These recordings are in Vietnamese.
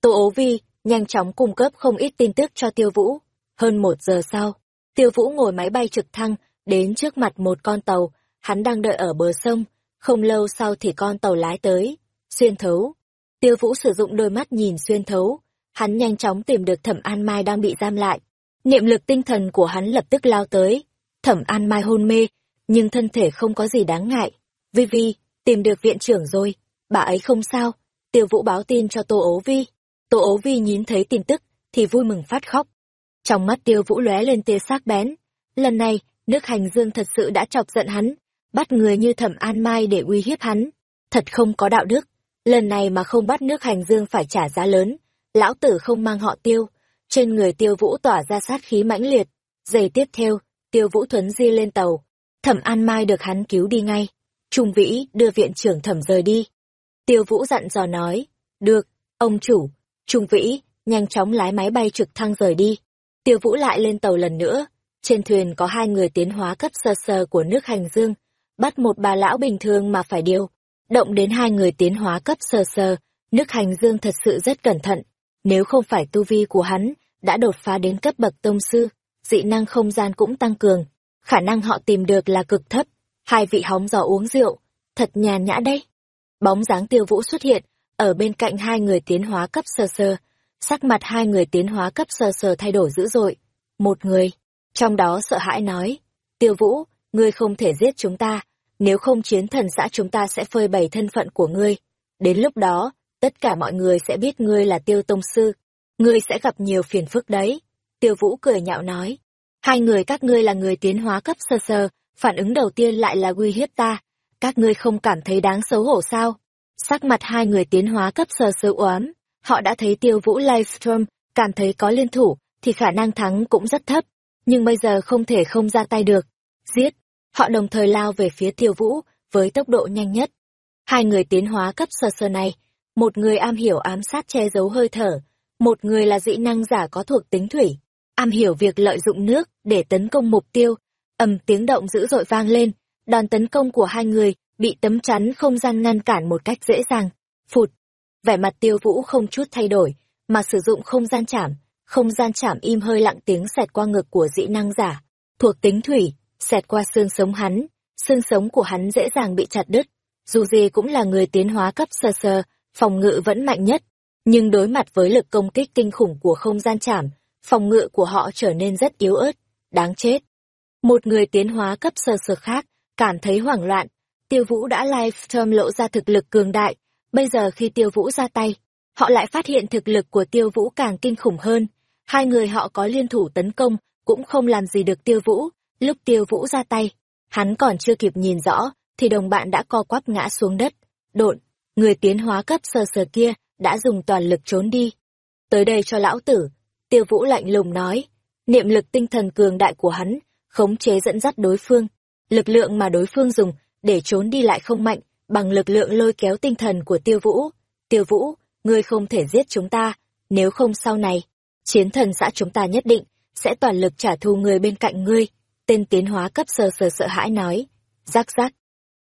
Tô ố vi, nhanh chóng cung cấp không ít tin tức cho tiêu vũ. Hơn một giờ sau, tiêu vũ ngồi máy bay trực thăng, đến trước mặt một con tàu, hắn đang đợi ở bờ sông, không lâu sau thì con tàu lái tới, xuyên thấu. Tiêu vũ sử dụng đôi mắt nhìn xuyên thấu, hắn nhanh chóng tìm được thẩm an mai đang bị giam lại. Niệm lực tinh thần của hắn lập tức lao tới, thẩm an mai hôn mê, nhưng thân thể không có gì đáng ngại. Vi Vi, tìm được viện trưởng rồi, bà ấy không sao. Tiêu Vũ báo tin cho Tô Ố Vi. Tô Ố Vi nhìn thấy tin tức, thì vui mừng phát khóc. Trong mắt Tiêu Vũ lóe lên tia sắc bén. Lần này, nước hành dương thật sự đã chọc giận hắn, bắt người như thẩm an mai để uy hiếp hắn. Thật không có đạo đức. Lần này mà không bắt nước hành dương phải trả giá lớn. Lão tử không mang họ tiêu. Trên người Tiêu Vũ tỏa ra sát khí mãnh liệt. Giây tiếp theo, Tiêu Vũ thuấn di lên tàu. Thẩm an mai được hắn cứu đi ngay. Trung Vĩ đưa viện trưởng thẩm rời đi. Tiêu Vũ dặn dò nói, được, ông chủ, Trung Vĩ, nhanh chóng lái máy bay trực thăng rời đi. Tiêu Vũ lại lên tàu lần nữa, trên thuyền có hai người tiến hóa cấp sơ sơ của nước hành dương, bắt một bà lão bình thường mà phải điều. Động đến hai người tiến hóa cấp sơ sơ, nước hành dương thật sự rất cẩn thận. Nếu không phải tu vi của hắn, đã đột phá đến cấp bậc tông sư, dị năng không gian cũng tăng cường, khả năng họ tìm được là cực thấp. Hai vị hóng giò uống rượu, thật nhàn nhã đấy. Bóng dáng tiêu vũ xuất hiện, ở bên cạnh hai người tiến hóa cấp sơ sơ. Sắc mặt hai người tiến hóa cấp sơ sơ thay đổi dữ dội. Một người, trong đó sợ hãi nói, tiêu vũ, ngươi không thể giết chúng ta, nếu không chiến thần xã chúng ta sẽ phơi bày thân phận của ngươi. Đến lúc đó, tất cả mọi người sẽ biết ngươi là tiêu tông sư. Ngươi sẽ gặp nhiều phiền phức đấy. Tiêu vũ cười nhạo nói, hai người các ngươi là người tiến hóa cấp sơ sơ, phản ứng đầu tiên lại là uy hiếp ta, các ngươi không cảm thấy đáng xấu hổ sao? Sắc mặt hai người tiến hóa cấp sơ sơ oán, họ đã thấy tiêu vũ livestream, cảm thấy có liên thủ, thì khả năng thắng cũng rất thấp, nhưng bây giờ không thể không ra tay được. Giết! Họ đồng thời lao về phía tiêu vũ, với tốc độ nhanh nhất. Hai người tiến hóa cấp sơ sơ này, một người am hiểu ám sát che giấu hơi thở, một người là dị năng giả có thuộc tính thủy, am hiểu việc lợi dụng nước để tấn công mục tiêu. ầm tiếng động dữ dội vang lên, đòn tấn công của hai người bị tấm chắn không gian ngăn cản một cách dễ dàng. Phụt! Vẻ mặt tiêu vũ không chút thay đổi, mà sử dụng không gian chảm. Không gian chảm im hơi lặng tiếng xẹt qua ngực của dị năng giả. Thuộc tính thủy, xẹt qua xương sống hắn. Xương sống của hắn dễ dàng bị chặt đứt. Dù gì cũng là người tiến hóa cấp sơ sơ, phòng ngự vẫn mạnh nhất. Nhưng đối mặt với lực công kích kinh khủng của không gian chảm, phòng ngự của họ trở nên rất yếu ớt. Đáng chết! Một người tiến hóa cấp sơ sơ khác, cảm thấy hoảng loạn. Tiêu Vũ đã livestream lộ ra thực lực cường đại, bây giờ khi Tiêu Vũ ra tay, họ lại phát hiện thực lực của Tiêu Vũ càng kinh khủng hơn. Hai người họ có liên thủ tấn công, cũng không làm gì được Tiêu Vũ. Lúc Tiêu Vũ ra tay, hắn còn chưa kịp nhìn rõ, thì đồng bạn đã co quắp ngã xuống đất. Độn, người tiến hóa cấp sơ sơ kia, đã dùng toàn lực trốn đi. Tới đây cho lão tử, Tiêu Vũ lạnh lùng nói, niệm lực tinh thần cường đại của hắn, khống chế dẫn dắt đối phương, lực lượng mà đối phương dùng để trốn đi lại không mạnh, bằng lực lượng lôi kéo tinh thần của tiêu vũ. Tiêu vũ, ngươi không thể giết chúng ta, nếu không sau này, chiến thần xã chúng ta nhất định sẽ toàn lực trả thù người bên cạnh ngươi. Tên tiến hóa cấp sờ sờ sợ hãi nói, rắc rắc.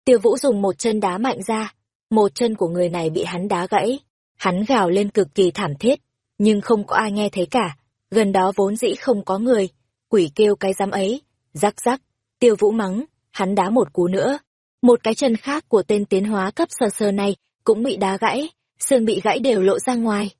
Tiêu vũ dùng một chân đá mạnh ra, một chân của người này bị hắn đá gãy. Hắn gào lên cực kỳ thảm thiết, nhưng không có ai nghe thấy cả. Gần đó vốn dĩ không có người, quỷ kêu cái dám ấy, rắc rắc. Tiêu vũ mắng, hắn đá một cú nữa. Một cái chân khác của tên tiến hóa cấp sờ sờ này cũng bị đá gãy, xương bị gãy đều lộ ra ngoài.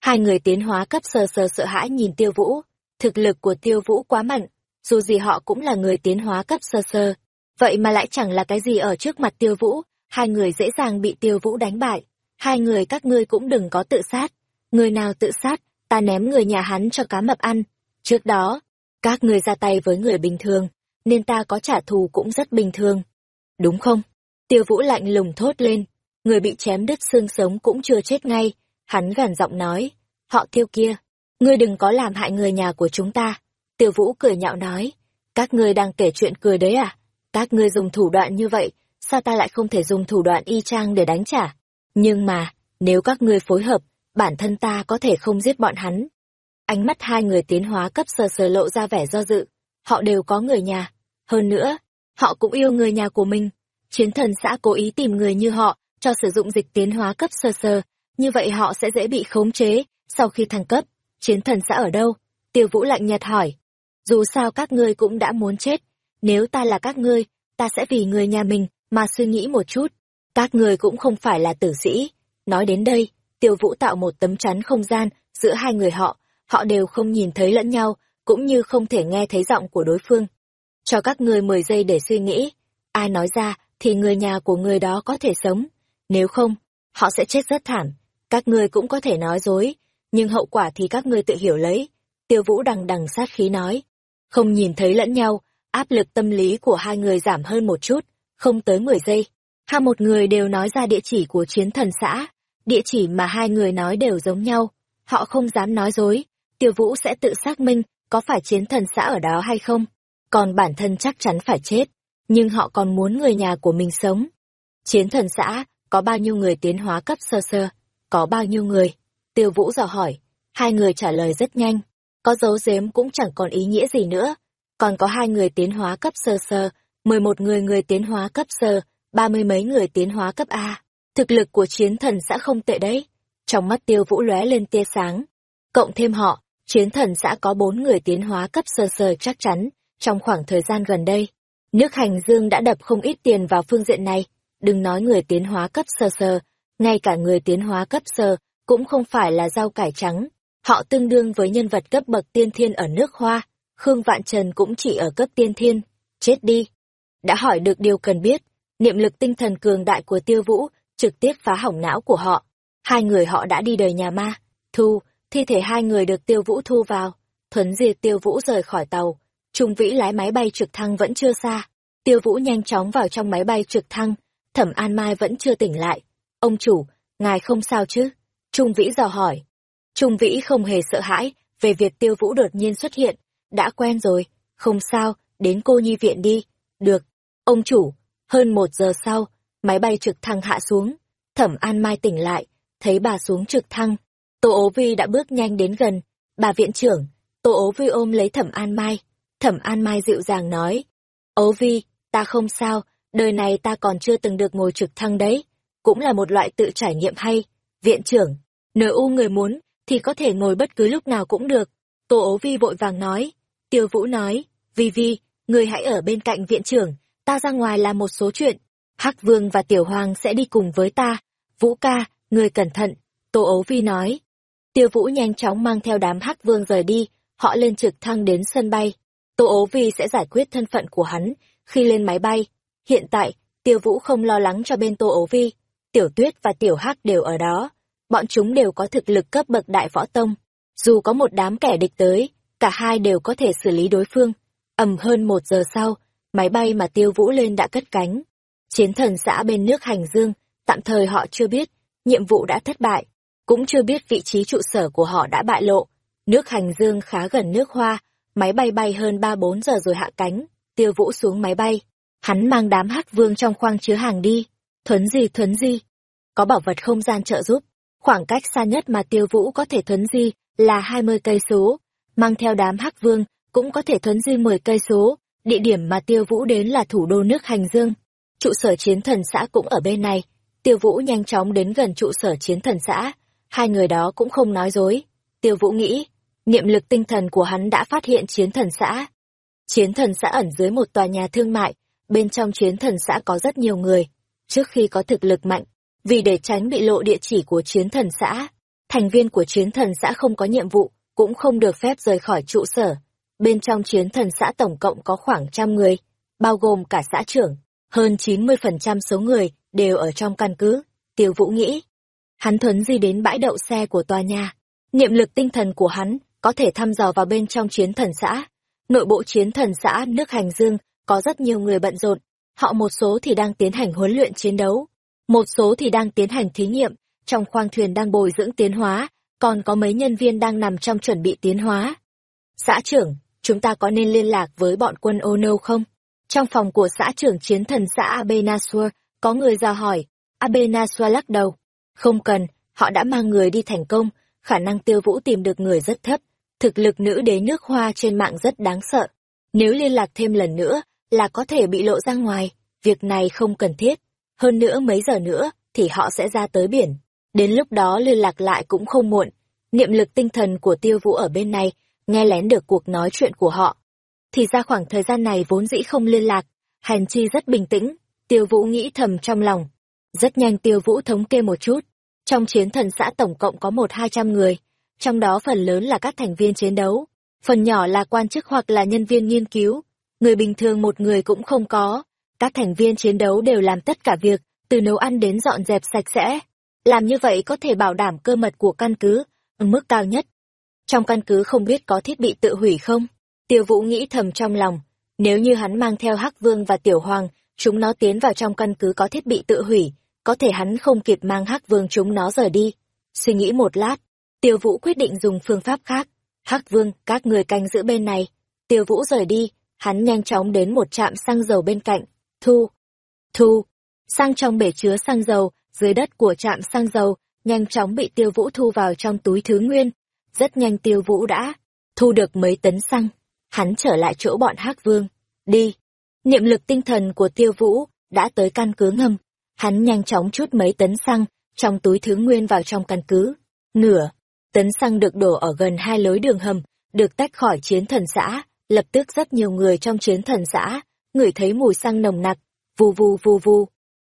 Hai người tiến hóa cấp sờ sờ sợ hãi nhìn tiêu vũ. Thực lực của tiêu vũ quá mạnh, dù gì họ cũng là người tiến hóa cấp sơ sơ. Vậy mà lại chẳng là cái gì ở trước mặt tiêu vũ, hai người dễ dàng bị tiêu vũ đánh bại. Hai người các ngươi cũng đừng có tự sát. Người nào tự sát, ta ném người nhà hắn cho cá mập ăn. Trước đó, các ngươi ra tay với người bình thường, nên ta có trả thù cũng rất bình thường. Đúng không? Tiêu vũ lạnh lùng thốt lên, người bị chém đứt xương sống cũng chưa chết ngay, hắn gằn giọng nói, họ tiêu kia, ngươi đừng có làm hại người nhà của chúng ta. Tiêu vũ cười nhạo nói, các ngươi đang kể chuyện cười đấy à? Các ngươi dùng thủ đoạn như vậy, sao ta lại không thể dùng thủ đoạn y chang để đánh trả? Nhưng mà, nếu các ngươi phối hợp, bản thân ta có thể không giết bọn hắn. Ánh mắt hai người tiến hóa cấp sờ sờ lộ ra vẻ do dự, họ đều có người nhà, hơn nữa, họ cũng yêu người nhà của mình. Chiến thần xã cố ý tìm người như họ, cho sử dụng dịch tiến hóa cấp sơ sơ, như vậy họ sẽ dễ bị khống chế, sau khi thăng cấp, chiến thần xã ở đâu? Tiêu Vũ lạnh nhạt hỏi. Dù sao các ngươi cũng đã muốn chết, nếu ta là các ngươi, ta sẽ vì người nhà mình mà suy nghĩ một chút. Các ngươi cũng không phải là tử sĩ. Nói đến đây, Tiêu Vũ tạo một tấm chắn không gian giữa hai người họ, họ đều không nhìn thấy lẫn nhau, cũng như không thể nghe thấy giọng của đối phương. Cho các ngươi 10 giây để suy nghĩ, ai nói ra thì người nhà của người đó có thể sống, nếu không, họ sẽ chết rất thảm. Các ngươi cũng có thể nói dối, nhưng hậu quả thì các ngươi tự hiểu lấy. Tiêu Vũ đằng đằng sát khí nói, không nhìn thấy lẫn nhau, áp lực tâm lý của hai người giảm hơn một chút, không tới 10 giây. Hai một người đều nói ra địa chỉ của chiến thần xã, địa chỉ mà hai người nói đều giống nhau, họ không dám nói dối, Tiêu Vũ sẽ tự xác minh có phải chiến thần xã ở đó hay không, còn bản thân chắc chắn phải chết, nhưng họ còn muốn người nhà của mình sống. Chiến thần xã, có bao nhiêu người tiến hóa cấp sơ sơ? Có bao nhiêu người? Tiêu Vũ dò hỏi, hai người trả lời rất nhanh, có dấu giếm cũng chẳng còn ý nghĩa gì nữa. Còn có hai người tiến hóa cấp sơ sơ, mười một người người tiến hóa cấp sơ, ba mươi mấy người tiến hóa cấp A. Thực lực của chiến thần xã không tệ đấy. Trong mắt tiêu vũ lóe lên tia sáng. Cộng thêm họ, chiến thần xã có bốn người tiến hóa cấp sơ sơ chắc chắn, trong khoảng thời gian gần đây. Nước hành dương đã đập không ít tiền vào phương diện này, đừng nói người tiến hóa cấp sơ sơ, ngay cả người tiến hóa cấp sơ cũng không phải là rau cải trắng. Họ tương đương với nhân vật cấp bậc tiên thiên ở nước hoa, Khương Vạn Trần cũng chỉ ở cấp tiên thiên, chết đi. Đã hỏi được điều cần biết, niệm lực tinh thần cường đại của tiêu vũ trực tiếp phá hỏng não của họ. Hai người họ đã đi đời nhà ma, thu, thi thể hai người được tiêu vũ thu vào. Thuấn diệt tiêu vũ rời khỏi tàu, Trung Vĩ lái máy bay trực thăng vẫn chưa xa. Tiêu vũ nhanh chóng vào trong máy bay trực thăng, thẩm an mai vẫn chưa tỉnh lại. Ông chủ, ngài không sao chứ? Trung Vĩ dò hỏi. Trung Vĩ không hề sợ hãi về việc tiêu vũ đột nhiên xuất hiện. Đã quen rồi, không sao, đến cô nhi viện đi. Được. Ông chủ, hơn một giờ sau, máy bay trực thăng hạ xuống. Thẩm An Mai tỉnh lại, thấy bà xuống trực thăng. Tô ố vi đã bước nhanh đến gần. Bà viện trưởng, Tô ố vi ôm lấy Thẩm An Mai. Thẩm An Mai dịu dàng nói. Ấu vi, ta không sao, đời này ta còn chưa từng được ngồi trực thăng đấy. Cũng là một loại tự trải nghiệm hay. Viện trưởng, nếu u người muốn, thì có thể ngồi bất cứ lúc nào cũng được. Tô Ấu vi vội vàng nói. Tiêu Vũ nói, Vi Vi, người hãy ở bên cạnh viện trưởng, ta ra ngoài làm một số chuyện. Hắc Vương và Tiểu Hoàng sẽ đi cùng với ta. Vũ ca, người cẩn thận, Tô Ấu vi nói. Tiêu Vũ nhanh chóng mang theo đám Hắc Vương rời đi, họ lên trực thăng đến sân bay. Tô ố vi sẽ giải quyết thân phận của hắn khi lên máy bay. Hiện tại, Tiêu Vũ không lo lắng cho bên Tô ố vi. Tiểu Tuyết và Tiểu Hắc đều ở đó. Bọn chúng đều có thực lực cấp bậc đại võ tông. Dù có một đám kẻ địch tới, cả hai đều có thể xử lý đối phương. ầm hơn một giờ sau, máy bay mà Tiêu Vũ lên đã cất cánh. Chiến thần xã bên nước Hành Dương, tạm thời họ chưa biết, nhiệm vụ đã thất bại, cũng chưa biết vị trí trụ sở của họ đã bại lộ. Nước Hành Dương khá gần nước Hoa, máy bay bay hơn 3-4 giờ rồi hạ cánh, Tiêu Vũ xuống máy bay. Hắn mang đám hắc vương trong khoang chứa hàng đi. Thuấn di thuấn di. Có bảo vật không gian trợ giúp. Khoảng cách xa nhất mà Tiêu Vũ có thể thuấn di là 20 cây số. Mang theo đám hắc vương cũng có thể thuấn di 10 cây số. Địa điểm mà Tiêu Vũ đến là thủ đô nước Hành Dương. Trụ sở chiến thần xã cũng ở bên này. Tiêu Vũ nhanh chóng đến gần trụ sở chiến thần xã. Hai người đó cũng không nói dối. Tiêu Vũ nghĩ, niệm lực tinh thần của hắn đã phát hiện chiến thần xã. Chiến thần xã ẩn dưới một tòa nhà thương mại, bên trong chiến thần xã có rất nhiều người. Trước khi có thực lực mạnh, vì để tránh bị lộ địa chỉ của chiến thần xã, thành viên của chiến thần xã không có nhiệm vụ, cũng không được phép rời khỏi trụ sở. Bên trong chiến thần xã tổng cộng có khoảng trăm người, bao gồm cả xã trưởng, hơn 90% số người đều ở trong căn cứ, tiêu vũ nghĩ. Hắn thuấn di đến bãi đậu xe của tòa nhà, niệm lực tinh thần của hắn có thể thăm dò vào bên trong chiến thần xã. Nội bộ chiến thần xã nước Hành Dương có rất nhiều người bận rộn, họ một số thì đang tiến hành huấn luyện chiến đấu, một số thì đang tiến hành thí nghiệm, trong khoang thuyền đang bồi dưỡng tiến hóa, còn có mấy nhân viên đang nằm trong chuẩn bị tiến hóa. Xã trưởng, chúng ta có nên liên lạc với bọn quân Ono không? Trong phòng của xã trưởng chiến thần xã Abenasua, có người ra hỏi, Abenasua lắc đầu. Không cần, họ đã mang người đi thành công, khả năng tiêu vũ tìm được người rất thấp, thực lực nữ đế nước hoa trên mạng rất đáng sợ. Nếu liên lạc thêm lần nữa, là có thể bị lộ ra ngoài, việc này không cần thiết. Hơn nữa mấy giờ nữa, thì họ sẽ ra tới biển. Đến lúc đó liên lạc lại cũng không muộn. niệm lực tinh thần của tiêu vũ ở bên này, nghe lén được cuộc nói chuyện của họ. Thì ra khoảng thời gian này vốn dĩ không liên lạc, hàn chi rất bình tĩnh, tiêu vũ nghĩ thầm trong lòng. Rất nhanh tiêu vũ thống kê một chút, trong chiến thần xã tổng cộng có một hai trăm người, trong đó phần lớn là các thành viên chiến đấu, phần nhỏ là quan chức hoặc là nhân viên nghiên cứu, người bình thường một người cũng không có. Các thành viên chiến đấu đều làm tất cả việc, từ nấu ăn đến dọn dẹp sạch sẽ. Làm như vậy có thể bảo đảm cơ mật của căn cứ, ở mức cao nhất. Trong căn cứ không biết có thiết bị tự hủy không? Tiêu Vũ nghĩ thầm trong lòng, nếu như hắn mang theo Hắc Vương và Tiểu Hoàng, chúng nó tiến vào trong căn cứ có thiết bị tự hủy, có thể hắn không kịp mang Hắc Vương chúng nó rời đi. Suy nghĩ một lát, Tiêu Vũ quyết định dùng phương pháp khác. Hắc Vương, các người canh giữ bên này. Tiêu Vũ rời đi, hắn nhanh chóng đến một trạm xăng dầu bên cạnh. Thu, thu, xăng trong bể chứa xăng dầu, dưới đất của trạm xăng dầu, nhanh chóng bị Tiêu Vũ thu vào trong túi thứ nguyên. Rất nhanh Tiêu Vũ đã thu được mấy tấn xăng. Hắn trở lại chỗ bọn Hắc Vương. Đi. Niệm lực tinh thần của Tiêu Vũ đã tới căn cứ ngầm. Hắn nhanh chóng chút mấy tấn xăng trong túi thứ nguyên vào trong căn cứ. Nửa, tấn xăng được đổ ở gần hai lối đường hầm, được tách khỏi chiến thần xã, lập tức rất nhiều người trong chiến thần xã, ngửi thấy mùi xăng nồng nặc, vù vù vù vù.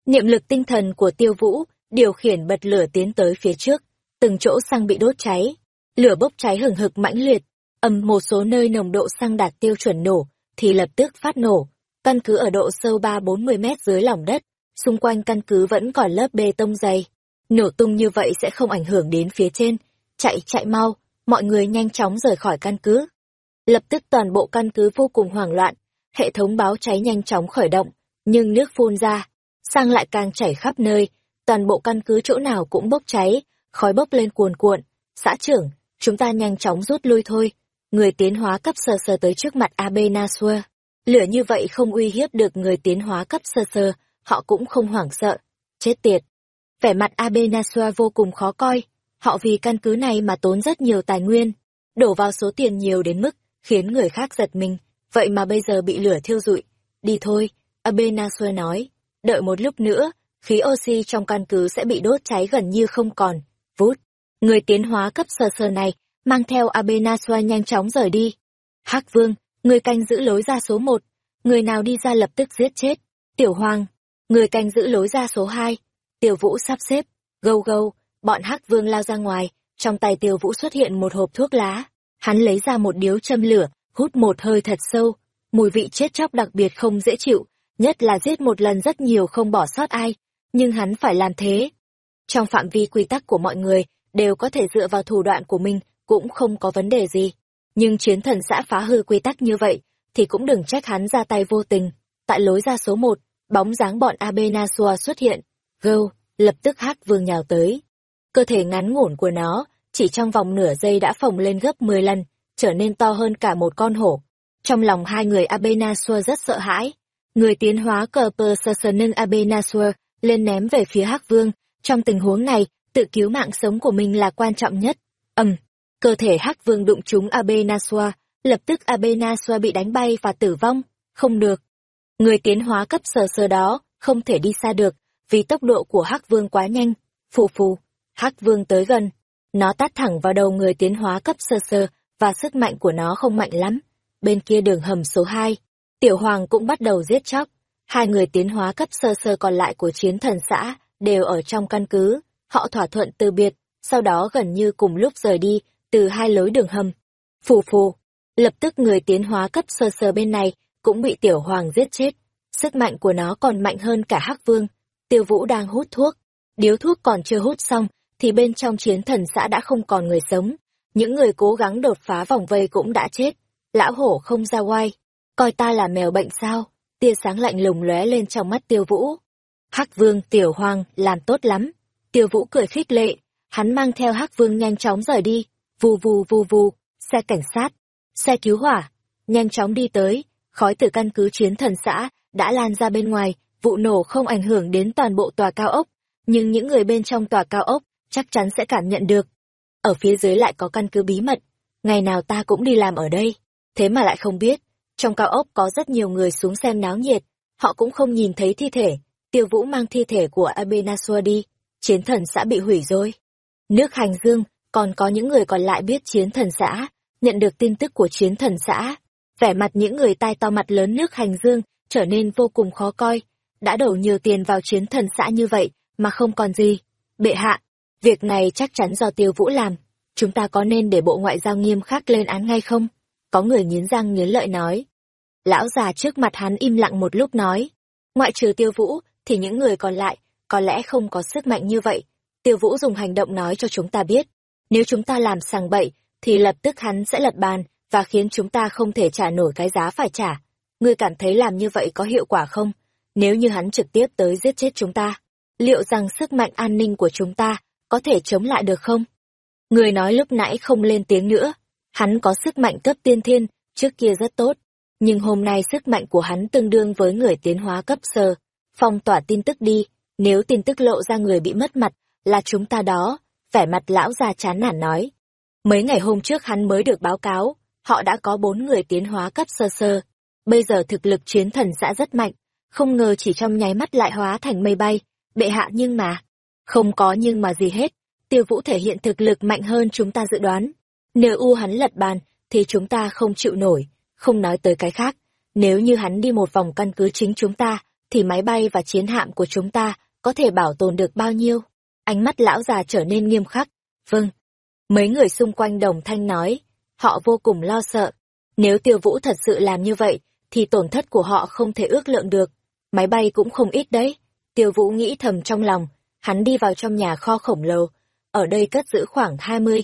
Niệm lực tinh thần của tiêu vũ, điều khiển bật lửa tiến tới phía trước, từng chỗ xăng bị đốt cháy. Lửa bốc cháy hừng hực mãnh liệt, âm một số nơi nồng độ xăng đạt tiêu chuẩn nổ, thì lập tức phát nổ. Căn cứ ở độ sâu ba bốn mươi mét dưới lòng đất, xung quanh căn cứ vẫn còn lớp bê tông dày. Nổ tung như vậy sẽ không ảnh hưởng đến phía trên, chạy chạy mau, mọi người nhanh chóng rời khỏi căn cứ. Lập tức toàn bộ căn cứ vô cùng hoảng loạn, hệ thống báo cháy nhanh chóng khởi động, nhưng nước phun ra, sang lại càng chảy khắp nơi, toàn bộ căn cứ chỗ nào cũng bốc cháy, khói bốc lên cuồn cuộn. Xã trưởng, chúng ta nhanh chóng rút lui thôi. Người tiến hóa cấp sơ sơ tới trước mặt Abe Nasua. Lửa như vậy không uy hiếp được người tiến hóa cấp sơ sơ, họ cũng không hoảng sợ. Chết tiệt. Vẻ mặt Abe Nasua vô cùng khó coi, họ vì căn cứ này mà tốn rất nhiều tài nguyên, đổ vào số tiền nhiều đến mức khiến người khác giật mình, vậy mà bây giờ bị lửa thiêu rụi. Đi thôi, Abenasua nói, đợi một lúc nữa, khí oxy trong căn cứ sẽ bị đốt cháy gần như không còn. Vút, người tiến hóa cấp sơ sơ này, mang theo Abenasua nhanh chóng rời đi. Hắc Vương, người canh giữ lối ra số một, người nào đi ra lập tức giết chết. Tiểu Hoàng, người canh giữ lối ra số hai. Tiểu Vũ sắp xếp, gâu gâu, bọn hắc vương lao ra ngoài, trong tay tiêu vũ xuất hiện một hộp thuốc lá. Hắn lấy ra một điếu châm lửa, hút một hơi thật sâu. Mùi vị chết chóc đặc biệt không dễ chịu, nhất là giết một lần rất nhiều không bỏ sót ai. Nhưng hắn phải làm thế. Trong phạm vi quy tắc của mọi người, đều có thể dựa vào thủ đoạn của mình, cũng không có vấn đề gì. Nhưng chiến thần xã phá hư quy tắc như vậy, thì cũng đừng trách hắn ra tay vô tình. Tại lối ra số một, bóng dáng bọn Abenasua xuất hiện. Gâu, lập tức hắc vương nhào tới cơ thể ngắn ngủn của nó, chỉ trong vòng nửa giây đã phồng lên gấp 10 lần, trở nên to hơn cả một con hổ. Trong lòng hai người Abenasua rất sợ hãi. Người tiến hóa cờ pơ sơ sơ nâng Abenasua lên ném về phía Hắc Vương. Trong tình huống này, tự cứu mạng sống của mình là quan trọng nhất. ầm, cơ thể Hắc Vương đụng trúng Abenasua, lập tức Abenasua bị đánh bay và tử vong. Không được. Người tiến hóa cấp sơ sơ đó không thể đi xa được, vì tốc độ của Hắc Vương quá nhanh. Phù phù Hắc vương tới gần, nó tát thẳng vào đầu người tiến hóa cấp sơ sơ, và sức mạnh của nó không mạnh lắm. Bên kia đường hầm số 2, Tiểu Hoàng cũng bắt đầu giết chóc. Hai người tiến hóa cấp sơ sơ còn lại của chiến thần xã đều ở trong căn cứ. Họ thỏa thuận từ biệt, sau đó gần như cùng lúc rời đi từ hai lối đường hầm. Phù phù, lập tức người tiến hóa cấp sơ sơ bên này cũng bị Tiểu Hoàng giết chết. Sức mạnh của nó còn mạnh hơn cả Hắc Vương. Tiêu Vũ đang hút thuốc. Điếu thuốc còn chưa hút xong, thì bên trong chiến thần xã đã không còn người sống. Những người cố gắng đột phá vòng vây cũng đã chết. Lão hổ không ra oai. Coi ta là mèo bệnh sao? Tia sáng lạnh lùng lóe lên trong mắt tiêu vũ. Hắc vương tiểu hoàng, làm tốt lắm. Tiêu vũ cười khích lệ. Hắn mang theo hắc vương nhanh chóng rời đi. Vù vù vù vù. Xe cảnh sát. Xe cứu hỏa. Nhanh chóng đi tới. Khói từ căn cứ chiến thần xã đã lan ra bên ngoài. Vụ nổ không ảnh hưởng đến toàn bộ tòa cao ốc. Nhưng những người bên trong tòa cao ốc chắc chắn sẽ cảm nhận được. Ở phía dưới lại có căn cứ bí mật, ngày nào ta cũng đi làm ở đây, thế mà lại không biết, trong cao ốc có rất nhiều người xuống xem náo nhiệt, họ cũng không nhìn thấy thi thể, tiêu vũ mang thi thể của Abenasua đi, chiến thần xã bị hủy rồi. Nước hành dương, còn có những người còn lại biết chiến thần xã, nhận được tin tức của chiến thần xã. Vẻ mặt những người tai to mặt lớn nước hành dương trở nên vô cùng khó coi. Đã đổ nhiều tiền vào chiến thần xã như vậy mà không còn gì. Bệ hạ, việc này chắc chắn do tiêu vũ làm. Chúng ta có nên để bộ ngoại giao nghiêm khắc lên án ngay không? Có người nghiến răng nghiến lợi nói. Lão già trước mặt hắn im lặng một lúc nói. Ngoại trừ tiêu vũ, thì những người còn lại, có lẽ không có sức mạnh như vậy. Tiêu vũ dùng hành động nói cho chúng ta biết. Nếu chúng ta làm sàng bậy, thì lập tức hắn sẽ lật bàn, và khiến chúng ta không thể trả nổi cái giá phải trả. Ngươi cảm thấy làm như vậy có hiệu quả không? Nếu như hắn trực tiếp tới giết chết chúng ta, liệu rằng sức mạnh an ninh của chúng ta có thể chống lại được không? Người nói lúc nãy không lên tiếng nữa. Hắn có sức mạnh cấp tiên thiên, trước kia rất tốt. Nhưng hôm nay sức mạnh của hắn tương đương với người tiến hóa cấp sơ. Phong tỏa tin tức đi, nếu tin tức lộ ra người bị mất mặt, là chúng ta đó. Vẻ mặt lão già chán nản nói. Mấy ngày hôm trước hắn mới được báo cáo, họ đã có bốn người tiến hóa cấp sơ sơ. Bây giờ thực lực chiến thần xã rất mạnh, không ngờ chỉ trong nháy mắt lại hóa thành mây bay. Bệ hạ nhưng mà, không có nhưng mà gì hết, tiêu vũ thể hiện thực lực mạnh hơn chúng ta dự đoán. Nếu u hắn lật bàn, thì chúng ta không chịu nổi, không nói tới cái khác. Nếu như hắn đi một vòng căn cứ chính chúng ta, thì máy bay và chiến hạm của chúng ta có thể bảo tồn được bao nhiêu? Ánh mắt lão già trở nên nghiêm khắc. Vâng. Mấy người xung quanh đồng thanh nói, họ vô cùng lo sợ. Nếu tiêu vũ thật sự làm như vậy, thì tổn thất của họ không thể ước lượng được. Máy bay cũng không ít đấy. Tiêu vũ nghĩ thầm trong lòng, hắn đi vào trong nhà kho khổng lồ, ở đây cất giữ khoảng 20.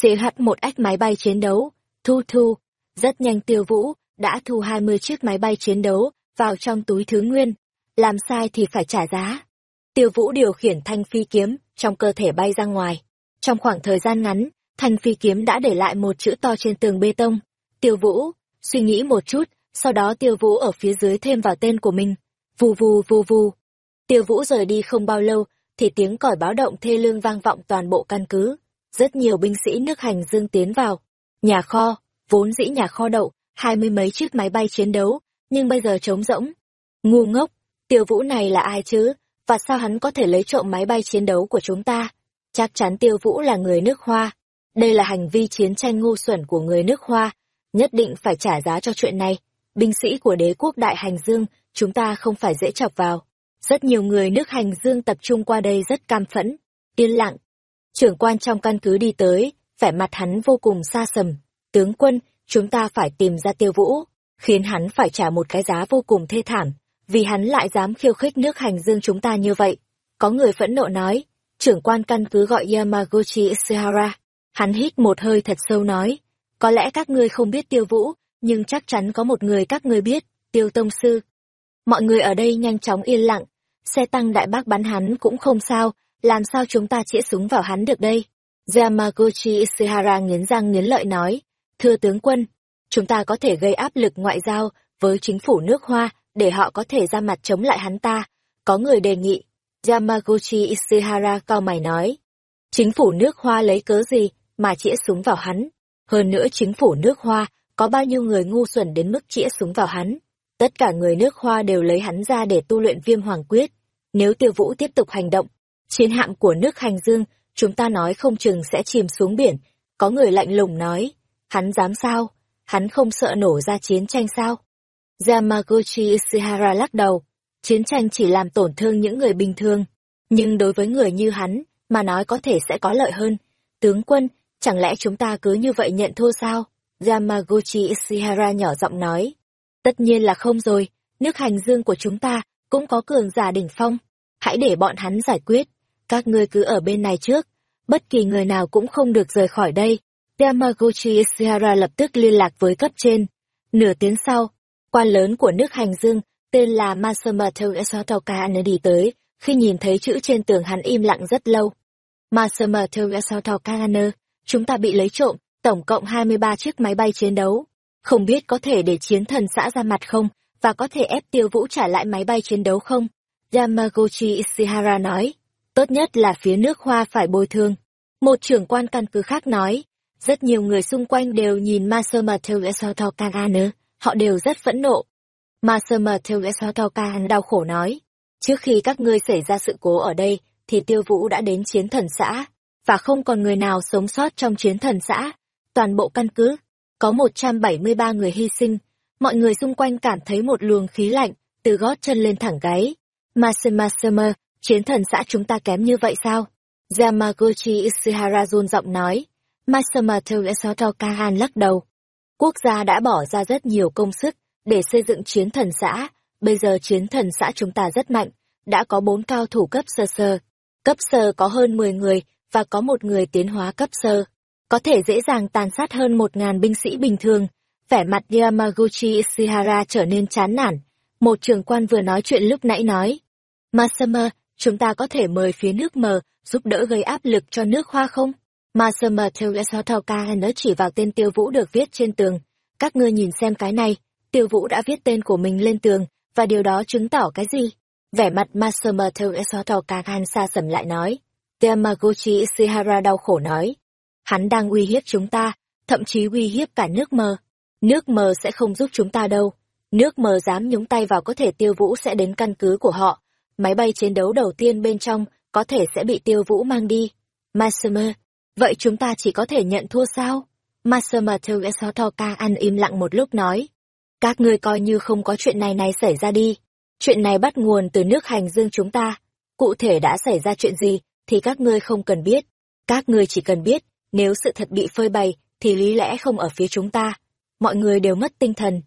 CH một ách máy bay chiến đấu, thu thu. Rất nhanh tiêu vũ, đã thu 20 chiếc máy bay chiến đấu vào trong túi thứ nguyên. Làm sai thì phải trả giá. Tiêu vũ điều khiển thanh phi kiếm trong cơ thể bay ra ngoài. Trong khoảng thời gian ngắn, thanh phi kiếm đã để lại một chữ to trên tường bê tông. Tiêu vũ, suy nghĩ một chút, sau đó tiêu vũ ở phía dưới thêm vào tên của mình. Vù vù vù vù. Tiêu vũ rời đi không bao lâu, thì tiếng còi báo động thê lương vang vọng toàn bộ căn cứ. Rất nhiều binh sĩ nước hành dương tiến vào. Nhà kho, vốn dĩ nhà kho đậu, hai mươi mấy chiếc máy bay chiến đấu, nhưng bây giờ trống rỗng. Ngu ngốc, tiêu vũ này là ai chứ? Và sao hắn có thể lấy trộm máy bay chiến đấu của chúng ta? Chắc chắn tiêu vũ là người nước hoa. Đây là hành vi chiến tranh ngu xuẩn của người nước hoa. Nhất định phải trả giá cho chuyện này. Binh sĩ của đế quốc đại hành dương, chúng ta không phải dễ chọc vào. Rất nhiều người nước hành dương tập trung qua đây rất cam phẫn, yên lặng. Trưởng quan trong căn cứ đi tới, vẻ mặt hắn vô cùng xa sầm. Tướng quân, chúng ta phải tìm ra tiêu vũ, khiến hắn phải trả một cái giá vô cùng thê thảm, vì hắn lại dám khiêu khích nước hành dương chúng ta như vậy. Có người phẫn nộ nói, trưởng quan căn cứ gọi Yamaguchi Ishihara. Hắn hít một hơi thật sâu nói, có lẽ các ngươi không biết tiêu vũ, nhưng chắc chắn có một người các ngươi biết, tiêu tông sư. Mọi người ở đây nhanh chóng yên lặng, xe tăng đại bác bắn hắn cũng không sao, làm sao chúng ta chĩa súng vào hắn được đây? Yamaguchi Ishihara nghiến răng nghiến lợi nói, thưa tướng quân, chúng ta có thể gây áp lực ngoại giao với chính phủ nước Hoa để họ có thể ra mặt chống lại hắn ta. Có người đề nghị, Yamaguchi Ishihara cao mày nói, chính phủ nước Hoa lấy cớ gì mà chĩa súng vào hắn? Hơn nữa chính phủ nước Hoa có bao nhiêu người ngu xuẩn đến mức chĩa súng vào hắn? Tất cả người nước Hoa đều lấy hắn ra để tu luyện viêm hoàng quyết. Nếu tiêu vũ tiếp tục hành động, chiến hạm của nước hành dương, chúng ta nói không chừng sẽ chìm xuống biển. Có người lạnh lùng nói, hắn dám sao? Hắn không sợ nổ ra chiến tranh sao? Yamaguchi Ishihara lắc đầu, chiến tranh chỉ làm tổn thương những người bình thường. Nhưng đối với người như hắn, mà nói có thể sẽ có lợi hơn. Tướng quân, chẳng lẽ chúng ta cứ như vậy nhận thua sao? Yamaguchi Ishihara nhỏ giọng nói. Tất nhiên là không rồi, nước hành dương của chúng ta cũng có cường giả đỉnh phong. Hãy để bọn hắn giải quyết. Các ngươi cứ ở bên này trước. Bất kỳ người nào cũng không được rời khỏi đây. Yamaguchi Ishihara lập tức liên lạc với cấp trên. Nửa tiếng sau, quan lớn của nước hành dương, tên là Masamatsu Esotoka đi tới, khi nhìn thấy chữ trên tường hắn im lặng rất lâu. Masamoto Esotoka chúng ta bị lấy trộm, tổng cộng 23 chiếc máy bay chiến đấu. Không biết có thể để chiến thần xã ra mặt không, và có thể ép tiêu vũ trả lại máy bay chiến đấu không? Yamaguchi Ishihara nói, tốt nhất là phía nước hoa phải bồi thường. Một trưởng quan căn cứ khác nói, rất nhiều người xung quanh đều nhìn Masamatsu Kagane, họ đều rất phẫn nộ. Masamatsu Kagane đau khổ nói, trước khi các ngươi xảy ra sự cố ở đây, thì tiêu vũ đã đến chiến thần xã. và không còn người nào sống sót trong chiến thần xã. Toàn bộ căn cứ, có 173 người hy sinh. Mọi người xung quanh cảm thấy một luồng khí lạnh, từ gót chân lên thẳng gáy. Masema chiến thần xã chúng ta kém như vậy sao? Yamaguchi Ishihara run giọng nói. Masama Togesoto Kahan lắc đầu. Quốc gia đã bỏ ra rất nhiều công sức để xây dựng chiến thần xã. Bây giờ chiến thần xã chúng ta rất mạnh, đã có bốn cao thủ cấp sơ sơ. Cấp sơ có hơn 10 người và có một người tiến hóa cấp sơ. Có thể dễ dàng tàn sát hơn một ngàn binh sĩ bình thường. Vẻ mặt Yamaguchi Ishihara trở nên chán nản. Một trường quan vừa nói chuyện lúc nãy nói. Masama, chúng ta có thể mời phía nước mờ giúp đỡ gây áp lực cho nước hoa không? Masama Teresotoka nó chỉ vào tên tiêu vũ được viết trên tường. Các ngươi nhìn xem cái này, tiêu vũ đã viết tên của mình lên tường, và điều đó chứng tỏ cái gì? Vẻ mặt Masama Teresotoka xa sầm lại nói. Yamaguchi Ishihara đau khổ nói. Hắn đang uy hiếp chúng ta, thậm chí uy hiếp cả nước mờ. Nước mờ sẽ không giúp chúng ta đâu. Nước mờ dám nhúng tay vào có thể tiêu vũ sẽ đến căn cứ của họ. Máy bay chiến đấu đầu tiên bên trong có thể sẽ bị tiêu vũ mang đi. Masama, vậy chúng ta chỉ có thể nhận thua sao? Masama Teresotoka ăn im lặng một lúc nói. Các ngươi coi như không có chuyện này này xảy ra đi. Chuyện này bắt nguồn từ nước hành dương chúng ta. Cụ thể đã xảy ra chuyện gì, thì các ngươi không cần biết. Các ngươi chỉ cần biết, nếu sự thật bị phơi bày, thì lý lẽ không ở phía chúng ta. Mọi người đều mất tinh thần.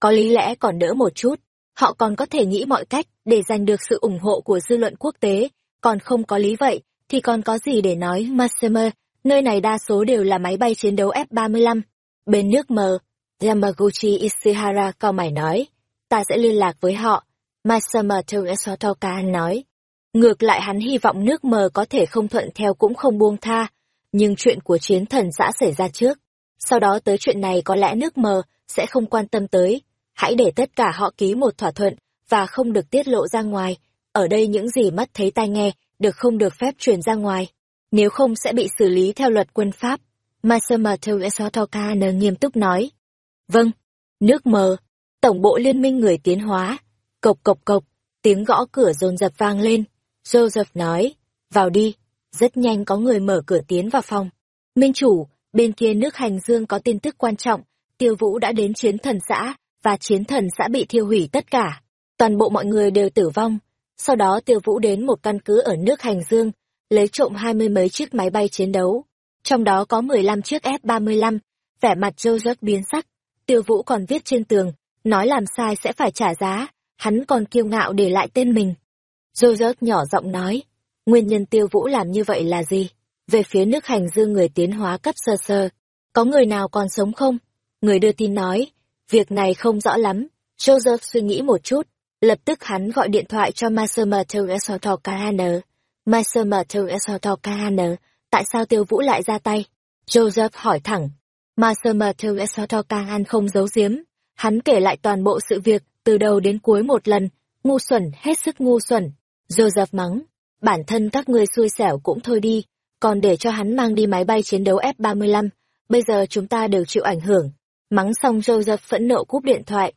Có lý lẽ còn đỡ một chút. Họ còn có thể nghĩ mọi cách để giành được sự ủng hộ của dư luận quốc tế. Còn không có lý vậy, thì còn có gì để nói Massimo, nơi này đa số đều là máy bay chiến đấu F-35. Bên nước mờ, Yamaguchi Ishihara cao mày nói, ta sẽ liên lạc với họ. Masama Toyosotoka nói, ngược lại hắn hy vọng nước mờ có thể không thuận theo cũng không buông tha, nhưng chuyện của chiến thần xã xảy ra trước. Sau đó tới chuyện này có lẽ nước mờ sẽ không quan tâm tới. Hãy để tất cả họ ký một thỏa thuận và không được tiết lộ ra ngoài. Ở đây những gì mắt thấy tai nghe được không được phép truyền ra ngoài. Nếu không sẽ bị xử lý theo luật quân Pháp. Masama n nghiêm túc nói. Vâng, nước mờ, tổng bộ liên minh người tiến hóa. Cộc cộc cộc, tiếng gõ cửa dồn dập vang lên. Joseph nói, vào đi. Rất nhanh có người mở cửa tiến vào phòng. Minh chủ, bên kia nước hành dương có tin tức quan trọng, tiêu vũ đã đến chiến thần xã, và chiến thần xã bị thiêu hủy tất cả. Toàn bộ mọi người đều tử vong. Sau đó tiêu vũ đến một căn cứ ở nước hành dương, lấy trộm hai mươi mấy chiếc máy bay chiến đấu. Trong đó có mười lăm chiếc F-35, vẻ mặt Joseph biến sắc. Tiêu vũ còn viết trên tường, nói làm sai sẽ phải trả giá, hắn còn kiêu ngạo để lại tên mình. Joseph nhỏ giọng nói, nguyên nhân tiêu vũ làm như vậy là gì? Về phía nước hành dương người tiến hóa cấp sơ sơ, có người nào còn sống không? Người đưa tin nói, việc này không rõ lắm. Joseph suy nghĩ một chút, lập tức hắn gọi điện thoại cho Masama Teresoto Kahane. Masama Teresoto Kahane, tại sao tiêu vũ lại ra tay? Joseph hỏi thẳng. Masama Teresoto Kahane không giấu giếm. Hắn kể lại toàn bộ sự việc, từ đầu đến cuối một lần, ngu xuẩn, hết sức ngu xuẩn. Joseph mắng, bản thân các ngươi xui xẻo cũng thôi đi, còn để cho hắn mang đi máy bay chiến đấu F-35, bây giờ chúng ta đều chịu ảnh hưởng. Mắng xong Joseph phẫn nộ cúp điện thoại.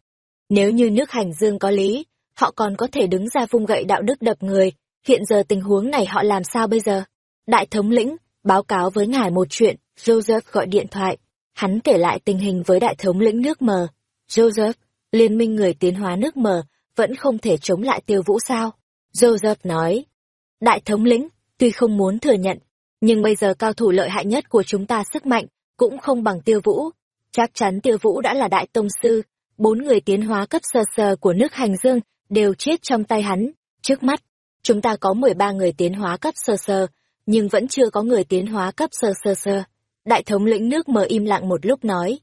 Nếu như nước hành dương có lý, họ còn có thể đứng ra vung gậy đạo đức đập người, hiện giờ tình huống này họ làm sao bây giờ? Đại thống lĩnh, báo cáo với ngài một chuyện, Joseph gọi điện thoại. Hắn kể lại tình hình với đại thống lĩnh nước mờ. Joseph, liên minh người tiến hóa nước mờ, vẫn không thể chống lại tiêu vũ sao? Joseph nói. Đại thống lĩnh, tuy không muốn thừa nhận, nhưng bây giờ cao thủ lợi hại nhất của chúng ta sức mạnh, cũng không bằng tiêu vũ. Chắc chắn tiêu vũ đã là đại tông sư, bốn người tiến hóa cấp sơ sơ của nước hành dương đều chết trong tay hắn. Trước mắt, chúng ta có 13 người tiến hóa cấp sơ sơ, nhưng vẫn chưa có người tiến hóa cấp sơ sơ sơ. Đại thống lĩnh nước mờ im lặng một lúc nói.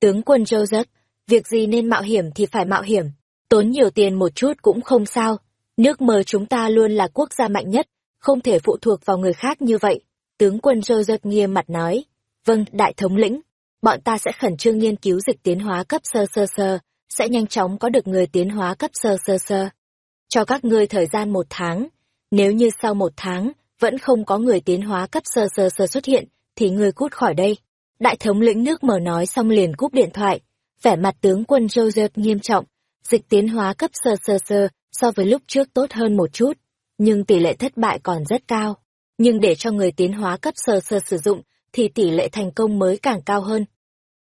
Tướng quân Joseph, việc gì nên mạo hiểm thì phải mạo hiểm, tốn nhiều tiền một chút cũng không sao. Nước mờ chúng ta luôn là quốc gia mạnh nhất, không thể phụ thuộc vào người khác như vậy. Tướng quân Joseph nghiêm mặt nói. Vâng, đại thống lĩnh, bọn ta sẽ khẩn trương nghiên cứu dịch tiến hóa cấp sơ sơ sơ, sẽ nhanh chóng có được người tiến hóa cấp sơ sơ sơ. Cho các ngươi thời gian một tháng, nếu như sau một tháng vẫn không có người tiến hóa cấp sơ sơ sơ xuất hiện, thì ngươi cút khỏi đây. Đại thống lĩnh nước mở nói xong liền cúp điện thoại, vẻ mặt tướng quân Joseph nghiêm trọng, dịch tiến hóa cấp sơ sơ sơ so với lúc trước tốt hơn một chút, nhưng tỷ lệ thất bại còn rất cao. nhưng để cho người tiến hóa cấp sơ sơ sử dụng thì tỷ lệ thành công mới càng cao hơn.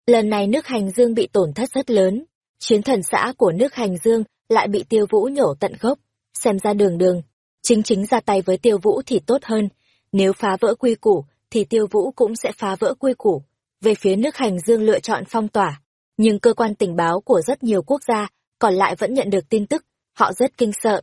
Lần này nước hành dương bị tổn thất rất lớn, chiến thần xã của nước hành dương lại bị tiêu vũ nhổ tận gốc, xem ra đường đường, chính chính ra tay với tiêu vũ thì tốt hơn, nếu phá vỡ quy củ thì tiêu vũ cũng sẽ phá vỡ quy củ. Về phía nước hành dương lựa chọn phong tỏa, nhưng cơ quan tình báo của rất nhiều quốc gia còn lại vẫn nhận được tin tức, họ rất kinh sợ.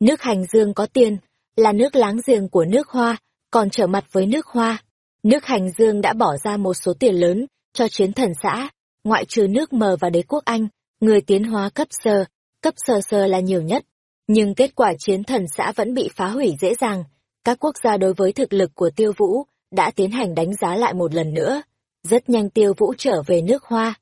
Nước hành dương có tiền, là nước láng giềng của nước hoa, còn trở mặt với nước hoa. Nước hành dương đã bỏ ra một số tiền lớn cho chiến thần xã, ngoại trừ nước mờ và đế quốc Anh, người tiến hóa cấp sơ, cấp sơ sơ là nhiều nhất. Nhưng kết quả chiến thần xã vẫn bị phá hủy dễ dàng. Các quốc gia đối với thực lực của tiêu vũ đã tiến hành đánh giá lại một lần nữa. Rất nhanh tiêu vũ trở về nước hoa.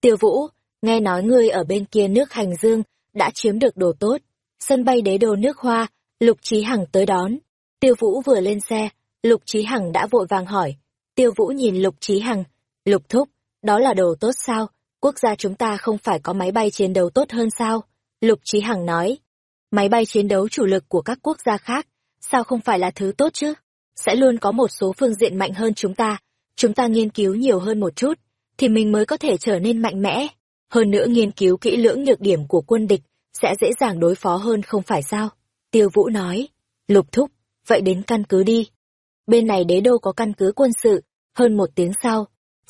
Tiêu vũ, nghe nói ngươi ở bên kia nước hành dương, đã chiếm được đồ tốt. Sân bay đế đô nước hoa, Lục Trí Hằng tới đón. Tiêu Vũ vừa lên xe, Lục Trí Hằng đã vội vàng hỏi. Tiêu Vũ nhìn Lục Trí Hằng. Lục Thúc, đó là đồ tốt sao? Quốc gia chúng ta không phải có máy bay chiến đấu tốt hơn sao? Lục Trí Hằng nói. Máy bay chiến đấu chủ lực của các quốc gia khác, sao không phải là thứ tốt chứ? Sẽ luôn có một số phương diện mạnh hơn chúng ta. Chúng ta nghiên cứu nhiều hơn một chút, thì mình mới có thể trở nên mạnh mẽ. Hơn nữa nghiên cứu kỹ lưỡng nhược điểm của quân địch, sẽ dễ dàng đối phó hơn không phải sao? Tiêu Vũ nói. Lục thúc, vậy đến căn cứ đi. Bên này đế đô có căn cứ quân sự, hơn một tiếng sau,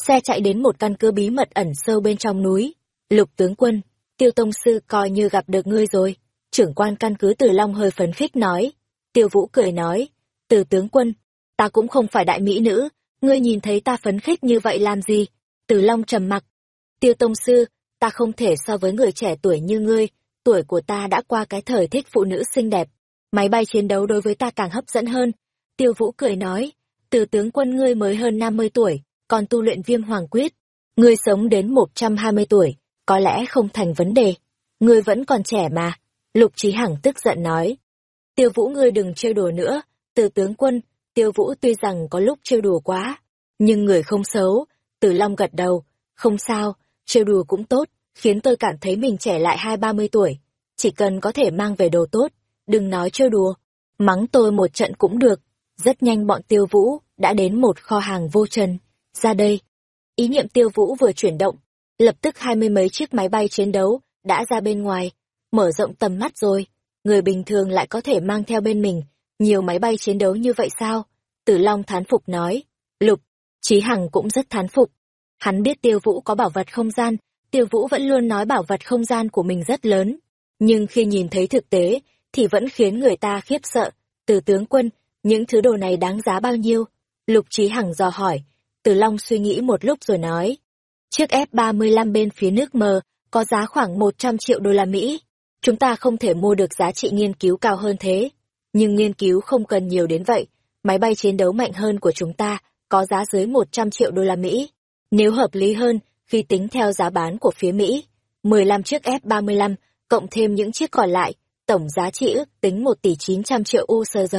xe chạy đến một căn cứ bí mật ẩn sâu bên trong núi. Lục tướng quân, tiêu tông sư coi như gặp được ngươi rồi. Trưởng quan căn cứ Từ Long hơi phấn khích nói. Tiêu Vũ cười nói, từ tướng quân, ta cũng không phải đại mỹ nữ, ngươi nhìn thấy ta phấn khích như vậy làm gì? Từ Long trầm mặc. Tiêu tông sư, ta không thể so với người trẻ tuổi như ngươi, tuổi của ta đã qua cái thời thích phụ nữ xinh đẹp. Máy bay chiến đấu đối với ta càng hấp dẫn hơn. Tiêu Vũ cười nói, từ tướng quân ngươi mới hơn 50 tuổi, còn tu luyện viêm hoàng quyết. Ngươi sống đến 120 tuổi, có lẽ không thành vấn đề. Ngươi vẫn còn trẻ mà. Lục Trí Hằng tức giận nói. Tiêu Vũ ngươi đừng trêu đùa nữa, từ tướng quân, Tiêu Vũ tuy rằng có lúc trêu đùa quá, nhưng người không xấu. Từ Long gật đầu, không sao, trêu đùa cũng tốt, khiến tôi cảm thấy mình trẻ lại hai ba mươi tuổi. Chỉ cần có thể mang về đồ tốt, đừng nói trêu đùa, mắng tôi một trận cũng được. Rất nhanh bọn tiêu vũ đã đến một kho hàng vô trần. Ra đây. Ý niệm tiêu vũ vừa chuyển động, lập tức hai mươi mấy chiếc máy bay chiến đấu đã ra bên ngoài, mở rộng tầm mắt rồi. Người bình thường lại có thể mang theo bên mình nhiều máy bay chiến đấu như vậy sao? Tử Long thán phục nói. Lục, Chí Hằng cũng rất thán phục. Hắn biết tiêu vũ có bảo vật không gian, tiêu vũ vẫn luôn nói bảo vật không gian của mình rất lớn. Nhưng khi nhìn thấy thực tế, thì vẫn khiến người ta khiếp sợ. Từ tướng quân, những thứ đồ này đáng giá bao nhiêu? Lục Trí Hằng dò hỏi. Từ Long suy nghĩ một lúc rồi nói. Chiếc F-35 bên phía nước mờ, có giá khoảng 100 triệu đô la Mỹ. Chúng ta không thể mua được giá trị nghiên cứu cao hơn thế. Nhưng nghiên cứu không cần nhiều đến vậy. Máy bay chiến đấu mạnh hơn của chúng ta có giá dưới 100 triệu đô la Mỹ. Nếu hợp lý hơn, khi tính theo giá bán của phía Mỹ, 15 chiếc F-35, cộng thêm những chiếc còn lại, tổng giá trị ước tính 1 tỷ 900 triệu USD.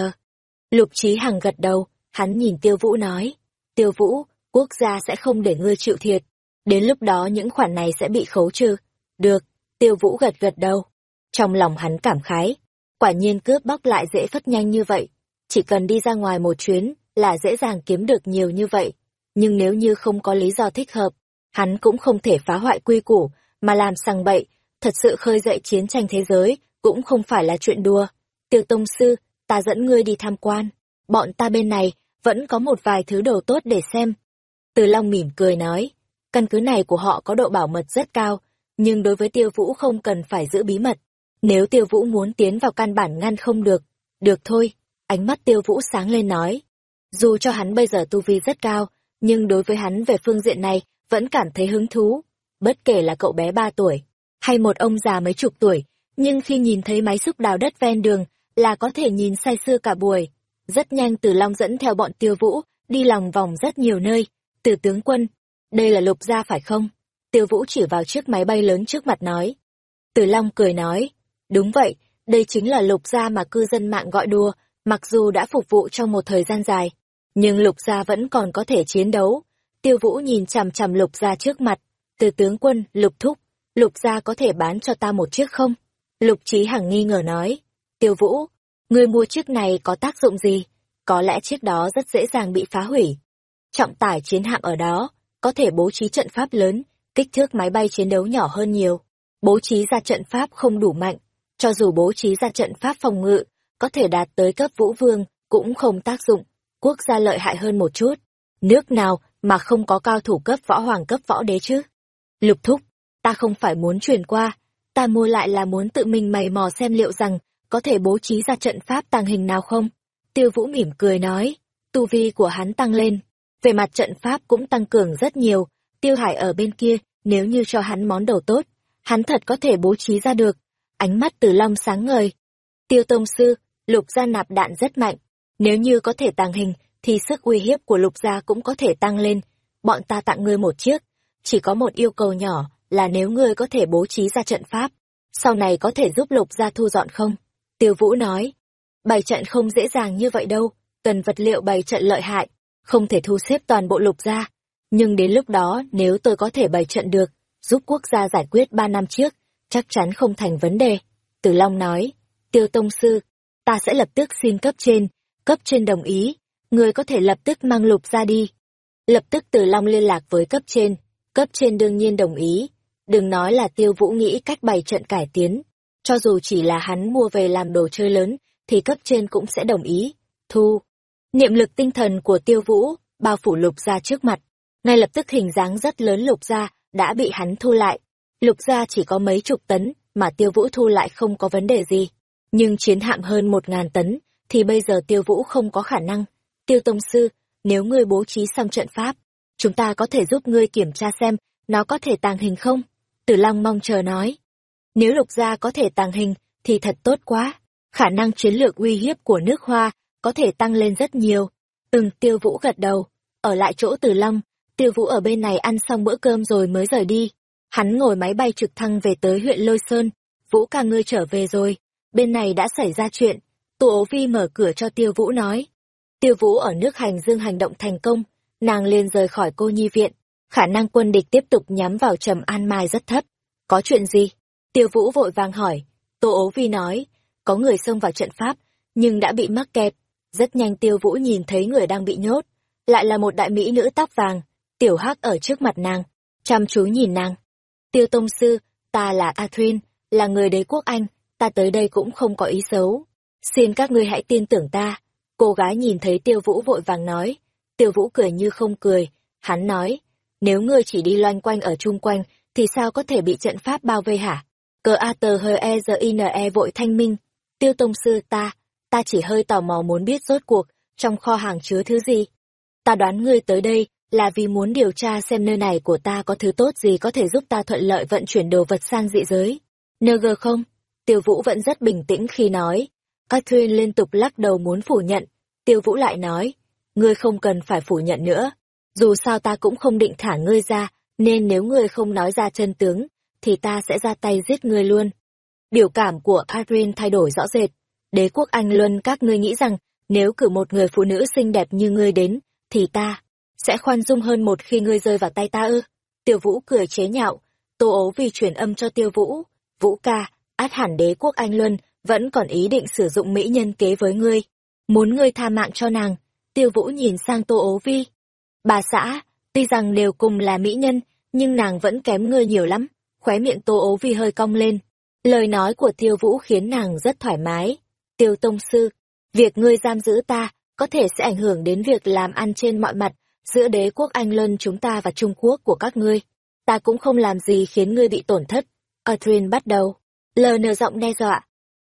Lục Trí Hằng gật đầu, hắn nhìn Tiêu Vũ nói, Tiêu Vũ, quốc gia sẽ không để ngươi chịu thiệt, đến lúc đó những khoản này sẽ bị khấu trừ. Được, Tiêu Vũ gật gật đầu. Trong lòng hắn cảm khái, quả nhiên cướp bóc lại dễ phất nhanh như vậy, chỉ cần đi ra ngoài một chuyến là dễ dàng kiếm được nhiều như vậy. Nhưng nếu như không có lý do thích hợp, hắn cũng không thể phá hoại quy củ, mà làm sằng bậy, thật sự khơi dậy chiến tranh thế giới, cũng không phải là chuyện đùa. Tiêu Tông Sư, ta dẫn ngươi đi tham quan. Bọn ta bên này, vẫn có một vài thứ đồ tốt để xem. Từ Long mỉm cười nói, căn cứ này của họ có độ bảo mật rất cao, nhưng đối với Tiêu Vũ không cần phải giữ bí mật. Nếu Tiêu Vũ muốn tiến vào căn bản ngăn không được, được thôi. Ánh mắt Tiêu Vũ sáng lên nói. Dù cho hắn bây giờ tu vi rất cao, nhưng đối với hắn về phương diện này, vẫn cảm thấy hứng thú. Bất kể là cậu bé ba tuổi, hay một ông già mấy chục tuổi, nhưng khi nhìn thấy máy xúc đào đất ven đường, là có thể nhìn say sưa cả buổi. Rất nhanh Từ Long dẫn theo bọn tiêu vũ, đi lòng vòng rất nhiều nơi. Từ tướng quân, đây là lục gia phải không? Tiêu vũ chỉ vào chiếc máy bay lớn trước mặt nói. Từ Long cười nói, đúng vậy, đây chính là lục gia mà cư dân mạng gọi đùa, mặc dù đã phục vụ trong một thời gian dài. Nhưng lục gia vẫn còn có thể chiến đấu. Tiêu vũ nhìn chằm chằm lục gia trước mặt, từ tướng quân, lục thúc, lục gia có thể bán cho ta một chiếc không? Lục Trí Hằng nghi ngờ nói, tiêu vũ, ngươi mua chiếc này có tác dụng gì? có lẽ chiếc đó rất dễ dàng bị phá hủy. Trọng tải chiến hạm ở đó, có thể bố trí trận pháp lớn, kích thước máy bay chiến đấu nhỏ hơn nhiều. Bố trí ra trận pháp không đủ mạnh, cho dù bố trí ra trận pháp phòng ngự, có thể đạt tới cấp vũ vương, cũng không tác dụng, quốc gia lợi hại hơn một chút. Nước nào mà không có cao thủ cấp võ hoàng cấp võ đế chứ? Lục thúc, ta không phải muốn truyền qua, ta mua lại là muốn tự mình mày mò xem liệu rằng có thể bố trí ra trận pháp tàng hình nào không? Tiêu Vũ mỉm cười nói, tu vi của hắn tăng lên, về mặt trận pháp cũng tăng cường rất nhiều, Tiêu Hải ở bên kia, nếu như cho hắn món đồ tốt, hắn thật có thể bố trí ra được. Ánh mắt Từ Long sáng ngời. Tiêu Tông Sư, lục gia nạp đạn rất mạnh, nếu như có thể tàng hình, thì sức uy hiếp của lục gia cũng có thể tăng lên. Bọn ta tặng ngươi một chiếc, chỉ có một yêu cầu nhỏ là nếu ngươi có thể bố trí ra trận pháp, sau này có thể giúp lục gia thu dọn không? Tiêu Vũ nói, bày trận không dễ dàng như vậy đâu, cần vật liệu bày trận lợi hại, không thể thu xếp toàn bộ lục gia. Nhưng đến lúc đó nếu tôi có thể bày trận được, giúp quốc gia giải quyết ba năm trước, chắc chắn không thành vấn đề. Tử Long nói, Tiêu Tông Sư, ta sẽ lập tức xin cấp trên, cấp trên đồng ý, người có thể lập tức mang lục ra đi. Lập tức Tử Long liên lạc với cấp trên, cấp trên đương nhiên đồng ý. Đừng nói là Tiêu Vũ nghĩ cách bày trận cải tiến, cho dù chỉ là hắn mua về làm đồ chơi lớn, thì cấp trên cũng sẽ đồng ý. Thu. Niệm lực tinh thần của Tiêu Vũ, bao phủ lục ra trước mặt. Ngay lập tức hình dáng rất lớn lục ra, đã bị hắn thu lại. Lục ra chỉ có mấy chục tấn, mà Tiêu Vũ thu lại không có vấn đề gì. Nhưng chiến hạm hơn một ngàn tấn, thì bây giờ Tiêu Vũ không có khả năng. Tiêu Tông Sư, nếu ngươi bố trí xong trận pháp, chúng ta có thể giúp ngươi kiểm tra xem nó có thể tàng hình không? Tử Long mong chờ nói. Nếu lục gia có thể tàng hình, thì thật tốt quá. Khả năng chiến lược uy hiếp của nước hoa có thể tăng lên rất nhiều. từng tiêu vũ gật đầu. Ở lại chỗ Tử Long, tiêu vũ ở bên này ăn xong bữa cơm rồi mới rời đi. Hắn ngồi máy bay trực thăng về tới huyện Lôi Sơn. Vũ ca ngươi trở về rồi. Bên này đã xảy ra chuyện. Tô ố vi mở cửa cho tiêu vũ nói. Tiêu vũ ở nước hành dương hành động thành công. Nàng liền rời khỏi cô nhi viện. Khả năng quân địch tiếp tục nhắm vào trầm an mai rất thấp. Có chuyện gì? Tiêu Vũ vội vàng hỏi. Tô ố vi nói, có người xông vào trận pháp, nhưng đã bị mắc kẹt. Rất nhanh Tiêu Vũ nhìn thấy người đang bị nhốt. Lại là một đại mỹ nữ tóc vàng, tiểu hắc ở trước mặt nàng, chăm chú nhìn nàng. Tiêu Tông Sư, ta là Atrin, là người đế quốc Anh, ta tới đây cũng không có ý xấu. Xin các ngươi hãy tin tưởng ta. Cô gái nhìn thấy Tiêu Vũ vội vàng nói. Tiêu Vũ cười như không cười, hắn nói, nếu ngươi chỉ đi loanh quanh ở chung quanh, thì sao có thể bị trận pháp bao vây hả? Cờ A tờ hơi e giờ ine e vội thanh minh. Tiêu tông sư ta, ta chỉ hơi tò mò muốn biết rốt cuộc, trong kho hàng chứa thứ gì. Ta đoán ngươi tới đây, là vì muốn điều tra xem nơi này của ta có thứ tốt gì có thể giúp ta thuận lợi vận chuyển đồ vật sang dị giới. Nơ gờ không? Tiêu Vũ vẫn rất bình tĩnh khi nói. Catherine liên tục lắc đầu muốn phủ nhận. Tiêu Vũ lại nói, ngươi không cần phải phủ nhận nữa. Dù sao ta cũng không định thả ngươi ra, nên nếu ngươi không nói ra chân tướng, thì ta sẽ ra tay giết ngươi luôn. Biểu cảm của Catherine thay đổi rõ rệt. Đế quốc Anh Luân các ngươi nghĩ rằng, nếu cử một người phụ nữ xinh đẹp như ngươi đến, thì ta sẽ khoan dung hơn một khi ngươi rơi vào tay ta ư. Tiêu Vũ cười chế nhạo, tô ố vì chuyển âm cho Tiêu Vũ. Vũ ca, át hẳn đế quốc Anh Luân vẫn còn ý định sử dụng mỹ nhân kế với ngươi. Muốn ngươi tha mạng cho nàng. Tiêu Vũ nhìn sang tô ố vi. Bà xã, tuy rằng đều cùng là mỹ nhân, nhưng nàng vẫn kém ngươi nhiều lắm khóe miệng tô ố vi hơi cong lên. Lời nói của tiêu vũ khiến nàng rất thoải mái. Tiêu tông sư, việc ngươi giam giữ ta, có thể sẽ ảnh hưởng đến việc làm ăn trên mọi mặt, giữa đế quốc Anh Lân chúng ta và Trung Quốc của các ngươi. Ta cũng không làm gì khiến ngươi bị tổn thất. Adrian bắt đầu. Lờ nờ giọng đe dọa.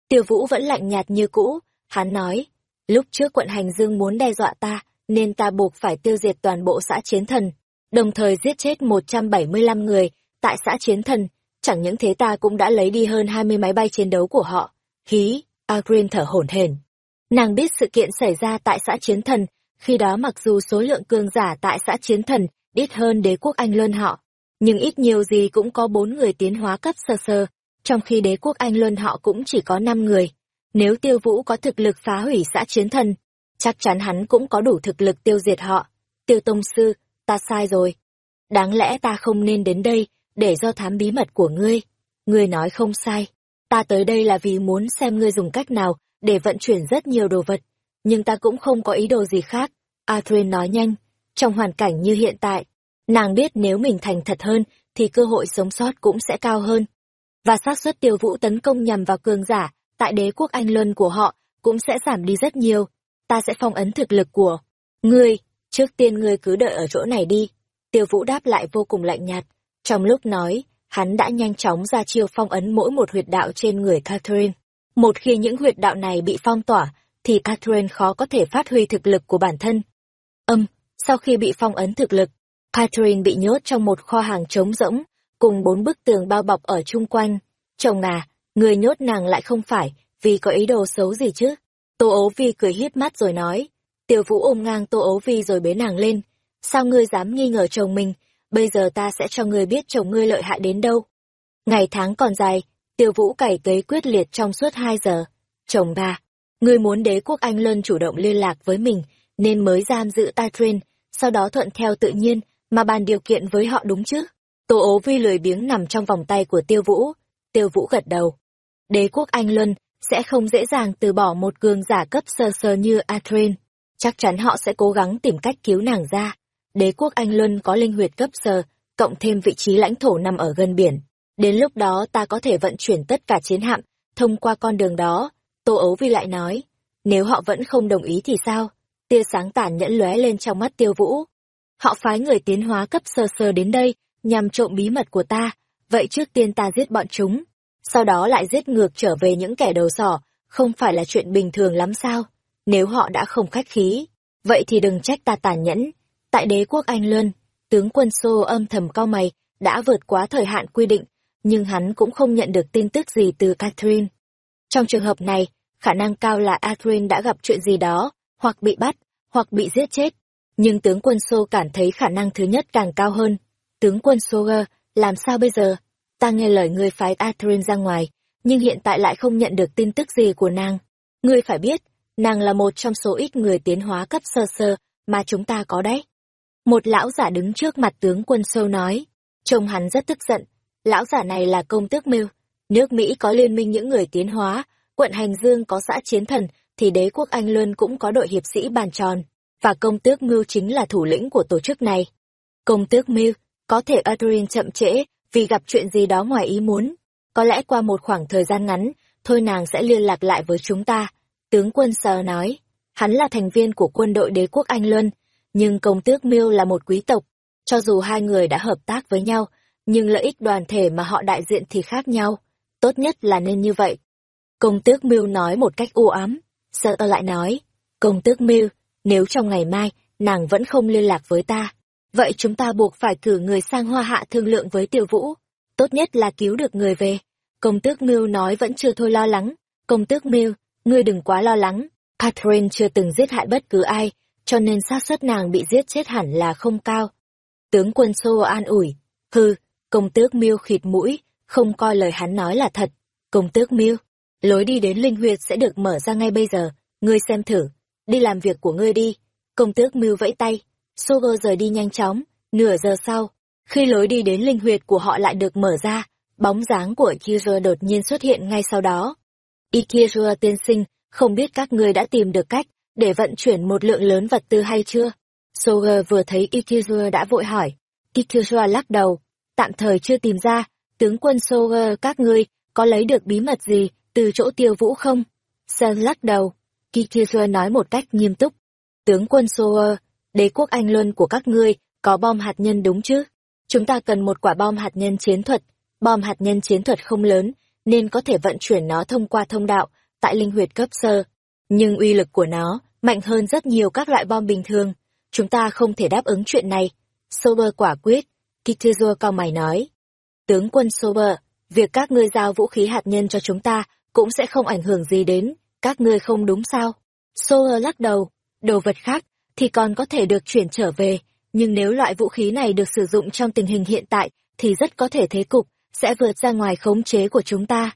Tiêu vũ vẫn lạnh nhạt như cũ, hắn nói. Lúc trước quận hành dương muốn đe dọa ta, nên ta buộc phải tiêu diệt toàn bộ xã chiến thần, đồng thời giết chết 175 người, tại xã Chiến Thần, chẳng những thế ta cũng đã lấy đi hơn hai mươi máy bay chiến đấu của họ. Hí, Agrin thở hổn hển. Nàng biết sự kiện xảy ra tại xã Chiến Thần, khi đó mặc dù số lượng cường giả tại xã Chiến Thần ít hơn đế quốc Anh Luân họ, nhưng ít nhiều gì cũng có bốn người tiến hóa cấp sơ sơ, trong khi đế quốc Anh Luân họ cũng chỉ có năm người. Nếu tiêu vũ có thực lực phá hủy xã Chiến Thần, chắc chắn hắn cũng có đủ thực lực tiêu diệt họ. Tiêu Tông Sư, ta sai rồi. Đáng lẽ ta không nên đến đây, để do thám bí mật của ngươi. Ngươi nói không sai. Ta tới đây là vì muốn xem ngươi dùng cách nào để vận chuyển rất nhiều đồ vật. nhưng ta cũng không có ý đồ gì khác. Adrian nói nhanh, trong hoàn cảnh như hiện tại, nàng biết nếu mình thành thật hơn thì cơ hội sống sót cũng sẽ cao hơn. Và xác suất tiêu vũ tấn công nhằm vào cường giả tại đế quốc Anh Luân của họ cũng sẽ giảm đi rất nhiều. Ta sẽ phong ấn thực lực của ngươi, trước tiên ngươi cứ đợi ở chỗ này đi. Tiêu vũ đáp lại vô cùng lạnh nhạt. Trong lúc nói, hắn đã nhanh chóng ra chiêu phong ấn mỗi một huyệt đạo trên người Catherine. Một khi những huyệt đạo này bị phong tỏa, thì Catherine khó có thể phát huy thực lực của bản thân. Âm, sau khi bị phong ấn thực lực, Catherine bị nhốt trong một kho hàng trống rỗng, cùng bốn bức tường bao bọc ở chung quanh. Chồng à, người nhốt nàng lại không phải, vì có ý đồ xấu gì chứ? Tô ấu vi cười hiếp mắt rồi nói. Tiểu vũ ôm ngang tô ấu vi rồi bế nàng lên. Sao ngươi dám nghi ngờ chồng mình? Bây giờ ta sẽ cho ngươi biết chồng ngươi lợi hại đến đâu. Ngày tháng còn dài, tiêu vũ cày cấy quyết liệt trong suốt hai giờ. Chồng bà, ngươi muốn đế quốc Anh Luân chủ động liên lạc với mình, nên mới giam giữ ta Tatrin, sau đó thuận theo tự nhiên, mà bàn điều kiện với họ đúng chứ? Tô ố vi lười biếng nằm trong vòng tay của tiêu vũ. Tiêu vũ gật đầu. Đế quốc Anh Luân sẽ không dễ dàng từ bỏ một cường giả cấp sơ sơ như Atrin. Chắc chắn họ sẽ cố gắng tìm cách cứu nàng ra. Đế quốc Anh Luân có linh huyệt cấp sơ, cộng thêm vị trí lãnh thổ nằm ở gần biển. Đến lúc đó ta có thể vận chuyển tất cả chiến hạm, thông qua con đường đó. Tô ấu vi lại nói, nếu họ vẫn không đồng ý thì sao? Tia sáng tản nhẫn lóe lên trong mắt tiêu vũ. Họ phái người tiến hóa cấp sơ sơ đến đây, nhằm trộm bí mật của ta, vậy trước tiên ta giết bọn chúng, sau đó lại giết ngược trở về những kẻ đầu sỏ, không phải là chuyện bình thường lắm sao? Nếu họ đã không khách khí, vậy thì đừng trách ta tàn nhẫn. Tại đế quốc Anh Luân, tướng quân Sô âm thầm cao mày, đã vượt quá thời hạn quy định, nhưng hắn cũng không nhận được tin tức gì từ Catherine. Trong trường hợp này, khả năng cao là Catherine đã gặp chuyện gì đó, hoặc bị bắt, hoặc bị giết chết. Nhưng tướng quân Sô cảm thấy khả năng thứ nhất càng cao hơn tướng quân Soger, làm sao bây giờ? Ta nghe lời ngươi phái Atrin ra ngoài, nhưng hiện tại lại không nhận được tin tức gì của nàng. Ngươi phải biết, nàng là một trong số ít người tiến hóa cấp sơ sơ mà chúng ta có đấy. Một lão giả đứng trước mặt tướng quân Sâu nói, trông hắn rất tức giận. Lão giả này là công tước mưu. Nước Mỹ có liên minh những người tiến hóa, quận Hành Dương có xã chiến thần, thì đế quốc Anh Luân cũng có đội hiệp sĩ bàn tròn, và công tước mưu chính là thủ lĩnh của tổ chức này. Công tước mưu, có thể Adrian chậm trễ, vì gặp chuyện gì đó ngoài ý muốn. Có lẽ qua một khoảng thời gian ngắn, thôi nàng sẽ liên lạc lại với chúng ta. Tướng quân Sờ nói, hắn là thành viên của quân đội đế quốc Anh Luân, nhưng công tước Miêu là một quý tộc. Cho dù hai người đã hợp tác với nhau, nhưng lợi ích đoàn thể mà họ đại diện thì khác nhau. Tốt nhất là nên như vậy. Công tước Miêu nói một cách u ám. Sợ lại nói, công tước Miêu, nếu trong ngày mai, nàng vẫn không liên lạc với ta, Vậy chúng ta buộc phải cử người sang hoa hạ thương lượng với tiểu vũ. Tốt nhất là cứu được người về. Công tước Miêu nói vẫn chưa thôi lo lắng. Công tước Miêu, ngươi đừng quá lo lắng. Catherine chưa từng giết hại bất cứ ai, cho nên xác suất nàng bị giết chết hẳn là không cao. Tướng quân xô an ủi. hư công tước Miêu khịt mũi, không coi lời hắn nói là thật. Công tước Miêu, lối đi đến linh huyệt sẽ được mở ra ngay bây giờ. Ngươi xem thử, đi làm việc của ngươi đi. Công tước Miêu vẫy tay Sugar rời đi nhanh chóng, nửa giờ sau, khi lối đi đến linh huyệt của họ lại được mở ra, bóng dáng của Ikira đột nhiên xuất hiện ngay sau đó. Ikira tiên sinh, không biết các ngươi đã tìm được cách để vận chuyển một lượng lớn vật tư hay chưa? Sugar vừa thấy Ikira đã vội hỏi. Ikira lắc đầu, tạm thời chưa tìm ra, tướng quân Sugar các ngươi có lấy được bí mật gì từ chỗ tiêu vũ không? Sơn lắc đầu, Ikira nói một cách nghiêm túc. Tướng quân Sugar, đế quốc Anh Luân của các ngươi có bom hạt nhân đúng chứ? Chúng ta cần một quả bom hạt nhân chiến thuật. Bom hạt nhân chiến thuật không lớn, nên có thể vận chuyển nó thông qua thông đạo, tại linh huyệt cấp sơ. Nhưng uy lực của nó mạnh hơn rất nhiều các loại bom bình thường. Chúng ta không thể đáp ứng chuyện này. Sober quả quyết, Kitizua cao mày nói. Tướng quân Sober, việc các ngươi giao vũ khí hạt nhân cho chúng ta cũng sẽ không ảnh hưởng gì đến, các ngươi không đúng sao? Sober lắc đầu, đồ vật khác thì còn có thể được chuyển trở về, nhưng nếu loại vũ khí này được sử dụng trong tình hình hiện tại, thì rất có thể thế cục, sẽ vượt ra ngoài khống chế của chúng ta.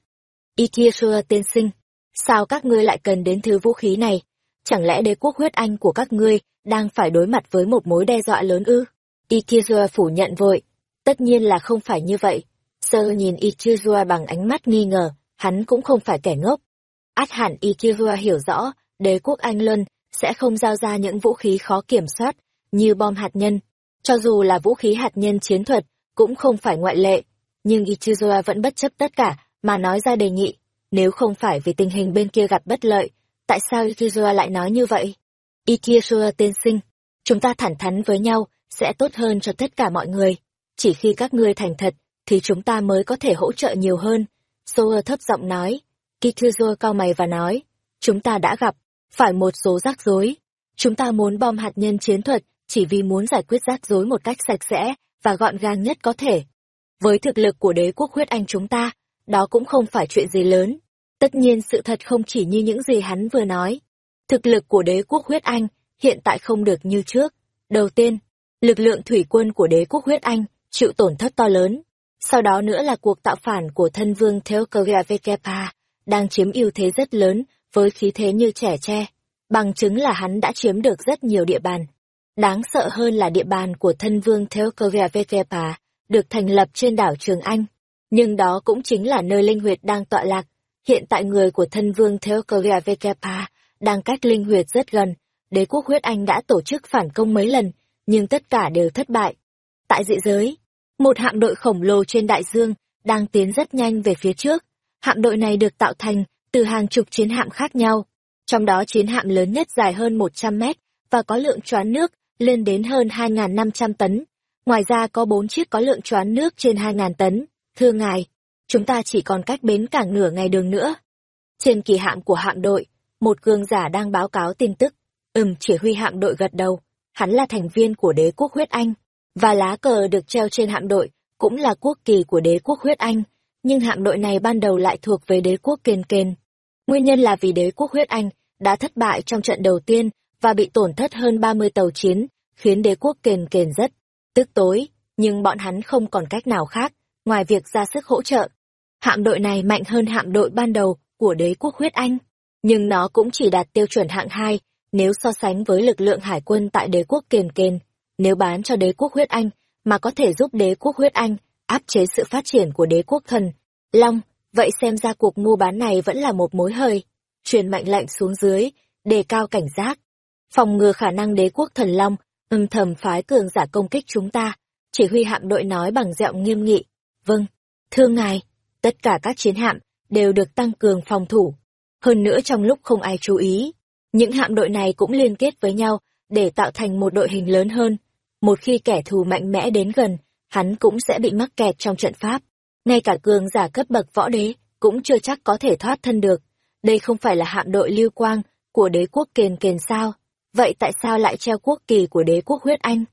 Ikishua tiên sinh, sao các ngươi lại cần đến thứ vũ khí này? Chẳng lẽ đế quốc huyết anh của các ngươi đang phải đối mặt với một mối đe dọa lớn ư? Ikishua phủ nhận vội. Tất nhiên là không phải như vậy. Sơ nhìn Ikishua bằng ánh mắt nghi ngờ, hắn cũng không phải kẻ ngốc. Át hẳn Ikishua hiểu rõ, đế quốc Anh Luân sẽ không giao ra những vũ khí khó kiểm soát, như bom hạt nhân. Cho dù là vũ khí hạt nhân chiến thuật, cũng không phải ngoại lệ. Nhưng Ichizoa vẫn bất chấp tất cả, mà nói ra đề nghị. Nếu không phải vì tình hình bên kia gặp bất lợi, tại sao Ichizoa lại nói như vậy? Ichizoa tiên sinh, chúng ta thẳng thắn với nhau, sẽ tốt hơn cho tất cả mọi người. Chỉ khi các ngươi thành thật, thì chúng ta mới có thể hỗ trợ nhiều hơn. Soa thấp giọng nói. Ichizoa cao mày và nói, chúng ta đã gặp, phải một số rắc rối. Chúng ta muốn bom hạt nhân chiến thuật, chỉ vì muốn giải quyết rắc rối một cách sạch sẽ và gọn gàng nhất có thể. Với thực lực của đế quốc huyết anh chúng ta, đó cũng không phải chuyện gì lớn. Tất nhiên sự thật không chỉ như những gì hắn vừa nói. Thực lực của đế quốc huyết anh hiện tại không được như trước. Đầu tiên, lực lượng thủy quân của đế quốc huyết anh chịu tổn thất to lớn. Sau đó nữa là cuộc tạo phản của thân vương Theokogia Vekepa, đang chiếm ưu thế rất lớn với khí thế như trẻ tre. Bằng chứng là hắn đã chiếm được rất nhiều địa bàn. Đáng sợ hơn là địa bàn của thân vương Theokoria được thành lập trên đảo Trường Anh. Nhưng đó cũng chính là nơi linh huyệt đang tọa lạc. Hiện tại người của thân vương Theokoria đang cách linh huyệt rất gần. Đế quốc huyết Anh đã tổ chức phản công mấy lần, nhưng tất cả đều thất bại. Tại dị giới, một hạm đội khổng lồ trên đại dương đang tiến rất nhanh về phía trước. Hạm đội này được tạo thành từ hàng chục chiến hạm khác nhau. Trong đó chiến hạm lớn nhất dài hơn 100 mét và có lượng choán nước lên đến hơn 2.500 tấn. Ngoài ra có bốn chiếc có lượng choán nước trên 2.000 tấn. Thưa ngài, chúng ta chỉ còn cách bến cảng nửa ngày đường nữa. Trên kỳ hạm của hạm đội, một cường giả đang báo cáo tin tức. Ừm, chỉ huy hạm đội gật đầu. Hắn là thành viên của đế quốc huyết Anh, và lá cờ được treo trên hạm đội cũng là quốc kỳ của đế quốc huyết Anh. Nhưng hạm đội này ban đầu lại thuộc về đế quốc kền kền. Nguyên nhân là vì đế quốc huyết Anh đã thất bại trong trận đầu tiên và bị tổn thất hơn 30 tàu chiến, khiến đế quốc kền kền rất tức tối, nhưng bọn hắn không còn cách nào khác, ngoài việc ra sức hỗ trợ. Hạm đội này mạnh hơn hạm đội ban đầu của đế quốc huyết Anh, nhưng nó cũng chỉ đạt tiêu chuẩn hạng 2 nếu so sánh với lực lượng hải quân tại đế quốc kền kền. Nếu bán cho đế quốc huyết Anh mà có thể giúp đế quốc huyết Anh áp chế sự phát triển của đế quốc thần, Long, vậy xem ra cuộc mua bán này vẫn là một mối hời. Truyền mệnh lệnh xuống dưới, đề cao cảnh giác. Phòng ngừa khả năng đế quốc thần Long âm thầm phái cường giả công kích chúng ta, chỉ huy hạm đội nói bằng giọng nghiêm nghị. Vâng, thưa ngài, tất cả các chiến hạm đều được tăng cường phòng thủ. Hơn nữa trong lúc không ai chú ý, những hạm đội này cũng liên kết với nhau để tạo thành một đội hình lớn hơn. Một khi kẻ thù mạnh mẽ đến gần, hắn cũng sẽ bị mắc kẹt trong trận pháp. Ngay cả cường giả cấp bậc võ đế cũng chưa chắc có thể thoát thân được. Đây không phải là hạm đội lưu quang của đế quốc kền kền sao? vậy tại sao lại treo quốc kỳ của đế quốc huyết anh?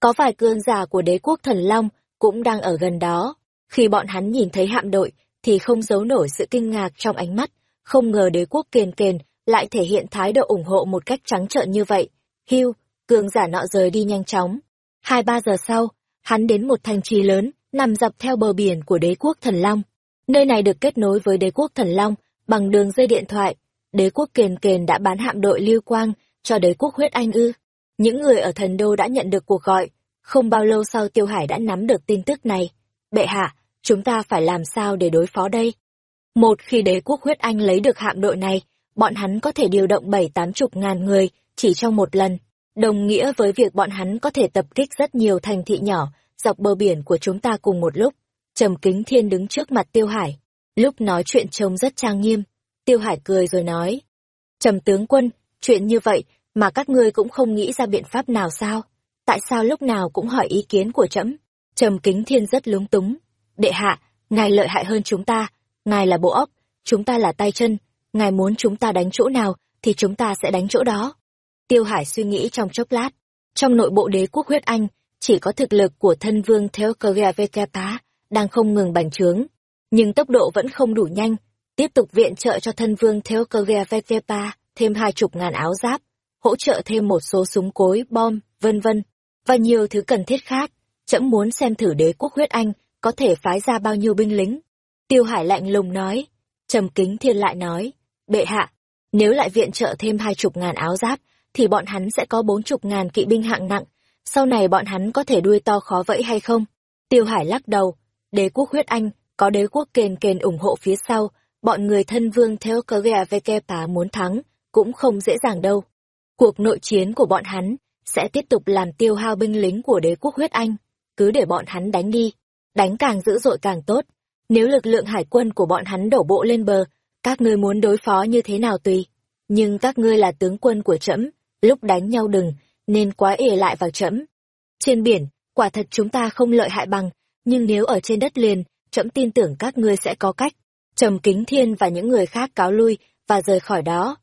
Có vài cường giả của đế quốc thần long cũng đang ở gần đó. Khi bọn hắn nhìn thấy hạm đội, thì không giấu nổi sự kinh ngạc trong ánh mắt, không ngờ đế quốc kền kền lại thể hiện thái độ ủng hộ một cách trắng trợn như vậy. Hưu, cường giả nọ rời đi nhanh chóng. Hai ba giờ sau, hắn đến một thành trì lớn, nằm dọc theo bờ biển của đế quốc thần long. Nơi này được kết nối với đế quốc thần long bằng đường dây điện thoại. Đế quốc kền kền đã bán hạm đội lưu quang cho đế quốc huyết anh ư. Những người ở thần đô đã nhận được cuộc gọi, không bao lâu sau Tiêu Hải đã nắm được tin tức này. Bệ hạ, chúng ta phải làm sao để đối phó đây? Một khi đế quốc huyết anh lấy được hạm đội này, bọn hắn có thể điều động bảy tám chục ngàn người chỉ trong một lần, đồng nghĩa với việc bọn hắn có thể tập kích rất nhiều thành thị nhỏ dọc bờ biển của chúng ta cùng một lúc. Trầm Kính Thiên đứng trước mặt Tiêu Hải, lúc nói chuyện trông rất trang nghiêm. Tiêu Hải cười rồi nói, Trầm tướng quân, chuyện như vậy mà các ngươi cũng không nghĩ ra biện pháp nào sao? Tại sao lúc nào cũng hỏi ý kiến của trẫm? Trầm Kính Thiên rất lúng túng. Đệ hạ, ngài lợi hại hơn chúng ta, ngài là bộ óc, chúng ta là tay chân, ngài muốn chúng ta đánh chỗ nào thì chúng ta sẽ đánh chỗ đó. Tiêu Hải suy nghĩ trong chốc lát, trong nội bộ đế quốc huyết Anh, chỉ có thực lực của thân vương Theokoria Vekapa đang không ngừng bành trướng, nhưng tốc độ vẫn không đủ nhanh, tiếp tục viện trợ cho thân vương Theokoria Vekapa thêm hai chục ngàn áo giáp, hỗ trợ thêm một số súng cối, bom, vân vân, và nhiều thứ cần thiết khác. Chậm muốn xem thử đế quốc huyết anh có thể phái ra bao nhiêu binh lính. Tiêu Hải lạnh lùng nói. Trầm Kính Thiên lại nói, bệ hạ, nếu lại viện trợ thêm hai chục ngàn áo giáp, thì bọn hắn sẽ có bốn chục ngàn kỵ binh hạng nặng. Sau này bọn hắn có thể đuôi to khó vẫy hay không? Tiêu Hải lắc đầu, đế quốc huyết anh, có đế quốc kền kền ủng hộ phía sau, bọn người thân vương theo cờ kê phá muốn thắng, cũng không dễ dàng đâu. Cuộc nội chiến của bọn hắn sẽ tiếp tục làm tiêu hao binh lính của đế quốc huyết Anh. Cứ để bọn hắn đánh đi. Đánh càng dữ dội càng tốt. Nếu lực lượng hải quân của bọn hắn đổ bộ lên bờ, các ngươi muốn đối phó như thế nào tùy. Nhưng các ngươi là tướng quân của trẫm lúc đánh nhau đừng, nên quá ỉ lại vào trẫm Trên biển, quả thật chúng ta không lợi hại bằng, nhưng nếu ở trên đất liền, trẫm tin tưởng các ngươi sẽ có cách. Trầm Kính Thiên và những người khác cáo lui và rời khỏi đó.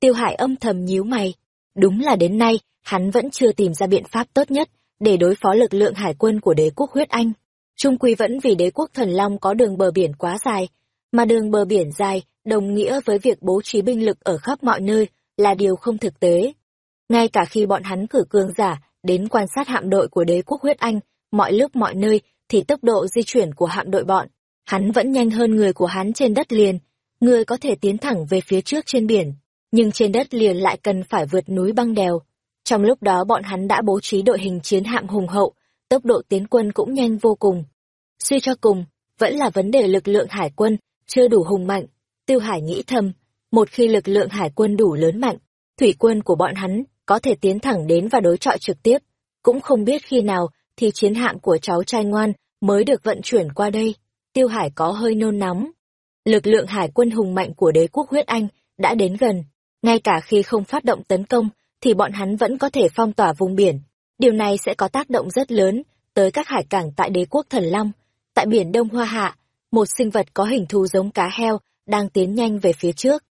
Tiêu Hải âm thầm nhíu mày. Đúng là đến nay, hắn vẫn chưa tìm ra biện pháp tốt nhất để đối phó lực lượng hải quân của đế quốc huyết Anh. Trung quy vẫn vì đế quốc thần Long có đường bờ biển quá dài, mà đường bờ biển dài đồng nghĩa với việc bố trí binh lực ở khắp mọi nơi là điều không thực tế. Ngay cả khi bọn hắn cử cường giả đến quan sát hạm đội của đế quốc huyết Anh, mọi lúc mọi nơi thì tốc độ di chuyển của hạm đội bọn, hắn vẫn nhanh hơn người của hắn trên đất liền. Người có thể tiến thẳng về phía trước trên biển, nhưng trên đất liền lại cần phải vượt núi băng đèo. Trong lúc đó bọn hắn đã bố trí đội hình chiến hạm hùng hậu, tốc độ tiến quân cũng nhanh vô cùng. Suy cho cùng, vẫn là vấn đề lực lượng hải quân, chưa đủ hùng mạnh. Tiêu Hải nghĩ thầm, một khi lực lượng hải quân đủ lớn mạnh, thủy quân của bọn hắn có thể tiến thẳng đến và đối chọi trực tiếp. Cũng không biết khi nào thì chiến hạm của cháu trai ngoan mới được vận chuyển qua đây. Tiêu Hải có hơi nôn nóng. Lực lượng hải quân hùng mạnh của đế quốc huyết Anh đã đến gần. Ngay cả khi không phát động tấn công, thì bọn hắn vẫn có thể phong tỏa vùng biển. Điều này sẽ có tác động rất lớn tới các hải cảng tại đế quốc Thần Long. Tại biển Đông Hoa Hạ, một sinh vật có hình thù giống cá heo đang tiến nhanh về phía trước.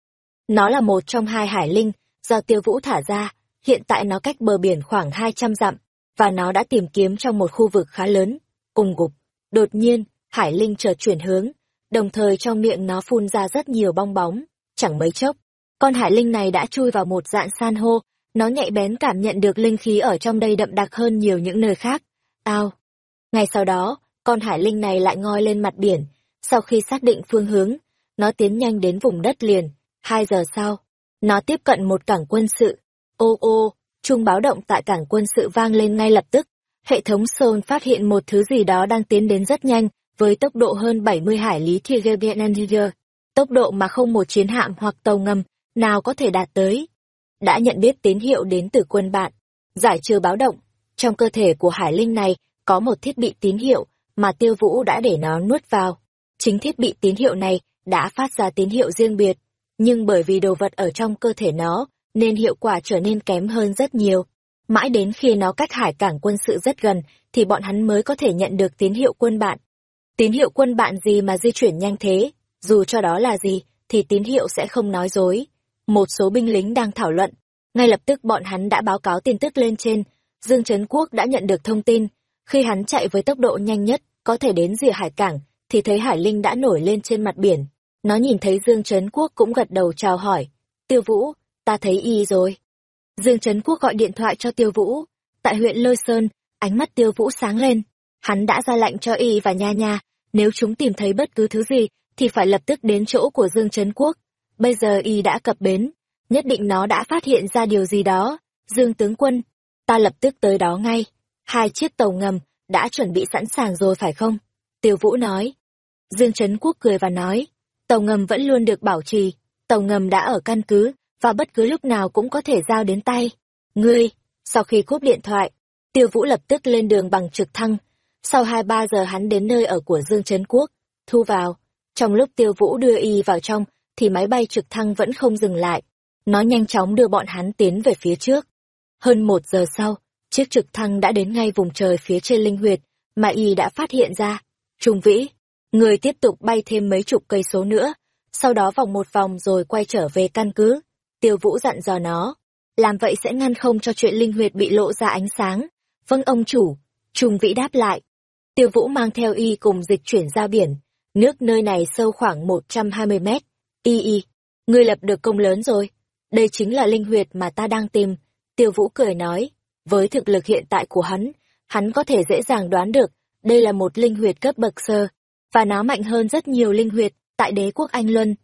Nó là một trong hai hải linh do tiêu vũ thả ra, hiện tại nó cách bờ biển khoảng 200 dặm, và nó đã tìm kiếm trong một khu vực khá lớn. Cùng gục, đột nhiên, hải linh chợt chuyển hướng, đồng thời trong miệng nó phun ra rất nhiều bong bóng, chẳng mấy chốc. Con hải linh này đã chui vào một dạng san hô, nó nhạy bén cảm nhận được linh khí ở trong đây đậm đặc hơn nhiều những nơi khác. Ao. Ngay sau đó, con hải linh này lại ngoi lên mặt biển, sau khi xác định phương hướng, nó tiến nhanh đến vùng đất liền. Hai giờ sau, nó tiếp cận một cảng quân sự. Ô ô, chuông báo động tại cảng quân sự vang lên ngay lập tức. Hệ thống Sơn phát hiện một thứ gì đó đang tiến đến rất nhanh, với tốc độ hơn 70 hải lý Tigerian Tốc độ mà không một chiến hạm hoặc tàu ngầm nào có thể đạt tới. Đã nhận biết tín hiệu đến từ quân bạn. Giải trừ báo động. Trong cơ thể của hải linh này có một thiết bị tín hiệu mà tiêu vũ đã để nó nuốt vào. Chính thiết bị tín hiệu này đã phát ra tín hiệu riêng biệt, nhưng bởi vì đồ vật ở trong cơ thể nó, nên hiệu quả trở nên kém hơn rất nhiều. Mãi đến khi nó cách hải cảng quân sự rất gần, thì bọn hắn mới có thể nhận được tín hiệu quân bạn. Tín hiệu quân bạn gì mà di chuyển nhanh thế, dù cho đó là gì, thì tín hiệu sẽ không nói dối. Một số binh lính đang thảo luận, ngay lập tức bọn hắn đã báo cáo tin tức lên trên, Dương Trấn Quốc đã nhận được thông tin, khi hắn chạy với tốc độ nhanh nhất, có thể đến rìa hải cảng, thì thấy Hải Linh đã nổi lên trên mặt biển. Nó nhìn thấy Dương Trấn Quốc cũng gật đầu chào hỏi. Tiêu Vũ, ta thấy y rồi. Dương Trấn Quốc gọi điện thoại cho Tiêu Vũ. Tại huyện Lôi Sơn, ánh mắt Tiêu Vũ sáng lên. Hắn đã ra lệnh cho y và Nha Nha, nếu chúng tìm thấy bất cứ thứ gì, thì phải lập tức đến chỗ của Dương Trấn Quốc. Bây giờ y đã cập bến, nhất định nó đã phát hiện ra điều gì đó. Dương tướng quân, ta lập tức tới đó ngay. Hai chiếc tàu ngầm đã chuẩn bị sẵn sàng rồi phải không? Tiêu Vũ nói. Dương Trấn Quốc cười và nói, tàu ngầm vẫn luôn được bảo trì, tàu ngầm đã ở căn cứ, và bất cứ lúc nào cũng có thể giao đến tay. Ngươi, sau khi cúp điện thoại, Tiêu Vũ lập tức lên đường bằng trực thăng. Sau hai ba giờ hắn đến nơi ở của Dương Trấn Quốc, thu vào. Trong lúc Tiêu Vũ đưa y vào trong, thì máy bay trực thăng vẫn không dừng lại. Nó nhanh chóng đưa bọn hắn tiến về phía trước. Hơn một giờ sau, chiếc trực thăng đã đến ngay vùng trời phía trên linh huyệt, mà y đã phát hiện ra. Trung Vĩ, người tiếp tục bay thêm mấy chục cây số nữa, sau đó vòng một vòng rồi quay trở về căn cứ. Tiêu Vũ dặn dò nó, làm vậy sẽ ngăn không cho chuyện linh huyệt bị lộ ra ánh sáng. Vâng ông chủ, Trung Vĩ đáp lại. Tiêu Vũ mang theo y cùng dịch chuyển ra biển, nước nơi này sâu khoảng 120 mét. Y y, ngươi lập được công lớn rồi. Đây chính là linh huyệt mà ta đang tìm. Tiêu Vũ cười nói, với thực lực hiện tại của hắn, hắn có thể dễ dàng đoán được đây là một linh huyệt cấp bậc sơ, và nó mạnh hơn rất nhiều linh huyệt tại đế quốc Anh Luân.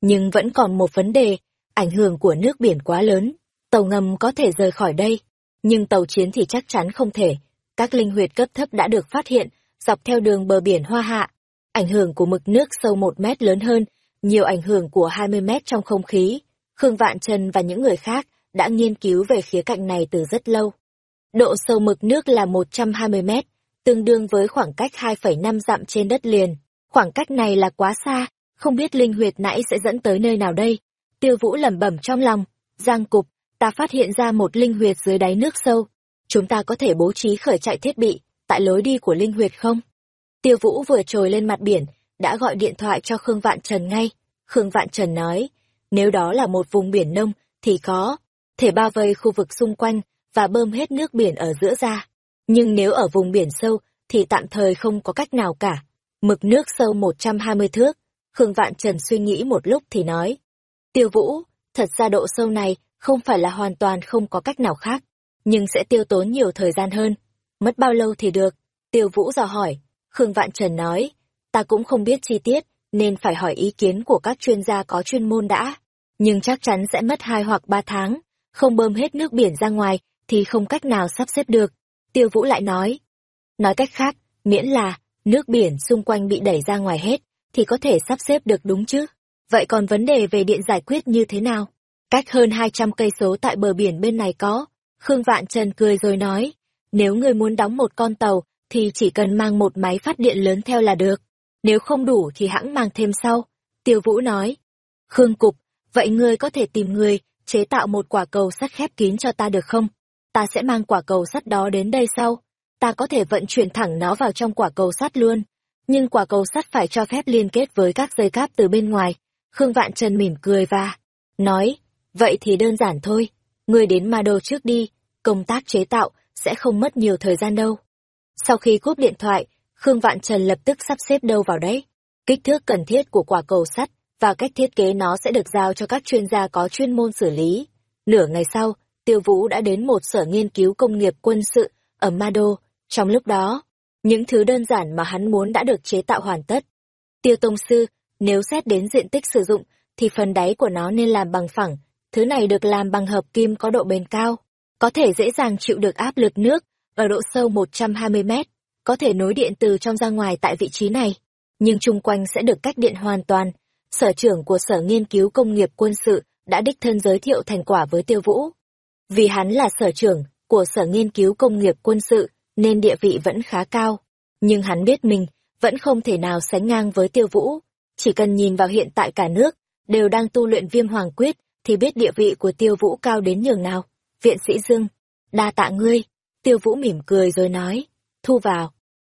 Nhưng vẫn còn một vấn đề, ảnh hưởng của nước biển quá lớn, tàu ngầm có thể rời khỏi đây, nhưng tàu chiến thì chắc chắn không thể. Các linh huyệt cấp thấp đã được phát hiện dọc theo đường bờ biển Hoa Hạ. Ảnh hưởng của mực nước sâu một mét lớn hơn, nhiều ảnh hưởng của 20 mét trong không khí. Khương Vạn Trần và những người khác đã nghiên cứu về khía cạnh này từ rất lâu. Độ sâu mực nước là 120 mét, tương đương với khoảng cách 2,5 dặm trên đất liền. Khoảng cách này là quá xa, không biết linh huyệt nãy sẽ dẫn tới nơi nào đây. Tiêu Vũ lẩm bẩm trong lòng, Giang Cục, ta phát hiện ra một linh huyệt dưới đáy nước sâu. Chúng ta có thể bố trí khởi chạy thiết bị tại lối đi của linh huyệt không? Tiêu Vũ vừa trồi lên mặt biển, đã gọi điện thoại cho Khương Vạn Trần ngay. Khương Vạn Trần nói, nếu đó là một vùng biển nông, thì có, thể bao vây khu vực xung quanh và bơm hết nước biển ở giữa ra. Nhưng nếu ở vùng biển sâu, thì tạm thời không có cách nào cả. Mực nước sâu 120 thước, Khương Vạn Trần suy nghĩ một lúc thì nói. Tiêu Vũ, thật ra độ sâu này không phải là hoàn toàn không có cách nào khác, nhưng sẽ tiêu tốn nhiều thời gian hơn. Mất bao lâu thì được? Tiêu Vũ dò hỏi. Khương Vạn Trần nói, ta cũng không biết chi tiết, nên phải hỏi ý kiến của các chuyên gia có chuyên môn đã. Nhưng chắc chắn sẽ mất hai hoặc ba tháng, không bơm hết nước biển ra ngoài, thì không cách nào sắp xếp được. Tiêu Vũ lại nói. Nói cách khác, miễn là, nước biển xung quanh bị đẩy ra ngoài hết, thì có thể sắp xếp được đúng chứ? Vậy còn vấn đề về điện giải quyết như thế nào? Cách hơn 200 cây số tại bờ biển bên này có. Khương Vạn Trần cười rồi nói, nếu người muốn đóng một con tàu, thì chỉ cần mang một máy phát điện lớn theo là được. Nếu không đủ thì hãng mang thêm sau. Tiêu Vũ nói. Khương Cục, vậy ngươi có thể tìm người, chế tạo một quả cầu sắt khép kín cho ta được không? Ta sẽ mang quả cầu sắt đó đến đây sau. Ta có thể vận chuyển thẳng nó vào trong quả cầu sắt luôn. Nhưng quả cầu sắt phải cho phép liên kết với các dây cáp từ bên ngoài. Khương Vạn Trần mỉm cười và nói, vậy thì đơn giản thôi. Ngươi đến Ma Đô trước đi, công tác chế tạo sẽ không mất nhiều thời gian đâu. Sau khi cúp điện thoại, Khương Vạn Trần lập tức sắp xếp đâu vào đấy. Kích thước cần thiết của quả cầu sắt và cách thiết kế nó sẽ được giao cho các chuyên gia có chuyên môn xử lý. Nửa ngày sau, Tiêu Vũ đã đến một sở nghiên cứu công nghiệp quân sự ở Mado. Trong lúc đó, những thứ đơn giản mà hắn muốn đã được chế tạo hoàn tất. Tiêu Tông Sư, nếu xét đến diện tích sử dụng, thì phần đáy của nó nên làm bằng phẳng. Thứ này được làm bằng hợp kim có độ bền cao, có thể dễ dàng chịu được áp lực nước ở độ sâu 120 mét, có thể nối điện từ trong ra ngoài tại vị trí này, nhưng chung quanh sẽ được cách điện hoàn toàn. Sở trưởng của Sở Nghiên cứu Công nghiệp Quân sự đã đích thân giới thiệu thành quả với Tiêu Vũ. Vì hắn là sở trưởng của Sở Nghiên cứu Công nghiệp Quân sự, nên địa vị vẫn khá cao. Nhưng hắn biết mình vẫn không thể nào sánh ngang với Tiêu Vũ. Chỉ cần nhìn vào hiện tại cả nước, đều đang tu luyện viêm hoàng quyết, thì biết địa vị của Tiêu Vũ cao đến nhường nào. Viện sĩ Dương, đa tạ ngươi. Tiêu Vũ mỉm cười rồi nói, thu vào.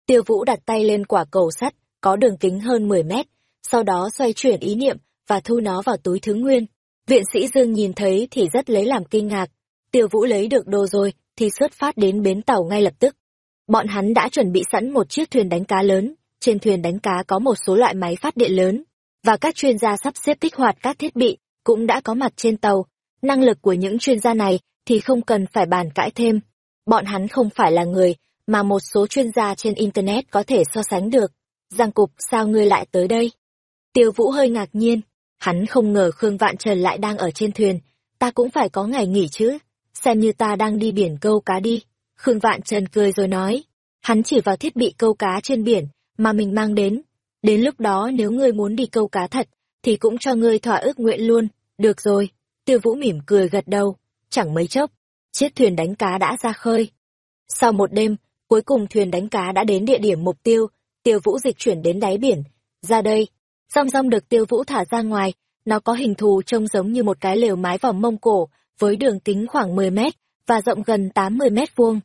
Tiêu Vũ đặt tay lên quả cầu sắt, có đường kính hơn 10 mét, sau đó xoay chuyển ý niệm và thu nó vào túi thứ nguyên. Viện sĩ Dương nhìn thấy thì rất lấy làm kinh ngạc. Tiêu Vũ lấy được đồ rồi, thì xuất phát đến bến tàu ngay lập tức. Bọn hắn đã chuẩn bị sẵn một chiếc thuyền đánh cá lớn, trên thuyền đánh cá có một số loại máy phát điện lớn, và các chuyên gia sắp xếp kích hoạt các thiết bị, cũng đã có mặt trên tàu. Năng lực của những chuyên gia này thì không cần phải bàn cãi thêm. Bọn hắn không phải là người mà một số chuyên gia trên Internet có thể so sánh được. Giang Cục, sao ngươi lại tới đây? Tiêu Vũ hơi ngạc nhiên. Hắn không ngờ Khương Vạn Trần lại đang ở trên thuyền. Ta cũng phải có ngày nghỉ chứ. Xem như ta đang đi biển câu cá đi. Khương Vạn Trần cười rồi nói. Hắn chỉ vào thiết bị câu cá trên biển mà mình mang đến. Đến lúc đó nếu ngươi muốn đi câu cá thật, thì cũng cho ngươi thỏa ước nguyện luôn. Được rồi. Tiêu Vũ mỉm cười gật đầu. Chẳng mấy chốc, chiếc thuyền đánh cá đã ra khơi. Sau một đêm, cuối cùng thuyền đánh cá đã đến địa điểm mục tiêu, tiêu vũ dịch chuyển đến đáy biển. Ra đây, song song được tiêu vũ thả ra ngoài, nó có hình thù trông giống như một cái lều mái vòng mông cổ, với đường kính khoảng 10 mét và rộng gần 80 mét vuông.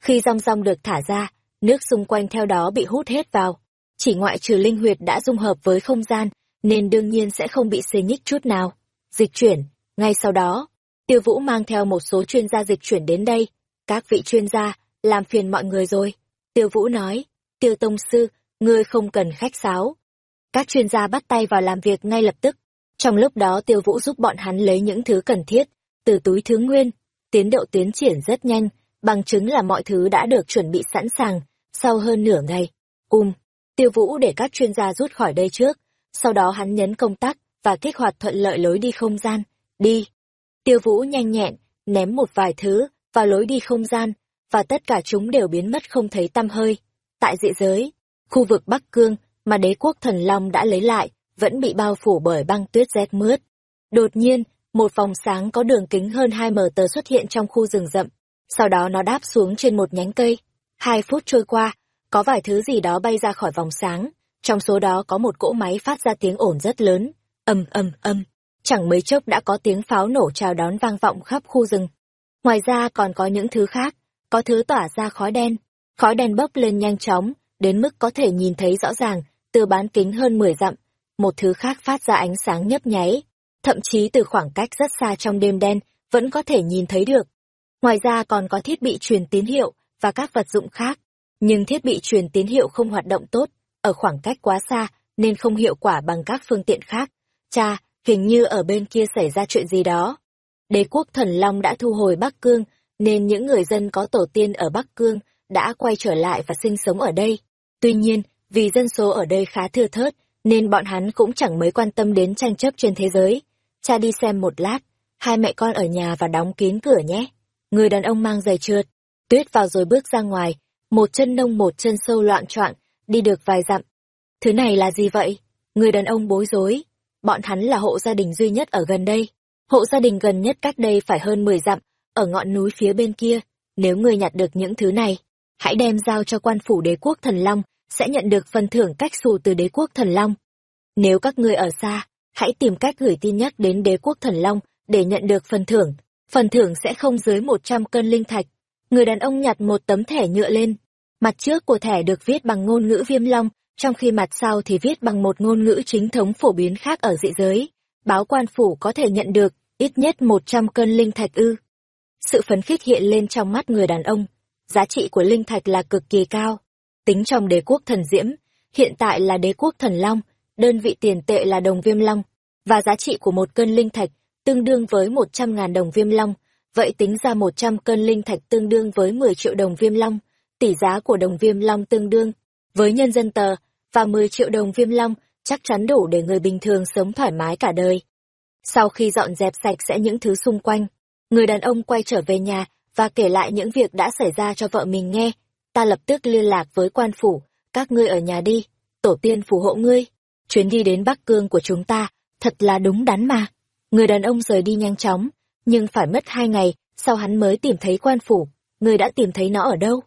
Khi rong rong được thả ra, nước xung quanh theo đó bị hút hết vào. Chỉ ngoại trừ linh huyệt đã dung hợp với không gian, nên đương nhiên sẽ không bị xê nhích chút nào. Dịch chuyển, ngay sau đó, Tiêu Vũ mang theo một số chuyên gia dịch chuyển đến đây. Các vị chuyên gia, làm phiền mọi người rồi. Tiêu Vũ nói, Tiêu Tông Sư, ngươi không cần khách sáo. Các chuyên gia bắt tay vào làm việc ngay lập tức. Trong lúc đó Tiêu Vũ giúp bọn hắn lấy những thứ cần thiết, từ túi thứ nguyên. Tiến độ tiến triển rất nhanh, bằng chứng là mọi thứ đã được chuẩn bị sẵn sàng, sau hơn nửa ngày. Um, Tiêu Vũ để các chuyên gia rút khỏi đây trước, sau đó hắn nhấn công tắc và kích hoạt thuận lợi lối đi không gian. Đi! Tiêu Vũ nhanh nhẹn, ném một vài thứ vào lối đi không gian, và tất cả chúng đều biến mất không thấy tăm hơi. Tại dị giới, khu vực Bắc Cương mà đế quốc thần Long đã lấy lại, vẫn bị bao phủ bởi băng tuyết rét mướt. Đột nhiên, một vòng sáng có đường kính hơn hai mờ tờ xuất hiện trong khu rừng rậm. Sau đó nó đáp xuống trên một nhánh cây. Hai phút trôi qua, có vài thứ gì đó bay ra khỏi vòng sáng. Trong số đó có một cỗ máy phát ra tiếng ồn rất lớn. ầm ầm ầm. Chẳng mấy chốc đã có tiếng pháo nổ chào đón vang vọng khắp khu rừng. Ngoài ra còn có những thứ khác, có thứ tỏa ra khói đen. Khói đen bốc lên nhanh chóng, đến mức có thể nhìn thấy rõ ràng, từ bán kính hơn 10 dặm. Một thứ khác phát ra ánh sáng nhấp nháy, thậm chí từ khoảng cách rất xa trong đêm đen, vẫn có thể nhìn thấy được. Ngoài ra còn có thiết bị truyền tín hiệu và các vật dụng khác. Nhưng thiết bị truyền tín hiệu không hoạt động tốt, ở khoảng cách quá xa, nên không hiệu quả bằng các phương tiện khác. Cha, hình như ở bên kia xảy ra chuyện gì đó. Đế quốc thần Long đã thu hồi Bắc Cương, nên những người dân có tổ tiên ở Bắc Cương đã quay trở lại và sinh sống ở đây. Tuy nhiên, vì dân số ở đây khá thưa thớt, nên bọn hắn cũng chẳng mấy quan tâm đến tranh chấp trên thế giới. Cha đi xem một lát, hai mẹ con ở nhà và đóng kín cửa nhé. Người đàn ông mang giày trượt, tuyết vào rồi bước ra ngoài, một chân nông một chân sâu loạn choạng, đi được vài dặm. Thứ này là gì vậy? Người đàn ông bối rối. Bọn hắn là hộ gia đình duy nhất ở gần đây. Hộ gia đình gần nhất cách đây phải hơn 10 dặm, ở ngọn núi phía bên kia. Nếu người nhặt được những thứ này, hãy đem giao cho quan phủ đế quốc thần Long, sẽ nhận được phần thưởng cách xù từ đế quốc thần Long. Nếu các ngươi ở xa, hãy tìm cách gửi tin nhắc đến đế quốc thần Long để nhận được phần thưởng. Phần thưởng sẽ không dưới 100 cân linh thạch. Người đàn ông nhặt một tấm thẻ nhựa lên. Mặt trước của thẻ được viết bằng ngôn ngữ viêm long, trong khi mặt sau thì viết bằng một ngôn ngữ chính thống phổ biến khác ở dị giới. Báo quan phủ có thể nhận được ít nhất 100 cân linh thạch ư. Sự phấn khích hiện lên trong mắt người đàn ông. Giá trị của linh thạch là cực kỳ cao. Tính trong đế quốc thần diễm, hiện tại là đế quốc thần long, đơn vị tiền tệ là đồng viêm long, và giá trị của một cân linh thạch tương đương với 100.000 đồng viêm long, vậy tính ra 100 cân linh thạch tương đương với 10 triệu đồng viêm long, tỷ giá của đồng viêm long tương đương với nhân dân tờ, và 10 triệu đồng viêm long chắc chắn đủ để người bình thường sống thoải mái cả đời. Sau khi dọn dẹp sạch sẽ những thứ xung quanh, người đàn ông quay trở về nhà và kể lại những việc đã xảy ra cho vợ mình nghe. Ta lập tức liên lạc với quan phủ, các ngươi ở nhà đi, tổ tiên phù hộ ngươi. Chuyến đi đến Bắc Cương của chúng ta, thật là đúng đắn mà. Người đàn ông rời đi nhanh chóng, nhưng phải mất hai ngày, sau hắn mới tìm thấy quan phủ. Người đã tìm thấy nó ở đâu?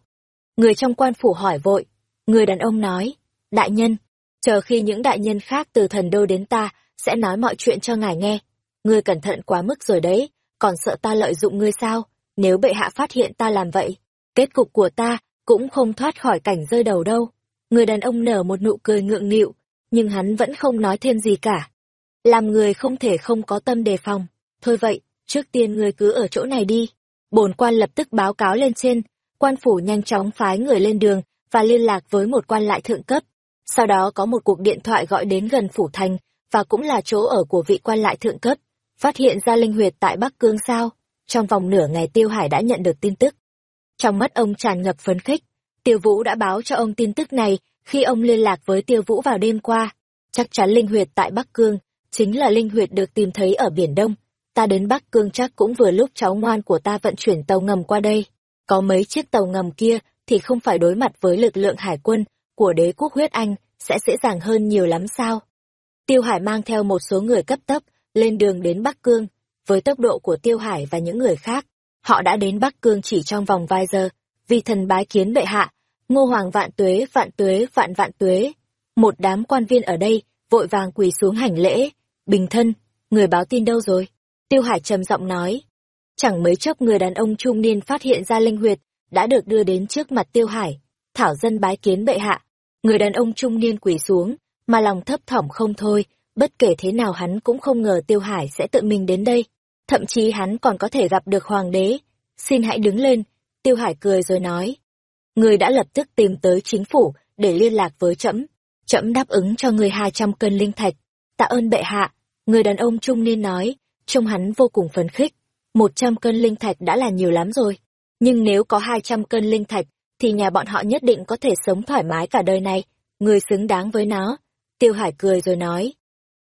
Người trong quan phủ hỏi vội. Người đàn ông nói, đại nhân, chờ khi những đại nhân khác từ thần đô đến ta, sẽ nói mọi chuyện cho ngài nghe. Ngươi cẩn thận quá mức rồi đấy, còn sợ ta lợi dụng ngươi sao? Nếu bệ hạ phát hiện ta làm vậy, kết cục của ta cũng không thoát khỏi cảnh rơi đầu đâu. Người đàn ông nở một nụ cười ngượng nghịu, nhưng hắn vẫn không nói thêm gì cả. Làm người không thể không có tâm đề phòng. Thôi vậy, trước tiên ngươi cứ ở chỗ này đi. Bổn quan lập tức báo cáo lên trên, quan phủ nhanh chóng phái người lên đường và liên lạc với một quan lại thượng cấp. Sau đó có một cuộc điện thoại gọi đến gần phủ thành và cũng là chỗ ở của vị quan lại thượng cấp. Phát hiện ra linh huyệt tại Bắc Cương sao? Trong vòng nửa ngày Tiêu Hải đã nhận được tin tức. Trong mắt ông tràn ngập phấn khích, Tiêu Vũ đã báo cho ông tin tức này khi ông liên lạc với Tiêu Vũ vào đêm qua. Chắc chắn linh huyệt tại Bắc Cương chính là linh huyệt được tìm thấy ở Biển Đông. Ta đến Bắc Cương chắc cũng vừa lúc cháu ngoan của ta vận chuyển tàu ngầm qua đây. Có mấy chiếc tàu ngầm kia thì không phải đối mặt với lực lượng hải quân của đế quốc huyết Anh sẽ dễ dàng hơn nhiều lắm sao. Tiêu Hải mang theo một số người cấp tốc, lên đường đến Bắc Cương. Với tốc độ của Tiêu Hải và những người khác, họ đã đến Bắc Cương chỉ trong vòng vài giờ. Vì thần bái kiến bệ hạ, ngô hoàng vạn tuế, vạn tuế, vạn vạn tuế. Một đám quan viên ở đây, vội vàng quỳ xuống hành lễ. Bình thân, người báo tin đâu rồi? Tiêu Hải trầm giọng nói. Chẳng mấy chốc người đàn ông trung niên phát hiện ra linh huyệt, đã được đưa đến trước mặt Tiêu Hải. Thảo dân bái kiến bệ hạ. Người đàn ông trung niên quỳ xuống, mà lòng thấp thỏm không thôi, bất kể thế nào hắn cũng không ngờ Tiêu Hải sẽ tự mình đến đây. Thậm chí hắn còn có thể gặp được hoàng đế. Xin hãy đứng lên, Tiêu Hải cười rồi nói. Người đã lập tức tìm tới chính phủ để liên lạc với trẫm trẫm đáp ứng cho người hai trăm cân linh thạch. Tạ ơn bệ hạ, người đàn ông trung niên nói, trông hắn vô cùng phấn khích. Một trăm cân linh thạch đã là nhiều lắm rồi. Nhưng nếu có hai trăm cân linh thạch, thì nhà bọn họ nhất định có thể sống thoải mái cả đời này. Người xứng đáng với nó. Tiêu Hải cười rồi nói.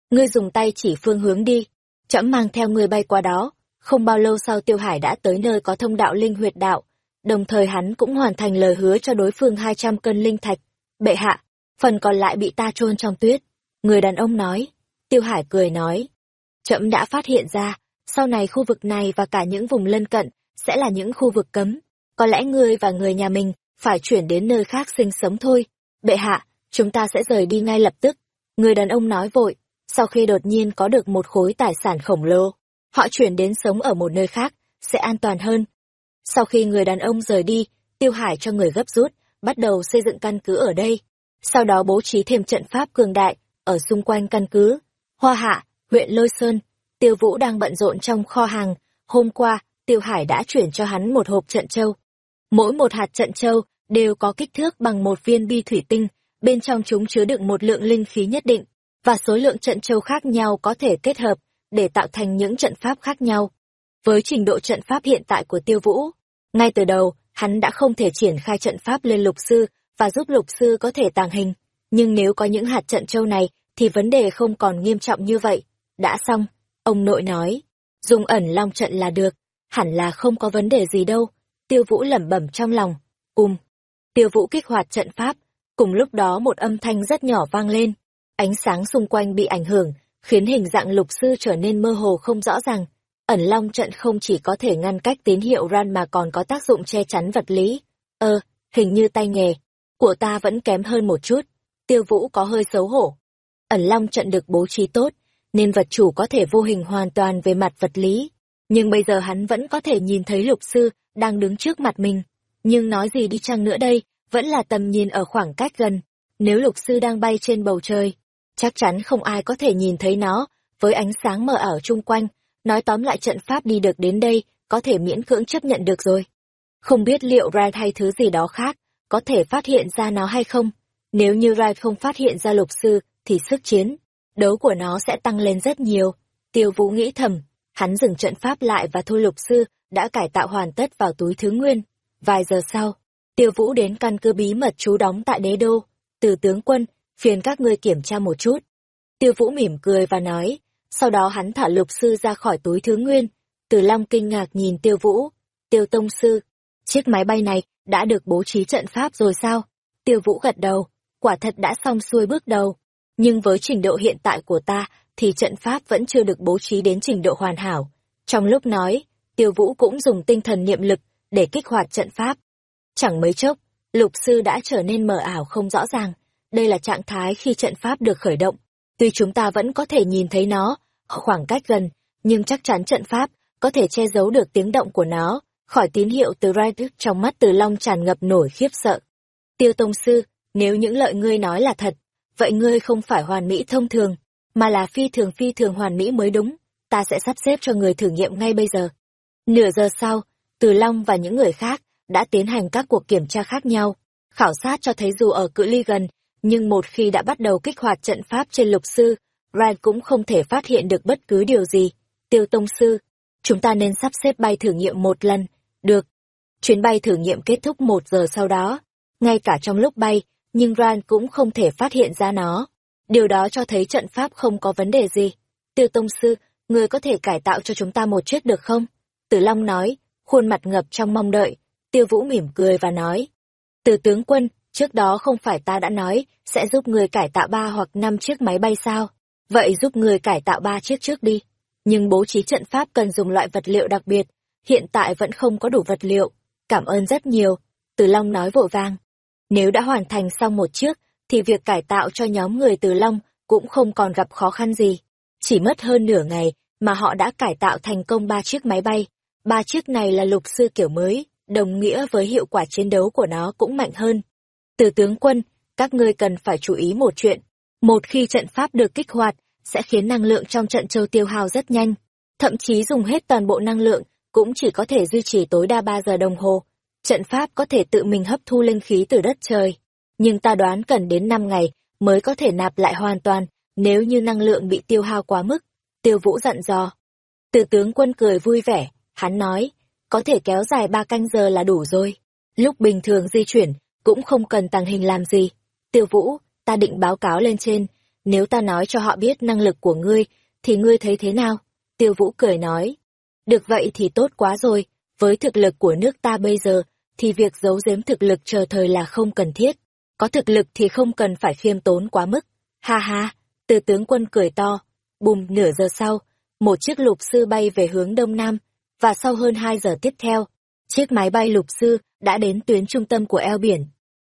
Ngươi dùng tay chỉ phương hướng đi. Trẫm mang theo ngươi bay qua đó. Không bao lâu sau Tiêu Hải đã tới nơi có thông đạo linh huyệt đạo. Đồng thời hắn cũng hoàn thành lời hứa cho đối phương hai trăm cân linh thạch. Bệ hạ, phần còn lại bị ta chôn trong tuyết. Người đàn ông nói. Tiêu Hải cười nói. Trẫm đã phát hiện ra, sau này khu vực này và cả những vùng lân cận sẽ là những khu vực cấm. Có lẽ ngươi và người nhà mình phải chuyển đến nơi khác sinh sống thôi. Bệ hạ, chúng ta sẽ rời đi ngay lập tức. Người đàn ông nói vội, sau khi đột nhiên có được một khối tài sản khổng lồ, họ chuyển đến sống ở một nơi khác, sẽ an toàn hơn. Sau khi người đàn ông rời đi, Tiêu Hải cho người gấp rút, bắt đầu xây dựng căn cứ ở đây. Sau đó bố trí thêm trận pháp cường đại, ở xung quanh căn cứ. Hoa Hạ, huyện Lôi Sơn, Tiêu Vũ đang bận rộn trong kho hàng. Hôm qua, Tiêu Hải đã chuyển cho hắn một hộp trận châu. Mỗi một hạt trận châu đều có kích thước bằng một viên bi thủy tinh, bên trong chúng chứa đựng một lượng linh khí nhất định, và số lượng trận châu khác nhau có thể kết hợp để tạo thành những trận pháp khác nhau. Với trình độ trận pháp hiện tại của Tiêu Vũ, ngay từ đầu, hắn đã không thể triển khai trận pháp lên lục sư và giúp lục sư có thể tàng hình. Nhưng nếu có những hạt trận châu này, thì vấn đề không còn nghiêm trọng như vậy. Đã xong, ông nội nói, dùng ẩn long trận là được, hẳn là không có vấn đề gì đâu. Tiêu Vũ lẩm bẩm trong lòng, um. Tiêu Vũ kích hoạt trận pháp, cùng lúc đó một âm thanh rất nhỏ vang lên. Ánh sáng xung quanh bị ảnh hưởng, khiến hình dạng lục sư trở nên mơ hồ không rõ ràng. Ẩn long trận không chỉ có thể ngăn cách tín hiệu ran mà còn có tác dụng che chắn vật lý. Ơ, hình như tay nghề của ta vẫn kém hơn một chút. Tiêu Vũ có hơi xấu hổ. Ẩn long trận được bố trí tốt, nên vật chủ có thể vô hình hoàn toàn về mặt vật lý. Nhưng bây giờ hắn vẫn có thể nhìn thấy lục sư đang đứng trước mặt mình. Nhưng nói gì đi chăng nữa đây, vẫn là tầm nhìn ở khoảng cách gần. Nếu lục sư đang bay trên bầu trời, chắc chắn không ai có thể nhìn thấy nó, với ánh sáng mờ ảo chung quanh, nói tóm lại trận pháp đi được đến đây, có thể miễn cưỡng chấp nhận được rồi. Không biết liệu Rai hay thứ gì đó khác, có thể phát hiện ra nó hay không? Nếu như Rai không phát hiện ra lục sư, thì sức chiến, đấu của nó sẽ tăng lên rất nhiều. Tiêu Vũ nghĩ thầm, hắn dừng trận pháp lại và thu lục sư đã cải tạo hoàn tất vào túi thứ nguyên. Vài giờ sau, Tiêu Vũ đến căn cứ bí mật trú đóng tại đế đô. Từ tướng quân, phiền các ngươi kiểm tra một chút. Tiêu Vũ mỉm cười và nói, sau đó hắn thả lục sư ra khỏi túi thứ nguyên. Từ Long kinh ngạc nhìn Tiêu Vũ. Tiêu Tông Sư, chiếc máy bay này đã được bố trí trận pháp rồi sao? Tiêu Vũ gật đầu, quả thật đã xong xuôi bước đầu. Nhưng với trình độ hiện tại của ta thì trận pháp vẫn chưa được bố trí đến trình độ hoàn hảo. Trong lúc nói, Tiêu Vũ cũng dùng tinh thần niệm lực để kích hoạt trận pháp. Chẳng mấy chốc, lục sư đã trở nên mờ ảo không rõ ràng. Đây là trạng thái khi trận pháp được khởi động. Tuy chúng ta vẫn có thể nhìn thấy nó khoảng cách gần, nhưng chắc chắn trận pháp có thể che giấu được tiếng động của nó, khỏi tín hiệu từ Raidus trong mắt từ long tràn ngập nổi khiếp sợ. Tiêu Tông Sư, nếu những lợi ngươi nói là thật, vậy ngươi không phải hoàn mỹ thông thường, mà là phi thường phi thường hoàn mỹ mới đúng, ta sẽ sắp xếp cho người thử nghiệm ngay bây giờ. Nửa giờ sau, Từ Long và những người khác đã tiến hành các cuộc kiểm tra khác nhau, khảo sát cho thấy dù ở cự ly gần, nhưng một khi đã bắt đầu kích hoạt trận pháp trên lục sư, Ryan cũng không thể phát hiện được bất cứ điều gì. Tiêu Tông Sư, chúng ta nên sắp xếp bay thử nghiệm một lần, được. Chuyến bay thử nghiệm kết thúc một giờ sau đó, ngay cả trong lúc bay, nhưng Ryan cũng không thể phát hiện ra nó. Điều đó cho thấy trận pháp không có vấn đề gì. Tiêu Tông Sư, người có thể cải tạo cho chúng ta một chiếc được không? Tử Long nói, khuôn mặt ngập trong mong đợi. Tiêu Vũ mỉm cười và nói. Từ tướng quân, trước đó không phải ta đã nói, sẽ giúp người cải tạo ba hoặc năm chiếc máy bay sao? Vậy giúp người cải tạo ba chiếc trước đi. Nhưng bố trí trận pháp cần dùng loại vật liệu đặc biệt. Hiện tại vẫn không có đủ vật liệu. Cảm ơn rất nhiều. Từ Long nói vội vàng. Nếu đã hoàn thành xong một chiếc, thì việc cải tạo cho nhóm người từ Long cũng không còn gặp khó khăn gì. Chỉ mất hơn nửa ngày mà họ đã cải tạo thành công ba chiếc máy bay. Ba chiếc này là lục sư kiểu mới, đồng nghĩa với hiệu quả chiến đấu của nó cũng mạnh hơn. Từ tướng quân, các ngươi cần phải chú ý một chuyện. Một khi trận pháp được kích hoạt, sẽ khiến năng lượng trong trận châu tiêu hao rất nhanh. Thậm chí dùng hết toàn bộ năng lượng, cũng chỉ có thể duy trì tối đa 3 giờ đồng hồ. Trận pháp có thể tự mình hấp thu linh khí từ đất trời. Nhưng ta đoán cần đến 5 ngày mới có thể nạp lại hoàn toàn nếu như năng lượng bị tiêu hao quá mức. Tiêu Vũ dặn dò. Từ tướng quân cười vui vẻ, hắn nói, có thể kéo dài ba canh giờ là đủ rồi. Lúc bình thường di chuyển, cũng không cần tàng hình làm gì. Tiêu Vũ, ta định báo cáo lên trên, nếu ta nói cho họ biết năng lực của ngươi, thì ngươi thấy thế nào? Tiêu Vũ cười nói, được vậy thì tốt quá rồi, với thực lực của nước ta bây giờ, thì việc giấu giếm thực lực chờ thời là không cần thiết. Có thực lực thì không cần phải khiêm tốn quá mức. Ha ha, từ tướng quân cười to. Bùm nửa giờ sau, một chiếc lục sư bay về hướng đông nam, và sau hơn 2 giờ tiếp theo, chiếc máy bay lục sư đã đến tuyến trung tâm của eo biển.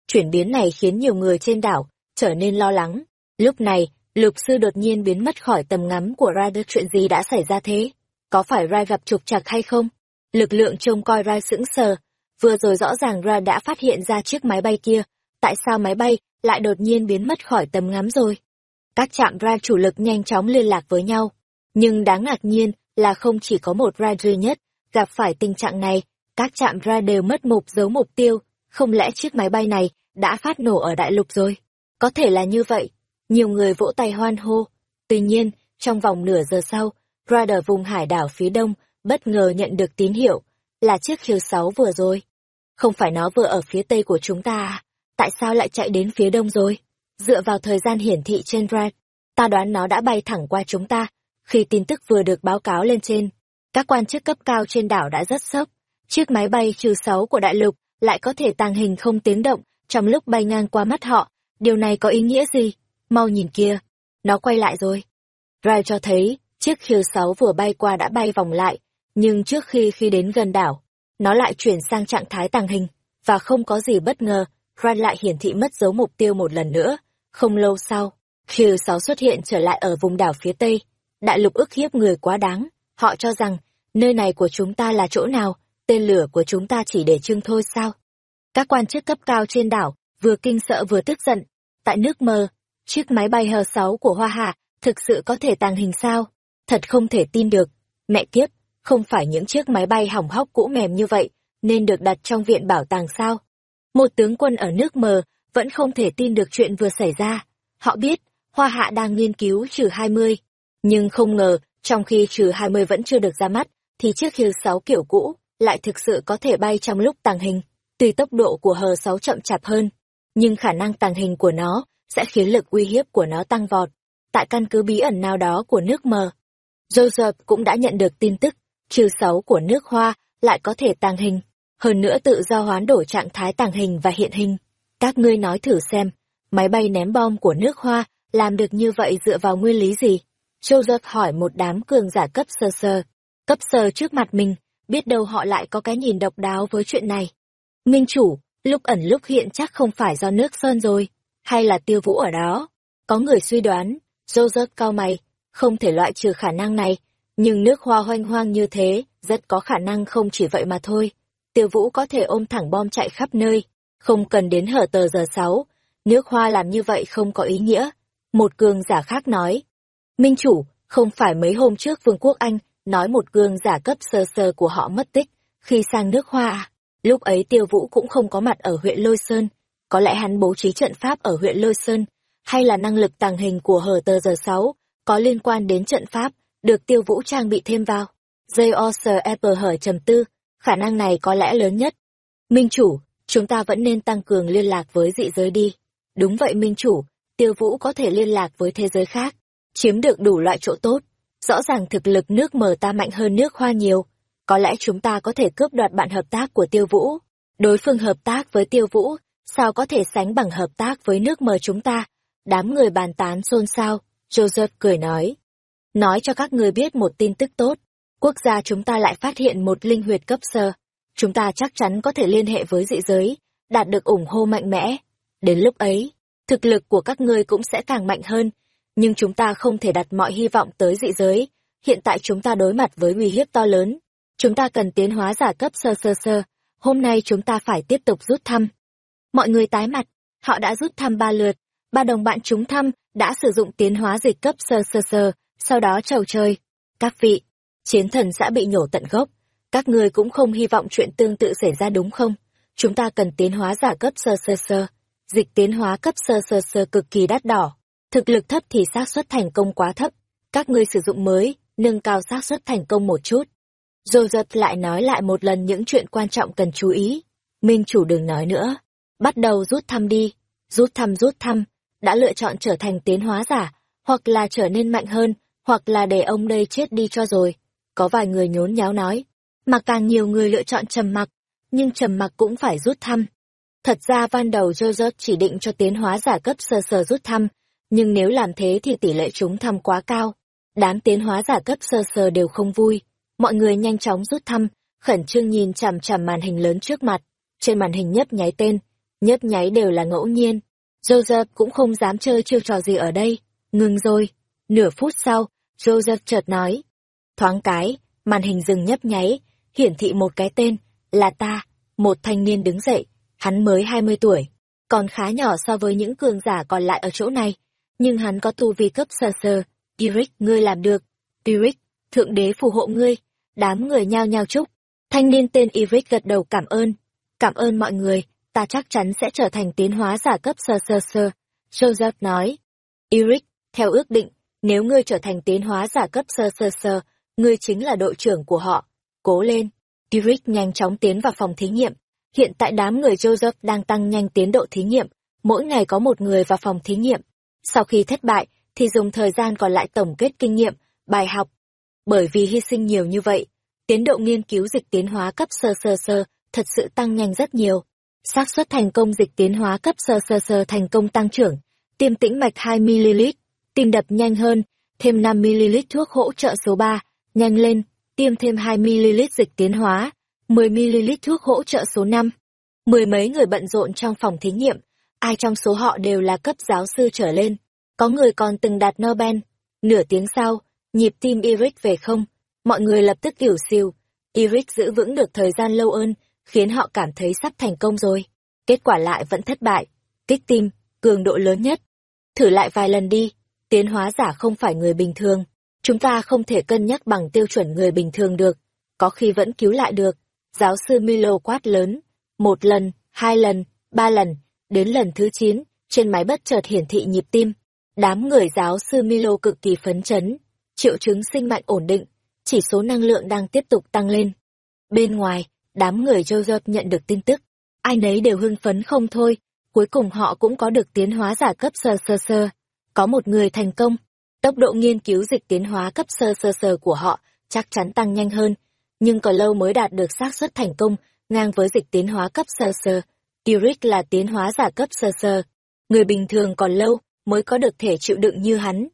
Chuyển biến này khiến nhiều người trên đảo trở nên lo lắng. Lúc này, lục sư đột nhiên biến mất khỏi tầm ngắm của Ryder chuyện gì đã xảy ra thế? Có phải Rai gặp trục trặc hay không? Lực lượng trông coi ra sững sờ. Vừa rồi rõ ràng ra đã phát hiện ra chiếc máy bay kia. Tại sao máy bay lại đột nhiên biến mất khỏi tầm ngắm rồi? Các trạm ra chủ lực nhanh chóng liên lạc với nhau. Nhưng đáng ngạc nhiên là không chỉ có một ra duy nhất gặp phải tình trạng này, các trạm ra đều mất mục dấu mục tiêu. Không lẽ chiếc máy bay này đã phát nổ ở đại lục rồi? Có thể là như vậy. Nhiều người vỗ tay hoan hô. Tuy nhiên, trong vòng nửa giờ sau, Radar vùng hải đảo phía đông bất ngờ nhận được tín hiệu là chiếc khiêu sáu vừa rồi. Không phải nó vừa ở phía tây của chúng ta à? Tại sao lại chạy đến phía đông rồi? Dựa vào thời gian hiển thị trên Radar, ta đoán nó đã bay thẳng qua chúng ta. Khi tin tức vừa được báo cáo lên trên, các quan chức cấp cao trên đảo đã rất sốc. Chiếc máy bay trừ sáu của đại lục lại có thể tàng hình không tiếng động trong lúc bay ngang qua mắt họ. Điều này có ý nghĩa gì? Mau nhìn kia. Nó quay lại rồi. Rai cho thấy Chiếc khiêu sáu vừa bay qua đã bay vòng lại, nhưng trước khi khi đến gần đảo, nó lại chuyển sang trạng thái tàng hình, và không có gì bất ngờ, Ran lại hiển thị mất dấu mục tiêu một lần nữa. Không lâu sau, khiêu sáu xuất hiện trở lại ở vùng đảo phía tây. Đại lục ức hiếp người quá đáng, họ cho rằng, nơi này của chúng ta là chỗ nào, tên lửa của chúng ta chỉ để trưng thôi sao? Các quan chức cấp cao trên đảo, vừa kinh sợ vừa tức giận. Tại nước mơ, chiếc máy bay H6 của Hoa Hạ thực sự có thể tàng hình sao? Thật không thể tin được. Mẹ kiếp, không phải những chiếc máy bay hỏng hóc cũ mềm như vậy, nên được đặt trong viện bảo tàng sao? Một tướng quân ở nước mờ vẫn không thể tin được chuyện vừa xảy ra. Họ biết, Hoa Hạ đang nghiên cứu trừ 20. Nhưng không ngờ, trong khi trừ 20 vẫn chưa được ra mắt, thì chiếc hiêu 6 kiểu cũ lại thực sự có thể bay trong lúc tàng hình. Tuy tốc độ của hờ 6 chậm chạp hơn, nhưng khả năng tàng hình của nó sẽ khiến lực uy hiếp của nó tăng vọt. Tại căn cứ bí ẩn nào đó của nước mờ, Joseph cũng đã nhận được tin tức, trừ sáu của nước hoa lại có thể tàng hình, hơn nữa tự do hoán đổi trạng thái tàng hình và hiện hình. Các ngươi nói thử xem, máy bay ném bom của nước hoa làm được như vậy dựa vào nguyên lý gì? Joseph hỏi một đám cường giả cấp sơ sơ, cấp sơ trước mặt mình, biết đâu họ lại có cái nhìn độc đáo với chuyện này. Minh chủ, lúc ẩn lúc hiện chắc không phải do nước sơn rồi, hay là tiêu vũ ở đó. Có người suy đoán, Joseph cao mày, không thể loại trừ khả năng này, nhưng nước hoa hoanh hoang như thế, rất có khả năng không chỉ vậy mà thôi. Tiêu Vũ có thể ôm thẳng bom chạy khắp nơi, không cần đến hở tờ giờ sáu, nước hoa làm như vậy không có ý nghĩa. Một cường giả khác nói, Minh chủ, không phải mấy hôm trước Vương quốc Anh nói một cường giả cấp sơ sơ của họ mất tích, khi sang nước hoa à? Lúc ấy Tiêu Vũ cũng không có mặt ở huyện Lôi Sơn, có lẽ hắn bố trí trận pháp ở huyện Lôi Sơn, hay là năng lực tàng hình của hở tờ giờ sáu có liên quan đến trận pháp, được tiêu vũ trang bị thêm vào. J.O.S. Apple hở trầm tư, khả năng này có lẽ lớn nhất. Minh chủ, chúng ta vẫn nên tăng cường liên lạc với dị giới đi. Đúng vậy Minh chủ, tiêu vũ có thể liên lạc với thế giới khác, chiếm được đủ loại chỗ tốt. Rõ ràng thực lực nước mờ ta mạnh hơn nước hoa nhiều. Có lẽ chúng ta có thể cướp đoạt bạn hợp tác của tiêu vũ. Đối phương hợp tác với tiêu vũ, sao có thể sánh bằng hợp tác với nước mờ chúng ta? Đám người bàn tán xôn xao. Joseph cười nói. Nói cho các người biết một tin tức tốt. Quốc gia chúng ta lại phát hiện một linh huyệt cấp sơ. Chúng ta chắc chắn có thể liên hệ với dị giới, đạt được ủng hộ mạnh mẽ. Đến lúc ấy, thực lực của các ngươi cũng sẽ càng mạnh hơn. Nhưng chúng ta không thể đặt mọi hy vọng tới dị giới. Hiện tại chúng ta đối mặt với nguy hiếp to lớn. Chúng ta cần tiến hóa giả cấp sơ sơ sơ. Hôm nay chúng ta phải tiếp tục rút thăm. Mọi người tái mặt, họ đã rút thăm ba lượt, ba đồng bạn chúng thăm đã sử dụng tiến hóa dịch cấp sơ sơ sơ, sau đó trầu chơi. Các vị, chiến thần xã bị nhổ tận gốc. Các người cũng không hy vọng chuyện tương tự xảy ra đúng không? Chúng ta cần tiến hóa giả cấp sơ sơ sơ. Dịch tiến hóa cấp sơ sơ sơ cực kỳ đắt đỏ. Thực lực thấp thì xác suất thành công quá thấp. Các ngươi sử dụng mới, nâng cao xác suất thành công một chút. rồi giật lại nói lại một lần những chuyện quan trọng cần chú ý. Minh chủ đừng nói nữa. Bắt đầu rút thăm đi. Rút thăm rút thăm, đã lựa chọn trở thành tiến hóa giả, hoặc là trở nên mạnh hơn, hoặc là để ông đây chết đi cho rồi. Có vài người nhốn nháo nói, mà càng nhiều người lựa chọn trầm mặc, nhưng trầm mặc cũng phải rút thăm. Thật ra ban đầu Joseph chỉ định cho tiến hóa giả cấp sơ sơ rút thăm, nhưng nếu làm thế thì tỷ lệ chúng thăm quá cao. Đám tiến hóa giả cấp sơ sơ đều không vui. Mọi người nhanh chóng rút thăm, khẩn trương nhìn chằm chằm màn hình lớn trước mặt. Trên màn hình nhấp nháy tên, nhấp nháy đều là ngẫu nhiên. Joseph cũng không dám chơi chiêu trò gì ở đây. Ngừng rồi. Nửa phút sau, Joseph chợt nói. Thoáng cái, màn hình dừng nhấp nháy, hiển thị một cái tên, là ta, một thanh niên đứng dậy, hắn mới 20 tuổi, còn khá nhỏ so với những cường giả còn lại ở chỗ này, nhưng hắn có tu vi cấp sơ sơ. Eric, ngươi làm được. Eric, thượng đế phù hộ ngươi. Đám người nhao nhao chúc. Thanh niên tên Eric gật đầu cảm ơn. Cảm ơn mọi người, ta chắc chắn sẽ trở thành tiến hóa giả cấp sơ sơ sơ. Joseph nói. Eric, theo ước định, nếu ngươi trở thành tiến hóa giả cấp sơ sơ sơ, ngươi chính là đội trưởng của họ. Cố lên. Eric nhanh chóng tiến vào phòng thí nghiệm. Hiện tại đám người Joseph đang tăng nhanh tiến độ thí nghiệm, mỗi ngày có một người vào phòng thí nghiệm. Sau khi thất bại, thì dùng thời gian còn lại tổng kết kinh nghiệm, bài học. Bởi vì hy sinh nhiều như vậy, tiến độ nghiên cứu dịch tiến hóa cấp sơ sơ sơ thật sự tăng nhanh rất nhiều. xác suất thành công dịch tiến hóa cấp sơ sơ sơ thành công tăng trưởng, tiêm tĩnh mạch 2ml, tim đập nhanh hơn, thêm 5ml thuốc hỗ trợ số 3, nhanh lên, tiêm thêm 2ml dịch tiến hóa, 10ml thuốc hỗ trợ số 5. Mười mấy người bận rộn trong phòng thí nghiệm, ai trong số họ đều là cấp giáo sư trở lên. Có người còn từng đạt Nobel. Nửa tiếng sau, nhịp tim Eric về không, mọi người lập tức kiểu siêu. Eric giữ vững được thời gian lâu ơn, khiến họ cảm thấy sắp thành công rồi. Kết quả lại vẫn thất bại. Kích tim, cường độ lớn nhất. Thử lại vài lần đi, tiến hóa giả không phải người bình thường. Chúng ta không thể cân nhắc bằng tiêu chuẩn người bình thường được. Có khi vẫn cứu lại được. Giáo sư Milo quát lớn. Một lần, hai lần, ba lần, đến lần thứ chín, trên máy bất chợt hiển thị nhịp tim. Đám người giáo sư Milo cực kỳ phấn chấn, triệu chứng sinh mạnh ổn định, chỉ số năng lượng đang tiếp tục tăng lên. Bên ngoài, đám người Joseph nhận được tin tức, ai nấy đều hưng phấn không thôi, cuối cùng họ cũng có được tiến hóa giả cấp sơ sơ sơ. Có một người thành công, tốc độ nghiên cứu dịch tiến hóa cấp sơ sơ sơ của họ chắc chắn tăng nhanh hơn, nhưng còn lâu mới đạt được xác suất thành công ngang với dịch tiến hóa cấp sơ sơ. Eric là tiến hóa giả cấp sơ sơ, người bình thường còn lâu mới có được thể chịu đựng như hắn.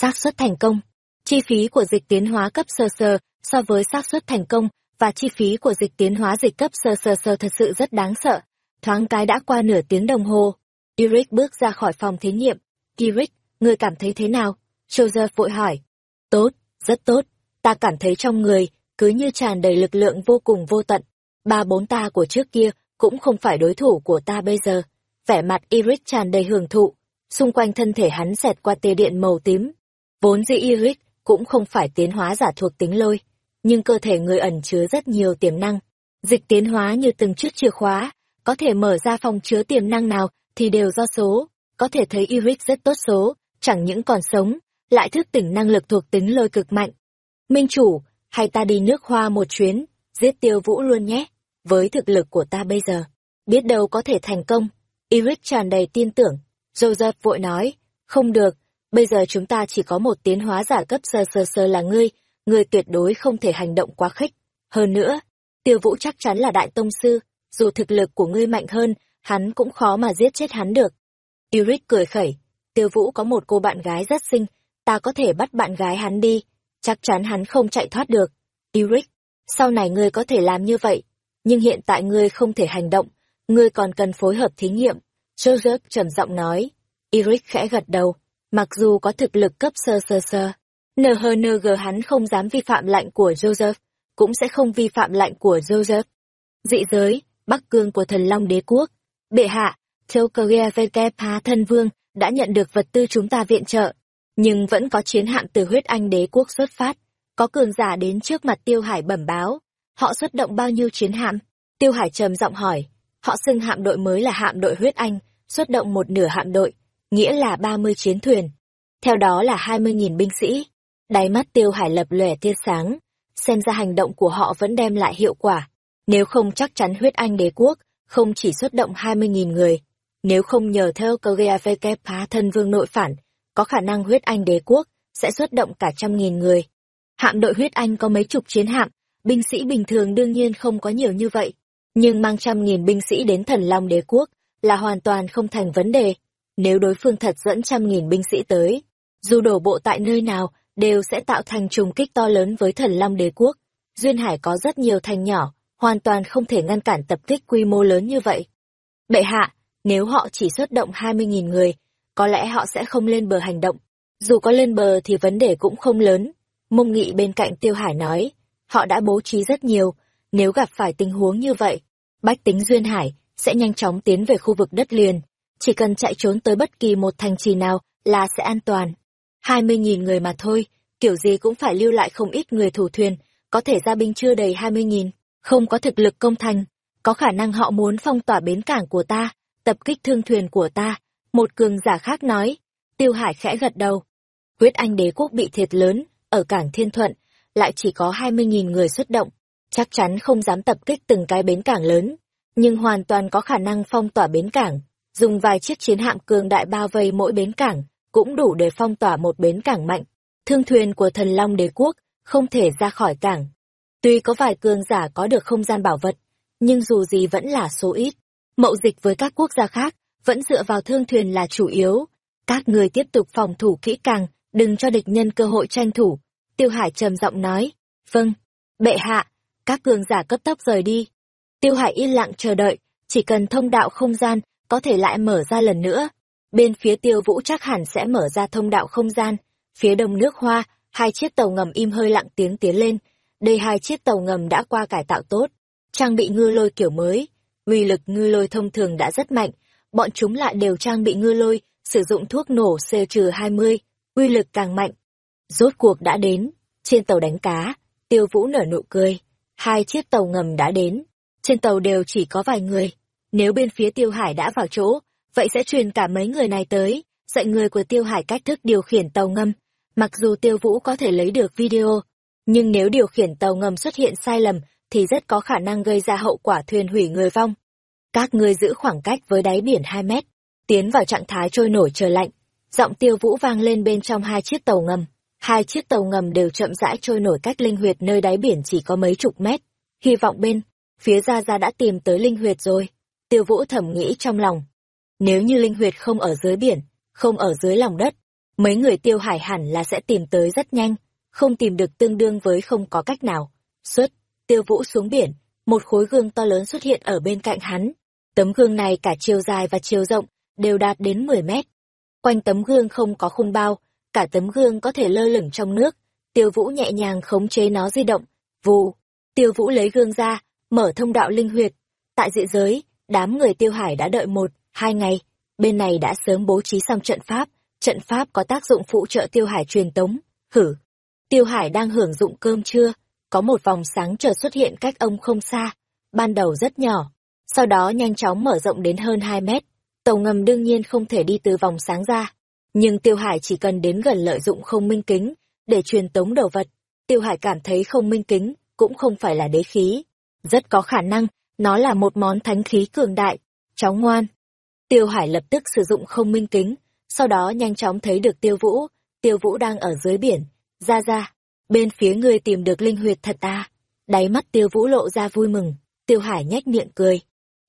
xác suất thành công Chi phí của dịch tiến hóa cấp sơ sơ so với xác suất thành công và chi phí của dịch tiến hóa dịch cấp sơ sơ sơ thật sự rất đáng sợ. Thoáng cái đã qua nửa tiếng đồng hồ. Eric bước ra khỏi phòng thí nghiệm. Kirik, người cảm thấy thế nào? Joseph vội hỏi. Tốt, rất tốt. Ta cảm thấy trong người, cứ như tràn đầy lực lượng vô cùng vô tận. Ba bốn ta của trước kia cũng không phải đối thủ của ta bây giờ. Vẻ mặt Eric tràn đầy hưởng thụ. Xung quanh thân thể hắn xẹt qua tia điện màu tím. Vốn dĩ Eric cũng không phải tiến hóa giả thuộc tính lôi, nhưng cơ thể người ẩn chứa rất nhiều tiềm năng. Dịch tiến hóa như từng chiếc chìa khóa, có thể mở ra phòng chứa tiềm năng nào thì đều do số, có thể thấy Eric rất tốt số, chẳng những còn sống, lại thức tỉnh năng lực thuộc tính lôi cực mạnh. Minh chủ, hay ta đi nước hoa một chuyến, giết tiêu vũ luôn nhé, với thực lực của ta bây giờ, biết đâu có thể thành công. Eric tràn đầy tin tưởng, Joseph vội nói, không được, bây giờ chúng ta chỉ có một tiến hóa giả cấp sơ sơ sơ là ngươi, ngươi tuyệt đối không thể hành động quá khích. Hơn nữa, tiêu vũ chắc chắn là đại tông sư, dù thực lực của ngươi mạnh hơn, hắn cũng khó mà giết chết hắn được. Eric cười khẩy, tiêu vũ có một cô bạn gái rất xinh, ta có thể bắt bạn gái hắn đi, chắc chắn hắn không chạy thoát được. Eric, sau này ngươi có thể làm như vậy, nhưng hiện tại ngươi không thể hành động, ngươi còn cần phối hợp thí nghiệm. Joseph trầm giọng nói. Eric khẽ gật đầu, mặc dù có thực lực cấp sơ sơ sơ. NHNG hắn không dám vi phạm lệnh của Joseph, cũng sẽ không vi phạm lệnh của Joseph. Dị giới, Bắc Cương của thần Long đế quốc. Bệ hạ, Theokogia Vekepa thân vương, đã nhận được vật tư chúng ta viện trợ. Nhưng vẫn có chiến hạm từ huyết anh đế quốc xuất phát. Có cường giả đến trước mặt Tiêu Hải bẩm báo. Họ xuất động bao nhiêu chiến hạm? Tiêu Hải trầm giọng hỏi. Họ xưng hạm đội mới là hạm đội huyết anh, xuất động một nửa hạm đội nghĩa là 30 chiến thuyền. Theo đó là 20.000 binh sĩ. Đáy mắt tiêu hải lập lòe tia sáng, xem ra hành động của họ vẫn đem lại hiệu quả. Nếu không chắc chắn huyết anh đế quốc, không chỉ xuất động 20.000 người. Nếu không nhờ theo Kogeaveke phá thân vương nội phản, có khả năng huyết anh đế quốc sẽ xuất động cả trăm nghìn người. Hạm đội huyết anh có mấy chục chiến hạm, binh sĩ bình thường đương nhiên không có nhiều như vậy. Nhưng mang trăm nghìn binh sĩ đến thần long đế quốc là hoàn toàn không thành vấn đề. Nếu đối phương thật dẫn trăm nghìn binh sĩ tới, dù đổ bộ tại nơi nào, đều sẽ tạo thành trùng kích to lớn với thần long đế quốc. Duyên Hải có rất nhiều thành nhỏ, hoàn toàn không thể ngăn cản tập kích quy mô lớn như vậy. Bệ hạ, nếu họ chỉ xuất động 20.000 người, có lẽ họ sẽ không lên bờ hành động. Dù có lên bờ thì vấn đề cũng không lớn. Mông Nghị bên cạnh Tiêu Hải nói, họ đã bố trí rất nhiều, nếu gặp phải tình huống như vậy, bách tính Duyên Hải sẽ nhanh chóng tiến về khu vực đất liền, chỉ cần chạy trốn tới bất kỳ một thành trì nào là sẽ an toàn. 20.000 người mà thôi, kiểu gì cũng phải lưu lại không ít người thủ thuyền, có thể ra binh chưa đầy 20.000, không có thực lực công thành, có khả năng họ muốn phong tỏa bến cảng của ta, tập kích thương thuyền của ta. Một cường giả khác nói, Tiêu Hải khẽ gật đầu. Huyết Anh đế quốc bị thiệt lớn, ở cảng Thiên Thuận, lại chỉ có 20.000 người xuất động, chắc chắn không dám tập kích từng cái bến cảng lớn, nhưng hoàn toàn có khả năng phong tỏa bến cảng, dùng vài chiếc chiến hạm cường đại bao vây mỗi bến cảng, cũng đủ để phong tỏa một bến cảng mạnh. Thương thuyền của thần Long đế quốc không thể ra khỏi cảng. Tuy có vài cường giả có được không gian bảo vật, nhưng dù gì vẫn là số ít. Mậu dịch với các quốc gia khác, vẫn dựa vào thương thuyền là chủ yếu. Các người tiếp tục phòng thủ kỹ càng, đừng cho địch nhân cơ hội tranh thủ. Tiêu Hải trầm giọng nói, vâng, bệ hạ, các cường giả cấp tốc rời đi. Tiêu Hải yên lặng chờ đợi, chỉ cần thông đạo không gian, có thể lại mở ra lần nữa. Bên phía tiêu vũ chắc hẳn sẽ mở ra thông đạo không gian. Phía đông nước hoa, hai chiếc tàu ngầm im hơi lặng tiếng tiến lên. Đây hai chiếc tàu ngầm đã qua cải tạo tốt, trang bị ngư lôi kiểu mới. Uy lực ngư lôi thông thường đã rất mạnh, bọn chúng lại đều trang bị ngư lôi, sử dụng thuốc nổ C-20, uy lực càng mạnh. Rốt cuộc đã đến, trên tàu đánh cá, tiêu vũ nở nụ cười. Hai chiếc tàu ngầm đã đến, trên tàu đều chỉ có vài người. Nếu bên phía tiêu hải đã vào chỗ, vậy sẽ truyền cả mấy người này tới, dạy người của tiêu hải cách thức điều khiển tàu ngầm. Mặc dù tiêu vũ có thể lấy được video, nhưng nếu điều khiển tàu ngầm xuất hiện sai lầm thì rất có khả năng gây ra hậu quả thuyền hủy người vong. Các ngươi giữ khoảng cách với đáy biển 2 mét, tiến vào trạng thái trôi nổi trời lạnh. Giọng tiêu vũ vang lên bên trong hai chiếc tàu ngầm. Hai chiếc tàu ngầm đều chậm rãi trôi nổi cách linh huyệt nơi đáy biển chỉ có mấy chục mét. Hy vọng bên, phía ra ra đã tìm tới linh huyệt rồi. Tiêu vũ thẩm nghĩ trong lòng. Nếu như linh huyệt không ở dưới biển, không ở dưới lòng đất, mấy người tiêu hải hẳn là sẽ tìm tới rất nhanh, không tìm được tương đương với không có cách nào. Xuất, tiêu vũ xuống biển, một khối gương to lớn xuất hiện ở bên cạnh hắn. Tấm gương này cả chiều dài và chiều rộng, đều đạt đến 10 mét. Quanh tấm gương không có khung bao, cả tấm gương có thể lơ lửng trong nước. Tiêu vũ nhẹ nhàng khống chế nó di động. Vù, tiêu vũ lấy gương ra, mở thông đạo linh huyệt. Tại dị giới, đám người tiêu hải đã đợi một, hai ngày. Bên này đã sớm bố trí xong trận pháp. Trận pháp có tác dụng phụ trợ tiêu hải truyền tống. Hử, tiêu hải đang hưởng dụng cơm trưa có một vòng sáng chợt xuất hiện cách ông không xa, ban đầu rất nhỏ, sau đó nhanh chóng mở rộng đến hơn 2 mét. Tàu ngầm đương nhiên không thể đi từ vòng sáng ra, nhưng Tiêu Hải chỉ cần đến gần lợi dụng không minh kính để truyền tống đồ vật. Tiêu Hải cảm thấy không minh kính cũng không phải là đế khí, rất có khả năng nó là một món thánh khí cường đại. Cháu ngoan. Tiêu Hải lập tức sử dụng không minh kính, sau đó nhanh chóng thấy được Tiêu Vũ, Tiêu Vũ đang ở dưới biển. Ra ra, bên phía ngươi tìm được linh huyệt thật à? Đáy mắt tiêu vũ lộ ra vui mừng, tiêu hải nhếch miệng cười.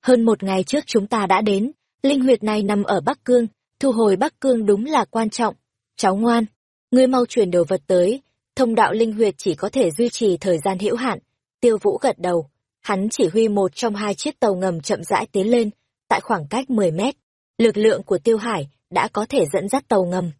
Hơn một ngày trước chúng ta đã đến, linh huyệt này nằm ở Bắc Cương, thu hồi Bắc Cương đúng là quan trọng. Cháu ngoan, ngươi mau truyền đồ vật tới, thông đạo linh huyệt chỉ có thể duy trì thời gian hữu hạn. Tiêu vũ gật đầu, hắn chỉ huy một trong hai chiếc tàu ngầm chậm rãi tiến lên, tại khoảng cách 10 mét. Lực lượng của tiêu hải đã có thể dẫn dắt tàu ngầm.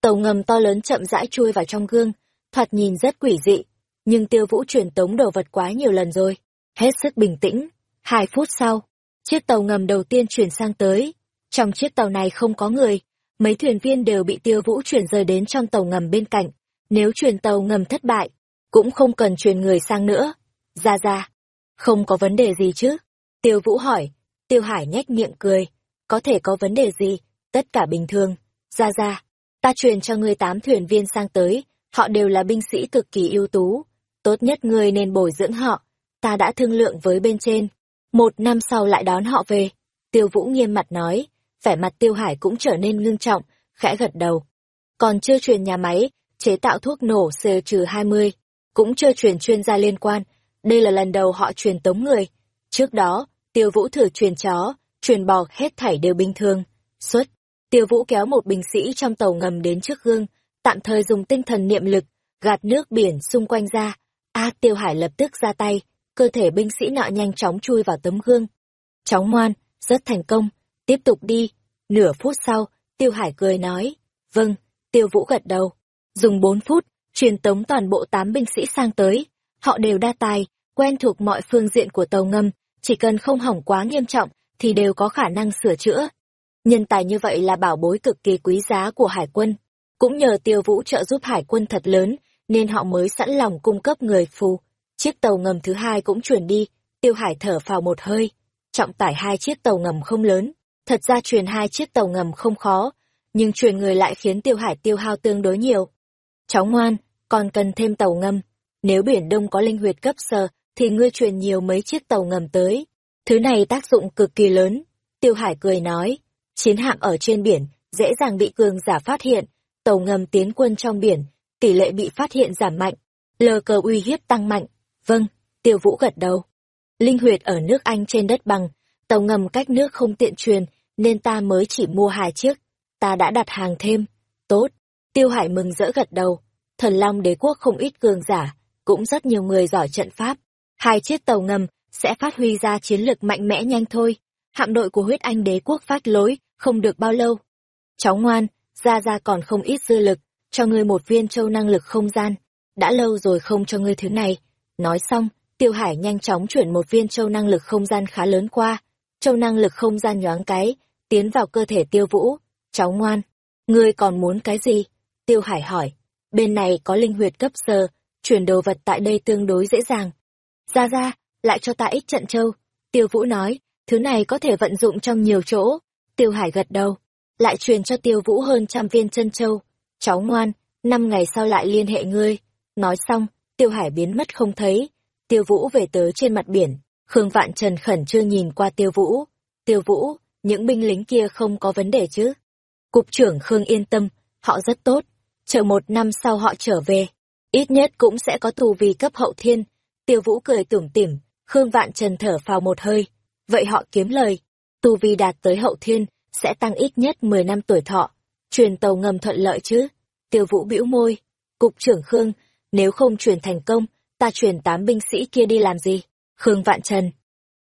Tàu ngầm to lớn chậm rãi chui vào trong gương, thoạt nhìn rất quỷ dị, nhưng tiêu vũ truyền tống đồ vật quá nhiều lần rồi. Hết sức bình tĩnh, hai phút sau, chiếc tàu ngầm đầu tiên chuyển sang tới. Trong chiếc tàu này không có người, mấy thuyền viên đều bị tiêu vũ chuyển rời đến trong tàu ngầm bên cạnh. Nếu truyền tàu ngầm thất bại, cũng không cần truyền người sang nữa. Ra ra, không có vấn đề gì chứ? Tiêu vũ hỏi, tiêu hải nhếch miệng cười, có thể có vấn đề gì, tất cả bình thường. Ra ra, ta truyền cho ngươi tám thuyền viên sang tới, Họ đều là binh sĩ cực kỳ ưu tú. Tốt nhất ngươi nên bồi dưỡng họ. Ta đã thương lượng với bên trên. Một năm sau lại đón họ về. Tiêu Vũ nghiêm mặt nói. Vẻ mặt Tiêu Hải cũng trở nên ngưng trọng, khẽ gật đầu. Còn chưa truyền nhà máy, chế tạo thuốc nổ C-20. Cũng chưa truyền chuyên gia liên quan. Đây là lần đầu họ truyền tống người. Trước đó, Tiêu Vũ thử truyền chó, truyền bò hết thảy đều bình thường. Xuất. Tiêu Vũ kéo một binh sĩ trong tàu ngầm đến trước gương, tạm thời dùng tinh thần niệm lực, gạt nước biển xung quanh ra. A Tiêu Hải lập tức ra tay, cơ thể binh sĩ nọ nhanh chóng chui vào tấm gương. chóng ngoan, rất thành công, tiếp tục đi. Nửa phút sau, Tiêu Hải cười nói, vâng, Tiêu Vũ gật đầu. Dùng bốn phút, truyền tống toàn bộ tám binh sĩ sang tới. Họ đều đa tài, quen thuộc mọi phương diện của tàu ngầm, chỉ cần không hỏng quá nghiêm trọng thì đều có khả năng sửa chữa. Nhân tài như vậy là bảo bối cực kỳ quý giá của hải quân. Cũng nhờ tiêu vũ trợ giúp hải quân thật lớn, nên họ mới sẵn lòng cung cấp người phù. Chiếc tàu ngầm thứ hai cũng chuyển đi, tiêu hải thở phào một hơi. Trọng tải hai chiếc tàu ngầm không lớn, thật ra truyền hai chiếc tàu ngầm không khó, nhưng truyền người lại khiến tiêu hải tiêu hao tương đối nhiều. Cháu ngoan, còn cần thêm tàu ngầm. Nếu biển Đông có linh huyệt cấp sơ, thì ngươi truyền nhiều mấy chiếc tàu ngầm tới. Thứ này tác dụng cực kỳ lớn. Tiêu Hải cười nói, chiến hạm ở trên biển, dễ dàng bị cường giả phát hiện, tàu ngầm tiến quân trong biển, tỷ lệ bị phát hiện giảm mạnh, lờ cờ uy hiếp tăng mạnh. Vâng, Tiêu Vũ gật đầu. Linh huyệt ở nước Anh trên đất bằng, tàu ngầm cách nước không tiện truyền, nên ta mới chỉ mua hai chiếc. Ta đã đặt hàng thêm. Tốt. Tiêu Hải mừng rỡ gật đầu. Thần Long đế quốc không ít cường giả, cũng rất nhiều người giỏi trận pháp. Hai chiếc tàu ngầm sẽ phát huy ra chiến lực mạnh mẽ nhanh thôi. Hạm đội của huyết anh đế quốc phát lối, không được bao lâu. Cháu ngoan, ra ra còn không ít dư lực, cho ngươi một viên châu năng lực không gian. Đã lâu rồi không cho ngươi thứ này. Nói xong, Tiêu Hải nhanh chóng chuyển một viên châu năng lực không gian khá lớn qua. Châu năng lực không gian nhoáng cái, tiến vào cơ thể Tiêu Vũ. Cháu ngoan, ngươi còn muốn cái gì? Tiêu Hải hỏi. Bên này có linh huyệt cấp sơ, chuyển đồ vật tại đây tương đối dễ dàng. Ra ra, lại cho ta ít trận châu. Tiêu Vũ nói, thứ này có thể vận dụng trong nhiều chỗ. Tiêu Hải gật đầu, lại truyền cho Tiêu Vũ hơn trăm viên chân châu. Cháu ngoan, năm ngày sau lại liên hệ ngươi. Nói xong, Tiêu Hải biến mất không thấy. Tiêu Vũ về tới trên mặt biển. Khương Vạn Trần khẩn chưa nhìn qua Tiêu Vũ. Tiêu Vũ, những binh lính kia không có vấn đề chứ? Cục trưởng Khương yên tâm, họ rất tốt. Chờ một năm sau họ trở về, ít nhất cũng sẽ có tù vì cấp hậu thiên. Tiêu Vũ cười tủm tỉm, Khương Vạn Trần thở phào một hơi. Vậy họ kiếm lời, tu vi đạt tới hậu thiên, sẽ tăng ít nhất 10 năm tuổi thọ. Truyền tàu ngầm thuận lợi chứ? Tiêu Vũ bĩu môi. Cục trưởng Khương, nếu không truyền thành công, ta truyền tám binh sĩ kia đi làm gì? Khương Vạn Trần.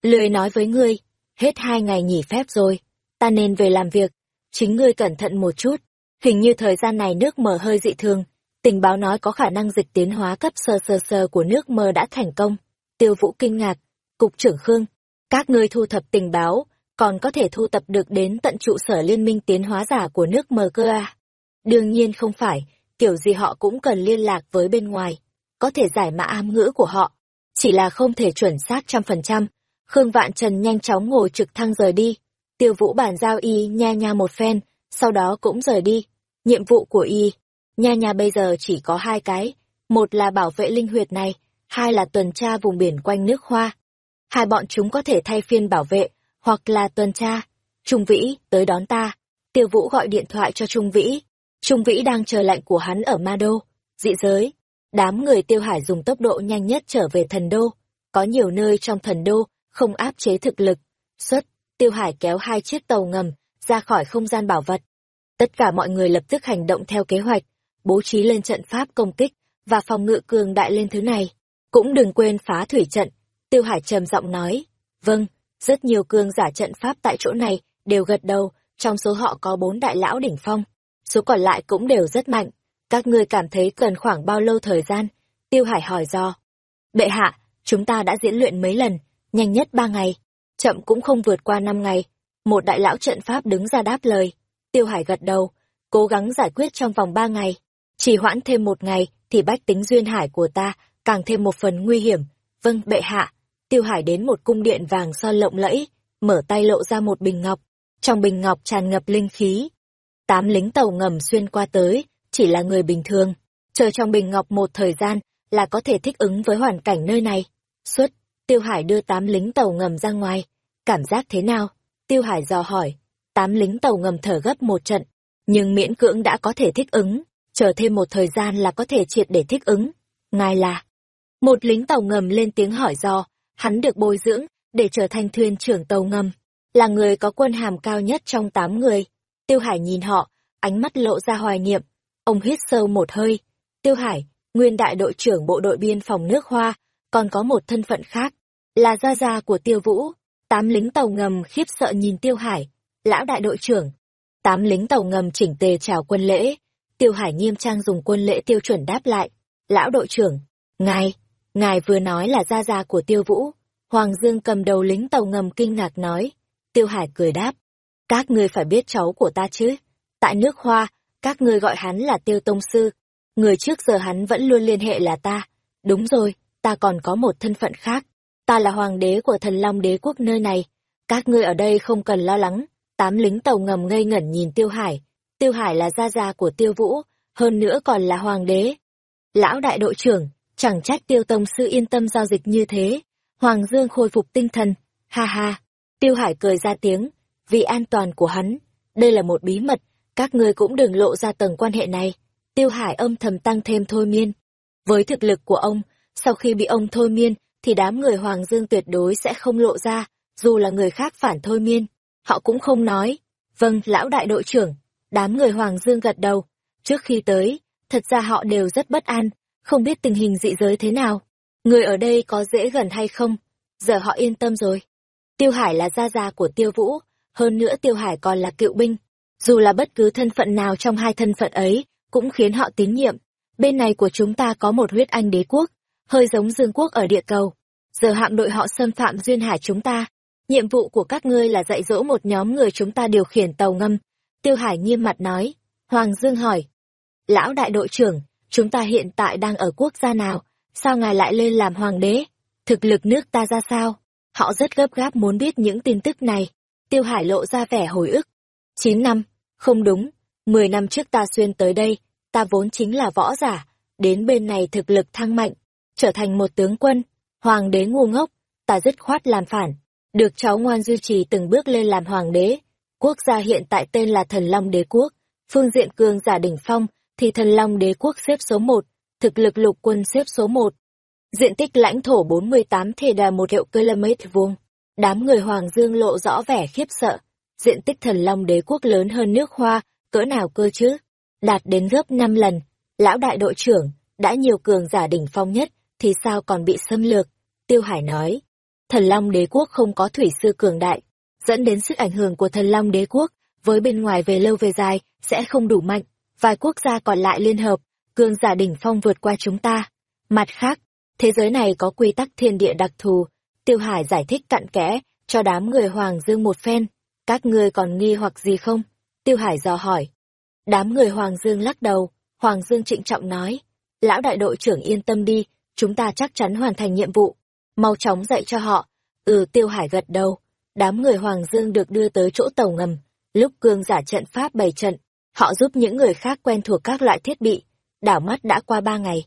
Lười nói với ngươi, hết hai ngày nghỉ phép rồi, ta nên về làm việc. Chính ngươi cẩn thận một chút. Hình như thời gian này nước mờ hơi dị thường. Tình báo nói có khả năng dịch tiến hóa cấp sơ sơ sơ của nước mơ đã thành công. Tiêu Vũ kinh ngạc. Cục trưởng Khương, các ngươi thu thập tình báo, còn có thể thu tập được đến tận trụ sở liên minh tiến hóa giả của nước mờ cơ? Đương nhiên không phải, kiểu gì họ cũng cần liên lạc với bên ngoài, có thể giải mã am ngữ của họ, chỉ là không thể chuẩn xác trăm phần trăm. Khương Vạn Trần nhanh chóng ngồi trực thăng rời đi, tiêu vũ bản giao y nha nha một phen, sau đó cũng rời đi. Nhiệm vụ của y, nha nha bây giờ chỉ có hai cái, một là bảo vệ linh huyệt này, hai là tuần tra vùng biển quanh nước hoa. Hai bọn chúng có thể thay phiên bảo vệ, hoặc là tuần tra. Trung Vĩ, tới đón ta. Tiêu Vũ gọi điện thoại cho Trung Vĩ. Trung Vĩ đang chờ lệnh của hắn ở Ma Đô, dị giới. Đám người Tiêu Hải dùng tốc độ nhanh nhất trở về thần đô. Có nhiều nơi trong thần đô không áp chế thực lực. Xuất, Tiêu Hải kéo hai chiếc tàu ngầm ra khỏi không gian bảo vật. Tất cả mọi người lập tức hành động theo kế hoạch, bố trí lên trận pháp công kích và phòng ngự cường đại lên thứ này. Cũng đừng quên phá thủy trận. Tiêu Hải trầm giọng nói. Vâng, rất nhiều cường giả trận pháp tại chỗ này đều gật đầu, trong số họ có bốn đại lão đỉnh phong. Số còn lại cũng đều rất mạnh. Các ngươi cảm thấy cần khoảng bao lâu thời gian? Tiêu Hải hỏi do. Bệ hạ, chúng ta đã diễn luyện mấy lần, nhanh nhất ba ngày, chậm cũng không vượt qua năm ngày. Một đại lão trận pháp đứng ra đáp lời. Tiêu Hải gật đầu, cố gắng giải quyết trong vòng ba ngày. Chỉ hoãn thêm một ngày, thì bách tính duyên hải của ta càng thêm một phần nguy hiểm. Vâng, bệ hạ. Tiêu Hải đến một cung điện vàng son lộng lẫy, mở tay lộ ra một bình ngọc. Trong bình ngọc tràn ngập linh khí. Tám lính tàu ngầm xuyên qua tới, chỉ là người bình thường. Chờ trong bình ngọc một thời gian là có thể thích ứng với hoàn cảnh nơi này. Xuất, Tiêu Hải đưa tám lính tàu ngầm ra ngoài. Cảm giác thế nào? Tiêu Hải dò hỏi. Tám lính tàu ngầm thở gấp một trận, nhưng miễn cưỡng đã có thể thích ứng. Chờ thêm một thời gian là có thể triệt để thích ứng. Ngài là... Một lính tàu ngầm lên tiếng hỏi do, hắn được bồi dưỡng để trở thành thuyền trưởng tàu ngầm, là người có quân hàm cao nhất trong tám người. Tiêu Hải nhìn họ, ánh mắt lộ ra hoài niệm. Ông hít sâu một hơi. Tiêu Hải, nguyên đại đội trưởng bộ đội biên phòng nước Hoa, còn có một thân phận khác, là gia gia của Tiêu Vũ. Tám lính tàu ngầm khiếp sợ nhìn Tiêu Hải, lão đại đội trưởng. Tám lính tàu ngầm chỉnh tề chào quân lễ. Tiêu Hải nghiêm trang dùng quân lễ tiêu chuẩn đáp lại. Lão đội trưởng, ngài, ngài vừa nói là gia gia của Tiêu Vũ. Hoàng Dương cầm đầu lính tàu ngầm kinh ngạc nói. Tiêu Hải cười đáp. Các ngươi phải biết cháu của ta chứ. Tại nước Hoa, các ngươi gọi hắn là Tiêu Tông Sư. Người trước giờ hắn vẫn luôn liên hệ là ta. Đúng rồi, ta còn có một thân phận khác. Ta là hoàng đế của thần long đế quốc nơi này. Các ngươi ở đây không cần lo lắng. Tám lính tàu ngầm ngây ngẩn nhìn Tiêu Hải. Tiêu Hải là gia gia của Tiêu Vũ, hơn nữa còn là hoàng đế. Lão đại đội trưởng, chẳng trách Tiêu Tông Sư yên tâm giao dịch như thế. Hoàng Dương khôi phục tinh thần. Ha ha. Tiêu Hải cười ra tiếng. Vì an toàn của hắn, đây là một bí mật, các ngươi cũng đừng lộ ra tầng quan hệ này. Tiêu Hải âm thầm tăng thêm thôi miên. Với thực lực của ông, sau khi bị ông thôi miên, thì đám người Hoàng Dương tuyệt đối sẽ không lộ ra, dù là người khác phản thôi miên. Họ cũng không nói. Vâng, lão đại đội trưởng. Đám người Hoàng Dương gật đầu. Trước khi tới, thật ra họ đều rất bất an, không biết tình hình dị giới thế nào. Người ở đây có dễ gần hay không? Giờ họ yên tâm rồi. Tiêu Hải là gia gia của Tiêu Vũ, hơn nữa Tiêu Hải còn là cựu binh. Dù là bất cứ thân phận nào trong hai thân phận ấy, cũng khiến họ tín nhiệm. Bên này của chúng ta có một huyết anh đế quốc, hơi giống dương quốc ở địa cầu. Giờ hạm đội họ xâm phạm duyên hải chúng ta. Nhiệm vụ của các ngươi là dạy dỗ một nhóm người chúng ta điều khiển tàu ngâm. Tiêu Hải nghiêm mặt nói. Hoàng Dương hỏi. Lão đại đội trưởng, chúng ta hiện tại đang ở quốc gia nào? Sao ngài lại lên làm hoàng đế? Thực lực nước ta ra sao? Họ rất gấp gáp muốn biết những tin tức này. Tiêu Hải lộ ra vẻ hồi ức. Chín năm, không đúng, mười năm trước ta xuyên tới đây, ta vốn chính là võ giả, đến bên này thực lực thăng mạnh, trở thành một tướng quân, hoàng đế ngu ngốc, ta dứt khoát làm phản, được cháu ngoan duy trì từng bước lên làm hoàng đế. Quốc gia hiện tại tên là Thần Long Đế Quốc, phương diện cường giả đỉnh phong thì Thần Long Đế Quốc xếp số một, thực lực lục quân xếp số một. Diện tích lãnh thổ 48 thể đà một hiệu km vuông. Đám người Hoàng Dương lộ rõ vẻ khiếp sợ. Diện tích thần long đế quốc lớn hơn nước hoa, cỡ nào cơ chứ? Đạt đến gấp 5 lần. Lão đại đội trưởng, đã nhiều cường giả đỉnh phong nhất, thì sao còn bị xâm lược? Tiêu Hải nói. Thần long đế quốc không có thủy sư cường đại, dẫn đến sức ảnh hưởng của thần long đế quốc, với bên ngoài về lâu về dài, sẽ không đủ mạnh. Vài quốc gia còn lại liên hợp, cường giả đỉnh phong vượt qua chúng ta. Mặt khác, thế giới này có quy tắc thiên địa đặc thù, Tiêu Hải giải thích cặn kẽ, cho đám người Hoàng Dương một phen. Các ngươi còn nghi hoặc gì không? Tiêu Hải dò hỏi. Đám người Hoàng Dương lắc đầu, Hoàng Dương trịnh trọng nói. Lão đại đội trưởng yên tâm đi, chúng ta chắc chắn hoàn thành nhiệm vụ. Mau chóng dạy cho họ. Ừ, Tiêu Hải gật đầu. Đám người Hoàng Dương được đưa tới chỗ tàu ngầm. Lúc cương giả trận pháp bày trận, họ giúp những người khác quen thuộc các loại thiết bị. Đảo mắt đã qua ba ngày.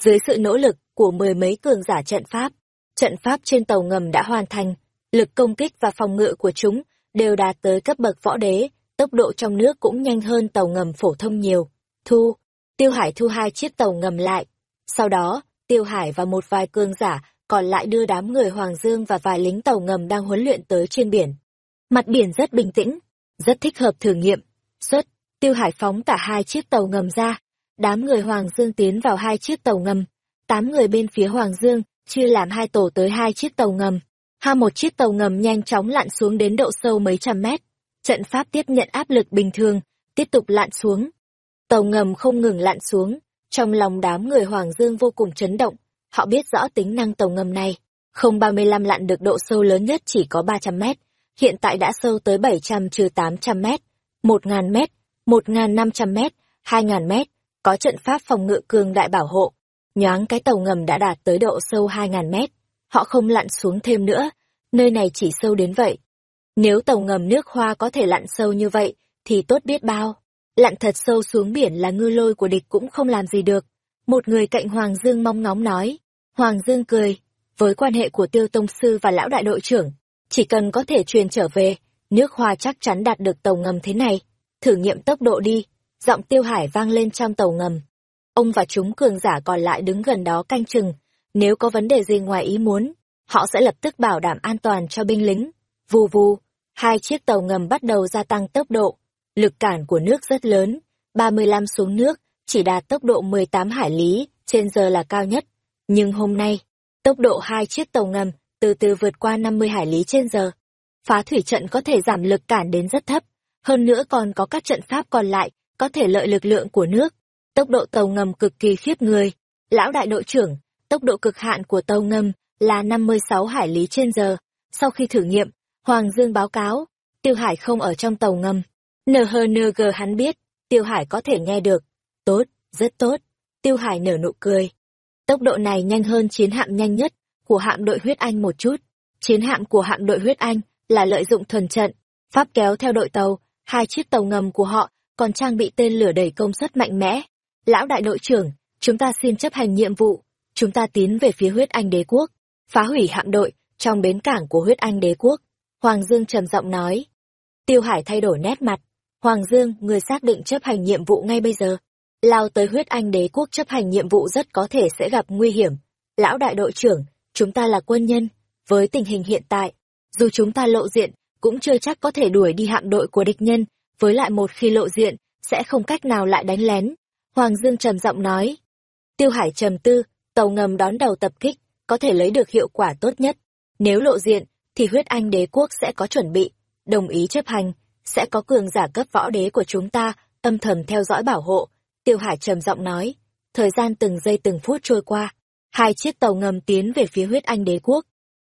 Dưới sự nỗ lực của mười mấy cường giả trận pháp, Trận pháp trên tàu ngầm đã hoàn thành, lực công kích và phòng ngự của chúng đều đạt tới cấp bậc võ đế, tốc độ trong nước cũng nhanh hơn tàu ngầm phổ thông nhiều. Thu, Tiêu Hải thu hai chiếc tàu ngầm lại. Sau đó, Tiêu Hải và một vài cường giả còn lại đưa đám người Hoàng Dương và vài lính tàu ngầm đang huấn luyện tới trên biển. Mặt biển rất bình tĩnh, rất thích hợp thử nghiệm. Xuất, Tiêu Hải phóng cả hai chiếc tàu ngầm ra. Đám người Hoàng Dương tiến vào hai chiếc tàu ngầm. Tám người bên phía Hoàng Dương chia làm hai tổ tới hai chiếc tàu ngầm. Ha một chiếc tàu ngầm nhanh chóng lặn xuống đến độ sâu mấy trăm mét. Trận pháp tiếp nhận áp lực bình thường, tiếp tục lặn xuống. Tàu ngầm không ngừng lặn xuống, trong lòng đám người Hoàng Dương vô cùng chấn động. Họ biết rõ tính năng tàu ngầm này. Không 35 lặn được độ sâu lớn nhất chỉ có 300 mét, hiện tại đã sâu tới 700 trừ 800 mét, 1.000 mét, 1.500 mét, 2.000 mét, có trận pháp phòng ngự cường đại bảo hộ, Nhoáng cái tàu ngầm đã đạt tới độ sâu 2.000 mét. Họ không lặn xuống thêm nữa, nơi này chỉ sâu đến vậy. Nếu tàu ngầm nước hoa có thể lặn sâu như vậy, thì tốt biết bao. Lặn thật sâu xuống biển là ngư lôi của địch cũng không làm gì được. Một người cạnh Hoàng Dương mong ngóng nói. Hoàng Dương cười, với quan hệ của tiêu tông sư và lão đại đội trưởng, chỉ cần có thể truyền trở về, nước hoa chắc chắn đạt được tàu ngầm thế này. Thử nghiệm tốc độ đi, giọng tiêu hải vang lên trong tàu ngầm. Ông và chúng cường giả còn lại đứng gần đó canh chừng, nếu có vấn đề gì ngoài ý muốn, họ sẽ lập tức bảo đảm an toàn cho binh lính. Vù vù, hai chiếc tàu ngầm bắt đầu gia tăng tốc độ, lực cản của nước rất lớn, 35 xuống nước, chỉ đạt tốc độ 18 hải lý trên giờ là cao nhất. Nhưng hôm nay, tốc độ hai chiếc tàu ngầm từ từ vượt qua 50 hải lý trên giờ. Phá thủy trận có thể giảm lực cản đến rất thấp, hơn nữa còn có các trận pháp còn lại có thể lợi lực lượng của nước. Tốc độ tàu ngầm cực kỳ khiếp người. Lão đại đội trưởng, tốc độ cực hạn của tàu ngầm là 56 hải lý trên giờ. Sau khi thử nghiệm, Hoàng Dương báo cáo, Tiêu Hải không ở trong tàu ngầm. NHNG hắn biết, Tiêu Hải có thể nghe được. Tốt, rất tốt. Tiêu Hải nở nụ cười. Tốc độ này nhanh hơn chiến hạm nhanh nhất của hạm đội huyết anh một chút. Chiến hạm của hạm đội huyết anh là lợi dụng thuần trận, pháp kéo theo đội tàu, hai chiếc tàu ngầm của họ còn trang bị tên lửa đẩy công suất mạnh mẽ. Lão đại đội trưởng, chúng ta xin chấp hành nhiệm vụ, chúng ta tiến về phía huyết anh đế quốc, phá hủy hạm đội trong bến cảng của huyết anh đế quốc. Hoàng Dương trầm giọng nói. Tiêu Hải thay đổi nét mặt. Hoàng Dương, người xác định chấp hành nhiệm vụ ngay bây giờ. Lao tới huyết anh đế quốc chấp hành nhiệm vụ rất có thể sẽ gặp nguy hiểm. Lão đại đội trưởng, chúng ta là quân nhân. Với tình hình hiện tại, dù chúng ta lộ diện, cũng chưa chắc có thể đuổi đi hạm đội của địch nhân, với lại một khi lộ diện, sẽ không cách nào lại đánh lén. Hoàng Dương trầm giọng nói. Tiêu Hải trầm tư, tàu ngầm đón đầu tập kích, có thể lấy được hiệu quả tốt nhất. Nếu lộ diện, thì huyết anh đế quốc sẽ có chuẩn bị, đồng ý chấp hành, sẽ có cường giả cấp võ đế của chúng ta âm thầm theo dõi bảo hộ. Tiêu Hải trầm giọng nói, thời gian từng giây từng phút trôi qua, hai chiếc tàu ngầm tiến về phía huyết anh đế quốc.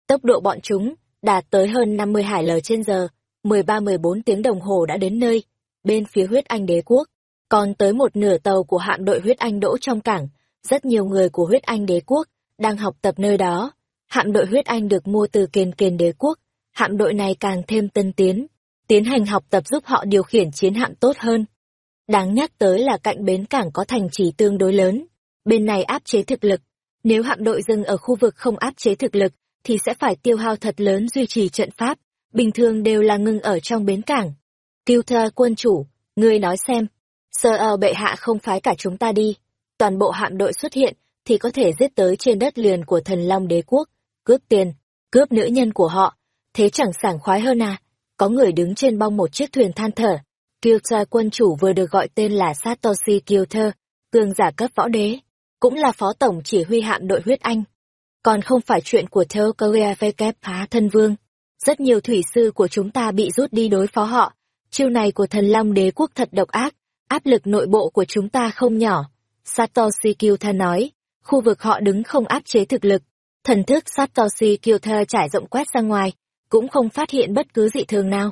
Tốc độ bọn chúng đạt tới hơn 50 hải lờ trên giờ, 13-14 tiếng đồng hồ đã đến nơi, bên phía huyết anh đế quốc. Còn tới một nửa tàu của hạm đội huyết anh đỗ trong cảng, rất nhiều người của huyết anh đế quốc đang học tập nơi đó. Hạm đội huyết anh được mua từ kền kền đế quốc, hạm đội này càng thêm tân tiến, tiến hành học tập giúp họ điều khiển chiến hạm tốt hơn. Đáng nhắc tới là cạnh bến cảng có thành trì tương đối lớn, bên này áp chế thực lực. Nếu hạm đội dừng ở khu vực không áp chế thực lực, thì sẽ phải tiêu hao thật lớn duy trì trận pháp, bình thường đều là ngừng ở trong bến cảng. Tiêu thơ quân chủ, ngươi nói xem, sơ ơ bệ hạ không phái cả chúng ta đi, toàn bộ hạm đội xuất hiện thì có thể giết tới trên đất liền của thần Long đế quốc, cướp tiền, cướp nữ nhân của họ, thế chẳng sảng khoái hơn à. Có người đứng trên bong một chiếc thuyền than thở. Kyota quân chủ vừa được gọi tên là Satoshi Kyota, cường giả cấp võ đế, cũng là phó tổng chỉ huy hạm đội huyết anh. Còn không phải chuyện của theo VK phá thân vương. Rất nhiều thủy sư của chúng ta bị rút đi đối phó họ. Chiêu này của thần long đế quốc thật độc ác, áp lực nội bộ của chúng ta không nhỏ. Satoshi Kyota nói, khu vực họ đứng không áp chế thực lực. Thần thức Satoshi Kyota trải rộng quét ra ngoài, cũng không phát hiện bất cứ dị thường nào.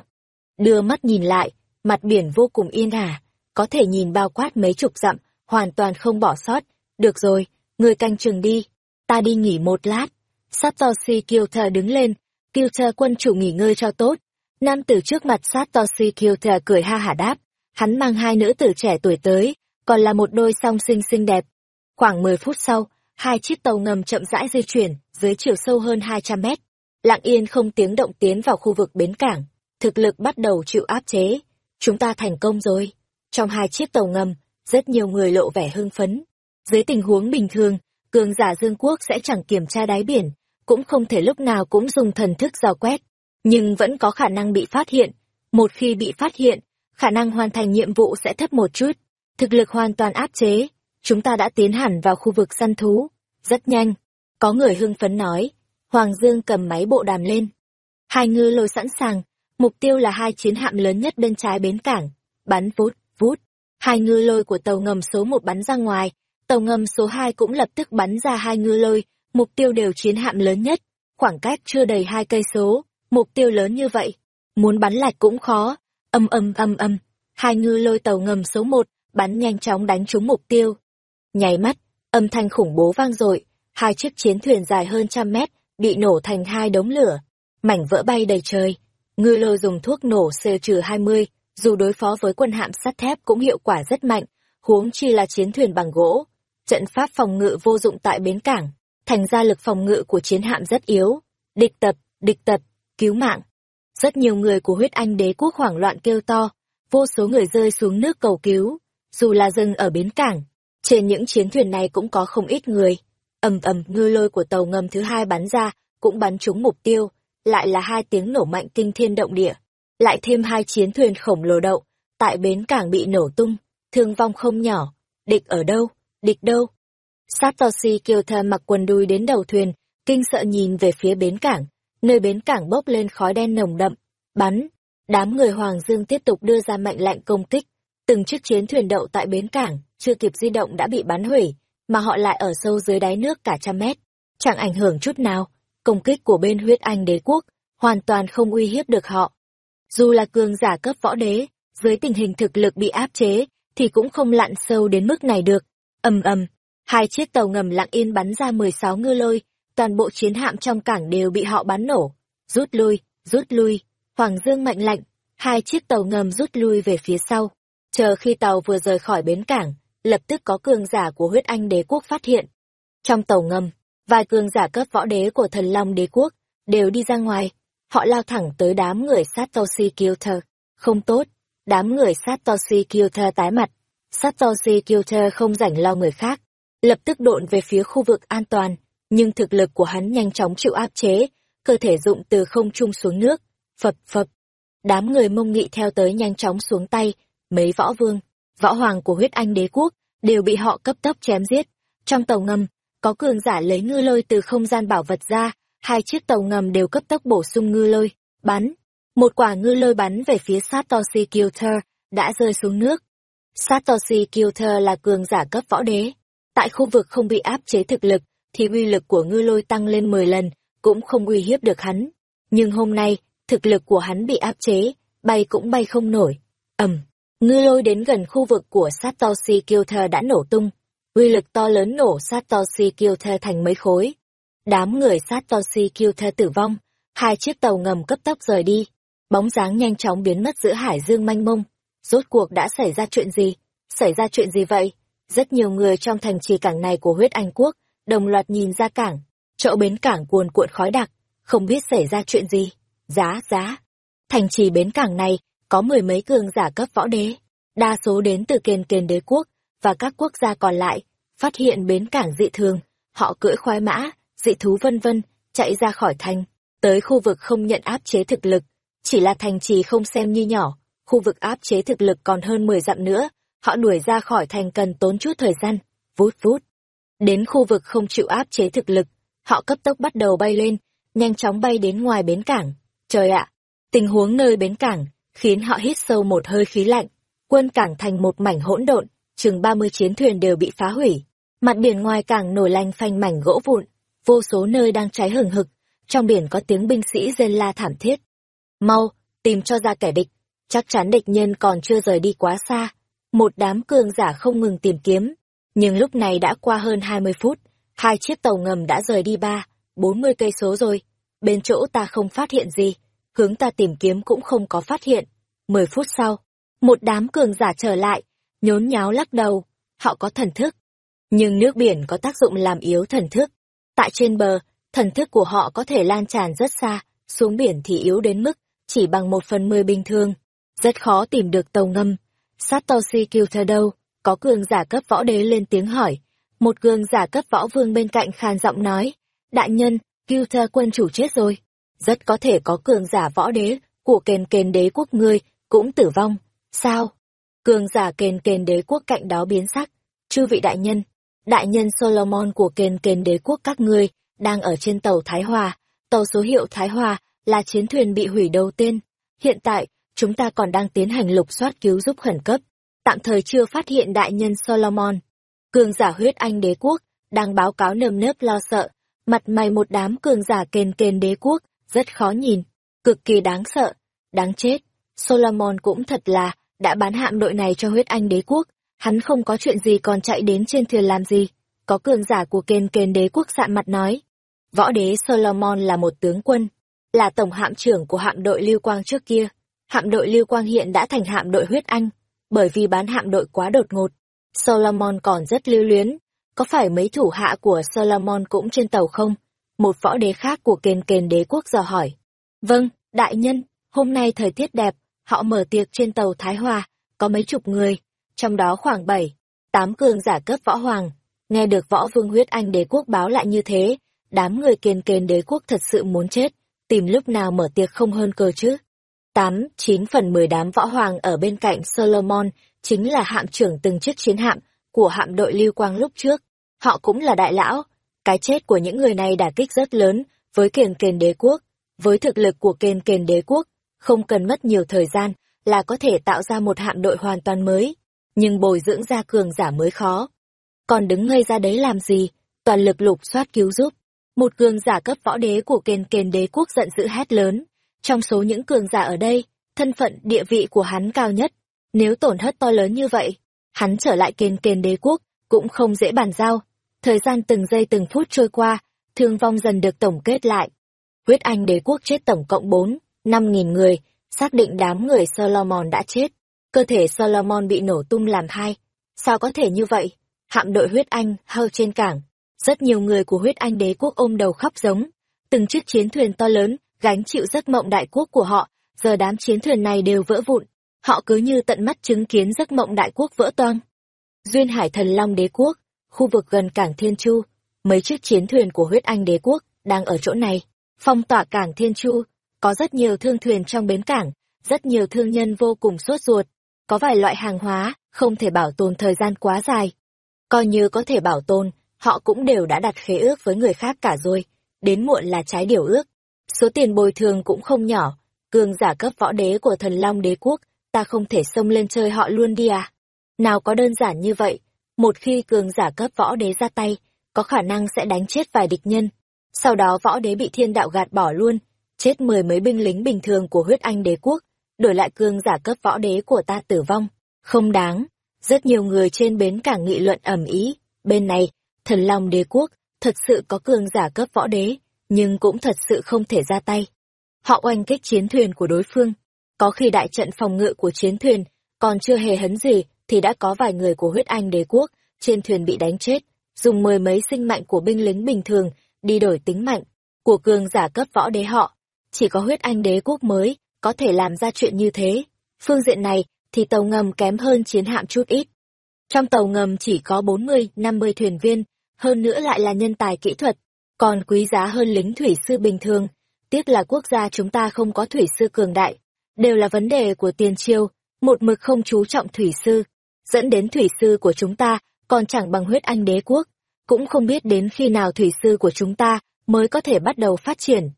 Đưa mắt nhìn lại, mặt biển vô cùng yên ả, có thể nhìn bao quát mấy chục dặm, hoàn toàn không bỏ sót. Được rồi, người canh chừng đi, ta đi nghỉ một lát. Satoshi Kyoto đứng lên, Kyoto quân chủ nghỉ ngơi cho tốt. Nam tử trước mặt Satoshi Kyoto cười ha hả đáp, hắn mang hai nữ tử trẻ tuổi tới, còn là một đôi song sinh xinh đẹp. Khoảng 10 phút sau, hai chiếc tàu ngầm chậm rãi di chuyển, dưới chiều sâu hơn 200 mét. Lặng yên không tiếng động tiến vào khu vực bến cảng, thực lực bắt đầu chịu áp chế. Chúng ta thành công rồi. Trong hai chiếc tàu ngầm, rất nhiều người lộ vẻ hưng phấn. Dưới tình huống bình thường, cường giả Dương Quốc sẽ chẳng kiểm tra đáy biển, cũng không thể lúc nào cũng dùng thần thức dò quét, nhưng vẫn có khả năng bị phát hiện. Một khi bị phát hiện, khả năng hoàn thành nhiệm vụ sẽ thấp một chút. Thực lực hoàn toàn áp chế, chúng ta đã tiến hẳn vào khu vực săn thú. Rất nhanh, có người hưng phấn nói, Hoàng Dương cầm máy bộ đàm lên. Hai ngư lôi sẵn sàng, mục tiêu là hai chiến hạm lớn nhất bên trái bến cảng. Bắn vút, vút. Hai ngư lôi của tàu ngầm số một bắn ra ngoài, tàu ngầm số hai cũng lập tức bắn ra hai ngư lôi, mục tiêu đều chiến hạm lớn nhất. Khoảng cách chưa đầy hai cây số, mục tiêu lớn như vậy. Muốn bắn lạch cũng khó. Âm âm âm âm. Hai ngư lôi tàu ngầm số một bắn nhanh chóng đánh trúng mục tiêu. Nháy mắt, âm thanh khủng bố vang dội hai chiếc chiến thuyền dài hơn trăm mét bị nổ thành hai đống lửa, mảnh vỡ bay đầy trời. Ngư lôi dùng thuốc nổ C-20, dù đối phó với quân hạm sắt thép cũng hiệu quả rất mạnh, huống chi là chiến thuyền bằng gỗ. Trận pháp phòng ngự vô dụng tại bến cảng, thành ra lực phòng ngự của chiến hạm rất yếu. Địch tập, địch tập, cứu mạng. Rất nhiều người của huyết anh đế quốc hoảng loạn kêu to, vô số người rơi xuống nước cầu cứu, dù là dừng ở bến cảng. Trên những chiến thuyền này cũng có không ít người ầm ầm ngư lôi của tàu ngầm thứ hai bắn ra cũng bắn trúng mục tiêu lại là hai tiếng nổ mạnh kinh thiên động địa lại thêm hai chiến thuyền khổng lồ đậu tại bến cảng bị nổ tung thương vong không nhỏ địch ở đâu, địch đâu? Satoshi Kyoto mặc quần đùi đến đầu thuyền, kinh sợ nhìn về phía bến cảng, nơi bến cảng bốc lên khói đen nồng đậm, bắn. Đám người Hoàng Dương tiếp tục đưa ra mệnh lệnh công kích, từng chiếc chiến thuyền đậu tại bến cảng, chưa kịp di động đã bị bắn hủy, mà họ lại ở sâu dưới đáy nước cả trăm mét. Chẳng ảnh hưởng chút nào, công kích của bên huyết anh đế quốc, hoàn toàn không uy hiếp được họ. Dù là cường giả cấp võ đế, dưới tình hình thực lực bị áp chế, thì cũng không lặn sâu đến mức này được ầm ầm, hai chiếc tàu ngầm lặng yên bắn ra 16 ngư lôi, toàn bộ chiến hạm trong cảng đều bị họ bắn nổ. Rút lui, rút lui, Hoàng Dương mệnh lệnh, hai chiếc tàu ngầm rút lui về phía sau. Chờ khi tàu vừa rời khỏi bến cảng, lập tức có cường giả của huyết anh đế quốc phát hiện. Trong tàu ngầm, vài cường giả cấp võ đế của thần long đế quốc đều đi ra ngoài. Họ lao thẳng tới đám người Satoshi kilter Không tốt, đám người Satoshi kilter tái mặt. Satoshi Kyota không rảnh lo người khác, lập tức độn về phía khu vực an toàn, nhưng thực lực của hắn nhanh chóng chịu áp chế, cơ thể dụng từ không trung xuống nước, phập phập. Đám người mông nghị theo tới nhanh chóng xuống tay, mấy võ vương, võ hoàng của huyết anh đế quốc, đều bị họ cấp tốc chém giết. Trong tàu ngầm, có cường giả lấy ngư lôi từ không gian bảo vật ra, hai chiếc tàu ngầm đều cấp tốc bổ sung ngư lôi, bắn. Một quả ngư lôi bắn về phía Satoshi Kilter, đã rơi xuống nước. Satoshi Kilter là cường giả cấp võ đế. Tại khu vực không bị áp chế thực lực, thì uy lực của ngư lôi tăng lên 10 lần, cũng không uy hiếp được hắn. Nhưng hôm nay, thực lực của hắn bị áp chế, bay cũng bay không nổi. ầm, ngư lôi đến gần khu vực của Satoshi Kilter đã nổ tung. Uy lực to lớn nổ Satoshi Kilter thành mấy khối. Đám người Satoshi Kilter tử vong, hai chiếc tàu ngầm cấp tốc rời đi. Bóng dáng nhanh chóng biến mất giữa hải dương manh mông. Rốt cuộc đã xảy ra chuyện gì? Xảy ra chuyện gì vậy? Rất nhiều người trong thành trì cảng này của huyết Anh quốc đồng loạt nhìn ra cảng, chỗ bến cảng cuồn cuộn khói đặc, không biết xảy ra chuyện gì. Giá, giá. Thành trì bến cảng này có mười mấy cường giả cấp võ đế, đa số đến từ kền kền đế quốc và các quốc gia còn lại, phát hiện bến cảng dị thường, họ cưỡi khoái mã, dị thú vân vân, chạy ra khỏi thành, tới khu vực không nhận áp chế thực lực, chỉ là thành trì không xem như nhỏ, khu vực áp chế thực lực còn hơn 10 dặm nữa, họ đuổi ra khỏi thành cần tốn chút thời gian, vút vút. Đến khu vực không chịu áp chế thực lực, họ cấp tốc bắt đầu bay lên, nhanh chóng bay đến ngoài bến cảng. Trời ạ, tình huống nơi bến cảng khiến họ hít sâu một hơi khí lạnh. Quân cảng thành một mảnh hỗn độn, chừng 30 chiến thuyền đều bị phá hủy. Mặt biển ngoài cảng nổi lanh phanh mảnh gỗ vụn, vô số nơi đang cháy hừng hực, trong biển có tiếng binh sĩ rên la thảm thiết. Mau, tìm cho ra kẻ địch, chắc chắn địch nhân còn chưa rời đi quá xa. Một đám cường giả không ngừng tìm kiếm, nhưng lúc này đã qua hơn 20 phút, hai chiếc tàu ngầm đã rời đi ba, 40 cây số rồi. Bên chỗ ta không phát hiện gì, hướng ta tìm kiếm cũng không có phát hiện. 10 phút sau, một đám cường giả trở lại, nhốn nháo lắc đầu, họ có thần thức. Nhưng nước biển có tác dụng làm yếu thần thức. Tại trên bờ, thần thức của họ có thể lan tràn rất xa, xuống biển thì yếu đến mức chỉ bằng một phần mười bình thường. Rất khó tìm được tàu ngâm. Satoshi Kyuta đâu? Có cường giả cấp võ đế lên tiếng hỏi. Một cường giả cấp võ vương bên cạnh khàn giọng nói. Đại nhân, Kyuta quân chủ chết rồi. Rất có thể có cường giả võ đế của kền kền đế quốc ngươi cũng tử vong. Sao? Cường giả kền kền đế quốc cạnh đó biến sắc. Chư vị đại nhân, đại nhân Solomon của kền kền đế quốc các ngươi đang ở trên tàu Thái Hòa. Tàu số hiệu Thái Hòa là chiến thuyền bị hủy đầu tiên. Hiện tại, chúng ta còn đang tiến hành lục soát cứu giúp khẩn cấp tạm thời chưa phát hiện đại nhân Solomon. Cường giả huyết anh đế quốc, đang báo cáo nơm nớp lo sợ, mặt mày một đám cường giả kền kền đế quốc, rất khó nhìn, cực kỳ đáng sợ, đáng chết. Solomon cũng thật là, đã bán hạm đội này cho huyết anh đế quốc, hắn không có chuyện gì còn chạy đến trên thuyền làm gì. Có cường giả của kền kền đế quốc sạn mặt nói. Võ đế Solomon là một tướng quân, là tổng hạm trưởng của hạm đội Lưu Quang trước kia. Hạm đội Lưu Quang hiện đã thành hạm đội huyết anh, bởi vì bán hạm đội quá đột ngột. Solomon còn rất lưu luyến, có phải mấy thủ hạ của Solomon cũng trên tàu không? Một võ đế khác của kền kền đế quốc dò hỏi. Vâng, đại nhân, hôm nay thời tiết đẹp, họ mở tiệc trên tàu Thái Hòa, có mấy chục người, trong đó khoảng bảy, tám cường giả cấp võ hoàng. Nghe được võ vương huyết anh đế quốc báo lại như thế, đám người kền kền đế quốc thật sự muốn chết, tìm lúc nào mở tiệc không hơn cơ chứ tám chín phần mười đám võ hoàng ở bên cạnh Solomon chính là hạm trưởng từng chiếc chiến hạm của hạm đội lưu quang lúc trước. Họ cũng là đại lão. Cái chết của những người này đả kích rất lớn với kiền kiền đế quốc. Với thực lực của kiền kiền đế quốc, không cần mất nhiều thời gian là có thể tạo ra một hạm đội hoàn toàn mới. Nhưng bồi dưỡng ra cường giả mới khó. Còn đứng ngây ra đấy làm gì? Toàn lực lục soát cứu giúp. Một cường giả cấp võ đế của kiền kiền đế quốc giận dữ hét lớn. Trong số những cường giả ở đây, thân phận địa vị của hắn cao nhất. Nếu tổn thất to lớn như vậy, hắn trở lại kền kền đế quốc, cũng không dễ bàn giao. Thời gian từng giây từng phút trôi qua, thương vong dần được tổng kết lại. Huyết Anh đế quốc chết tổng cộng 4, 5 nghìn người, xác định đám người Solomon đã chết. Cơ thể Solomon bị nổ tung làm hai. Sao có thể như vậy? Hạm đội huyết Anh, hao trên cảng. Rất nhiều người của huyết Anh đế quốc ôm đầu khóc giống. Từng chiếc chiến thuyền to lớn, gánh chịu giấc mộng đại quốc của họ, giờ đám chiến thuyền này đều vỡ vụn. Họ cứ như tận mắt chứng kiến giấc mộng đại quốc vỡ toang. Duyên Hải Thần Long đế quốc, khu vực gần cảng Thiên Chu, mấy chiếc chiến thuyền của huyết Anh đế quốc đang ở chỗ này. Phong tỏa cảng Thiên Chu, có rất nhiều thương thuyền trong bến cảng, rất nhiều thương nhân vô cùng sốt ruột. Có vài loại hàng hóa không thể bảo tồn thời gian quá dài. Coi như có thể bảo tồn, họ cũng đều đã đặt khế ước với người khác cả rồi. Đến muộn là trái điều ước. Số tiền bồi thường cũng không nhỏ. Cường giả cấp võ đế của thần Long đế quốc, ta không thể xông lên chơi họ luôn đi à? Nào có đơn giản như vậy, một khi cường giả cấp võ đế ra tay, có khả năng sẽ đánh chết vài địch nhân. Sau đó võ đế bị thiên đạo gạt bỏ luôn, chết mười mấy binh lính bình thường của huyết anh đế quốc, đổi lại cường giả cấp võ đế của ta tử vong. Không đáng. Rất nhiều người trên bến cảng nghị luận ẩm ý. Bên này, thần long đế quốc, thật sự có cường giả cấp võ đế, nhưng cũng thật sự không thể ra tay. Họ oanh kích chiến thuyền của đối phương. Có khi đại trận phòng ngự của chiến thuyền còn chưa hề hấn gì, thì đã có vài người của huyết anh đế quốc trên thuyền bị đánh chết, dùng mười mấy sinh mạnh của binh lính bình thường đi đổi tính mạnh của cường giả cấp võ đế họ. Chỉ có huyết anh đế quốc mới có thể làm ra chuyện như thế. Phương diện này thì tàu ngầm kém hơn chiến hạm chút ít. Trong tàu ngầm chỉ có 40, 50 thuyền viên, hơn nữa lại là nhân tài kỹ thuật, còn quý giá hơn lính thủy sư bình thường. Tiếc là quốc gia chúng ta không có thủy sư cường đại, đều là vấn đề của tiền triều, một mực không chú trọng thủy sư, dẫn đến thủy sư của chúng ta còn chẳng bằng huyết anh đế quốc, cũng không biết đến khi nào thủy sư của chúng ta mới có thể bắt đầu phát triển.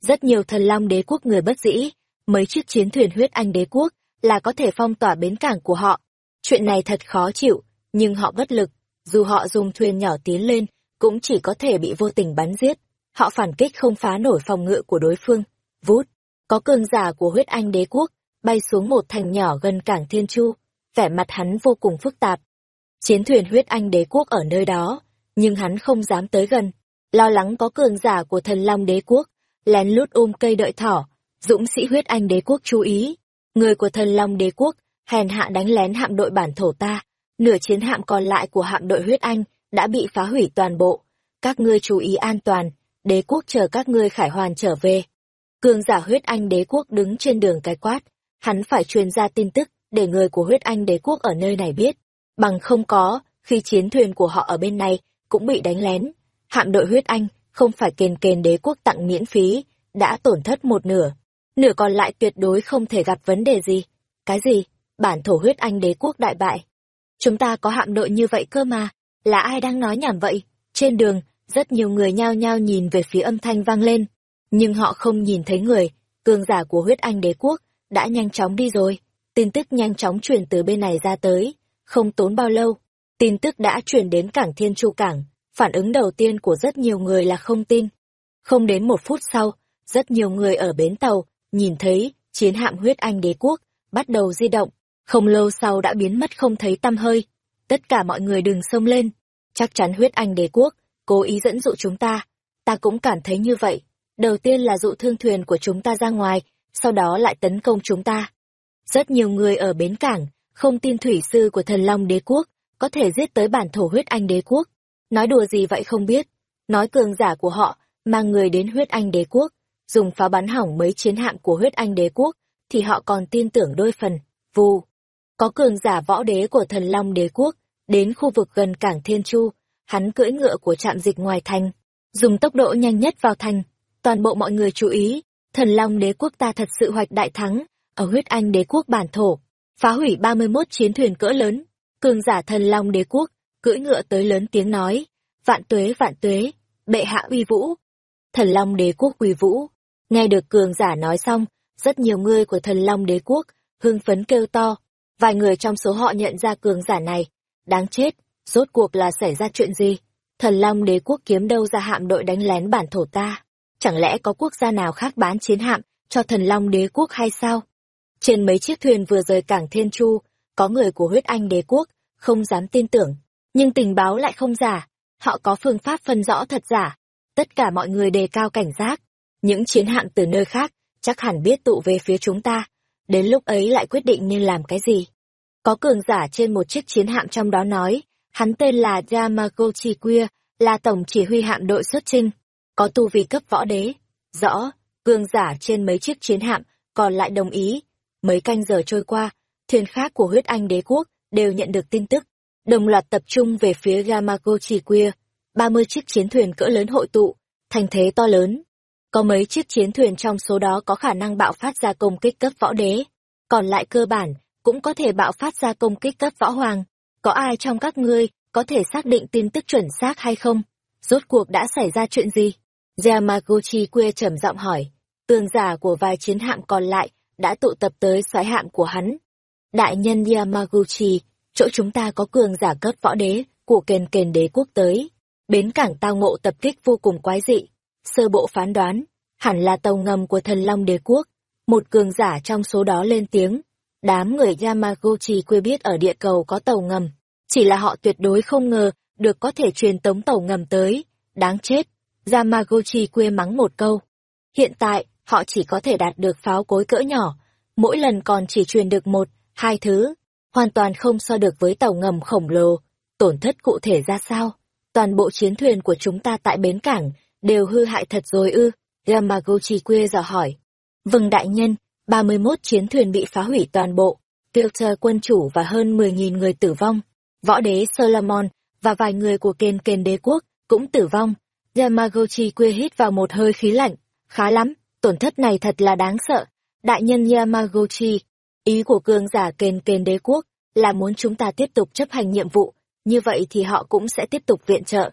Rất nhiều thần long đế quốc người bất dĩ, mấy chiếc chiến thuyền huyết anh đế quốc là có thể phong tỏa bến cảng của họ. Chuyện này thật khó chịu, nhưng họ bất lực, dù họ dùng thuyền nhỏ tiến lên, cũng chỉ có thể bị vô tình bắn giết. Họ phản kích không phá nổi phòng ngự của đối phương. Vút, có cường giả của huyết anh đế quốc, bay xuống một thành nhỏ gần cảng Thiên Chu, vẻ mặt hắn vô cùng phức tạp. Chiến thuyền huyết anh đế quốc ở nơi đó, nhưng hắn không dám tới gần, lo lắng có cường giả của thần long đế quốc, lén lút ôm cây đợi thỏ, dũng sĩ huyết anh đế quốc chú ý. Người của thần long đế quốc, hèn hạ đánh lén hạm đội bản thổ ta, nửa chiến hạm còn lại của hạm đội huyết anh đã bị phá hủy toàn bộ. Các ngươi chú ý an toàn, đế quốc chờ các ngươi khải hoàn trở về. Cường giả huyết anh đế quốc đứng trên đường cái quát, hắn phải truyền ra tin tức để người của huyết anh đế quốc ở nơi này biết. Bằng không có, khi chiến thuyền của họ ở bên này cũng bị đánh lén. Hạm đội huyết anh không phải kền kền đế quốc tặng miễn phí, đã tổn thất một nửa. Nửa còn lại tuyệt đối không thể gặp vấn đề gì. Cái gì? Bản thổ huyết anh đế quốc đại bại. Chúng ta có hạm đội như vậy cơ mà. Là ai đang nói nhảm vậy? Trên đường, rất nhiều người nhao nhao nhìn về phía âm thanh vang lên. Nhưng họ không nhìn thấy người, cường giả của huyết anh đế quốc, đã nhanh chóng đi rồi. Tin tức nhanh chóng truyền từ bên này ra tới. Không tốn bao lâu, tin tức đã truyền đến cảng Thiên Chu Cảng. Phản ứng đầu tiên của rất nhiều người là không tin. Không đến một phút sau, rất nhiều người ở bến tàu, nhìn thấy chiến hạm huyết anh đế quốc, bắt đầu di động. Không lâu sau đã biến mất không thấy tăm hơi. Tất cả mọi người đừng xông lên. Chắc chắn huyết anh đế quốc, cố ý dẫn dụ chúng ta. Ta cũng cảm thấy như vậy. Đầu tiên là dụ thương thuyền của chúng ta ra ngoài, sau đó lại tấn công chúng ta. Rất nhiều người ở bến cảng, không tin thủy sư của thần long đế quốc, có thể giết tới bản thổ huyết anh đế quốc. Nói đùa gì vậy không biết. Nói cường giả của họ, mang người đến huyết anh đế quốc, dùng pháo bắn hỏng mấy chiến hạm của huyết anh đế quốc, thì họ còn tin tưởng đôi phần. Vù. Có cường giả võ đế của thần long đế quốc, đến khu vực gần cảng Thiên Chu, hắn cưỡi ngựa của trạm dịch ngoài thành, dùng tốc độ nhanh nhất vào thành. Toàn bộ mọi người chú ý, thần long đế quốc ta thật sự hoạch đại thắng, ở huyết anh đế quốc bản thổ, phá hủy 31 chiến thuyền cỡ lớn, cường giả thần long đế quốc cưỡi ngựa tới lớn tiếng nói, vạn tuế vạn tuế, bệ hạ uy vũ. Thần Long đế quốc uy vũ. Nghe được cường giả nói xong, rất nhiều người của thần Long đế quốc, hưng phấn kêu to. Vài người trong số họ nhận ra cường giả này. Đáng chết, rốt cuộc là xảy ra chuyện gì? Thần Long đế quốc kiếm đâu ra hạm đội đánh lén bản thổ ta? Chẳng lẽ có quốc gia nào khác bán chiến hạm cho thần Long đế quốc hay sao? Trên mấy chiếc thuyền vừa rời cảng Thiên Chu, có người của huyết anh đế quốc, không dám tin tưởng. Nhưng tình báo lại không giả, họ có phương pháp phân rõ thật giả. Tất cả mọi người đề cao cảnh giác. Những chiến hạm từ nơi khác, chắc hẳn biết tụ về phía chúng ta. Đến lúc ấy lại quyết định nên làm cái gì. Có cường giả trên một chiếc chiến hạm trong đó nói, hắn tên là Yamago Chikuya, là tổng chỉ huy hạm đội xuất trinh, có tu vi cấp võ đế. Rõ, cường giả trên mấy chiếc chiến hạm còn lại đồng ý. Mấy canh giờ trôi qua, thuyền khác của huyết anh đế quốc đều nhận được tin tức, đồng loạt tập trung về phía Yamago Chikuya. 30 chiếc chiến thuyền cỡ lớn hội tụ, thành thế to lớn. Có mấy chiếc chiến thuyền trong số đó có khả năng bạo phát ra công kích cấp võ đế, còn lại cơ bản cũng có thể bạo phát ra công kích cấp võ hoàng. Có ai trong các ngươi có thể xác định tin tức chuẩn xác hay không? Rốt cuộc đã xảy ra chuyện gì? Yamaguchi quê trầm giọng hỏi. Tường giả của vài chiến hạm còn lại đã tụ tập tới xoáy hạm của hắn. Đại nhân Yamaguchi, chỗ chúng ta có cường giả cấp võ đế của kền kền đế quốc tới. Bến cảng tao ngộ tập kích vô cùng quái dị. Sơ bộ phán đoán, hẳn là tàu ngầm của thần long đế quốc. Một cường giả trong số đó lên tiếng. Đám người Yamaguchi quê biết ở địa cầu có tàu ngầm. Chỉ là họ tuyệt đối không ngờ được có thể truyền tống tàu ngầm tới. Đáng chết. Yamaguchi quê mắng một câu. Hiện tại, họ chỉ có thể đạt được pháo cối cỡ nhỏ. Mỗi lần còn chỉ truyền được một, hai thứ. Hoàn toàn không so được với tàu ngầm khổng lồ. Tổn thất cụ thể ra sao? Toàn bộ chiến thuyền của chúng ta tại bến cảng đều hư hại thật rồi ư? Yamaguchi quê dò hỏi. Vâng đại nhân, 31 chiến thuyền bị phá hủy toàn bộ. Filter quân chủ và hơn 10.000 người tử vong. Võ đế Solomon và vài người của kền kền đế quốc cũng tử vong. Yamaguchi quê hít vào một hơi khí lạnh. Khá lắm, tổn thất này thật là đáng sợ. Đại nhân Yamaguchi, ý của cường giả kền kền đế quốc là muốn chúng ta tiếp tục chấp hành nhiệm vụ, như vậy thì họ cũng sẽ tiếp tục viện trợ.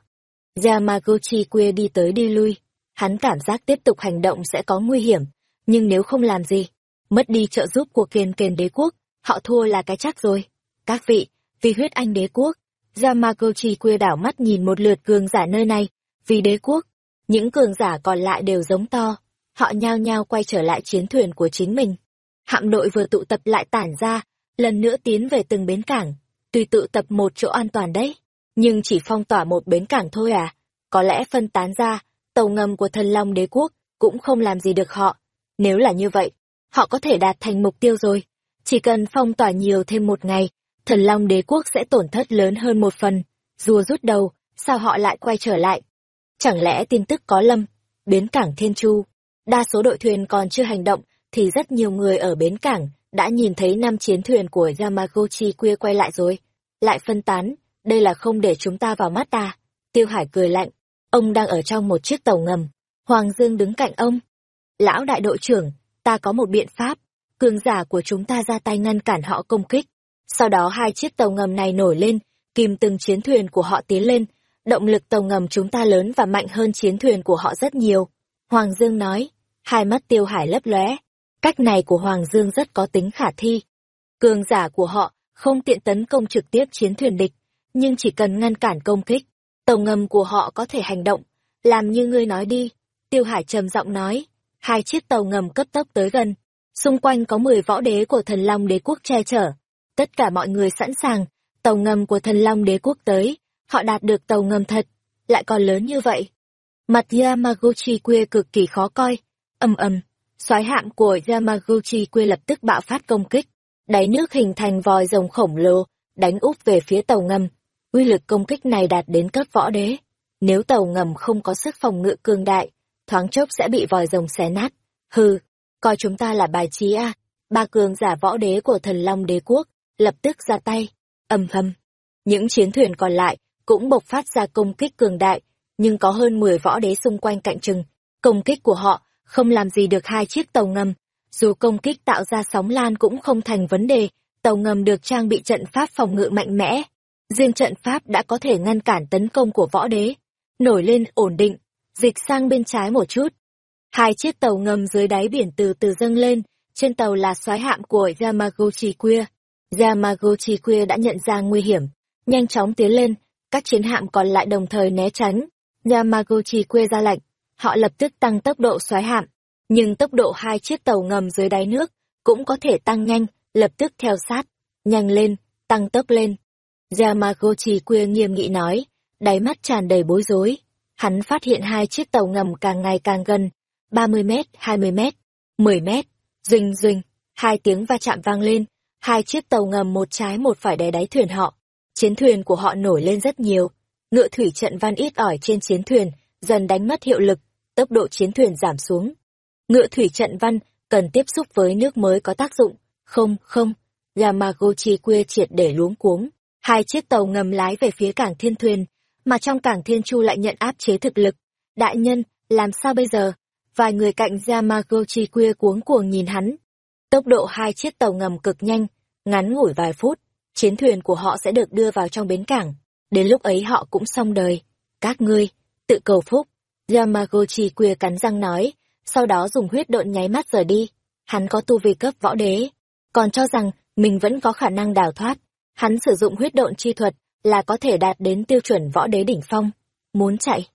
Yamaguchi quê đi tới đi lui, hắn cảm giác tiếp tục hành động sẽ có nguy hiểm, nhưng nếu không làm gì, mất đi trợ giúp của kiền kền đế quốc, họ thua là cái chắc rồi. Các vị, vì huyết anh đế quốc, Yamaguchi quê đảo mắt nhìn một lượt cường giả nơi này, vì đế quốc, những cường giả còn lại đều giống to, họ nhao nhao quay trở lại chiến thuyền của chính mình. Hạm đội vừa tụ tập lại tản ra, lần nữa tiến về từng bến cảng, tùy tụ tập một chỗ an toàn đấy, nhưng chỉ phong tỏa một bến cảng thôi à, có lẽ phân tán ra, tàu ngầm của thần long đế quốc cũng không làm gì được họ. Nếu là như vậy, họ có thể đạt thành mục tiêu rồi. Chỉ cần phong tỏa nhiều thêm một ngày, thần long đế quốc sẽ tổn thất lớn hơn một phần. Rùa rút đầu, sao họ lại quay trở lại? Chẳng lẽ tin tức có lâm, bến cảng Thiên Chu, đa số đội thuyền còn chưa hành động, thì rất nhiều người ở bến cảng đã nhìn thấy năm chiến thuyền của Yamaguchi Queer quay lại rồi. Lại phân tán, đây là không để chúng ta vào mắt ta. Tiêu Hải cười lạnh, ông đang ở trong một chiếc tàu ngầm. Hoàng Dương đứng cạnh ông. Lão đại đội trưởng, ta có một biện pháp. Cường giả của chúng ta ra tay ngăn cản họ công kích. Sau đó hai chiếc tàu ngầm này nổi lên, kìm từng chiến thuyền của họ tiến lên. Động lực tàu ngầm chúng ta lớn và mạnh hơn chiến thuyền của họ rất nhiều. Hoàng Dương nói, hai mắt tiêu hải lấp lóe. Cách này của Hoàng Dương rất có tính khả thi. Cường giả của họ không tiện tấn công trực tiếp chiến thuyền địch, nhưng chỉ cần ngăn cản công kích, tàu ngầm của họ có thể hành động. Làm như ngươi nói đi. Tiêu Hải trầm giọng nói, hai chiếc tàu ngầm cấp tốc tới gần. Xung quanh có 10 võ đế của thần long đế quốc che chở. Tất cả mọi người sẵn sàng, tàu ngầm của thần long đế quốc tới. Họ đạt được tàu ngầm thật, lại còn lớn như vậy. Mặt Yamaguchi quê cực kỳ khó coi. ầm ầm, xoái hạm của Yamaguchi quê lập tức bạo phát công kích. Đáy nước hình thành vòi rồng khổng lồ, đánh úp về phía tàu ngầm. Uy lực công kích này đạt đến cấp võ đế. Nếu tàu ngầm không có sức phòng ngự cương đại, thoáng chốc sẽ bị vòi rồng xé nát. Hừ, coi chúng ta là bài trí à. Ba cường giả võ đế của thần long đế quốc, lập tức ra tay. ầm hầm. Những chiến thuyền còn lại cũng bộc phát ra công kích cường đại, nhưng có hơn 10 võ đế xung quanh cạnh chừng. Công kích của họ không làm gì được hai chiếc tàu ngầm. Dù công kích tạo ra sóng lan cũng không thành vấn đề, tàu ngầm được trang bị trận pháp phòng ngự mạnh mẽ. Riêng trận pháp đã có thể ngăn cản tấn công của võ đế. Nổi lên ổn định, dịch sang bên trái một chút. Hai chiếc tàu ngầm dưới đáy biển từ từ dâng lên, trên tàu là soái hạm của Yamaguchi quia Yamaguchi quia đã nhận ra nguy hiểm, nhanh chóng tiến lên, các chiến hạm còn lại đồng thời né tránh. Yamaguchi quia ra lệnh, họ lập tức tăng tốc độ xoáy hạm, nhưng tốc độ hai chiếc tàu ngầm dưới đáy nước cũng có thể tăng nhanh, lập tức theo sát. Nhanh lên, tăng tốc lên. Yamaguchi Queer nghiêm nghị nói, đáy mắt tràn đầy bối rối. Hắn phát hiện hai chiếc tàu ngầm càng ngày càng gần, 30 mét, 20 mét, 10 mét, rình rình, hai tiếng va chạm vang lên, hai chiếc tàu ngầm một trái một phải đè đáy thuyền họ. Chiến thuyền của họ nổi lên rất nhiều, ngựa thủy trận van ít ỏi trên chiến thuyền, dần đánh mất hiệu lực, tốc độ chiến thuyền giảm xuống. Ngựa thủy trận văn cần tiếp xúc với nước mới có tác dụng, không, không, Yamaguchi quê triệt để luống cuống. Hai chiếc tàu ngầm lái về phía cảng thiên thuyền, mà trong cảng thiên chu lại nhận áp chế thực lực. Đại nhân, làm sao bây giờ? Vài người cạnh Yamaguchi quia cuống cuồng nhìn hắn. Tốc độ hai chiếc tàu ngầm cực nhanh, ngắn ngủi vài phút, chiến thuyền của họ sẽ được đưa vào trong bến cảng. Đến lúc ấy họ cũng xong đời. Các ngươi, tự cầu phúc. Yamaguchi quia cắn răng nói, sau đó dùng huyết độn nháy mắt rời đi. Hắn có tu vi cấp võ đế, còn cho rằng mình vẫn có khả năng đào thoát. Hắn sử dụng huyết độn chi thuật là có thể đạt đến tiêu chuẩn võ đế đỉnh phong. Muốn chạy.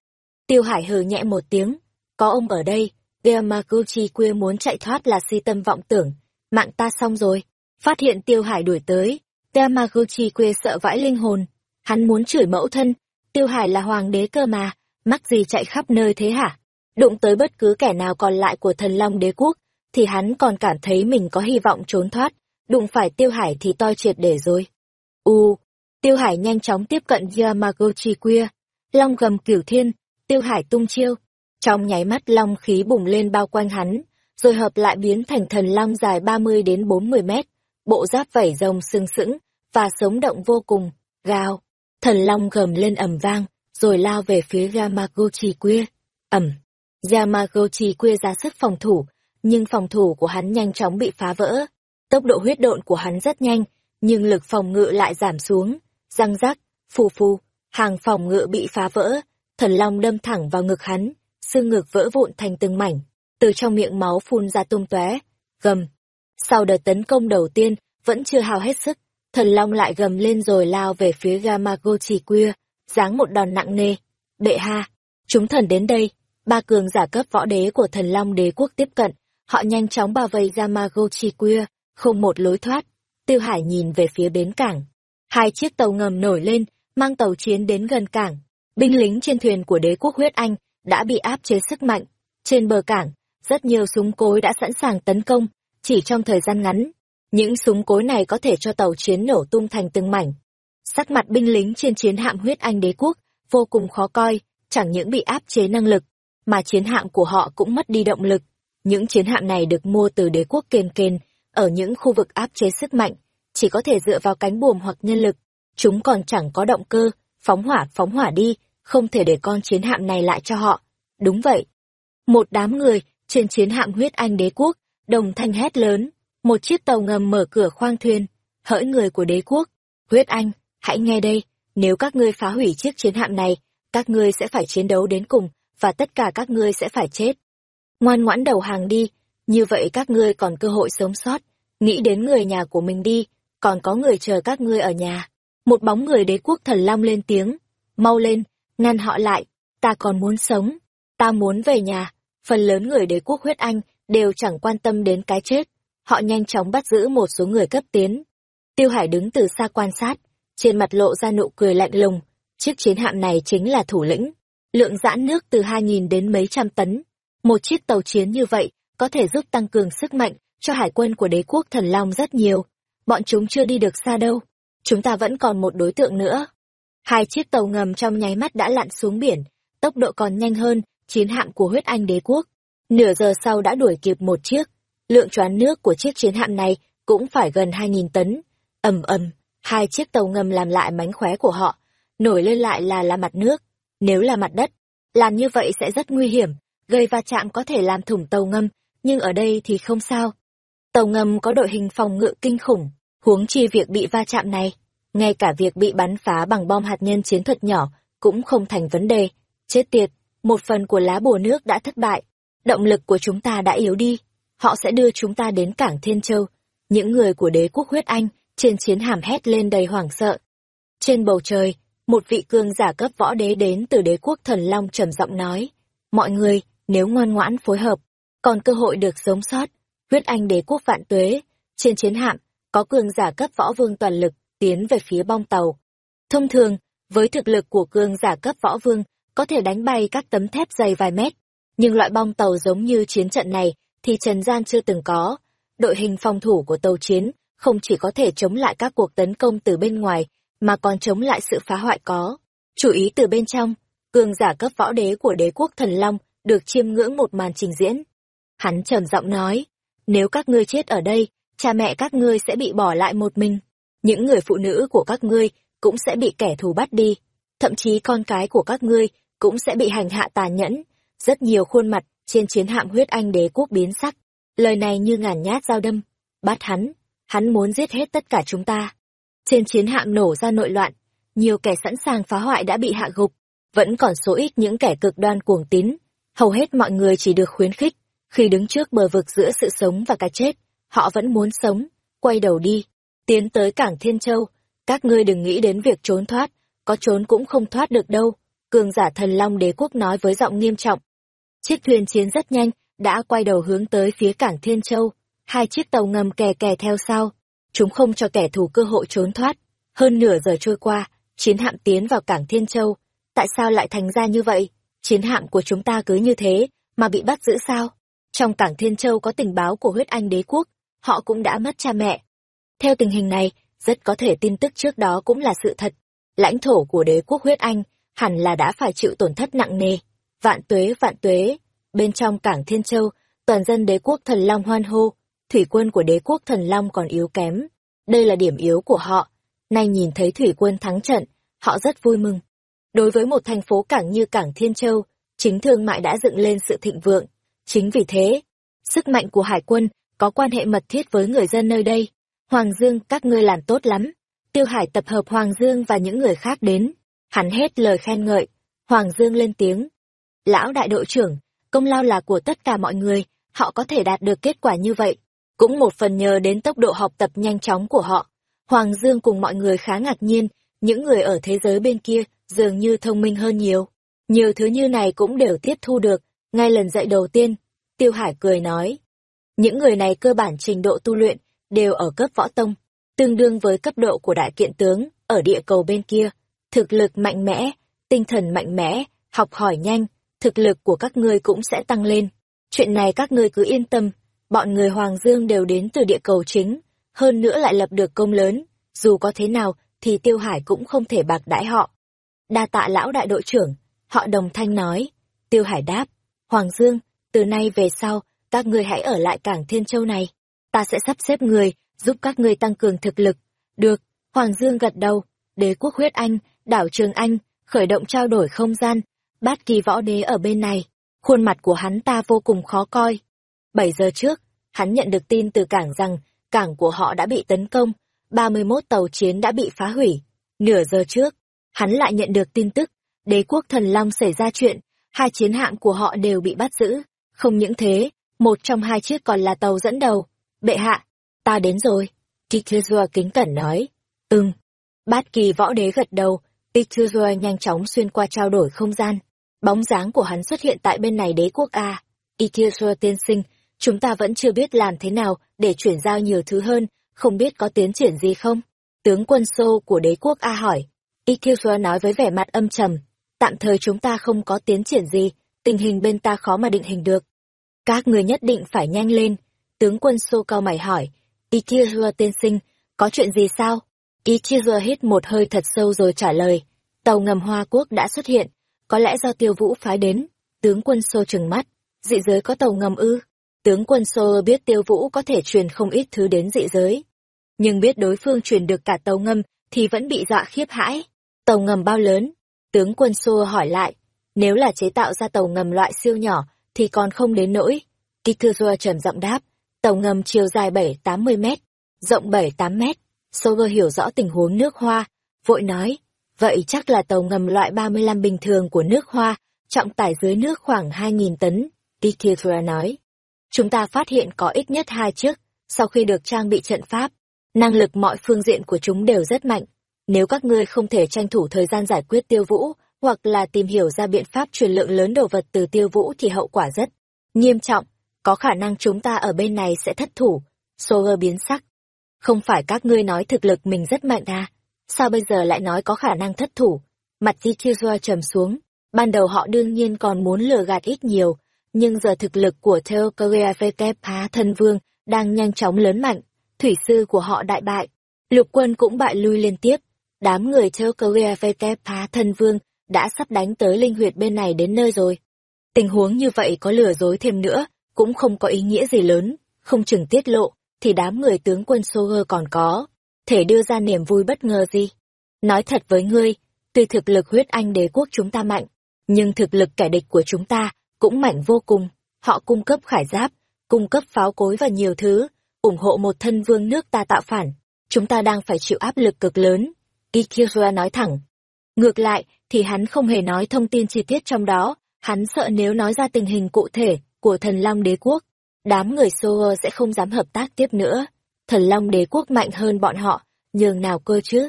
Tiêu Hải hừ nhẹ một tiếng. Có ông ở đây, Yamaguchi quê muốn chạy thoát là si tâm vọng tưởng. Mạng ta xong rồi. Phát hiện Tiêu Hải đuổi tới. Yamaguchi quê sợ vãi linh hồn. Hắn muốn chửi mẫu thân. Tiêu Hải là hoàng đế cơ mà. Mắc gì chạy khắp nơi thế hả? Đụng tới bất cứ kẻ nào còn lại của thần long đế quốc, thì hắn còn cảm thấy mình có hy vọng trốn thoát. Đụng phải Tiêu Hải thì toi triệt để rồi. U, Tiêu Hải nhanh chóng tiếp cận Yamaguchi Quia. Long gầm cửu thiên, Tiêu Hải tung chiêu. Trong nháy mắt long khí bùng lên bao quanh hắn, rồi hợp lại biến thành thần long dài 30 đến 40 mét, bộ giáp vảy rồng sừng sững và sống động vô cùng, gào. Thần long gầm lên ầm vang, rồi lao về phía Yamaguchi Quia. Ẩm. Yamaguchi Quia ra sức phòng thủ, nhưng phòng thủ của hắn nhanh chóng bị phá vỡ. Tốc độ huyết độn của hắn rất nhanh, nhưng lực phòng ngự lại giảm xuống. Răng rắc, phù phù, hàng phòng ngự bị phá vỡ, thần long đâm thẳng vào ngực hắn, xương ngực vỡ vụn thành từng mảnh, từ trong miệng máu phun ra tung tóe, gầm. Sau đợt tấn công đầu tiên, vẫn chưa hao hết sức, thần long lại gầm lên rồi lao về phía Gamagochi Quia, giáng một đòn nặng nề. Bệ ha, chúng thần đến đây, ba cường giả cấp võ đế của thần long đế quốc tiếp cận, họ nhanh chóng bao vây Gamagochi Quia, không một lối thoát. Tiêu Hải nhìn về phía bến cảng. Hai chiếc tàu ngầm nổi lên, mang tàu chiến đến gần cảng. Binh lính trên thuyền của đế quốc huyết Anh đã bị áp chế sức mạnh. Trên bờ cảng, rất nhiều súng cối đã sẵn sàng tấn công, chỉ trong thời gian ngắn. Những súng cối này có thể cho tàu chiến nổ tung thành từng mảnh. Sắc mặt binh lính trên chiến hạm huyết Anh đế quốc vô cùng khó coi, chẳng những bị áp chế năng lực, mà chiến hạm của họ cũng mất đi động lực. Những chiến hạm này được mua từ đế quốc kền kền, ở những khu vực áp chế sức mạnh, chỉ có thể dựa vào cánh buồm hoặc nhân lực. Chúng còn chẳng có động cơ, phóng hỏa phóng hỏa đi, không thể để con chiến hạm này lại cho họ. Đúng vậy. Một đám người trên chiến hạm huyết anh đế quốc, đồng thanh hét lớn, một chiếc tàu ngầm mở cửa khoang thuyền, hỡi người của đế quốc, huyết anh, hãy nghe đây, nếu các ngươi phá hủy chiếc chiến hạm này, các ngươi sẽ phải chiến đấu đến cùng, và tất cả các ngươi sẽ phải chết. Ngoan ngoãn đầu hàng đi, như vậy các ngươi còn cơ hội sống sót, nghĩ đến người nhà của mình đi, còn có người chờ các ngươi ở nhà. Một bóng người đế quốc thần long lên tiếng, mau lên, ngăn họ lại, ta còn muốn sống, ta muốn về nhà. Phần lớn người đế quốc huyết anh đều chẳng quan tâm đến cái chết, họ nhanh chóng bắt giữ một số người cấp tiến. Tiêu Hải đứng từ xa quan sát, trên mặt lộ ra nụ cười lạnh lùng, chiếc chiến hạm này chính là thủ lĩnh. Lượng giãn nước từ 2.000 đến mấy trăm tấn. Một chiếc tàu chiến như vậy có thể giúp tăng cường sức mạnh cho hải quân của đế quốc thần long rất nhiều. Bọn chúng chưa đi được xa đâu. Chúng ta vẫn còn một đối tượng nữa. Hai chiếc tàu ngầm trong nháy mắt đã lặn xuống biển, tốc độ còn nhanh hơn chiến hạm của huyết anh đế quốc. Nửa giờ sau đã đuổi kịp một chiếc. Lượng choán nước của chiếc chiến hạm này cũng phải gần 2.000 tấn. ầm ầm, hai chiếc tàu ngầm làm lại mánh khóe của họ. Nổi lên lại là là mặt nước. Nếu là mặt đất, làm như vậy sẽ rất nguy hiểm, gây va chạm có thể làm thủng tàu ngầm, nhưng ở đây thì không sao. Tàu ngầm có đội hình phòng ngự kinh khủng, huống chi việc bị va chạm này. ngay cả việc bị bắn phá bằng bom hạt nhân chiến thuật nhỏ cũng không thành vấn đề. Chết tiệt, một phần của lá bùa nước đã thất bại, động lực của chúng ta đã yếu đi, họ sẽ đưa chúng ta đến cảng Thiên Châu. Những người của đế quốc huyết Anh trên chiến hàm hét lên đầy hoảng sợ. Trên bầu trời, một vị cương giả cấp võ đế đến từ đế quốc thần Long trầm giọng nói, mọi người, nếu ngoan ngoãn phối hợp, còn cơ hội được sống sót, huyết Anh đế quốc vạn tuế, trên chiến hạm, có cương giả cấp võ vương toàn lực, tiến về phía bong tàu. Thông thường, với thực lực của cương giả cấp võ vương, có thể đánh bay các tấm thép dày vài mét, nhưng loại bong tàu giống như chiến trận này thì trần gian chưa từng có. Đội hình phòng thủ của tàu chiến không chỉ có thể chống lại các cuộc tấn công từ bên ngoài, mà còn chống lại sự phá hoại có. chú ý từ bên trong, cường giả cấp võ đế của đế quốc thần Long được chiêm ngưỡng một màn trình diễn. Hắn trầm giọng nói, nếu các ngươi chết ở đây, cha mẹ các ngươi sẽ bị bỏ lại một mình. Những người phụ nữ của các ngươi cũng sẽ bị kẻ thù bắt đi. Thậm chí con cái của các ngươi cũng sẽ bị hành hạ tàn nhẫn. Rất nhiều khuôn mặt trên chiến hạm huyết anh đế quốc biến sắc. Lời này như ngàn nhát dao đâm. Bắt hắn, hắn muốn giết hết tất cả chúng ta. Trên chiến hạm nổ ra nội loạn, nhiều kẻ sẵn sàng phá hoại đã bị hạ gục, vẫn còn số ít những kẻ cực đoan cuồng tín. Hầu hết mọi người chỉ được khuyến khích, khi đứng trước bờ vực giữa sự sống và cái chết, họ vẫn muốn sống, quay đầu đi, tiến tới cảng Thiên Châu. Các ngươi đừng nghĩ đến việc trốn thoát, có trốn cũng không thoát được đâu. Cường giả thần Long đế quốc nói với giọng nghiêm trọng. Chiếc thuyền chiến rất nhanh, đã quay đầu hướng tới phía cảng Thiên Châu. Hai chiếc tàu ngầm kè kè theo sau. Chúng không cho kẻ thù cơ hội trốn thoát. Hơn nửa giờ trôi qua, chiến hạm tiến vào cảng Thiên Châu. Tại sao lại thành ra như vậy? Chiến hạm của chúng ta cứ như thế, mà bị bắt giữ sao? Trong cảng Thiên Châu có tình báo của huyết anh đế quốc, họ cũng đã mất cha mẹ. Theo tình hình này, rất có thể tin tức trước đó cũng là sự thật. Lãnh thổ của đế quốc huyết anh hẳn là đã phải chịu tổn thất nặng nề. Vạn tuế vạn tuế, bên trong cảng Thiên Châu, toàn dân đế quốc thần Long hoan hô, thủy quân của đế quốc thần Long còn yếu kém. Đây là điểm yếu của họ. Nay nhìn thấy thủy quân thắng trận, họ rất vui mừng. Đối với một thành phố cảng như cảng Thiên Châu, chính thương mại đã dựng lên sự thịnh vượng. Chính vì thế, sức mạnh của hải quân có quan hệ mật thiết với người dân nơi đây. Hoàng Dương, các ngươi làm tốt lắm. Tiêu Hải tập hợp Hoàng Dương và những người khác đến. Hắn hết lời khen ngợi. Hoàng Dương lên tiếng. Lão đại đội trưởng, công lao là của tất cả mọi người, họ có thể đạt được kết quả như vậy. Cũng một phần nhờ đến tốc độ học tập nhanh chóng của họ. Hoàng Dương cùng mọi người khá ngạc nhiên, những người ở thế giới bên kia dường như thông minh hơn nhiều. Nhiều thứ như này cũng đều tiếp thu được, ngay lần dạy đầu tiên. Tiêu Hải cười nói, những người này cơ bản trình độ tu luyện đều ở cấp võ tông, tương đương với cấp độ của đại kiện tướng ở địa cầu bên kia. Thực lực mạnh mẽ, tinh thần mạnh mẽ, học hỏi nhanh, thực lực của các ngươi cũng sẽ tăng lên. Chuyện này các ngươi cứ yên tâm, bọn người Hoàng Dương đều đến từ địa cầu chính, hơn nữa lại lập được công lớn, dù có thế nào thì Tiêu Hải cũng không thể bạc đãi họ. Đa tạ lão đại đội trưởng, họ đồng thanh nói. Tiêu Hải đáp, Hoàng Dương, từ nay về sau, các ngươi hãy ở lại cảng Thiên Châu này. Ta sẽ sắp xếp người, giúp các ngươi tăng cường thực lực. Được, Hoàng Dương gật đầu, đế quốc huyết Anh, đảo Trường Anh, khởi động trao đổi không gian, bát kỳ võ đế ở bên này. Khuôn mặt của hắn ta vô cùng khó coi. Bảy giờ trước, hắn nhận được tin từ cảng rằng, cảng của họ đã bị tấn công, 31 tàu chiến đã bị phá hủy. Nửa giờ trước, hắn lại nhận được tin tức, đế quốc thần Long xảy ra chuyện, hai chiến hạm của họ đều bị bắt giữ. Không những thế, một trong hai chiếc còn là tàu dẫn đầu. Bệ hạ, ta đến rồi. Tikizua kính cẩn nói. Ừm. Bát kỳ võ đế gật đầu, Tikizua nhanh chóng xuyên qua trao đổi không gian. Bóng dáng của hắn xuất hiện tại bên này đế quốc A. Tikizua tiên sinh, chúng ta vẫn chưa biết làm thế nào để chuyển giao nhiều thứ hơn, không biết có tiến triển gì không? Tướng quân Sô của đế quốc A hỏi. Ikizua nói với vẻ mặt âm trầm. Tạm thời chúng ta không có tiến triển gì, tình hình bên ta khó mà định hình được. Các người nhất định phải nhanh lên. Tướng quân Sô cao mày hỏi. Ikizua tiên sinh, có chuyện gì sao? Ikizua hít một hơi thật sâu rồi trả lời. Tàu ngầm Hoa Quốc đã xuất hiện, có lẽ do tiêu vũ phái đến. Tướng quân Sô trừng mắt. Dị giới có tàu ngầm ư? Tướng quân Sô biết tiêu vũ có thể truyền không ít thứ đến dị giới. Nhưng biết đối phương truyền được cả tàu ngầm thì vẫn bị dọa khiếp hãi. Tàu ngầm bao lớn? Tướng quân xua hỏi lại. Nếu là chế tạo ra tàu ngầm loại siêu nhỏ thì còn không đến nỗi. Tikuzua trầm giọng đáp, tàu ngầm chiều dài bảy tám mươi mét, rộng bảy tám mét, Soger hiểu rõ tình huống nước hoa, vội nói, vậy chắc là tàu ngầm loại 35 bình thường của nước hoa, trọng tải dưới nước khoảng 2.000 tấn. Tikira nói, chúng ta phát hiện có ít nhất hai chiếc, sau khi được trang bị trận pháp, năng lực mọi phương diện của chúng đều rất mạnh. Nếu các ngươi không thể tranh thủ thời gian giải quyết tiêu vũ, hoặc là tìm hiểu ra biện pháp truyền lượng lớn đồ vật từ tiêu vũ thì hậu quả rất nghiêm trọng. Có khả năng chúng ta ở bên này sẽ thất thủ. Soger biến sắc. Không phải các ngươi nói thực lực mình rất mạnh à? Sao bây giờ lại nói có khả năng thất thủ? Mặt Di Jichizua trầm xuống. Ban đầu họ đương nhiên còn muốn lừa gạt ít nhiều, nhưng giờ thực lực của Theo Korea VK phá thân vương đang nhanh chóng lớn mạnh, thủy sư của họ đại bại. Lục quân cũng bại lui liên tiếp. Đám người Theokoria phá thân vương đã sắp đánh tới linh huyệt bên này đến nơi rồi. Tình huống như vậy có lừa dối thêm nữa, cũng không có ý nghĩa gì lớn, không chừng tiết lộ, thì đám người tướng quân Soger còn có, thể đưa ra niềm vui bất ngờ gì. Nói thật với ngươi, tuy thực lực huyết anh đế quốc chúng ta mạnh, nhưng thực lực kẻ địch của chúng ta cũng mạnh vô cùng. Họ cung cấp khải giáp, cung cấp pháo cối và nhiều thứ, ủng hộ một thân vương nước ta tạo phản. Chúng ta đang phải chịu áp lực cực lớn. Ikira nói thẳng. Ngược lại, thì hắn không hề nói thông tin chi tiết trong đó, hắn sợ nếu nói ra tình hình cụ thể của thần Long đế quốc, đám người Soer sẽ không dám hợp tác tiếp nữa. Thần Long đế quốc mạnh hơn bọn họ, nhường nào cơ chứ?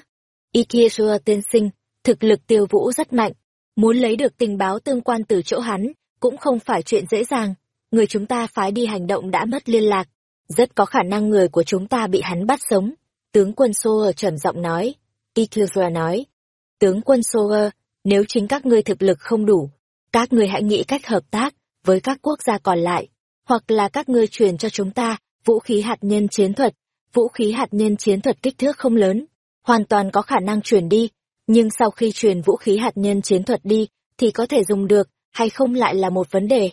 Ikirua tiên sinh, thực lực tiêu vũ rất mạnh, muốn lấy được tình báo tương quan từ chỗ hắn, cũng không phải chuyện dễ dàng. Người chúng ta phái đi hành động đã mất liên lạc, rất có khả năng người của chúng ta bị hắn bắt sống. Tướng quân Soer trầm giọng nói. Ikirua nói. Tướng quân Soer, nếu chính các ngươi thực lực không đủ, các ngươi hãy nghĩ cách hợp tác với các quốc gia còn lại, hoặc là các ngươi truyền cho chúng ta vũ khí hạt nhân chiến thuật, vũ khí hạt nhân chiến thuật kích thước không lớn, hoàn toàn có khả năng truyền đi, nhưng sau khi truyền vũ khí hạt nhân chiến thuật đi, thì có thể dùng được, hay không lại là một vấn đề.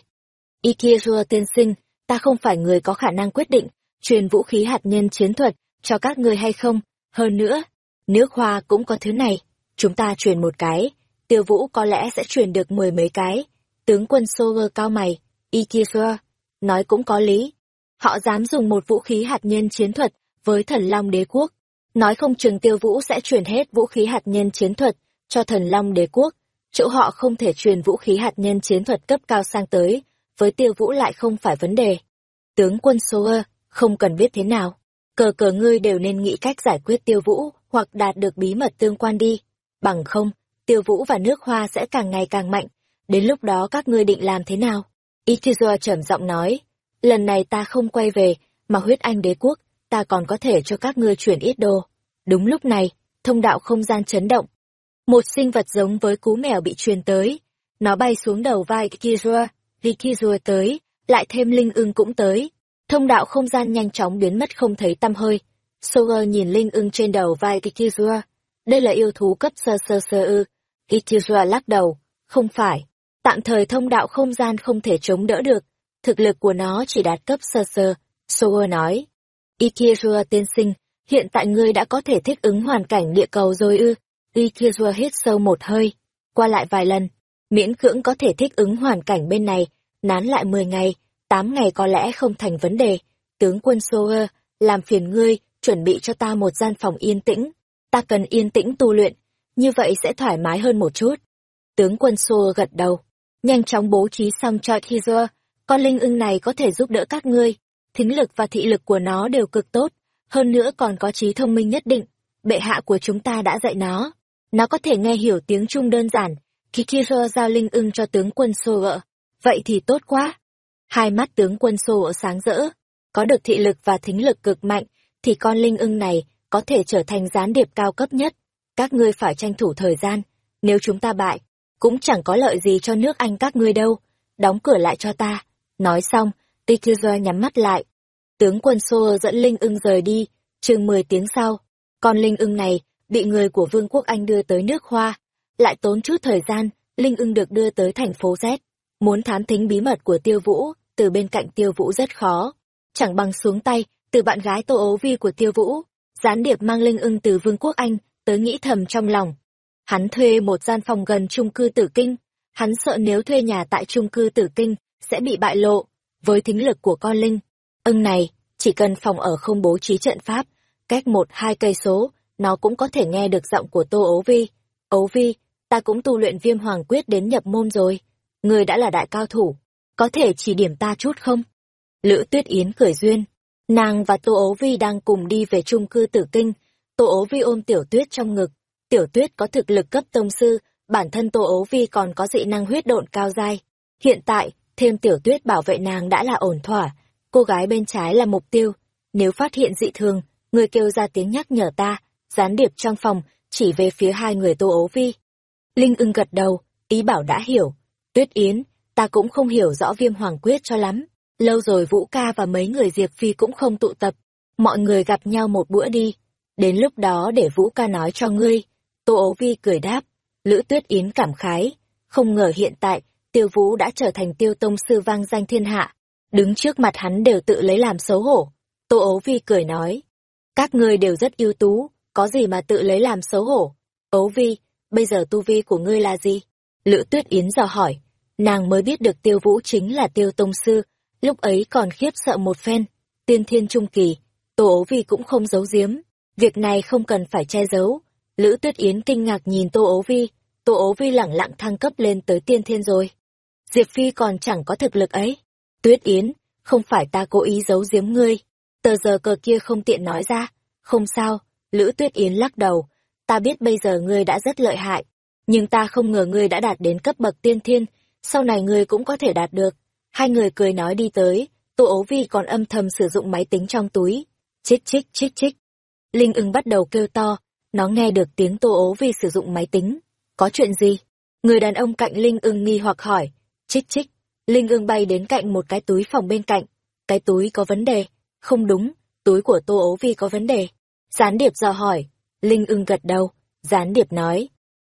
Ikirua tiên sinh, ta không phải người có khả năng quyết định, truyền vũ khí hạt nhân chiến thuật, cho các ngươi hay không, hơn nữa, nước hoa cũng có thứ này, chúng ta truyền một cái, tiêu vũ có lẽ sẽ truyền được mười mấy cái. Tướng quân Soger cao mày, Ikisua, nói cũng có lý. Họ dám dùng một vũ khí hạt nhân chiến thuật với thần Long đế quốc. Nói không chừng tiêu vũ sẽ truyền hết vũ khí hạt nhân chiến thuật cho thần Long đế quốc. Chỗ họ không thể truyền vũ khí hạt nhân chiến thuật cấp cao sang tới, với tiêu vũ lại không phải vấn đề. Tướng quân Soger, không cần biết thế nào. Cờ cờ ngươi đều nên nghĩ cách giải quyết tiêu vũ, hoặc đạt được bí mật tương quan đi. Bằng không, tiêu vũ và nước hoa sẽ càng ngày càng mạnh. Đến lúc đó các ngươi định làm thế nào? Ichizo trầm giọng nói, lần này ta không quay về, mà huyết anh đế quốc, ta còn có thể cho các ngươi chuyển ít đồ. Đúng lúc này, thông đạo không gian chấn động. Một sinh vật giống với cú mèo bị truyền tới. Nó bay xuống đầu vai Kizua, vì tới, lại thêm linh ưng cũng tới. Thông đạo không gian nhanh chóng biến mất không thấy tăm hơi. Soger nhìn linh ưng trên đầu vai Kizua. Đây là yêu thú cấp sơ sơ sơ ư, Ikira lắc đầu, không phải, tạm thời thông đạo không gian không thể chống đỡ được, thực lực của nó chỉ đạt cấp sơ sơ, Soa nói. Ikira tiên sinh, hiện tại ngươi đã có thể thích ứng hoàn cảnh địa cầu rồi ư, Ikira hít sâu một hơi, qua lại vài lần, miễn cưỡng có thể thích ứng hoàn cảnh bên này, nán lại 10 ngày, 8 ngày có lẽ không thành vấn đề. Tướng quân Soa, làm phiền ngươi, chuẩn bị cho ta một gian phòng yên tĩnh, ta cần yên tĩnh tu luyện, như vậy sẽ thoải mái hơn một chút. Tướng quân Xô gật đầu, nhanh chóng bố trí xong cho Kizua, con linh ưng này có thể giúp đỡ các ngươi, thính lực và thị lực của nó đều cực tốt, hơn nữa còn có trí thông minh nhất định, bệ hạ của chúng ta đã dạy nó. Nó có thể nghe hiểu tiếng Trung đơn giản, khi Kizua giao linh ưng cho tướng quân Xô gỡ, vậy thì tốt quá. Hai mắt tướng quân Xô sáng rỡ, có được thị lực và thính lực cực mạnh, thì con linh ưng này có thể trở thành gián điệp cao cấp nhất các ngươi phải tranh thủ thời gian, nếu chúng ta bại, cũng chẳng có lợi gì cho nước Anh các ngươi đâu, đóng cửa lại cho ta. Nói xong, Tikizua nhắm mắt lại. Tướng quân Xô dẫn Linh ưng rời đi, chừng 10 tiếng sau, con Linh ưng này bị người của Vương quốc Anh đưa tới nước Hoa. Lại tốn chút thời gian, Linh ưng được đưa tới thành phố Z. Muốn thám thính bí mật của Tiêu Vũ, từ bên cạnh Tiêu Vũ rất khó. Chẳng bằng xuống tay, từ bạn gái Tô Ấu Vi của Tiêu Vũ. Gián điệp mang Linh ưng từ Vương quốc Anh tới nghĩ thầm trong lòng. Hắn thuê một gian phòng gần trung cư tử kinh, hắn sợ nếu thuê nhà tại trung cư tử kinh, sẽ bị bại lộ, với thính lực của con Linh. Ưng này, chỉ cần phòng ở không bố trí trận pháp, cách một hai cây số, nó cũng có thể nghe được giọng của Tô Ố Vi. Ố Vi, ta cũng tu luyện viêm hoàng quyết đến nhập môn rồi. Người đã là đại cao thủ, có thể chỉ điểm ta chút không? Lữ Tuyết Yến cười duyên. Nàng và Tô Ố Vi đang cùng đi về chung cư tử kinh. Tô Ố Vi ôm Tiểu Tuyết trong ngực. Tiểu Tuyết có thực lực cấp tông sư, bản thân Tô Ố Vi còn có dị năng huyết độn cao dai. Hiện tại, thêm Tiểu Tuyết bảo vệ nàng đã là ổn thỏa. Cô gái bên trái là mục tiêu. Nếu phát hiện dị thường, người kêu ra tiếng nhắc nhở ta, gián điệp trong phòng, chỉ về phía hai người Tô Ố Vi. Linh ưng gật đầu, ý bảo đã hiểu. Tuyết Yến, ta cũng không hiểu rõ viêm hoàng quyết cho lắm. Lâu rồi Vũ ca và mấy người Diệp Phi cũng không tụ tập. Mọi người gặp nhau một bữa đi. Đến lúc đó để Vũ ca nói cho ngươi. Tô ố vi cười đáp. Lữ tuyết yến cảm khái. Không ngờ hiện tại, tiêu vũ đã trở thành tiêu tông sư vang danh thiên hạ. Đứng trước mặt hắn đều tự lấy làm xấu hổ. Tô ố vi cười nói. Các ngươi đều rất ưu tú, có gì mà tự lấy làm xấu hổ. Ố vi, bây giờ tu vi của ngươi là gì? Lữ tuyết yến dò hỏi. Nàng mới biết được tiêu vũ chính là tiêu tông sư, lúc ấy còn khiếp sợ một phen. Tiên thiên trung kỳ, Tô ố vi cũng không giấu giếm. Việc này không cần phải che giấu. Lữ tuyết yến kinh ngạc nhìn Tô ố vi, Tô ố vi lẳng lặng thăng cấp lên tới tiên thiên rồi. Diệp Phi còn chẳng có thực lực ấy. Tuyết Yến, không phải ta cố ý giấu giếm ngươi. Tờ giờ cờ kia không tiện nói ra. Không sao, Lữ Tuyết Yến lắc đầu. Ta biết bây giờ ngươi đã rất lợi hại. Nhưng ta không ngờ ngươi đã đạt đến cấp bậc tiên thiên, sau này ngươi cũng có thể đạt được. Hai người cười nói đi tới, Tô ố vi còn âm thầm sử dụng máy tính trong túi. Chích chích chích chích. Linh ưng bắt đầu kêu to, nó nghe được tiếng Tô ố vi sử dụng máy tính. Có chuyện gì? Người đàn ông cạnh Linh ưng nghi hoặc hỏi. Chích chích. Linh ưng bay đến cạnh một cái túi phòng bên cạnh. Cái túi có vấn đề. Không đúng, túi của Tô ố vi có vấn đề. Gián điệp dò hỏi. Linh ưng gật đầu. Gián điệp nói.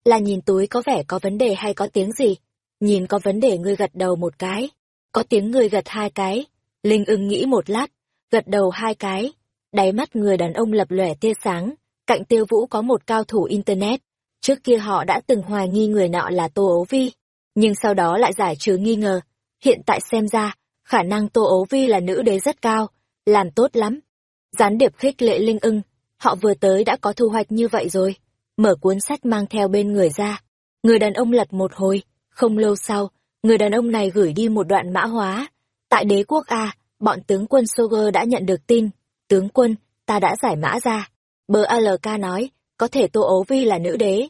Là nhìn túi có vẻ có vấn đề hay có tiếng gì? Nhìn có vấn đề ngươi gật đầu một cái. Có tiếng người gật hai cái. Linh ưng nghĩ một lát, gật đầu hai cái. Đáy mắt người đàn ông lập lòe tia sáng. Cạnh tiêu vũ có một cao thủ Internet. Trước kia họ đã từng hoài nghi người nọ là Tô ấu Vi. Nhưng sau đó lại giải trừ nghi ngờ. Hiện tại xem ra, khả năng Tô ấu Vi là nữ đế rất cao. Làm tốt lắm. Gián điệp khích lệ Linh ưng. Họ vừa tới đã có thu hoạch như vậy rồi. Mở cuốn sách mang theo bên người ra. Người đàn ông lật một hồi. Không lâu sau, người đàn ông này gửi đi một đoạn mã hóa. Tại đế quốc A, bọn tướng quân Soger đã nhận được tin. Tướng quân, ta đã giải mã ra. Bờ ALK nói, có thể Tô Ấu Vi là nữ đế.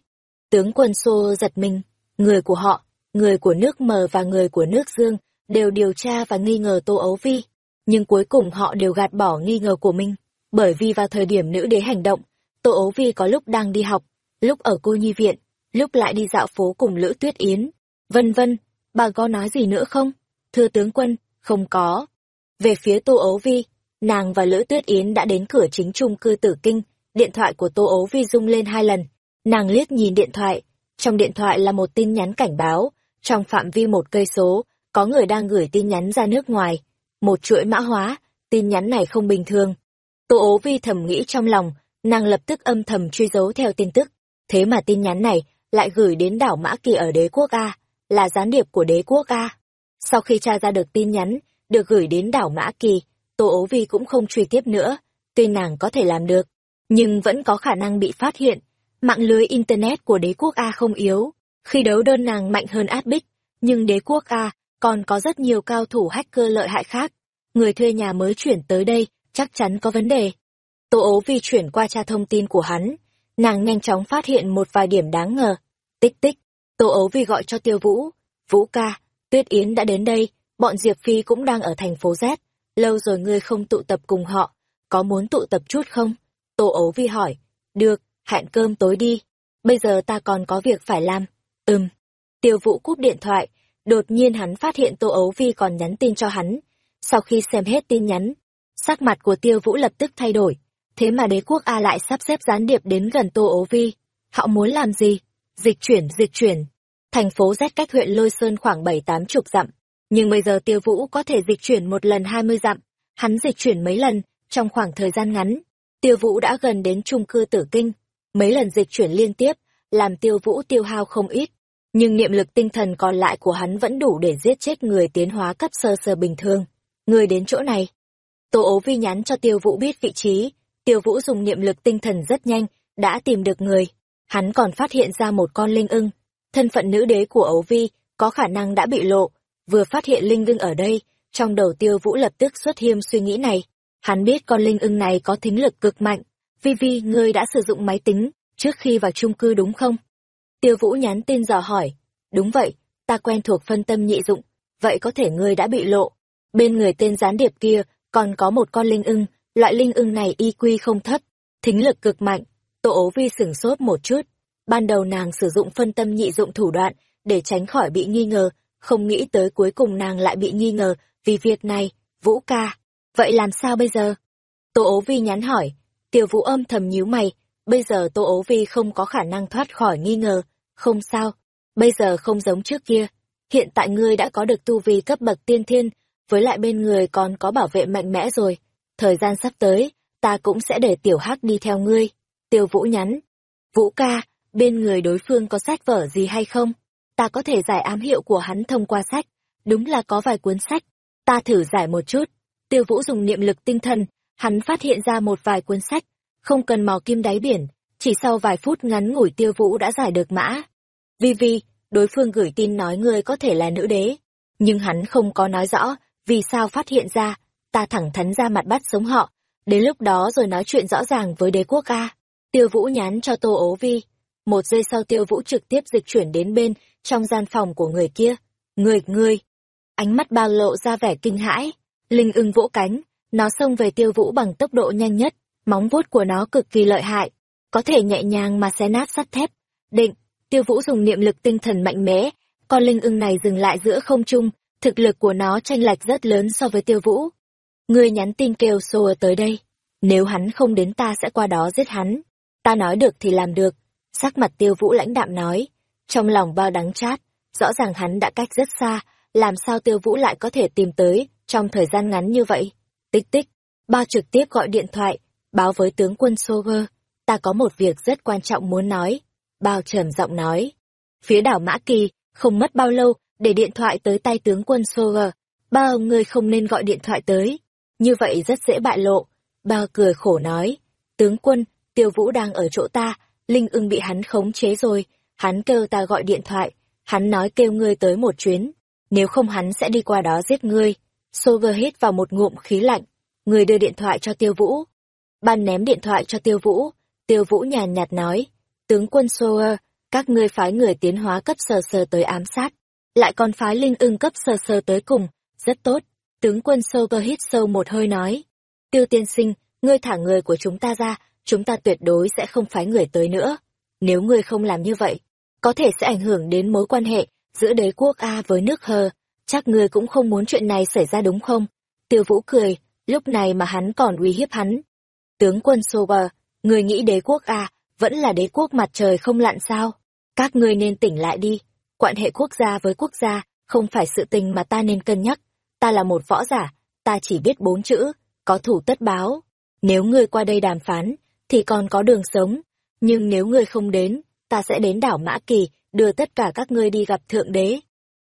Tướng quân Sô giật mình, người của họ, người của nước Mờ và người của nước Dương đều điều tra và nghi ngờ Tô Ấu Vi. Nhưng cuối cùng họ đều gạt bỏ nghi ngờ của mình, bởi vì vào thời điểm nữ đế hành động, Tô Ấu Vi có lúc đang đi học, lúc ở cô nhi viện, lúc lại đi dạo phố cùng Lữ Tuyết Yến. Vân vân, bà có nói gì nữa không? Thưa tướng quân, không có. Về phía Tô Ấu Vi, nàng và Lữ Tuyết Yến đã đến cửa chính trung cư tử kinh, điện thoại của Tô Ấu Vi rung lên hai lần. Nàng liếc nhìn điện thoại, trong điện thoại là một tin nhắn cảnh báo, trong phạm vi một cây số, có người đang gửi tin nhắn ra nước ngoài. Một chuỗi mã hóa, tin nhắn này không bình thường. Tô Ấu Vi thầm nghĩ trong lòng, nàng lập tức âm thầm truy dấu theo tin tức. Thế mà tin nhắn này lại gửi đến đảo Mã Kỳ ở đế quốc A là gián điệp của đế quốc A. Sau khi tra ra được tin nhắn, được gửi đến đảo Mã Kỳ, Tô Ố Vi cũng không truy tiếp nữa, tuy nàng có thể làm được, nhưng vẫn có khả năng bị phát hiện. Mạng lưới Internet của đế quốc A không yếu, khi đấu đơn nàng mạnh hơn Adbic, nhưng đế quốc A còn có rất nhiều cao thủ hacker lợi hại khác. Người thuê nhà mới chuyển tới đây, chắc chắn có vấn đề. Tô ố vi chuyển qua tra thông tin của hắn, nàng nhanh chóng phát hiện một vài điểm đáng ngờ. Tích tích, Tô ấu vi gọi cho tiêu vũ. Vũ ca, Tuyết Yến đã đến đây, bọn Diệp Phi cũng đang ở thành phố Z. Lâu rồi ngươi không tụ tập cùng họ, có muốn tụ tập chút không? Tô ấu vi hỏi. Được, hẹn cơm tối đi. Bây giờ ta còn có việc phải làm. Ừm. Tiêu vũ cúp điện thoại, đột nhiên hắn phát hiện Tô ấu vi còn nhắn tin cho hắn. Sau khi xem hết tin nhắn, sắc mặt của tiêu vũ lập tức thay đổi. Thế mà đế quốc A lại sắp xếp gián điệp đến gần Tô ấu vi. Họ muốn làm gì? Dịch chuyển, dịch chuyển. Thành phố Z cách huyện Lôi Sơn khoảng bảy tám chục dặm. Nhưng bây giờ tiêu vũ có thể dịch chuyển một lần hai mươi dặm. Hắn dịch chuyển mấy lần, trong khoảng thời gian ngắn. Tiêu vũ đã gần đến trung cư tử kinh. Mấy lần dịch chuyển liên tiếp, làm tiêu vũ tiêu hao không ít. Nhưng niệm lực tinh thần còn lại của hắn vẫn đủ để giết chết người tiến hóa cấp sơ sơ bình thường. Người đến chỗ này. Tô ố vi nhắn cho tiêu vũ biết vị trí. Tiêu Vũ dùng niệm lực tinh thần rất nhanh, đã tìm được người. Hắn còn phát hiện ra một con linh ưng. Thân phận nữ đế của Ấu Vi có khả năng đã bị lộ. Vừa phát hiện linh ưng ở đây, trong đầu Tiêu Vũ lập tức xuất hiện suy nghĩ này. Hắn biết con linh ưng này có thính lực cực mạnh. Vi Vi, ngươi đã sử dụng máy tính trước khi vào chung cư đúng không? Tiêu Vũ nhắn tin dò hỏi. Đúng vậy, ta quen thuộc phân tâm nhị dụng. Vậy có thể ngươi đã bị lộ. Bên người tên gián điệp kia còn có một con linh ưng, loại linh ưng này y quy không thấp, thính lực cực mạnh. Tô ố vi sửng sốt một chút. Ban đầu nàng sử dụng phân tâm nhị dụng thủ đoạn để tránh khỏi bị nghi ngờ, không nghĩ tới cuối cùng nàng lại bị nghi ngờ vì việc này. Vũ ca, vậy làm sao bây giờ? Tô ố vi nhắn hỏi. Tiểu vũ âm thầm nhíu mày, bây giờ Tô ố vi không có khả năng thoát khỏi nghi ngờ. Không sao, bây giờ không giống trước kia. Hiện tại ngươi đã có được tu vi cấp bậc tiên thiên, với lại bên người còn có bảo vệ mạnh mẽ rồi. Thời gian sắp tới, ta cũng sẽ để tiểu hắc đi theo ngươi. Tiêu Vũ nhắn. Vũ ca, bên người đối phương có sách vở gì hay không? Ta có thể giải ám hiệu của hắn thông qua sách. Đúng là có vài cuốn sách. Ta thử giải một chút. Tiêu Vũ dùng niệm lực tinh thần, hắn phát hiện ra một vài cuốn sách. Không cần mò kim đáy biển, chỉ sau vài phút ngắn ngủi Tiêu Vũ đã giải được mã. Vi Vi, đối phương gửi tin nói ngươi có thể là nữ đế. Nhưng hắn không có nói rõ vì sao phát hiện ra, ta thẳng thắn ra mặt bắt sống họ, đến lúc đó rồi nói chuyện rõ ràng với đế quốc A. Tiêu Vũ nhắn cho Tô Ố Vi. Một giây sau Tiêu Vũ trực tiếp dịch chuyển đến bên, trong gian phòng của người kia. Người, người. Ánh mắt bao lộ ra vẻ kinh hãi. Linh ưng vỗ cánh, nó xông về Tiêu Vũ bằng tốc độ nhanh nhất, móng vuốt của nó cực kỳ lợi hại, có thể nhẹ nhàng mà xé nát sắt thép. Định, Tiêu Vũ dùng niệm lực tinh thần mạnh mẽ, con linh ưng này dừng lại giữa không trung, thực lực của nó tranh lệch rất lớn so với Tiêu Vũ. Ngươi nhắn tin kêu Soa tới đây, nếu hắn không đến ta sẽ qua đó giết hắn. Ta nói được thì làm được. Sắc mặt Tiêu Vũ lãnh đạm nói, trong lòng bao đắng chát, rõ ràng hắn đã cách rất xa, làm sao Tiêu Vũ lại có thể tìm tới trong thời gian ngắn như vậy. Tích tích, bao trực tiếp gọi điện thoại, báo với tướng quân Soger, ta có một việc rất quan trọng muốn nói. Bao trầm giọng nói. Phía đảo Mã Kỳ, không mất bao lâu, để điện thoại tới tay tướng quân Soger. Ba ông ngươi không nên gọi điện thoại tới. Như vậy rất dễ bại lộ. bao cười khổ nói. Tướng quân, tiêu vũ đang ở chỗ ta, Linh ưng bị hắn khống chế rồi. Hắn kêu ta gọi điện thoại. Hắn nói kêu ngươi tới một chuyến. Nếu không hắn sẽ đi qua đó giết ngươi. Soger hít vào một ngụm khí lạnh. Người đưa điện thoại cho tiêu vũ. Ban ném điện thoại cho tiêu vũ. Tiêu vũ nhàn nhạt nói. Tướng quân Soger, các ngươi phái người tiến hóa cấp sờ sờ tới ám sát lại còn phái linh ưng cấp sơ sơ tới cùng, rất tốt. Tướng quân Soger hít sâu một hơi nói. Tiêu tiên sinh, ngươi thả người của chúng ta ra, chúng ta tuyệt đối sẽ không phái người tới nữa. Nếu ngươi không làm như vậy, có thể sẽ ảnh hưởng đến mối quan hệ giữa đế quốc A với nước Hờ. Chắc ngươi cũng không muốn chuyện này xảy ra đúng không? Tiêu vũ cười, lúc này mà hắn còn uy hiếp hắn. Tướng quân Sober, người nghĩ đế quốc A vẫn là đế quốc mặt trời không lặn sao? Các ngươi nên tỉnh lại đi, quan hệ quốc gia với quốc gia không phải sự tình mà ta nên cân nhắc. Ta là một võ giả, ta chỉ biết bốn chữ, có thủ tất báo. Nếu ngươi qua đây đàm phán, thì còn có đường sống. Nhưng nếu ngươi không đến, ta sẽ đến đảo Mã Kỳ, đưa tất cả các ngươi đi gặp Thượng Đế.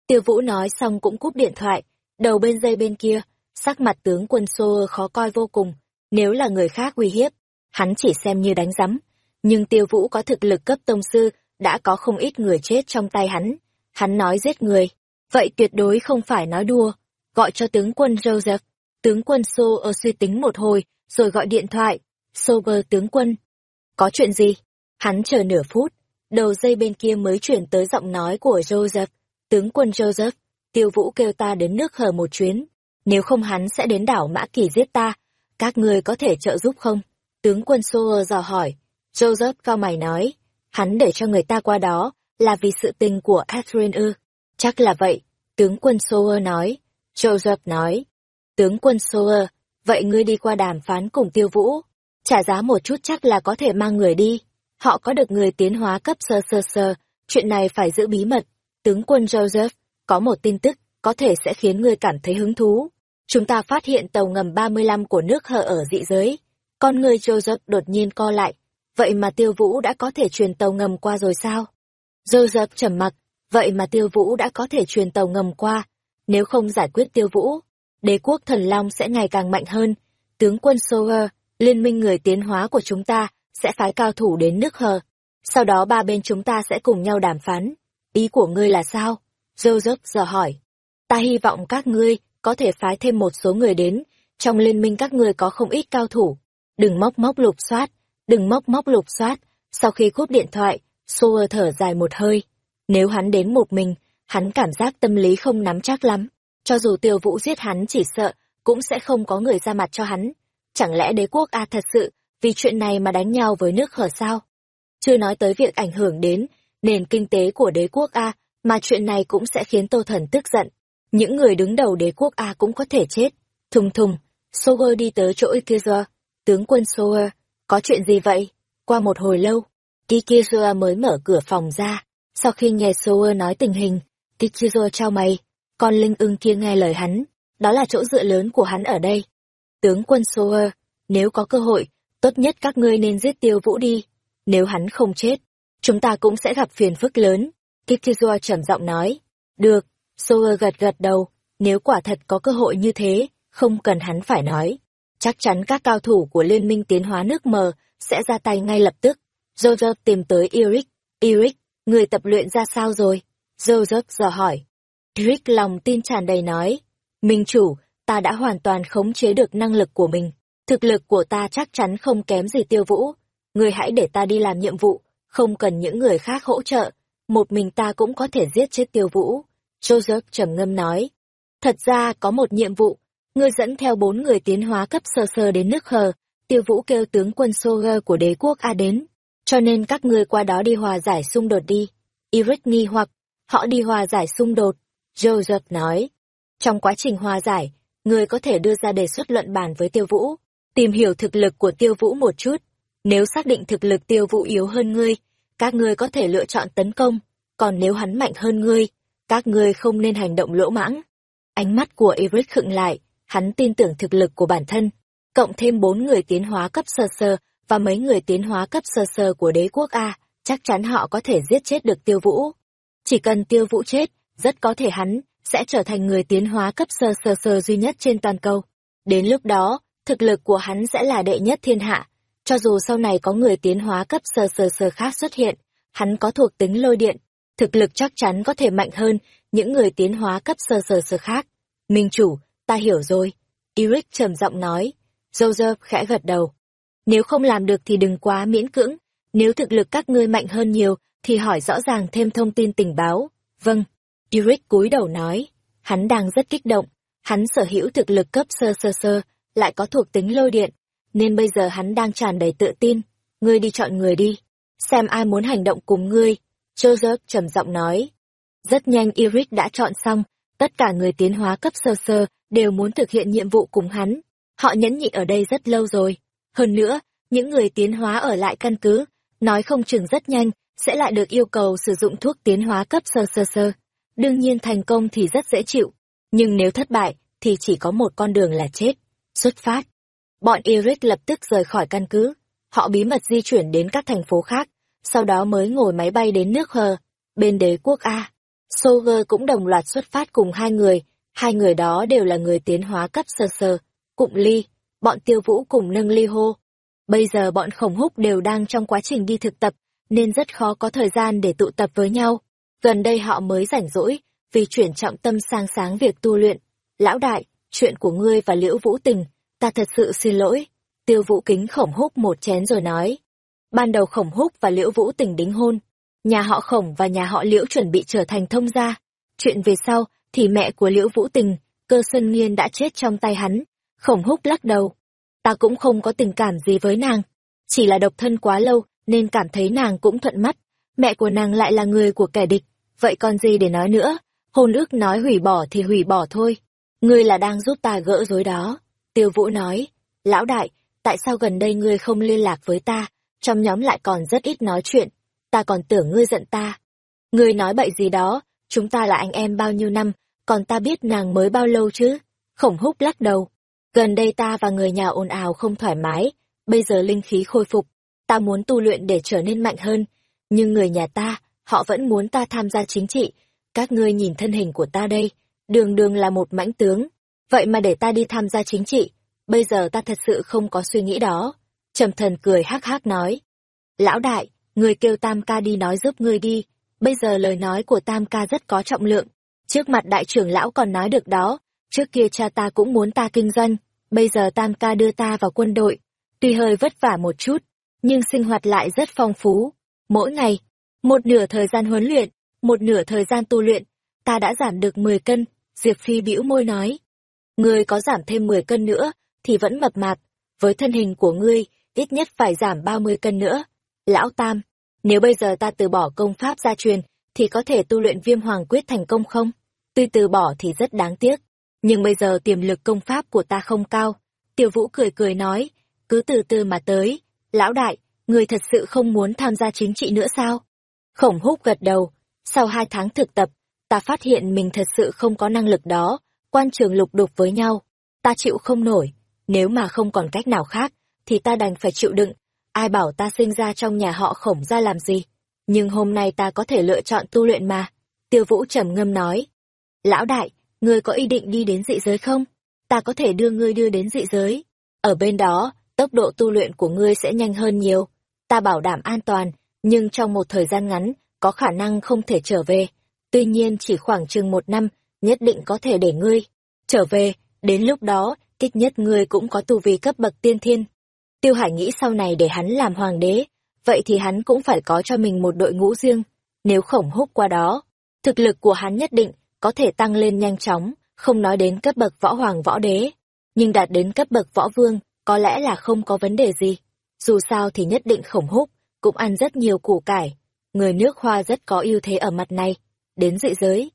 Tiêu Vũ nói xong cũng cúp điện thoại, đầu bên dây bên kia, sắc mặt tướng quân Xô khó coi vô cùng. Nếu là người khác uy hiếp, hắn chỉ xem như đánh rắm. Nhưng Tiêu Vũ có thực lực cấp tông sư, đã có không ít người chết trong tay hắn. Hắn nói giết người. Vậy tuyệt đối không phải nói đùa. Gọi cho tướng quân Joseph. Tướng quân So ở suy tính một hồi, rồi gọi điện thoại. Sober tướng quân. Có chuyện gì? Hắn chờ nửa phút. Đầu dây bên kia mới chuyển tới giọng nói của Joseph. Tướng quân Joseph, tiêu vũ kêu ta đến nước hờ một chuyến. Nếu không hắn sẽ đến đảo Mã Kỳ giết ta. Các người có thể trợ giúp không? Tướng quân Soer dò hỏi. Joseph cao mày nói hắn để cho người ta qua đó, là vì sự tình của Catherine ư. Chắc là vậy, tướng quân Sower nói. Joseph nói. Tướng quân Sower, vậy ngươi đi qua đàm phán cùng tiêu vũ. Trả giá một chút chắc là có thể mang người đi. Họ có được người tiến hóa cấp sơ sơ sơ, chuyện này phải giữ bí mật. Tướng quân Joseph, có một tin tức, có thể sẽ khiến ngươi cảm thấy hứng thú. Chúng ta phát hiện tàu ngầm 35 của nước hở ở dị giới. Con người Joseph đột nhiên co lại, vậy mà tiêu vũ đã có thể truyền tàu ngầm qua rồi sao? Joseph trầm mặc, vậy mà tiêu vũ đã có thể truyền tàu ngầm qua, nếu không giải quyết tiêu vũ, đế quốc thần long sẽ ngày càng mạnh hơn. Tướng quân Sower, liên minh người tiến hóa của chúng ta sẽ phái cao thủ đến nước hờ. Sau đó ba bên chúng ta sẽ cùng nhau đàm phán. Ý của ngươi là sao? Joseph giờ hỏi. Ta hy vọng các ngươi có thể phái thêm một số người đến, trong liên minh các ngươi có không ít cao thủ. Đừng móc móc lục soát, đừng móc móc lục soát. Sau khi cúp điện thoại, Sower thở dài một hơi. Nếu hắn đến một mình, hắn cảm giác tâm lý không nắm chắc lắm. Cho dù tiêu vũ giết hắn chỉ sợ, cũng sẽ không có người ra mặt cho hắn. Chẳng lẽ đế quốc A thật sự, vì chuyện này mà đánh nhau với nước hở sao? Chưa nói tới việc ảnh hưởng đến nền kinh tế của đế quốc A, mà chuyện này cũng sẽ khiến Tô Thần tức giận. Những người đứng đầu đế quốc A cũng có thể chết. Thùng thùng, soger đi tới chỗ Ikizua. Tướng quân soger có chuyện gì vậy? Qua một hồi lâu, ikizua mới mở cửa phòng ra. Sau khi nghe soger nói tình hình, ikizua trao mày. Con linh ưng kia nghe lời hắn, đó là chỗ dựa lớn của hắn ở đây. Tướng quân Sower, nếu có cơ hội, tốt nhất các ngươi nên giết tiêu vũ đi. Nếu hắn không chết, chúng ta cũng sẽ gặp phiền phức lớn. Kikizua trầm giọng nói. Được, Sower gật gật đầu, nếu quả thật có cơ hội như thế, không cần hắn phải nói. Chắc chắn các cao thủ của Liên minh tiến hóa nước mờ sẽ ra tay ngay lập tức. Joseph tìm tới Eric. Eric, người tập luyện ra sao rồi? Joseph dò hỏi. Eric lòng tin tràn đầy nói. Minh chủ, ta đã hoàn toàn khống chế được năng lực của mình. Thực lực của ta chắc chắn không kém gì tiêu vũ. Người hãy để ta đi làm nhiệm vụ, không cần những người khác hỗ trợ. Một mình ta cũng có thể giết chết tiêu vũ. Joseph trầm ngâm nói. Thật ra có một nhiệm vụ, ngươi dẫn theo bốn người tiến hóa cấp sơ sơ đến nước hờ, tiêu vũ kêu tướng quân Soger của đế quốc A đến. Cho nên các ngươi qua đó đi hòa giải xung đột đi. Eric nghi hoặc, họ đi hòa giải xung đột. Joseph nói. Trong quá trình hòa giải, ngươi có thể đưa ra đề xuất luận bàn với tiêu vũ, tìm hiểu thực lực của tiêu vũ một chút. Nếu xác định thực lực tiêu vũ yếu hơn ngươi, các ngươi có thể lựa chọn tấn công, còn nếu hắn mạnh hơn ngươi, các ngươi không nên hành động lỗ mãng. Ánh mắt của Eric khựng lại, hắn tin tưởng thực lực của bản thân, cộng thêm bốn người tiến hóa cấp sơ sơ và mấy người tiến hóa cấp sơ sơ của đế quốc A, chắc chắn họ có thể giết chết được tiêu vũ. Chỉ cần tiêu vũ chết, rất có thể hắn sẽ trở thành người tiến hóa cấp sơ sơ sơ duy nhất trên toàn cầu. Đến lúc đó, thực lực của hắn sẽ là đệ nhất thiên hạ. Cho dù sau này có người tiến hóa cấp sơ sơ sơ khác xuất hiện, hắn có thuộc tính lôi điện, thực lực chắc chắn có thể mạnh hơn những người tiến hóa cấp sơ sơ sơ khác. Minh chủ, ta hiểu rồi. Eric trầm giọng nói. Joseph khẽ gật đầu. Nếu không làm được thì đừng quá miễn cưỡng. Nếu thực lực các ngươi mạnh hơn nhiều, thì hỏi rõ ràng thêm thông tin tình báo. Vâng. Eric cúi đầu nói. Hắn đang rất kích động. Hắn sở hữu thực lực cấp sơ sơ sơ, lại có thuộc tính lôi điện. Nên bây giờ hắn đang tràn đầy tự tin. Ngươi đi chọn người đi. Xem ai muốn hành động cùng ngươi. Joseph trầm giọng nói. Rất nhanh Eric đã chọn xong, tất cả người tiến hóa cấp sơ sơ đều muốn thực hiện nhiệm vụ cùng hắn. Họ nhẫn nhịn ở đây rất lâu rồi. Hơn nữa, những người tiến hóa ở lại căn cứ, nói không chừng rất nhanh, sẽ lại được yêu cầu sử dụng thuốc tiến hóa cấp sơ sơ sơ. Đương nhiên thành công thì rất dễ chịu, nhưng nếu thất bại, thì chỉ có một con đường là chết. Xuất phát. Bọn Eric lập tức rời khỏi căn cứ. Họ bí mật di chuyển đến các thành phố khác, sau đó mới ngồi máy bay đến nước hờ, bên đế quốc A. Soger cũng đồng loạt xuất phát cùng hai người, hai người đó đều là người tiến hóa cấp sơ sơ, cụm ly, bọn tiêu vũ cùng nâng ly hô. Bây giờ bọn khổng húc đều đang trong quá trình đi thực tập, nên rất khó có thời gian để tụ tập với nhau. Gần đây họ mới rảnh rỗi, vì chuyển trọng tâm sang sáng việc tu luyện. Lão đại, chuyện của ngươi và liễu vũ tình, ta thật sự xin lỗi. Tiêu vũ kính khổng húc một chén rồi nói. Ban đầu khổng húc và liễu vũ tình đính hôn, nhà họ khổng và nhà họ liễu chuẩn bị trở thành thông gia. Chuyện về sau, thì mẹ của liễu vũ tình, cơ sơn nghiên đã chết trong tay hắn. Khổng húc lắc đầu. Ta cũng không có tình cảm gì với nàng. Chỉ là độc thân quá lâu, nên cảm thấy nàng cũng thuận mắt. Mẹ của nàng lại là người của kẻ địch. Vậy còn gì để nói nữa? Hôn ước nói hủy bỏ thì hủy bỏ thôi. Ngươi là đang giúp ta gỡ rối đó. Tiêu Vũ nói. Lão đại, tại sao gần đây ngươi không liên lạc với ta? Trong nhóm lại còn rất ít nói chuyện ta còn tưởng ngươi giận ta. Ngươi nói bậy gì đó, chúng ta là anh em bao nhiêu năm, còn ta biết nàng mới bao lâu chứ? Khổng húc lắc đầu. Gần đây ta và người nhà ồn ào không thoải mái, bây giờ linh khí khôi phục, ta muốn tu luyện để trở nên mạnh hơn. Nhưng người nhà ta, họ vẫn muốn ta tham gia chính trị. Các ngươi nhìn thân hình của ta đây, đường đường là một mãnh tướng. Vậy mà để ta đi tham gia chính trị, bây giờ ta thật sự không có suy nghĩ đó. Trầm thần cười hắc hắc nói. Lão đại, người kêu tam ca đi nói giúp ngươi đi, bây giờ lời nói của tam ca rất có trọng lượng. Trước mặt đại trưởng lão còn nói được đó, trước kia cha ta cũng muốn ta kinh doanh, bây giờ tam ca đưa ta vào quân đội. Tuy hơi vất vả một chút, nhưng sinh hoạt lại rất phong phú. Mỗi ngày, một nửa thời gian huấn luyện, một nửa thời gian tu luyện, ta đã giảm được 10 cân, Diệp Phi bĩu môi nói. Ngươi có giảm thêm 10 cân nữa, thì vẫn mập mạp, với thân hình của ngươi, ít nhất phải giảm 30 cân nữa. Lão Tam, nếu bây giờ ta từ bỏ công pháp gia truyền, thì có thể tu luyện viêm hoàng quyết thành công không? Tuy từ bỏ thì rất đáng tiếc, nhưng bây giờ tiềm lực công pháp của ta không cao. Tiêu Vũ cười cười nói, cứ từ từ mà tới. Lão đại, người thật sự không muốn tham gia chính trị nữa sao? Khổng húc gật đầu, sau hai tháng thực tập, ta phát hiện mình thật sự không có năng lực đó, quan trường lục đục với nhau. Ta chịu không nổi, nếu mà không còn cách nào khác, thì ta đành phải chịu đựng. Ai bảo ta sinh ra trong nhà họ khổng ra làm gì? Nhưng hôm nay ta có thể lựa chọn tu luyện mà. Tiêu Vũ trầm ngâm nói. Lão đại, ngươi có ý định đi đến dị giới không? Ta có thể đưa ngươi đưa đến dị giới. Ở bên đó, tốc độ tu luyện của ngươi sẽ nhanh hơn nhiều. Ta bảo đảm an toàn, nhưng trong một thời gian ngắn, có khả năng không thể trở về. Tuy nhiên chỉ khoảng chừng một năm, nhất định có thể để ngươi trở về, đến lúc đó, ít nhất ngươi cũng có tu vi cấp bậc tiên thiên. Tiêu Hải nghĩ sau này để hắn làm hoàng đế, vậy thì hắn cũng phải có cho mình một đội ngũ riêng. Nếu khổng húc qua đó, thực lực của hắn nhất định có thể tăng lên nhanh chóng, không nói đến cấp bậc võ hoàng võ đế, nhưng đạt đến cấp bậc võ vương, có lẽ là không có vấn đề gì. Dù sao thì nhất định khổng húc, cũng ăn rất nhiều củ cải. Người nước hoa rất có ưu thế ở mặt này. Đến dị giới.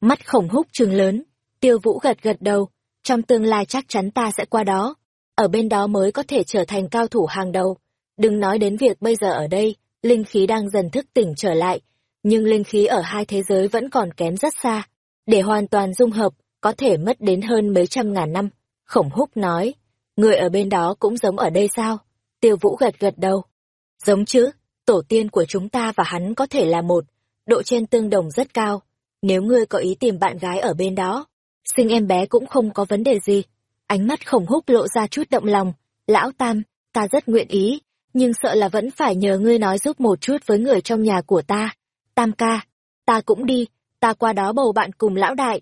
Mắt khổng húc trường lớn, tiêu vũ gật gật đầu. Trong tương lai chắc chắn ta sẽ qua đó. Ở bên đó mới có thể trở thành cao thủ hàng đầu. Đừng nói đến việc bây giờ ở đây, linh khí đang dần thức tỉnh trở lại. Nhưng linh khí ở hai thế giới vẫn còn kém rất xa. Để hoàn toàn dung hợp, có thể mất đến hơn mấy trăm ngàn năm. Khổng húc nói, người ở bên đó cũng giống ở đây sao? Tiêu vũ gật gật đầu. Giống chứ, tổ tiên của chúng ta và hắn có thể là một, độ trên tương đồng rất cao. Nếu ngươi có ý tìm bạn gái ở bên đó, sinh em bé cũng không có vấn đề gì. Ánh mắt khổng húc lộ ra chút động lòng. Lão Tam, ta rất nguyện ý, nhưng sợ là vẫn phải nhờ ngươi nói giúp một chút với người trong nhà của ta. Tam ca, ta cũng đi, ta qua đó bầu bạn cùng lão đại.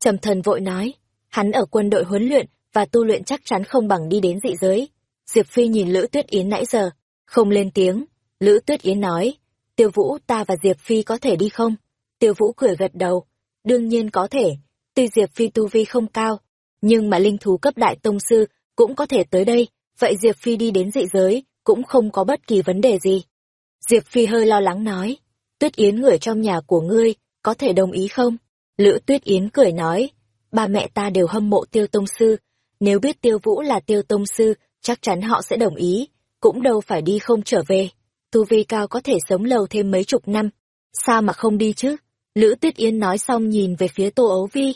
Trầm thần vội nói, hắn ở quân đội huấn luyện và tu luyện chắc chắn không bằng đi đến dị giới. Diệp Phi nhìn Lữ Tuyết Yến nãy giờ, không lên tiếng. Lữ Tuyết Yến nói, Tiêu Vũ ta và Diệp Phi có thể đi không? Tiêu Vũ cười gật đầu, đương nhiên có thể, tuy Diệp Phi tu vi không cao, nhưng mà linh thú cấp đại tông sư cũng có thể tới đây, vậy Diệp Phi đi đến dị giới cũng không có bất kỳ vấn đề gì. Diệp Phi hơi lo lắng nói, Tuyết Yến người trong nhà của ngươi, có thể đồng ý không? Lữ Tuyết Yến cười nói, ba mẹ ta đều hâm mộ tiêu tông sư, nếu biết tiêu vũ là tiêu tông sư, chắc chắn họ sẽ đồng ý, cũng đâu phải đi không trở về. Tu vi cao có thể sống lâu thêm mấy chục năm, sao mà không đi chứ? Lữ Tuyết yên nói xong nhìn về phía Tô Ấu Vi.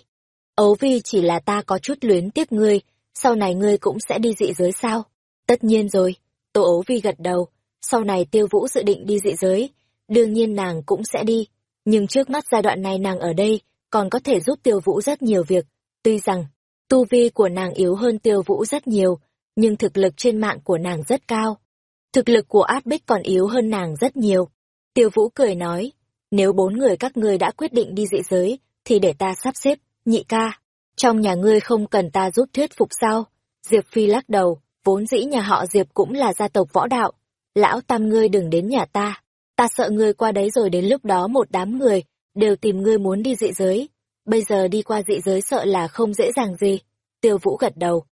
Ấu Vi chỉ là ta có chút luyến tiếc ngươi, sau này ngươi cũng sẽ đi dị giới sao? Tất nhiên rồi, Tô Ấu Vi gật đầu, sau này Tiêu Vũ dự định đi dị giới, đương nhiên nàng cũng sẽ đi, nhưng trước mắt giai đoạn này nàng ở đây, còn có thể giúp Tiêu Vũ rất nhiều việc, tuy rằng, tu vi của nàng yếu hơn Tiêu Vũ rất nhiều, nhưng thực lực trên mạng của nàng rất cao. Thực lực của Át Bích còn yếu hơn nàng rất nhiều. Tiêu Vũ cười nói, nếu bốn người các ngươi đã quyết định đi dị giới, thì để ta sắp xếp, nhị ca. Trong nhà ngươi không cần ta giúp thuyết phục sao? Diệp Phi lắc đầu, vốn dĩ nhà họ Diệp cũng là gia tộc võ đạo. Lão tam ngươi đừng đến nhà ta. Ta sợ ngươi qua đấy rồi đến lúc đó một đám người, đều tìm ngươi muốn đi dị giới. Bây giờ đi qua dị giới sợ là không dễ dàng gì. Tiêu Vũ gật đầu,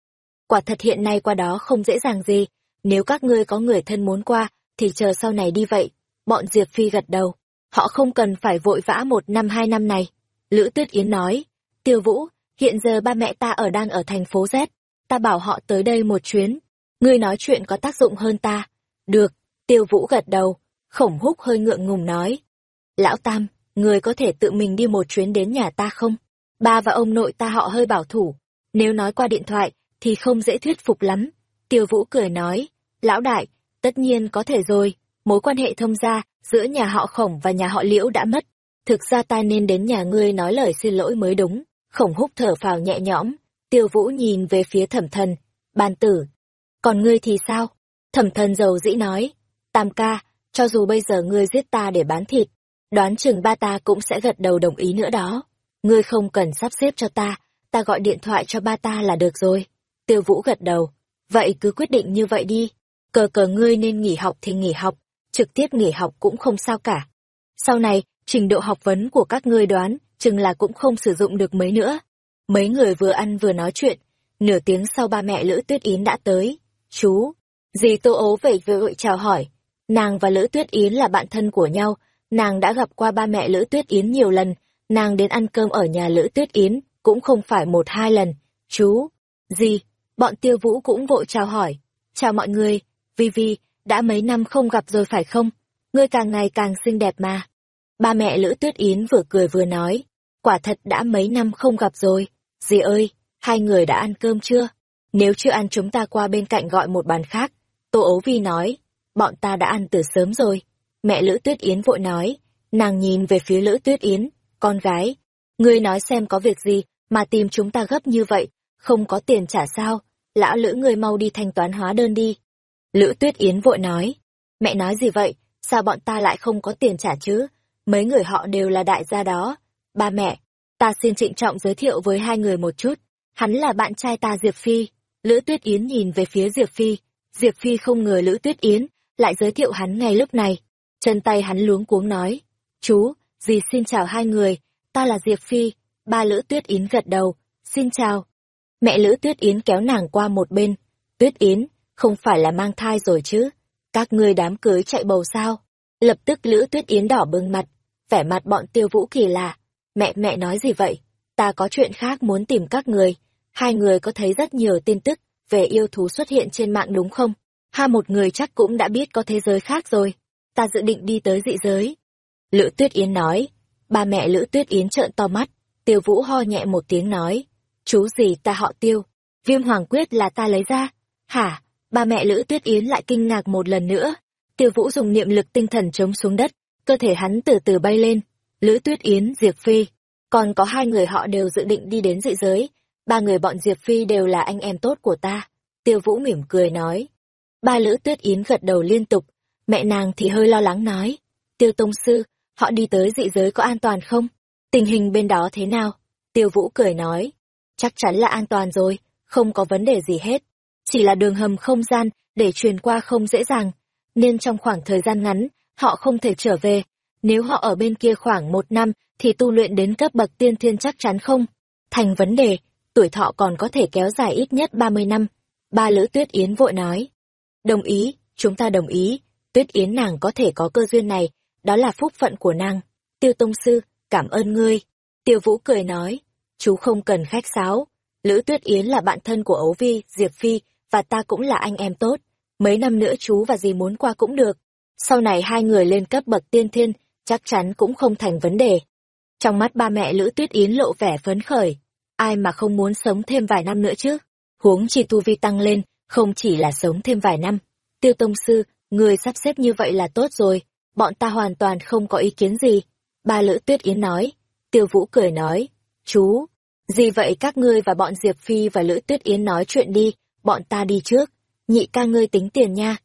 quả thật hiện nay qua đó không dễ dàng gì, nếu các ngươi có người thân muốn qua, thì chờ sau này đi vậy. Bọn Diệp Phi gật đầu, họ không cần phải vội vã một năm hai năm này. Lữ Tuyết Yến nói, Tiêu Vũ, hiện giờ ba mẹ ta ở đang ở thành phố Z, ta bảo họ tới đây một chuyến. Ngươi nói chuyện có tác dụng hơn ta. Được, Tiêu Vũ gật đầu, khổng húc hơi ngượng ngùng nói. Lão Tam, ngươi có thể tự mình đi một chuyến đến nhà ta không? Ba và ông nội ta họ hơi bảo thủ. Nếu nói qua điện thoại, thì không dễ thuyết phục lắm. Tiêu Vũ cười nói, lão đại, tất nhiên có thể rồi, mối quan hệ thông gia giữa nhà họ khổng và nhà họ liễu đã mất. Thực ra ta nên đến nhà ngươi nói lời xin lỗi mới đúng. Khổng húc thở phào nhẹ nhõm, tiêu vũ nhìn về phía thẩm thần, ban tử. Còn ngươi thì sao? Thẩm thần giàu dĩ nói, Tam ca, cho dù bây giờ ngươi giết ta để bán thịt, đoán chừng ba ta cũng sẽ gật đầu đồng ý nữa đó. Ngươi không cần sắp xếp cho ta, ta gọi điện thoại cho ba ta là được rồi. Tiêu Vũ gật đầu, vậy cứ quyết định như vậy đi. Cờ cờ ngươi nên nghỉ học thì nghỉ học, trực tiếp nghỉ học cũng không sao cả. Sau này, trình độ học vấn của các ngươi đoán, chừng là cũng không sử dụng được mấy nữa. Mấy người vừa ăn vừa nói chuyện, nửa tiếng sau ba mẹ Lữ Tuyết Yến đã tới. Chú, dì Tô ố về vội chào hỏi. Nàng và Lữ Tuyết Yến là bạn thân của nhau, nàng đã gặp qua ba mẹ Lữ Tuyết Yến nhiều lần, nàng đến ăn cơm ở nhà Lữ Tuyết Yến, cũng không phải một hai lần. Chú, dì, bọn tiêu vũ cũng vội chào hỏi. Chào mọi người, Vi Vi, đã mấy năm không gặp rồi phải không? Ngươi càng ngày càng xinh đẹp mà. Ba mẹ Lữ Tuyết Yến vừa cười vừa nói, quả thật đã mấy năm không gặp rồi. Dì ơi, hai người đã ăn cơm chưa? Nếu chưa ăn chúng ta qua bên cạnh gọi một bàn khác. Tô ấu vi nói, bọn ta đã ăn từ sớm rồi. Mẹ Lữ Tuyết Yến vội nói, nàng nhìn về phía Lữ Tuyết Yến, con gái. Ngươi nói xem có việc gì mà tìm chúng ta gấp như vậy, không có tiền trả sao? Lão Lữ người mau đi thanh toán hóa đơn đi. Lữ Tuyết Yến vội nói, mẹ nói gì vậy, sao bọn ta lại không có tiền trả chứ? Mấy người họ đều là đại gia đó. Ba mẹ, ta xin trịnh trọng giới thiệu với hai người một chút. Hắn là bạn trai ta Diệp Phi. Lữ Tuyết Yến nhìn về phía Diệp Phi. Diệp Phi không ngờ Lữ Tuyết Yến lại giới thiệu hắn ngay lúc này. Chân tay hắn luống cuống nói. Chú, dì xin chào hai người. Ta là Diệp Phi. Ba Lữ Tuyết Yến gật đầu. Xin chào. Mẹ Lữ Tuyết Yến kéo nàng qua một bên. Tuyết Yến, không phải là mang thai rồi chứ? Các ngươi đám cưới chạy bầu sao? Lập tức Lữ Tuyết Yến đỏ bừng mặt, vẻ mặt bọn tiêu vũ kỳ lạ. Mẹ mẹ nói gì vậy? Ta có chuyện khác muốn tìm các người. Hai người có thấy rất nhiều tin tức về yêu thú xuất hiện trên mạng đúng không? Ha một người chắc cũng đã biết có thế giới khác rồi. Ta dự định đi tới dị giới. Lữ Tuyết Yến nói. Ba mẹ Lữ Tuyết Yến trợn to mắt. Tiêu Vũ ho nhẹ một tiếng nói. Chú gì ta họ tiêu. Viêm hoàng quyết là ta lấy ra. Hả? Ba mẹ Lữ Tuyết Yến lại kinh ngạc một lần nữa. Tiêu Vũ dùng niệm lực tinh thần chống xuống đất, cơ thể hắn từ từ bay lên. Lữ Tuyết Yến, Diệp Phi, còn có hai người họ đều dự định đi đến dị giới. Ba người bọn Diệp Phi đều là anh em tốt của ta. Tiêu Vũ mỉm cười nói. Ba Lữ Tuyết Yến gật đầu liên tục. Mẹ nàng thì hơi lo lắng nói. Tiêu Tông Sư, họ đi tới dị giới có an toàn không? Tình hình bên đó thế nào? Tiêu Vũ cười nói. Chắc chắn là an toàn rồi, không có vấn đề gì hết. Chỉ là đường hầm không gian để truyền qua không dễ dàng, nên trong khoảng thời gian ngắn, họ không thể trở về. Nếu họ ở bên kia khoảng một năm, thì tu luyện đến cấp bậc tiên thiên chắc chắn không. Thành vấn đề, tuổi thọ còn có thể kéo dài ít nhất 30 năm. Ba Lữ Tuyết Yến vội nói. Đồng ý, chúng ta đồng ý, Tuyết Yến nàng có thể có cơ duyên này, đó là phúc phận của nàng. Tiêu Tông Sư, cảm ơn ngươi. Tiêu Vũ cười nói, chú không cần khách sáo. Lữ Tuyết Yến là bạn thân của Ấu Vi, Diệp Phi, và ta cũng là anh em tốt mấy năm nữa chú và dì muốn qua cũng được. Sau này hai người lên cấp bậc tiên thiên, chắc chắn cũng không thành vấn đề. Trong mắt ba mẹ Lữ Tuyết Yến lộ vẻ phấn khởi, ai mà không muốn sống thêm vài năm nữa chứ? Huống chi tu vi tăng lên, không chỉ là sống thêm vài năm. Tiêu Tông Sư, người sắp xếp như vậy là tốt rồi, bọn ta hoàn toàn không có ý kiến gì. Ba Lữ Tuyết Yến nói. Tiêu Vũ cười nói, chú, gì vậy các ngươi và bọn Diệp Phi và Lữ Tuyết Yến nói chuyện đi, bọn ta đi trước nhị ca ngươi tính tiền nha.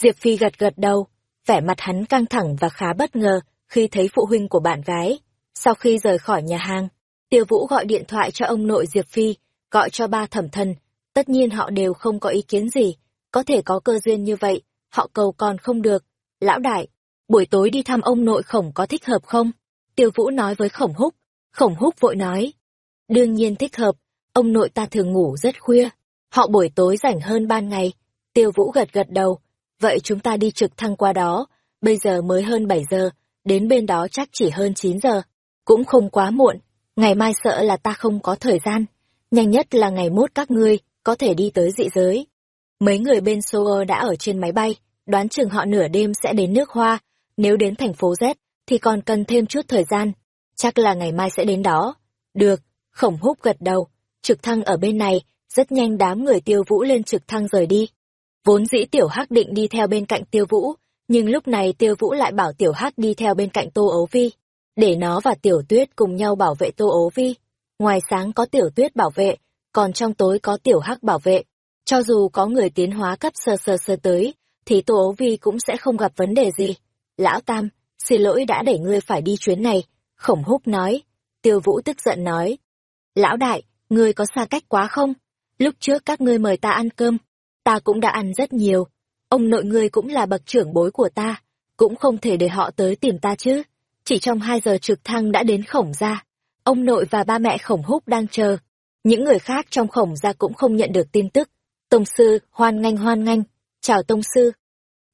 Diệp Phi gật gật đầu, vẻ mặt hắn căng thẳng và khá bất ngờ khi thấy phụ huynh của bạn gái. Sau khi rời khỏi nhà hàng, Tiêu Vũ gọi điện thoại cho ông nội Diệp Phi, gọi cho ba thẩm thân. Tất nhiên họ đều không có ý kiến gì, có thể có cơ duyên như vậy, họ cầu còn không được. Lão đại, buổi tối đi thăm ông nội khổng có thích hợp không? Tiêu Vũ nói với khổng húc. Khổng húc vội nói. Đương nhiên thích hợp, ông nội ta thường ngủ rất khuya, Họ buổi tối rảnh hơn ban ngày. Tiêu Vũ gật gật đầu. Vậy chúng ta đi trực thăng qua đó. Bây giờ mới hơn 7 giờ, đến bên đó chắc chỉ hơn 9 giờ. Cũng không quá muộn. Ngày mai sợ là ta không có thời gian. Nhanh nhất là ngày mốt các ngươi có thể đi tới dị giới. Mấy người bên Seoul đã ở trên máy bay, đoán chừng họ nửa đêm sẽ đến nước Hoa. Nếu đến thành phố Z, thì còn cần thêm chút thời gian. Chắc là ngày mai sẽ đến đó. Được, khổng húc gật đầu. Trực thăng ở bên này rất nhanh đám người tiêu vũ lên trực thăng rời đi. Vốn dĩ tiểu hắc định đi theo bên cạnh tiêu vũ, nhưng lúc này tiêu vũ lại bảo tiểu hắc đi theo bên cạnh tô ấu vi, để nó và tiểu tuyết cùng nhau bảo vệ tô ấu vi. Ngoài sáng có tiểu tuyết bảo vệ, còn trong tối có tiểu hắc bảo vệ. Cho dù có người tiến hóa cấp sơ sơ sơ tới, thì Tô ấu Vi cũng sẽ không gặp vấn đề gì. Lão Tam, xin lỗi đã để ngươi phải đi chuyến này. Khổng húc nói. Tiêu Vũ tức giận nói. Lão đại, ngươi có xa cách quá không? Lúc trước các ngươi mời ta ăn cơm, ta cũng đã ăn rất nhiều. Ông nội ngươi cũng là bậc trưởng bối của ta, cũng không thể để họ tới tìm ta chứ. Chỉ trong hai giờ trực thăng đã đến khổng gia. Ông nội và ba mẹ khổng húc đang chờ. Những người khác trong khổng gia cũng không nhận được tin tức. Tông sư, hoan nghênh hoan nghênh. Chào tông sư.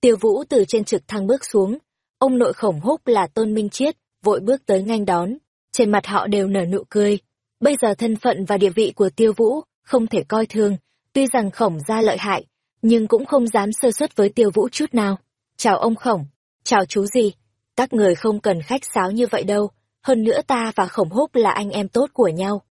Tiêu vũ từ trên trực thăng bước xuống. Ông nội khổng húc là tôn minh chiết, vội bước tới nghênh đón. Trên mặt họ đều nở nụ cười. Bây giờ thân phận và địa vị của tiêu vũ không thể coi thường. Tuy rằng khổng gia lợi hại, nhưng cũng không dám sơ suất với tiêu vũ chút nào. Chào ông khổng. Chào chú gì. Các người không cần khách sáo như vậy đâu. Hơn nữa ta và khổng húc là anh em tốt của nhau.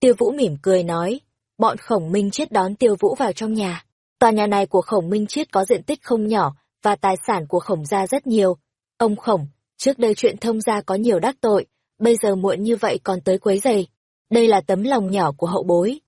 Tiêu vũ mỉm cười nói. Bọn khổng minh chiết đón tiêu vũ vào trong nhà. Tòa nhà này của khổng minh chiết có diện tích không nhỏ và tài sản của khổng gia rất nhiều. Ông khổng, trước đây chuyện thông gia có nhiều đắc tội, bây giờ muộn như vậy còn tới quấy giày. Đây là tấm lòng nhỏ của hậu bối.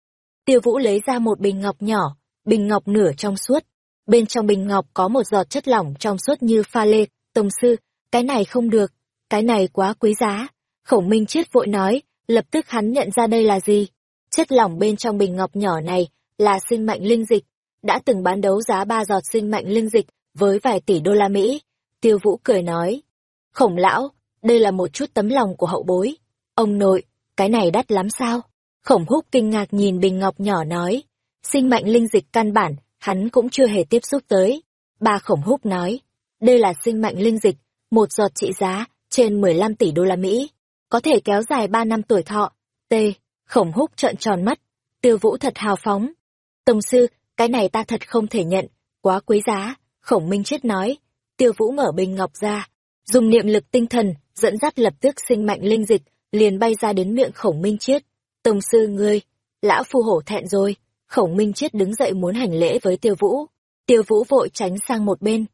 Tiêu Vũ lấy ra một bình ngọc nhỏ, bình ngọc nửa trong suốt. Bên trong bình ngọc có một giọt chất lỏng trong suốt như pha lê, tông sư, cái này không được, cái này quá quý giá. Khổng Minh Chiết vội nói, lập tức hắn nhận ra đây là gì. Chất lỏng bên trong bình ngọc nhỏ này là sinh mệnh linh dịch, đã từng bán đấu giá ba giọt sinh mệnh linh dịch với vài tỷ đô la Mỹ. Tiêu Vũ cười nói, khổng lão, đây là một chút tấm lòng của hậu bối. Ông nội, cái này đắt lắm sao? Khổng húc kinh ngạc nhìn bình ngọc nhỏ nói, sinh mệnh linh dịch căn bản, hắn cũng chưa hề tiếp xúc tới. Bà khổng húc nói, đây là sinh mệnh linh dịch, một giọt trị giá, trên 15 tỷ đô la Mỹ, có thể kéo dài 3 năm tuổi thọ. T. Khổng húc trợn tròn mắt, tiêu vũ thật hào phóng. Tổng sư, cái này ta thật không thể nhận, quá quý giá, khổng minh chết nói. Tiêu vũ mở bình ngọc ra, dùng niệm lực tinh thần, dẫn dắt lập tức sinh mạnh linh dịch, liền bay ra đến miệng khổng minh chiết Tông sư ngươi, lão phu hổ thẹn rồi. Khổng Minh Chiết đứng dậy muốn hành lễ với Tiêu Vũ. Tiêu Vũ vội tránh sang một bên.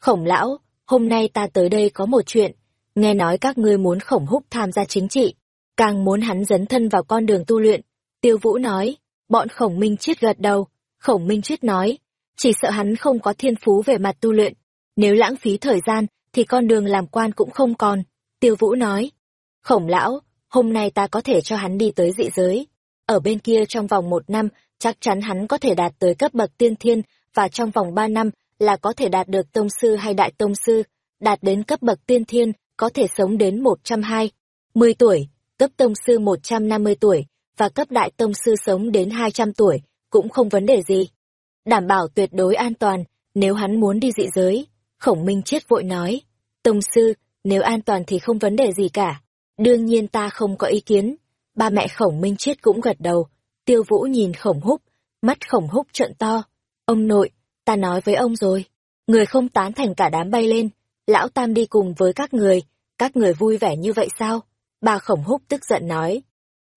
Khổng lão, hôm nay ta tới đây có một chuyện. Nghe nói các ngươi muốn khổng húc tham gia chính trị. Càng muốn hắn dấn thân vào con đường tu luyện. Tiêu Vũ nói, bọn khổng Minh Chiết gật đầu. Khổng Minh Chiết nói, chỉ sợ hắn không có thiên phú về mặt tu luyện. Nếu lãng phí thời gian, thì con đường làm quan cũng không còn. Tiêu Vũ nói, khổng lão, hôm nay ta có thể cho hắn đi tới dị giới. Ở bên kia trong vòng một năm, chắc chắn hắn có thể đạt tới cấp bậc tiên thiên, và trong vòng ba năm là có thể đạt được tông sư hay đại tông sư, đạt đến cấp bậc tiên thiên, có thể sống đến một trăm hai mươi tuổi, cấp tông sư một trăm năm mươi tuổi, và cấp đại tông sư sống đến hai trăm tuổi, cũng không vấn đề gì. Đảm bảo tuyệt đối an toàn, nếu hắn muốn đi dị giới, khổng minh chết vội nói. Tông sư, nếu an toàn thì không vấn đề gì cả. Đương nhiên ta không có ý kiến. Ba mẹ khổng minh chết cũng gật đầu. Tiêu vũ nhìn khổng húc, mắt khổng húc trợn to. Ông nội, ta nói với ông rồi. Người không tán thành cả đám bay lên. Lão Tam đi cùng với các người. Các người vui vẻ như vậy sao? Bà khổng húc tức giận nói.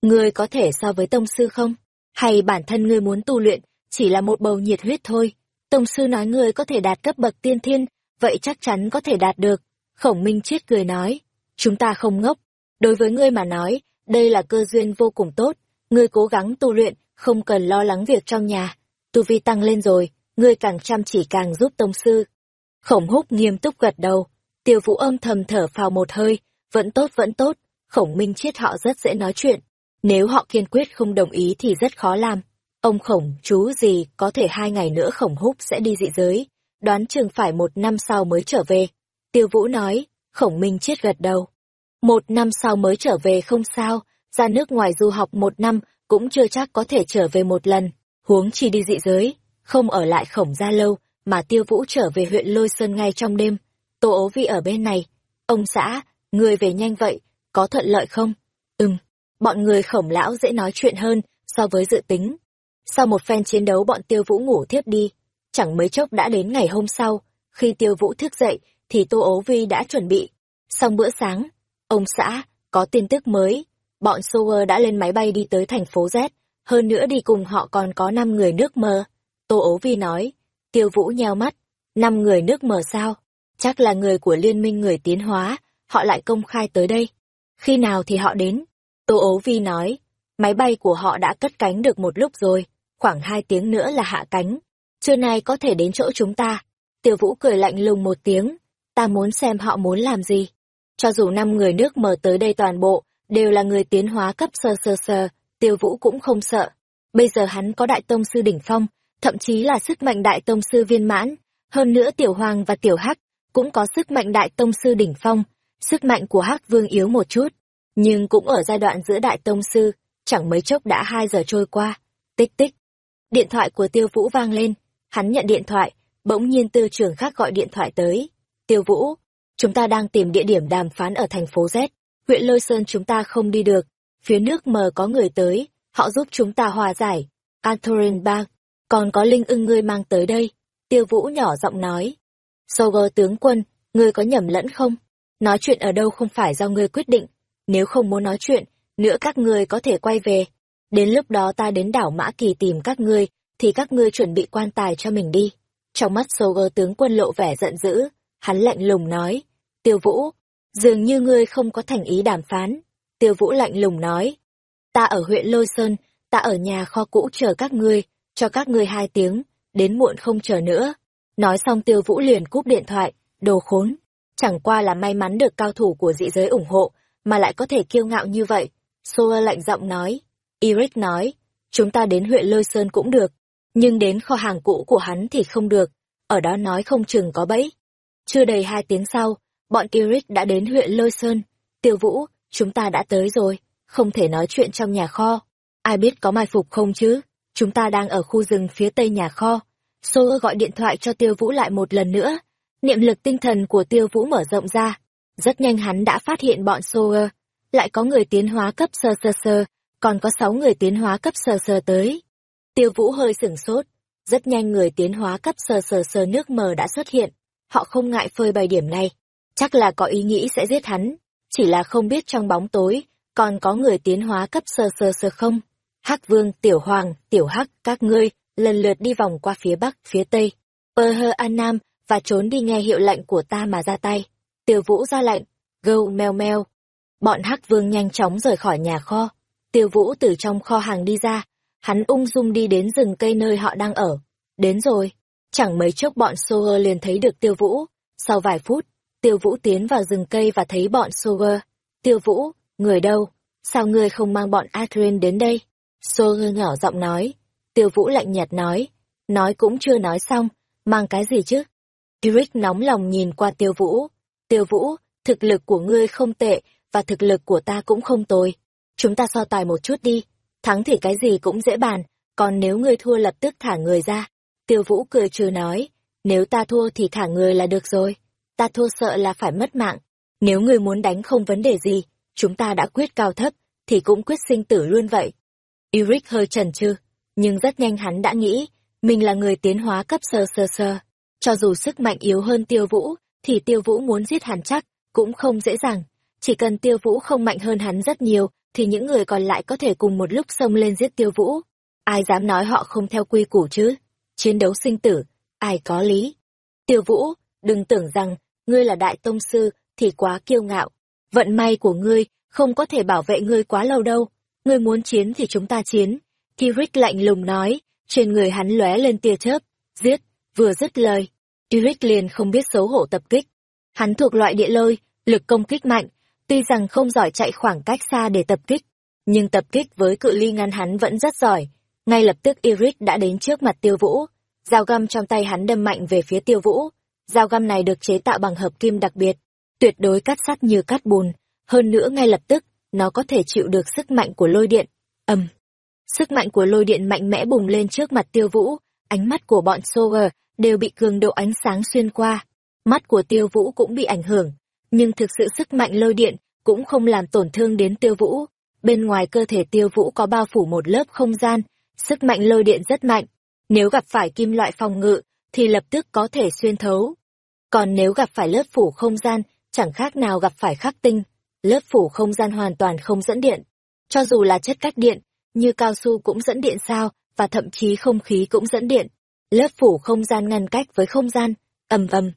Người có thể so với tông sư không? Hay bản thân ngươi muốn tu luyện, chỉ là một bầu nhiệt huyết thôi? Tông sư nói ngươi có thể đạt cấp bậc tiên thiên, vậy chắc chắn có thể đạt được. Khổng Minh Chiết cười nói, chúng ta không ngốc, Đối với ngươi mà nói, đây là cơ duyên vô cùng tốt, ngươi cố gắng tu luyện, không cần lo lắng việc trong nhà. Tu vi tăng lên rồi, ngươi càng chăm chỉ càng giúp tông sư. Khổng húc nghiêm túc gật đầu, tiêu vũ âm thầm thở phào một hơi, vẫn tốt vẫn tốt, khổng minh chiết họ rất dễ nói chuyện. Nếu họ kiên quyết không đồng ý thì rất khó làm. Ông khổng, chú gì, có thể hai ngày nữa khổng húc sẽ đi dị giới, đoán chừng phải một năm sau mới trở về. Tiêu vũ nói, khổng minh chết gật đầu, một năm sau mới trở về không sao, ra nước ngoài du học một năm cũng chưa chắc có thể trở về một lần, huống chi đi dị giới, không ở lại khổng gia lâu, mà tiêu vũ trở về huyện Lôi Sơn ngay trong đêm. Tô ố vi ở bên này. Ông xã, người về nhanh vậy, có thuận lợi không? Ừm, bọn người khổng lão dễ nói chuyện hơn so với dự tính. Sau một phen chiến đấu bọn tiêu vũ ngủ thiếp đi, chẳng mấy chốc đã đến ngày hôm sau, khi tiêu vũ thức dậy thì tô ố vi đã chuẩn bị. Xong bữa sáng, Ông xã, có tin tức mới. Bọn Sower đã lên máy bay đi tới thành phố Z, hơn nữa đi cùng họ còn có 5 người nước mơ. Tô ố vi nói, tiêu vũ nheo mắt, 5 người nước mờ sao? Chắc là người của liên minh người tiến hóa, họ lại công khai tới đây. Khi nào thì họ đến? Tô ố vi nói, máy bay của họ đã cất cánh được một lúc rồi, khoảng 2 tiếng nữa là hạ cánh. Trưa nay có thể đến chỗ chúng ta. Tiêu Vũ cười lạnh lùng một tiếng, ta muốn xem họ muốn làm gì. Cho dù năm người nước mở tới đây toàn bộ, đều là người tiến hóa cấp sơ sơ sơ, Tiêu Vũ cũng không sợ. Bây giờ hắn có đại tông sư đỉnh phong, thậm chí là sức mạnh đại tông sư viên mãn, hơn nữa Tiểu Hoàng và Tiểu Hắc cũng có sức mạnh đại tông sư đỉnh phong, sức mạnh của Hắc Vương yếu một chút, nhưng cũng ở giai đoạn giữa đại tông sư, chẳng mấy chốc đã hai giờ trôi qua. Tích tích. Điện thoại của Tiêu Vũ vang lên, hắn nhận điện thoại, bỗng nhiên tư trưởng khác gọi điện thoại tới. Tiêu Vũ, chúng ta đang tìm địa điểm đàm phán ở thành phố Z, huyện Lôi Sơn chúng ta không đi được, phía nước mờ có người tới, họ giúp chúng ta hòa giải. Antorin Bang, còn có Linh ưng ngươi mang tới đây. Tiêu Vũ nhỏ giọng nói. Sogo tướng quân, ngươi có nhầm lẫn không? Nói chuyện ở đâu không phải do ngươi quyết định. Nếu không muốn nói chuyện, nữa các ngươi có thể quay về. Đến lúc đó ta đến đảo Mã Kỳ tìm các ngươi, thì các ngươi chuẩn bị quan tài cho mình đi. Trong mắt Sogo tướng quân lộ vẻ giận dữ, hắn lạnh lùng nói. Tiêu Vũ, dường như ngươi không có thành ý đàm phán. Tiêu Vũ lạnh lùng nói. Ta ở huyện Lôi Sơn, ta ở nhà kho cũ chờ các ngươi, cho các ngươi hai tiếng, đến muộn không chờ nữa. Nói xong Tiêu Vũ liền cúp điện thoại, đồ khốn. Chẳng qua là may mắn được cao thủ của dị giới ủng hộ, mà lại có thể kiêu ngạo như vậy. Soa lạnh giọng nói. Eric nói, chúng ta đến huyện Lôi Sơn cũng được, nhưng đến kho hàng cũ của hắn thì không được, ở đó nói không chừng có bẫy. Chưa đầy hai tiếng sau, bọn Eric đã đến huyện Lôi Sơn. Tiêu Vũ, chúng ta đã tới rồi, không thể nói chuyện trong nhà kho. Ai biết có mai phục không chứ? Chúng ta đang ở khu rừng phía tây nhà kho. Sô gọi điện thoại cho Tiêu Vũ lại một lần nữa. Niệm lực tinh thần của Tiêu Vũ mở rộng ra. Rất nhanh hắn đã phát hiện bọn Sô Lại có người tiến hóa cấp sơ sơ sơ, còn có sáu người tiến hóa cấp sơ sơ tới. Tiêu Vũ hơi sửng sốt. Rất nhanh người tiến hóa cấp sơ sơ sơ nước mờ đã xuất hiện. Họ không ngại phơi bày điểm này. Chắc là có ý nghĩ sẽ giết hắn. Chỉ là không biết trong bóng tối, còn có người tiến hóa cấp sơ sơ sơ không. Hắc Vương, Tiểu Hoàng, Tiểu Hắc, các ngươi, lần lượt đi vòng qua phía Bắc, phía Tây, Pơ hơ An Nam, và trốn đi nghe hiệu lệnh của ta mà ra tay. Tiêu Vũ ra lệnh, gâu meo meo. Bọn Hắc Vương nhanh chóng rời khỏi nhà kho. Tiêu Vũ từ trong kho hàng đi ra, hắn ung dung đi đến rừng cây nơi họ đang ở. Đến rồi, chẳng mấy chốc bọn Soger liền thấy được Tiêu Vũ. Sau vài phút, Tiêu Vũ tiến vào rừng cây và thấy bọn Soger. Tiêu Vũ, người đâu? Sao ngươi không mang bọn Adrian đến đây? Sô ngỏ nhỏ giọng nói. Tiêu Vũ lạnh nhạt nói. Nói cũng chưa nói xong, mang cái gì chứ? Eric nóng lòng nhìn qua Tiêu Vũ. Tiêu Vũ, thực lực của ngươi không tệ, và thực lực của ta cũng không tồi. Chúng ta so tài một chút đi. Thắng thì cái gì cũng dễ bàn, còn nếu ngươi thua lập tức thả người ra. Tiêu Vũ cười trừ nói. Nếu ta thua thì thả người là được rồi. Ta thua sợ là phải mất mạng. Nếu ngươi muốn đánh không vấn đề gì, chúng ta đã quyết cao thấp, thì cũng quyết sinh tử luôn vậy. Eric hơi chần chừ, nhưng rất nhanh hắn đã nghĩ, mình là người tiến hóa cấp sơ sơ sơ. Cho dù sức mạnh yếu hơn tiêu vũ, thì tiêu vũ muốn giết hắn chắc, cũng không dễ dàng. Chỉ cần tiêu vũ không mạnh hơn hắn rất nhiều, thì những người còn lại có thể cùng một lúc xông lên giết tiêu vũ. Ai dám nói họ không theo quy củ chứ? Chiến đấu sinh tử, ai có lý? Tiêu vũ, đừng tưởng rằng, ngươi là đại tông sư, thì quá kiêu ngạo. Vận may của ngươi không có thể bảo vệ ngươi quá lâu đâu. Ngươi muốn chiến thì chúng ta chiến. Kirik lạnh lùng nói, trên người hắn lóe lên tia chớp. Giết, vừa dứt lời. Kirik liền không biết xấu hổ tập kích. Hắn thuộc loại địa lôi, lực công kích mạnh, tuy rằng không giỏi chạy khoảng cách xa để tập kích, nhưng tập kích với cự ly ngăn hắn vẫn rất giỏi. Ngay lập tức Eric đã đến trước mặt tiêu vũ, dao găm trong tay hắn đâm mạnh về phía tiêu vũ. Dao găm này được chế tạo bằng hợp kim đặc biệt, tuyệt đối cắt sắt như cắt bùn, hơn nữa ngay lập tức, nó có thể chịu được sức mạnh của lôi điện. Ầm. Sức mạnh của lôi điện mạnh mẽ bùng lên trước mặt Tiêu Vũ, ánh mắt của bọn Soger đều bị cường độ ánh sáng xuyên qua. Mắt của Tiêu Vũ cũng bị ảnh hưởng, nhưng thực sự sức mạnh lôi điện cũng không làm tổn thương đến Tiêu Vũ. Bên ngoài cơ thể Tiêu Vũ có bao phủ một lớp không gian, sức mạnh lôi điện rất mạnh. Nếu gặp phải kim loại phòng ngự, thì lập tức có thể xuyên thấu. Còn nếu gặp phải lớp phủ không gian, chẳng khác nào gặp phải khắc tinh lớp phủ không gian hoàn toàn không dẫn điện. Cho dù là chất cách điện, như cao su cũng dẫn điện sao, và thậm chí không khí cũng dẫn điện. Lớp phủ không gian ngăn cách với không gian, ầm ầm.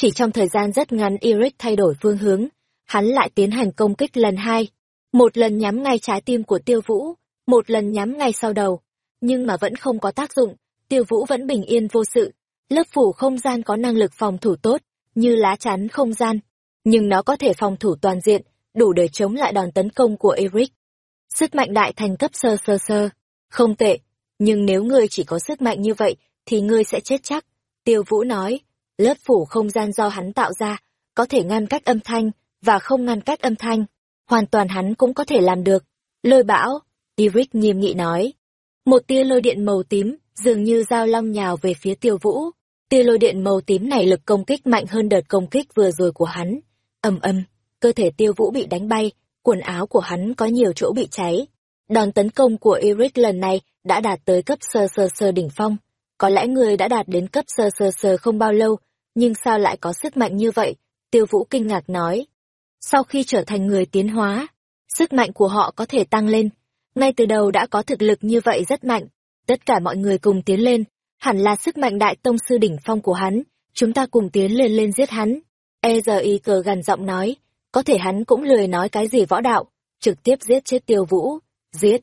Chỉ trong thời gian rất ngắn Eric thay đổi phương hướng, hắn lại tiến hành công kích lần hai. Một lần nhắm ngay trái tim của tiêu vũ, một lần nhắm ngay sau đầu. Nhưng mà vẫn không có tác dụng, tiêu vũ vẫn bình yên vô sự. lớp phủ không gian có năng lực phòng thủ tốt, như lá chắn không gian, nhưng nó có thể phòng thủ toàn diện, đủ để chống lại đòn tấn công của Eric. Sức mạnh đại thành cấp sơ sơ sơ, không tệ, nhưng nếu ngươi chỉ có sức mạnh như vậy, thì ngươi sẽ chết chắc. Tiêu Vũ nói, lớp phủ không gian do hắn tạo ra, có thể ngăn cách âm thanh, và không ngăn cách âm thanh. Hoàn toàn hắn cũng có thể làm được. Lôi bão, Eric nghiêm nghị nói. Một tia lôi điện màu tím, dường như dao long nhào về phía tiêu vũ. Tia lôi điện màu tím này lực công kích mạnh hơn đợt công kích vừa rồi của hắn. ầm ầm, cơ thể tiêu vũ bị đánh bay, quần áo của hắn có nhiều chỗ bị cháy. Đòn tấn công của Eric lần này đã đạt tới cấp sơ sơ sơ đỉnh phong. Có lẽ người đã đạt đến cấp sơ sơ sơ không bao lâu, nhưng sao lại có sức mạnh như vậy? Tiêu Vũ kinh ngạc nói. Sau khi trở thành người tiến hóa, sức mạnh của họ có thể tăng lên. Ngay từ đầu đã có thực lực như vậy rất mạnh. Tất cả mọi người cùng tiến lên, hẳn là sức mạnh đại tông sư đỉnh phong của hắn. Chúng ta cùng tiến lên lên giết hắn. E giờ y cờ gần giọng nói, có thể hắn cũng lười nói cái gì võ đạo, trực tiếp giết chết tiêu vũ, giết.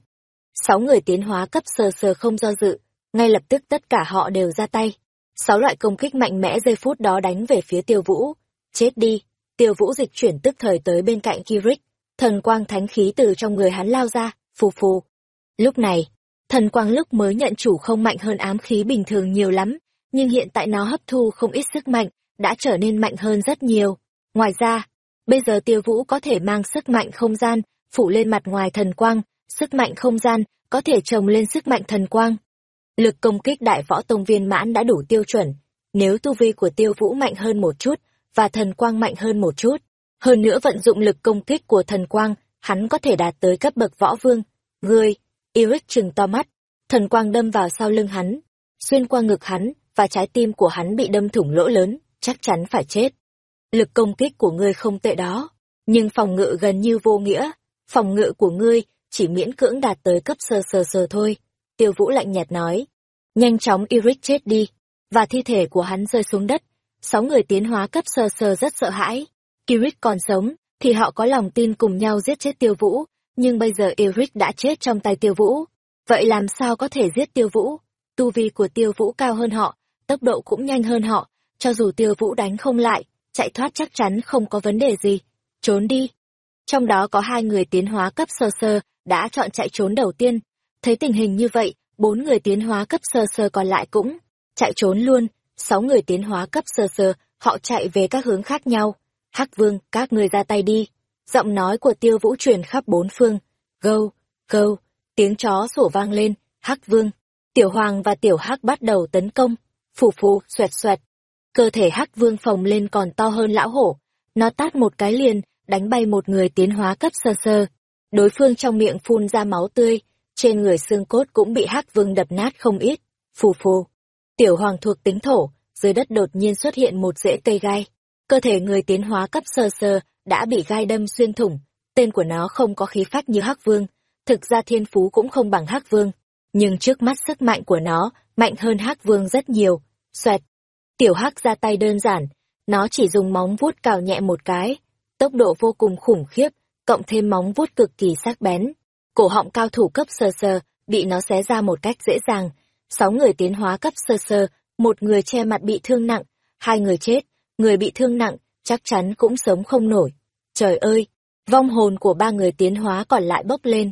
Sáu người tiến hóa cấp sờ sờ không do dự, ngay lập tức tất cả họ đều ra tay. Sáu loại công kích mạnh mẽ giây phút đó đánh về phía tiêu vũ. Chết đi, tiêu vũ dịch chuyển tức thời tới bên cạnh Kirik, thần quang thánh khí từ trong người hắn lao ra, phù phù. Lúc này, thần quang lúc mới nhận chủ không mạnh hơn ám khí bình thường nhiều lắm, nhưng hiện tại nó hấp thu không ít sức mạnh, đã trở nên mạnh hơn rất nhiều. Ngoài ra, bây giờ tiêu vũ có thể mang sức mạnh không gian, phủ lên mặt ngoài thần quang, sức mạnh không gian, có thể trồng lên sức mạnh thần quang. Lực công kích đại võ tông viên mãn đã đủ tiêu chuẩn, nếu tu vi của tiêu vũ mạnh hơn một chút, và thần quang mạnh hơn một chút, hơn nữa vận dụng lực công kích của thần quang, hắn có thể đạt tới cấp bậc võ vương. Ngươi, Eric trừng to mắt, thần quang đâm vào sau lưng hắn, xuyên qua ngực hắn, và trái tim của hắn bị đâm thủng lỗ lớn, chắc chắn phải chết. Lực công kích của ngươi không tệ đó, nhưng phòng ngự gần như vô nghĩa, phòng ngự của ngươi chỉ miễn cưỡng đạt tới cấp sơ sơ sơ thôi. Tiêu Vũ lạnh nhạt nói. Nhanh chóng Eric chết đi, và thi thể của hắn rơi xuống đất. Sáu người tiến hóa cấp sơ sơ rất sợ hãi. Eric còn sống, thì họ có lòng tin cùng nhau giết chết Tiêu Vũ, nhưng bây giờ Eric đã chết trong tay Tiêu Vũ. Vậy làm sao có thể giết Tiêu Vũ? Tu vi của Tiêu Vũ cao hơn họ, tốc độ cũng nhanh hơn họ, cho dù Tiêu Vũ đánh không lại, chạy thoát chắc chắn không có vấn đề gì. Trốn đi. Trong đó có hai người tiến hóa cấp sơ sơ, đã chọn chạy trốn đầu tiên. Thấy tình hình như vậy, bốn người tiến hóa cấp sơ sơ còn lại cũng chạy trốn luôn. Sáu người tiến hóa cấp sơ sơ, họ chạy về các hướng khác nhau. Hắc vương, các người ra tay đi. Giọng nói của tiêu vũ truyền khắp bốn phương. Gâu, gâu, tiếng chó sủa vang lên. Hắc vương, tiểu hoàng và tiểu hắc bắt đầu tấn công. Phù phù, xoẹt xoẹt. Cơ thể hắc vương phồng lên còn to hơn lão hổ. Nó tát một cái liền, đánh bay một người tiến hóa cấp sơ sơ. Đối phương trong miệng phun ra máu tươi, trên người xương cốt cũng bị hắc vương đập nát không ít. Phù phù. Tiểu hoàng thuộc tính thổ, dưới đất đột nhiên xuất hiện một rễ cây gai. Cơ thể người tiến hóa cấp sơ sơ đã bị gai đâm xuyên thủng. Tên của nó không có khí phách như hắc vương, thực ra thiên phú cũng không bằng hắc vương. Nhưng trước mắt sức mạnh của nó mạnh hơn hắc vương rất nhiều. Xoẹt. Tiểu hắc ra tay đơn giản, nó chỉ dùng móng vuốt cào nhẹ một cái. Tốc độ vô cùng khủng khiếp, cộng thêm móng vuốt cực kỳ sắc bén. Cổ họng cao thủ cấp sơ sơ, bị nó xé ra một cách dễ dàng. Sáu người tiến hóa cấp sơ sơ, một người che mặt bị thương nặng, hai người chết, người bị thương nặng, chắc chắn cũng sống không nổi. Trời ơi, vong hồn của ba người tiến hóa còn lại bốc lên.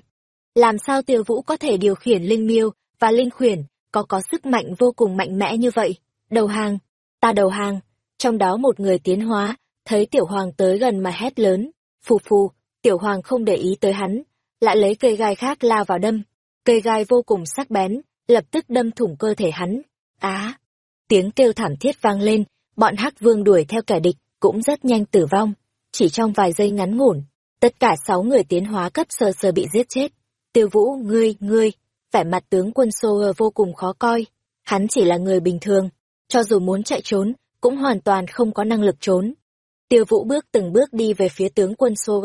Làm sao tiêu vũ có thể điều khiển linh miêu và linh khuyển, có có sức mạnh vô cùng mạnh mẽ như vậy? Đầu hàng, ta đầu hàng. Trong đó một người tiến hóa, thấy tiểu hoàng tới gần mà hét lớn. Phù phù, tiểu hoàng không để ý tới hắn, lại lấy cây gai khác lao vào đâm. Cây gai vô cùng sắc bén, lập tức đâm thủng cơ thể hắn. Á! tiếng kêu thảm thiết vang lên, bọn hắc vương đuổi theo kẻ địch, cũng rất nhanh tử vong. Chỉ trong vài giây ngắn ngủn, tất cả sáu người tiến hóa cấp sơ sơ bị giết chết. Tiêu vũ, ngươi, ngươi, vẻ mặt tướng quân Sô vô cùng khó coi. Hắn chỉ là người bình thường, cho dù muốn chạy trốn, cũng hoàn toàn không có năng lực trốn. Tiêu vũ bước từng bước đi về phía tướng quân Sô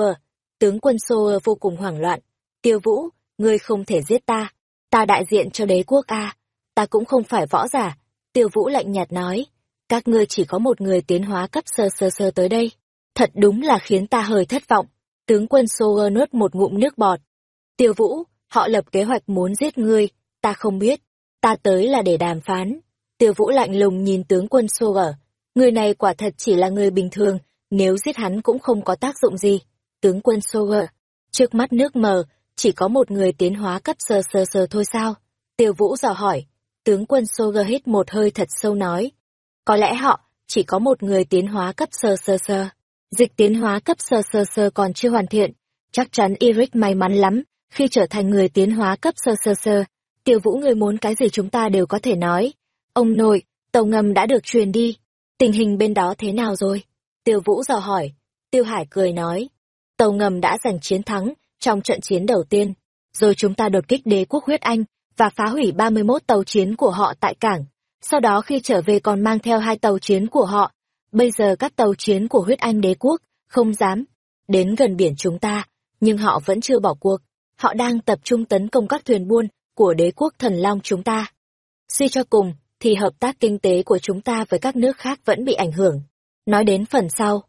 Tướng quân Sô vô cùng hoảng loạn. Tiêu vũ, ngươi không thể giết ta. Ta đại diện cho đế quốc A. Ta cũng không phải võ giả. Tiêu vũ lạnh nhạt nói. Các ngươi chỉ có một người tiến hóa cấp sơ sơ sơ tới đây. Thật đúng là khiến ta hơi thất vọng. Tướng quân Sô nuốt một ngụm nước bọt. Tiêu vũ, họ lập kế hoạch muốn giết ngươi. Ta không biết. Ta tới là để đàm phán. Tiêu Vũ lạnh lùng nhìn tướng quân Sô ở. Người này quả thật chỉ là người bình thường, nếu giết hắn cũng không có tác dụng gì. Tướng quân Sô ở. Trước mắt nước mờ, chỉ có một người tiến hóa cấp sơ sơ sơ thôi sao? Tiêu Vũ dò hỏi. Tướng quân Soger hít một hơi thật sâu nói. Có lẽ họ, chỉ có một người tiến hóa cấp sơ sơ sơ. Dịch tiến hóa cấp sơ sơ sơ còn chưa hoàn thiện. Chắc chắn Eric may mắn lắm, khi trở thành người tiến hóa cấp sơ sơ sơ. Tiêu Vũ người muốn cái gì chúng ta đều có thể nói. Ông nội, tàu ngầm đã được truyền đi. Tình hình bên đó thế nào rồi? Tiêu Vũ dò hỏi. Tiêu Hải cười nói. Tàu ngầm đã giành chiến thắng trong trận chiến đầu tiên. Rồi chúng ta đột kích đế quốc huyết Anh và phá hủy 31 tàu chiến của họ tại cảng. Sau đó khi trở về còn mang theo hai tàu chiến của họ. Bây giờ các tàu chiến của huyết Anh đế quốc không dám đến gần biển chúng ta, nhưng họ vẫn chưa bỏ cuộc. Họ đang tập trung tấn công các thuyền buôn của đế quốc thần long chúng ta. Suy cho cùng, thì hợp tác kinh tế của chúng ta với các nước khác vẫn bị ảnh hưởng. Nói đến phần sau,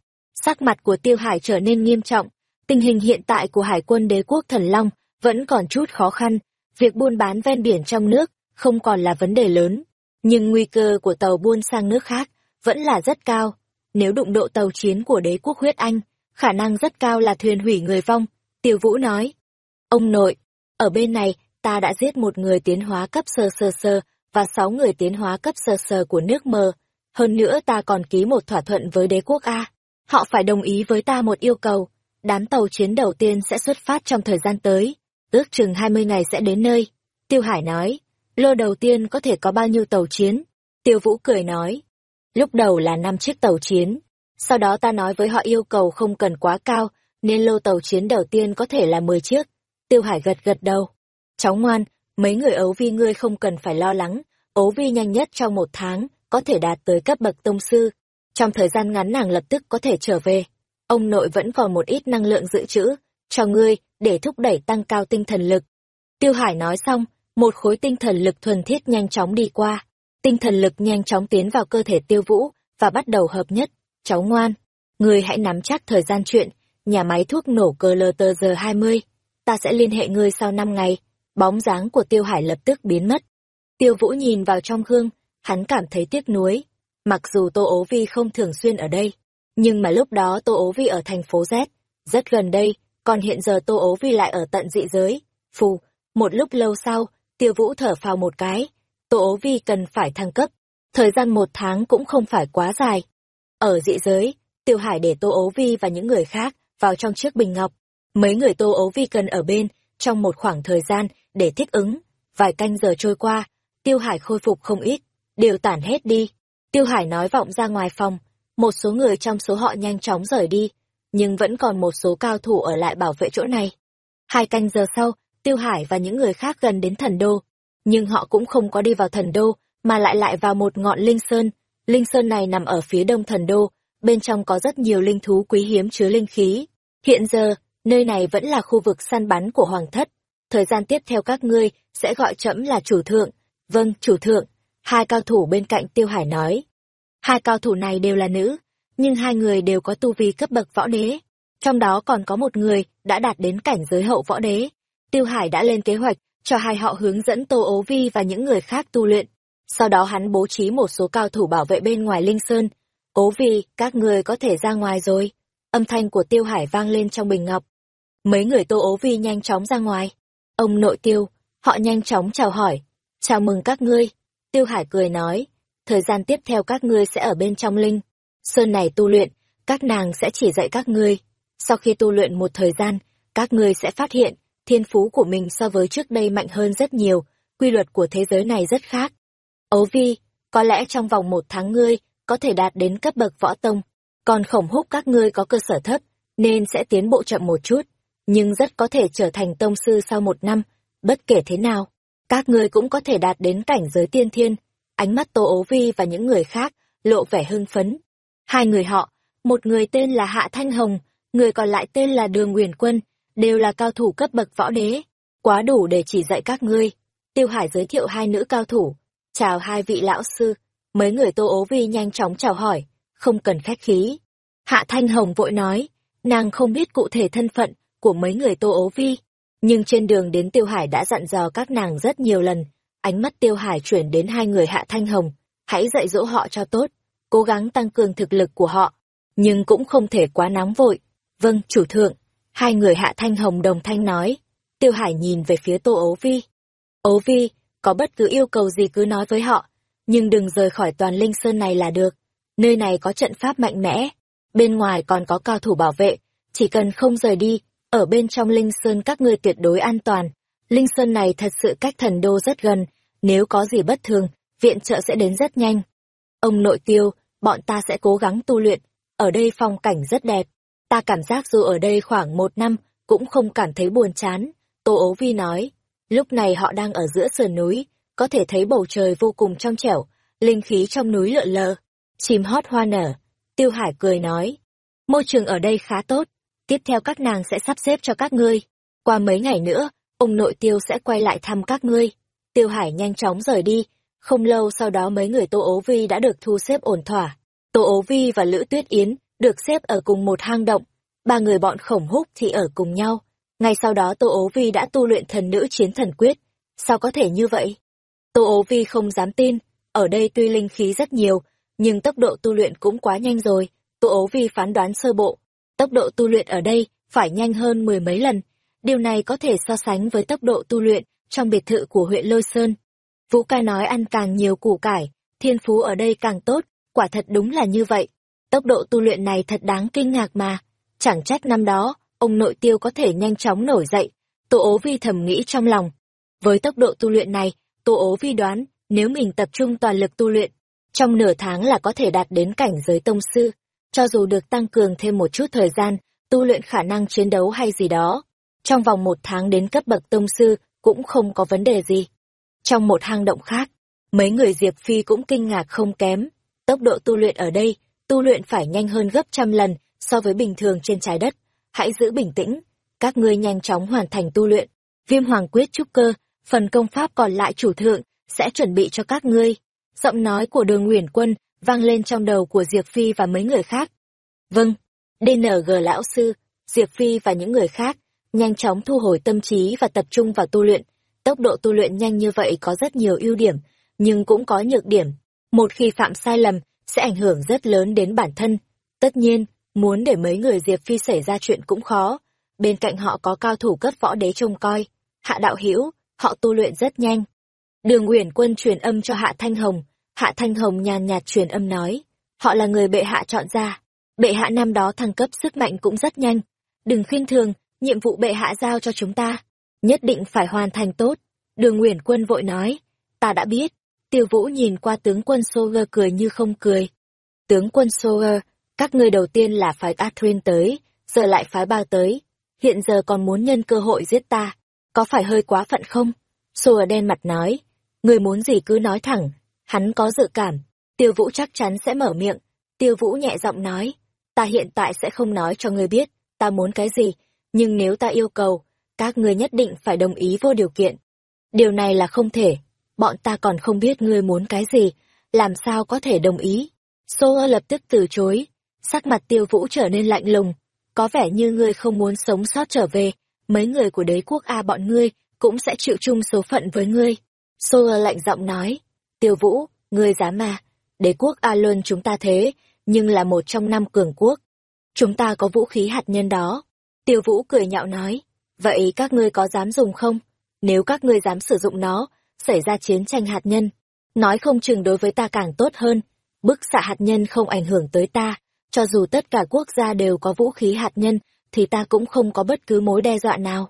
sắc mặt của Tiêu Hải trở nên nghiêm trọng, tình hình hiện tại của Hải quân đế quốc thần long vẫn còn chút khó khăn, việc buôn bán ven biển trong nước không còn là vấn đề lớn, nhưng nguy cơ của tàu buôn sang nước khác vẫn là rất cao. Nếu đụng độ tàu chiến của đế quốc huyết Anh, khả năng rất cao là thuyền hủy người vong, Tiêu Vũ nói. Ông nội, ở bên này, ta đã giết một người tiến hóa cấp sơ sơ sơ và sáu người tiến hóa cấp sơ sơ của nước mờ. Hơn nữa ta còn ký một thỏa thuận với đế quốc A. Họ phải đồng ý với ta một yêu cầu. Đám tàu chiến đầu tiên sẽ xuất phát trong thời gian tới. Ước chừng 20 ngày sẽ đến nơi. Tiêu Hải nói, lô đầu tiên có thể có bao nhiêu tàu chiến? Tiêu Vũ cười nói, lúc đầu là 5 chiếc tàu chiến. Sau đó ta nói với họ yêu cầu không cần quá cao, nên lô tàu chiến đầu tiên có thể là 10 chiếc. Tiêu Hải gật gật đầu. Cháu ngoan, mấy người ấu vi ngươi không cần phải lo lắng, ấu vi nhanh nhất trong một tháng, có thể đạt tới cấp bậc tông sư. Trong thời gian ngắn nàng lập tức có thể trở về. Ông nội vẫn còn một ít năng lượng dự trữ, cho ngươi, để thúc đẩy tăng cao tinh thần lực. Tiêu Hải nói xong, một khối tinh thần lực thuần thiết nhanh chóng đi qua. Tinh thần lực nhanh chóng tiến vào cơ thể tiêu vũ, và bắt đầu hợp nhất. Cháu ngoan, ngươi hãy nắm chắc thời gian chuyện, nhà máy thuốc nổ cơ lờ tờ giờ 20. Ta sẽ liên hệ ngươi sau 5 ngày. Bóng dáng của Tiêu Hải lập tức biến mất. Tiêu Vũ nhìn vào trong gương, hắn cảm thấy tiếc nuối. Mặc dù Tô Ố Vi không thường xuyên ở đây, nhưng mà lúc đó Tô Ố Vi ở thành phố Z, rất gần đây, còn hiện giờ Tô Ố Vi lại ở tận dị giới. Phù, một lúc lâu sau, Tiêu Vũ thở phào một cái. Tô Ố Vi cần phải thăng cấp. Thời gian một tháng cũng không phải quá dài. Ở dị giới, Tiêu Hải để Tô Ố Vi và những người khác vào trong chiếc bình ngọc. Mấy người Tô Ố Vi cần ở bên, trong một khoảng thời gian để thích ứng. Vài canh giờ trôi qua, Tiêu Hải khôi phục không ít, đều tản hết đi. Tiêu Hải nói vọng ra ngoài phòng, một số người trong số họ nhanh chóng rời đi, nhưng vẫn còn một số cao thủ ở lại bảo vệ chỗ này. Hai canh giờ sau, Tiêu Hải và những người khác gần đến thần đô, nhưng họ cũng không có đi vào thần đô, mà lại lại vào một ngọn linh sơn. Linh sơn này nằm ở phía đông thần đô, bên trong có rất nhiều linh thú quý hiếm chứa linh khí. Hiện giờ, nơi này vẫn là khu vực săn bắn của hoàng thất. Thời gian tiếp theo các ngươi sẽ gọi trẫm là chủ thượng. Vâng, chủ thượng. Hai cao thủ bên cạnh Tiêu Hải nói. Hai cao thủ này đều là nữ, nhưng hai người đều có tu vi cấp bậc võ đế. Trong đó còn có một người đã đạt đến cảnh giới hậu võ đế. Tiêu Hải đã lên kế hoạch cho hai họ hướng dẫn Tô Ố Vi và những người khác tu luyện. Sau đó hắn bố trí một số cao thủ bảo vệ bên ngoài Linh Sơn. Ố Vi, các người có thể ra ngoài rồi. Âm thanh của Tiêu Hải vang lên trong bình ngọc. Mấy người Tô Ố Vi nhanh chóng ra ngoài. Ông nội tiêu, họ nhanh chóng chào hỏi. Chào mừng các ngươi. Tiêu Hải cười nói, thời gian tiếp theo các ngươi sẽ ở bên trong Linh. Sơn này tu luyện, các nàng sẽ chỉ dạy các ngươi. Sau khi tu luyện một thời gian, các ngươi sẽ phát hiện, thiên phú của mình so với trước đây mạnh hơn rất nhiều, quy luật của thế giới này rất khác. Ấu Vi, có lẽ trong vòng một tháng ngươi có thể đạt đến cấp bậc võ tông, còn khổng húc các ngươi có cơ sở thấp, nên sẽ tiến bộ chậm một chút, nhưng rất có thể trở thành tông sư sau một năm, bất kể thế nào. Các ngươi cũng có thể đạt đến cảnh giới tiên thiên. Ánh mắt Tô Ố Vi và những người khác lộ vẻ hưng phấn. Hai người họ, một người tên là Hạ Thanh Hồng, người còn lại tên là Đường Nguyền Quân, đều là cao thủ cấp bậc võ đế. Quá đủ để chỉ dạy các ngươi. Tiêu Hải giới thiệu hai nữ cao thủ. Chào hai vị lão sư. Mấy người Tô Ố Vi nhanh chóng chào hỏi, không cần khách khí. Hạ Thanh Hồng vội nói, nàng không biết cụ thể thân phận của mấy người Tô Ố Vi. Nhưng trên đường đến Tiêu Hải đã dặn dò các nàng rất nhiều lần. Ánh mắt Tiêu Hải chuyển đến hai người Hạ Thanh Hồng. hãy dạy dỗ họ cho tốt, cố gắng tăng cường thực lực của họ, nhưng cũng không thể quá nóng vội. Vâng, chủ thượng, hai người hạ thanh hồng đồng thanh nói. Tiêu Hải nhìn về phía Tô Ấu Vi. Ấu Vi, có bất cứ yêu cầu gì cứ nói với họ, nhưng đừng rời khỏi toàn linh sơn này là được. Nơi này có trận pháp mạnh mẽ, bên ngoài còn có cao thủ bảo vệ, chỉ cần không rời đi, ở bên trong linh sơn các ngươi tuyệt đối an toàn. Linh sơn này thật sự cách thần đô rất gần, nếu có gì bất thường, viện trợ sẽ đến rất nhanh. Ông nội tiêu, bọn ta sẽ cố gắng tu luyện, ở đây phong cảnh rất đẹp. Ta cảm giác dù ở đây khoảng một năm, cũng không cảm thấy buồn chán. Tô ố vi nói, lúc này họ đang ở giữa sườn núi, có thể thấy bầu trời vô cùng trong trẻo, linh khí trong núi lượn lờ, chim hót hoa nở. Tiêu Hải cười nói, môi trường ở đây khá tốt, tiếp theo các nàng sẽ sắp xếp cho các ngươi. Qua mấy ngày nữa, ông nội tiêu sẽ quay lại thăm các ngươi. Tiêu Hải nhanh chóng rời đi, không lâu sau đó mấy người Tô Ố Vi đã được thu xếp ổn thỏa. Tô Ố Vi và Lữ Tuyết Yến được xếp ở cùng một hang động, ba người bọn khổng húc thì ở cùng nhau. Ngay sau đó Tô Ố Vi đã tu luyện thần nữ chiến thần quyết. Sao có thể như vậy? Tô ố vi không dám tin, ở đây tuy linh khí rất nhiều, nhưng tốc độ tu luyện cũng quá nhanh rồi. Tô ố vi phán đoán sơ bộ, tốc độ tu luyện ở đây phải nhanh hơn mười mấy lần. Điều này có thể so sánh với tốc độ tu luyện trong biệt thự của huyện Lôi Sơn. Vũ ca nói ăn càng nhiều củ cải, thiên phú ở đây càng tốt, quả thật đúng là như vậy. Tốc độ tu luyện này thật đáng kinh ngạc mà. Chẳng trách năm đó, ông nội tiêu có thể nhanh chóng nổi dậy. Tô ố vi thầm nghĩ trong lòng. Với tốc độ tu luyện này, Tô ố vi đoán, nếu mình tập trung toàn lực tu luyện, trong nửa tháng là có thể đạt đến cảnh giới tông sư, cho dù được tăng cường thêm một chút thời gian, tu luyện khả năng chiến đấu hay gì đó. Trong vòng một tháng đến cấp bậc tông sư cũng không có vấn đề gì. Trong một hang động khác, mấy người Diệp Phi cũng kinh ngạc không kém. Tốc độ tu luyện ở đây, tu luyện phải nhanh hơn gấp trăm lần so với bình thường trên trái đất. Hãy giữ bình tĩnh, các ngươi nhanh chóng hoàn thành tu luyện. Viêm Hoàng Quyết trúc cơ, phần công pháp còn lại chủ thượng sẽ chuẩn bị cho các ngươi. Giọng nói của đường Nguyễn Quân vang lên trong đầu của Diệp Phi và mấy người khác. Vâng, DNG lão sư, Diệp Phi và những người khác nhanh chóng thu hồi tâm trí và tập trung vào tu luyện. Tốc độ tu luyện nhanh như vậy có rất nhiều ưu điểm, nhưng cũng có nhược điểm. Một khi phạm sai lầm, sẽ ảnh hưởng rất lớn đến bản thân. Tất nhiên, muốn để mấy người Diệp Phi xảy ra chuyện cũng khó. Bên cạnh họ có cao thủ cấp võ đế trông coi. Hạ đạo hữu họ tu luyện rất nhanh. Đường Uyển Quân truyền âm cho Hạ Thanh Hồng, Hạ Thanh Hồng nhàn nhạt truyền âm nói, họ là người bệ hạ chọn ra, bệ hạ năm đó thăng cấp sức mạnh cũng rất nhanh, đừng khinh thường, nhiệm vụ bệ hạ giao cho chúng ta, nhất định phải hoàn thành tốt. Đường Uyển Quân vội nói, ta đã biết. Tiêu Vũ nhìn qua tướng quân Soger cười như không cười. Tướng quân Soger, các ngươi đầu tiên là phái Atrin tới, giờ lại phái bao tới, hiện giờ còn muốn nhân cơ hội giết ta có phải hơi quá phận không? Xô đen mặt nói, người muốn gì cứ nói thẳng, hắn có dự cảm, tiêu vũ chắc chắn sẽ mở miệng. Tiêu vũ nhẹ giọng nói, ta hiện tại sẽ không nói cho ngươi biết, ta muốn cái gì, nhưng nếu ta yêu cầu, các ngươi nhất định phải đồng ý vô điều kiện. Điều này là không thể, bọn ta còn không biết ngươi muốn cái gì, làm sao có thể đồng ý. Xô lập tức từ chối, sắc mặt tiêu vũ trở nên lạnh lùng, có vẻ như ngươi không muốn sống sót trở về, mấy người của đế quốc A bọn ngươi cũng sẽ chịu chung số phận với ngươi. Sô lạnh giọng nói, tiêu vũ, ngươi dám mà, đế quốc A luôn chúng ta thế, nhưng là một trong năm cường quốc. Chúng ta có vũ khí hạt nhân đó. Tiêu vũ cười nhạo nói, vậy các ngươi có dám dùng không? Nếu các ngươi dám sử dụng nó, xảy ra chiến tranh hạt nhân, nói không chừng đối với ta càng tốt hơn. Bức xạ hạt nhân không ảnh hưởng tới ta, cho dù tất cả quốc gia đều có vũ khí hạt nhân, thì ta cũng không có bất cứ mối đe dọa nào.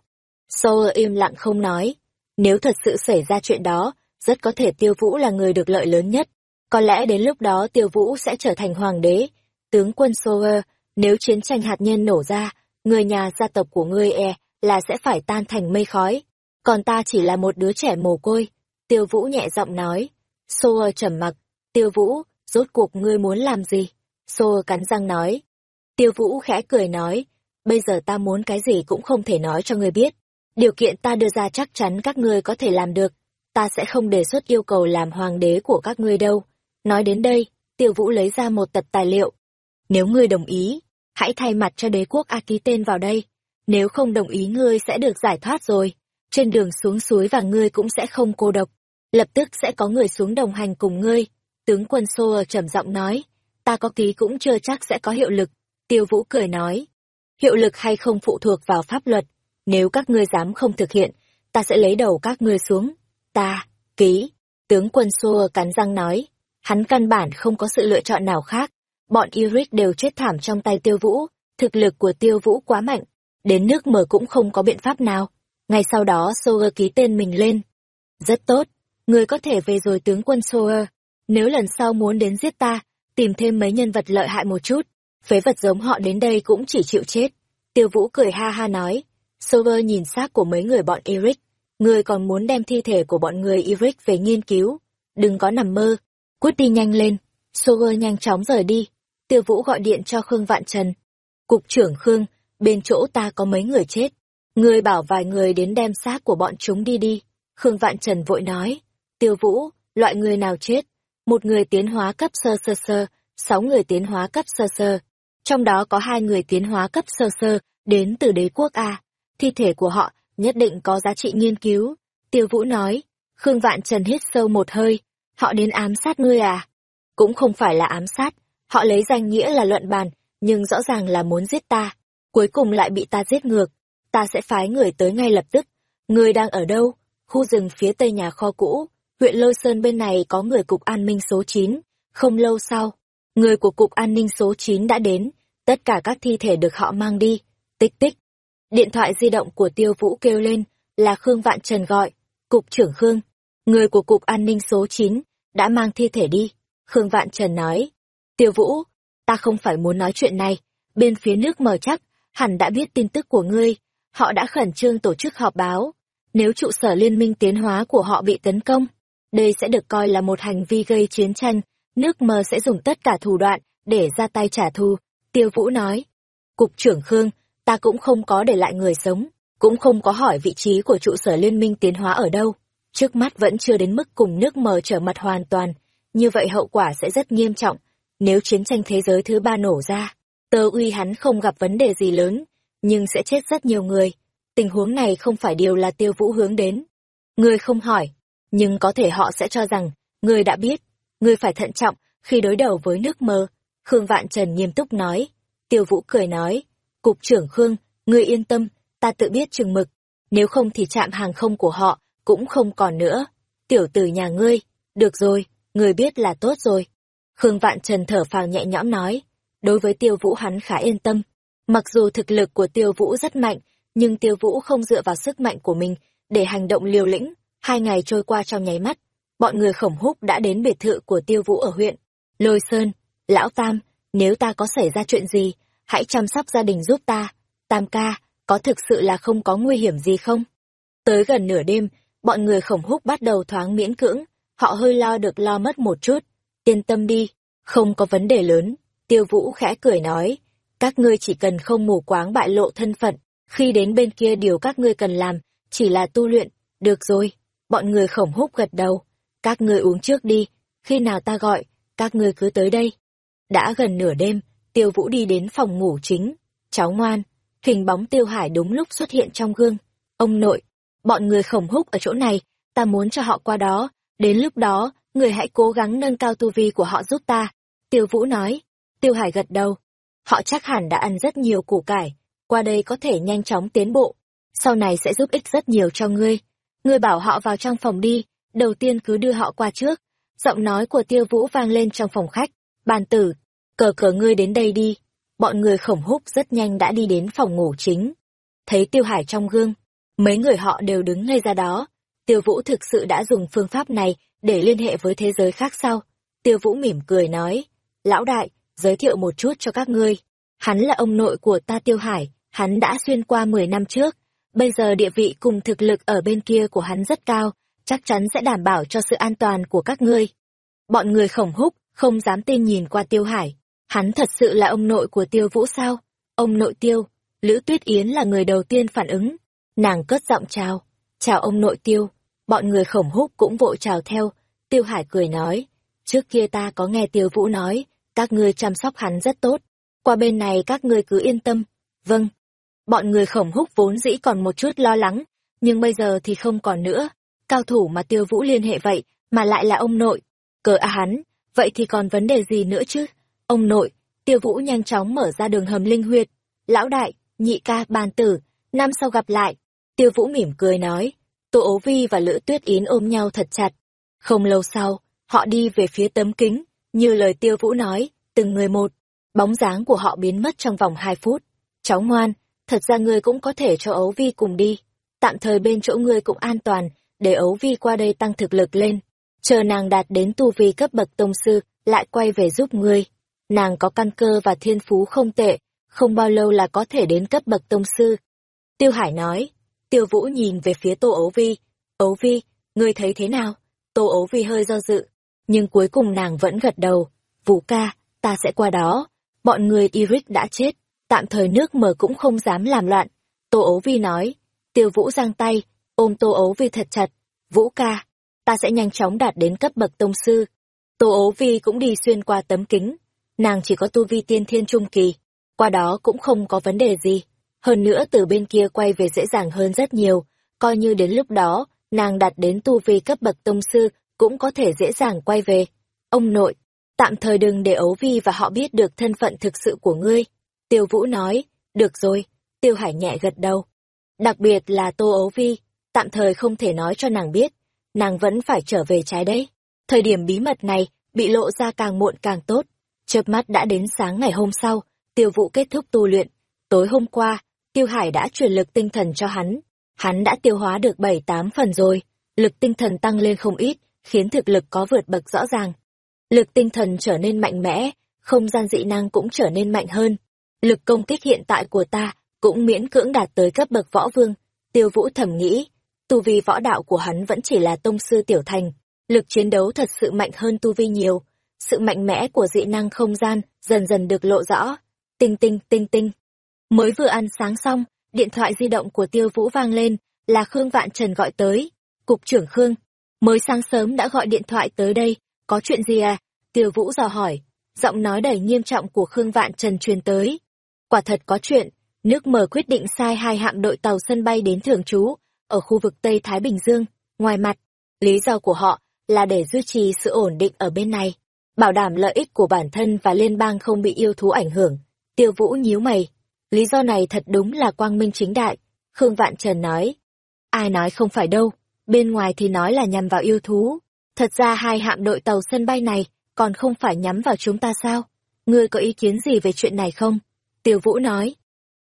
Soul im lặng không nói. Nếu thật sự xảy ra chuyện đó, rất có thể tiêu vũ là người được lợi lớn nhất. Có lẽ đến lúc đó tiêu vũ sẽ trở thành hoàng đế. Tướng quân Sower, nếu chiến tranh hạt nhân nổ ra, người nhà gia tộc của ngươi e là sẽ phải tan thành mây khói. Còn ta chỉ là một đứa trẻ mồ côi. Tiêu vũ nhẹ giọng nói. Sower trầm mặc. Tiêu vũ, rốt cuộc ngươi muốn làm gì? Sower cắn răng nói. Tiêu vũ khẽ cười nói, bây giờ ta muốn cái gì cũng không thể nói cho ngươi biết. Điều kiện ta đưa ra chắc chắn các ngươi có thể làm được. Ta sẽ không đề xuất yêu cầu làm hoàng đế của các ngươi đâu. Nói đến đây, Tiêu Vũ lấy ra một tập tài liệu. Nếu ngươi đồng ý, hãy thay mặt cho đế quốc A ký tên vào đây. Nếu không đồng ý ngươi sẽ được giải thoát rồi. Trên đường xuống suối và ngươi cũng sẽ không cô độc. Lập tức sẽ có người xuống đồng hành cùng ngươi. Tướng quân Xô trầm giọng nói, ta có ký cũng chưa chắc sẽ có hiệu lực. Tiêu Vũ cười nói, hiệu lực hay không phụ thuộc vào pháp luật, nếu các ngươi dám không thực hiện, ta sẽ lấy đầu các ngươi xuống. Ta, ký. Tướng quân Xô cắn răng nói, hắn căn bản không có sự lựa chọn nào khác. Bọn Iris đều chết thảm trong tay Tiêu Vũ, thực lực của Tiêu Vũ quá mạnh, đến nước mở cũng không có biện pháp nào. Ngay sau đó Soer ký tên mình lên. Rất tốt, người có thể về rồi tướng quân Soer. Nếu lần sau muốn đến giết ta, tìm thêm mấy nhân vật lợi hại một chút, phế vật giống họ đến đây cũng chỉ chịu chết. Tiêu Vũ cười ha ha nói. Soer nhìn xác của mấy người bọn Eric. Người còn muốn đem thi thể của bọn người Eric về nghiên cứu. Đừng có nằm mơ. Cút đi nhanh lên. Soer nhanh chóng rời đi. Tiêu Vũ gọi điện cho Khương Vạn Trần. Cục trưởng Khương, bên chỗ ta có mấy người chết. Người bảo vài người đến đem xác của bọn chúng đi đi. Khương Vạn Trần vội nói. Tiêu Vũ, loại người nào chết? Một người tiến hóa cấp sơ sơ sơ, sáu người tiến hóa cấp sơ sơ. Trong đó có hai người tiến hóa cấp sơ sơ, đến từ đế quốc A. Thi thể của họ nhất định có giá trị nghiên cứu. Tiêu Vũ nói. Khương Vạn Trần hít sâu một hơi. Họ đến ám sát ngươi à? Cũng không phải là ám sát. Họ lấy danh nghĩa là luận bàn, nhưng rõ ràng là muốn giết ta. Cuối cùng lại bị ta giết ngược ta sẽ phái người tới ngay lập tức. Người đang ở đâu? Khu rừng phía tây nhà kho cũ, huyện Lôi Sơn bên này có người cục an ninh số 9. Không lâu sau, người của cục an ninh số 9 đã đến, tất cả các thi thể được họ mang đi. Tích tích. Điện thoại di động của Tiêu Vũ kêu lên, là Khương Vạn Trần gọi. Cục trưởng Khương, người của cục an ninh số 9, đã mang thi thể đi. Khương Vạn Trần nói, Tiêu Vũ, ta không phải muốn nói chuyện này, bên phía nước mờ chắc, hẳn đã biết tin tức của ngươi, họ đã khẩn trương tổ chức họp báo. Nếu trụ sở liên minh tiến hóa của họ bị tấn công, đây sẽ được coi là một hành vi gây chiến tranh, nước mờ sẽ dùng tất cả thủ đoạn để ra tay trả thù. Tiêu Vũ nói, Cục trưởng Khương, ta cũng không có để lại người sống, cũng không có hỏi vị trí của trụ sở liên minh tiến hóa ở đâu. Trước mắt vẫn chưa đến mức cùng nước mờ trở mặt hoàn toàn, như vậy hậu quả sẽ rất nghiêm trọng. Nếu chiến tranh thế giới thứ ba nổ ra, tơ uy hắn không gặp vấn đề gì lớn, nhưng sẽ chết rất nhiều người. Tình huống này không phải điều là tiêu vũ hướng đến. Người không hỏi, nhưng có thể họ sẽ cho rằng, người đã biết, người phải thận trọng khi đối đầu với nước mơ. Khương Vạn Trần nghiêm túc nói. Tiêu vũ cười nói, Cục trưởng Khương, người yên tâm, ta tự biết chừng mực. Nếu không thì trạm hàng không của họ cũng không còn nữa. Tiểu tử nhà ngươi, được rồi, người biết là tốt rồi. Khương Vạn Trần thở phào nhẹ nhõm nói, đối với tiêu vũ hắn khá yên tâm, Mặc dù thực lực của tiêu vũ rất mạnh, nhưng tiêu vũ không dựa vào sức mạnh của mình để hành động liều lĩnh. Hai ngày trôi qua trong nháy mắt, bọn người khổng húc đã đến biệt thự của tiêu vũ ở huyện. Lôi Sơn, Lão Tam, nếu ta có xảy ra chuyện gì, hãy chăm sóc gia đình giúp ta. Tam ca, có thực sự là không có nguy hiểm gì không? Tới gần nửa đêm, bọn người khổng húc bắt đầu thoáng miễn cưỡng, họ hơi lo được lo mất một chút. Yên tâm đi, không có vấn đề lớn. Tiêu Vũ khẽ cười nói, các ngươi chỉ cần không mù quáng bại lộ thân phận, khi đến bên kia điều các ngươi cần làm, chỉ là tu luyện, được rồi. Bọn người khổng húc gật đầu, các ngươi uống trước đi, khi nào ta gọi, các ngươi cứ tới đây. Đã gần nửa đêm, tiêu vũ đi đến phòng ngủ chính, cháu ngoan, hình bóng tiêu hải đúng lúc xuất hiện trong gương. Ông nội, bọn người khổng húc ở chỗ này, ta muốn cho họ qua đó, đến lúc đó, người hãy cố gắng nâng cao tu vi của họ giúp ta. Tiêu vũ nói, tiêu hải gật đầu, họ chắc hẳn đã ăn rất nhiều củ cải, qua đây có thể nhanh chóng tiến bộ. Sau này sẽ giúp ích rất nhiều cho ngươi. Ngươi bảo họ vào trong phòng đi, đầu tiên cứ đưa họ qua trước. Giọng nói của tiêu vũ vang lên trong phòng khách. Bàn tử, cờ cờ ngươi đến đây đi. Bọn người khổng húc rất nhanh đã đi đến phòng ngủ chính. Thấy tiêu hải trong gương, mấy người họ đều đứng ngay ra đó. Tiêu vũ thực sự đã dùng phương pháp này để liên hệ với thế giới khác sao? Tiêu vũ mỉm cười nói, lão đại, giới thiệu một chút cho các ngươi. Hắn là ông nội của ta Tiêu Hải, hắn đã xuyên qua 10 năm trước. Bây giờ địa vị cùng thực lực ở bên kia của hắn rất cao, chắc chắn sẽ đảm bảo cho sự an toàn của các ngươi. Bọn người khổng húc, không dám tin nhìn qua Tiêu Hải. Hắn thật sự là ông nội của Tiêu Vũ sao? Ông nội Tiêu, Lữ Tuyết Yến là người đầu tiên phản ứng. Nàng cất giọng chào. Chào ông nội Tiêu. Bọn người khổng húc cũng vội chào theo. Tiêu Hải cười nói. Trước kia ta có nghe Tiêu Vũ nói, các ngươi chăm sóc hắn rất tốt. Qua bên này các ngươi cứ yên tâm. Vâng. Bọn người khổng húc vốn dĩ còn một chút lo lắng, nhưng bây giờ thì không còn nữa. Cao thủ mà tiêu vũ liên hệ vậy, mà lại là ông nội. Cờ à hắn, vậy thì còn vấn đề gì nữa chứ? Ông nội, tiêu vũ nhanh chóng mở ra đường hầm linh huyệt. Lão đại, nhị ca, bàn tử, năm sau gặp lại. Tiêu vũ mỉm cười nói. Tô ố vi và lữ tuyết yến ôm nhau thật chặt. Không lâu sau, họ đi về phía tấm kính, như lời tiêu vũ nói, từng người một. Bóng dáng của họ biến mất trong vòng hai phút. Cháu ngoan, thật ra ngươi cũng có thể cho ấu vi cùng đi. Tạm thời bên chỗ ngươi cũng an toàn, để ấu vi qua đây tăng thực lực lên. Chờ nàng đạt đến tu vi cấp bậc tông sư, lại quay về giúp ngươi. Nàng có căn cơ và thiên phú không tệ, không bao lâu là có thể đến cấp bậc tông sư. Tiêu Hải nói, Tiêu Vũ nhìn về phía Tô Ấu Vi. Ấu Vi, ngươi thấy thế nào? Tô Ấu Vi hơi do dự, nhưng cuối cùng nàng vẫn gật đầu. Vũ ca, ta sẽ qua đó. Bọn người Iris đã chết, tạm thời nước mờ cũng không dám làm loạn. Tô Ấu Vi nói, Tiêu Vũ giang tay, ôm Tô Ấu Vi thật chặt. Vũ ca, ta sẽ nhanh chóng đạt đến cấp bậc tông sư. Tô Ấu Vi cũng đi xuyên qua tấm kính. Nàng chỉ có tu vi tiên thiên trung kỳ, qua đó cũng không có vấn đề gì. Hơn nữa từ bên kia quay về dễ dàng hơn rất nhiều, coi như đến lúc đó, nàng đạt đến tu vi cấp bậc tông sư, cũng có thể dễ dàng quay về. Ông nội, tạm thời đừng để ấu vi và họ biết được thân phận thực sự của ngươi. Tiêu Vũ nói, được rồi, Tiêu Hải nhẹ gật đầu. Đặc biệt là Tô Ấu Vi, tạm thời không thể nói cho nàng biết, nàng vẫn phải trở về trái đấy. Thời điểm bí mật này, bị lộ ra càng muộn càng tốt. Chớp mắt đã đến sáng ngày hôm sau, Tiêu Vũ kết thúc tu luyện. Tối hôm qua, Tiêu Hải đã truyền lực tinh thần cho hắn. Hắn đã tiêu hóa được bảy tám phần rồi, lực tinh thần tăng lên không ít, khiến thực lực có vượt bậc rõ ràng. Lực tinh thần trở nên mạnh mẽ, không gian dị năng cũng trở nên mạnh hơn. Lực công kích hiện tại của ta cũng miễn cưỡng đạt tới cấp bậc võ vương. Tiêu Vũ thầm nghĩ, tu vi võ đạo của hắn vẫn chỉ là tông sư tiểu thành, lực chiến đấu thật sự mạnh hơn tu vi nhiều. Sự mạnh mẽ của dị năng không gian dần dần được lộ rõ. Tinh tinh tinh tinh. Mới vừa ăn sáng xong, điện thoại di động của Tiêu Vũ vang lên, là Khương Vạn Trần gọi tới. Cục trưởng Khương, mới sáng sớm đã gọi điện thoại tới đây, có chuyện gì à? Tiêu Vũ dò hỏi, giọng nói đầy nghiêm trọng của Khương Vạn Trần truyền tới. Quả thật có chuyện, nước mở quyết định sai hai hạm đội tàu sân bay đến thường trú, ở khu vực Tây Thái Bình Dương. Ngoài mặt, lý do của họ là để duy trì sự ổn định ở bên này, bảo đảm lợi ích của bản thân và liên bang không bị yêu thú ảnh hưởng. Tiêu Vũ nhíu mày, Lý do này thật đúng là quang minh chính đại, Khương Vạn Trần nói. Ai nói không phải đâu, bên ngoài thì nói là nhằm vào yêu thú. Thật ra hai hạm đội tàu sân bay này còn không phải nhắm vào chúng ta sao? Ngươi có ý kiến gì về chuyện này không? Tiêu Vũ nói.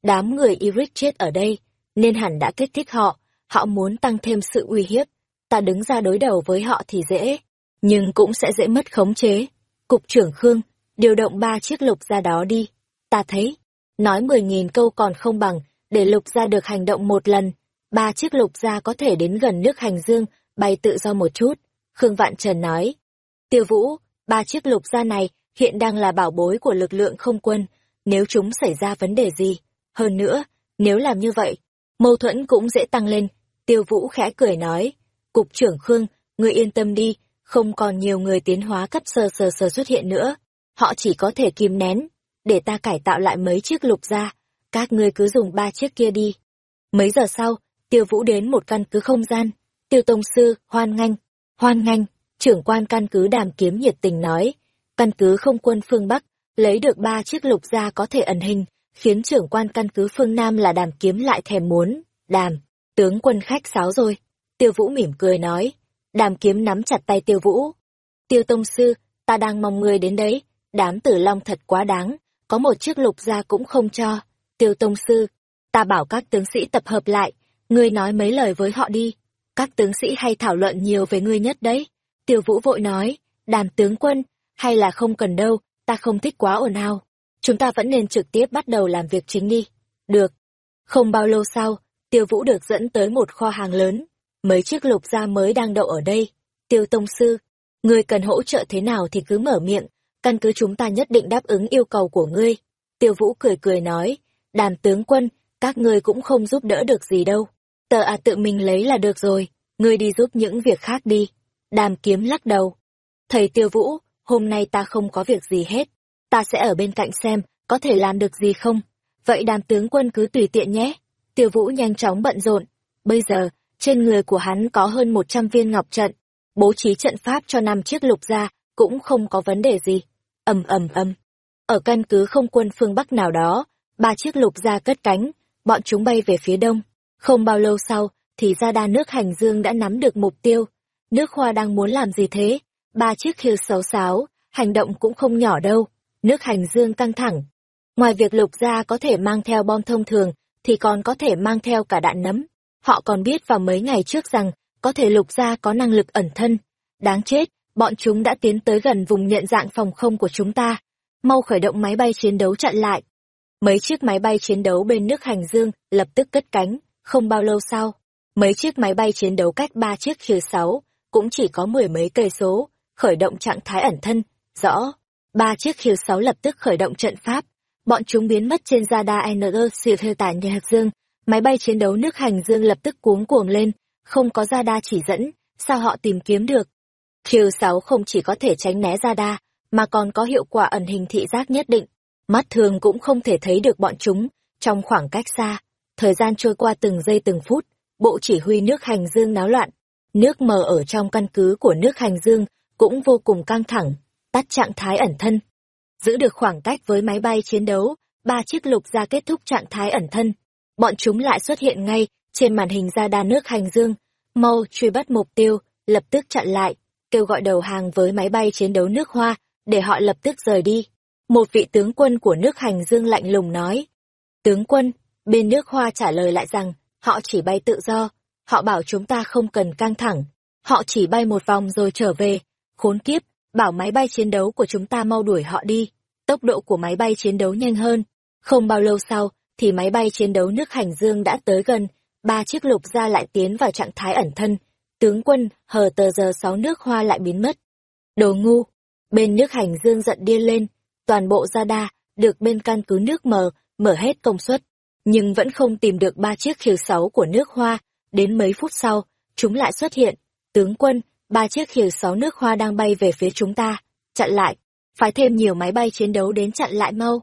Đám người Eric chết ở đây, nên hẳn đã kích thích họ, họ muốn tăng thêm sự uy hiếp. Ta đứng ra đối đầu với họ thì dễ, nhưng cũng sẽ dễ mất khống chế. Cục trưởng Khương, điều động ba chiếc lục ra đó đi. Ta thấy, Nói mười nghìn câu còn không bằng, để lục gia được hành động một lần, ba chiếc lục gia có thể đến gần nước hành dương, bay tự do một chút. Khương Vạn Trần nói. Tiêu Vũ, ba chiếc lục gia này hiện đang là bảo bối của lực lượng không quân, nếu chúng xảy ra vấn đề gì. Hơn nữa, nếu làm như vậy, mâu thuẫn cũng dễ tăng lên. Tiêu Vũ khẽ cười nói. Cục trưởng Khương, người yên tâm đi, không còn nhiều người tiến hóa cấp sơ sơ sơ xuất hiện nữa. Họ chỉ có thể kìm nén, để ta cải tạo lại mấy chiếc lục ra, các ngươi cứ dùng ba chiếc kia đi. Mấy giờ sau, tiêu vũ đến một căn cứ không gian, tiêu tông sư, hoan nghênh, hoan nghênh, trưởng quan căn cứ đàm kiếm nhiệt tình nói, căn cứ không quân phương Bắc, lấy được ba chiếc lục ra có thể ẩn hình, khiến trưởng quan căn cứ phương Nam là đàm kiếm lại thèm muốn, đàm, tướng quân khách sáo rồi. Tiêu vũ mỉm cười nói, đàm kiếm nắm chặt tay tiêu vũ. Tiêu tông sư, ta đang mong người đến đấy, đám tử long thật quá đáng, có một chiếc lục gia cũng không cho. Tiêu Tông Sư, ta bảo các tướng sĩ tập hợp lại, ngươi nói mấy lời với họ đi. Các tướng sĩ hay thảo luận nhiều về ngươi nhất đấy. Tiêu Vũ vội nói, đàn tướng quân, hay là không cần đâu, ta không thích quá ồn ào. Chúng ta vẫn nên trực tiếp bắt đầu làm việc chính đi. Được. Không bao lâu sau, Tiêu Vũ được dẫn tới một kho hàng lớn. Mấy chiếc lục gia mới đang đậu ở đây. Tiêu Tông Sư, ngươi cần hỗ trợ thế nào thì cứ mở miệng, căn cứ chúng ta nhất định đáp ứng yêu cầu của ngươi. Tiêu Vũ cười cười nói, đàm tướng quân, các ngươi cũng không giúp đỡ được gì đâu. Tờ à tự mình lấy là được rồi, ngươi đi giúp những việc khác đi. Đàm kiếm lắc đầu. Thầy Tiêu Vũ, hôm nay ta không có việc gì hết. Ta sẽ ở bên cạnh xem, có thể làm được gì không. Vậy đàm tướng quân cứ tùy tiện nhé. Tiêu Vũ nhanh chóng bận rộn. Bây giờ, trên người của hắn có hơn 100 viên ngọc trận. Bố trí trận pháp cho năm chiếc lục ra, cũng không có vấn đề gì ầm ầm ầm. Ở căn cứ không quân phương Bắc nào đó, ba chiếc lục gia cất cánh, bọn chúng bay về phía đông. Không bao lâu sau, thì ra đa nước hành dương đã nắm được mục tiêu. Nước hoa đang muốn làm gì thế? Ba chiếc khiêu xấu xáo, hành động cũng không nhỏ đâu. Nước hành dương căng thẳng. Ngoài việc lục gia có thể mang theo bom thông thường, thì còn có thể mang theo cả đạn nấm. Họ còn biết vào mấy ngày trước rằng, có thể lục gia có năng lực ẩn thân. Đáng chết, bọn chúng đã tiến tới gần vùng nhận dạng phòng không của chúng ta. Mau khởi động máy bay chiến đấu chặn lại. Mấy chiếc máy bay chiến đấu bên nước hành dương lập tức cất cánh, không bao lâu sau. Mấy chiếc máy bay chiến đấu cách ba chiếc khiêu sáu, cũng chỉ có mười mấy cây số, khởi động trạng thái ẩn thân, rõ. Ba chiếc khiêu sáu lập tức khởi động trận pháp, bọn chúng biến mất trên radar NG siêu theo tải nhà hạt dương, máy bay chiến đấu nước hành dương lập tức cuống cuồng lên, không có radar chỉ dẫn, sao họ tìm kiếm được. Chiêu sáu không chỉ có thể tránh né radar, mà còn có hiệu quả ẩn hình thị giác nhất định. Mắt thường cũng không thể thấy được bọn chúng, trong khoảng cách xa. Thời gian trôi qua từng giây từng phút, bộ chỉ huy nước hành dương náo loạn. Nước mờ ở trong căn cứ của nước hành dương cũng vô cùng căng thẳng, tắt trạng thái ẩn thân. Giữ được khoảng cách với máy bay chiến đấu, ba chiếc lục ra kết thúc trạng thái ẩn thân. Bọn chúng lại xuất hiện ngay trên màn hình ra đa nước hành dương. Mau truy bắt mục tiêu, lập tức chặn lại, kêu gọi đầu hàng với máy bay chiến đấu nước hoa, để họ lập tức rời đi. Một vị tướng quân của nước hành dương lạnh lùng nói. Tướng quân, bên nước hoa trả lời lại rằng, họ chỉ bay tự do, họ bảo chúng ta không cần căng thẳng, họ chỉ bay một vòng rồi trở về, khốn kiếp, bảo máy bay chiến đấu của chúng ta mau đuổi họ đi, tốc độ của máy bay chiến đấu nhanh hơn. Không bao lâu sau, thì máy bay chiến đấu nước hành dương đã tới gần, ba chiếc lục ra lại tiến vào trạng thái ẩn thân, tướng quân, hờ tờ giờ sáu nước hoa lại biến mất. Đồ ngu, bên nước hành dương giận điên lên, toàn bộ gia đa, được bên căn cứ nước mờ, mở hết công suất, nhưng vẫn không tìm được ba chiếc khiêu sáu của nước hoa, đến mấy phút sau, chúng lại xuất hiện. Tướng quân, ba chiếc khiêu sáu nước hoa đang bay về phía chúng ta, chặn lại, phải thêm nhiều máy bay chiến đấu đến chặn lại mau.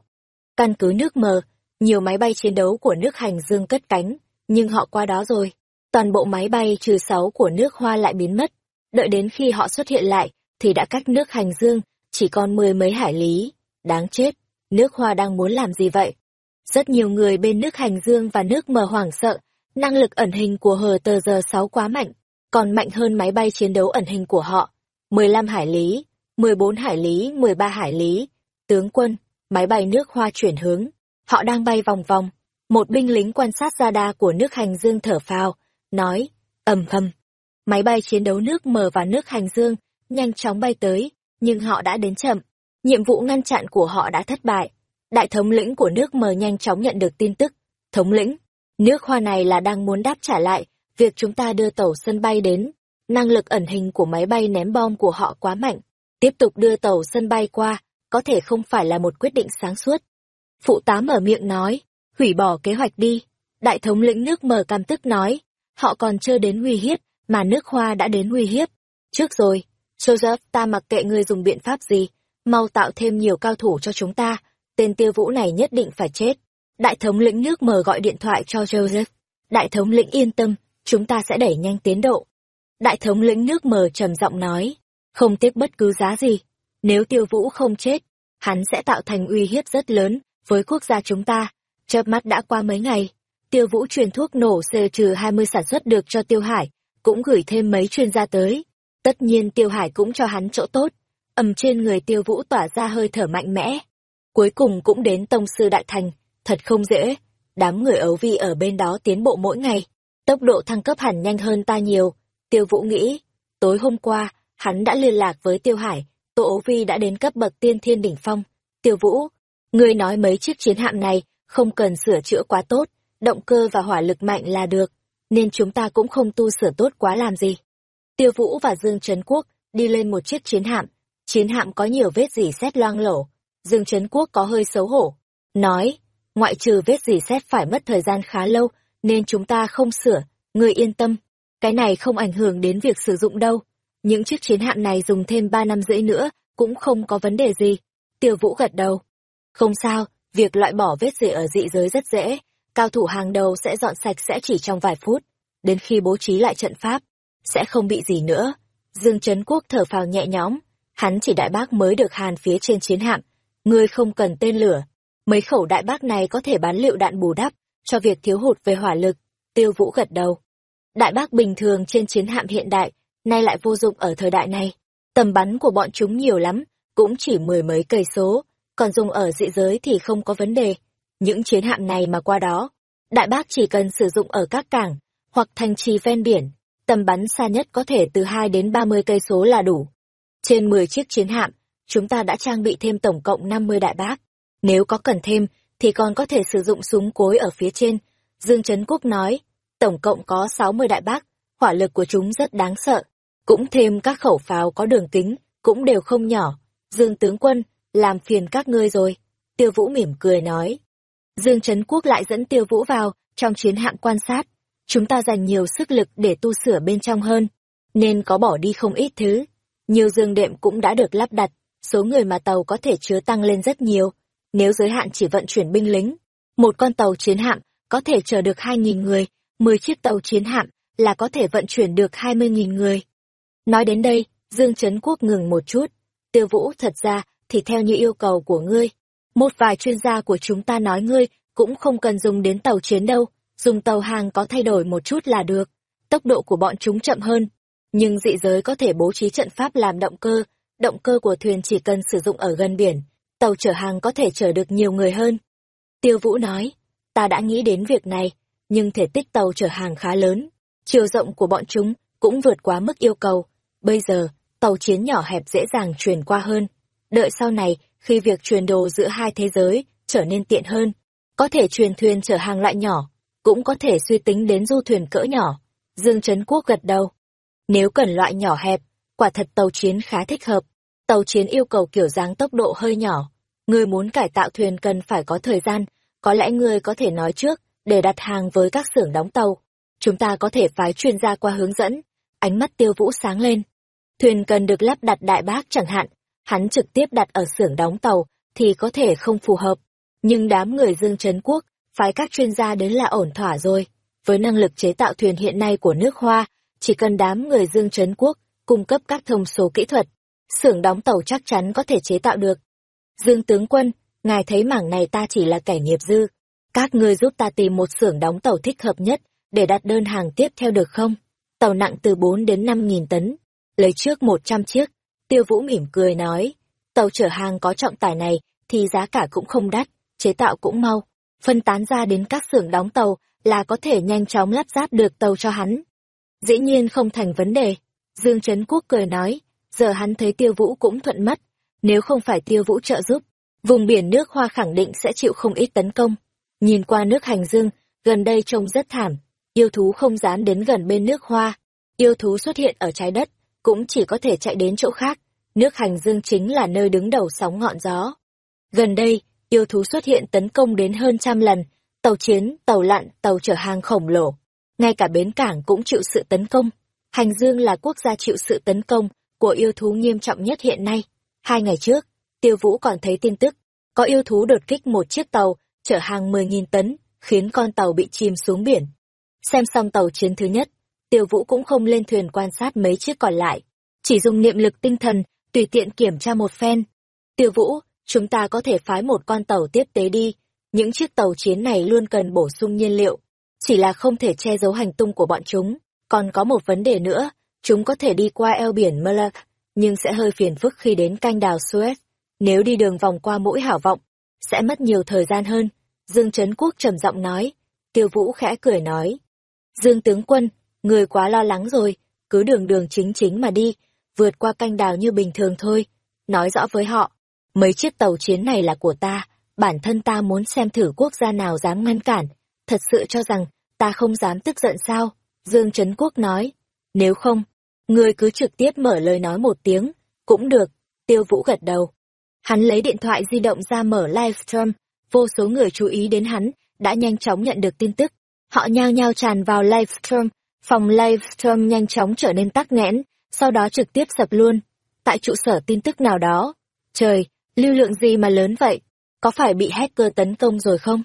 Căn cứ nước mờ, nhiều máy bay chiến đấu của nước hành dương cất cánh, nhưng họ qua đó rồi. Toàn bộ máy bay trừ sáu của nước hoa lại biến mất. Đợi đến khi họ xuất hiện lại, thì đã cách nước hành dương, chỉ còn mười mấy hải lý. Đáng chết, nước hoa đang muốn làm gì vậy? Rất nhiều người bên nước hành dương và nước mờ hoảng sợ, năng lực ẩn hình của hờ tờ giờ sáu quá mạnh, còn mạnh hơn máy bay chiến đấu ẩn hình của họ. 15 hải lý, 14 hải lý, 13 hải lý. Tướng quân, máy bay nước hoa chuyển hướng. Họ đang bay vòng vòng. Một binh lính quan sát radar của nước hành dương thở phào, nói, ầm ầm. Máy bay chiến đấu nước mờ và nước hành dương, nhanh chóng bay tới, nhưng họ đã đến chậm. Nhiệm vụ ngăn chặn của họ đã thất bại. Đại thống lĩnh của nước mờ nhanh chóng nhận được tin tức. Thống lĩnh, nước hoa này là đang muốn đáp trả lại, việc chúng ta đưa tàu sân bay đến. Năng lực ẩn hình của máy bay ném bom của họ quá mạnh. Tiếp tục đưa tàu sân bay qua, có thể không phải là một quyết định sáng suốt. Phụ tá mở miệng nói, hủy bỏ kế hoạch đi. Đại thống lĩnh nước mờ cam tức nói, họ còn chưa đến uy hiếp, mà nước hoa đã đến uy hiếp. Trước rồi, Joseph ta mặc kệ ngươi dùng biện pháp gì, mau tạo thêm nhiều cao thủ cho chúng ta, tên tiêu vũ này nhất định phải chết. Đại thống lĩnh nước mờ gọi điện thoại cho Joseph. Đại thống lĩnh yên tâm, chúng ta sẽ đẩy nhanh tiến độ. Đại thống lĩnh nước mờ trầm giọng nói, không tiếc bất cứ giá gì. Nếu tiêu vũ không chết, hắn sẽ tạo thành uy hiếp rất lớn với quốc gia chúng ta. Chớp mắt đã qua mấy ngày, tiêu vũ truyền thuốc nổ C-20 sản xuất được cho tiêu hải, cũng gửi thêm mấy chuyên gia tới. Tất nhiên tiêu hải cũng cho hắn chỗ tốt, ầm trên người tiêu vũ tỏa ra hơi thở mạnh mẽ. Cuối cùng cũng đến tông sư đại thành, thật không dễ. Đám người ấu vi ở bên đó tiến bộ mỗi ngày, tốc độ thăng cấp hẳn nhanh hơn ta nhiều. Tiêu vũ nghĩ, tối hôm qua, hắn đã liên lạc với tiêu hải, tô ấu vi đã đến cấp bậc tiên thiên đỉnh phong. Tiêu vũ, ngươi nói mấy chiếc chiến hạm này không cần sửa chữa quá tốt, động cơ và hỏa lực mạnh là được, nên chúng ta cũng không tu sửa tốt quá làm gì. Tiêu Vũ và Dương Trấn Quốc đi lên một chiếc chiến hạm, chiến hạm có nhiều vết dỉ xét loang lổ. Dương Trấn Quốc có hơi xấu hổ, nói, ngoại trừ vết dỉ xét phải mất thời gian khá lâu, nên chúng ta không sửa, người yên tâm, cái này không ảnh hưởng đến việc sử dụng đâu. Những chiếc chiến hạm này dùng thêm ba năm rưỡi nữa, cũng không có vấn đề gì. Tiêu Vũ gật đầu. Không sao, việc loại bỏ vết dỉ ở dị giới rất dễ, cao thủ hàng đầu sẽ dọn sạch sẽ chỉ trong vài phút, đến khi bố trí lại trận pháp, sẽ không bị gì nữa. Dương Trấn Quốc thở phào nhẹ nhõm, hắn chỉ đại bác mới được hàn phía trên chiến hạm. Ngươi không cần tên lửa. Mấy khẩu đại bác này có thể bán liệu đạn bù đắp cho việc thiếu hụt về hỏa lực. Tiêu Vũ gật đầu. Đại bác bình thường trên chiến hạm hiện đại, nay lại vô dụng ở thời đại này. Tầm bắn của bọn chúng nhiều lắm, cũng chỉ mười mấy cây số, còn dùng ở dị giới thì không có vấn đề. Những chiến hạm này mà qua đó, đại bác chỉ cần sử dụng ở các cảng, hoặc thành trì ven biển, tầm bắn xa nhất có thể từ 2 đến 30 cây số là đủ. Trên 10 chiếc chiến hạm, chúng ta đã trang bị thêm tổng cộng 50 đại bác. Nếu có cần thêm, thì còn có thể sử dụng súng cối ở phía trên. Dương Trấn Quốc nói, tổng cộng có 60 đại bác, hỏa lực của chúng rất đáng sợ. Cũng thêm các khẩu pháo có đường kính, cũng đều không nhỏ. Dương tướng quân, làm phiền các ngươi rồi. Tiêu Vũ mỉm cười nói. Dương Trấn Quốc lại dẫn Tiêu Vũ vào, trong chiến hạm quan sát. Chúng ta dành nhiều sức lực để tu sửa bên trong hơn, nên có bỏ đi không ít thứ. Nhiều giường đệm cũng đã được lắp đặt, số người mà tàu có thể chứa tăng lên rất nhiều. Nếu giới hạn chỉ vận chuyển binh lính, một con tàu chiến hạm có thể chở được 2.000 người, 10 chiếc tàu chiến hạm là có thể vận chuyển được 20.000 người. Nói đến đây, Dương Trấn Quốc ngừng một chút. Tiêu Vũ thật ra thì theo như yêu cầu của ngươi. Một vài chuyên gia của chúng ta nói ngươi cũng không cần dùng đến tàu chiến đâu, dùng tàu hàng có thay đổi một chút là được. Tốc độ của bọn chúng chậm hơn, nhưng dị giới có thể bố trí trận pháp làm động cơ, động cơ của thuyền chỉ cần sử dụng ở gần biển, tàu chở hàng có thể chở được nhiều người hơn. Tiêu Vũ nói, ta đã nghĩ đến việc này, nhưng thể tích tàu chở hàng khá lớn, chiều rộng của bọn chúng cũng vượt quá mức yêu cầu. Bây giờ, tàu chiến nhỏ hẹp dễ dàng truyền qua hơn. Đợi sau này, khi việc truyền đồ giữa hai thế giới trở nên tiện hơn, có thể truyền thuyền chở hàng loại nhỏ, cũng có thể suy tính đến du thuyền cỡ nhỏ. Dương Trấn Quốc gật đầu. Nếu cần loại nhỏ hẹp, quả thật tàu chiến khá thích hợp. Tàu chiến yêu cầu kiểu dáng tốc độ hơi nhỏ. Người muốn cải tạo thuyền cần phải có thời gian, có lẽ người có thể nói trước, để đặt hàng với các xưởng đóng tàu. Chúng ta có thể phái chuyên gia qua hướng dẫn. Ánh mắt tiêu vũ sáng lên. Thuyền cần được lắp đặt đại bác chẳng hạn, hắn trực tiếp đặt ở xưởng đóng tàu thì có thể không phù hợp. Nhưng đám người Dương Trấn Quốc, phái các chuyên gia đến là ổn thỏa rồi. Với năng lực chế tạo thuyền hiện nay của nước Hoa, chỉ cần đám người Dương Trấn Quốc cung cấp các thông số kỹ thuật, xưởng đóng tàu chắc chắn có thể chế tạo được. Dương tướng quân, ngài thấy mảng này ta chỉ là kẻ nghiệp dư. Các ngươi giúp ta tìm một xưởng đóng tàu thích hợp nhất để đặt đơn hàng tiếp theo được không? Tàu nặng từ 4 đến 5 nghìn tấn, lấy trước 100 chiếc. Tiêu Vũ mỉm cười nói, tàu chở hàng có trọng tải này thì giá cả cũng không đắt, chế tạo cũng mau, phân tán ra đến các xưởng đóng tàu là có thể nhanh chóng lắp ráp được tàu cho hắn. Dĩ nhiên không thành vấn đề. Dương Trấn Quốc cười nói, giờ hắn thấy tiêu vũ cũng thuận mắt, nếu không phải tiêu vũ trợ giúp, vùng biển nước hoa khẳng định sẽ chịu không ít tấn công. Nhìn qua nước hành dương, gần đây trông rất thảm, yêu thú không dám đến gần bên nước hoa. Yêu thú xuất hiện ở trái đất, cũng chỉ có thể chạy đến chỗ khác. Nước hành dương chính là nơi đứng đầu sóng ngọn gió. Gần đây, yêu thú xuất hiện tấn công đến hơn trăm lần, tàu chiến, tàu lặn, tàu chở hàng khổng lồ. Ngay cả bến cảng cũng chịu sự tấn công. Hành Dương là quốc gia chịu sự tấn công của yêu thú nghiêm trọng nhất hiện nay. Hai ngày trước, Tiêu Vũ còn thấy tin tức, có yêu thú đột kích một chiếc tàu chở hàng 10.000 tấn, khiến con tàu bị chìm xuống biển. Xem xong tàu chiến thứ nhất, Tiêu Vũ cũng không lên thuyền quan sát mấy chiếc còn lại, chỉ dùng niệm lực tinh thần, tùy tiện kiểm tra một phen. Tiêu Vũ, chúng ta có thể phái một con tàu tiếp tế đi, những chiếc tàu chiến này luôn cần bổ sung nhiên liệu, chỉ là không thể che giấu hành tung của bọn chúng. Còn có một vấn đề nữa, chúng có thể đi qua eo biển Malak, nhưng sẽ hơi phiền phức khi đến canh đào Suez. Nếu đi đường vòng qua mũi hảo vọng, sẽ mất nhiều thời gian hơn. Dương Trấn Quốc trầm giọng nói, tiêu vũ khẽ cười nói. Dương tướng quân, người quá lo lắng rồi, cứ đường đường chính chính mà đi, vượt qua canh đào như bình thường thôi. Nói rõ với họ, mấy chiếc tàu chiến này là của ta, bản thân ta muốn xem thử quốc gia nào dám ngăn cản, thật sự cho rằng ta không dám tức giận sao? Dương Trấn Quốc nói, nếu không, người cứ trực tiếp mở lời nói một tiếng, cũng được, tiêu vũ gật đầu. Hắn lấy điện thoại di động ra mở livestream, vô số người chú ý đến hắn, đã nhanh chóng nhận được tin tức. Họ nhao nhao tràn vào livestream, phòng livestream nhanh chóng trở nên tắc nghẽn, sau đó trực tiếp sập luôn. Tại trụ sở tin tức nào đó. Trời, lưu lượng gì mà lớn vậy? Có phải bị hacker tấn công rồi không?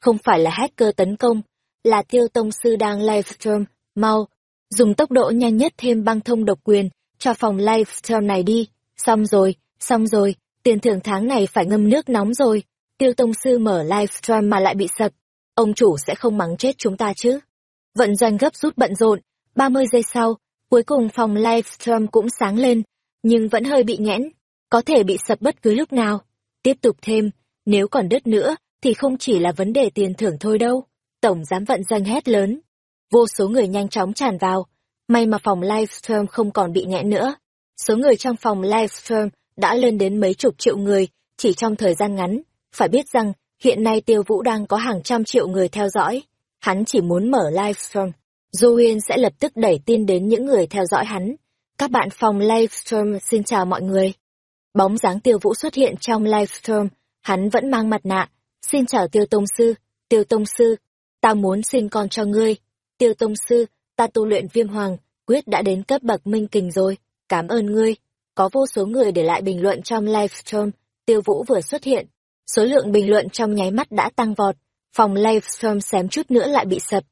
Không phải là hacker tấn công, là tiêu tông sư đang livestream, mau, dùng tốc độ nhanh nhất thêm băng thông độc quyền, cho phòng livestream này đi. Xong rồi, xong rồi, tiền thưởng tháng này phải ngâm nước nóng rồi. Tiêu Tông Sư mở livestream mà lại bị sập. Ông chủ sẽ không mắng chết chúng ta chứ. Vận doanh gấp rút bận rộn, 30 giây sau, cuối cùng phòng livestream cũng sáng lên, nhưng vẫn hơi bị nghẽn, có thể bị sập bất cứ lúc nào. Tiếp tục thêm, nếu còn đứt nữa, thì không chỉ là vấn đề tiền thưởng thôi đâu. Tổng giám vận doanh hét lớn. Vô số người nhanh chóng tràn vào. May mà phòng livestream không còn bị nghẽn nữa. Số người trong phòng livestream đã lên đến mấy chục triệu người chỉ trong thời gian ngắn. Phải biết rằng, hiện nay Tiêu Vũ đang có hàng trăm triệu người theo dõi. Hắn chỉ muốn mở livestream. Du Huyên sẽ lập tức đẩy tin đến những người theo dõi hắn. Các bạn phòng livestream xin chào mọi người. Bóng dáng Tiêu Vũ xuất hiện trong livestream, hắn vẫn mang mặt nạ. Xin chào Tiêu Tông Sư, Tiêu Tông Sư, ta muốn sinh con cho ngươi. Tiêu Tông Sư, ta tu luyện viêm hoàng, quyết đã đến cấp bậc minh kình rồi, cảm ơn ngươi. Có vô số người để lại bình luận trong livestream, Tiêu Vũ vừa xuất hiện. Số lượng bình luận trong nháy mắt đã tăng vọt, phòng livestream xém chút nữa lại bị sập.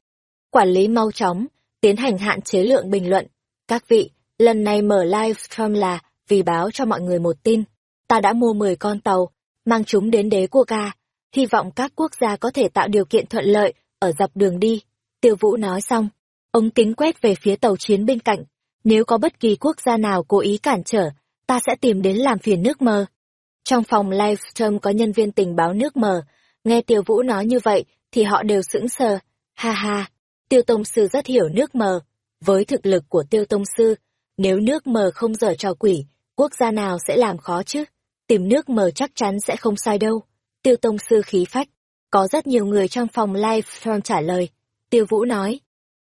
Quản lý mau chóng, tiến hành hạn chế lượng bình luận. Các vị, lần này mở livestream là vì báo cho mọi người một tin. Ta đã mua 10 con tàu, mang chúng đến đế quốc ca. Hy vọng các quốc gia có thể tạo điều kiện thuận lợi ở dọc đường đi. Tiêu Vũ nói xong, ông kính quét về phía tàu chiến bên cạnh. Nếu có bất kỳ quốc gia nào cố ý cản trở, ta sẽ tìm đến làm phiền nước mờ. Trong phòng livestream có nhân viên tình báo nước mờ, nghe Tiêu Vũ nói như vậy thì họ đều sững sờ. Ha ha, Tiêu Tông Sư rất hiểu nước mờ. Với thực lực của Tiêu Tông Sư, nếu nước mờ không dở trò quỷ, quốc gia nào sẽ làm khó chứ? Tìm nước mờ chắc chắn sẽ không sai đâu. Tiêu Tông Sư khí phách. Có rất nhiều người trong phòng live stream trả lời. Tiêu Vũ nói.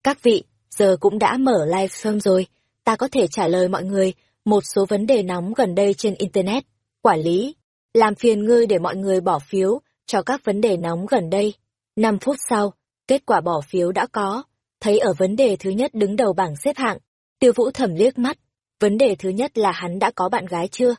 Các vị, giờ cũng đã mở live stream rồi. Ta có thể trả lời mọi người một số vấn đề nóng gần đây trên Internet. Quản lý, làm phiền ngươi để mọi người bỏ phiếu cho các vấn đề nóng gần đây. 5 phút sau, kết quả bỏ phiếu đã có. Thấy ở vấn đề thứ nhất đứng đầu bảng xếp hạng, tiêu vũ thẩm liếc mắt. Vấn đề thứ nhất là hắn đã có bạn gái chưa?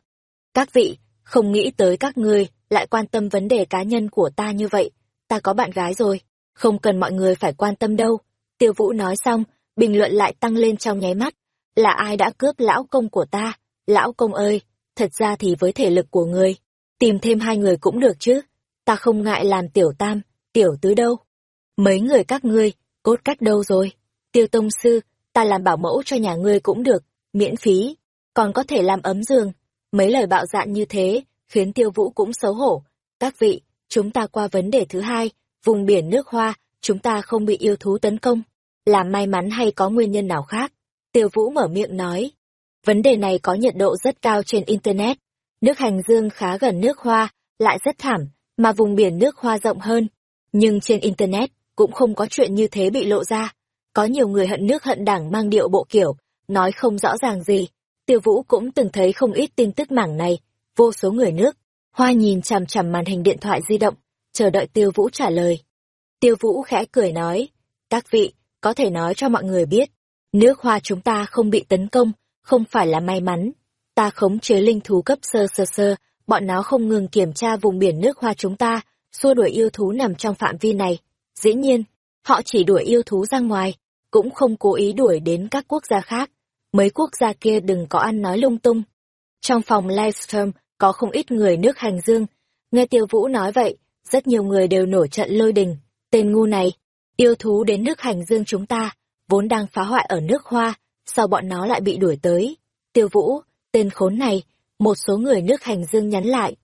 Các vị, không nghĩ tới các ngươi lại quan tâm vấn đề cá nhân của ta như vậy. Ta có bạn gái rồi, không cần mọi người phải quan tâm đâu. Tiêu Vũ nói xong, bình luận lại tăng lên trong nháy mắt. Là ai đã cướp lão công của ta? Lão công ơi, thật ra thì với thể lực của người, tìm thêm hai người cũng được chứ. Ta không ngại làm tiểu tam, tiểu tứ đâu. Mấy người các ngươi, cốt cách đâu rồi? Tiêu Tông Sư, ta làm bảo mẫu cho nhà ngươi cũng được, miễn phí, còn có thể làm ấm giường. Mấy lời bạo dạn như thế, khiến tiêu vũ cũng xấu hổ. Các vị, chúng ta qua vấn đề thứ hai, vùng biển nước hoa, chúng ta không bị yêu thú tấn công. Là may mắn hay có nguyên nhân nào khác? Tiêu vũ mở miệng nói. Vấn đề này có nhiệt độ rất cao trên Internet. Nước hành dương khá gần nước hoa, lại rất thảm, mà vùng biển nước hoa rộng hơn. Nhưng trên Internet, cũng không có chuyện như thế bị lộ ra. Có nhiều người hận nước hận đảng mang điệu bộ kiểu, nói không rõ ràng gì. Tiêu Vũ cũng từng thấy không ít tin tức mảng này, vô số người nước. Hoa nhìn chằm chằm màn hình điện thoại di động, chờ đợi Tiêu Vũ trả lời. Tiêu Vũ khẽ cười nói, các vị, có thể nói cho mọi người biết, nước hoa chúng ta không bị tấn công, không phải là may mắn. Ta khống chế linh thú cấp sơ sơ sơ, bọn nó không ngừng kiểm tra vùng biển nước hoa chúng ta, xua đuổi yêu thú nằm trong phạm vi này. Dĩ nhiên, họ chỉ đuổi yêu thú ra ngoài, cũng không cố ý đuổi đến các quốc gia khác. Mấy quốc gia kia đừng có ăn nói lung tung. Trong phòng livestream có không ít người nước hành dương. Nghe Tiêu Vũ nói vậy, rất nhiều người đều nổi trận lôi đình. Tên ngu này, yêu thú đến nước hành dương chúng ta, vốn đang phá hoại ở nước hoa, sao bọn nó lại bị đuổi tới. Tiêu Vũ, tên khốn này, một số người nước hành dương nhắn lại.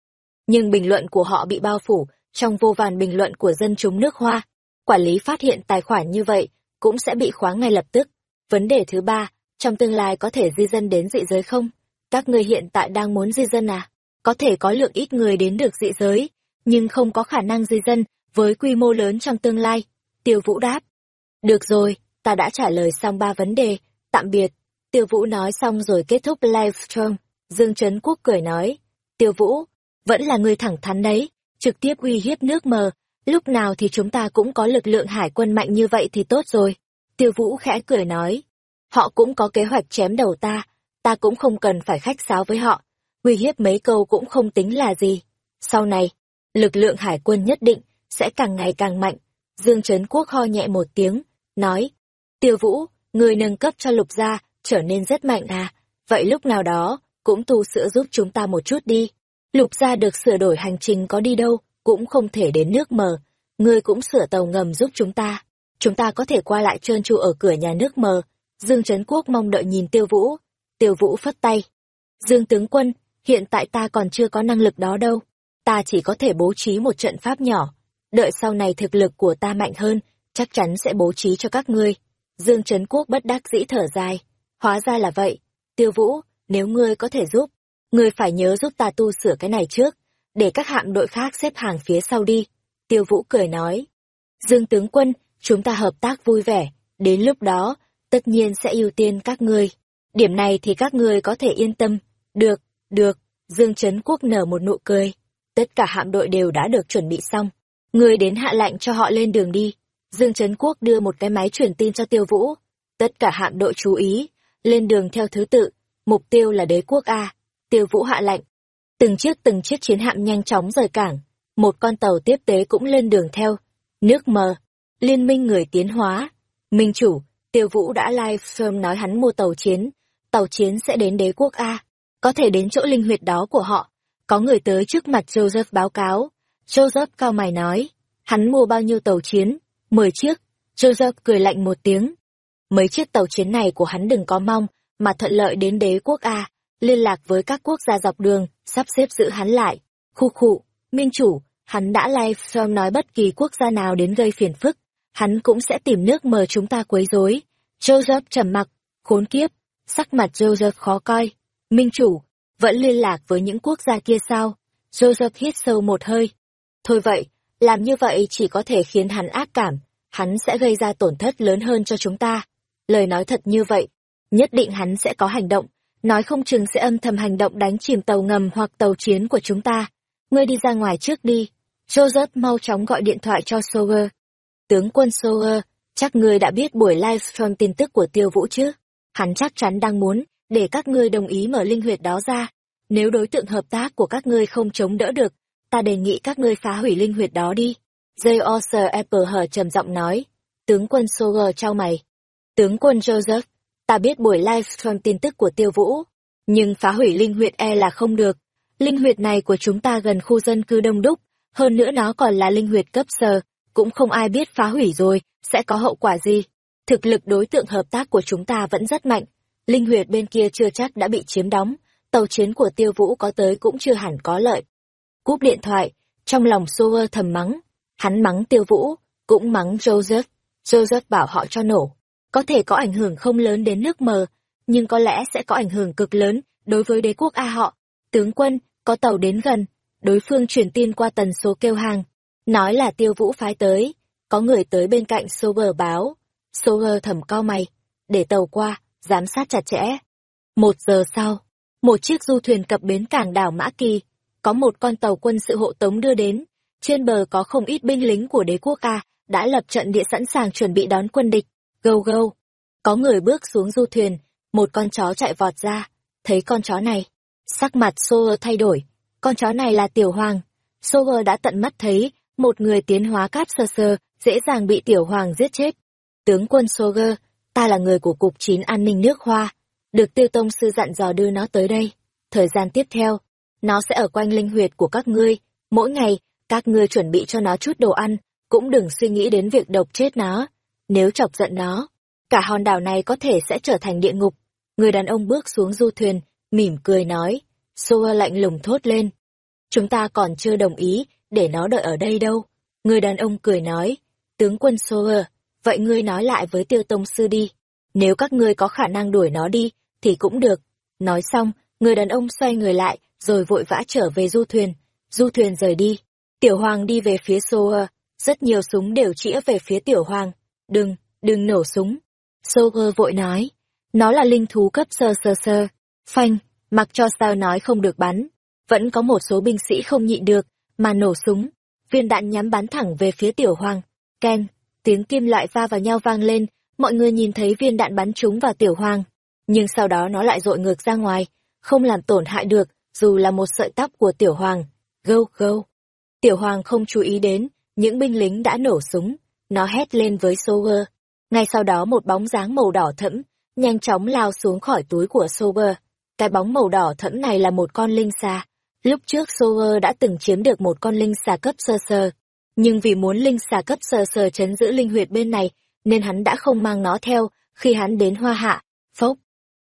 Nhưng bình luận của họ bị bao phủ trong vô vàn bình luận của dân chúng nước hoa quản lý phát hiện tài khoản như vậy cũng sẽ bị khóa ngay lập tức. Vấn đề thứ ba, trong tương lai có thể di dân đến dị giới không? Các người hiện tại đang muốn di dân à? Có thể có lượng ít người đến được dị giới, nhưng không có khả năng di dân với quy mô lớn trong tương lai. Tiêu Vũ đáp. Được rồi, ta đã trả lời xong ba vấn đề, tạm biệt. Tiêu Vũ nói xong rồi kết thúc livestream. Dương Trấn Quốc cười nói. Tiêu Vũ, vẫn là người thẳng thắn đấy, trực tiếp uy hiếp nước mờ, lúc nào thì chúng ta cũng có lực lượng hải quân mạnh như vậy thì tốt rồi. Tiêu Vũ khẽ cười nói, họ cũng có kế hoạch chém đầu ta, ta cũng không cần phải khách sáo với họ, uy hiếp mấy câu cũng không tính là gì. Sau này, lực lượng hải quân nhất định sẽ càng ngày càng mạnh. Dương Trấn Quốc ho nhẹ một tiếng, nói, Tiêu Vũ, người nâng cấp cho lục gia trở nên rất mạnh à, vậy lúc nào đó, cũng tu sửa giúp chúng ta một chút đi. Lục gia được sửa đổi hành trình có đi đâu, cũng không thể đến nước mờ. Ngươi cũng sửa tàu ngầm giúp chúng ta. Chúng ta có thể qua lại trơn tru ở cửa nhà nước mờ. Dương Trấn Quốc mong đợi nhìn Tiêu Vũ. Tiêu Vũ phất tay. Dương tướng quân, hiện tại ta còn chưa có năng lực đó đâu. Ta chỉ có thể bố trí một trận pháp nhỏ. Đợi sau này thực lực của ta mạnh hơn, chắc chắn sẽ bố trí cho các ngươi. Dương Trấn Quốc bất đắc dĩ thở dài. Hóa ra là vậy. Tiêu Vũ, nếu ngươi có thể giúp, ngươi phải nhớ giúp ta tu sửa cái này trước, để các hạm đội khác xếp hàng phía sau đi. Tiêu Vũ cười nói. Dương tướng quân, chúng ta hợp tác vui vẻ, đến lúc đó, tất nhiên sẽ ưu tiên các ngươi. Điểm này thì các ngươi có thể yên tâm. Được, được, Dương Trấn Quốc nở một nụ cười. Tất cả hạm đội đều đã được chuẩn bị xong. Ngươi đến hạ lệnh cho họ lên đường đi. Dương Trấn Quốc đưa một cái máy truyền tin cho Tiêu Vũ. Tất cả hạm đội chú ý, lên đường theo thứ tự, mục tiêu là đế quốc A. Tiêu Vũ hạ lệnh. Từng chiếc từng chiếc chiến hạm nhanh chóng rời cảng, một con tàu tiếp tế cũng lên đường theo. Nước mờ, liên minh người tiến hóa. Minh chủ, Tiêu Vũ đã livestream nói hắn mua tàu chiến, tàu chiến sẽ đến đế quốc A, có thể đến chỗ linh huyệt đó của họ. Có người tới trước mặt Joseph báo cáo. Joseph cao mày nói, hắn mua bao nhiêu tàu chiến? Mười chiếc. Joseph cười lạnh một tiếng. Mấy chiếc tàu chiến này của hắn đừng có mong, mà thuận lợi đến đế quốc A, liên lạc với các quốc gia dọc đường, sắp xếp giữ hắn lại. Khu khụ, minh chủ, hắn đã livestream nói bất kỳ quốc gia nào đến gây phiền phức, hắn cũng sẽ tìm nước mờ chúng ta quấy rối. Joseph trầm mặc, khốn kiếp, sắc mặt Joseph khó coi. Minh chủ, vẫn liên lạc với những quốc gia kia sao? Joseph hít sâu một hơi. Thôi vậy, làm như vậy chỉ có thể khiến hắn ác cảm, hắn sẽ gây ra tổn thất lớn hơn cho chúng ta. Lời nói thật như vậy, nhất định hắn sẽ có hành động, nói không chừng sẽ âm thầm hành động đánh chìm tàu ngầm hoặc tàu chiến của chúng ta. Ngươi đi ra ngoài trước đi. Joseph mau chóng gọi điện thoại cho Soger. Tướng quân Soger, chắc ngươi đã biết buổi livestream tin tức của tiêu vũ chứ? Hắn chắc chắn đang muốn, để các ngươi đồng ý mở linh huyệt đó ra. Nếu đối tượng hợp tác của các ngươi không chống đỡ được, ta đề nghị các ngươi phá hủy linh huyệt đó đi. J. Apple hở trầm giọng nói. Tướng quân Soger trao mày. Tướng quân Joseph, ta biết buổi livestream tin tức của tiêu vũ, nhưng phá hủy linh huyệt e là không được. Linh huyệt này của chúng ta gần khu dân cư đông đúc, hơn nữa nó còn là linh huyệt cấp sơ, cũng không ai biết phá hủy rồi, sẽ có hậu quả gì. Thực lực đối tượng hợp tác của chúng ta vẫn rất mạnh, linh huyệt bên kia chưa chắc đã bị chiếm đóng, tàu chiến của tiêu vũ có tới cũng chưa hẳn có lợi. Cúp điện thoại, trong lòng Sower thầm mắng, hắn mắng tiêu vũ, cũng mắng Joseph, Joseph bảo họ cho nổ có thể có ảnh hưởng không lớn đến nước mờ, nhưng có lẽ sẽ có ảnh hưởng cực lớn đối với đế quốc A họ. Tướng quân, có tàu đến gần, đối phương truyền tin qua tần số kêu hàng, nói là tiêu vũ phái tới, có người tới bên cạnh Sober báo. Sober thầm cao mày, để tàu qua, giám sát chặt chẽ. Một giờ sau, một chiếc du thuyền cập bến cảng đảo Mã Kỳ, có một con tàu quân sự hộ tống đưa đến, trên bờ có không ít binh lính của đế quốc A, đã lập trận địa sẵn sàng chuẩn bị đón quân địch. Gâu gâu. Có người bước xuống du thuyền, một con chó chạy vọt ra, thấy con chó này. Sắc mặt Soer thay đổi, con chó này là Tiểu Hoàng. Soer đã tận mắt thấy, một người tiến hóa cáp sơ sơ, dễ dàng bị Tiểu Hoàng giết chết. Tướng quân Soger, ta là người của Cục Chín An ninh nước Hoa, được tiêu tông sư dặn dò đưa nó tới đây. Thời gian tiếp theo, nó sẽ ở quanh linh huyệt của các ngươi. Mỗi ngày, các ngươi chuẩn bị cho nó chút đồ ăn, cũng đừng suy nghĩ đến việc độc chết nó. Nếu chọc giận nó, cả hòn đảo này có thể sẽ trở thành địa ngục. Người đàn ông bước xuống du thuyền, mỉm cười nói. Soa lạnh lùng thốt lên. Chúng ta còn chưa đồng ý để nó đợi ở đây đâu. Người đàn ông cười nói. Tướng quân Soa, vậy ngươi nói lại với tiêu tông sư đi. Nếu các ngươi có khả năng đuổi nó đi, thì cũng được. Nói xong, người đàn ông xoay người lại, rồi vội vã trở về du thuyền. Du thuyền rời đi. Tiểu Hoàng đi về phía Soa, rất nhiều súng đều chĩa về phía Tiểu Hoàng. Đừng, đừng nổ súng. Soger vội nói. Nó là linh thú cấp sơ sơ sơ. Phanh, mặc cho sao nói không được bắn. Vẫn có một số binh sĩ không nhịn được, mà nổ súng. Viên đạn nhắm bắn thẳng về phía tiểu hoàng. Ken, tiếng kim loại va vào nhau vang lên, mọi người nhìn thấy viên đạn bắn trúng vào tiểu hoàng. Nhưng sau đó nó lại dội ngược ra ngoài, không làm tổn hại được, dù là một sợi tóc của tiểu hoàng. Gâu gâu. Tiểu hoàng không chú ý đến, những binh lính đã nổ súng. Nó hét lên với Sober. Ngay sau đó một bóng dáng màu đỏ thẫm, nhanh chóng lao xuống khỏi túi của Sober. cái bóng màu đỏ thẫm này là một con linh xà. Lúc trước Soger đã từng chiếm được một con linh xà cấp sơ sơ, nhưng vì muốn linh xà cấp sơ sơ chấn giữ linh huyệt bên này, nên hắn đã không mang nó theo khi hắn đến hoa hạ. Phốc!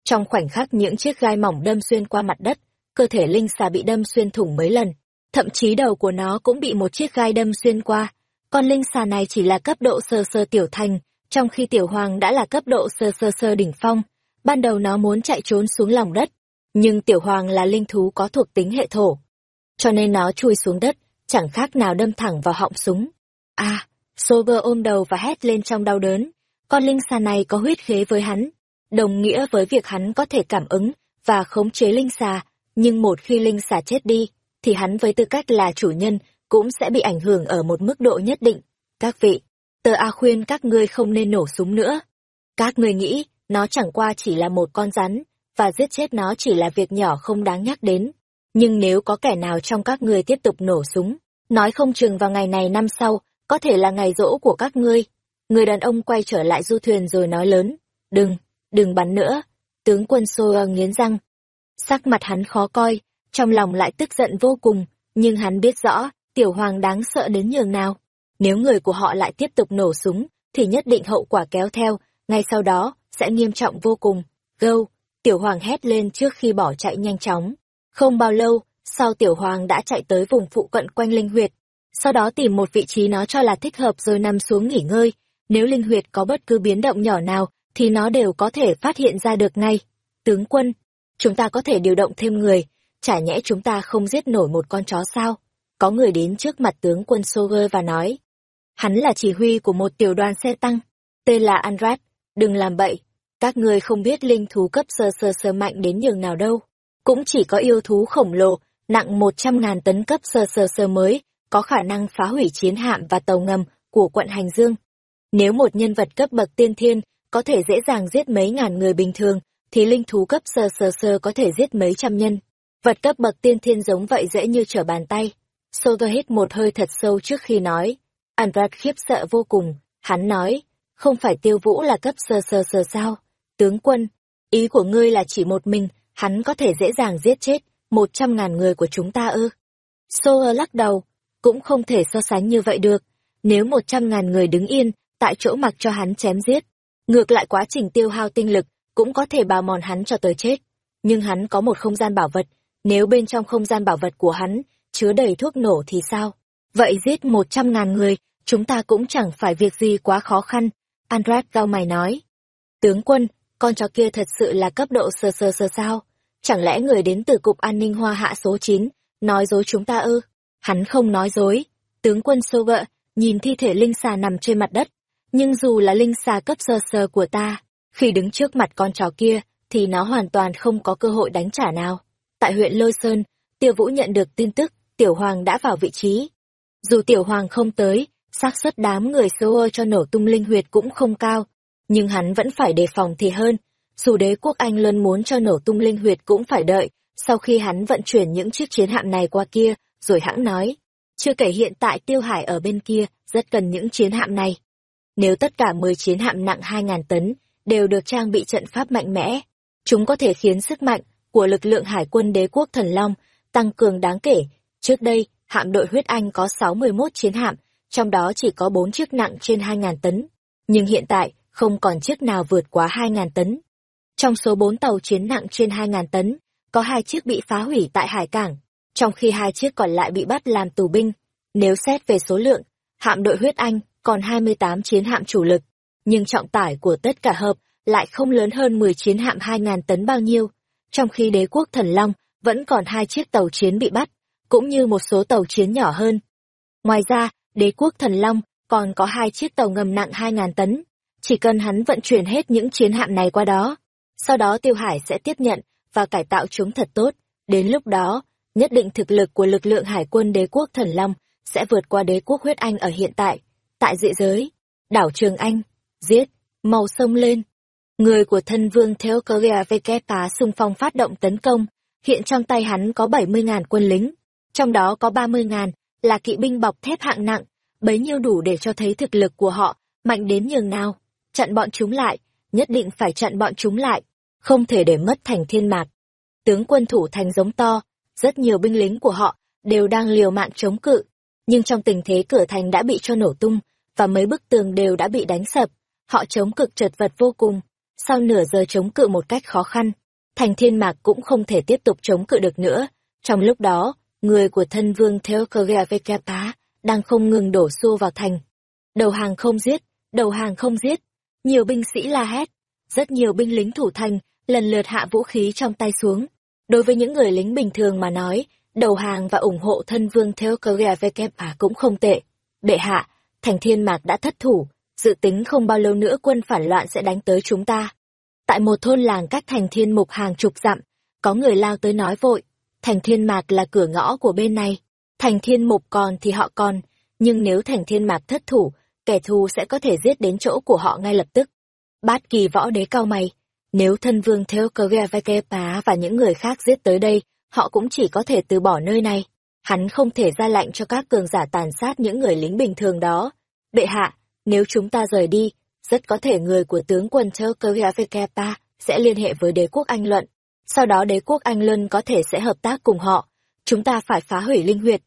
Trong khoảnh khắc những chiếc gai mỏng đâm xuyên qua mặt đất, cơ thể linh xà bị đâm xuyên thủng mấy lần, thậm chí đầu của nó cũng bị một chiếc gai đâm xuyên qua. Con linh xà này chỉ là cấp độ sơ sơ tiểu thành, trong khi tiểu hoàng đã là cấp độ sơ sơ sơ đỉnh phong. Ban đầu nó muốn chạy trốn xuống lòng đất, nhưng tiểu hoàng là linh thú có thuộc tính hệ thổ. Cho nên nó chui xuống đất, chẳng khác nào đâm thẳng vào họng súng. a à, Sober ôm đầu và hét lên trong đau đớn. Con linh xà này có huyết khế với hắn, đồng nghĩa với việc hắn có thể cảm ứng và khống chế linh xà, nhưng một khi linh xà chết đi, thì hắn với tư cách là chủ nhân cũng sẽ bị ảnh hưởng ở một mức độ nhất định. Các vị, tờ A khuyên các ngươi không nên nổ súng nữa. Các ngươi nghĩ, nó chẳng qua chỉ là một con rắn, và giết chết nó chỉ là việc nhỏ không đáng nhắc đến. Nhưng nếu có kẻ nào trong các ngươi tiếp tục nổ súng, nói không chừng vào ngày này năm sau, có thể là ngày rỗ của các ngươi. Người đàn ông quay trở lại du thuyền rồi nói lớn, đừng, đừng bắn nữa. Tướng quân Soa nghiến răng. Sắc mặt hắn khó coi, trong lòng lại tức giận vô cùng, nhưng hắn biết rõ, tiểu hoàng đáng sợ đến nhường nào. Nếu người của họ lại tiếp tục nổ súng, thì nhất định hậu quả kéo theo, ngay sau đó, sẽ nghiêm trọng vô cùng. Gâu, tiểu hoàng hét lên trước khi bỏ chạy nhanh chóng. Không bao lâu, sau tiểu hoàng đã chạy tới vùng phụ cận quanh linh huyệt, sau đó tìm một vị trí nó cho là thích hợp rồi nằm xuống nghỉ ngơi. Nếu linh huyệt có bất cứ biến động nhỏ nào, thì nó đều có thể phát hiện ra được ngay. Tướng quân, chúng ta có thể điều động thêm người, chả nhẽ chúng ta không giết nổi một con chó sao? Có người đến trước mặt tướng quân Soger và nói. Hắn là chỉ huy của một tiểu đoàn xe tăng, tên là Andrat đừng làm bậy. Các ngươi không biết linh thú cấp sơ sơ sơ mạnh đến nhường nào đâu. Cũng chỉ có yêu thú khổng lồ, nặng một trăm ngàn tấn cấp sơ sơ sơ mới, có khả năng phá hủy chiến hạm và tàu ngầm của quận Hành Dương. Nếu một nhân vật cấp bậc tiên thiên có thể dễ dàng giết mấy ngàn người bình thường, thì linh thú cấp sơ sơ sơ có thể giết mấy trăm nhân. Vật cấp bậc tiên thiên giống vậy dễ như trở bàn tay. Soga hít một hơi thật sâu trước khi nói. Andrat khiếp sợ vô cùng. Hắn nói, không phải tiêu vũ là cấp sơ sơ sơ sao? Tướng quân, ý của ngươi là chỉ một mình, hắn có thể dễ dàng giết chết một trăm ngàn người của chúng ta ư? Soga lắc đầu, cũng không thể so sánh như vậy được. Nếu một trăm ngàn người đứng yên, tại chỗ mặc cho hắn chém giết, ngược lại quá trình tiêu hao tinh lực cũng có thể bào mòn hắn cho tới chết. Nhưng hắn có một không gian bảo vật, nếu bên trong không gian bảo vật của hắn chứa đầy thuốc nổ thì sao? Vậy giết một trăm ngàn người, chúng ta cũng chẳng phải việc gì quá khó khăn. Andrat cao mày nói. Tướng quân, con chó kia thật sự là cấp độ sơ sơ sơ sao? Chẳng lẽ người đến từ Cục An ninh Hoa Hạ số 9, nói dối chúng ta ư? Hắn không nói dối. Tướng quân sô gợ, nhìn thi thể linh xà nằm trên mặt đất. Nhưng dù là linh xà cấp sơ sơ của ta, khi đứng trước mặt con chó kia, thì nó hoàn toàn không có cơ hội đánh trả nào. Tại huyện Lôi Sơn, Tiêu Vũ nhận được tin tức, Tiểu Hoàng đã vào vị trí. Dù Tiểu Hoàng không tới, xác suất đám người xô cho nổ tung linh huyệt cũng không cao, nhưng hắn vẫn phải đề phòng thì hơn. Dù đế quốc Anh luôn muốn cho nổ tung linh huyệt cũng phải đợi, sau khi hắn vận chuyển những chiếc chiến hạm này qua kia, rồi hãng nói. Chưa kể hiện tại Tiêu Hải ở bên kia, rất cần những chiến hạm này. Nếu tất cả 10 chiến hạm nặng 2.000 tấn, đều được trang bị trận pháp mạnh mẽ, chúng có thể khiến sức mạnh của lực lượng hải quân đế quốc thần Long tăng cường đáng kể. Trước đây, hạm đội huyết Anh có 61 chiến hạm, trong đó chỉ có 4 chiếc nặng trên 2.000 tấn. Nhưng hiện tại, không còn chiếc nào vượt quá 2.000 tấn. Trong số 4 tàu chiến nặng trên 2.000 tấn, có hai chiếc bị phá hủy tại hải cảng, trong khi hai chiếc còn lại bị bắt làm tù binh. Nếu xét về số lượng, hạm đội huyết Anh còn 28 chiến hạm chủ lực, nhưng trọng tải của tất cả hợp lại không lớn hơn 10 chiến hạm 2.000 tấn bao nhiêu, trong khi đế quốc Thần Long vẫn còn hai chiếc tàu chiến bị bắt, cũng như một số tàu chiến nhỏ hơn. Ngoài ra, đế quốc Thần Long còn có hai chiếc tàu ngầm nặng 2.000 tấn, chỉ cần hắn vận chuyển hết những chiến hạm này qua đó. Sau đó Tiêu Hải sẽ tiếp nhận và cải tạo chúng thật tốt, đến lúc đó, nhất định thực lực của lực lượng hải quân đế quốc Thần Long sẽ vượt qua đế quốc huyết Anh ở hiện tại. Tại dị giới, đảo Trường Anh, giết, màu sông lên. Người của thân vương Theokoria Veketa xung phong phát động tấn công, hiện trong tay hắn có 70.000 quân lính, trong đó có 30.000 là kỵ binh bọc thép hạng nặng, bấy nhiêu đủ để cho thấy thực lực của họ mạnh đến nhường nào. Chặn bọn chúng lại, nhất định phải chặn bọn chúng lại, không thể để mất thành thiên mạc. tướng quân thủ thành giống to, rất nhiều binh lính của họ đều đang liều mạng chống cự, nhưng trong tình thế cửa thành đã bị cho nổ tung, và mấy bức tường đều đã bị đánh sập, họ chống cực chật vật vô cùng. Sau nửa giờ chống cự một cách khó khăn, thành thiên mạc cũng không thể tiếp tục chống cự được nữa. Trong lúc đó, người của thân vương Theokogeavekapa đang không ngừng đổ xô vào thành. Đầu hàng không giết, đầu hàng không giết. Nhiều binh sĩ la hét, rất nhiều binh lính thủ thành lần lượt hạ vũ khí trong tay xuống. Đối với những người lính bình thường mà nói, đầu hàng và ủng hộ thân vương Theokogeavekapa cũng không tệ. Bệ hạ, thành thiên mạc đã thất thủ, dự tính không bao lâu nữa quân phản loạn sẽ đánh tới chúng ta. Tại một thôn làng cách thành thiên mục hàng chục dặm, có người lao tới nói vội, thành thiên mạc là cửa ngõ của bên này, thành thiên mục còn thì họ còn, nhưng nếu thành thiên mạc thất thủ, kẻ thù sẽ có thể giết đến chỗ của họ ngay lập tức. Bát kỳ võ đế cao mày, nếu thân vương Theokogeavekpa và những người khác giết tới đây, họ cũng chỉ có thể từ bỏ nơi này. Hắn không thể ra lệnh cho các cường giả tàn sát những người lính bình thường đó. Bệ hạ, nếu chúng ta rời đi, rất có thể người của tướng quân Turkoviavekapa sẽ liên hệ với đế quốc Anh Luận. Sau đó đế quốc Anh Luân có thể sẽ hợp tác cùng họ. Chúng ta phải phá hủy linh huyệt.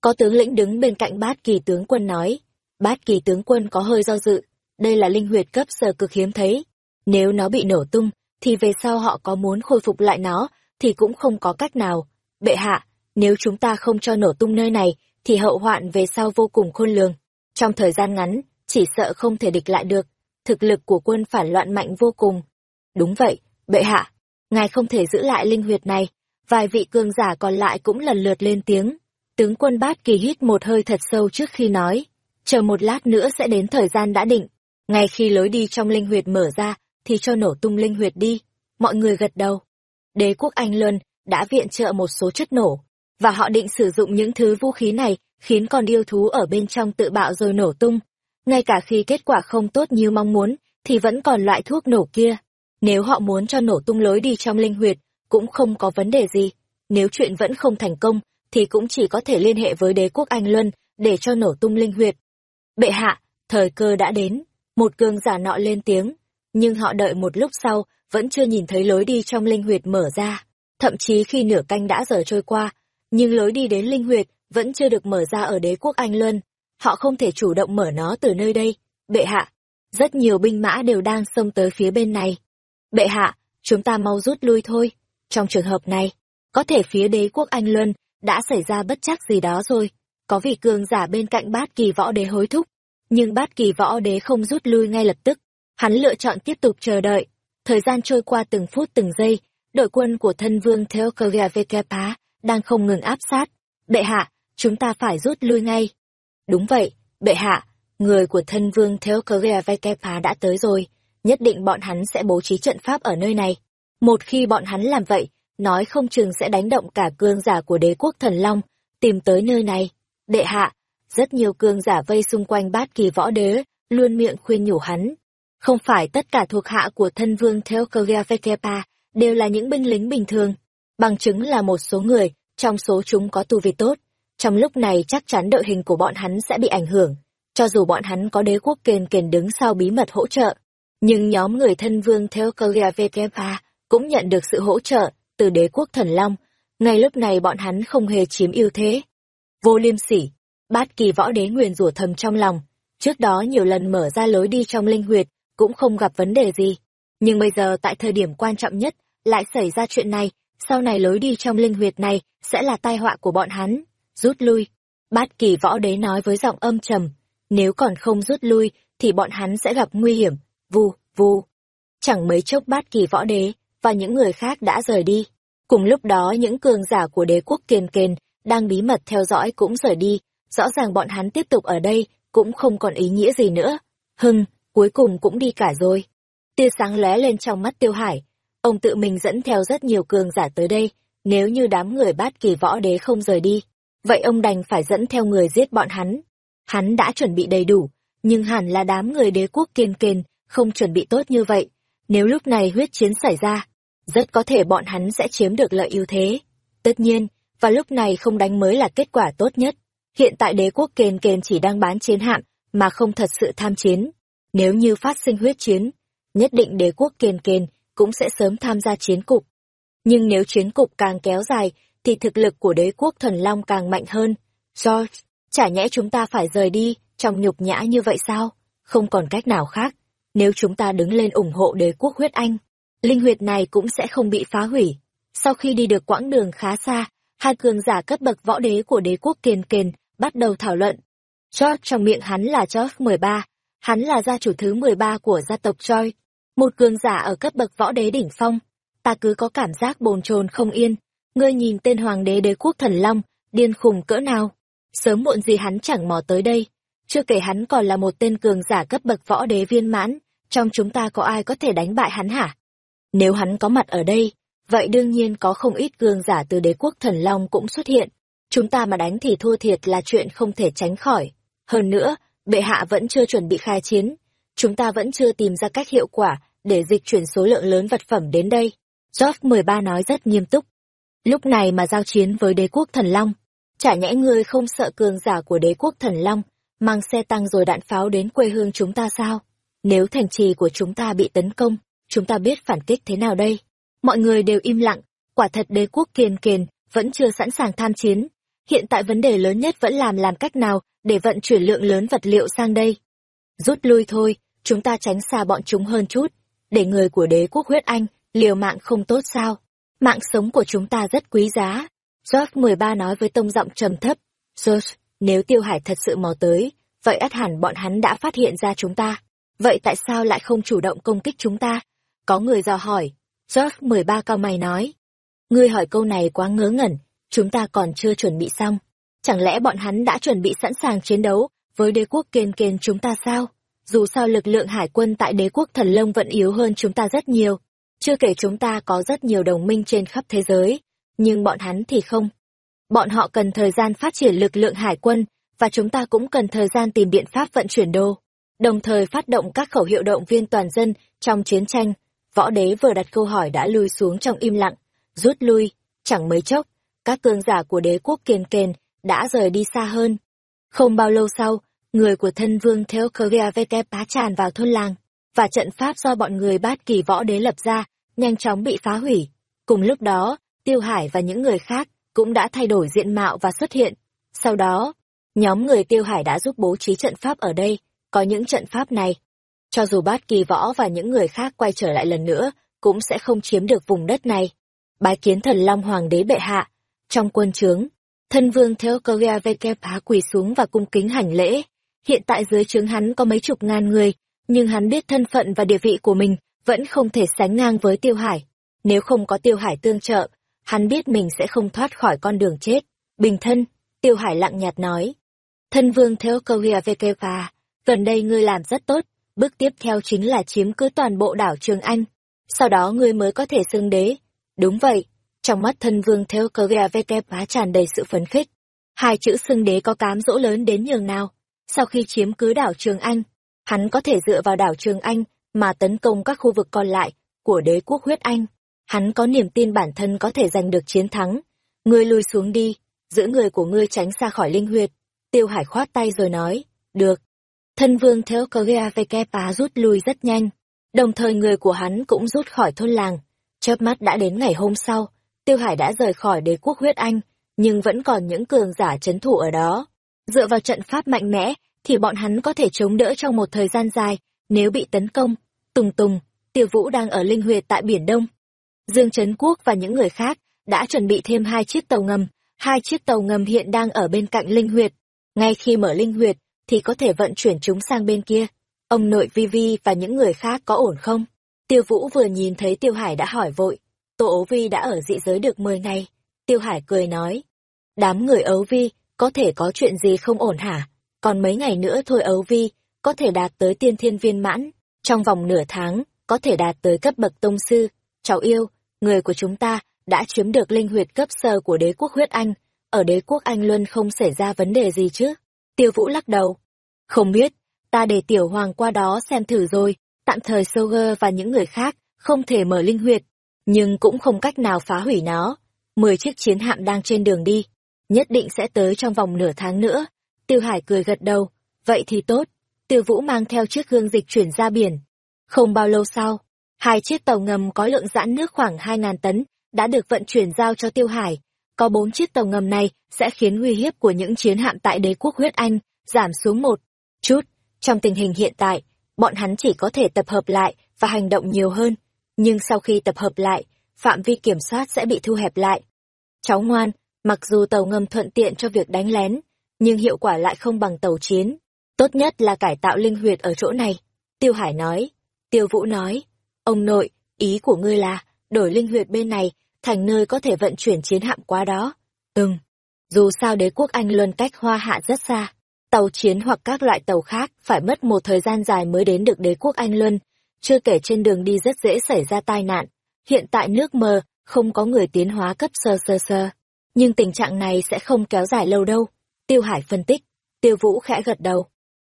Có tướng lĩnh đứng bên cạnh bát kỳ tướng quân nói. Bát kỳ tướng quân có hơi do dự. Đây là linh huyệt cấp sở cực hiếm thấy. Nếu nó bị nổ tung, thì về sau họ có muốn khôi phục lại nó, thì cũng không có cách nào. Bệ hạ, nếu chúng ta không cho nổ tung nơi này, thì hậu hoạn về sau vô cùng khôn lường. Trong thời gian ngắn, chỉ sợ không thể địch lại được. Thực lực của quân phản loạn mạnh vô cùng. Đúng vậy, bệ hạ, ngài không thể giữ lại linh huyệt này. Vài vị cường giả còn lại cũng lần lượt lên tiếng. Tướng quân bát kỳ hít một hơi thật sâu trước khi nói. Chờ một lát nữa sẽ đến thời gian đã định. Ngay khi lối đi trong linh huyệt mở ra, thì cho nổ tung linh huyệt đi. Mọi người gật đầu. Đế quốc Anh Luân đã viện trợ một số chất nổ, và họ định sử dụng những thứ vũ khí này khiến con yêu thú ở bên trong tự bạo rồi nổ tung. Ngay cả khi kết quả không tốt như mong muốn, thì vẫn còn loại thuốc nổ kia. Nếu họ muốn cho nổ tung lối đi trong linh huyệt, cũng không có vấn đề gì. Nếu chuyện vẫn không thành công, thì cũng chỉ có thể liên hệ với đế quốc Anh Luân để cho nổ tung linh huyệt. Bệ hạ, thời cơ đã đến. Một cường giả nọ lên tiếng, nhưng họ đợi một lúc sau, vẫn chưa nhìn thấy lối đi trong linh huyệt mở ra. Thậm chí khi nửa canh đã giờ trôi qua, nhưng lối đi đến linh huyệt vẫn chưa được mở ra ở đế quốc Anh Luân. Họ không thể chủ động mở nó từ nơi đây. Bệ hạ, rất nhiều binh mã đều đang xông tới phía bên này. Bệ hạ, chúng ta mau rút lui thôi. Trong trường hợp này, có thể phía đế quốc Anh Luân đã xảy ra bất chắc gì đó rồi. Có vị cường giả bên cạnh bát kỳ võ đế hối thúc. Nhưng bát kỳ võ đế không rút lui ngay lập tức. Hắn lựa chọn tiếp tục chờ đợi. Thời gian trôi qua từng phút từng giây, đội quân của thân vương Theokogia đang không ngừng áp sát. Bệ hạ, chúng ta phải rút lui ngay. Đúng vậy, bệ hạ, người của thân vương Theokogia đã tới rồi, nhất định bọn hắn sẽ bố trí trận pháp ở nơi này. Một khi bọn hắn làm vậy, nói không chừng sẽ đánh động cả cương giả của đế quốc thần long, tìm tới nơi này. đệ hạ, rất nhiều cương giả vây xung quanh bát kỳ võ đế, luôn miệng khuyên nhủ hắn. Không phải tất cả thuộc hạ của thân vương Theokogia đều là những binh lính bình thường. Bằng chứng là một số người, trong số chúng có tu vi tốt. Trong lúc này chắc chắn đội hình của bọn hắn sẽ bị ảnh hưởng, cho dù bọn hắn có đế quốc kền kền đứng sau bí mật hỗ trợ. Nhưng nhóm người thân vương theo Theokogia cũng nhận được sự hỗ trợ từ đế quốc thần long. Ngay lúc này bọn hắn không hề chiếm ưu thế. Vô liêm sỉ, bát kỳ võ đế nguyền rủa thầm trong lòng. Trước đó nhiều lần mở ra lối đi trong linh huyệt, cũng không gặp vấn đề gì. Nhưng bây giờ tại thời điểm quan trọng nhất, lại xảy ra chuyện này, sau này lối đi trong linh huyệt này sẽ là tai họa của bọn hắn. Rút lui. Bát kỳ võ đế nói với giọng âm trầm. Nếu còn không rút lui, thì bọn hắn sẽ gặp nguy hiểm. Vù, vù. Chẳng mấy chốc bát kỳ võ đế và những người khác đã rời đi. Cùng lúc đó những cường giả của đế quốc kiền kền đang bí mật theo dõi cũng rời đi. Rõ ràng bọn hắn tiếp tục ở đây cũng không còn ý nghĩa gì nữa. Hưng, cuối cùng cũng đi cả rồi. Tia sáng lóe lên trong mắt tiêu hải, Ông tự mình dẫn theo rất nhiều cường giả tới đây, nếu như đám người bát kỳ võ đế không rời đi, vậy ông đành phải dẫn theo người giết bọn hắn. Hắn đã chuẩn bị đầy đủ, nhưng hẳn là đám người đế quốc kiên kền, không chuẩn bị tốt như vậy. Nếu lúc này huyết chiến xảy ra, rất có thể bọn hắn sẽ chiếm được lợi ưu thế. Tất nhiên, và lúc này không đánh mới là kết quả tốt nhất. Hiện tại đế quốc kền kền chỉ đang bán chiến hạm, mà không thật sự tham chiến. Nếu như phát sinh huyết chiến, nhất định đế quốc kền kền cũng sẽ sớm tham gia chiến cục. Nhưng nếu chiến cục càng kéo dài, thì thực lực của đế quốc thần long càng mạnh hơn. George, chả nhẽ chúng ta phải rời đi, trong nhục nhã như vậy sao? Không còn cách nào khác. Nếu chúng ta đứng lên ủng hộ đế quốc huyết anh, linh huyệt này cũng sẽ không bị phá hủy. Sau khi đi được quãng đường khá xa, hai cường giả cấp bậc võ đế của đế quốc kiền kền bắt đầu thảo luận. George trong miệng hắn là George 13, hắn là gia chủ thứ 13 của gia tộc Joy, một cường giả ở cấp bậc võ đế đỉnh phong. Ta cứ có cảm giác bồn chồn không yên, ngươi nhìn tên hoàng đế đế quốc thần long, điên khùng cỡ nào. Sớm muộn gì hắn chẳng mò tới đây, chưa kể hắn còn là một tên cường giả cấp bậc võ đế viên mãn, trong chúng ta có ai có thể đánh bại hắn hả? Nếu hắn có mặt ở đây, vậy đương nhiên có không ít cường giả từ đế quốc thần long cũng xuất hiện. Chúng ta mà đánh thì thua thiệt là chuyện không thể tránh khỏi. Hơn nữa, bệ hạ vẫn chưa chuẩn bị khai chiến. Chúng ta vẫn chưa tìm ra cách hiệu quả để dịch chuyển số lượng lớn vật phẩm đến đây. George 13 nói rất nghiêm túc. Lúc này mà giao chiến với đế quốc thần long, chả nhẽ ngươi không sợ cường giả của đế quốc thần long, mang xe tăng rồi đạn pháo đến quê hương chúng ta sao? Nếu thành trì của chúng ta bị tấn công, chúng ta biết phản kích thế nào đây? Mọi người đều im lặng, quả thật đế quốc kiền kiền vẫn chưa sẵn sàng tham chiến. Hiện tại vấn đề lớn nhất vẫn làm làm cách nào để vận chuyển lượng lớn vật liệu sang đây. Rút lui thôi, chúng ta tránh xa bọn chúng hơn chút, để người của đế quốc huyết anh liều mạng không tốt sao? Mạng sống của chúng ta rất quý giá. George 13 nói với tông giọng trầm thấp. George, nếu tiêu hải thật sự mò tới, vậy ắt hẳn bọn hắn đã phát hiện ra chúng ta. Vậy tại sao lại không chủ động công kích chúng ta? Có người dò hỏi. George 13 cao mày nói. Ngươi hỏi câu này quá ngớ ngẩn, chúng ta còn chưa chuẩn bị xong. Chẳng lẽ bọn hắn đã chuẩn bị sẵn sàng chiến đấu với đế quốc kiên kiên chúng ta sao? Dù sao lực lượng hải quân tại đế quốc thần lông vẫn yếu hơn chúng ta rất nhiều. Chưa kể chúng ta có rất nhiều đồng minh trên khắp thế giới, nhưng bọn hắn thì không. Bọn họ cần thời gian phát triển lực lượng hải quân, và chúng ta cũng cần thời gian tìm biện pháp vận chuyển đồ. Đồng thời phát động các khẩu hiệu động viên toàn dân trong chiến tranh. Võ đế vừa đặt câu hỏi đã lui xuống trong im lặng, rút lui, chẳng mấy chốc, các cường giả của đế quốc kiền kền đã rời đi xa hơn. Không bao lâu sau, người của thân vương theo Veke phá tràn vào thôn làng, và trận pháp do bọn người bát kỳ võ đế lập ra, nhanh chóng bị phá hủy. Cùng lúc đó, Tiêu Hải và những người khác cũng đã thay đổi diện mạo và xuất hiện. Sau đó, nhóm người Tiêu Hải đã giúp bố trí trận pháp ở đây, có những trận pháp này. Cho dù bát kỳ võ và những người khác quay trở lại lần nữa, cũng sẽ không chiếm được vùng đất này. Bái kiến thần Long Hoàng đế bệ hạ, trong quân trướng, thân vương Theokogia Vekepá quỳ xuống và cung kính hành lễ. Hiện tại dưới trướng hắn có mấy chục ngàn người, nhưng hắn biết thân phận và địa vị của mình vẫn không thể sánh ngang với Tiêu Hải. Nếu không có Tiêu Hải tương trợ, hắn biết mình sẽ không thoát khỏi con đường chết. Bình thân, Tiêu Hải lặng nhạt nói. Thân vương Theokogia Vekepá, gần đây ngươi làm rất tốt, bước tiếp theo chính là chiếm cứ toàn bộ đảo Trường Anh. Sau đó ngươi mới có thể xưng đế. Đúng vậy, trong mắt thân vương theo cờ gà ve kép phá tràn đầy sự phấn khích. Hai chữ xưng đế có cám dỗ lớn đến nhường nào. Sau khi chiếm cứ đảo Trường Anh, hắn có thể dựa vào đảo Trường Anh mà tấn công các khu vực còn lại của đế quốc huyết Anh. Hắn có niềm tin bản thân có thể giành được chiến thắng. Ngươi lùi xuống đi, giữ người của ngươi tránh xa khỏi linh huyệt. Tiêu Hải khoát tay rồi nói, được. Thân vương theo cờ gà ve rút lui rất nhanh. Đồng thời người của hắn cũng rút khỏi thôn làng. Chớp mắt đã đến ngày hôm sau, Tiêu Hải đã rời khỏi đế quốc huyết anh, nhưng vẫn còn những cường giả chấn thủ ở đó. Dựa vào trận pháp mạnh mẽ, thì bọn hắn có thể chống đỡ trong một thời gian dài, nếu bị tấn công. Tùng Tùng, Tiêu Vũ đang ở linh huyệt tại Biển Đông. Dương Trấn Quốc và những người khác đã chuẩn bị thêm hai chiếc tàu ngầm, hai chiếc tàu ngầm hiện đang ở bên cạnh linh huyệt. Ngay khi mở linh huyệt, thì có thể vận chuyển chúng sang bên kia. Ông nội Vi Vi và những người khác có ổn không? Tiêu Vũ vừa nhìn thấy Tiêu Hải đã hỏi vội. Tô Ấu Vi đã ở dị giới được 10 ngày. Tiêu Hải cười nói. Đám người Ấu Vi, có thể có chuyện gì không ổn hả? Còn mấy ngày nữa thôi Ấu Vi, có thể đạt tới tiên thiên viên mãn. Trong vòng nửa tháng, có thể đạt tới cấp bậc tông sư. Cháu yêu, người của chúng ta đã chiếm được linh huyệt cấp sơ của đế quốc huyết Anh. Ở đế quốc Anh luôn không xảy ra vấn đề gì chứ? Tiêu Vũ lắc đầu. Không biết, ta để tiểu hoàng qua đó xem thử rồi, tạm thời Soger và những người khác không thể mở linh huyệt, nhưng cũng không cách nào phá hủy nó. Mười chiếc chiến hạm đang trên đường đi, nhất định sẽ tới trong vòng nửa tháng nữa. Tiêu Hải cười gật đầu, vậy thì tốt. Tiêu Vũ mang theo chiếc gương dịch chuyển ra biển. Không bao lâu sau, hai chiếc tàu ngầm có lượng giãn nước khoảng 2.000 tấn đã được vận chuyển giao cho Tiêu Hải. Có bốn chiếc tàu ngầm này sẽ khiến uy hiếp của những chiến hạm tại đế quốc huyết Anh giảm xuống một chút. Trong tình hình hiện tại, bọn hắn chỉ có thể tập hợp lại và hành động nhiều hơn. Nhưng sau khi tập hợp lại, phạm vi kiểm soát sẽ bị thu hẹp lại. Cháu ngoan, mặc dù tàu ngầm thuận tiện cho việc đánh lén, nhưng hiệu quả lại không bằng tàu chiến. Tốt nhất là cải tạo linh huyệt ở chỗ này. Tiêu Hải nói. Tiêu Vũ nói. Ông nội, ý của ngươi là, đổi linh huyệt bên này, thành nơi có thể vận chuyển chiến hạm qua đó. Ừm. Dù sao đế quốc Anh luôn cách hoa hạ rất xa. Tàu chiến hoặc các loại tàu khác phải mất một thời gian dài mới đến được đế quốc Anh Luân, chưa kể trên đường đi rất dễ xảy ra tai nạn. Hiện tại nước mờ, không có người tiến hóa cấp sơ sơ sơ. Nhưng tình trạng này sẽ không kéo dài lâu đâu. Tiêu Hải phân tích. Tiêu Vũ khẽ gật đầu.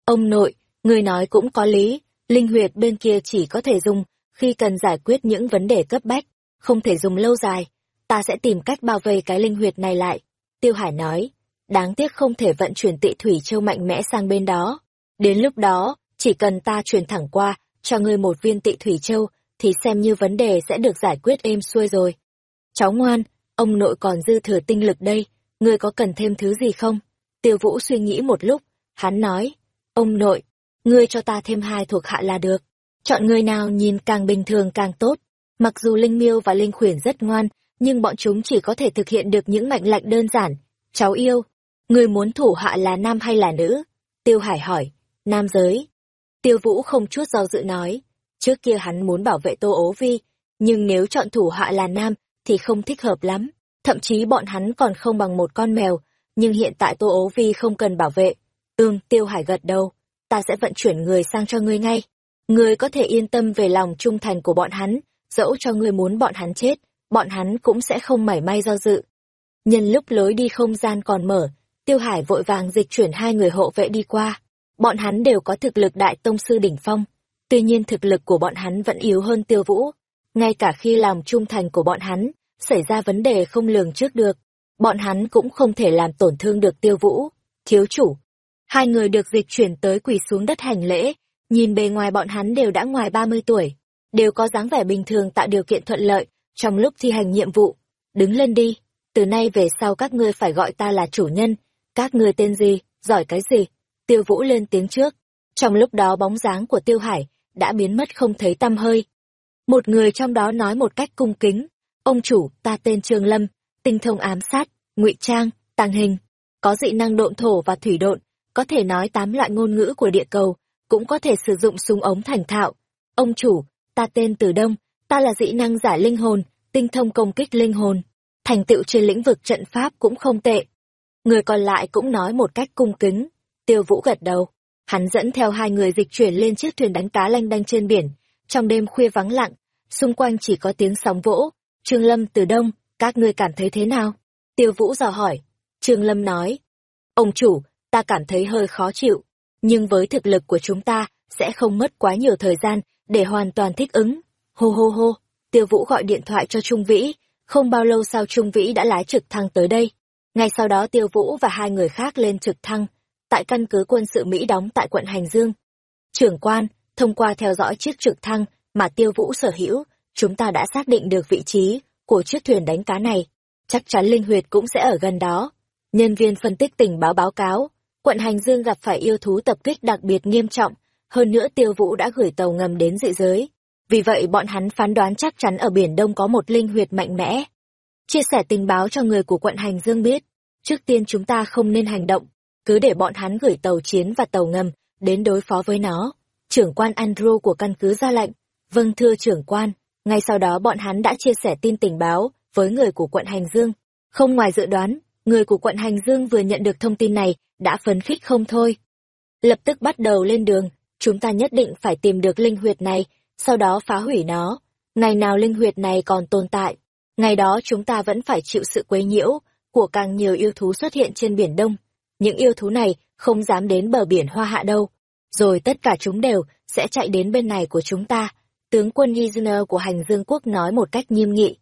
Ông nội, người nói cũng có lý, linh huyệt bên kia chỉ có thể dùng khi cần giải quyết những vấn đề cấp bách, không thể dùng lâu dài. Ta sẽ tìm cách bao vây cái linh huyệt này lại. Tiêu Hải nói, đáng tiếc không thể vận chuyển tị thủy châu mạnh mẽ sang bên đó. Đến lúc đó, chỉ cần ta truyền thẳng qua, cho ngươi một viên tị thủy châu, thì xem như vấn đề sẽ được giải quyết êm xuôi rồi. Cháu ngoan, ông nội còn dư thừa tinh lực đây, ngươi có cần thêm thứ gì không? Tiêu Vũ suy nghĩ một lúc, hắn nói, ông nội, ngươi cho ta thêm hai thuộc hạ là được. Chọn người nào nhìn càng bình thường càng tốt. Mặc dù Linh Miêu và Linh Khuyển rất ngoan, nhưng bọn chúng chỉ có thể thực hiện được những mệnh lệnh đơn giản. Cháu yêu, người muốn thủ hạ là nam hay là nữ? Tiêu Hải hỏi, nam giới. Tiêu Vũ không chút do dự nói, trước kia hắn muốn bảo vệ Tô Ố Vi, nhưng nếu chọn thủ hạ là nam thì không thích hợp lắm. Thậm chí bọn hắn còn không bằng một con mèo, nhưng hiện tại Tô Ố Vi không cần bảo vệ. Ừm, Tiêu Hải gật đầu, ta sẽ vận chuyển người sang cho ngươi ngay. Ngươi có thể yên tâm về lòng trung thành của bọn hắn, dẫu cho ngươi muốn bọn hắn chết, bọn hắn cũng sẽ không mảy may do dự. Nhân lúc lối đi không gian còn mở, Tiêu Hải vội vàng dịch chuyển hai người hộ vệ đi qua. Bọn hắn đều có thực lực đại tông sư đỉnh phong, tuy nhiên thực lực của bọn hắn vẫn yếu hơn Tiêu Vũ. Ngay cả khi lòng trung thành của bọn hắn xảy ra vấn đề không lường trước được, bọn hắn cũng không thể làm tổn thương được Tiêu Vũ. Thiếu chủ, hai người được dịch chuyển tới quỳ xuống đất hành lễ, Nhìn bề ngoài bọn hắn đều đã ngoài 30 tuổi, đều có dáng vẻ bình thường tạo điều kiện thuận lợi trong lúc thi hành nhiệm vụ. Đứng lên đi, từ nay về sau các ngươi phải gọi ta là chủ nhân, các ngươi tên gì, giỏi cái gì? Tiêu Vũ lên tiếng trước. Trong lúc đó bóng dáng của Tiêu Hải đã biến mất không thấy tăm hơi. Một người trong đó nói một cách cung kính, "Ông chủ, ta tên Trương Lâm, tinh thông ám sát, ngụy trang, tàng hình, có dị năng độn thổ và thủy độn, có thể nói tám loại ngôn ngữ của địa cầu, cũng có thể sử dụng súng ống thành thạo. Ông chủ, ta tên Từ Đông, ta là dị năng giả linh hồn, tinh thông công kích linh hồn. Thành tựu trên lĩnh vực trận pháp cũng không tệ. Người còn lại cũng nói một cách cung kính. Tiêu Vũ gật đầu. Hắn dẫn theo hai người dịch chuyển lên chiếc thuyền đánh cá lanh đanh trên biển. Trong đêm khuya vắng lặng, xung quanh chỉ có tiếng sóng vỗ. Trương Lâm từ đông, các ngươi cảm thấy thế nào? Tiêu Vũ dò hỏi. Trương Lâm nói. Ông chủ, ta cảm thấy hơi khó chịu nhưng với thực lực của chúng ta sẽ không mất quá nhiều thời gian để hoàn toàn thích ứng. Hô hô hô, Tiêu Vũ gọi điện thoại cho Trung Vĩ, không bao lâu sau Trung Vĩ đã lái trực thăng tới đây. Ngay sau đó Tiêu Vũ và hai người khác lên trực thăng, tại căn cứ quân sự Mỹ đóng tại quận Hành Dương. Trưởng quan, thông qua theo dõi chiếc trực thăng mà Tiêu Vũ sở hữu, chúng ta đã xác định được vị trí của chiếc thuyền đánh cá này. Chắc chắn Linh Huyệt cũng sẽ ở gần đó. Nhân viên phân tích tình báo báo cáo, quận Hành Dương gặp phải yêu thú tập kích đặc biệt nghiêm trọng, hơn nữa tiêu vũ đã gửi tàu ngầm đến dị giới. Vì vậy bọn hắn phán đoán chắc chắn ở Biển Đông có một linh huyệt mạnh mẽ. Chia sẻ tình báo cho người của quận Hành Dương biết, trước tiên chúng ta không nên hành động, cứ để bọn hắn gửi tàu chiến và tàu ngầm đến đối phó với nó. Trưởng quan Andrew của căn cứ ra lệnh, vâng thưa trưởng quan, ngay sau đó bọn hắn đã chia sẻ tin tình báo với người của quận Hành Dương. Không ngoài dự đoán, người của quận Hành Dương vừa nhận được thông tin này đã phấn khích không thôi. Lập tức bắt đầu lên đường, chúng ta nhất định phải tìm được linh huyệt này, sau đó phá hủy nó. Ngày nào linh huyệt này còn tồn tại, ngày đó chúng ta vẫn phải chịu sự quấy nhiễu của càng nhiều yêu thú xuất hiện trên biển Đông. Những yêu thú này không dám đến bờ biển Hoa Hạ đâu. Rồi tất cả chúng đều sẽ chạy đến bên này của chúng ta. Tướng quân Yizner của hành dương quốc nói một cách nghiêm nghị.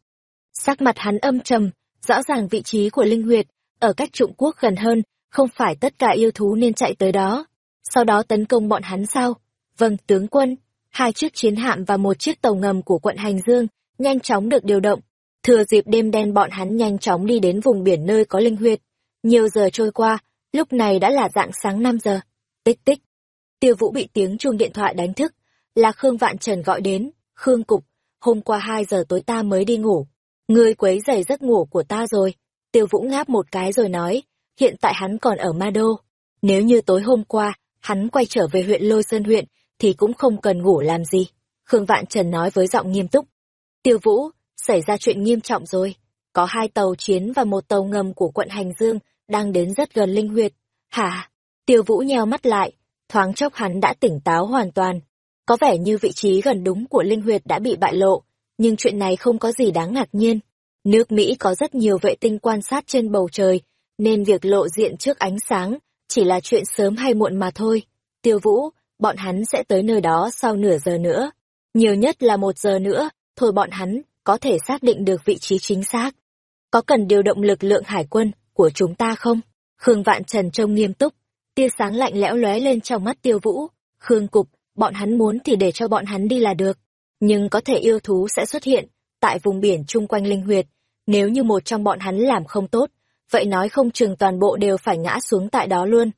Sắc mặt hắn âm trầm, rõ ràng vị trí của linh huyệt, ở cách trụng quốc gần hơn, không phải tất cả yêu thú nên chạy tới đó. Sau đó tấn công bọn hắn sao? Vâng, tướng quân. Hai chiếc chiến hạm và một chiếc tàu ngầm của quận Hành Dương nhanh chóng được điều động. Thừa dịp đêm đen bọn hắn nhanh chóng đi đến vùng biển nơi có linh huyệt. Nhiều giờ trôi qua, lúc này đã là dạng sáng 5 giờ. Tích tích. Tiêu Vũ bị tiếng chuông điện thoại đánh thức, là Khương Vạn Trần gọi đến, "Khương cục, hôm qua 2 giờ tối ta mới đi ngủ, ngươi quấy rầy giấc ngủ của ta rồi." Tiêu Vũ ngáp một cái rồi nói, hiện tại hắn còn ở Ma Đô, nếu như tối hôm qua hắn quay trở về huyện Lôi Sơn huyện thì cũng không cần ngủ làm gì. Khương Vạn Trần nói với giọng nghiêm túc. Tiêu Vũ, xảy ra chuyện nghiêm trọng rồi. Có hai tàu chiến và một tàu ngầm của quận Hành Dương đang đến rất gần Linh Huyệt. Hả? Tiêu Vũ nheo mắt lại, thoáng chốc hắn đã tỉnh táo hoàn toàn. Có vẻ như vị trí gần đúng của Linh Huyệt đã bị bại lộ, nhưng chuyện này không có gì đáng ngạc nhiên. Nước Mỹ có rất nhiều vệ tinh quan sát trên bầu trời, nên việc lộ diện trước ánh sáng chỉ là chuyện sớm hay muộn mà thôi. Tiêu Vũ, bọn hắn sẽ tới nơi đó sau nửa giờ nữa. Nhiều nhất là một giờ nữa, thôi bọn hắn có thể xác định được vị trí chính xác. Có cần điều động lực lượng hải quân của chúng ta không? Khương Vạn Trần trông nghiêm túc, tia sáng lạnh lẽo lóe lên trong mắt Tiêu Vũ. Khương Cục, bọn hắn muốn thì để cho bọn hắn đi là được. Nhưng có thể yêu thú sẽ xuất hiện tại vùng biển chung quanh linh huyệt. Nếu như một trong bọn hắn làm không tốt, vậy nói không chừng toàn bộ đều phải ngã xuống tại đó luôn.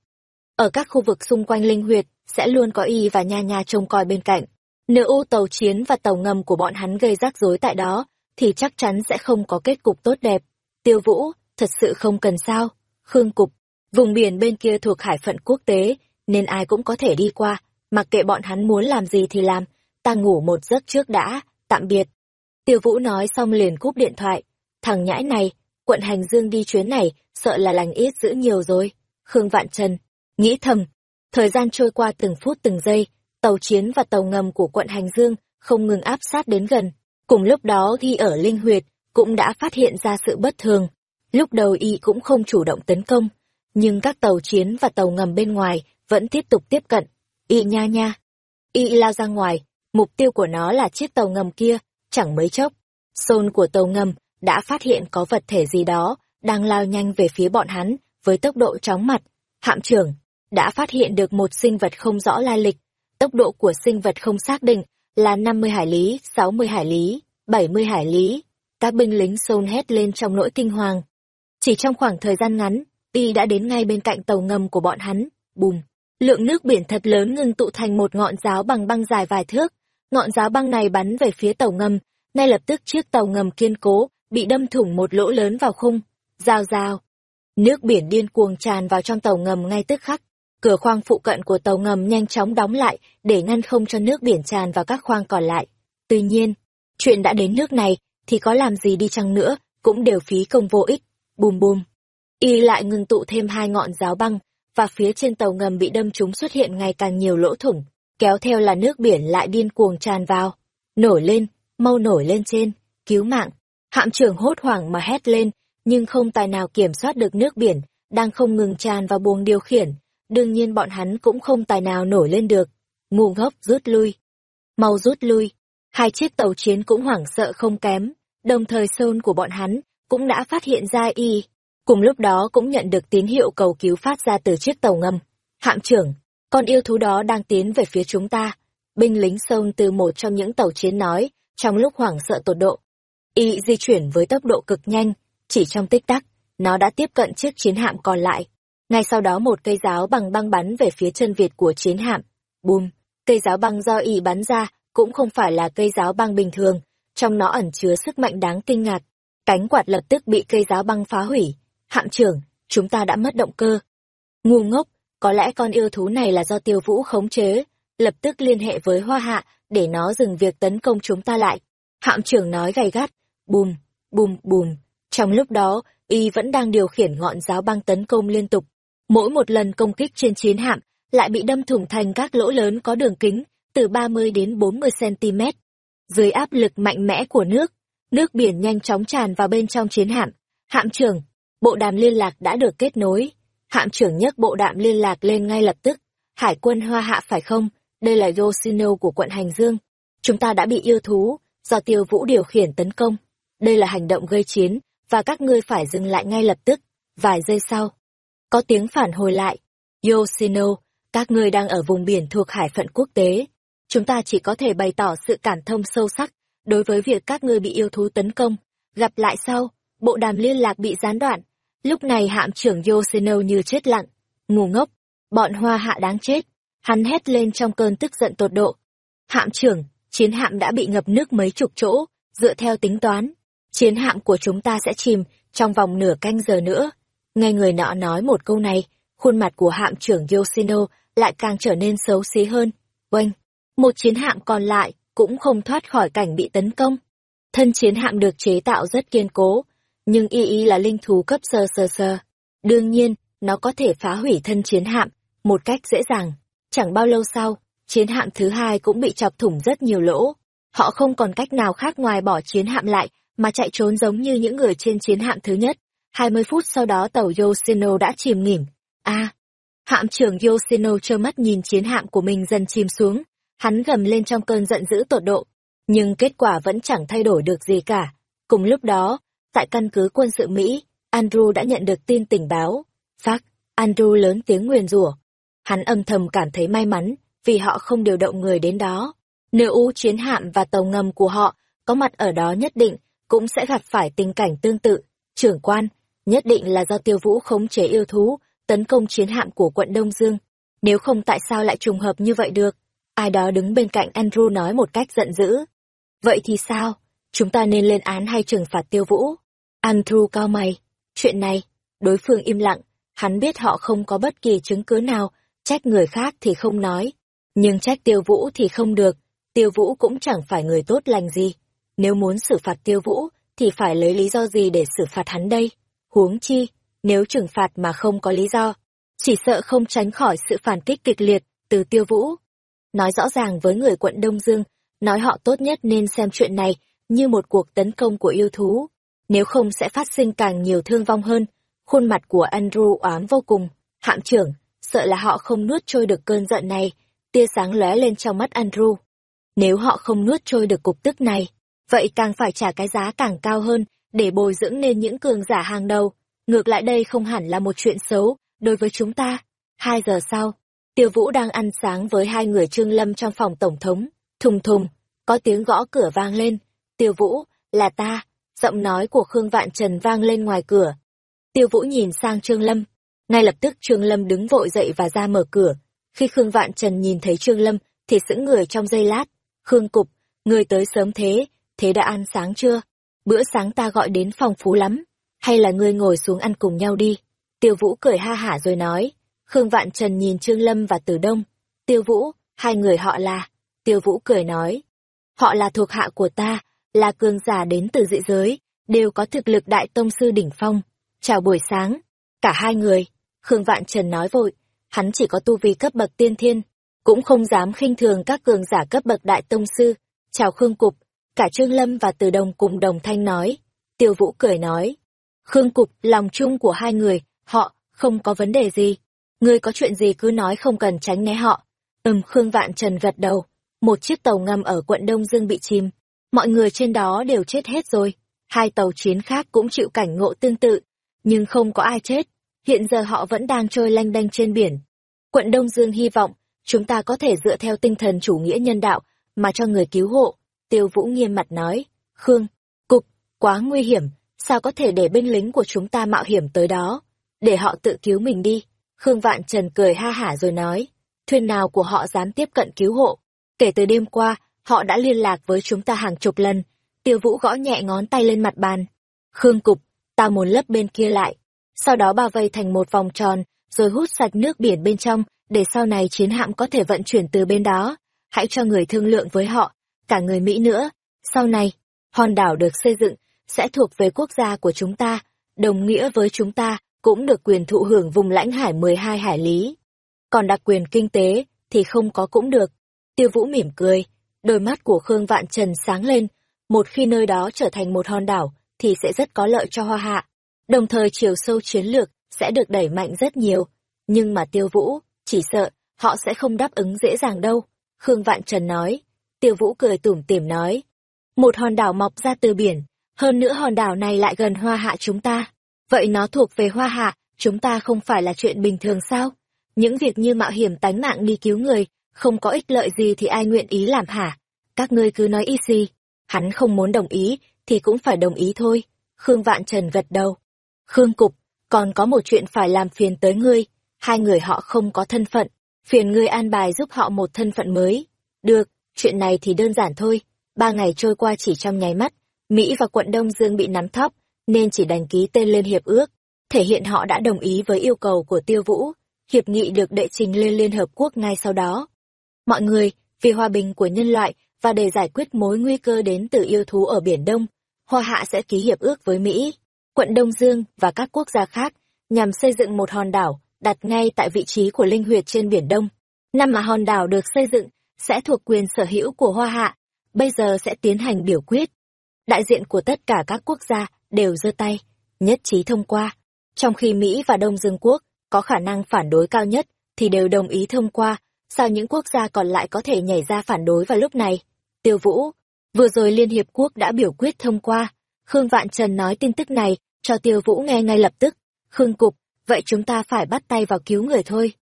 Ở các khu vực xung quanh linh huyệt, sẽ luôn có y và nha nha trông coi bên cạnh. Nếu u tàu chiến và tàu ngầm của bọn hắn gây rắc rối tại đó, thì chắc chắn sẽ không có kết cục tốt đẹp. Tiêu Vũ, thật sự không cần sao. Khương Cục, vùng biển bên kia thuộc hải phận quốc tế, nên ai cũng có thể đi qua, mặc kệ bọn hắn muốn làm gì thì làm, ta ngủ một giấc trước đã, tạm biệt. Tiêu Vũ nói xong liền cúp điện thoại. Thằng nhãi này, quận hành dương đi chuyến này, sợ là lành ít giữ nhiều rồi. Khương Vạn Trần, nghĩ thầm. Thời gian trôi qua từng phút từng giây, tàu chiến và tàu ngầm của quận hành dương không ngừng áp sát đến gần. Cùng lúc đó ghi ở Linh Huyệt cũng đã phát hiện ra sự bất thường. Lúc đầu y cũng không chủ động tấn công, nhưng các tàu chiến và tàu ngầm bên ngoài vẫn tiếp tục tiếp cận. Y nha nha. Y lao ra ngoài, mục tiêu của nó là chiếc tàu ngầm kia, chẳng mấy chốc. Sôn của tàu ngầm đã phát hiện có vật thể gì đó đang lao nhanh về phía bọn hắn với tốc độ chóng mặt. Hạm trưởng đã phát hiện được một sinh vật không rõ lai lịch. Tốc độ của sinh vật không xác định là 50 hải lý, 60 hải lý, 70 hải lý. Các binh lính xôn hét lên trong nỗi kinh hoàng. Chỉ trong khoảng thời gian ngắn, Y đã đến ngay bên cạnh tàu ngầm của bọn hắn. Bùm! Lượng nước biển thật lớn ngưng tụ thành một ngọn giáo bằng băng dài vài thước. Ngọn giáo băng này bắn về phía tàu ngầm. Ngay lập tức chiếc tàu ngầm kiên cố bị đâm thủng một lỗ lớn vào khung. Rào rào. Nước biển điên cuồng tràn vào trong tàu ngầm ngay tức khắc. Cửa khoang phụ cận của tàu ngầm nhanh chóng đóng lại để ngăn không cho nước biển tràn vào các khoang còn lại. Tuy nhiên, chuyện đã đến nước này thì có làm gì đi chăng nữa cũng đều phí công vô ích. Bùm bùm. Y lại ngừng tụ thêm hai ngọn giáo băng và phía trên tàu ngầm bị đâm trúng xuất hiện ngày càng nhiều lỗ thủng, kéo theo là nước biển lại điên cuồng tràn vào. Nổi lên, mau nổi lên trên, cứu mạng. Hạm trưởng hốt hoảng mà hét lên, nhưng không tài nào kiểm soát được nước biển, đang không ngừng tràn vào buồng điều khiển. Đương nhiên bọn hắn cũng không tài nào nổi lên được. Ngu ngốc rút lui. Mau rút lui. Hai chiếc tàu chiến cũng hoảng sợ không kém. Đồng thời sơn của bọn hắn cũng đã phát hiện ra y. Cùng lúc đó cũng nhận được tín hiệu cầu cứu phát ra từ chiếc tàu ngầm. Hạm trưởng, con yêu thú đó đang tiến về phía chúng ta. Binh lính sơn từ một trong những tàu chiến nói, trong lúc hoảng sợ tột độ. Y di chuyển với tốc độ cực nhanh, chỉ trong tích tắc, nó đã tiếp cận chiếc chiến hạm còn lại. Ngay sau đó một cây giáo bằng băng bắn về phía chân Việt của chiến hạm. Bùm, cây giáo băng do Y bắn ra cũng không phải là cây giáo băng bình thường, trong nó ẩn chứa sức mạnh đáng kinh ngạc. Cánh quạt lập tức bị cây giáo băng phá hủy. Hạm trưởng, chúng ta đã mất động cơ. Ngu ngốc, có lẽ con yêu thú này là do tiêu vũ khống chế, lập tức liên hệ với hoa hạ để nó dừng việc tấn công chúng ta lại. Hạm trưởng nói gay gắt, bùm, bùm, bùm. Trong lúc đó, y vẫn đang điều khiển ngọn giáo băng tấn công liên tục. Mỗi một lần công kích trên chiến hạm lại bị đâm thủng thành các lỗ lớn có đường kính từ 30 đến 40 cm. Dưới áp lực mạnh mẽ của nước, nước biển nhanh chóng tràn vào bên trong chiến hạm. Hạm trưởng, bộ đàm liên lạc đã được kết nối. Hạm trưởng nhấc bộ đàm liên lạc lên ngay lập tức. Hải quân Hoa Hạ phải không? Đây là Yoshino của quận Hành Dương. Chúng ta đã bị yêu thú, do tiêu vũ điều khiển tấn công. Đây là hành động gây chiến, và các ngươi phải dừng lại ngay lập tức. Vài giây sau, có tiếng phản hồi lại. Yoshino, các ngươi đang ở vùng biển thuộc hải phận quốc tế. Chúng ta chỉ có thể bày tỏ sự cảm thông sâu sắc đối với việc các ngươi bị yêu thú tấn công. gặp lại sau, bộ đàm liên lạc bị gián đoạn. Lúc này hạm trưởng Yoshino như chết lặng, ngu ngốc, bọn hoa hạ đáng chết. Hắn hét lên trong cơn tức giận tột độ. Hạm trưởng, chiến hạm đã bị ngập nước mấy chục chỗ, dựa theo tính toán. Chiến hạm của chúng ta sẽ chìm trong vòng nửa canh giờ nữa. Nghe người nọ nói một câu này, khuôn mặt của hạm trưởng Yoshino lại càng trở nên xấu xí hơn. Oanh, một chiến hạm còn lại cũng không thoát khỏi cảnh bị tấn công. Thân chiến hạm được chế tạo rất kiên cố, nhưng y y là linh thú cấp sơ sơ sơ. Đương nhiên, nó có thể phá hủy thân chiến hạm một cách dễ dàng. Chẳng bao lâu sau, chiến hạm thứ hai cũng bị chọc thủng rất nhiều lỗ. Họ không còn cách nào khác ngoài bỏ chiến hạm lại mà chạy trốn giống như những người trên chiến hạm thứ nhất. 20 phút sau đó tàu Yoshino đã chìm nghỉm. a hạm trưởng Yoshino trơ mắt nhìn chiến hạm của mình dần chìm xuống. Hắn gầm lên trong cơn giận dữ tột độ. Nhưng kết quả vẫn chẳng thay đổi được gì cả. Cùng lúc đó, tại căn cứ quân sự Mỹ, Andrew đã nhận được tin tình báo. Phát, Andrew lớn tiếng nguyền rủa. Hắn âm thầm cảm thấy may mắn, vì họ không điều động người đến đó. Nếu U chiến hạm và tàu ngầm của họ có mặt ở đó nhất định, cũng sẽ gặp phải tình cảnh tương tự. Trưởng quan, nhất định là do tiêu vũ khống chế yêu thú, tấn công chiến hạm của quận Đông Dương. Nếu không tại sao lại trùng hợp như vậy được? Ai đó đứng bên cạnh Andrew nói một cách giận dữ. Vậy thì sao? Chúng ta nên lên án hay trừng phạt tiêu vũ? Andrew cao mày. Chuyện này, đối phương im lặng. Hắn biết họ không có bất kỳ chứng cứ nào, trách người khác thì không nói. Nhưng trách tiêu vũ thì không được. Tiêu vũ cũng chẳng phải người tốt lành gì. Nếu muốn xử phạt tiêu vũ, thì phải lấy lý do gì để xử phạt hắn đây? Huống chi, nếu trừng phạt mà không có lý do, chỉ sợ không tránh khỏi sự phản kích kịch liệt từ tiêu vũ. Nói rõ ràng với người quận Đông Dương, nói họ tốt nhất nên xem chuyện này như một cuộc tấn công của yêu thú, nếu không sẽ phát sinh càng nhiều thương vong hơn. Khuôn mặt của Andrew ám vô cùng, hạm trưởng, sợ là họ không nuốt trôi được cơn giận này, tia sáng lóe lên trong mắt Andrew. Nếu họ không nuốt trôi được cục tức này, vậy càng phải trả cái giá càng cao hơn để bồi dưỡng nên những cường giả hàng đầu. Ngược lại đây không hẳn là một chuyện xấu đối với chúng ta. Hai giờ sau, Tiêu Vũ đang ăn sáng với hai người Trương Lâm trong phòng tổng thống. Thùng thùng, có tiếng gõ cửa vang lên. Tiêu Vũ, là ta. Giọng nói của Khương Vạn Trần vang lên ngoài cửa. Tiêu Vũ nhìn sang Trương Lâm. Ngay lập tức Trương Lâm đứng vội dậy và ra mở cửa. Khi Khương Vạn Trần nhìn thấy Trương Lâm, thì sững người trong giây lát. Khương Cục, người tới sớm thế, thế đã ăn sáng chưa? Bữa sáng ta gọi đến phòng phú lắm. Hay là ngươi ngồi xuống ăn cùng nhau đi? Tiêu Vũ cười ha hả rồi nói. Khương Vạn Trần nhìn Trương Lâm và Tử Đông. Tiêu Vũ, hai người họ là... Tiêu Vũ cười nói. Họ là thuộc hạ của ta, là cường giả đến từ dị giới, đều có thực lực đại tông sư đỉnh phong. Chào buổi sáng. Cả hai người. Khương Vạn Trần nói vội. Hắn chỉ có tu vi cấp bậc tiên thiên, cũng không dám khinh thường các cường giả cấp bậc đại tông sư. Chào Khương Cục. Cả Trương Lâm và Từ Đồng cùng đồng thanh nói. Tiêu Vũ cười nói. Khương Cục, lòng chung của hai người, họ, không có vấn đề gì. Ngươi có chuyện gì cứ nói không cần tránh né họ. Ừm, Khương Vạn Trần gật đầu. Một chiếc tàu ngầm ở quận Đông Dương bị chìm. Mọi người trên đó đều chết hết rồi. Hai tàu chiến khác cũng chịu cảnh ngộ tương tự. Nhưng không có ai chết. Hiện giờ họ vẫn đang trôi lanh đanh trên biển. Quận Đông Dương hy vọng, chúng ta có thể dựa theo tinh thần chủ nghĩa nhân đạo, mà cho người cứu hộ. Tiêu Vũ nghiêm mặt nói. Khương, cục, quá nguy hiểm, sao có thể để binh lính của chúng ta mạo hiểm tới đó? Để họ tự cứu mình đi. Khương Vạn Trần cười ha hả rồi nói, thuyền nào của họ dám tiếp cận cứu hộ. Kể từ đêm qua, họ đã liên lạc với chúng ta hàng chục lần. Tiêu Vũ gõ nhẹ ngón tay lên mặt bàn. Khương Cục, ta muốn lấp bên kia lại. Sau đó bao vây thành một vòng tròn, rồi hút sạch nước biển bên trong, để sau này chiến hạm có thể vận chuyển từ bên đó. Hãy cho người thương lượng với họ, cả người Mỹ nữa. Sau này, hòn đảo được xây dựng, sẽ thuộc về quốc gia của chúng ta, đồng nghĩa với chúng ta cũng được quyền thụ hưởng vùng lãnh hải 12 hải lý. Còn đặc quyền kinh tế thì không có cũng được. Tiêu Vũ mỉm cười, đôi mắt của Khương Vạn Trần sáng lên, một khi nơi đó trở thành một hòn đảo thì sẽ rất có lợi cho Hoa Hạ. Đồng thời chiều sâu chiến lược sẽ được đẩy mạnh rất nhiều, nhưng mà Tiêu Vũ chỉ sợ họ sẽ không đáp ứng dễ dàng đâu. Khương Vạn Trần nói, Tiêu Vũ cười tủm tỉm nói, một hòn đảo mọc ra từ biển, hơn nữa hòn đảo này lại gần Hoa Hạ chúng ta. Vậy nó thuộc về hoa hạ, chúng ta không phải là chuyện bình thường sao? Những việc như mạo hiểm tánh mạng đi cứu người, không có ích lợi gì thì ai nguyện ý làm hả? Các ngươi cứ nói y gì. Hắn không muốn đồng ý, thì cũng phải đồng ý thôi. Khương Vạn Trần gật đầu. Khương Cục, còn có một chuyện phải làm phiền tới ngươi. Hai người họ không có thân phận, phiền ngươi an bài giúp họ một thân phận mới. Được, chuyện này thì đơn giản thôi. Ba ngày trôi qua chỉ trong nháy mắt, Mỹ và quận Đông Dương bị nắm thóp, nên chỉ đành ký tên lên hiệp ước, thể hiện họ đã đồng ý với yêu cầu của Tiêu Vũ. Hiệp nghị được đệ trình lên Liên Hợp Quốc ngay sau đó. Mọi người, vì hòa bình của nhân loại và để giải quyết mối nguy cơ đến từ yêu thú ở Biển Đông, Hoa Hạ sẽ ký hiệp ước với Mỹ, quận Đông Dương và các quốc gia khác nhằm xây dựng một hòn đảo đặt ngay tại vị trí của linh huyệt trên Biển Đông. Năm mà hòn đảo được xây dựng sẽ thuộc quyền sở hữu của Hoa Hạ, bây giờ sẽ tiến hành biểu quyết. Đại diện của tất cả các quốc gia đều giơ tay, nhất trí thông qua. Trong khi Mỹ và Đông Dương Quốc có khả năng phản đối cao nhất thì đều đồng ý thông qua, sao những quốc gia còn lại có thể nhảy ra phản đối vào lúc này? Tiêu Vũ, vừa rồi Liên Hiệp Quốc đã biểu quyết thông qua. Khương Vạn Trần nói tin tức này cho Tiêu Vũ nghe ngay lập tức. Khương Cục, vậy chúng ta phải bắt tay vào cứu người thôi.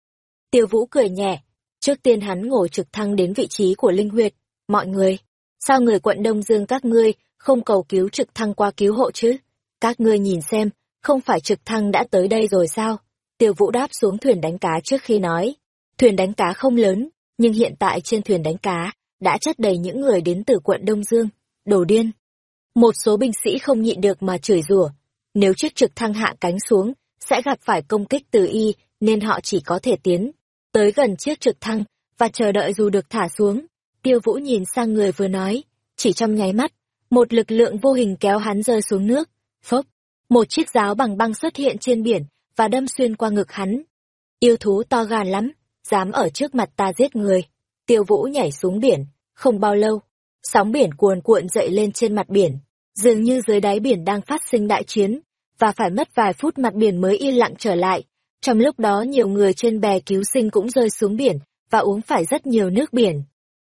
Tiêu Vũ cười nhẹ. Trước tiên hắn ngồi trực thăng đến vị trí của Linh Huyệt. Mọi người, sao người quận Đông Dương các ngươi không cầu cứu trực thăng qua cứu hộ chứ? Các ngươi nhìn xem, không phải trực thăng đã tới đây rồi sao? Tiêu Vũ đáp xuống thuyền đánh cá trước khi nói. Thuyền đánh cá không lớn, nhưng hiện tại trên thuyền đánh cá đã chất đầy những người đến từ quận Đông Dương. Đồ điên. Một số binh sĩ không nhịn được mà chửi rủa. Nếu chiếc trực thăng hạ cánh xuống, sẽ gặp phải công kích từ y, nên họ chỉ có thể tiến tới gần chiếc trực thăng và chờ đợi dù được thả xuống. Tiêu Vũ nhìn sang người vừa nói, chỉ trong nháy mắt, một lực lượng vô hình kéo hắn rơi xuống nước. Phốc, một chiếc giáo bằng băng xuất hiện trên biển và đâm xuyên qua ngực hắn. Yêu thú to gan lắm, dám ở trước mặt ta giết người. Tiêu Vũ nhảy xuống biển, không bao lâu, sóng biển cuồn cuộn dậy lên trên mặt biển, dường như dưới đáy biển đang phát sinh đại chiến, và phải mất vài phút mặt biển mới yên lặng trở lại. Trong lúc đó nhiều người trên bè cứu sinh cũng rơi xuống biển và uống phải rất nhiều nước biển.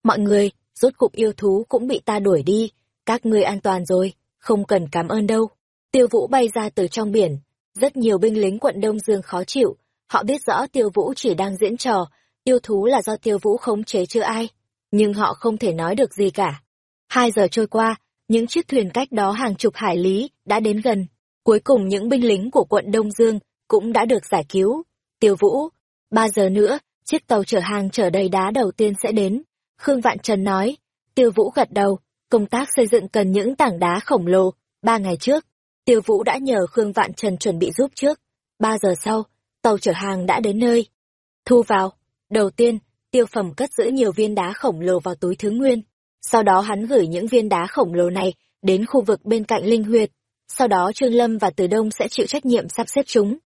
Mọi người, rốt cục yêu thú cũng bị ta đuổi đi, các ngươi an toàn rồi, không cần cảm ơn đâu. Tiêu Vũ bay ra từ trong biển, rất nhiều binh lính quận Đông Dương khó chịu, họ biết rõ Tiêu Vũ chỉ đang diễn trò, yêu thú là do Tiêu Vũ khống chế chưa ai, nhưng họ không thể nói được gì cả. Hai giờ trôi qua, những chiếc thuyền cách đó hàng chục hải lý đã đến gần. Cuối cùng những binh lính của quận Đông Dương cũng đã được giải cứu. Tiêu Vũ, ba giờ nữa, chiếc tàu chở hàng chở đầy đá đầu tiên sẽ đến. Khương Vạn Trần nói, Tiêu Vũ gật đầu, công tác xây dựng cần những tảng đá khổng lồ. Ba ngày trước, Tiêu Vũ đã nhờ Khương Vạn Trần chuẩn bị giúp trước. Ba giờ sau, tàu chở hàng đã đến nơi. Thu vào. Đầu tiên, tiêu phẩm cất giữ nhiều viên đá khổng lồ vào túi thứ nguyên. Sau đó hắn gửi những viên đá khổng lồ này đến khu vực bên cạnh linh huyệt. Sau đó Trương Lâm và Từ Đông sẽ chịu trách nhiệm sắp xếp chúng.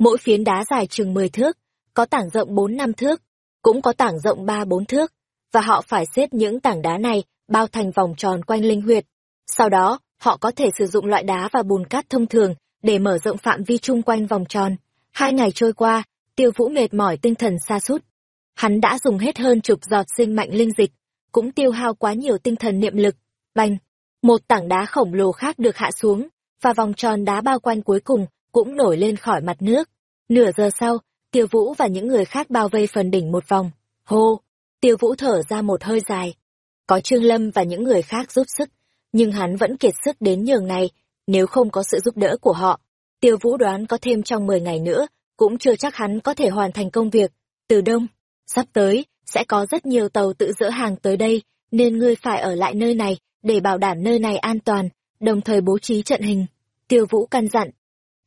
Mỗi phiến đá dài chừng 10 thước, có tảng rộng 4 năm thước, cũng có tảng rộng 3 4 thước, và họ phải xếp những tảng đá này bao thành vòng tròn quanh linh huyệt. Sau đó, họ có thể sử dụng loại đá và bùn cát thông thường để mở rộng phạm vi chung quanh vòng tròn. Hai ngày trôi qua, tiêu vũ mệt mỏi tinh thần xa sút Hắn đã dùng hết hơn chục giọt sinh mạnh linh dịch, cũng tiêu hao quá nhiều tinh thần niệm lực. Bành! Một tảng đá khổng lồ khác được hạ xuống, và vòng tròn đá bao quanh cuối cùng cũng nổi lên khỏi mặt nước. Nửa giờ sau, tiêu vũ và những người khác bao vây phần đỉnh một vòng. Hô! Tiêu vũ thở ra một hơi dài. Có Trương Lâm và những người khác giúp sức, nhưng hắn vẫn kiệt sức đến nhường này, nếu không có sự giúp đỡ của họ. Tiêu vũ đoán có thêm trong 10 ngày nữa, cũng chưa chắc hắn có thể hoàn thành công việc. Từ đông, sắp tới, sẽ có rất nhiều tàu tự dỡ hàng tới đây, nên ngươi phải ở lại nơi này, để bảo đảm nơi này an toàn, đồng thời bố trí trận hình. Tiêu vũ căn dặn,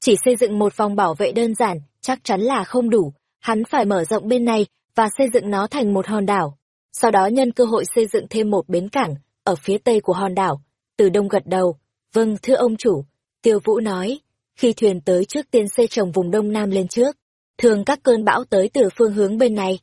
chỉ xây dựng một vòng bảo vệ đơn giản, chắc chắn là không đủ, hắn phải mở rộng bên này và xây dựng nó thành một hòn đảo. Sau đó nhân cơ hội xây dựng thêm một bến cảng ở phía tây của hòn đảo. Từ đông gật đầu, vâng thưa ông chủ, Tiêu Vũ nói, khi thuyền tới trước tiên xây trồng vùng đông nam lên trước, thường các cơn bão tới từ phương hướng bên này.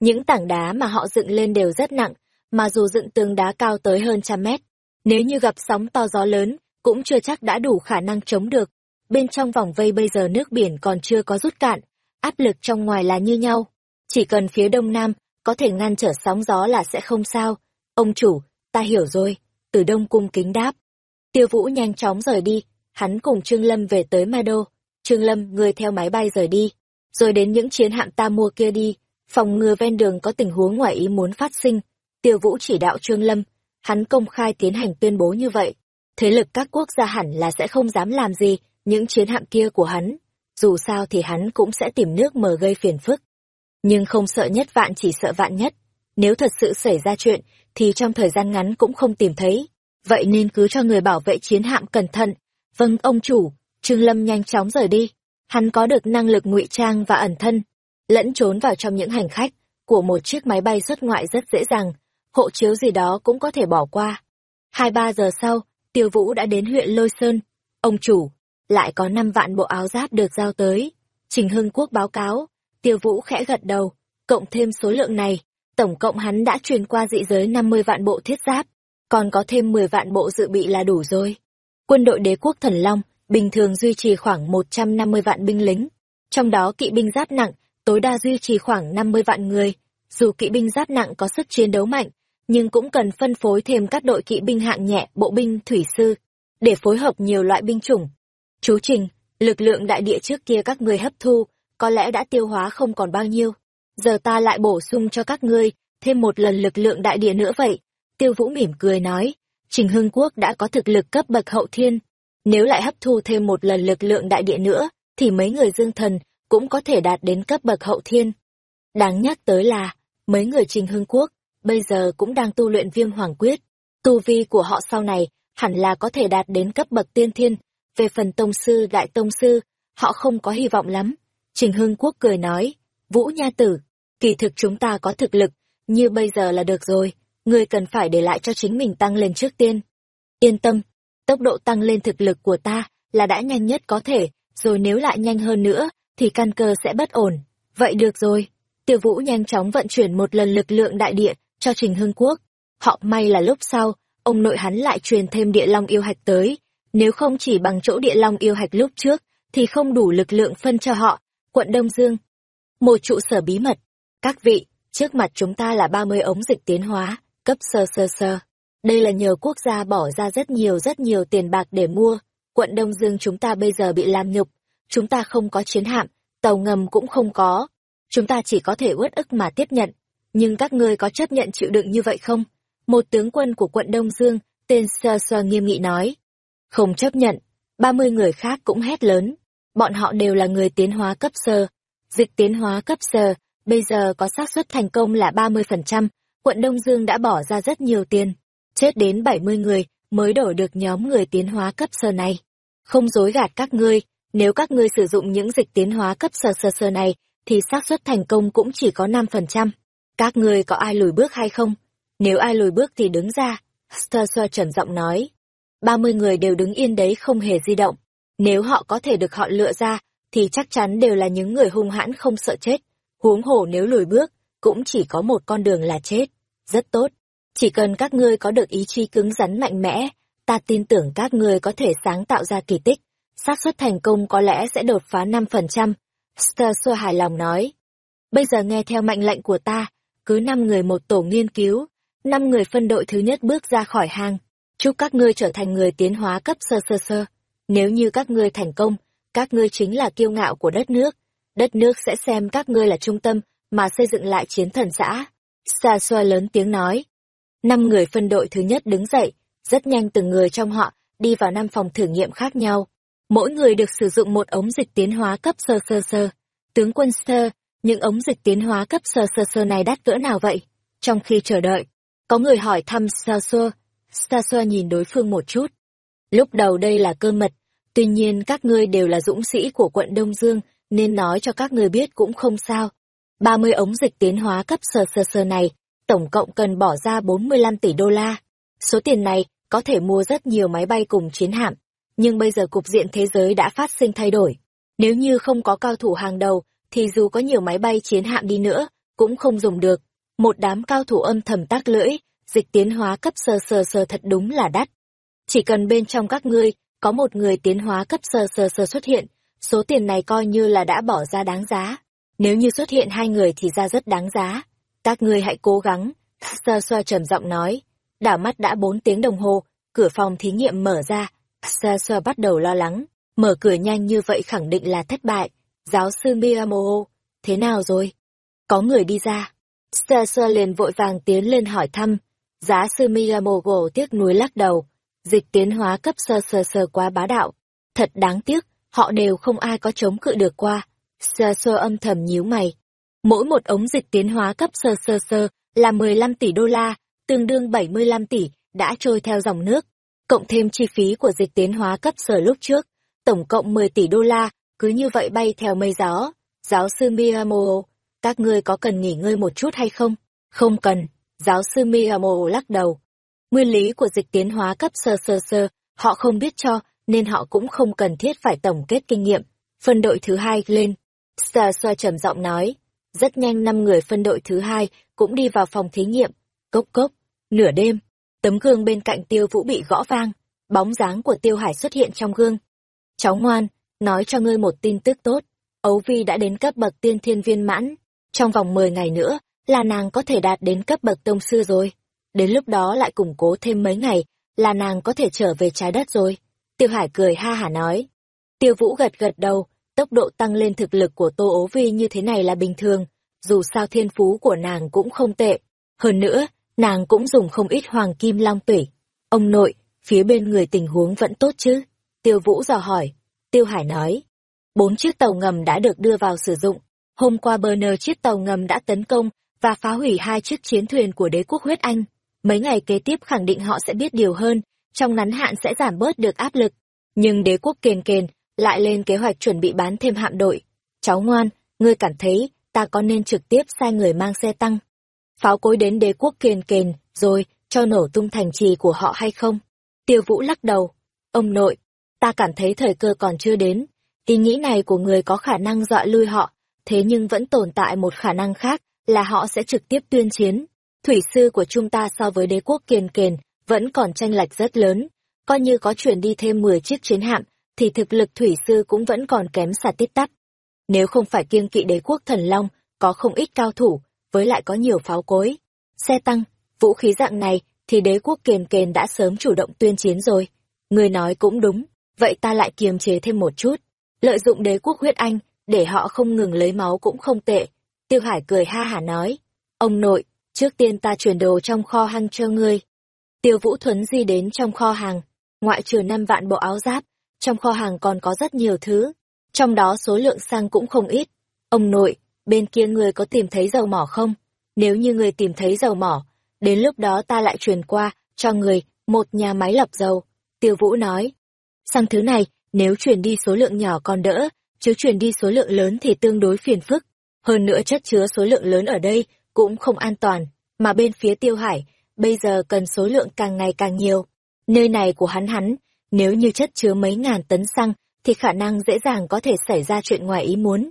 Những tảng đá mà họ dựng lên đều rất nặng, mà dù dựng tường đá cao tới hơn trăm mét, nếu như gặp sóng to gió lớn, cũng chưa chắc đã đủ khả năng chống được. Bên trong vòng vây bây giờ nước biển còn chưa có rút cạn, áp lực trong ngoài là như nhau. Chỉ cần phía đông nam có thể ngăn trở sóng gió là sẽ không sao. Ông chủ, ta hiểu rồi. Từ đông cung kính đáp. Tiêu Vũ nhanh chóng rời đi, hắn cùng Trương Lâm về tới Ma Đô. Trương Lâm, người theo máy bay rời đi. Rồi đến những chiến hạm ta mua kia đi, phòng ngừa ven đường có tình huống ngoài ý muốn phát sinh. Tiêu Vũ chỉ đạo Trương Lâm, hắn công khai tiến hành tuyên bố như vậy. thế lực các quốc gia hẳn là sẽ không dám làm gì những chiến hạm kia của hắn. Dù sao thì hắn cũng sẽ tìm nước mờ gây phiền phức. Nhưng không sợ nhất vạn chỉ sợ vạn nhất. Nếu thật sự xảy ra chuyện, thì trong thời gian ngắn cũng không tìm thấy. Vậy nên cứ cho người bảo vệ chiến hạm cẩn thận. Vâng ông chủ, Trương Lâm nhanh chóng rời đi. Hắn có được năng lực ngụy trang và ẩn thân, lẫn trốn vào trong những hành khách của một chiếc máy bay xuất ngoại rất dễ dàng, hộ chiếu gì đó cũng có thể bỏ qua. Hai ba giờ sau, Tiêu Vũ đã đến huyện Lôi Sơn. Ông chủ, lại có năm vạn bộ áo giáp được giao tới. Trình Hưng Quốc báo cáo, Tiêu Vũ khẽ gật đầu, cộng thêm số lượng này, tổng cộng hắn đã truyền qua dị giới 50 vạn bộ thiết giáp, còn có thêm 10 vạn bộ dự bị là đủ rồi. Quân đội đế quốc Thần Long bình thường duy trì khoảng 150 vạn binh lính, trong đó kỵ binh giáp nặng tối đa duy trì khoảng 50 vạn người. Dù kỵ binh giáp nặng có sức chiến đấu mạnh, nhưng cũng cần phân phối thêm các đội kỵ binh hạng nhẹ, bộ binh, thủy sư, để phối hợp nhiều loại binh chủng. Chú Trình, lực lượng đại địa trước kia các ngươi hấp thu, có lẽ đã tiêu hóa không còn bao nhiêu. Giờ ta lại bổ sung cho các ngươi, thêm một lần lực lượng đại địa nữa vậy. Tiêu Vũ mỉm cười nói, Trình Hưng Quốc đã có thực lực cấp bậc hậu thiên. Nếu lại hấp thu thêm một lần lực lượng đại địa nữa, thì mấy người dương thần cũng có thể đạt đến cấp bậc hậu thiên. Đáng nhắc tới là, mấy người Trình Hưng Quốc, bây giờ cũng đang tu luyện viêm hoàng quyết. Tu vi của họ sau này, hẳn là có thể đạt đến cấp bậc tiên thiên. Về phần tông sư, đại tông sư, họ không có hy vọng lắm. Trình Hưng Quốc cười nói, Vũ Nha Tử, kỳ thực chúng ta có thực lực, như bây giờ là được rồi, ngươi cần phải để lại cho chính mình tăng lên trước tiên. Yên tâm, tốc độ tăng lên thực lực của ta là đã nhanh nhất có thể, rồi nếu lại nhanh hơn nữa, thì căn cơ sẽ bất ổn. Vậy được rồi. Tiêu Vũ nhanh chóng vận chuyển một lần lực lượng đại địa cho Trình Hưng Quốc. Họ may là lúc sau, ông nội hắn lại truyền thêm địa long yêu hạch tới. Nếu không chỉ bằng chỗ địa long yêu hạch lúc trước, thì không đủ lực lượng phân cho họ. Quận Đông Dương. Một trụ sở bí mật. Các vị, trước mặt chúng ta là 30 ống dịch tiến hóa, cấp sơ sơ sơ. Đây là nhờ quốc gia bỏ ra rất nhiều rất nhiều tiền bạc để mua. Quận Đông Dương chúng ta bây giờ bị làm nhục, chúng ta không có chiến hạm, tàu ngầm cũng không có. Chúng ta chỉ có thể uất ức mà tiếp nhận. Nhưng các ngươi có chấp nhận chịu đựng như vậy không? Một tướng quân của quận Đông Dương, tên Sơ Sơ nghiêm nghị nói. Không chấp nhận. Ba mươi người khác cũng hét lớn. Bọn họ đều là người tiến hóa cấp sơ. Dịch tiến hóa cấp sơ, bây giờ có xác suất thành công là ba mươi phần trăm. Quận Đông Dương đã bỏ ra rất nhiều tiền. Chết đến bảy mươi người mới đổi được nhóm người tiến hóa cấp sơ này. Không dối gạt các ngươi, nếu các ngươi sử dụng những dịch tiến hóa cấp sơ sơ sơ này, thì xác suất thành công cũng chỉ có 5%. Các ngươi có ai lùi bước hay không? Nếu ai lùi bước thì đứng ra. Sơ sơ trầm giọng nói. 30 người đều đứng yên đấy không hề di động. Nếu họ có thể được họ lựa ra, thì chắc chắn đều là những người hung hãn không sợ chết. Huống hồ nếu lùi bước, cũng chỉ có một con đường là chết. Rất tốt. Chỉ cần các ngươi có được ý chí cứng rắn mạnh mẽ, ta tin tưởng các ngươi có thể sáng tạo ra kỳ tích xác suất thành công có lẽ sẽ đột phá 5%. Stur hài lòng nói. Bây giờ nghe theo mệnh lệnh của ta, cứ 5 người một tổ nghiên cứu, 5 người phân đội thứ nhất bước ra khỏi hang. Chúc các ngươi trở thành người tiến hóa cấp sơ sơ sơ. Nếu như các ngươi thành công, các ngươi chính là kiêu ngạo của đất nước. Đất nước sẽ xem các ngươi là trung tâm mà xây dựng lại chiến thần xã. xa xoa lớn tiếng nói. Năm người phân đội thứ nhất đứng dậy, rất nhanh từng người trong họ đi vào năm phòng thử nghiệm khác nhau mỗi người được sử dụng một ống dịch tiến hóa cấp sơ sơ sơ. Tướng quân sơ, những ống dịch tiến hóa cấp sơ sơ sơ này đắt cỡ nào vậy? Trong khi chờ đợi, có người hỏi thăm sơ Sơ. Xa xoa nhìn đối phương một chút. Lúc đầu đây là cơ mật, tuy nhiên các ngươi đều là dũng sĩ của quận Đông Dương, nên nói cho các ngươi biết cũng không sao. 30 ống dịch tiến hóa cấp sờ sờ sờ này, tổng cộng cần bỏ ra 45 tỷ đô la. Số tiền này có thể mua rất nhiều máy bay cùng chiến hạm, nhưng bây giờ cục diện thế giới đã phát sinh thay đổi. Nếu như không có cao thủ hàng đầu, thì dù có nhiều máy bay chiến hạm đi nữa, cũng không dùng được. Một đám cao thủ âm thầm tác lưỡi, dịch tiến hóa cấp sơ sơ sơ thật đúng là đắt. Chỉ cần bên trong các ngươi, có một người tiến hóa cấp sơ sơ sơ xuất hiện, số tiền này coi như là đã bỏ ra đáng giá. Nếu như xuất hiện hai người thì ra rất đáng giá. Các ngươi hãy cố gắng, sơ sơ trầm giọng nói. Đảo mắt đã bốn tiếng đồng hồ, cửa phòng thí nghiệm mở ra, sơ Xoa bắt đầu lo lắng, mở cửa nhanh như vậy khẳng định là thất bại. Giáo sư Miyamoto, thế nào rồi? Có người đi ra. Sơ Xoa liền vội vàng tiến lên hỏi thăm. Giáo sư Miyamoto tiếc nuối lắc đầu. dịch tiến hóa cấp sơ sơ sơ quá bá đạo. Thật đáng tiếc, họ đều không ai có chống cự được qua. Sơ sơ âm thầm nhíu mày. Mỗi một ống dịch tiến hóa cấp sơ sơ sơ là 15 tỷ đô la, tương đương 75 tỷ, đã trôi theo dòng nước. Cộng thêm chi phí của dịch tiến hóa cấp sở lúc trước, tổng cộng 10 tỷ đô la, cứ như vậy bay theo mây gió. Giáo sư Miyamoto, các ngươi có cần nghỉ ngơi một chút hay không? Không cần, giáo sư Miyamo lắc đầu. Nguyên lý của dịch tiến hóa cấp sơ sơ sơ, họ không biết cho, nên họ cũng không cần thiết phải tổng kết kinh nghiệm. Phân đội thứ hai lên. Sơ sơ trầm giọng nói. Rất nhanh năm người phân đội thứ hai cũng đi vào phòng thí nghiệm. Cốc cốc, nửa đêm, tấm gương bên cạnh tiêu vũ bị gõ vang, bóng dáng của tiêu hải xuất hiện trong gương. Cháu ngoan, nói cho ngươi một tin tức tốt. Ấu Vi đã đến cấp bậc tiên thiên viên mãn. Trong vòng 10 ngày nữa, là nàng có thể đạt đến cấp bậc tông sư rồi. Đến lúc đó lại củng cố thêm mấy ngày, là nàng có thể trở về trái đất rồi. Tiêu Hải cười ha hả nói. Tiêu Vũ gật gật đầu, tốc độ tăng lên thực lực của Tô Ố Vi như thế này là bình thường, dù sao thiên phú của nàng cũng không tệ. Hơn nữa, nàng cũng dùng không ít hoàng kim long tủy. Ông nội, phía bên người tình huống vẫn tốt chứ? Tiêu Vũ dò hỏi. Tiêu Hải nói. Bốn chiếc tàu ngầm đã được đưa vào sử dụng. Hôm qua bờ nờ chiếc tàu ngầm đã tấn công và phá hủy hai chiếc chiến thuyền của đế quốc huyết Anh. Mấy ngày kế tiếp khẳng định họ sẽ biết điều hơn, trong ngắn hạn sẽ giảm bớt được áp lực. Nhưng đế quốc kền kền lại lên kế hoạch chuẩn bị bán thêm hạm đội. Cháu ngoan, ngươi cảm thấy ta có nên trực tiếp sai người mang xe tăng? Pháo cối đến đế quốc kền kền, rồi cho nổ tung thành trì của họ hay không? Tiêu Vũ lắc đầu. Ông nội, ta cảm thấy thời cơ còn chưa đến. Ý nghĩ này của người có khả năng dọa lui họ, thế nhưng vẫn tồn tại một khả năng khác là họ sẽ trực tiếp tuyên chiến. Thủy sư của chúng ta so với đế quốc kiền kền vẫn còn tranh lệch rất lớn. Coi như có chuyển đi thêm 10 chiếc chiến hạm, thì thực lực thủy sư cũng vẫn còn kém xa tít tắp. Nếu không phải kiêng kỵ đế quốc thần long, có không ít cao thủ, với lại có nhiều pháo cối, xe tăng, vũ khí dạng này, thì đế quốc kiền kền đã sớm chủ động tuyên chiến rồi. Người nói cũng đúng, vậy ta lại kiềm chế thêm một chút. Lợi dụng đế quốc huyết anh, để họ không ngừng lấy máu cũng không tệ. Tiêu Hải cười ha hả nói, ông nội, trước tiên ta chuyển đồ trong kho hàng cho ngươi. Tiêu Vũ Thuấn di đến trong kho hàng, ngoại trừ năm vạn bộ áo giáp, trong kho hàng còn có rất nhiều thứ, trong đó số lượng sang cũng không ít. Ông nội, bên kia người có tìm thấy dầu mỏ không? Nếu như người tìm thấy dầu mỏ, đến lúc đó ta lại truyền qua, cho người, một nhà máy lọc dầu. Tiêu Vũ nói, sang thứ này, nếu chuyển đi số lượng nhỏ còn đỡ, chứ chuyển đi số lượng lớn thì tương đối phiền phức. Hơn nữa chất chứa số lượng lớn ở đây cũng không an toàn, mà bên phía tiêu hải, bây giờ cần số lượng càng ngày càng nhiều. Nơi này của hắn hắn, nếu như chất chứa mấy ngàn tấn xăng, thì khả năng dễ dàng có thể xảy ra chuyện ngoài ý muốn.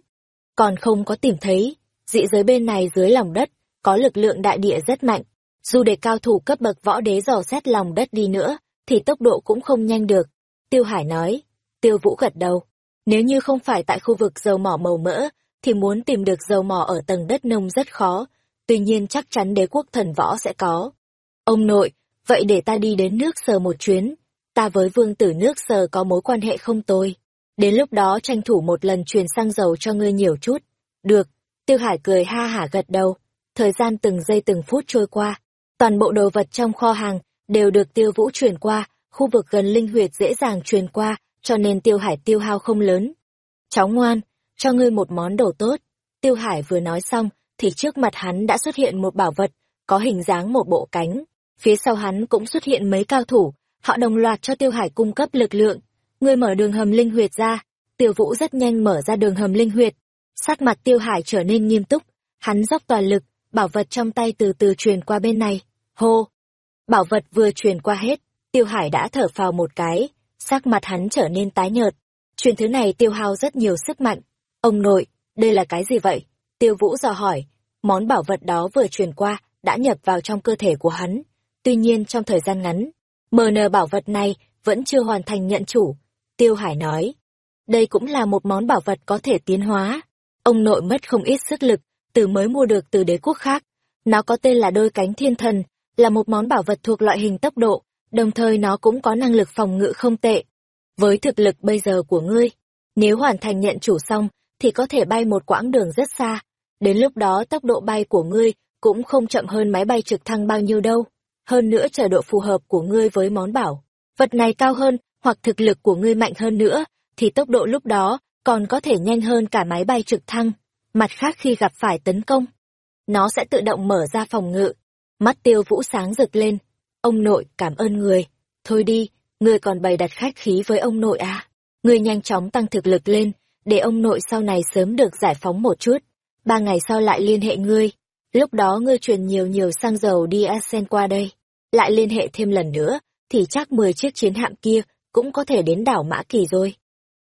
Còn không có tìm thấy, dị giới bên này dưới lòng đất, có lực lượng đại địa rất mạnh. Dù để cao thủ cấp bậc võ đế dò xét lòng đất đi nữa, thì tốc độ cũng không nhanh được. Tiêu Hải nói, Tiêu Vũ gật đầu. Nếu như không phải tại khu vực dầu mỏ màu mỡ, thì muốn tìm được dầu mỏ ở tầng đất nông rất khó, tuy nhiên chắc chắn đế quốc thần võ sẽ có. Ông nội, vậy để ta đi đến nước sờ một chuyến, ta với vương tử nước sờ có mối quan hệ không tồi. Đến lúc đó tranh thủ một lần truyền sang dầu cho ngươi nhiều chút. Được, Tiêu Hải cười ha hả gật đầu. Thời gian từng giây từng phút trôi qua. Toàn bộ đồ vật trong kho hàng đều được Tiêu Vũ chuyển qua, khu vực gần linh huyệt dễ dàng truyền qua, cho nên Tiêu Hải tiêu hao không lớn. Cháu ngoan, cho ngươi một món đồ tốt. Tiêu Hải vừa nói xong, thì trước mặt hắn đã xuất hiện một bảo vật, có hình dáng một bộ cánh. Phía sau hắn cũng xuất hiện mấy cao thủ, họ đồng loạt cho Tiêu Hải cung cấp lực lượng. Ngươi mở đường hầm linh huyệt ra, Tiêu Vũ rất nhanh mở ra đường hầm linh huyệt. Sắc mặt Tiêu Hải trở nên nghiêm túc, hắn dốc toàn lực, bảo vật trong tay từ từ truyền qua bên này. Hô! Bảo vật vừa truyền qua hết, Tiêu Hải đã thở phào một cái, sắc mặt hắn trở nên tái nhợt. Truyền thứ này tiêu hao rất nhiều sức mạnh. Ông nội, đây là cái gì vậy? Tiêu Vũ dò hỏi, món bảo vật đó vừa truyền qua, đã nhập vào trong cơ thể của hắn. Tuy nhiên trong thời gian ngắn, MN bảo vật này vẫn chưa hoàn thành nhận chủ. Tiêu Hải nói, đây cũng là một món bảo vật có thể tiến hóa. Ông nội mất không ít sức lực, từ mới mua được từ đế quốc khác. Nó có tên là đôi cánh thiên thần, là một món bảo vật thuộc loại hình tốc độ, đồng thời nó cũng có năng lực phòng ngự không tệ. Với thực lực bây giờ của ngươi, nếu hoàn thành nhận chủ xong, thì có thể bay một quãng đường rất xa. Đến lúc đó tốc độ bay của ngươi cũng không chậm hơn máy bay trực thăng bao nhiêu đâu. Hơn nữa chờ độ phù hợp của ngươi với món bảo. vật này cao hơn, hoặc thực lực của ngươi mạnh hơn nữa, thì tốc độ lúc đó còn có thể nhanh hơn cả máy bay trực thăng. Mặt khác khi gặp phải tấn công, nó sẽ tự động mở ra phòng ngự. Mắt tiêu vũ sáng rực lên. Ông nội, cảm ơn người. Thôi đi, người còn bày đặt khách khí với ông nội à. Người nhanh chóng tăng thực lực lên, để ông nội sau này sớm được giải phóng một chút. Ba ngày sau lại liên hệ ngươi. Lúc đó ngươi truyền nhiều nhiều xăng dầu đi Asen qua đây. Lại liên hệ thêm lần nữa, thì chắc 10 chiếc chiến hạm kia cũng có thể đến đảo Mã Kỳ rồi.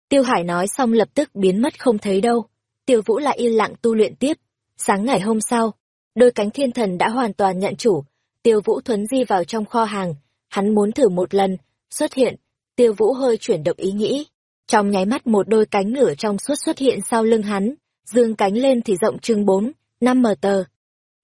Tiêu Hải nói xong lập tức biến mất không thấy đâu. Tiêu Vũ lại yên lặng tu luyện tiếp. Sáng ngày hôm sau, đôi cánh thiên thần đã hoàn toàn nhận chủ. Tiêu Vũ thuấn di vào trong kho hàng. Hắn muốn thử một lần, xuất hiện. Tiêu Vũ hơi chuyển động ý nghĩ. Trong nháy mắt một đôi cánh lửa trong suốt xuất hiện sau lưng hắn. Dương cánh lên thì rộng chừng 4, 5 mờ tờ.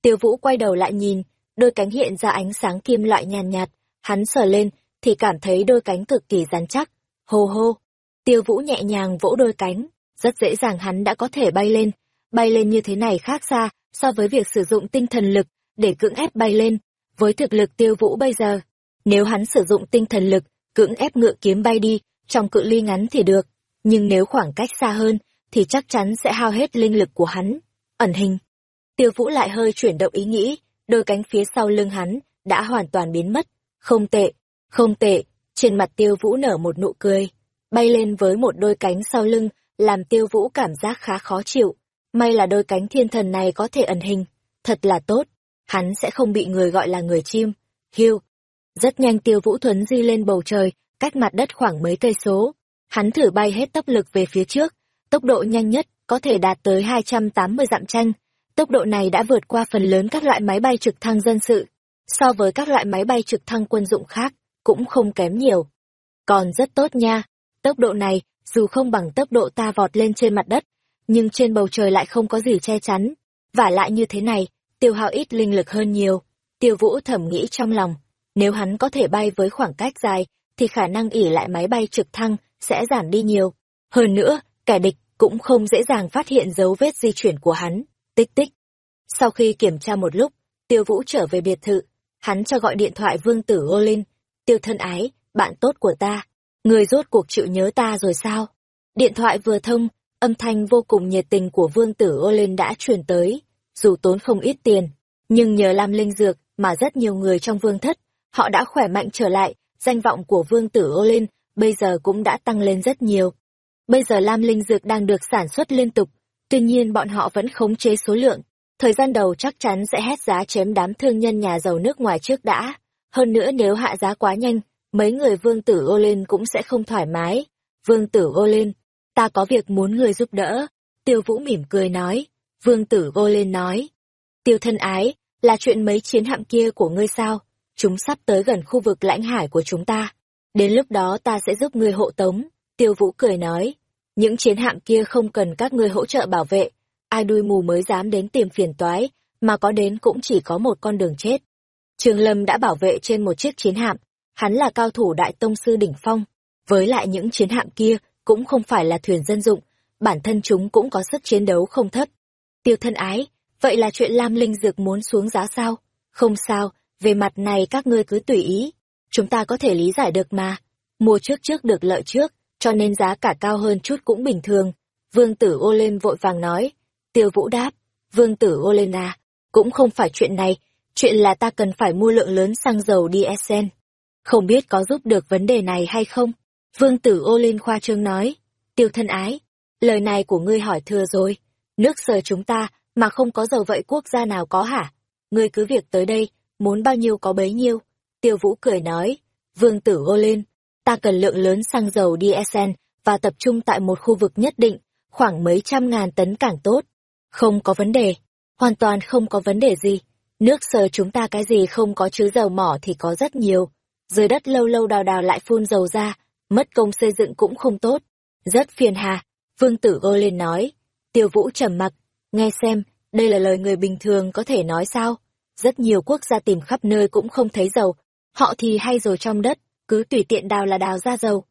Tiêu Vũ quay đầu lại nhìn, đôi cánh hiện ra ánh sáng kim loại nhàn nhạt, hắn sờ lên, thì cảm thấy đôi cánh cực kỳ rắn chắc. Hô hô, tiêu vũ nhẹ nhàng vỗ đôi cánh, rất dễ dàng hắn đã có thể bay lên. Bay lên như thế này khác xa so với việc sử dụng tinh thần lực để cưỡng ép bay lên. Với thực lực tiêu vũ bây giờ, nếu hắn sử dụng tinh thần lực, cưỡng ép ngựa kiếm bay đi, trong cự ly ngắn thì được. Nhưng nếu khoảng cách xa hơn, thì chắc chắn sẽ hao hết linh lực của hắn. Ẩn hình. Tiêu vũ lại hơi chuyển động ý nghĩ, đôi cánh phía sau lưng hắn đã hoàn toàn biến mất. Không tệ, không tệ, trên mặt tiêu vũ nở một nụ cười, bay lên với một đôi cánh sau lưng, làm tiêu vũ cảm giác khá khó chịu. May là đôi cánh thiên thần này có thể ẩn hình, thật là tốt, hắn sẽ không bị người gọi là người chim. Hiu, rất nhanh tiêu vũ thuấn di lên bầu trời, cách mặt đất khoảng mấy cây số. Hắn thử bay hết tốc lực về phía trước, tốc độ nhanh nhất có thể đạt tới 280 dặm tranh. Tốc độ này đã vượt qua phần lớn các loại máy bay trực thăng dân sự. So với các loại máy bay trực thăng quân dụng khác, cũng không kém nhiều. Còn rất tốt nha, tốc độ này, dù không bằng tốc độ ta vọt lên trên mặt đất, nhưng trên bầu trời lại không có gì che chắn. Và lại như thế này, tiêu hao ít linh lực hơn nhiều. Tiêu vũ thẩm nghĩ trong lòng, nếu hắn có thể bay với khoảng cách dài, thì khả năng ỉ lại máy bay trực thăng sẽ giảm đi nhiều. Hơn nữa, kẻ địch cũng không dễ dàng phát hiện dấu vết di chuyển của hắn. Tích tích. Sau khi kiểm tra một lúc, tiêu vũ trở về biệt thự, hắn cho gọi điện thoại vương tử Olin, tiêu thân ái, bạn tốt của ta, người rốt cuộc chịu nhớ ta rồi sao? Điện thoại vừa thông, âm thanh vô cùng nhiệt tình của vương tử Olin đã truyền tới, dù tốn không ít tiền, nhưng nhờ làm linh dược mà rất nhiều người trong vương thất, họ đã khỏe mạnh trở lại, danh vọng của vương tử ô lên bây giờ cũng đã tăng lên rất nhiều. Bây giờ Lam Linh Dược đang được sản xuất liên tục, tuy nhiên bọn họ vẫn khống chế số lượng. Thời gian đầu chắc chắn sẽ hét giá chém đám thương nhân nhà giàu nước ngoài trước đã. Hơn nữa nếu hạ giá quá nhanh, mấy người vương tử ô lên cũng sẽ không thoải mái. Vương tử ô lên, ta có việc muốn người giúp đỡ. Tiêu vũ mỉm cười nói. Vương tử ô lên nói. Tiêu thân ái, là chuyện mấy chiến hạm kia của ngươi sao? Chúng sắp tới gần khu vực lãnh hải của chúng ta. Đến lúc đó ta sẽ giúp ngươi hộ tống. Tiêu vũ cười nói. Những chiến hạm kia không cần các ngươi hỗ trợ bảo vệ. Ai đuôi mù mới dám đến tìm phiền toái, mà có đến cũng chỉ có một con đường chết. Trường Lâm đã bảo vệ trên một chiếc chiến hạm, hắn là cao thủ đại tông sư đỉnh phong, với lại những chiến hạm kia cũng không phải là thuyền dân dụng, bản thân chúng cũng có sức chiến đấu không thấp. Tiêu thân ái, vậy là chuyện Lam Linh Dược muốn xuống giá sao? Không sao, về mặt này các ngươi cứ tùy ý, chúng ta có thể lý giải được mà. Mua trước trước được lợi trước, cho nên giá cả cao hơn chút cũng bình thường. Vương tử ô lên vội vàng nói. Tiêu vũ đáp, vương tử ô lên à, cũng không phải chuyện này, chuyện là ta cần phải mua lượng lớn xăng dầu diesel. Không biết có giúp được vấn đề này hay không? Vương tử ô lên khoa trương nói. Tiêu thân ái, lời này của ngươi hỏi thừa rồi. Nước sờ chúng ta mà không có dầu vậy quốc gia nào có hả? Ngươi cứ việc tới đây, muốn bao nhiêu có bấy nhiêu. Tiêu vũ cười nói. Vương tử hô lên, ta cần lượng lớn xăng dầu diesel và tập trung tại một khu vực nhất định, khoảng mấy trăm ngàn tấn càng tốt. Không có vấn đề, hoàn toàn không có vấn đề gì. Nước sờ chúng ta cái gì không có chứ dầu mỏ thì có rất nhiều. Dưới đất lâu lâu đào đào lại phun dầu ra, mất công xây dựng cũng không tốt. Rất phiền hà, vương tử gô lên nói. Tiêu vũ trầm mặc, nghe xem, đây là lời người bình thường có thể nói sao? Rất nhiều quốc gia tìm khắp nơi cũng không thấy dầu, họ thì hay rồi trong đất, cứ tùy tiện đào là đào ra dầu.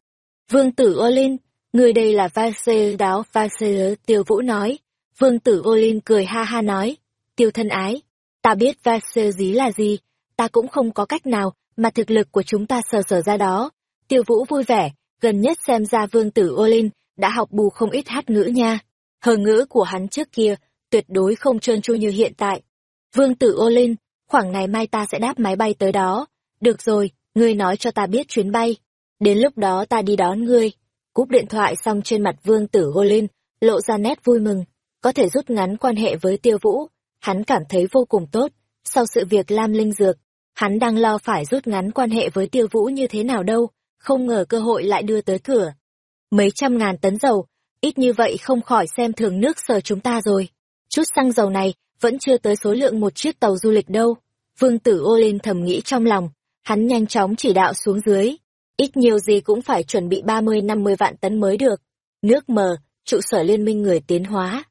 Vương tử Olin, người đây là Vasile đáo Vasile tiêu vũ nói. Vương tử Olin cười ha ha nói, tiêu thân ái, ta biết Vasile dí là gì, ta cũng không có cách nào mà thực lực của chúng ta sờ sờ ra đó. Tiêu Vũ vui vẻ, gần nhất xem ra vương tử Olin đã học bù không ít hát ngữ nha. Hờ ngữ của hắn trước kia, tuyệt đối không trơn tru như hiện tại. Vương tử Olin, khoảng ngày mai ta sẽ đáp máy bay tới đó. Được rồi, ngươi nói cho ta biết chuyến bay. Đến lúc đó ta đi đón ngươi. Cúp điện thoại xong trên mặt vương tử Olin, lộ ra nét vui mừng. Có thể rút ngắn quan hệ với tiêu vũ. Hắn cảm thấy vô cùng tốt. Sau sự việc Lam Linh Dược, hắn đang lo phải rút ngắn quan hệ với tiêu vũ như thế nào đâu. Không ngờ cơ hội lại đưa tới cửa. Mấy trăm ngàn tấn dầu, ít như vậy không khỏi xem thường nước sở chúng ta rồi. Chút xăng dầu này vẫn chưa tới số lượng một chiếc tàu du lịch đâu. Vương tử ô lên thầm nghĩ trong lòng, hắn nhanh chóng chỉ đạo xuống dưới. Ít nhiều gì cũng phải chuẩn bị ba mươi năm mươi vạn tấn mới được. Nước mờ, trụ sở liên minh người tiến hóa.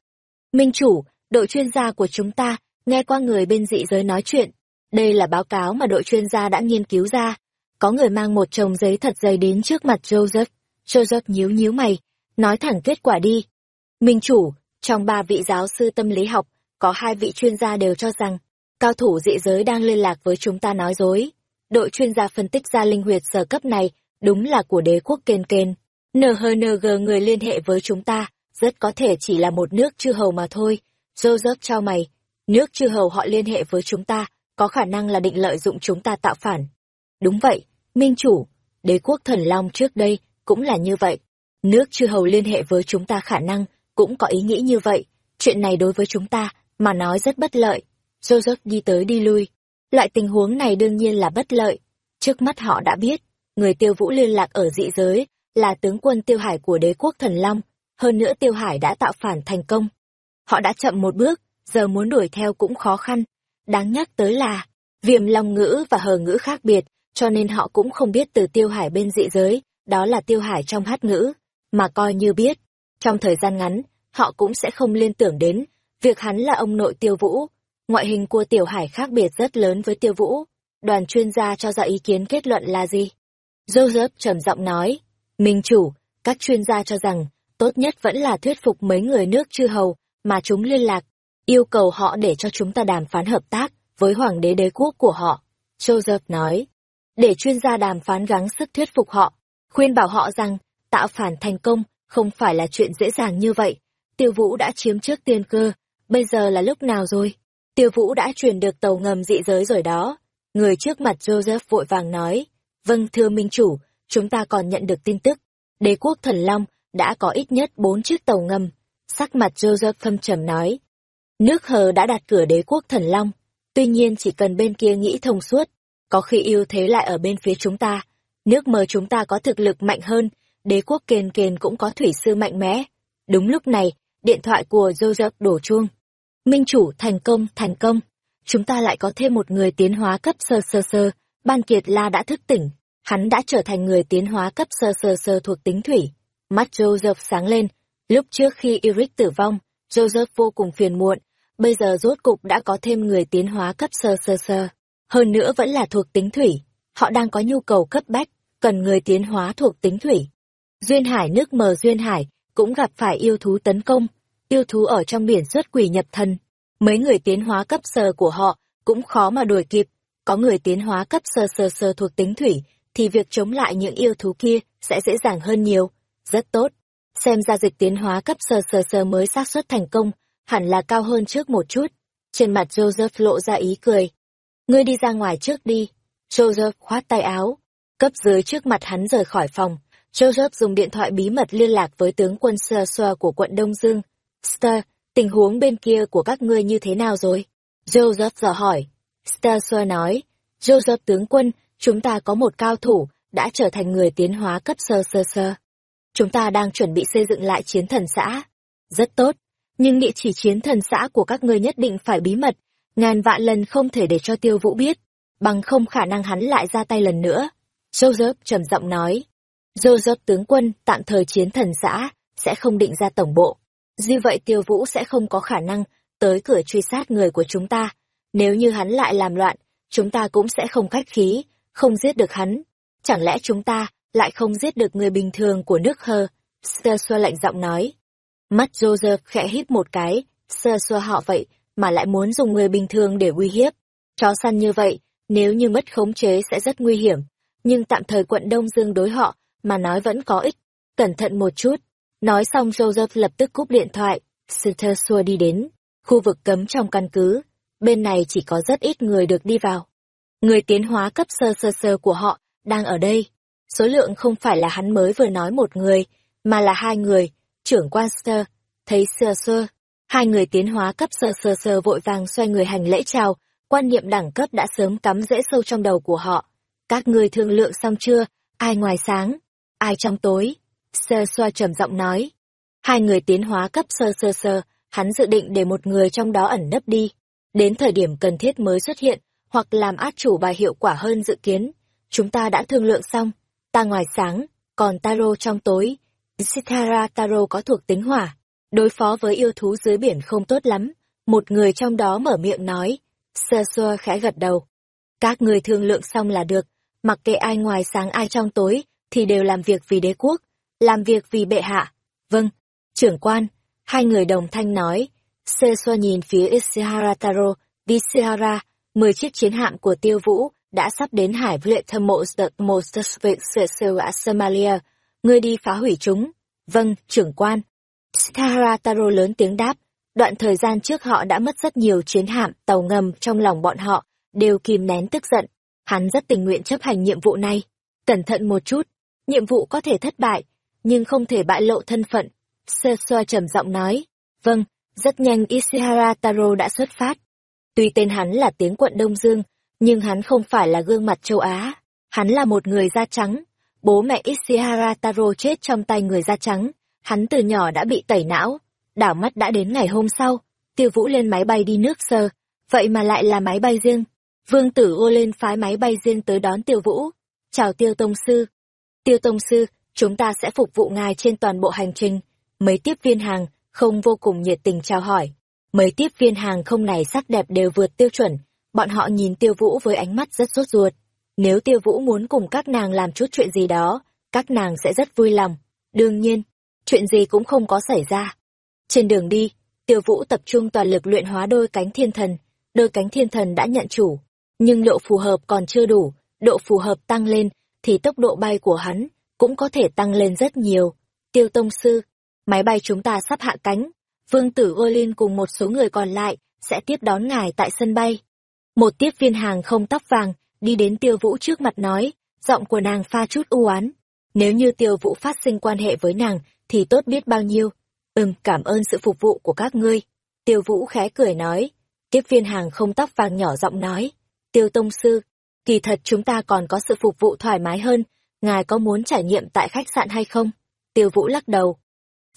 Minh chủ, đội chuyên gia của chúng ta, nghe qua người bên dị giới nói chuyện. Đây là báo cáo mà đội chuyên gia đã nghiên cứu ra. Có người mang một chồng giấy thật dày đến trước mặt Joseph. Joseph nhíu nhíu mày, nói thẳng kết quả đi. Minh chủ, trong ba vị giáo sư tâm lý học, có hai vị chuyên gia đều cho rằng, cao thủ dị giới đang liên lạc với chúng ta nói dối. Đội chuyên gia phân tích ra linh huyệt sở cấp này đúng là của đế quốc kên kên. NHNG người liên hệ với chúng ta, rất có thể chỉ là một nước chư hầu mà thôi. Joseph trao mày, nước chư hầu họ liên hệ với chúng ta, có khả năng là định lợi dụng chúng ta tạo phản. Đúng vậy, Minh chủ, đế quốc thần long trước đây cũng là như vậy. Nước chư hầu liên hệ với chúng ta khả năng cũng có ý nghĩ như vậy. Chuyện này đối với chúng ta mà nói rất bất lợi. Joseph đi tới đi lui. Loại tình huống này đương nhiên là bất lợi. Trước mắt họ đã biết, người tiêu vũ liên lạc ở dị giới là tướng quân tiêu hải của đế quốc thần long. Hơn nữa tiêu hải đã tạo phản thành công. Họ đã chậm một bước, giờ muốn đuổi theo cũng khó khăn. Đáng nhắc tới là, viêm long ngữ và hờ ngữ khác biệt, cho nên họ cũng không biết từ tiêu hải bên dị giới, đó là tiêu hải trong hát ngữ, mà coi như biết. Trong thời gian ngắn, họ cũng sẽ không liên tưởng đến việc hắn là ông nội tiêu vũ. Ngoại hình của tiểu hải khác biệt rất lớn với tiêu vũ. Đoàn chuyên gia cho ra ý kiến kết luận là gì? Joseph trầm giọng nói, Minh chủ, các chuyên gia cho rằng, tốt nhất vẫn là thuyết phục mấy người nước chư hầu mà chúng liên lạc, yêu cầu họ để cho chúng ta đàm phán hợp tác với hoàng đế đế quốc của họ. Joseph nói, để chuyên gia đàm phán gắng sức thuyết phục họ, khuyên bảo họ rằng tạo phản thành công không phải là chuyện dễ dàng như vậy. Tiêu Vũ đã chiếm trước tiên cơ, bây giờ là lúc nào rồi? Tiêu Vũ đã truyền được tàu ngầm dị giới rồi đó. Người trước mặt Joseph vội vàng nói, vâng thưa minh chủ, chúng ta còn nhận được tin tức. Đế quốc thần Long đã có ít nhất bốn chiếc tàu ngầm. Sắc mặt Joseph thâm trầm nói, nước hờ đã đặt cửa đế quốc thần Long, tuy nhiên chỉ cần bên kia nghĩ thông suốt, có khi ưu thế lại ở bên phía chúng ta. Nước mờ chúng ta có thực lực mạnh hơn, đế quốc kền kền cũng có thủy sư mạnh mẽ. Đúng lúc này, điện thoại của Joseph đổ chuông. Minh chủ thành công, thành công. Chúng ta lại có thêm một người tiến hóa cấp sơ sơ sơ. Ban Kiệt La đã thức tỉnh. Hắn đã trở thành người tiến hóa cấp sơ sơ sơ thuộc tính thủy. Mắt Joseph sáng lên. Lúc trước khi Eric tử vong, Joseph vô cùng phiền muộn. Bây giờ rốt cục đã có thêm người tiến hóa cấp sơ sơ sơ. Hơn nữa vẫn là thuộc tính thủy. Họ đang có nhu cầu cấp bách, cần người tiến hóa thuộc tính thủy. Duyên hải nước mờ Duyên hải cũng gặp phải yêu thú tấn công, yêu thú ở trong biển xuất quỷ nhập thần. Mấy người tiến hóa cấp sơ của họ cũng khó mà đuổi kịp, có người tiến hóa cấp sơ sơ sơ thuộc tính thủy, thì việc chống lại những yêu thú kia sẽ dễ dàng hơn nhiều. Rất tốt. Xem ra dịch tiến hóa cấp sơ sơ sơ mới xác suất thành công, hẳn là cao hơn trước một chút. Trên mặt Joseph lộ ra ý cười. Ngươi đi ra ngoài trước đi. Joseph khoát tay áo. Cấp dưới trước mặt hắn rời khỏi phòng, Joseph dùng điện thoại bí mật liên lạc với tướng quân Sơ của quận Đông Dương. Star, tình huống bên kia của các ngươi như thế nào rồi? Joseph dò hỏi. Star nói, Joseph tướng quân, chúng ta có một cao thủ, đã trở thành người tiến hóa cấp sơ sơ sơ. Chúng ta đang chuẩn bị xây dựng lại chiến thần xã. Rất tốt, nhưng địa chỉ chiến thần xã của các ngươi nhất định phải bí mật, ngàn vạn lần không thể để cho tiêu vũ biết, bằng không khả năng hắn lại ra tay lần nữa. Joseph trầm giọng nói. Joseph tướng quân tạm thời chiến thần xã, sẽ không định ra tổng bộ. Như vậy tiêu vũ sẽ không có khả năng tới cửa truy sát người của chúng ta. Nếu như hắn lại làm loạn, chúng ta cũng sẽ không khách khí, không giết được hắn. Chẳng lẽ chúng ta lại không giết được người bình thường của nước hơ? Sơ xoa lạnh giọng nói. Mắt Joseph khẽ hít một cái, sơ xoa họ vậy, mà lại muốn dùng người bình thường để uy hiếp. Chó săn như vậy, nếu như mất khống chế sẽ rất nguy hiểm. nhưng tạm thời quận Đông Dương đối họ, mà nói vẫn có ích. Cẩn thận một chút. Nói xong Joseph lập tức cúp điện thoại. Sutter xua đi đến, khu vực cấm trong căn cứ. Bên này chỉ có rất ít người được đi vào. Người tiến hóa cấp sơ sơ sơ của họ đang ở đây. Số lượng không phải là hắn mới vừa nói một người, mà là hai người, trưởng quan sơ, thấy sơ sơ. Hai người tiến hóa cấp sơ sơ sơ vội vàng xoay người hành lễ chào, quan niệm đẳng cấp đã sớm cắm rễ sâu trong đầu của họ. Các ngươi thương lượng xong chưa, ai ngoài sáng, ai trong tối? Sơ xoa trầm giọng nói. Hai người tiến hóa cấp sơ sơ sơ, hắn dự định để một người trong đó ẩn nấp đi. Đến thời điểm cần thiết mới xuất hiện, hoặc làm át chủ bài hiệu quả hơn dự kiến. Chúng ta đã thương lượng xong, ta ngoài sáng, còn Taro trong tối. Sitara Taro có thuộc tính hỏa, đối phó với yêu thú dưới biển không tốt lắm. Một người trong đó mở miệng nói, sơ sơ khẽ gật đầu. Các người thương lượng xong là được, mặc kệ ai ngoài sáng ai trong tối, thì đều làm việc vì đế quốc, làm việc vì bệ hạ. Vâng, trưởng quan, hai người đồng thanh nói. Sê xoa nhìn phía Ishihara Taro, Ishihara, mười chiếc chiến hạm của tiêu vũ, đã sắp đến hải vệ thâm mộ The Most Somalia. Ngươi đi phá hủy chúng. Vâng, trưởng quan. Ishihara Taro lớn tiếng đáp. Đoạn thời gian trước họ đã mất rất nhiều chiến hạm, tàu ngầm trong lòng bọn họ, đều kìm nén tức giận. Hắn rất tình nguyện chấp hành nhiệm vụ này. Cẩn thận một chút, nhiệm vụ có thể thất bại, nhưng không thể bại lộ thân phận. Sơ soa trầm giọng nói. Vâng, rất nhanh Ishihara Taro đã xuất phát. Tuy tên hắn là tiếng quận Đông Dương, nhưng hắn không phải là gương mặt châu Á. Hắn là một người da trắng. Bố mẹ Ishihara Taro chết trong tay người da trắng. Hắn từ nhỏ đã bị tẩy não. Đảo mắt đã đến ngày hôm sau, tiêu vũ lên máy bay đi nước sơ. Vậy mà lại là máy bay riêng. Vương tử ô lên phái máy bay riêng tới đón tiêu vũ. Chào tiêu tông sư. Tiêu tông sư, chúng ta sẽ phục vụ ngài trên toàn bộ hành trình. Mấy tiếp viên hàng, không vô cùng nhiệt tình chào hỏi. Mấy tiếp viên hàng không này sắc đẹp đều vượt tiêu chuẩn, bọn họ nhìn tiêu vũ với ánh mắt rất sốt ruột. Nếu tiêu vũ muốn cùng các nàng làm chút chuyện gì đó, các nàng sẽ rất vui lòng. Đương nhiên, chuyện gì cũng không có xảy ra. Trên đường đi, tiêu vũ tập trung toàn lực luyện hóa đôi cánh thiên thần. Đôi cánh thiên thần đã nhận chủ, nhưng độ phù hợp còn chưa đủ, độ phù hợp tăng lên, thì tốc độ bay của hắn cũng có thể tăng lên rất nhiều. Tiêu Tông Sư, máy bay chúng ta sắp hạ cánh. Vương tử Olin cùng một số người còn lại sẽ tiếp đón ngài tại sân bay. Một tiếp viên hàng không tóc vàng đi đến tiêu vũ trước mặt nói, giọng của nàng pha chút u oán Nếu như tiêu vũ phát sinh quan hệ với nàng thì tốt biết bao nhiêu. Ừm, cảm ơn sự phục vụ của các ngươi. Tiêu vũ khẽ cười nói. Tiếp viên hàng không tóc vàng nhỏ giọng nói. Tiêu Tông Sư, kỳ thật chúng ta còn có sự phục vụ thoải mái hơn, ngài có muốn trải nghiệm tại khách sạn hay không? Tiêu Vũ lắc đầu.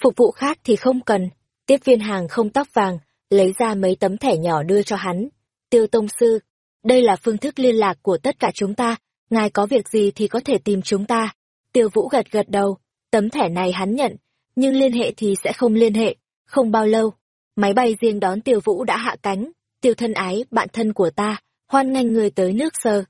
Phục vụ khác thì không cần. Tiếp viên hàng không tóc vàng, lấy ra mấy tấm thẻ nhỏ đưa cho hắn. Tiêu Tông Sư, đây là phương thức liên lạc của tất cả chúng ta, ngài có việc gì thì có thể tìm chúng ta. Tiêu Vũ gật gật đầu, tấm thẻ này hắn nhận, nhưng liên hệ thì sẽ không liên hệ. Không bao lâu, máy bay riêng đón Tiêu Vũ đã hạ cánh. Tiêu thân ái, bạn thân của ta, hoan nghênh người tới nước sơ.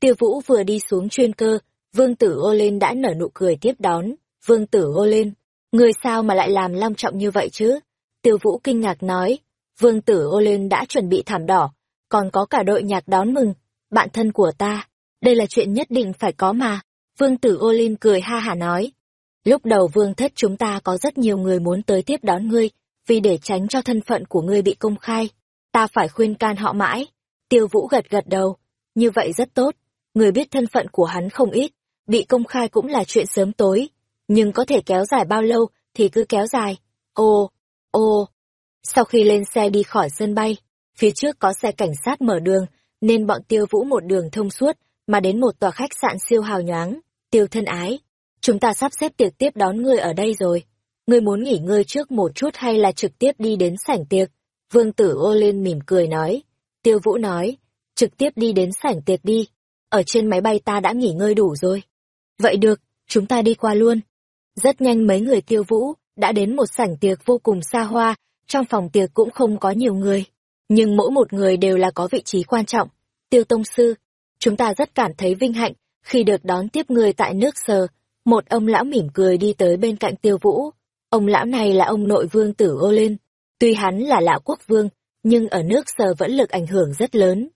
Tiêu Vũ vừa đi xuống chuyên cơ, Vương tử ô lên đã nở nụ cười tiếp đón. Vương tử ô lên, người sao mà lại làm long trọng như vậy chứ? Tiêu Vũ kinh ngạc nói, Vương tử ô lên đã chuẩn bị thảm đỏ, còn có cả đội nhạc đón mừng, bạn thân của ta. Đây là chuyện nhất định phải có mà. Vương tử ô lên cười ha hả nói. Lúc đầu vương thất chúng ta có rất nhiều người muốn tới tiếp đón ngươi, vì để tránh cho thân phận của ngươi bị công khai. Ta phải khuyên can họ mãi. Tiêu Vũ gật gật đầu. Như vậy rất tốt. Người biết thân phận của hắn không ít. Bị công khai cũng là chuyện sớm tối. Nhưng có thể kéo dài bao lâu thì cứ kéo dài. Ô, ô. Sau khi lên xe đi khỏi sân bay, phía trước có xe cảnh sát mở đường, nên bọn tiêu vũ một đường thông suốt, mà đến một tòa khách sạn siêu hào nhoáng. Tiêu thân ái, chúng ta sắp xếp tiệc tiếp đón ngươi ở đây rồi. Ngươi muốn nghỉ ngơi trước một chút hay là trực tiếp đi đến sảnh tiệc? Vương tử ô lên mỉm cười nói. Tiêu Vũ nói, trực tiếp đi đến sảnh tiệc đi. Ở trên máy bay ta đã nghỉ ngơi đủ rồi. Vậy được, chúng ta đi qua luôn. Rất nhanh mấy người tiêu vũ, đã đến một sảnh tiệc vô cùng xa hoa, trong phòng tiệc cũng không có nhiều người. Nhưng mỗi một người đều là có vị trí quan trọng. Tiêu Tông Sư, chúng ta rất cảm thấy vinh hạnh khi được đón tiếp người tại nước sờ. Một ông lão mỉm cười đi tới bên cạnh tiêu vũ. Ông lão này là ông nội vương tử ô lên. Tuy hắn là lão quốc vương, nhưng ở nước sờ vẫn lực ảnh hưởng rất lớn.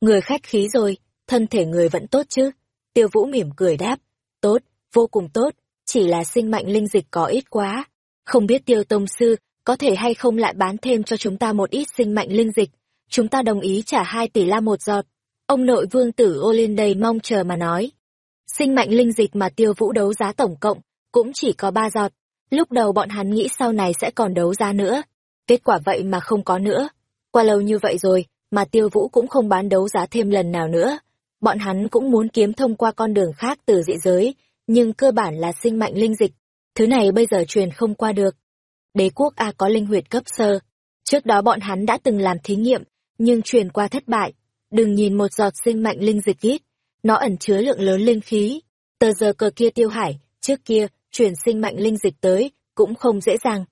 Người khách khí rồi, thân thể người vẫn tốt chứ. Tiêu Vũ mỉm cười đáp, tốt, vô cùng tốt, chỉ là sinh mệnh linh dịch có ít quá. Không biết Tiêu Tông Sư có thể hay không lại bán thêm cho chúng ta một ít sinh mệnh linh dịch. Chúng ta đồng ý trả hai tỷ la một giọt. Ông nội vương tử ô lên đầy mong chờ mà nói. Sinh mệnh linh dịch mà Tiêu Vũ đấu giá tổng cộng cũng chỉ có ba giọt. Lúc đầu bọn hắn nghĩ sau này sẽ còn đấu giá nữa. Kết quả vậy mà không có nữa. Qua lâu như vậy rồi, mà tiêu vũ cũng không bán đấu giá thêm lần nào nữa. Bọn hắn cũng muốn kiếm thông qua con đường khác từ dị giới, nhưng cơ bản là sinh mạnh linh dịch. Thứ này bây giờ truyền không qua được. Đế quốc A có linh huyệt cấp sơ. Trước đó bọn hắn đã từng làm thí nghiệm, nhưng truyền qua thất bại. Đừng nhìn một giọt sinh mạnh linh dịch ít, nó ẩn chứa lượng lớn linh khí. Tờ giờ cờ kia tiêu hải, trước kia, truyền sinh mạnh linh dịch tới, cũng không dễ dàng.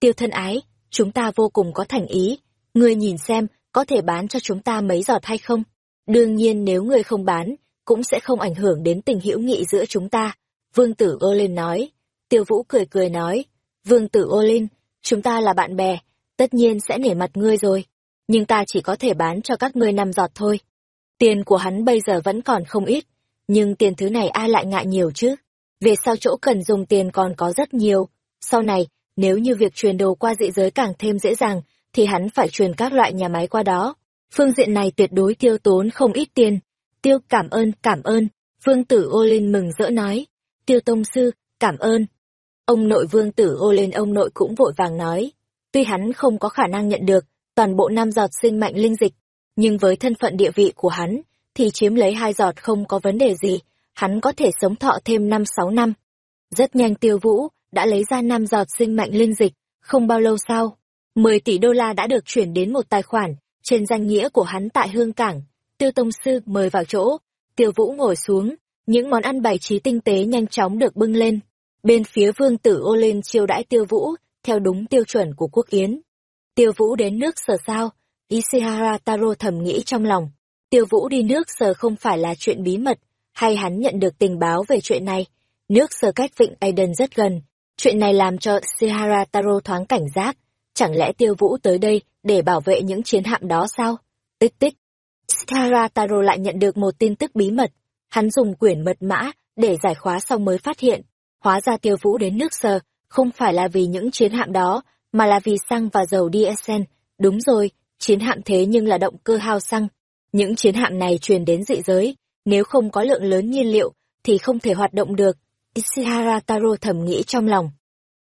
Tiêu thân ái, chúng ta vô cùng có thành ý. Ngươi nhìn xem, có thể bán cho chúng ta mấy giọt hay không? Đương nhiên nếu ngươi không bán, cũng sẽ không ảnh hưởng đến tình hữu nghị giữa chúng ta. Vương tử ô lên nói. Tiêu vũ cười cười nói. Vương tử ô lên, chúng ta là bạn bè, tất nhiên sẽ nể mặt ngươi rồi. Nhưng ta chỉ có thể bán cho các ngươi năm giọt thôi. Tiền của hắn bây giờ vẫn còn không ít, nhưng tiền thứ này ai lại ngại nhiều chứ? Về sau chỗ cần dùng tiền còn có rất nhiều. Sau này, nếu như việc truyền đồ qua dị giới càng thêm dễ dàng, thì hắn phải truyền các loại nhà máy qua đó. Phương diện này tuyệt đối tiêu tốn không ít tiền. Tiêu cảm ơn, cảm ơn. Vương tử ô lên mừng rỡ nói. Tiêu tông sư, cảm ơn. Ông nội vương tử ô lên ông nội cũng vội vàng nói. Tuy hắn không có khả năng nhận được toàn bộ năm giọt sinh mạnh linh dịch, nhưng với thân phận địa vị của hắn, thì chiếm lấy hai giọt không có vấn đề gì, hắn có thể sống thọ thêm năm sáu năm. Rất nhanh tiêu vũ, đã lấy ra năm giọt sinh mạnh linh dịch, không bao lâu sau, 10 tỷ đô la đã được chuyển đến một tài khoản, trên danh nghĩa của hắn tại Hương Cảng. Tiêu Tông Sư mời vào chỗ, Tiêu Vũ ngồi xuống, những món ăn bày trí tinh tế nhanh chóng được bưng lên. Bên phía vương tử ô lên chiêu đãi Tiêu Vũ, theo đúng tiêu chuẩn của quốc yến. Tiêu Vũ đến nước sở sao, Ishihara Taro thầm nghĩ trong lòng. Tiêu Vũ đi nước sở không phải là chuyện bí mật, hay hắn nhận được tình báo về chuyện này. Nước sở cách vịnh Aiden rất gần, chuyện này làm cho Ishihara Taro thoáng cảnh giác chẳng lẽ tiêu vũ tới đây để bảo vệ những chiến hạm đó sao? Tích tích. Starataro lại nhận được một tin tức bí mật. Hắn dùng quyển mật mã để giải khóa xong mới phát hiện. Hóa ra tiêu vũ đến nước sờ, không phải là vì những chiến hạm đó, mà là vì xăng và dầu diesel. Đúng rồi, chiến hạm thế nhưng là động cơ hao xăng. Những chiến hạm này truyền đến dị giới, nếu không có lượng lớn nhiên liệu, thì không thể hoạt động được. Ishihara Taro thầm nghĩ trong lòng.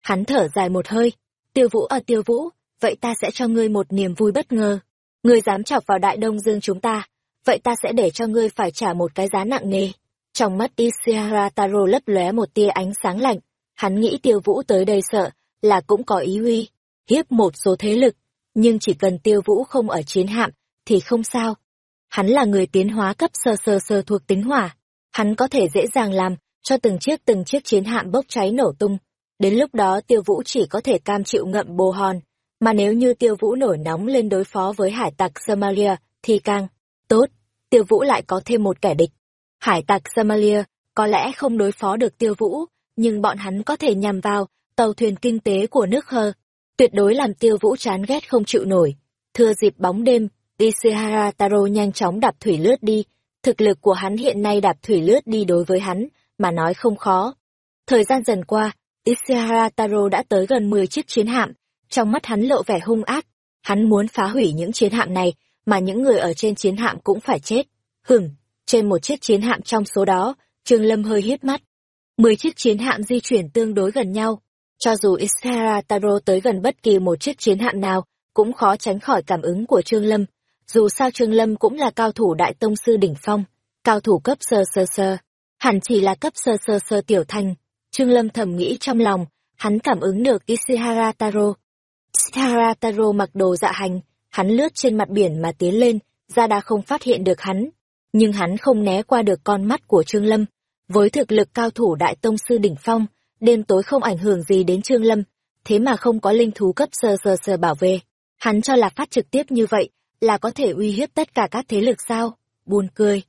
Hắn thở dài một hơi, Tiêu Vũ à Tiêu Vũ, vậy ta sẽ cho ngươi một niềm vui bất ngờ. Ngươi dám chọc vào Đại Đông Dương chúng ta, vậy ta sẽ để cho ngươi phải trả một cái giá nặng nề. Trong mắt Ishihara Taro lấp lóe một tia ánh sáng lạnh, hắn nghĩ Tiêu Vũ tới đây sợ là cũng có ý huy, hiếp một số thế lực, nhưng chỉ cần Tiêu Vũ không ở chiến hạm thì không sao. Hắn là người tiến hóa cấp sơ sơ sơ thuộc tính hỏa, hắn có thể dễ dàng làm cho từng chiếc từng chiếc chiến hạm bốc cháy nổ tung, Đến lúc đó tiêu vũ chỉ có thể cam chịu ngậm bồ hòn, mà nếu như tiêu vũ nổi nóng lên đối phó với hải tặc Somalia thì càng tốt, tiêu vũ lại có thêm một kẻ địch. Hải tặc Somalia có lẽ không đối phó được tiêu vũ, nhưng bọn hắn có thể nhằm vào tàu thuyền kinh tế của nước hơ, tuyệt đối làm tiêu vũ chán ghét không chịu nổi. Thưa dịp bóng đêm, Ishihara Taro nhanh chóng đạp thủy lướt đi, thực lực của hắn hiện nay đạp thủy lướt đi đối với hắn, mà nói không khó. Thời gian dần qua, Ishihara Taro đã tới gần 10 chiếc chiến hạm, trong mắt hắn lộ vẻ hung ác. Hắn muốn phá hủy những chiến hạm này, mà những người ở trên chiến hạm cũng phải chết. Hửng, trên một chiếc chiến hạm trong số đó, Trương Lâm hơi hiếp mắt. 10 chiếc chiến hạm di chuyển tương đối gần nhau. Cho dù Ishihara Taro tới gần bất kỳ một chiếc chiến hạm nào, cũng khó tránh khỏi cảm ứng của Trương Lâm. Dù sao Trương Lâm cũng là cao thủ đại tông sư đỉnh phong, cao thủ cấp sơ sơ sơ. Hẳn chỉ là cấp sơ sơ sơ tiểu thành, Trương Lâm thầm nghĩ trong lòng, hắn cảm ứng được Ishihara Taro. Ishihara Taro mặc đồ dạ hành, hắn lướt trên mặt biển mà tiến lên, ra đa không phát hiện được hắn. Nhưng hắn không né qua được con mắt của Trương Lâm. Với thực lực cao thủ đại tông sư đỉnh phong, đêm tối không ảnh hưởng gì đến Trương Lâm, thế mà không có linh thú cấp sơ sơ sơ bảo vệ. Hắn cho là phát trực tiếp như vậy, là có thể uy hiếp tất cả các thế lực sao? Buồn cười.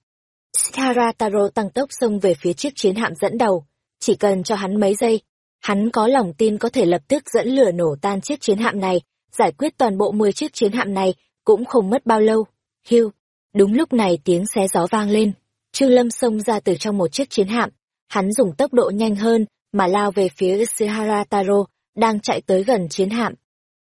Ishihara Taro tăng tốc xông về phía chiếc chiến hạm dẫn đầu chỉ cần cho hắn mấy giây, hắn có lòng tin có thể lập tức dẫn lửa nổ tan chiếc chiến hạm này, giải quyết toàn bộ 10 chiếc chiến hạm này cũng không mất bao lâu. Hiu, đúng lúc này tiếng xé gió vang lên. Trương Lâm xông ra từ trong một chiếc chiến hạm, hắn dùng tốc độ nhanh hơn mà lao về phía Ishihara Taro, đang chạy tới gần chiến hạm.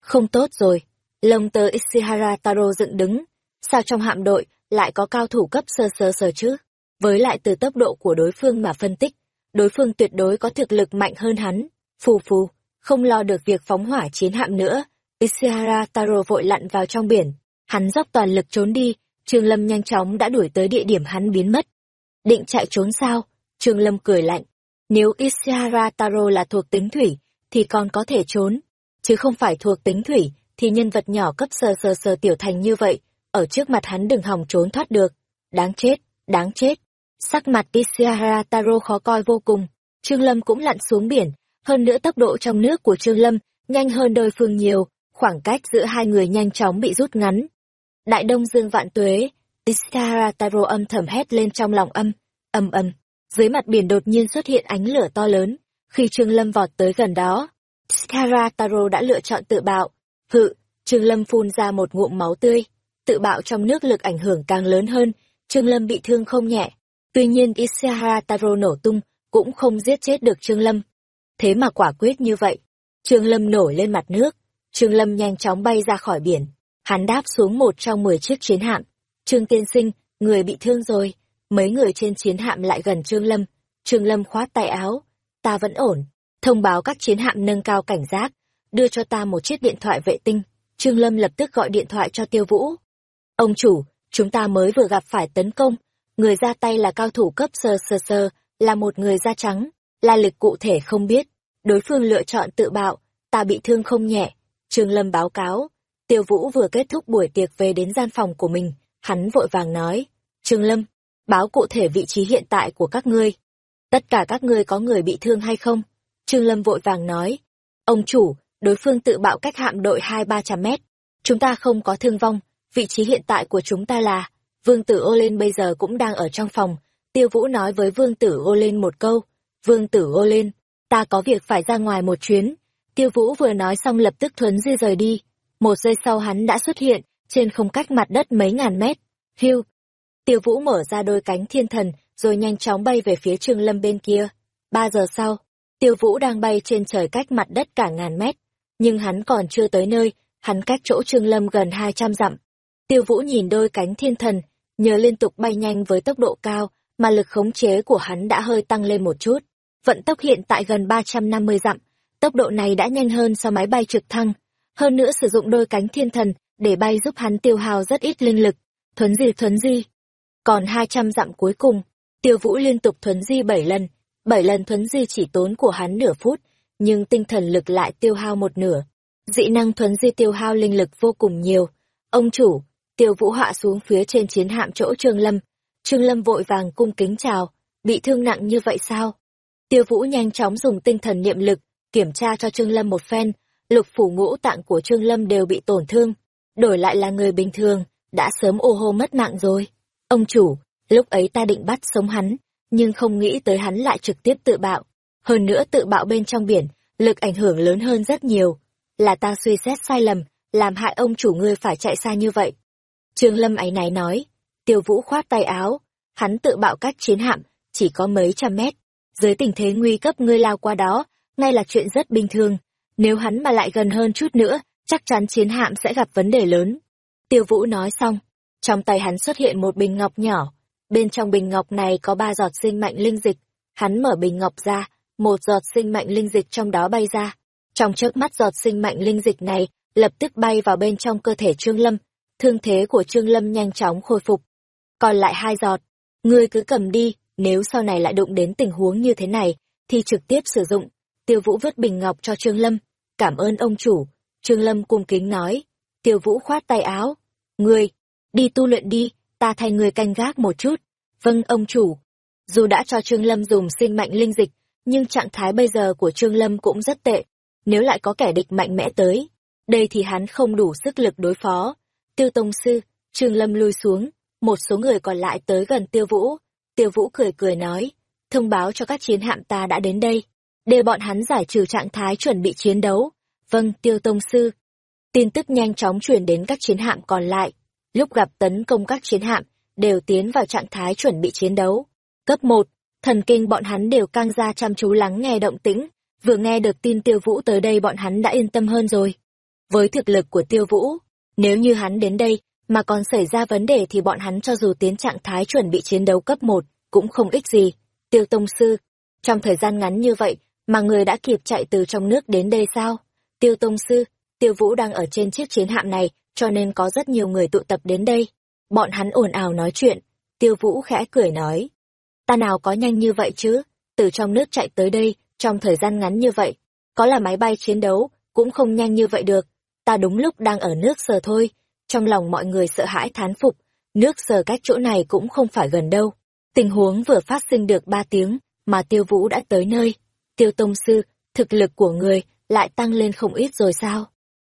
Không tốt rồi, lông tơ Ishihara Taro dựng đứng, sao trong hạm đội lại có cao thủ cấp sơ sơ sơ chứ? Với lại từ tốc độ của đối phương mà phân tích, đối phương tuyệt đối có thực lực mạnh hơn hắn. Phù phù, không lo được việc phóng hỏa chiến hạm nữa, Ishihara Taro vội lặn vào trong biển, hắn dốc toàn lực trốn đi, Trương Lâm nhanh chóng đã đuổi tới địa điểm hắn biến mất. Định chạy trốn sao? Trương Lâm cười lạnh. Nếu Ishihara Taro là thuộc tính thủy, thì còn có thể trốn. Chứ không phải thuộc tính thủy, thì nhân vật nhỏ cấp sờ sờ sờ tiểu thành như vậy, ở trước mặt hắn đừng hòng trốn thoát được. Đáng chết, đáng chết. Sắc mặt Ishihara Taro khó coi vô cùng. Trương Lâm cũng lặn xuống biển, hơn nữa tốc độ trong nước của Trương Lâm nhanh hơn đôi phương nhiều, khoảng cách giữa hai người nhanh chóng bị rút ngắn. Đại Đông Dương vạn tuế, Ishihara Taro âm thầm hét lên trong lòng âm, âm âm. Dưới mặt biển đột nhiên xuất hiện ánh lửa to lớn, khi Trương Lâm vọt tới gần đó. Ishihara Taro đã lựa chọn tự bạo. Hự, Trương Lâm phun ra một ngụm máu tươi. Tự bạo trong nước lực ảnh hưởng càng lớn hơn, Trương Lâm bị thương không nhẹ. Tuy nhiên Isahara Taro nổ tung, cũng không giết chết được Trương Lâm. Thế mà quả quyết như vậy. Trương Lâm nổi lên mặt nước, Trương Lâm nhanh chóng bay ra khỏi biển. Hắn đáp xuống một trong mười chiếc chiến hạm. Trương Tiên Sinh, người bị thương rồi. Mấy người trên chiến hạm lại gần Trương Lâm. Trương Lâm khoát tay áo. Ta vẫn ổn. Thông báo các chiến hạm nâng cao cảnh giác. Đưa cho ta một chiếc điện thoại vệ tinh. Trương Lâm lập tức gọi điện thoại cho Tiêu Vũ. Ông chủ, chúng ta mới vừa gặp phải tấn công. Người ra tay là cao thủ cấp sơ sơ sơ, là một người da trắng. la lịch cụ thể không biết. Đối phương lựa chọn tự bạo. Ta bị thương không nhẹ Trương Lâm báo cáo, Tiêu Vũ vừa kết thúc buổi tiệc về đến gian phòng của mình, hắn vội vàng nói, Trương Lâm, báo cụ thể vị trí hiện tại của các ngươi. Tất cả các ngươi có người bị thương hay không? Trương Lâm vội vàng nói, ông chủ, đối phương tự bạo cách hạm đội hai ba trăm mét. Chúng ta không có thương vong, vị trí hiện tại của chúng ta là, Vương tử ô lên bây giờ cũng đang ở trong phòng. Tiêu Vũ nói với Vương tử ô lên một câu, Vương tử ô lên, ta có việc phải ra ngoài một chuyến, Tiêu Vũ vừa nói xong lập tức thuấn di rời đi. Một giây sau hắn đã xuất hiện, trên không cách mặt đất mấy ngàn mét. Hiu! Tiêu Vũ mở ra đôi cánh thiên thần, rồi nhanh chóng bay về phía Trương Lâm bên kia. Ba giờ sau, Tiêu Vũ đang bay trên trời cách mặt đất cả ngàn mét. Nhưng hắn còn chưa tới nơi, hắn cách chỗ Trương Lâm gần hai trăm dặm. Tiêu Vũ nhìn đôi cánh thiên thần, nhờ liên tục bay nhanh với tốc độ cao, mà lực khống chế của hắn đã hơi tăng lên một chút. Vận tốc hiện tại gần ba trăm năm mươi dặm, Tốc độ này đã nhanh hơn so máy bay trực thăng. Hơn nữa sử dụng đôi cánh thiên thần để bay giúp hắn tiêu hao rất ít linh lực. Thuấn di thuấn di. Còn hai trăm dặm cuối cùng, tiêu vũ liên tục thuấn di bảy lần. bảy lần thuấn di chỉ tốn của hắn nửa phút, nhưng tinh thần lực lại tiêu hao một nửa. Dị năng thuấn di tiêu hao linh lực vô cùng nhiều. Ông chủ, tiêu vũ hạ xuống phía trên chiến hạm chỗ Trương Lâm. Trương Lâm vội vàng cung kính chào, bị thương nặng như vậy sao? Tiêu vũ nhanh chóng dùng tinh thần niệm lực, kiểm tra cho Trương Lâm một phen, lục phủ ngũ tạng của Trương Lâm đều bị tổn thương, đổi lại là người bình thường, đã sớm ô hô mất mạng rồi. Ông chủ, lúc ấy ta định bắt sống hắn, nhưng không nghĩ tới hắn lại trực tiếp tự bạo. Hơn nữa tự bạo bên trong biển, lực ảnh hưởng lớn hơn rất nhiều. Là ta suy xét sai lầm, làm hại ông chủ ngươi phải chạy xa như vậy. Trương Lâm ấy náy nói, tiêu vũ khoát tay áo, hắn tự bạo cách chiến hạm, chỉ có mấy trăm mét. Dưới tình thế nguy cấp ngươi lao qua đó, ngay là chuyện rất bình thường. Nếu hắn mà lại gần hơn chút nữa, chắc chắn chiến hạm sẽ gặp vấn đề lớn. Tiêu Vũ nói xong, trong tay hắn xuất hiện một bình ngọc nhỏ. Bên trong bình ngọc này có ba giọt sinh mạnh linh dịch. Hắn mở bình ngọc ra, một giọt sinh mạnh linh dịch trong đó bay ra. Trong chớp mắt giọt sinh mạnh linh dịch này lập tức bay vào bên trong cơ thể Trương Lâm. Thương thế của Trương Lâm nhanh chóng khôi phục. Còn lại hai giọt, ngươi cứ cầm đi, nếu sau này lại đụng đến tình huống như thế này, thì trực tiếp sử dụng. Tiêu Vũ vứt bình ngọc cho Trương Lâm, cảm ơn ông chủ. Trương Lâm cung kính nói. Tiêu Vũ khoát tay áo. Ngươi, đi tu luyện đi, ta thay ngươi canh gác một chút. Vâng ông chủ. Dù đã cho Trương Lâm dùng sinh mạnh linh dịch, nhưng trạng thái bây giờ của Trương Lâm cũng rất tệ. Nếu lại có kẻ địch mạnh mẽ tới, đây thì hắn không đủ sức lực đối phó. Tiêu Tông Sư, Trương Lâm lui xuống, một số người còn lại tới gần Tiêu Vũ. Tiêu Vũ cười cười nói, thông báo cho các chiến hạm ta đã đến đây để bọn hắn giải trừ trạng thái chuẩn bị chiến đấu. Vâng, tiêu tông sư. Tin tức nhanh chóng truyền đến các chiến hạm còn lại. Lúc gặp tấn công các chiến hạm, đều tiến vào trạng thái chuẩn bị chiến đấu. Cấp 1, thần kinh bọn hắn đều căng ra chăm chú lắng nghe động tĩnh, vừa nghe được tin tiêu vũ tới đây bọn hắn đã yên tâm hơn rồi. Với thực lực của tiêu vũ, nếu như hắn đến đây, mà còn xảy ra vấn đề thì bọn hắn cho dù tiến trạng thái chuẩn bị chiến đấu cấp 1, cũng không ích gì. Tiêu Tông Sư, trong thời gian ngắn như vậy, mà người đã kịp chạy từ trong nước đến đây sao? Tiêu Tông Sư, Tiêu Vũ đang ở trên chiếc chiến hạm này, cho nên có rất nhiều người tụ tập đến đây. Bọn hắn ồn ào nói chuyện, Tiêu Vũ khẽ cười nói. Ta nào có nhanh như vậy chứ, từ trong nước chạy tới đây, trong thời gian ngắn như vậy, có là máy bay chiến đấu, cũng không nhanh như vậy được. Ta đúng lúc đang ở nước sờ thôi, trong lòng mọi người sợ hãi thán phục, nước sờ cách chỗ này cũng không phải gần đâu. Tình huống vừa phát sinh được ba tiếng, mà tiêu vũ đã tới nơi. Tiêu Tông Sư, thực lực của người lại tăng lên không ít rồi sao?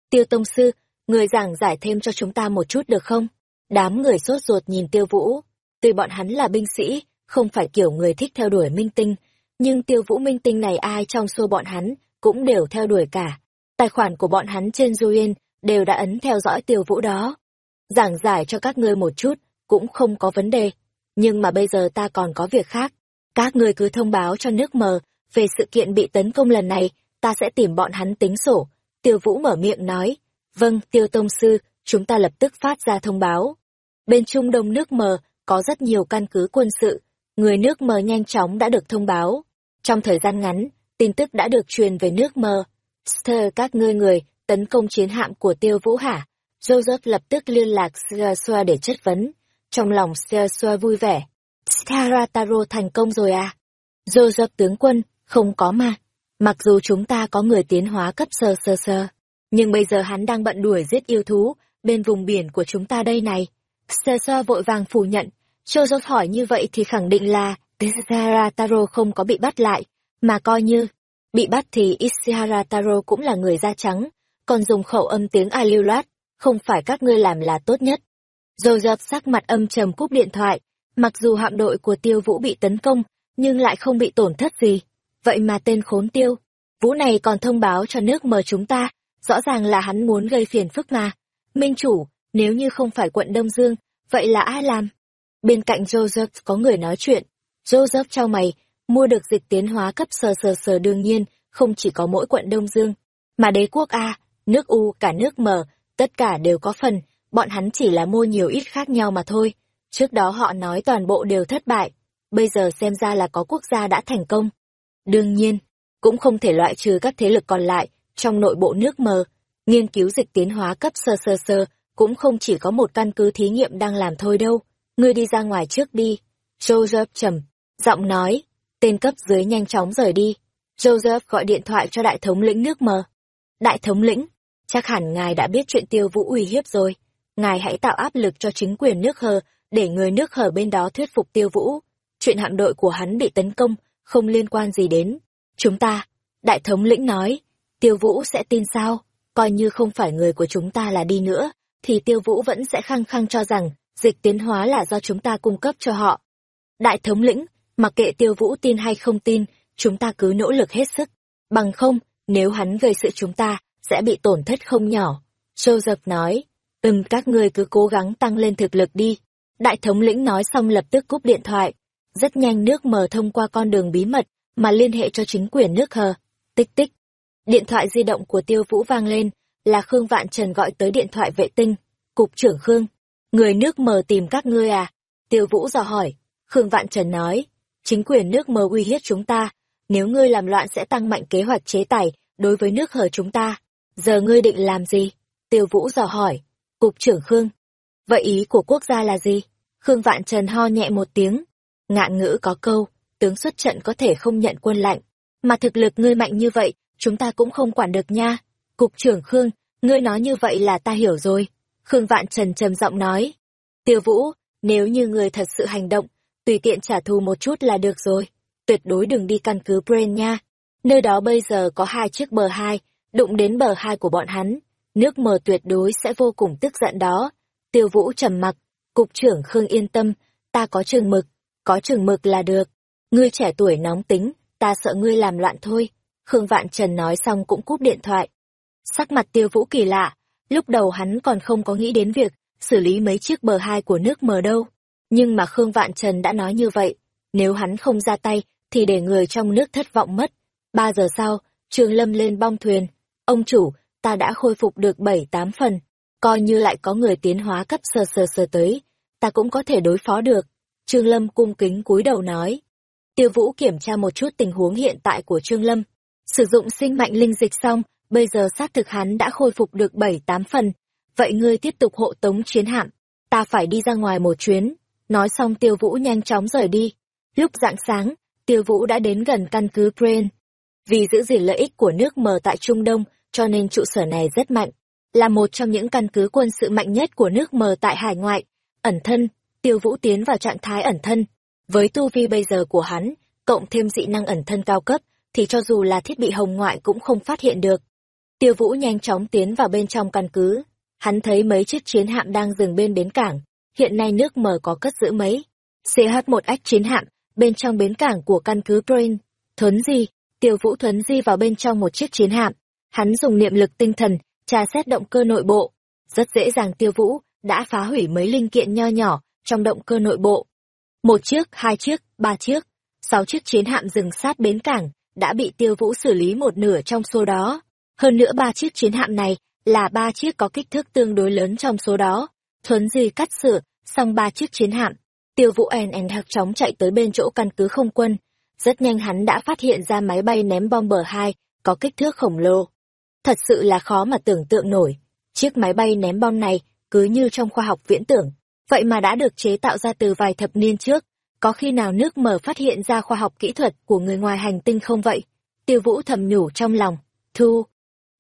Tiêu Tông Sư, người giảng giải thêm cho chúng ta một chút được không? Đám người sốt ruột nhìn tiêu vũ. Tuy bọn hắn là binh sĩ, không phải kiểu người thích theo đuổi minh tinh, nhưng tiêu vũ minh tinh này ai trong số bọn hắn cũng đều theo đuổi cả. Tài khoản của bọn hắn trên Duyen đều đã ấn theo dõi tiêu vũ đó. Giảng giải cho các ngươi một chút, cũng không có vấn đề. Nhưng mà bây giờ ta còn có việc khác. Các ngươi cứ thông báo cho nước mờ về sự kiện bị tấn công lần này, ta sẽ tìm bọn hắn tính sổ. Tiêu Vũ mở miệng nói, vâng, Tiêu Tông Sư, chúng ta lập tức phát ra thông báo. Bên Trung Đông nước mờ, có rất nhiều căn cứ quân sự, người nước mờ nhanh chóng đã được thông báo. Trong thời gian ngắn, tin tức đã được truyền về nước mờ. Stir các ngươi người, tấn công chiến hạm của Tiêu Vũ hả? Joseph lập tức liên lạc Sir để chất vấn. Trong lòng Sir vui vẻ. Starataro thành công rồi à? Joseph tướng quân, không có mà. Mặc dù chúng ta có người tiến hóa cấp sơ sơ sơ, nhưng bây giờ hắn đang bận đuổi giết yêu thú, bên vùng biển của chúng ta đây này. Sơ sơ vội vàng phủ nhận, Joseph hỏi như vậy thì khẳng định là Ishihara Taro không có bị bắt lại, mà coi như bị bắt thì Ishihara Taro cũng là người da trắng, còn dùng khẩu âm tiếng ai lưu loát, không phải các ngươi làm là tốt nhất. Joseph sắc mặt âm trầm cúp điện thoại, mặc dù hạm đội của tiêu vũ bị tấn công, nhưng lại không bị tổn thất gì. Vậy mà tên khốn tiêu, vũ này còn thông báo cho nước mờ chúng ta, rõ ràng là hắn muốn gây phiền phức mà. Minh chủ, nếu như không phải quận Đông Dương, vậy là ai làm? Bên cạnh Joseph có người nói chuyện. Joseph trao mày, mua được dịch tiến hóa cấp sờ sờ sờ đương nhiên, không chỉ có mỗi quận Đông Dương, mà đế quốc A, nước U, cả nước M, tất cả đều có phần, bọn hắn chỉ là mua nhiều ít khác nhau mà thôi. Trước đó họ nói toàn bộ đều thất bại, bây giờ xem ra là có quốc gia đã thành công. Đương nhiên, cũng không thể loại trừ các thế lực còn lại trong nội bộ nước mờ. Nghiên cứu dịch tiến hóa cấp sơ sơ sơ cũng không chỉ có một căn cứ thí nghiệm đang làm thôi đâu. Ngươi đi ra ngoài trước đi. Joseph trầm, giọng nói, tên cấp dưới nhanh chóng rời đi. Joseph gọi điện thoại cho đại thống lĩnh nước mờ. Đại thống lĩnh, chắc hẳn ngài đã biết chuyện tiêu vũ uy hiếp rồi. Ngài hãy tạo áp lực cho chính quyền nước hờ, để người nước hờ bên đó thuyết phục tiêu vũ. Chuyện hạm đội của hắn bị tấn công, không liên quan gì đến. Chúng ta, đại thống lĩnh nói, tiêu vũ sẽ tin sao, coi như không phải người của chúng ta là đi nữa, thì tiêu vũ vẫn sẽ khăng khăng cho rằng, dịch tiến hóa là do chúng ta cung cấp cho họ. Đại thống lĩnh, mặc kệ tiêu vũ tin hay không tin, chúng ta cứ nỗ lực hết sức. Bằng không, nếu hắn gây sự chúng ta, sẽ bị tổn thất không nhỏ. Joseph nói, ừm các ngươi cứ cố gắng tăng lên thực lực đi. Đại thống lĩnh nói xong lập tức cúp điện thoại. Rất nhanh nước mờ thông qua con đường bí mật, mà liên hệ cho chính quyền nước hờ. Tích tích. Điện thoại di động của tiêu vũ vang lên, là Khương Vạn Trần gọi tới điện thoại vệ tinh. Cục trưởng Khương, người nước mờ tìm các ngươi à? Tiêu vũ dò hỏi. Khương Vạn Trần nói, chính quyền nước Mơ uy hiếp chúng ta, nếu ngươi làm loạn sẽ tăng mạnh kế hoạch chế tài đối với nước Hở chúng ta. Giờ ngươi định làm gì? Tiêu Vũ dò hỏi. Cục trưởng Khương. Vậy ý của quốc gia là gì? Khương Vạn Trần ho nhẹ một tiếng. Ngạn ngữ có câu, tướng xuất trận có thể không nhận quân lạnh. Mà thực lực ngươi mạnh như vậy, chúng ta cũng không quản được nha. Cục trưởng Khương, ngươi nói như vậy là ta hiểu rồi. Khương Vạn Trần trầm giọng nói. Tiêu Vũ, nếu như ngươi thật sự hành động, tùy tiện trả thù một chút là được rồi. Tuyệt đối đừng đi căn cứ Brain nha. Nơi đó bây giờ có hai chiếc bờ hai, đụng đến bờ hai của bọn hắn, nước mờ tuyệt đối sẽ vô cùng tức giận đó. Tiêu Vũ trầm mặc, cục trưởng Khương yên tâm, ta có trường mực, có trường mực là được. Ngươi trẻ tuổi nóng tính, ta sợ ngươi làm loạn thôi. Khương Vạn Trần nói xong cũng cúp điện thoại. Sắc mặt Tiêu Vũ kỳ lạ, lúc đầu hắn còn không có nghĩ đến việc xử lý mấy chiếc bờ hai của nước mờ đâu. Nhưng mà Khương Vạn Trần đã nói như vậy, nếu hắn không ra tay, thì để người trong nước thất vọng mất. Ba giờ sau, Trương Lâm lên bong thuyền. Ông chủ, ta đã khôi phục được bảy tám phần. Coi như lại có người tiến hóa cấp sờ sờ sờ tới, ta cũng có thể đối phó được. Trương Lâm cung kính cúi đầu nói. Tiêu Vũ kiểm tra một chút tình huống hiện tại của Trương Lâm. Sử dụng sinh mạnh linh dịch xong, bây giờ xác thực hắn đã khôi phục được bảy tám phần. Vậy ngươi tiếp tục hộ tống chiến hạm. Ta phải đi ra ngoài một chuyến. Nói xong Tiêu Vũ nhanh chóng rời đi. Lúc rạng sáng, Tiêu Vũ đã đến gần căn cứ Crane. Vì giữ gìn lợi ích của nước mờ tại Trung Đông, cho nên trụ sở này rất mạnh. Là một trong những căn cứ quân sự mạnh nhất của nước mờ tại hải ngoại. Ẩn thân, Tiêu Vũ tiến vào trạng thái ẩn thân. Với tu vi bây giờ của hắn, cộng thêm dị năng ẩn thân cao cấp, thì cho dù là thiết bị hồng ngoại cũng không phát hiện được. Tiêu Vũ nhanh chóng tiến vào bên trong căn cứ. Hắn thấy mấy chiếc chiến hạm đang dừng bên bến cảng. Hiện nay nước mở có cất giữ mấy. CH-1X chiến hạm, bên trong bến cảng của căn cứ Crane. Thuấn di, Tiêu Vũ thuấn di vào bên trong một chiếc chiến hạm. Hắn dùng niệm lực tinh thần, tra xét động cơ nội bộ. Rất dễ dàng Tiêu Vũ đã phá hủy mấy linh kiện nho nhỏ trong động cơ nội bộ. Một chiếc, hai chiếc, ba chiếc, sáu chiếc chiến hạm dừng sát bến cảng, đã bị tiêu vũ xử lý một nửa trong số đó. Hơn nữa ba chiếc chiến hạm này là ba chiếc có kích thước tương đối lớn trong số đó. Thuấn di cắt sửa, xong ba chiếc chiến hạm. Tiêu vũ en en hạc chóng chạy tới bên chỗ căn cứ không quân. Rất nhanh hắn đã phát hiện ra máy bay ném bom bờ hai có kích thước khổng lồ. Thật sự là khó mà tưởng tượng nổi. Chiếc máy bay ném bom này cứ như trong khoa học viễn tưởng, vậy mà đã được chế tạo ra từ vài thập niên trước. Có khi nào nước mở phát hiện ra khoa học kỹ thuật của người ngoài hành tinh không vậy? Tiêu vũ thầm nhủ trong lòng, thu.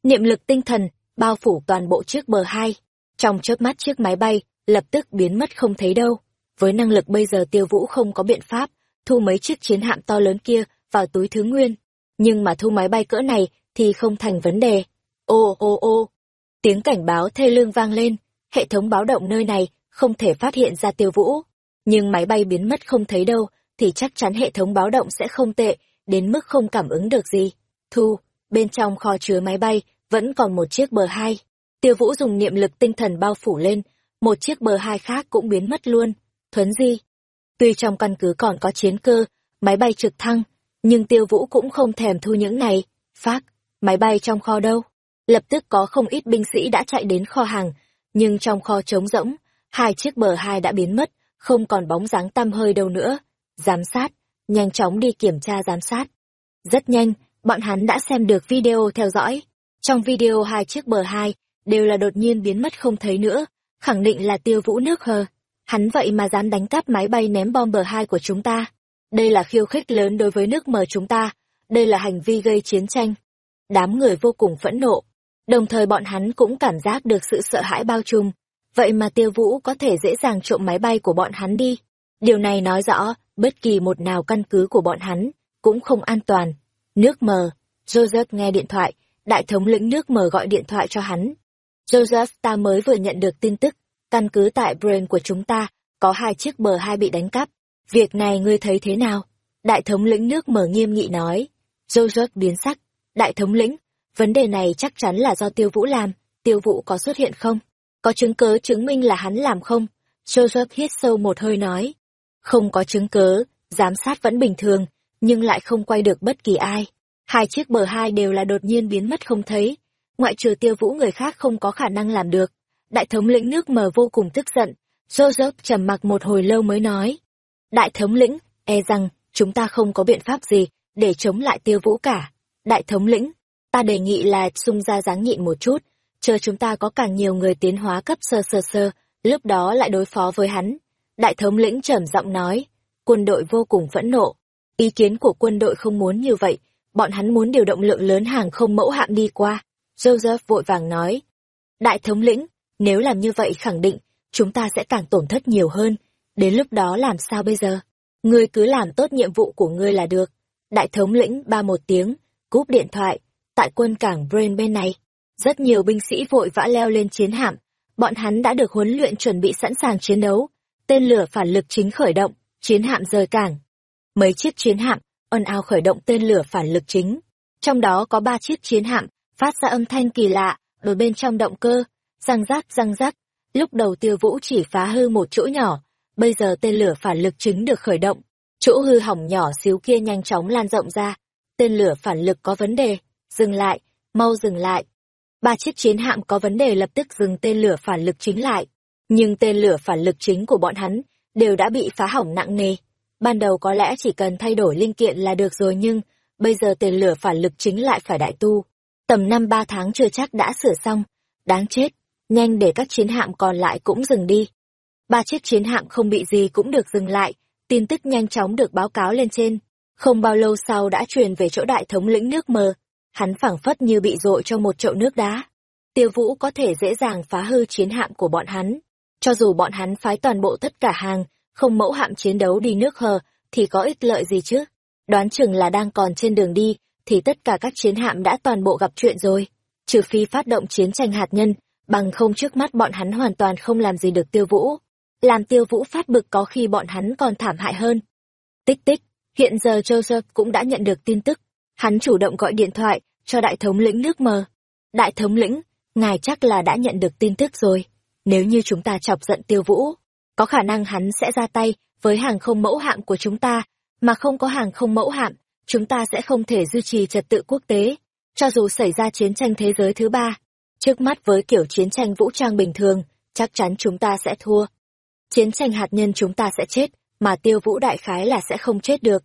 Niệm lực tinh thần, bao phủ toàn bộ chiếc bờ hai. Trong chớp mắt chiếc máy bay, lập tức biến mất không thấy đâu. Với năng lực bây giờ tiêu vũ không có biện pháp, thu mấy chiếc chiến hạm to lớn kia vào túi thứ nguyên. Nhưng mà thu máy bay cỡ này thì không thành vấn đề. Ô ô ô, tiếng cảnh báo thê lương vang lên, hệ thống báo động nơi này không thể phát hiện ra tiêu vũ. Nhưng máy bay biến mất không thấy đâu, thì chắc chắn hệ thống báo động sẽ không tệ, đến mức không cảm ứng được gì. Thu, bên trong kho chứa máy bay, vẫn còn một chiếc bờ hai. Tiêu vũ dùng niệm lực tinh thần bao phủ lên, một chiếc bờ hai khác cũng biến mất luôn. Thuấn di. Tuy trong căn cứ còn có chiến cơ, máy bay trực thăng, nhưng tiêu vũ cũng không thèm thu những này. Phác, máy bay trong kho đâu? Lập tức có không ít binh sĩ đã chạy đến kho hàng, nhưng trong kho trống rỗng, hai chiếc bờ hai đã biến mất, không còn bóng dáng tăm hơi đâu nữa. Giám sát, nhanh chóng đi kiểm tra giám sát. Rất nhanh, bọn hắn đã xem được video theo dõi. Trong video hai chiếc bờ hai đều là đột nhiên biến mất không thấy nữa, khẳng định là tiêu vũ nước hờ. Hắn vậy mà dám đánh cắp máy bay ném bom bờ hai của chúng ta. Đây là khiêu khích lớn đối với nước mờ chúng ta, đây là hành vi gây chiến tranh. Đám người vô cùng phẫn nộ, Đồng thời bọn hắn cũng cảm giác được sự sợ hãi bao trùm. Vậy mà tiêu vũ có thể dễ dàng trộm máy bay của bọn hắn đi. Điều này nói rõ, bất kỳ một nào căn cứ của bọn hắn, cũng không an toàn. Nước mờ, Joseph nghe điện thoại, đại thống lĩnh nước mờ gọi điện thoại cho hắn. Joseph ta mới vừa nhận được tin tức, căn cứ tại Brain của chúng ta, có hai chiếc bờ hai bị đánh cắp. Việc này ngươi thấy thế nào? Đại thống lĩnh nước mở nghiêm nghị nói. Joseph biến sắc. Đại thống lĩnh, Vấn đề này chắc chắn là do tiêu vũ làm, tiêu vũ có xuất hiện không? Có chứng cớ chứng minh là hắn làm không? Joseph hít sâu một hơi nói. Không có chứng cớ, giám sát vẫn bình thường, nhưng lại không quay được bất kỳ ai. Hai chiếc bờ hai đều là đột nhiên biến mất không thấy. Ngoại trừ tiêu vũ người khác không có khả năng làm được. Đại thống lĩnh nước mờ vô cùng tức giận. Joseph trầm mặc một hồi lâu mới nói. Đại thống lĩnh, e rằng, chúng ta không có biện pháp gì để chống lại tiêu vũ cả. Đại thống lĩnh, ta đề nghị là sung ra dáng nhịn một chút, chờ chúng ta có càng nhiều người tiến hóa cấp sơ sơ sơ, lúc đó lại đối phó với hắn. Đại thống lĩnh trầm giọng nói, quân đội vô cùng phẫn nộ. Ý kiến của quân đội không muốn như vậy, bọn hắn muốn điều động lượng lớn hàng không mẫu hạm đi qua. Joseph vội vàng nói, đại thống lĩnh, nếu làm như vậy khẳng định, chúng ta sẽ càng tổn thất nhiều hơn. Đến lúc đó làm sao bây giờ? Ngươi cứ làm tốt nhiệm vụ của ngươi là được. Đại thống lĩnh ba một tiếng, cúp điện thoại, tại quân cảng Brain bên này. Rất nhiều binh sĩ vội vã leo lên chiến hạm, bọn hắn đã được huấn luyện chuẩn bị sẵn sàng chiến đấu. Tên lửa phản lực chính khởi động, chiến hạm rời cảng. Mấy chiếc chiến hạm, ân ao khởi động tên lửa phản lực chính. Trong đó có ba chiếc chiến hạm, phát ra âm thanh kỳ lạ, ở bên trong động cơ, răng rác răng rác. Lúc đầu tiêu vũ chỉ phá hư một chỗ nhỏ, bây giờ tên lửa phản lực chính được khởi động. Chỗ hư hỏng nhỏ xíu kia nhanh chóng lan rộng ra. Tên lửa phản lực có vấn đề. Dừng lại, mau dừng lại. Ba chiếc chiến hạm có vấn đề lập tức dừng tên lửa phản lực chính lại. Nhưng tên lửa phản lực chính của bọn hắn đều đã bị phá hỏng nặng nề. Ban đầu có lẽ chỉ cần thay đổi linh kiện là được rồi nhưng bây giờ tên lửa phản lực chính lại phải đại tu. Tầm năm ba tháng chưa chắc đã sửa xong. Đáng chết, nhanh để các chiến hạm còn lại cũng dừng đi. Ba chiếc chiến hạm không bị gì cũng được dừng lại, tin tức nhanh chóng được báo cáo lên trên. Không bao lâu sau đã truyền về chỗ đại thống lĩnh nước mờ. Hắn phảng phất như bị dội cho một chậu nước đá. Tiêu vũ có thể dễ dàng phá hư chiến hạm của bọn hắn. Cho dù bọn hắn phái toàn bộ tất cả hàng, không mẫu hạm chiến đấu đi nước hờ, thì có ích lợi gì chứ? Đoán chừng là đang còn trên đường đi, thì tất cả các chiến hạm đã toàn bộ gặp chuyện rồi. Trừ phi phát động chiến tranh hạt nhân, bằng không trước mắt bọn hắn hoàn toàn không làm gì được tiêu vũ. Làm tiêu vũ phát bực có khi bọn hắn còn thảm hại hơn. Tích tích, hiện giờ Joseph cũng đã nhận được tin tức. Hắn chủ động gọi điện thoại cho đại thống lĩnh nước mờ. Đại thống lĩnh, ngài chắc là đã nhận được tin tức rồi. Nếu như chúng ta chọc giận tiêu vũ, có khả năng hắn sẽ ra tay với hàng không mẫu hạm của chúng ta, mà không có hàng không mẫu hạm, chúng ta sẽ không thể duy trì trật tự quốc tế, cho dù xảy ra chiến tranh thế giới thứ ba. Trước mắt với kiểu chiến tranh vũ trang bình thường, chắc chắn chúng ta sẽ thua. Chiến tranh hạt nhân chúng ta sẽ chết, mà tiêu vũ đại khái là sẽ không chết được.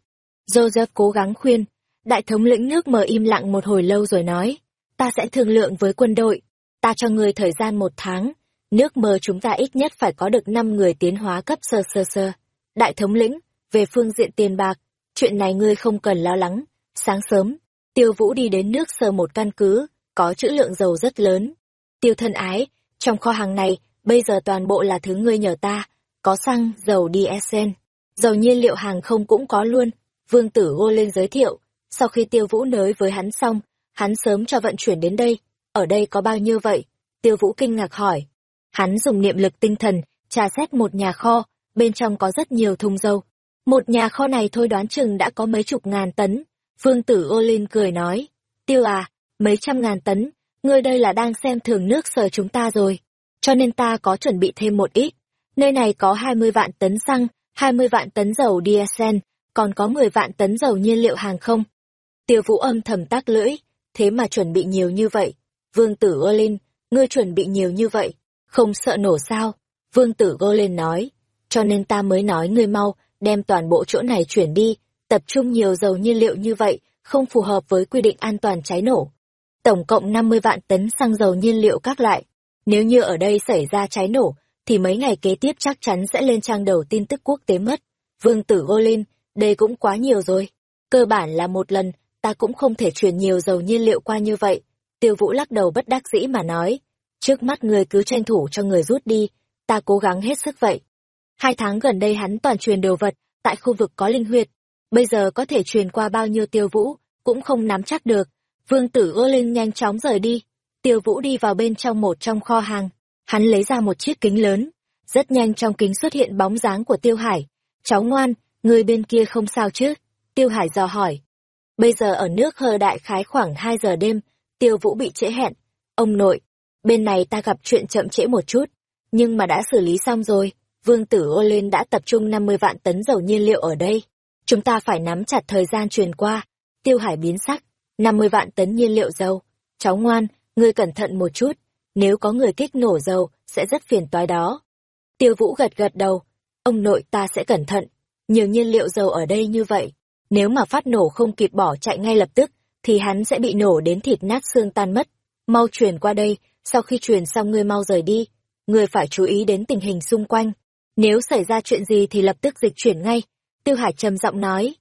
Joseph cố gắng khuyên, đại thống lĩnh nước mờ im lặng một hồi lâu rồi nói, ta sẽ thương lượng với quân đội, ta cho người thời gian một tháng, nước mờ chúng ta ít nhất phải có được năm người tiến hóa cấp sơ sơ sơ. Đại thống lĩnh, về phương diện tiền bạc, chuyện này ngươi không cần lo lắng. Sáng sớm, tiêu vũ đi đến nước sơ một căn cứ, có trữ lượng dầu rất lớn. Tiêu thân ái, trong kho hàng này, bây giờ toàn bộ là thứ ngươi nhờ ta, có xăng, dầu diesel, dầu nhiên liệu hàng không cũng có luôn. Vương tử gô lên giới thiệu, sau khi tiêu vũ nới với hắn xong, hắn sớm cho vận chuyển đến đây, ở đây có bao nhiêu vậy? Tiêu vũ kinh ngạc hỏi. Hắn dùng niệm lực tinh thần, tra xét một nhà kho, bên trong có rất nhiều thùng dầu. Một nhà kho này thôi đoán chừng đã có mấy chục ngàn tấn. Vương tử ô linh cười nói, tiêu à, mấy trăm ngàn tấn, ngươi đây là đang xem thường nước sở chúng ta rồi. Cho nên ta có chuẩn bị thêm một ít. Nơi này có 20 vạn tấn xăng, 20 vạn tấn dầu diesel, còn có 10 vạn tấn dầu nhiên liệu hàng không. Tiêu vũ âm thầm tác lưỡi, thế mà chuẩn bị nhiều như vậy. Vương tử ô linh, ngươi chuẩn bị nhiều như vậy, không sợ nổ sao? Vương tử gô lên nói, cho nên ta mới nói ngươi mau, đem toàn bộ chỗ này chuyển đi, tập trung nhiều dầu nhiên liệu như vậy, không phù hợp với quy định an toàn cháy nổ. Tổng cộng 50 vạn tấn xăng dầu nhiên liệu các loại. Nếu như ở đây xảy ra cháy nổ, thì mấy ngày kế tiếp chắc chắn sẽ lên trang đầu tin tức quốc tế mất. Vương tử Golin, lên, đây cũng quá nhiều rồi. Cơ bản là một lần, ta cũng không thể chuyển nhiều dầu nhiên liệu qua như vậy. Tiêu vũ lắc đầu bất đắc dĩ mà nói, trước mắt người cứ tranh thủ cho người rút đi, ta cố gắng hết sức vậy. Hai tháng gần đây hắn toàn truyền đồ vật, tại khu vực có linh huyệt. Bây giờ có thể truyền qua bao nhiêu tiêu vũ, cũng không nắm chắc được. Vương tử ơ linh nhanh chóng rời đi. Tiêu vũ đi vào bên trong một trong kho hàng. Hắn lấy ra một chiếc kính lớn. Rất nhanh trong kính xuất hiện bóng dáng của tiêu hải. Cháu ngoan, người bên kia không sao chứ? Tiêu hải dò hỏi. Bây giờ ở nước hờ đại khái khoảng 2 giờ đêm, tiêu vũ bị trễ hẹn. Ông nội, bên này ta gặp chuyện chậm trễ một chút, nhưng mà đã xử lý xong rồi. Vương tử ô lên đã tập trung 50 vạn tấn dầu nhiên liệu ở đây. Chúng ta phải nắm chặt thời gian truyền qua. Tiêu hải biến sắc, 50 vạn tấn nhiên liệu dầu. Cháu ngoan, ngươi cẩn thận một chút, nếu có người kích nổ dầu, sẽ rất phiền toái đó. Tiêu vũ gật gật đầu, ông nội ta sẽ cẩn thận. Nhiều nhiên liệu dầu ở đây như vậy, nếu mà phát nổ không kịp bỏ chạy ngay lập tức, thì hắn sẽ bị nổ đến thịt nát xương tan mất. Mau truyền qua đây, sau khi truyền xong ngươi mau rời đi. Ngươi phải chú ý đến tình hình xung quanh. Nếu xảy ra chuyện gì thì lập tức dịch chuyển ngay. Tiêu Hải trầm giọng nói.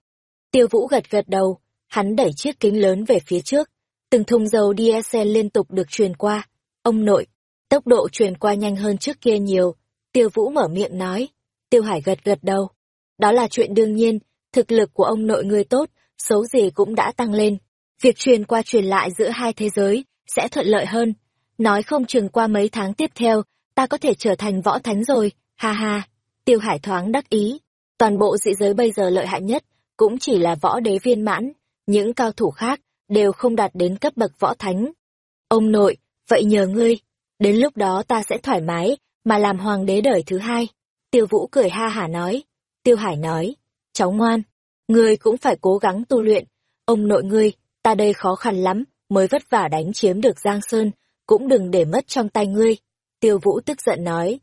Tiêu Vũ gật gật đầu, hắn đẩy chiếc kính lớn về phía trước. Từng thùng dầu diesel liên tục được truyền qua. Ông nội, tốc độ truyền qua nhanh hơn trước kia nhiều. Tiêu Vũ mở miệng nói. Tiêu Hải gật gật đầu. Đó là chuyện đương nhiên, thực lực của ông nội người tốt, xấu gì cũng đã tăng lên. Việc truyền qua truyền lại giữa hai thế giới sẽ thuận lợi hơn. Nói không chừng qua mấy tháng tiếp theo, ta có thể trở thành võ thánh rồi, ha ha. Tiêu Hải thoáng đắc ý. Toàn bộ dị giới bây giờ lợi hại nhất, cũng chỉ là võ đế viên mãn, những cao thủ khác đều không đạt đến cấp bậc võ thánh. Ông nội, vậy nhờ ngươi, đến lúc đó ta sẽ thoải mái, mà làm hoàng đế đời thứ hai. Tiêu Vũ cười ha hả nói. Tiêu Hải nói, cháu ngoan, ngươi cũng phải cố gắng tu luyện. Ông nội ngươi, ta đây khó khăn lắm, mới vất vả đánh chiếm được Giang Sơn, cũng đừng để mất trong tay ngươi. Tiêu Vũ tức giận nói,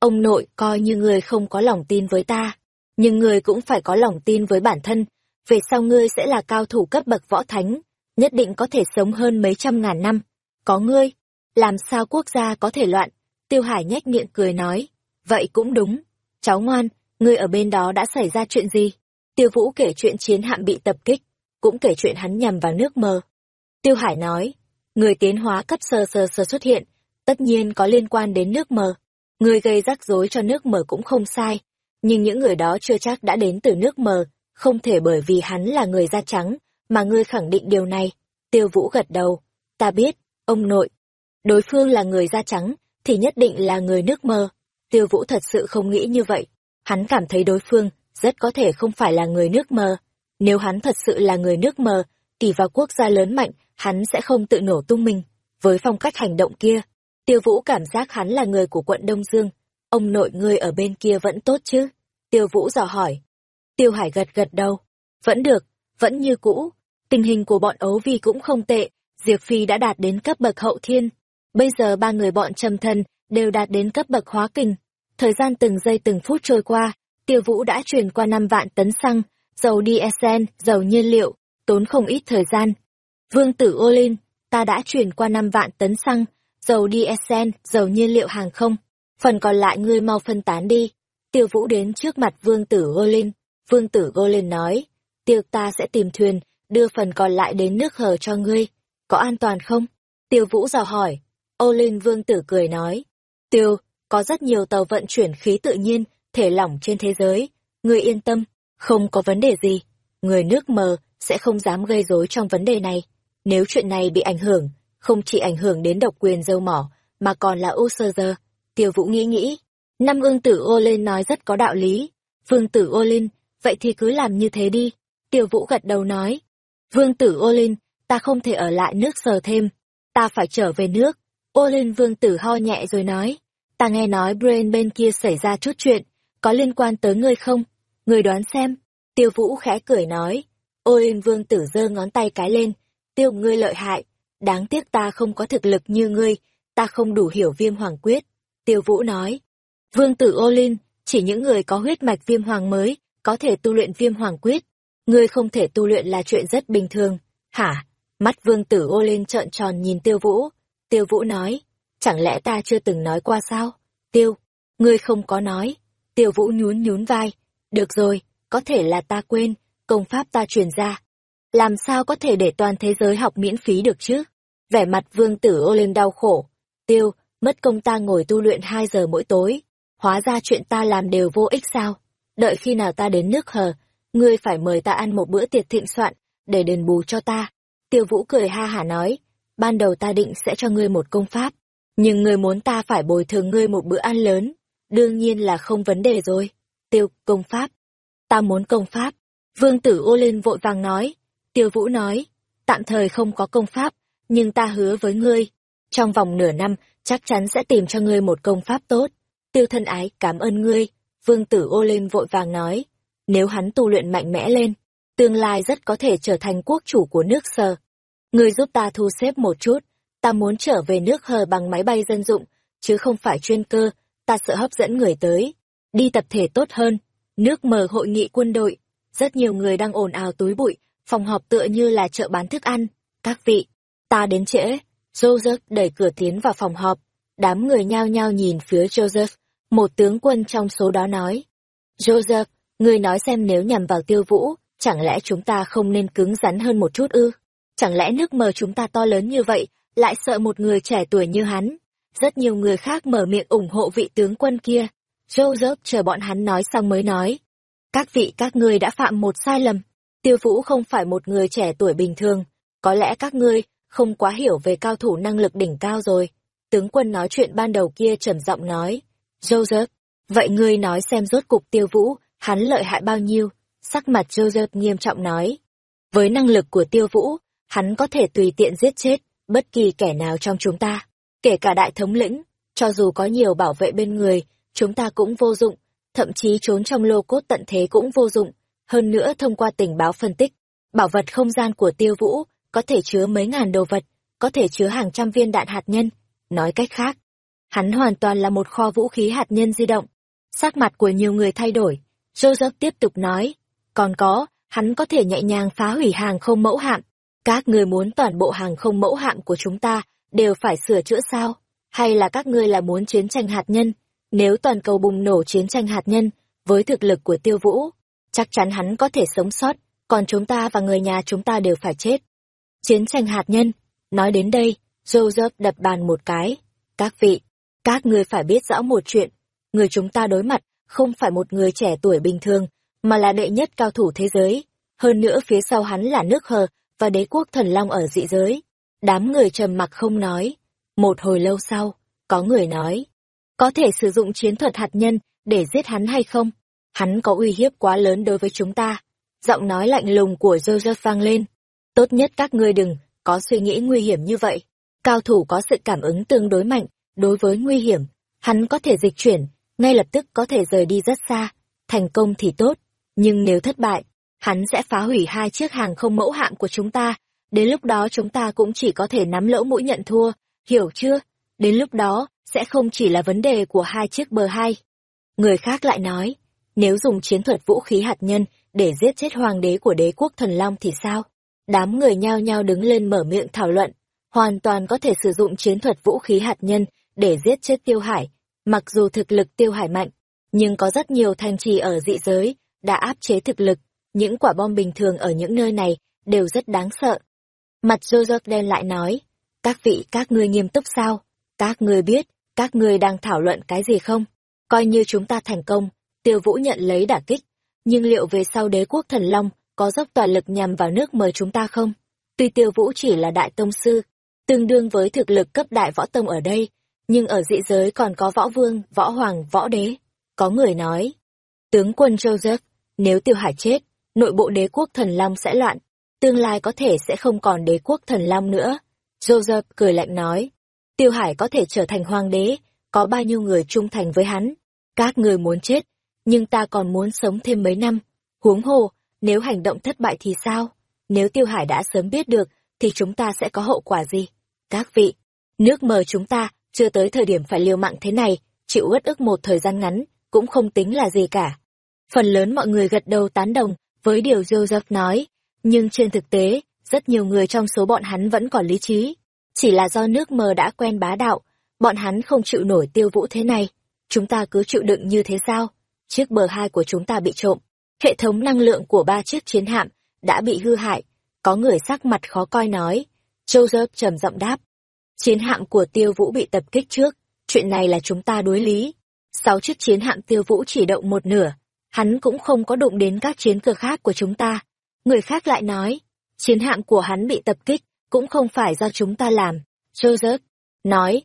ông nội coi như ngươi không có lòng tin với ta, nhưng ngươi cũng phải có lòng tin với bản thân, về sau ngươi sẽ là cao thủ cấp bậc võ thánh, nhất định có thể sống hơn mấy trăm ngàn năm. Có ngươi, làm sao quốc gia có thể loạn? Tiêu Hải nhếch miệng cười nói, vậy cũng đúng. Cháu ngoan, ngươi ở bên đó đã xảy ra chuyện gì? Tiêu Vũ kể chuyện chiến hạm bị tập kích, cũng kể chuyện hắn nhằm vào nước mờ. Tiêu Hải nói, người tiến hóa cấp sơ sơ sơ xuất hiện, tất nhiên có liên quan đến nước mờ. Người gây rắc rối cho nước mờ cũng không sai, nhưng những người đó chưa chắc đã đến từ nước mờ, không thể bởi vì hắn là người da trắng, mà ngươi khẳng định điều này. Tiêu Vũ gật đầu, ta biết, ông nội. Đối phương là người da trắng, thì nhất định là người nước mờ. Tiêu Vũ thật sự không nghĩ như vậy. Hắn cảm thấy đối phương rất có thể không phải là người nước mờ. Nếu hắn thật sự là người nước mờ, kỳ vào quốc gia lớn mạnh, hắn sẽ không tự nổ tung mình. Với phong cách hành động kia, Tiêu Vũ cảm giác hắn là người của quận Đông Dương. Ông nội ngươi ở bên kia vẫn tốt chứ? Tiêu Vũ dò hỏi. Tiêu Hải gật gật đầu. Vẫn được, vẫn như cũ. Tình hình của bọn ấu vi cũng không tệ, Diệp Phi đã đạt đến cấp bậc hậu thiên. Bây giờ ba người bọn trầm thân đều đạt đến cấp bậc hóa kình. Thời gian từng giây từng phút trôi qua, Tiêu Vũ đã chuyển qua năm vạn tấn xăng, dầu diesel, dầu nhiên liệu, tốn không ít thời gian. Vương tử Olin, ta đã chuyển qua năm vạn tấn xăng, dầu diesel, dầu nhiên liệu hàng không. Phần còn lại ngươi mau phân tán đi. Tiêu Vũ đến trước mặt Vương tử Olin. Vương tử Olin nói, tiêu ta sẽ tìm thuyền, đưa phần còn lại đến nước hờ cho ngươi. Có an toàn không? Tiêu Vũ dò hỏi. Olin Vương tử cười nói, Tiêu, có rất nhiều tàu vận chuyển khí tự nhiên, thể lỏng trên thế giới. Ngươi yên tâm, không có vấn đề gì. Người nước mờ sẽ không dám gây rối trong vấn đề này. Nếu chuyện này bị ảnh hưởng, không chỉ ảnh hưởng đến độc quyền dâu mỏ, mà còn là ô sơ dơ. Tiêu Vũ nghĩ nghĩ. Năm ương tử ô lên nói rất có đạo lý. Vương tử ô lên, vậy thì cứ làm như thế đi. Tiêu Vũ gật đầu nói. Vương tử ô lên, ta không thể ở lại nước sờ thêm. Ta phải trở về nước. Ô lên vương tử ho nhẹ rồi nói. Ta nghe nói Brain bên kia xảy ra chút chuyện, có liên quan tới ngươi không? Ngươi đoán xem. Tiêu Vũ khẽ cười nói. Ô lên vương tử giơ ngón tay cái lên. Tiêu ngươi lợi hại. Đáng tiếc ta không có thực lực như ngươi, ta không đủ hiểu viêm hoàng quyết. Tiêu Vũ nói. Vương tử ô linh, chỉ những người có huyết mạch viêm hoàng mới, có thể tu luyện viêm hoàng quyết. Ngươi không thể tu luyện là chuyện rất bình thường. Hả? Mắt vương tử ô lên trợn tròn nhìn tiêu vũ. Tiêu vũ nói. Chẳng lẽ ta chưa từng nói qua sao? Tiêu, ngươi không có nói. Tiêu vũ nhún nhún vai. Được rồi, có thể là ta quên, công pháp ta truyền ra. Làm sao có thể để toàn thế giới học miễn phí được chứ? Vẻ mặt vương tử ô lên đau khổ. Tiêu, mất công ta ngồi tu luyện hai giờ mỗi tối. Hóa ra chuyện ta làm đều vô ích sao? Đợi khi nào ta đến nước hờ, ngươi phải mời ta ăn một bữa tiệc thịnh soạn, để đền bù cho ta. Tiêu vũ cười ha hả nói, ban đầu ta định sẽ cho ngươi một công pháp, nhưng ngươi muốn ta phải bồi thường ngươi một bữa ăn lớn, đương nhiên là không vấn đề rồi. Tiêu, công pháp. Ta muốn công pháp. Vương tử ô lên vội vàng nói. Tiêu vũ nói, tạm thời không có công pháp, nhưng ta hứa với ngươi. Trong vòng nửa năm, chắc chắn sẽ tìm cho ngươi một công pháp tốt. Tiêu thân ái, cảm ơn ngươi. Vương tử ô lên vội vàng nói. Nếu hắn tu luyện mạnh mẽ lên, tương lai rất có thể trở thành quốc chủ của nước sờ. Ngươi giúp ta thu xếp một chút, ta muốn trở về nước hờ bằng máy bay dân dụng, chứ không phải chuyên cơ, ta sợ hấp dẫn người tới. Đi tập thể tốt hơn, nước mờ hội nghị quân đội, rất nhiều người đang ồn ào túi bụi, phòng họp tựa như là chợ bán thức ăn. Các vị, ta đến trễ. Joseph đẩy cửa tiến vào phòng họp, đám người nhao nhao nhìn phía Joseph, một tướng quân trong số đó nói. Joseph, ngươi nói xem nếu nhằm vào tiêu vũ, chẳng lẽ chúng ta không nên cứng rắn hơn một chút ư? Chẳng lẽ nước mờ chúng ta to lớn như vậy, lại sợ một người trẻ tuổi như hắn? Rất nhiều người khác mở miệng ủng hộ vị tướng quân kia. Joseph chờ bọn hắn nói xong mới nói. Các vị các ngươi đã phạm một sai lầm. Tiêu vũ không phải một người trẻ tuổi bình thường. Có lẽ các ngươi không quá hiểu về cao thủ năng lực đỉnh cao rồi. Tướng quân nói chuyện ban đầu kia trầm giọng nói. Joseph, vậy ngươi nói xem rốt cục tiêu vũ, hắn lợi hại bao nhiêu? Sắc mặt Joseph nghiêm trọng nói. Với năng lực của tiêu vũ, hắn có thể tùy tiện giết chết bất kỳ kẻ nào trong chúng ta, kể cả đại thống lĩnh, cho dù có nhiều bảo vệ bên người, chúng ta cũng vô dụng. thậm chí trốn trong lô cốt tận thế cũng vô dụng. Hơn nữa thông qua tình báo phân tích, bảo vật không gian của tiêu vũ có thể chứa mấy ngàn đồ vật, có thể chứa hàng trăm viên đạn hạt nhân. Nói cách khác, hắn hoàn toàn là một kho vũ khí hạt nhân di động. Sắc mặt của nhiều người thay đổi, Joseph tiếp tục nói, còn có, hắn có thể nhẹ nhàng phá hủy hàng không mẫu hạm. Các người muốn toàn bộ hàng không mẫu hạm của chúng ta đều phải sửa chữa sao? Hay là các ngươi là muốn chiến tranh hạt nhân? Nếu toàn cầu bùng nổ chiến tranh hạt nhân, với thực lực của tiêu vũ, chắc chắn hắn có thể sống sót, còn chúng ta và người nhà chúng ta đều phải chết. Chiến tranh hạt nhân, nói đến đây, Joseph đập bàn một cái. Các vị, các ngươi phải biết rõ một chuyện, người chúng ta đối mặt không phải một người trẻ tuổi bình thường, mà là đệ nhất cao thủ thế giới. Hơn nữa phía sau hắn là nước hờ và đế quốc thần long ở dị giới. Đám người trầm mặc không nói. Một hồi lâu sau, có người nói, có thể sử dụng chiến thuật hạt nhân để giết hắn hay không? Hắn có uy hiếp quá lớn đối với chúng ta. Giọng nói lạnh lùng của Joseph vang lên. Tốt nhất các ngươi đừng có suy nghĩ nguy hiểm như vậy. Cao thủ có sự cảm ứng tương đối mạnh đối với nguy hiểm. Hắn có thể dịch chuyển, ngay lập tức có thể rời đi rất xa. Thành công thì tốt, nhưng nếu thất bại, hắn sẽ phá hủy hai chiếc hàng không mẫu hạm của chúng ta. Đến lúc đó chúng ta cũng chỉ có thể nắm lỗ mũi nhận thua, hiểu chưa? Đến lúc đó, sẽ không chỉ là vấn đề của hai chiếc bờ hai. Người khác lại nói, nếu dùng chiến thuật vũ khí hạt nhân để giết chết hoàng đế của đế quốc thần Long thì sao? Đám người nhao nhao đứng lên mở miệng thảo luận, hoàn toàn có thể sử dụng chiến thuật vũ khí hạt nhân để giết chết tiêu hải. Mặc dù thực lực tiêu hải mạnh, nhưng có rất nhiều thành trì ở dị giới đã áp chế thực lực, những quả bom bình thường ở những nơi này đều rất đáng sợ. Mặt Joseph đen lại nói, các vị các ngươi nghiêm túc sao? Các ngươi biết, các ngươi đang thảo luận cái gì không? Coi như chúng ta thành công, tiêu vũ nhận lấy đả kích, nhưng liệu về sau đế quốc thần long có dốc toàn lực nhằm vào nước mời chúng ta không? Tuy tiêu vũ chỉ là đại tông sư, tương đương với thực lực cấp đại võ tông ở đây, nhưng ở dị giới còn có võ vương, võ hoàng, võ đế. Có người nói, tướng quân Joseph, nếu tiêu hải chết, nội bộ đế quốc thần long sẽ loạn, tương lai có thể sẽ không còn đế quốc thần long nữa. Joseph cười lạnh nói, tiêu hải có thể trở thành hoàng đế, có bao nhiêu người trung thành với hắn. Các người muốn chết, nhưng ta còn muốn sống thêm mấy năm. Huống hồ, nếu hành động thất bại thì sao? Nếu tiêu hải đã sớm biết được, thì chúng ta sẽ có hậu quả gì? Các vị, nước mờ chúng ta, chưa tới thời điểm phải liều mạng thế này, chịu uất ức một thời gian ngắn, cũng không tính là gì cả. Phần lớn mọi người gật đầu tán đồng với điều Joseph nói, nhưng trên thực tế, rất nhiều người trong số bọn hắn vẫn còn lý trí. Chỉ là do nước mờ đã quen bá đạo, bọn hắn không chịu nổi tiêu vũ thế này. Chúng ta cứ chịu đựng như thế sao? Chiếc bờ hai của chúng ta bị trộm. Hệ thống năng lượng của ba chiếc chiến hạm đã bị hư hại. Có người sắc mặt khó coi nói. Joseph trầm giọng đáp. Chiến hạm của tiêu vũ bị tập kích trước. Chuyện này là chúng ta đối lý. Sáu chiếc chiến hạm tiêu vũ chỉ động một nửa. Hắn cũng không có đụng đến các chiến cơ khác của chúng ta. Người khác lại nói. Chiến hạm của hắn bị tập kích, cũng không phải do chúng ta làm. Joseph nói.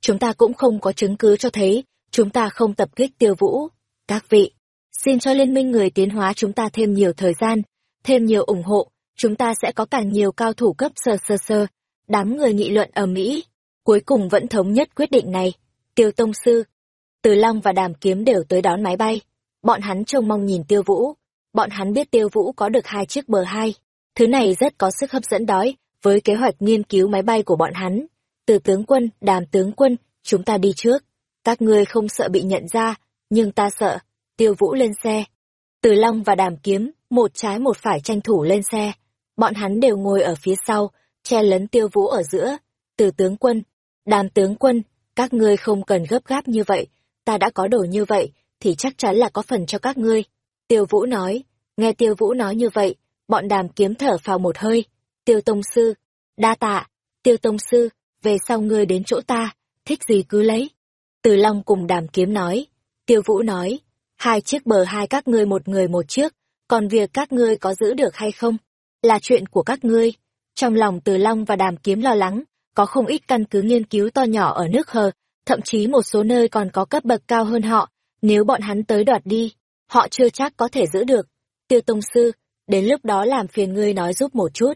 Chúng ta cũng không có chứng cứ cho thấy chúng ta không tập kích tiêu vũ. Các vị, xin cho liên minh người tiến hóa chúng ta thêm nhiều thời gian, thêm nhiều ủng hộ, chúng ta sẽ có càng nhiều cao thủ cấp sơ sơ sơ. Đám người nghị luận ở Mỹ, cuối cùng vẫn thống nhất quyết định này. Tiêu Tông Sư, Từ Long và Đàm Kiếm đều tới đón máy bay. Bọn hắn trông mong nhìn Tiêu Vũ. Bọn hắn biết Tiêu Vũ có được hai chiếc bờ hai. Thứ này rất có sức hấp dẫn đói với kế hoạch nghiên cứu máy bay của bọn hắn. Từ tướng quân, đàm tướng quân, chúng ta đi trước. Các ngươi không sợ bị nhận ra, nhưng ta sợ. Tiêu Vũ lên xe. Từ Long và Đàm Kiếm, một trái một phải tranh thủ lên xe. Bọn hắn đều ngồi ở phía sau, che lấn Tiêu Vũ ở giữa. Từ tướng quân, Đàm tướng quân, các ngươi không cần gấp gáp như vậy, ta đã có đồ như vậy, thì chắc chắn là có phần cho các ngươi. Tiêu Vũ nói, nghe Tiêu Vũ nói như vậy, bọn đàm kiếm thở phào một hơi. Tiêu Tông Sư, đa tạ, Tiêu Tông Sư, về sau ngươi đến chỗ ta, thích gì cứ lấy. Từ Long cùng đàm kiếm nói, Tiêu Vũ nói, hai chiếc bờ hai các ngươi một người một chiếc, còn việc các ngươi có giữ được hay không, là chuyện của các ngươi. Trong lòng Từ Long và đàm kiếm lo lắng, có không ít căn cứ nghiên cứu to nhỏ ở nước hờ, thậm chí một số nơi còn có cấp bậc cao hơn họ, nếu bọn hắn tới đoạt đi, họ chưa chắc có thể giữ được. Tiêu Tông Sư, đến lúc đó làm phiền ngươi nói giúp một chút.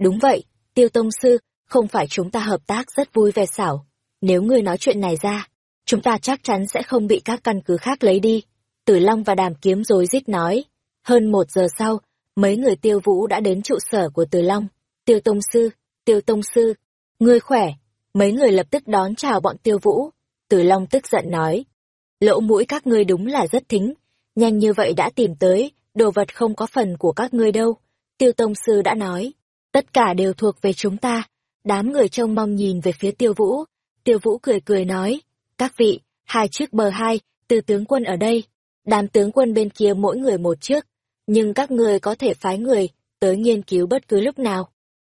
Đúng vậy, Tiêu Tông Sư, không phải chúng ta hợp tác rất vui vẻ xảo. Nếu ngươi nói chuyện này ra, chúng ta chắc chắn sẽ không bị các căn cứ khác lấy đi. Tử Long và Đàm Kiếm rồi rít nói. Hơn một giờ sau, mấy người tiêu vũ đã đến trụ sở của Tử Long. Tiêu Tông Sư, Tiêu Tông Sư, ngươi khỏe. Mấy người lập tức đón chào bọn tiêu vũ. Tử Long tức giận nói. Lỗ mũi các ngươi đúng là rất thính. Nhanh như vậy đã tìm tới, đồ vật không có phần của các ngươi đâu. Tiêu Tông Sư đã nói. Tất cả đều thuộc về chúng ta. Đám người trông mong nhìn về phía tiêu vũ. Tiêu vũ cười cười nói. Các vị, hai chiếc bờ hai, từ tướng quân ở đây. Đám tướng quân bên kia mỗi người một chiếc. Nhưng các ngươi có thể phái người, tới nghiên cứu bất cứ lúc nào.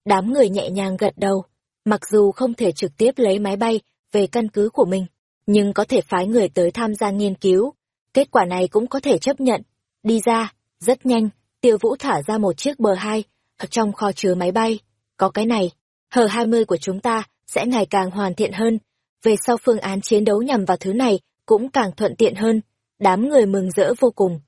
Đám người nhẹ nhàng gật đầu. Mặc dù không thể trực tiếp lấy máy bay về căn cứ của mình, nhưng có thể phái người tới tham gia nghiên cứu. Kết quả này cũng có thể chấp nhận. Đi ra, rất nhanh, tiêu vũ thả ra một chiếc bờ hai, ở trong kho chứa máy bay. Có cái này, hờ 20 của chúng ta sẽ ngày càng hoàn thiện hơn. Về sau phương án chiến đấu nhằm vào thứ này cũng càng thuận tiện hơn. Đám người mừng rỡ vô cùng.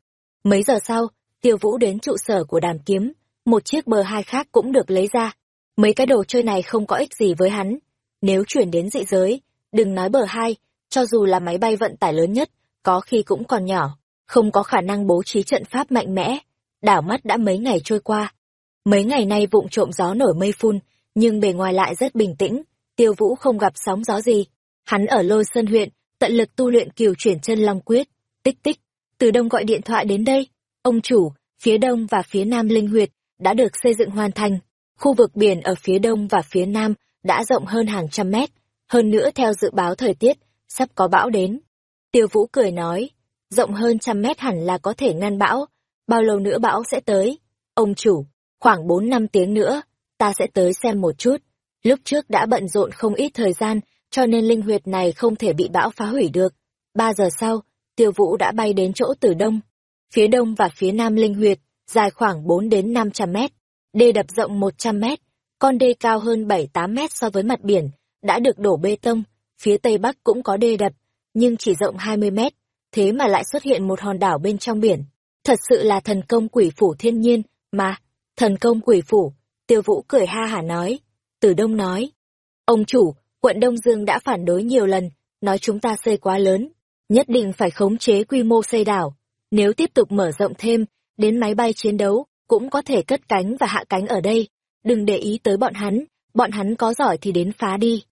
Mấy giờ sau, tiêu vũ đến trụ sở của đàm kiếm, một chiếc bờ hai khác cũng được lấy ra. Mấy cái đồ chơi này không có ích gì với hắn. Nếu chuyển đến dị giới, đừng nói bờ hai, cho dù là máy bay vận tải lớn nhất, có khi cũng còn nhỏ, không có khả năng bố trí trận pháp mạnh mẽ. Đảo mắt đã mấy ngày trôi qua. Mấy ngày nay vụng trộm gió nổi mây phun, nhưng bề ngoài lại rất bình tĩnh, tiêu vũ không gặp sóng gió gì. Hắn ở lôi sơn huyện, tận lực tu luyện kiều chuyển chân long quyết. Tích tích, từ đông gọi điện thoại đến đây. Ông chủ, phía đông và phía nam linh huyệt, đã được xây dựng hoàn thành. Khu vực biển ở phía đông và phía nam đã rộng hơn hàng trăm mét. Hơn nữa theo dự báo thời tiết, sắp có bão đến. Tiêu Vũ cười nói, rộng hơn trăm mét hẳn là có thể ngăn bão, bao lâu nữa bão sẽ tới? Ông chủ, khoảng bốn năm tiếng nữa, ta sẽ tới xem một chút. Lúc trước đã bận rộn không ít thời gian, cho nên linh huyệt này không thể bị bão phá hủy được. Ba giờ sau, tiêu vũ đã bay đến chỗ tử đông. Phía đông và phía nam linh huyệt, dài khoảng bốn đến năm trăm mét. Đê đập rộng một trăm mét, con đê cao hơn bảy tám mét so với mặt biển, đã được đổ bê tông, phía tây bắc cũng có đê đập, nhưng chỉ rộng 20 mét, thế mà lại xuất hiện một hòn đảo bên trong biển. Thật sự là thần công quỷ phủ thiên nhiên, mà, thần công quỷ phủ, tiêu vũ cười ha hả nói. Tử Đông nói, ông chủ, quận Đông Dương đã phản đối nhiều lần, nói chúng ta xây quá lớn, nhất định phải khống chế quy mô xây đảo. Nếu tiếp tục mở rộng thêm, đến máy bay chiến đấu, cũng có thể cất cánh và hạ cánh ở đây. Đừng để ý tới bọn hắn, bọn hắn có giỏi thì đến phá đi.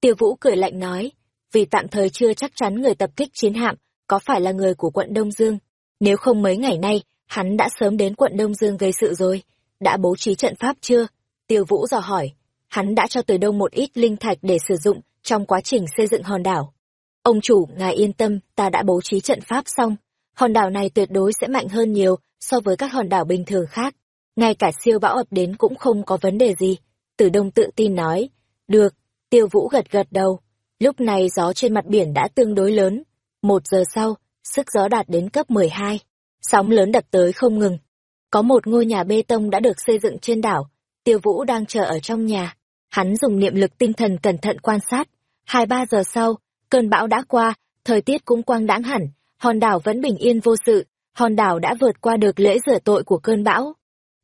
Tiêu Vũ cười lạnh nói, vì tạm thời chưa chắc chắn người tập kích chiến hạm có phải là người của quận Đông Dương. Nếu không mấy ngày nay, hắn đã sớm đến quận Đông Dương gây sự rồi. Đã bố trí trận pháp chưa? Tiêu Vũ dò hỏi. Hắn đã cho từ đông một ít linh thạch để sử dụng trong quá trình xây dựng hòn đảo. Ông chủ, ngài yên tâm, ta đã bố trí trận pháp xong. Hòn đảo này tuyệt đối sẽ mạnh hơn nhiều so với các hòn đảo bình thường khác. Ngay cả siêu bão ập đến cũng không có vấn đề gì. Từ đông tự tin nói. Được, Tiêu Vũ gật gật đầu. Lúc này gió trên mặt biển đã tương đối lớn. Một giờ sau, sức gió đạt đến cấp 12. Sóng lớn đập tới không ngừng. Có một ngôi nhà bê tông đã được xây dựng trên đảo. Tiêu Vũ đang chờ ở trong nhà. Hắn dùng niệm lực tinh thần cẩn thận quan sát. Hai ba giờ sau, cơn bão đã qua, thời tiết cũng quang đãng hẳn. Hòn đảo vẫn bình yên vô sự. Hòn đảo đã vượt qua được lễ rửa tội của cơn bão.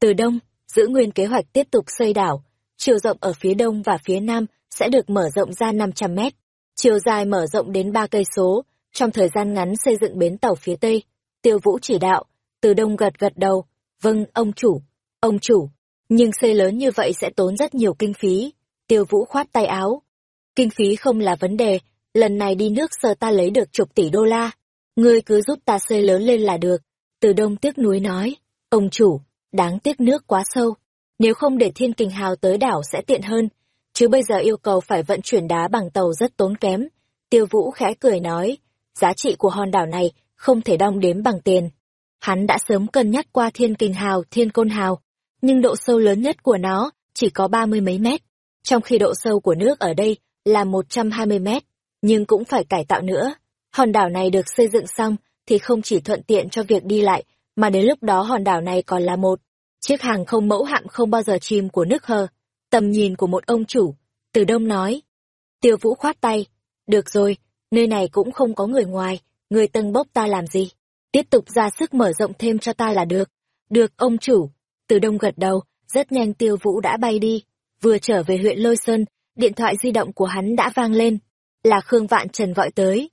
Từ đông, giữ nguyên kế hoạch tiếp tục xây đảo. Chiều rộng ở phía đông và phía nam sẽ được mở rộng ra 500 mét, chiều dài mở rộng đến 3 cây số, trong thời gian ngắn xây dựng bến tàu phía Tây. Tiêu Vũ chỉ đạo, từ đông gật gật đầu, vâng, ông chủ, ông chủ, nhưng xây lớn như vậy sẽ tốn rất nhiều kinh phí. Tiêu Vũ khoát tay áo. Kinh phí không là vấn đề, lần này đi nước sơ ta lấy được chục tỷ đô la. Ngươi cứ giúp ta xây lớn lên là được. Từ đông tiếc núi nói, ông chủ, đáng tiếc nước quá sâu. Nếu không để thiên kình hào tới đảo sẽ tiện hơn, chứ bây giờ yêu cầu phải vận chuyển đá bằng tàu rất tốn kém. Tiêu Vũ khẽ cười nói, giá trị của hòn đảo này không thể đong đếm bằng tiền. Hắn đã sớm cân nhắc qua thiên kình hào, thiên côn hào, nhưng độ sâu lớn nhất của nó chỉ có ba mươi mấy mét, trong khi độ sâu của nước ở đây là một trăm hai mươi mét, nhưng cũng phải cải tạo nữa. Hòn đảo này được xây dựng xong thì không chỉ thuận tiện cho việc đi lại, mà đến lúc đó hòn đảo này còn là một chiếc hàng không mẫu hạm không bao giờ chìm của nước hờ tầm nhìn của một ông chủ, từ đông nói. Tiêu vũ khoát tay, được rồi, nơi này cũng không có người ngoài, người tân bốc ta làm gì? Tiếp tục ra sức mở rộng thêm cho ta là được. Được, ông chủ. Từ đông gật đầu, rất nhanh tiêu vũ đã bay đi. Vừa trở về huyện Lôi Sơn, điện thoại di động của hắn đã vang lên. Là Khương Vạn Trần gọi tới.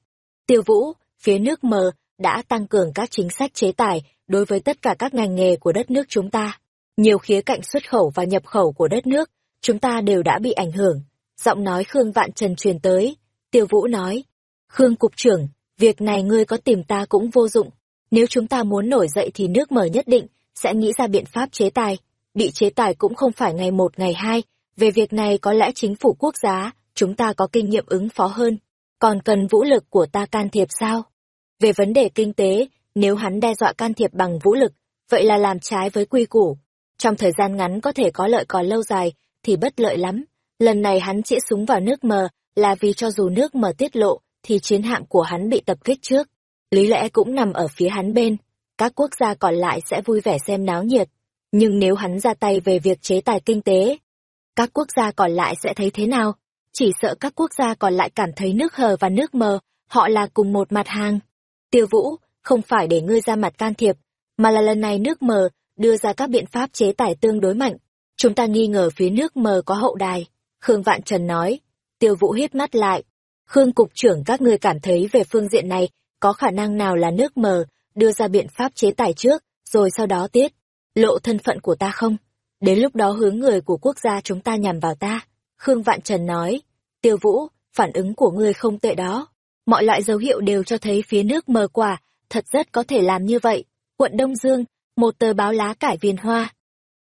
Tiêu vũ, phía nước mờ, đã tăng cường các chính sách chế tài đối với tất cả các ngành nghề của đất nước chúng ta. Nhiều khía cạnh xuất khẩu và nhập khẩu của đất nước, chúng ta đều đã bị ảnh hưởng. Giọng nói Khương Vạn Trần truyền tới. Tiêu Vũ nói, Khương Cục trưởng, việc này ngươi có tìm ta cũng vô dụng. Nếu chúng ta muốn nổi dậy thì nước mở nhất định, sẽ nghĩ ra biện pháp chế tài. Bị chế tài cũng không phải ngày một ngày hai, về việc này có lẽ chính phủ quốc gia, chúng ta có kinh nghiệm ứng phó hơn. Còn cần vũ lực của ta can thiệp sao? Về vấn đề kinh tế, nếu hắn đe dọa can thiệp bằng vũ lực, vậy là làm trái với quy củ. Trong thời gian ngắn có thể có lợi còn lâu dài, thì bất lợi lắm. Lần này hắn chĩa súng vào nước mờ, là vì cho dù nước mờ tiết lộ, thì chiến hạm của hắn bị tập kích trước. Lý lẽ cũng nằm ở phía hắn bên. Các quốc gia còn lại sẽ vui vẻ xem náo nhiệt. Nhưng nếu hắn ra tay về việc chế tài kinh tế, các quốc gia còn lại sẽ thấy thế nào? Chỉ sợ các quốc gia còn lại cảm thấy nước hờ và nước mờ, họ là cùng một mặt hàng. Tiêu Vũ, không phải để ngươi ra mặt can thiệp, mà là lần này nước mờ đưa ra các biện pháp chế tài tương đối mạnh. Chúng ta nghi ngờ phía nước mờ có hậu đài. Khương Vạn Trần nói. Tiêu Vũ hiếp mắt lại. Khương Cục trưởng các ngươi cảm thấy về phương diện này, có khả năng nào là nước mờ, đưa ra biện pháp chế tài trước, rồi sau đó tiết, lộ thân phận của ta không? Đến lúc đó hướng người của quốc gia chúng ta nhằm vào ta. Khương Vạn Trần nói. Tiêu Vũ, phản ứng của ngươi không tệ đó. Mọi loại dấu hiệu đều cho thấy phía nước mờ quả, thật rất có thể làm như vậy. Quận Đông Dương, một tờ báo lá cải viền hoa.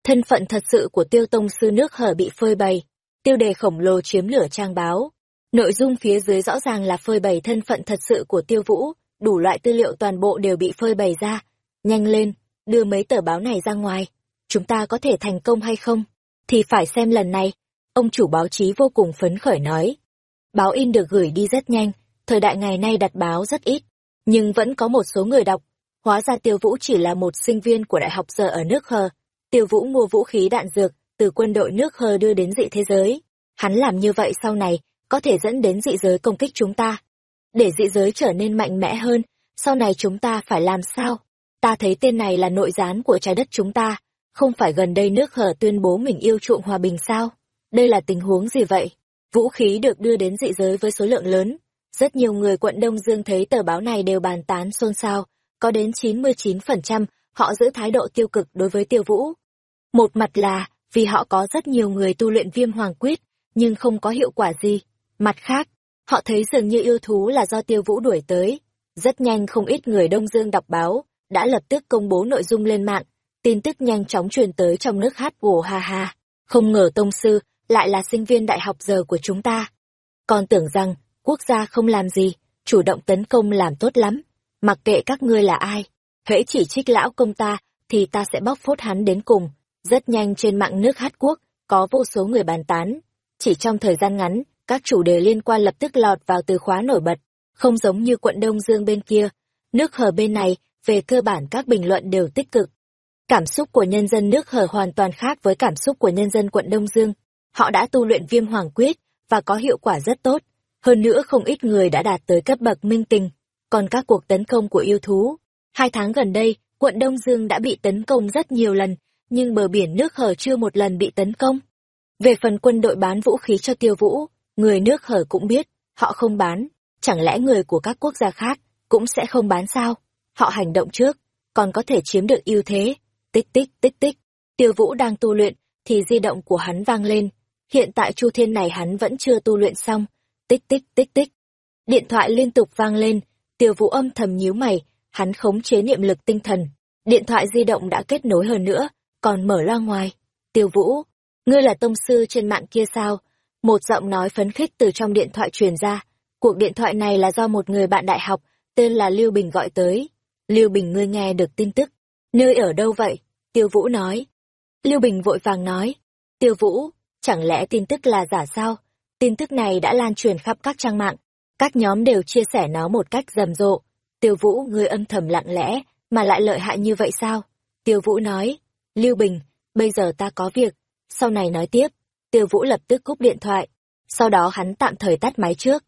Thân phận thật sự của tiêu tông sư nước hở bị phơi bày. Tiêu đề khổng lồ chiếm lửa trang báo. Nội dung phía dưới rõ ràng là phơi bày thân phận thật sự của tiêu vũ, đủ loại tư liệu toàn bộ đều bị phơi bày ra. Nhanh lên, đưa mấy tờ báo này ra ngoài. Chúng ta có thể thành công hay không? Thì phải xem lần này. Ông chủ báo chí vô cùng phấn khởi nói. Báo in được gửi đi rất nhanh, thời đại ngày nay đặt báo rất ít, nhưng vẫn có một số người đọc. Hóa ra Tiêu Vũ chỉ là một sinh viên của đại học giờ ở nước Hờ. Tiêu Vũ mua vũ khí đạn dược từ quân đội nước Hờ đưa đến dị thế giới. Hắn làm như vậy sau này, có thể dẫn đến dị giới công kích chúng ta. Để dị giới trở nên mạnh mẽ hơn, sau này chúng ta phải làm sao? Ta thấy tên này là nội gián của trái đất chúng ta, không phải gần đây nước Hở tuyên bố mình yêu chuộng hòa bình sao? Đây là tình huống gì vậy? Vũ khí được đưa đến dị giới với số lượng lớn, rất nhiều người quận Đông Dương thấy tờ báo này đều bàn tán xôn xao, có đến 99% họ giữ thái độ tiêu cực đối với tiêu vũ. Một mặt là, vì họ có rất nhiều người tu luyện viêm hoàng quyết, nhưng không có hiệu quả gì. Mặt khác, họ thấy dường như yêu thú là do tiêu vũ đuổi tới. Rất nhanh không ít người Đông Dương đọc báo, đã lập tức công bố nội dung lên mạng, tin tức nhanh chóng truyền tới trong nước hát gồ ha ha. Không ngờ tông sư, lại là sinh viên đại học giờ của chúng ta. Còn tưởng rằng, quốc gia không làm gì, chủ động tấn công làm tốt lắm. Mặc kệ các ngươi là ai, hễ chỉ trích lão công ta, thì ta sẽ bóc phốt hắn đến cùng. Rất nhanh trên mạng nước Hát Quốc, có vô số người bàn tán. Chỉ trong thời gian ngắn, các chủ đề liên quan lập tức lọt vào từ khóa nổi bật, không giống như quận Đông Dương bên kia. Nước hờ bên này, về cơ bản các bình luận đều tích cực. Cảm xúc của nhân dân nước Hở hoàn toàn khác với cảm xúc của nhân dân quận Đông Dương. Họ đã tu luyện viêm hoàng quyết, và có hiệu quả rất tốt. Hơn nữa không ít người đã đạt tới cấp bậc minh tình. Còn các cuộc tấn công của yêu thú, hai tháng gần đây, quận Đông Dương đã bị tấn công rất nhiều lần, nhưng bờ biển nước hở chưa một lần bị tấn công. Về phần quân đội bán vũ khí cho tiêu vũ, người nước hở cũng biết, họ không bán, chẳng lẽ người của các quốc gia khác cũng sẽ không bán sao? Họ hành động trước, còn có thể chiếm được ưu thế. Tích tích tích tích, tiêu vũ đang tu luyện, thì di động của hắn vang lên. Hiện tại chu thiên này hắn vẫn chưa tu luyện xong, tích tích tích tích. Điện thoại liên tục vang lên, tiêu vũ âm thầm nhíu mày, hắn khống chế niệm lực tinh thần. Điện thoại di động đã kết nối hơn nữa, còn mở loa ngoài. Tiêu vũ, ngươi là tông sư trên mạng kia sao? Một giọng nói phấn khích từ trong điện thoại truyền ra. Cuộc điện thoại này là do một người bạn đại học, tên là Lưu Bình gọi tới. Lưu Bình ngươi nghe được tin tức. Nơi ở đâu vậy? Tiêu Vũ nói. Lưu Bình vội vàng nói. Tiêu Vũ, chẳng lẽ tin tức là giả sao? Tin tức này đã lan truyền khắp các trang mạng, các nhóm đều chia sẻ nó một cách rầm rộ. Tiêu Vũ ngươi âm thầm lặng lẽ, mà lại lợi hại như vậy sao? Tiêu Vũ nói, Lưu Bình, bây giờ ta có việc, sau này nói tiếp. Tiêu Vũ lập tức cúp điện thoại, sau đó hắn tạm thời tắt máy trước.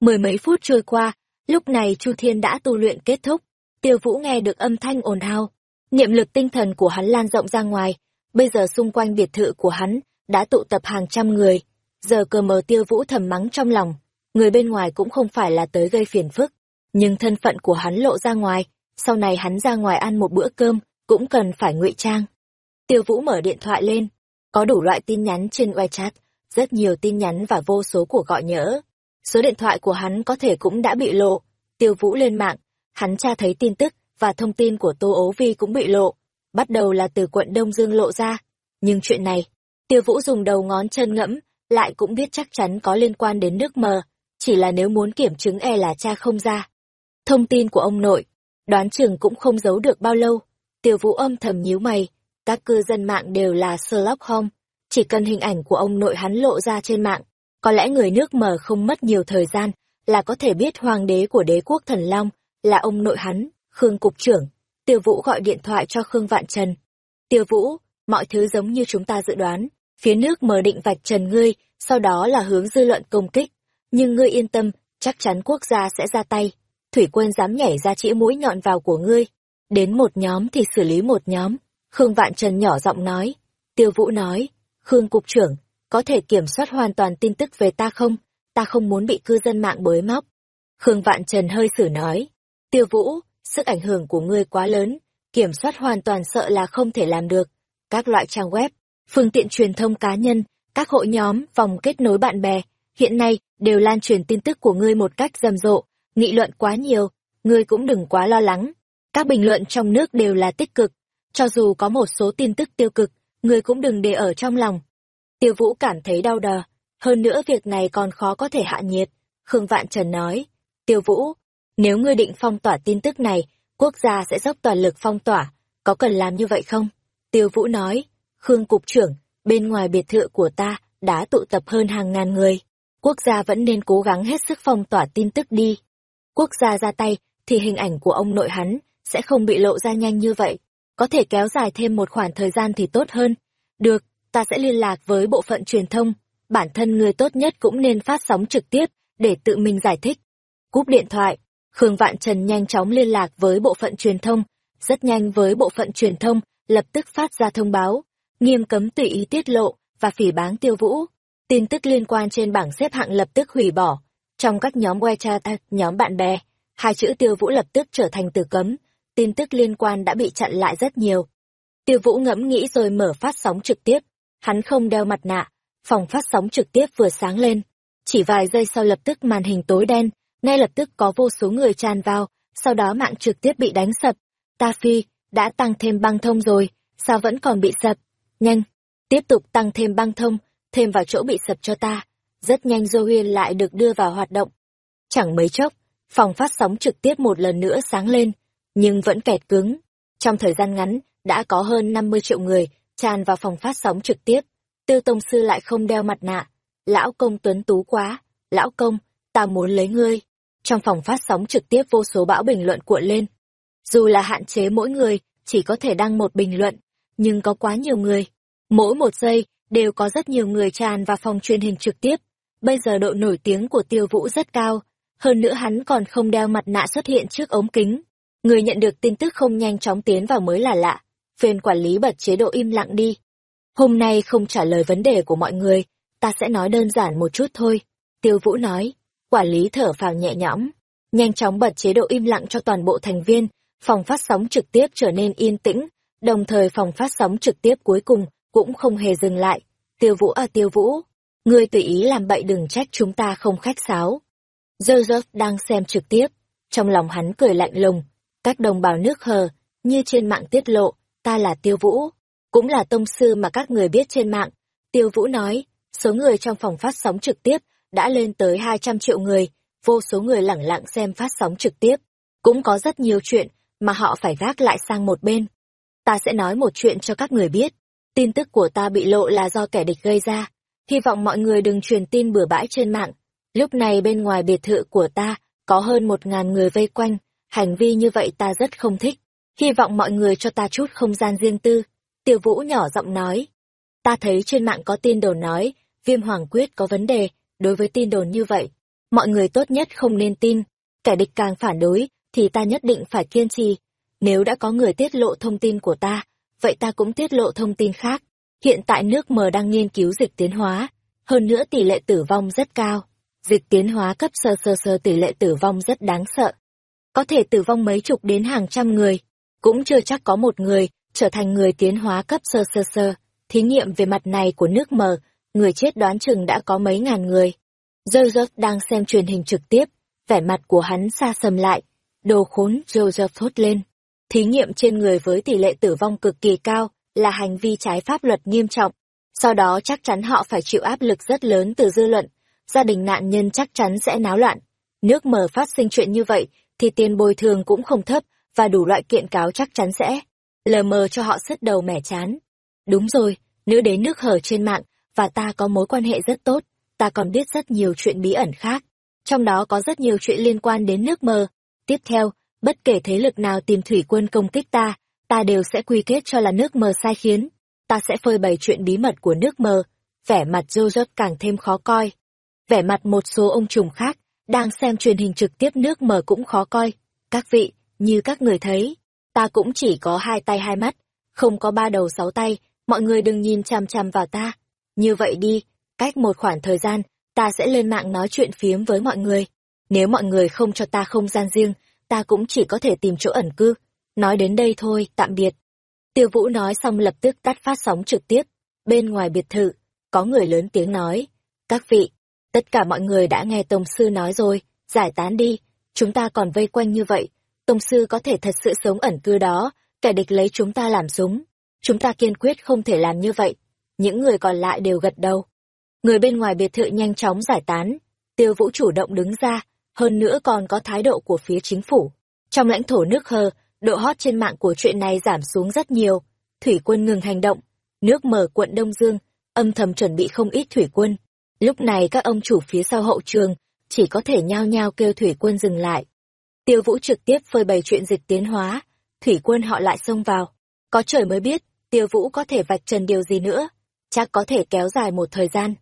Mười mấy phút trôi qua, lúc này Chu Thiên đã tu luyện kết thúc. Tiêu Vũ nghe được âm thanh ồn ào, niệm lực tinh thần của hắn lan rộng ra ngoài, bây giờ xung quanh biệt thự của hắn đã tụ tập hàng trăm người, giờ cờ mờ tiêu vũ thầm mắng trong lòng, người bên ngoài cũng không phải là tới gây phiền phức, nhưng thân phận của hắn lộ ra ngoài, sau này hắn ra ngoài ăn một bữa cơm, cũng cần phải ngụy trang. Tiêu Vũ mở điện thoại lên, có đủ loại tin nhắn trên WeChat, rất nhiều tin nhắn và vô số cuộc gọi nhỡ. Số điện thoại của hắn có thể cũng đã bị lộ. Tiêu Vũ lên mạng, hắn tra thấy tin tức và thông tin của Tô Ố Vi cũng bị lộ. Bắt đầu là từ quận Đông Dương lộ ra. Nhưng chuyện này, Tiêu Vũ dùng đầu ngón chân ngẫm, lại cũng biết chắc chắn có liên quan đến nước mờ, chỉ là nếu muốn kiểm chứng e là cha không ra. Thông tin của ông nội, đoán chừng cũng không giấu được bao lâu. Tiêu Vũ âm thầm nhíu mày, các cư dân mạng đều là Sherlock Holmes, chỉ cần hình ảnh của ông nội hắn lộ ra trên mạng, có lẽ người nước mờ không mất nhiều thời gian là có thể biết hoàng đế của đế quốc thần long là ông nội hắn, Khương Cục trưởng. Tiêu Vũ gọi điện thoại cho Khương Vạn Trần. Tiêu Vũ, mọi thứ giống như chúng ta dự đoán, phía nước mở định vạch trần ngươi, sau đó là hướng dư luận công kích. Nhưng ngươi yên tâm, chắc chắn quốc gia sẽ ra tay. Thủy quân dám nhảy ra chĩa mũi nhọn vào của ngươi. Đến một nhóm thì xử lý một nhóm. Khương Vạn Trần nhỏ giọng nói. Tiêu Vũ nói, Khương Cục trưởng, có thể kiểm soát hoàn toàn tin tức về ta không? Ta không muốn bị cư dân mạng bới móc. Khương Vạn Trần hơi xử nói. Tiêu Vũ, sức ảnh hưởng của ngươi quá lớn, kiểm soát hoàn toàn sợ là không thể làm được. Các loại trang web, phương tiện truyền thông cá nhân, các hội nhóm, vòng kết nối bạn bè, hiện nay đều lan truyền tin tức của ngươi một cách rầm rộ, nghị luận quá nhiều, ngươi cũng đừng quá lo lắng. Các bình luận trong nước đều là tích cực, cho dù có một số tin tức tiêu cực, ngươi cũng đừng để ở trong lòng. Tiêu Vũ cảm thấy đau đờ, hơn nữa việc này còn khó có thể hạ nhiệt. Khương Vạn Trần nói, Tiêu Vũ, nếu ngươi định phong tỏa tin tức này, quốc gia sẽ dốc toàn lực phong tỏa, có cần làm như vậy không? Tiêu Vũ nói, Khương Cục trưởng, bên ngoài biệt thự của ta, đã tụ tập hơn hàng ngàn người. Quốc gia vẫn nên cố gắng hết sức phong tỏa tin tức đi. Quốc gia ra tay, thì hình ảnh của ông nội hắn sẽ không bị lộ ra nhanh như vậy. Có thể kéo dài thêm một khoảng thời gian thì tốt hơn. Được, ta sẽ liên lạc với bộ phận truyền thông. Bản thân người tốt nhất cũng nên phát sóng trực tiếp, để tự mình giải thích. Cúp điện thoại, Khương Vạn Trần nhanh chóng liên lạc với bộ phận truyền thông. Rất nhanh với bộ phận truyền thông, lập tức phát ra thông báo, nghiêm cấm tùy ý tiết lộ và phỉ báng tiêu vũ. Tin tức liên quan trên bảng xếp hạng lập tức hủy bỏ. Trong các nhóm WeChat, nhóm bạn bè, hai chữ tiêu vũ lập tức trở thành từ cấm. Tin tức liên quan đã bị chặn lại rất nhiều. Tiêu vũ ngẫm nghĩ rồi mở phát sóng trực tiếp. Hắn không đeo mặt nạ. Phòng phát sóng trực tiếp vừa sáng lên. Chỉ vài giây sau lập tức màn hình tối đen, ngay lập tức có vô số người tràn vào, sau đó mạng trực tiếp bị đánh sập. Ta phi, đã tăng thêm băng thông rồi, sao vẫn còn bị sập? Nhanh, tiếp tục tăng thêm băng thông, thêm vào chỗ bị sập cho ta. Rất nhanh Dô Huyên lại được đưa vào hoạt động. Chẳng mấy chốc, phòng phát sóng trực tiếp một lần nữa sáng lên, nhưng vẫn kẹt cứng. Trong thời gian ngắn, đã có hơn 50 triệu người tràn vào phòng phát sóng trực tiếp. tư Tông Sư lại không đeo mặt nạ. Lão công tuấn tú quá. Lão công, ta muốn lấy ngươi. Trong phòng phát sóng trực tiếp vô số bão bình luận cuộn lên. Dù là hạn chế mỗi người, chỉ có thể đăng một bình luận, nhưng có quá nhiều người. Mỗi một giây, đều có rất nhiều người tràn vào phòng truyền hình trực tiếp. Bây giờ độ nổi tiếng của tiêu vũ rất cao, hơn nữa hắn còn không đeo mặt nạ xuất hiện trước ống kính. Người nhận được tin tức không nhanh chóng tiến vào mới là lạ. Phiên quản lý bật chế độ im lặng đi. Hôm nay không trả lời vấn đề của mọi người, ta sẽ nói đơn giản một chút thôi. Tiêu Vũ nói, quản lý thở phào nhẹ nhõm, nhanh chóng bật chế độ im lặng cho toàn bộ thành viên, phòng phát sóng trực tiếp trở nên yên tĩnh, đồng thời phòng phát sóng trực tiếp cuối cùng cũng không hề dừng lại. Tiêu Vũ à Tiêu Vũ, ngươi tùy ý làm bậy đừng trách chúng ta không khách sáo. Joseph đang xem trực tiếp, trong lòng hắn cười lạnh lùng, các đồng bào nước hờ, như trên mạng tiết lộ, ta là Tiêu Vũ, cũng là tông sư mà các người biết trên mạng. Tiêu Vũ nói, số người trong phòng phát sóng trực tiếp đã lên tới 200 triệu người, vô số người lẳng lặng xem phát sóng trực tiếp. Cũng có rất nhiều chuyện mà họ phải gác lại sang một bên. Ta sẽ nói một chuyện cho các người biết. Tin tức của ta bị lộ là do kẻ địch gây ra. Hy vọng mọi người đừng truyền tin bừa bãi trên mạng. Lúc này bên ngoài biệt thự của ta, có hơn một ngàn người vây quanh. Hành vi như vậy ta rất không thích. Hy vọng mọi người cho ta chút không gian riêng tư. Tiểu vũ nhỏ giọng nói. Ta thấy trên mạng có tin đồn nói, viêm hoàng quyết có vấn đề, đối với tin đồn như vậy. Mọi người tốt nhất không nên tin. Kẻ địch càng phản đối, thì ta nhất định phải kiên trì. Nếu đã có người tiết lộ thông tin của ta, vậy ta cũng tiết lộ thông tin khác. Hiện tại nước mờ đang nghiên cứu dịch tiến hóa, hơn nữa tỷ lệ tử vong rất cao. Dịch tiến hóa cấp sơ sơ sơ tỷ lệ tử vong rất đáng sợ. có thể tử vong mấy chục đến hàng trăm người. Cũng chưa chắc có một người trở thành người tiến hóa cấp sơ sơ sơ. Thí nghiệm về mặt này của nước mờ, người chết đoán chừng đã có mấy ngàn người. Joseph đang xem truyền hình trực tiếp, vẻ mặt của hắn xa sầm lại. Đồ khốn, Joseph thốt lên. Thí nghiệm trên người với tỷ lệ tử vong cực kỳ cao là hành vi trái pháp luật nghiêm trọng. Sau đó chắc chắn họ phải chịu áp lực rất lớn từ dư luận. Gia đình nạn nhân chắc chắn sẽ náo loạn. Nước mở phát sinh chuyện như vậy thì tiền bồi thường cũng không thấp và đủ loại kiện cáo chắc chắn sẽ lờ mờ cho họ sứt đầu mẻ chán. Đúng rồi, nữ đế nước hở trên mạng và ta có mối quan hệ rất tốt, ta còn biết rất nhiều chuyện bí ẩn khác. Trong đó có rất nhiều chuyện liên quan đến nước mờ. Tiếp theo, bất kể thế lực nào tìm thủy quân công kích ta, ta đều sẽ quy kết cho là nước mờ sai khiến. Ta sẽ phơi bày chuyện bí mật của nước mờ. Vẻ mặt Joseph càng thêm khó coi. Vẻ mặt một số ông trùng khác, đang xem truyền hình trực tiếp nước mờ cũng khó coi. Các vị, như các người thấy, ta cũng chỉ có hai tay hai mắt, không có ba đầu sáu tay, mọi người đừng nhìn chằm chằm vào ta. Như vậy đi, cách một khoảng thời gian, ta sẽ lên mạng nói chuyện phiếm với mọi người. Nếu mọi người không cho ta không gian riêng, ta cũng chỉ có thể tìm chỗ ẩn cư. Nói đến đây thôi, tạm biệt. Tiêu Vũ nói xong lập tức tắt phát sóng trực tiếp. Bên ngoài biệt thự, có người lớn tiếng nói. Các vị, tất cả mọi người đã nghe Tông Sư nói rồi, giải tán đi, chúng ta còn vây quanh như vậy. Tông Sư có thể thật sự sống ẩn cư đó, kẻ địch lấy chúng ta làm súng. Chúng ta kiên quyết không thể làm như vậy. Những người còn lại đều gật đầu. Người bên ngoài biệt thự nhanh chóng giải tán. Tiêu Vũ chủ động đứng ra, hơn nữa còn có thái độ của phía chính phủ. Trong lãnh thổ nước hơ, độ hot trên mạng của chuyện này giảm xuống rất nhiều. Thủy quân ngừng hành động. Nước mở quận Đông Dương, âm thầm chuẩn bị không ít thủy quân. Lúc này các ông chủ phía sau hậu trường chỉ có thể nhao nhao kêu thủy quân dừng lại. Tiêu Vũ trực tiếp phơi bày chuyện dịch tiến hóa, thủy quân họ lại xông vào. Có trời mới biết, Tiêu Vũ có thể vạch trần điều gì nữa, chắc có thể kéo dài một thời gian.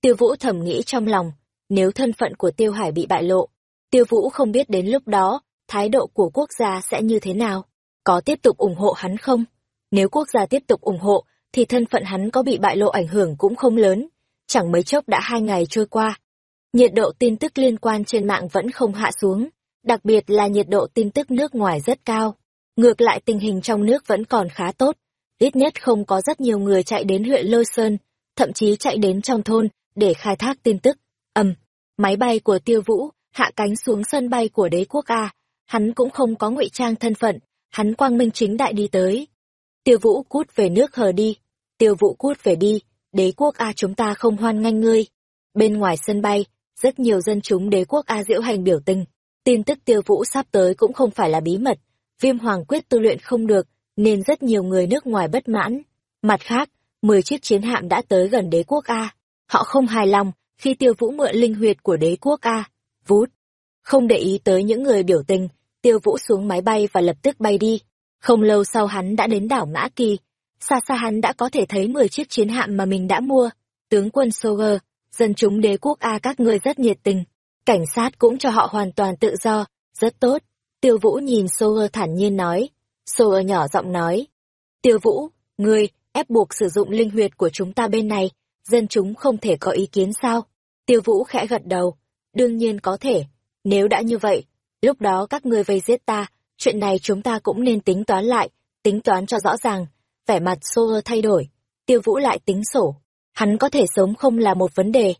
Tiêu Vũ thầm nghĩ trong lòng, nếu thân phận của Tiêu Hải bị bại lộ, Tiêu Vũ không biết đến lúc đó, thái độ của quốc gia sẽ như thế nào, có tiếp tục ủng hộ hắn không? Nếu quốc gia tiếp tục ủng hộ, thì thân phận hắn có bị bại lộ ảnh hưởng cũng không lớn. Chẳng mấy chốc đã hai ngày trôi qua. Nhiệt độ tin tức liên quan trên mạng vẫn không hạ xuống, đặc biệt là nhiệt độ tin tức nước ngoài rất cao. Ngược lại tình hình trong nước vẫn còn khá tốt, ít nhất không có rất nhiều người chạy đến huyện Lôi Sơn, thậm chí chạy đến trong thôn để khai thác tin tức. Ầm, máy bay của Tiêu Vũ hạ cánh xuống sân bay của đế quốc A, hắn cũng không có ngụy trang thân phận, hắn quang minh chính đại đi tới. Tiêu Vũ cút về nước hờ đi, Tiêu Vũ cút về đi, đế quốc A chúng ta không hoan nghênh ngươi. Bên ngoài sân bay, rất nhiều dân chúng đế quốc A diễu hành biểu tình. Tin tức Tiêu Vũ sắp tới cũng không phải là bí mật, Viêm Hoàng quyết tu luyện không được, nên rất nhiều người nước ngoài bất mãn. Mặt khác, 10 chiếc chiến hạm đã tới gần đế quốc A. Họ không hài lòng khi Tiêu Vũ mượn linh huyệt của đế quốc A. Vút. Không để ý tới những người biểu tình, Tiêu Vũ xuống máy bay và lập tức bay đi. Không lâu sau hắn đã đến đảo Mã Kỳ. Xa xa hắn đã có thể thấy 10 chiếc chiến hạm mà mình đã mua. Tướng quân Soger, dân chúng đế quốc A các ngươi rất nhiệt tình. Cảnh sát cũng cho họ hoàn toàn tự do, rất tốt. Tiêu Vũ nhìn Soger thản nhiên nói. Soger nhỏ giọng nói. Tiêu Vũ, ngươi, ép buộc sử dụng linh huyệt của chúng ta bên này, dân chúng không thể có ý kiến sao? Tiêu Vũ khẽ gật đầu. Đương nhiên có thể. Nếu đã như vậy, lúc đó các ngươi vây giết ta, chuyện này chúng ta cũng nên tính toán lại, tính toán cho rõ ràng. Vẻ mặt Soger thay đổi. Tiêu Vũ lại tính sổ. Hắn có thể sống không là một vấn đề.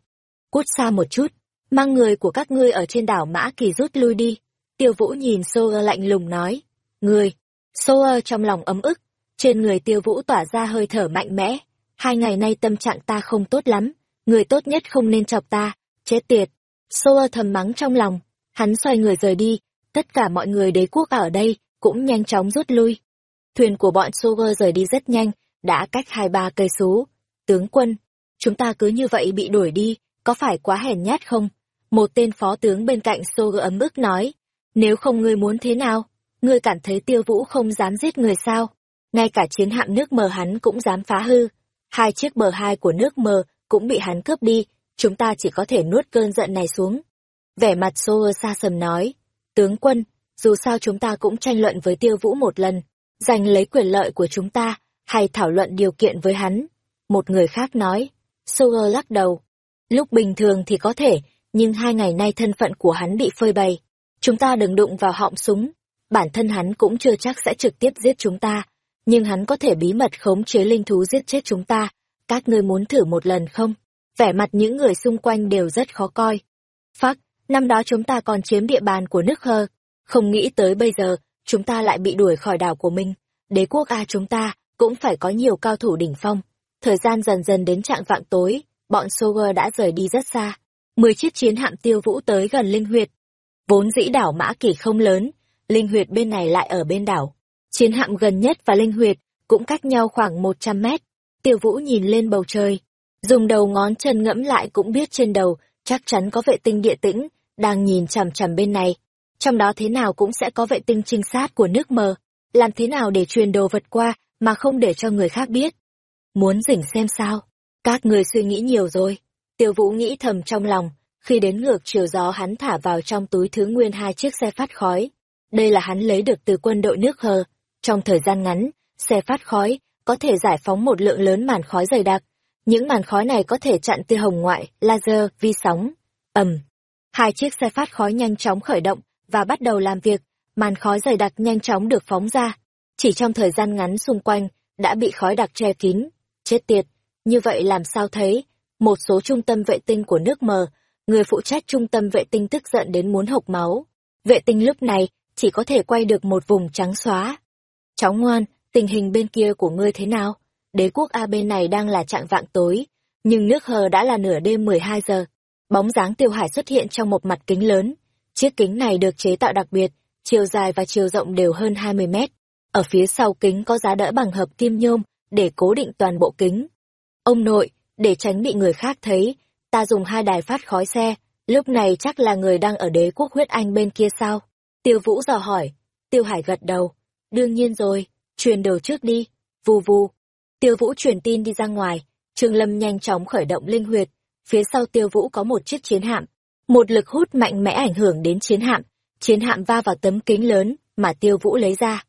Cút xa một chút, mang người của các ngươi ở trên đảo Mã Kỳ rút lui đi. Tiêu Vũ nhìn Soer lạnh lùng nói. ngươi. Soa trong lòng ấm ức. Trên người Tiêu Vũ tỏa ra hơi thở mạnh mẽ. Hai ngày nay tâm trạng ta không tốt lắm. Người tốt nhất không nên chọc ta. Chết tiệt. Soa thầm mắng trong lòng. Hắn xoay người rời đi. Tất cả mọi người đế quốc ở đây cũng nhanh chóng rút lui. Thuyền của bọn Soa rời đi rất nhanh, đã cách hai ba cây số. Tướng quân, chúng ta cứ như vậy bị đuổi đi, có phải quá hèn nhát không? Một tên phó tướng bên cạnh Soger ấm ức nói. Nếu không ngươi muốn thế nào? Ngươi cảm thấy tiêu vũ không dám giết người sao? Ngay cả chiến hạm nước mờ hắn cũng dám phá hư. Hai chiếc bờ hai của nước mờ cũng bị hắn cướp đi, chúng ta chỉ có thể nuốt cơn giận này xuống. Vẻ mặt Sô xa sầm nói, tướng quân, dù sao chúng ta cũng tranh luận với tiêu vũ một lần, giành lấy quyền lợi của chúng ta, hay thảo luận điều kiện với hắn. Một người khác nói, Sô lắc đầu. Lúc bình thường thì có thể, nhưng hai ngày nay thân phận của hắn bị phơi bày chúng ta đừng đụng vào họng súng. Bản thân hắn cũng chưa chắc sẽ trực tiếp giết chúng ta, nhưng hắn có thể bí mật khống chế linh thú giết chết chúng ta. Các ngươi muốn thử một lần không? Vẻ mặt những người xung quanh đều rất khó coi. Phắc, năm đó chúng ta còn chiếm địa bàn của nước hơ. Không nghĩ tới bây giờ, chúng ta lại bị đuổi khỏi đảo của mình. Đế quốc A chúng ta cũng phải có nhiều cao thủ đỉnh phong. Thời gian dần dần đến trạng vạng tối, bọn Soger đã rời đi rất xa. Mười chiếc chiến hạm tiêu vũ tới gần Linh Huyệt. Vốn dĩ đảo Mã Kỳ không lớn, Linh Huyệt bên này lại ở bên đảo. Chiến hạm gần nhất và Linh Huyệt cũng cách nhau khoảng 100 mét. Tiêu Vũ nhìn lên bầu trời, dùng đầu ngón chân ngẫm lại cũng biết trên đầu chắc chắn có vệ tinh địa tĩnh đang nhìn chằm chằm bên này. Trong đó thế nào cũng sẽ có vệ tinh trinh sát của nước mờ, làm thế nào để truyền đồ vật qua mà không để cho người khác biết. Muốn rỉnh xem sao? Các người suy nghĩ nhiều rồi. Tiêu Vũ nghĩ thầm trong lòng, khi đến ngược chiều gió hắn thả vào trong túi thứ nguyên hai chiếc xe phát khói. Đây là hắn lấy được từ quân đội nước hờ. Trong thời gian ngắn, xe phát khói có thể giải phóng một lượng lớn màn khói dày đặc. Những màn khói này có thể chặn tia hồng ngoại, laser, vi sóng. ầm. Hai chiếc xe phát khói nhanh chóng khởi động và bắt đầu làm việc. Màn khói dày đặc nhanh chóng được phóng ra. Chỉ trong thời gian ngắn xung quanh, đã bị khói đặc che kín. Chết tiệt, như vậy làm sao thấy? Một số trung tâm vệ tinh của nước mờ, người phụ trách trung tâm vệ tinh tức giận đến muốn hộc máu. Vệ tinh lúc này chỉ có thể quay được một vùng trắng xóa. Cháu ngoan, tình hình bên kia của ngươi thế nào? Đế quốc A bên này đang là trạng vạng tối, nhưng nước hờ đã là nửa đêm 12 giờ. Bóng dáng tiêu hải xuất hiện trong một mặt kính lớn. Chiếc kính này được chế tạo đặc biệt, chiều dài và chiều rộng đều hơn 20 mét. Ở phía sau kính có giá đỡ bằng hợp kim nhôm để cố định toàn bộ kính. Ông nội, để tránh bị người khác thấy, ta dùng hai đài phát khói xe, lúc này chắc là người đang ở đế quốc huyết anh bên kia sao? Tiêu Vũ dò hỏi. Tiêu Hải gật đầu. Đương nhiên rồi, truyền đồ trước đi. Vù vù. Tiêu Vũ truyền tin đi ra ngoài. Trương Lâm nhanh chóng khởi động linh huyệt. Phía sau Tiêu Vũ có một chiếc chiến hạm. Một lực hút mạnh mẽ ảnh hưởng đến chiến hạm. Chiến hạm va vào tấm kính lớn mà Tiêu Vũ lấy ra.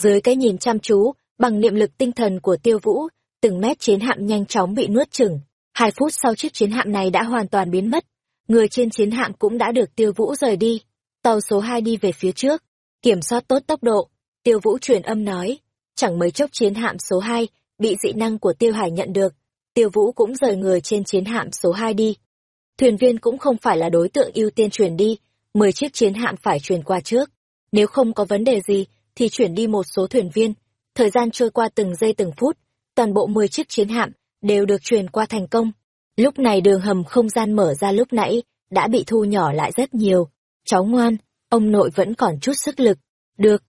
Dưới cái nhìn chăm chú, bằng niệm lực tinh thần của Tiêu Vũ, từng mét chiến hạm nhanh chóng bị nuốt chửng. Hai phút sau chiếc chiến hạm này đã hoàn toàn biến mất. Người trên chiến hạm cũng đã được Tiêu Vũ rời đi. Tàu số 2 đi về phía trước, kiểm soát tốt tốc độ. Tiêu Vũ truyền âm nói, chẳng mấy chốc chiến hạm số 2 bị dị năng của Tiêu Hải nhận được. Tiêu Vũ cũng rời người trên chiến hạm số 2 đi. Thuyền viên cũng không phải là đối tượng ưu tiên truyền đi, 10 chiếc chiến hạm phải truyền qua trước. Nếu không có vấn đề gì, thì chuyển đi một số thuyền viên. Thời gian trôi qua từng giây từng phút, toàn bộ 10 chiếc chiến hạm đều được truyền qua thành công. Lúc này đường hầm không gian mở ra lúc nãy đã bị thu nhỏ lại rất nhiều. Cháu ngoan, ông nội vẫn còn chút sức lực. Được.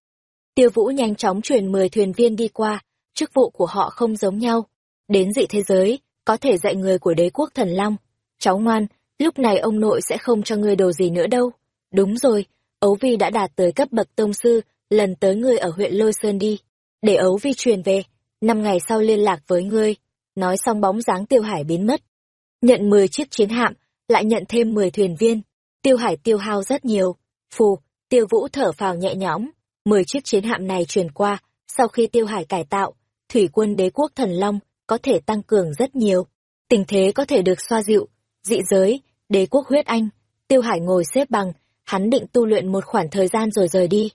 Tiêu Vũ nhanh chóng truyền 10 thuyền viên đi qua, chức vụ của họ không giống nhau. Đến dị thế giới, có thể dạy người của đế quốc thần long. Cháu ngoan, lúc này ông nội sẽ không cho ngươi đồ gì nữa đâu. Đúng rồi, Ấu Vi đã đạt tới cấp bậc tông sư, lần tới ngươi ở huyện Lôi Sơn đi. Để Ấu Vi truyền về, năm ngày sau liên lạc với ngươi. Nói xong bóng dáng Tiêu Hải biến mất. Nhận 10 chiếc chiến hạm, lại nhận thêm 10 thuyền viên. Tiêu Hải tiêu hao rất nhiều. Phù, Tiêu Vũ thở phào nhẹ nhõm. 10 chiếc chiến hạm này truyền qua, sau khi Tiêu Hải cải tạo, thủy quân đế quốc thần Long có thể tăng cường rất nhiều. Tình thế có thể được xoa dịu. Dị giới, đế quốc huyết anh. Tiêu Hải ngồi xếp bằng, hắn định tu luyện một khoảng thời gian rồi rời đi.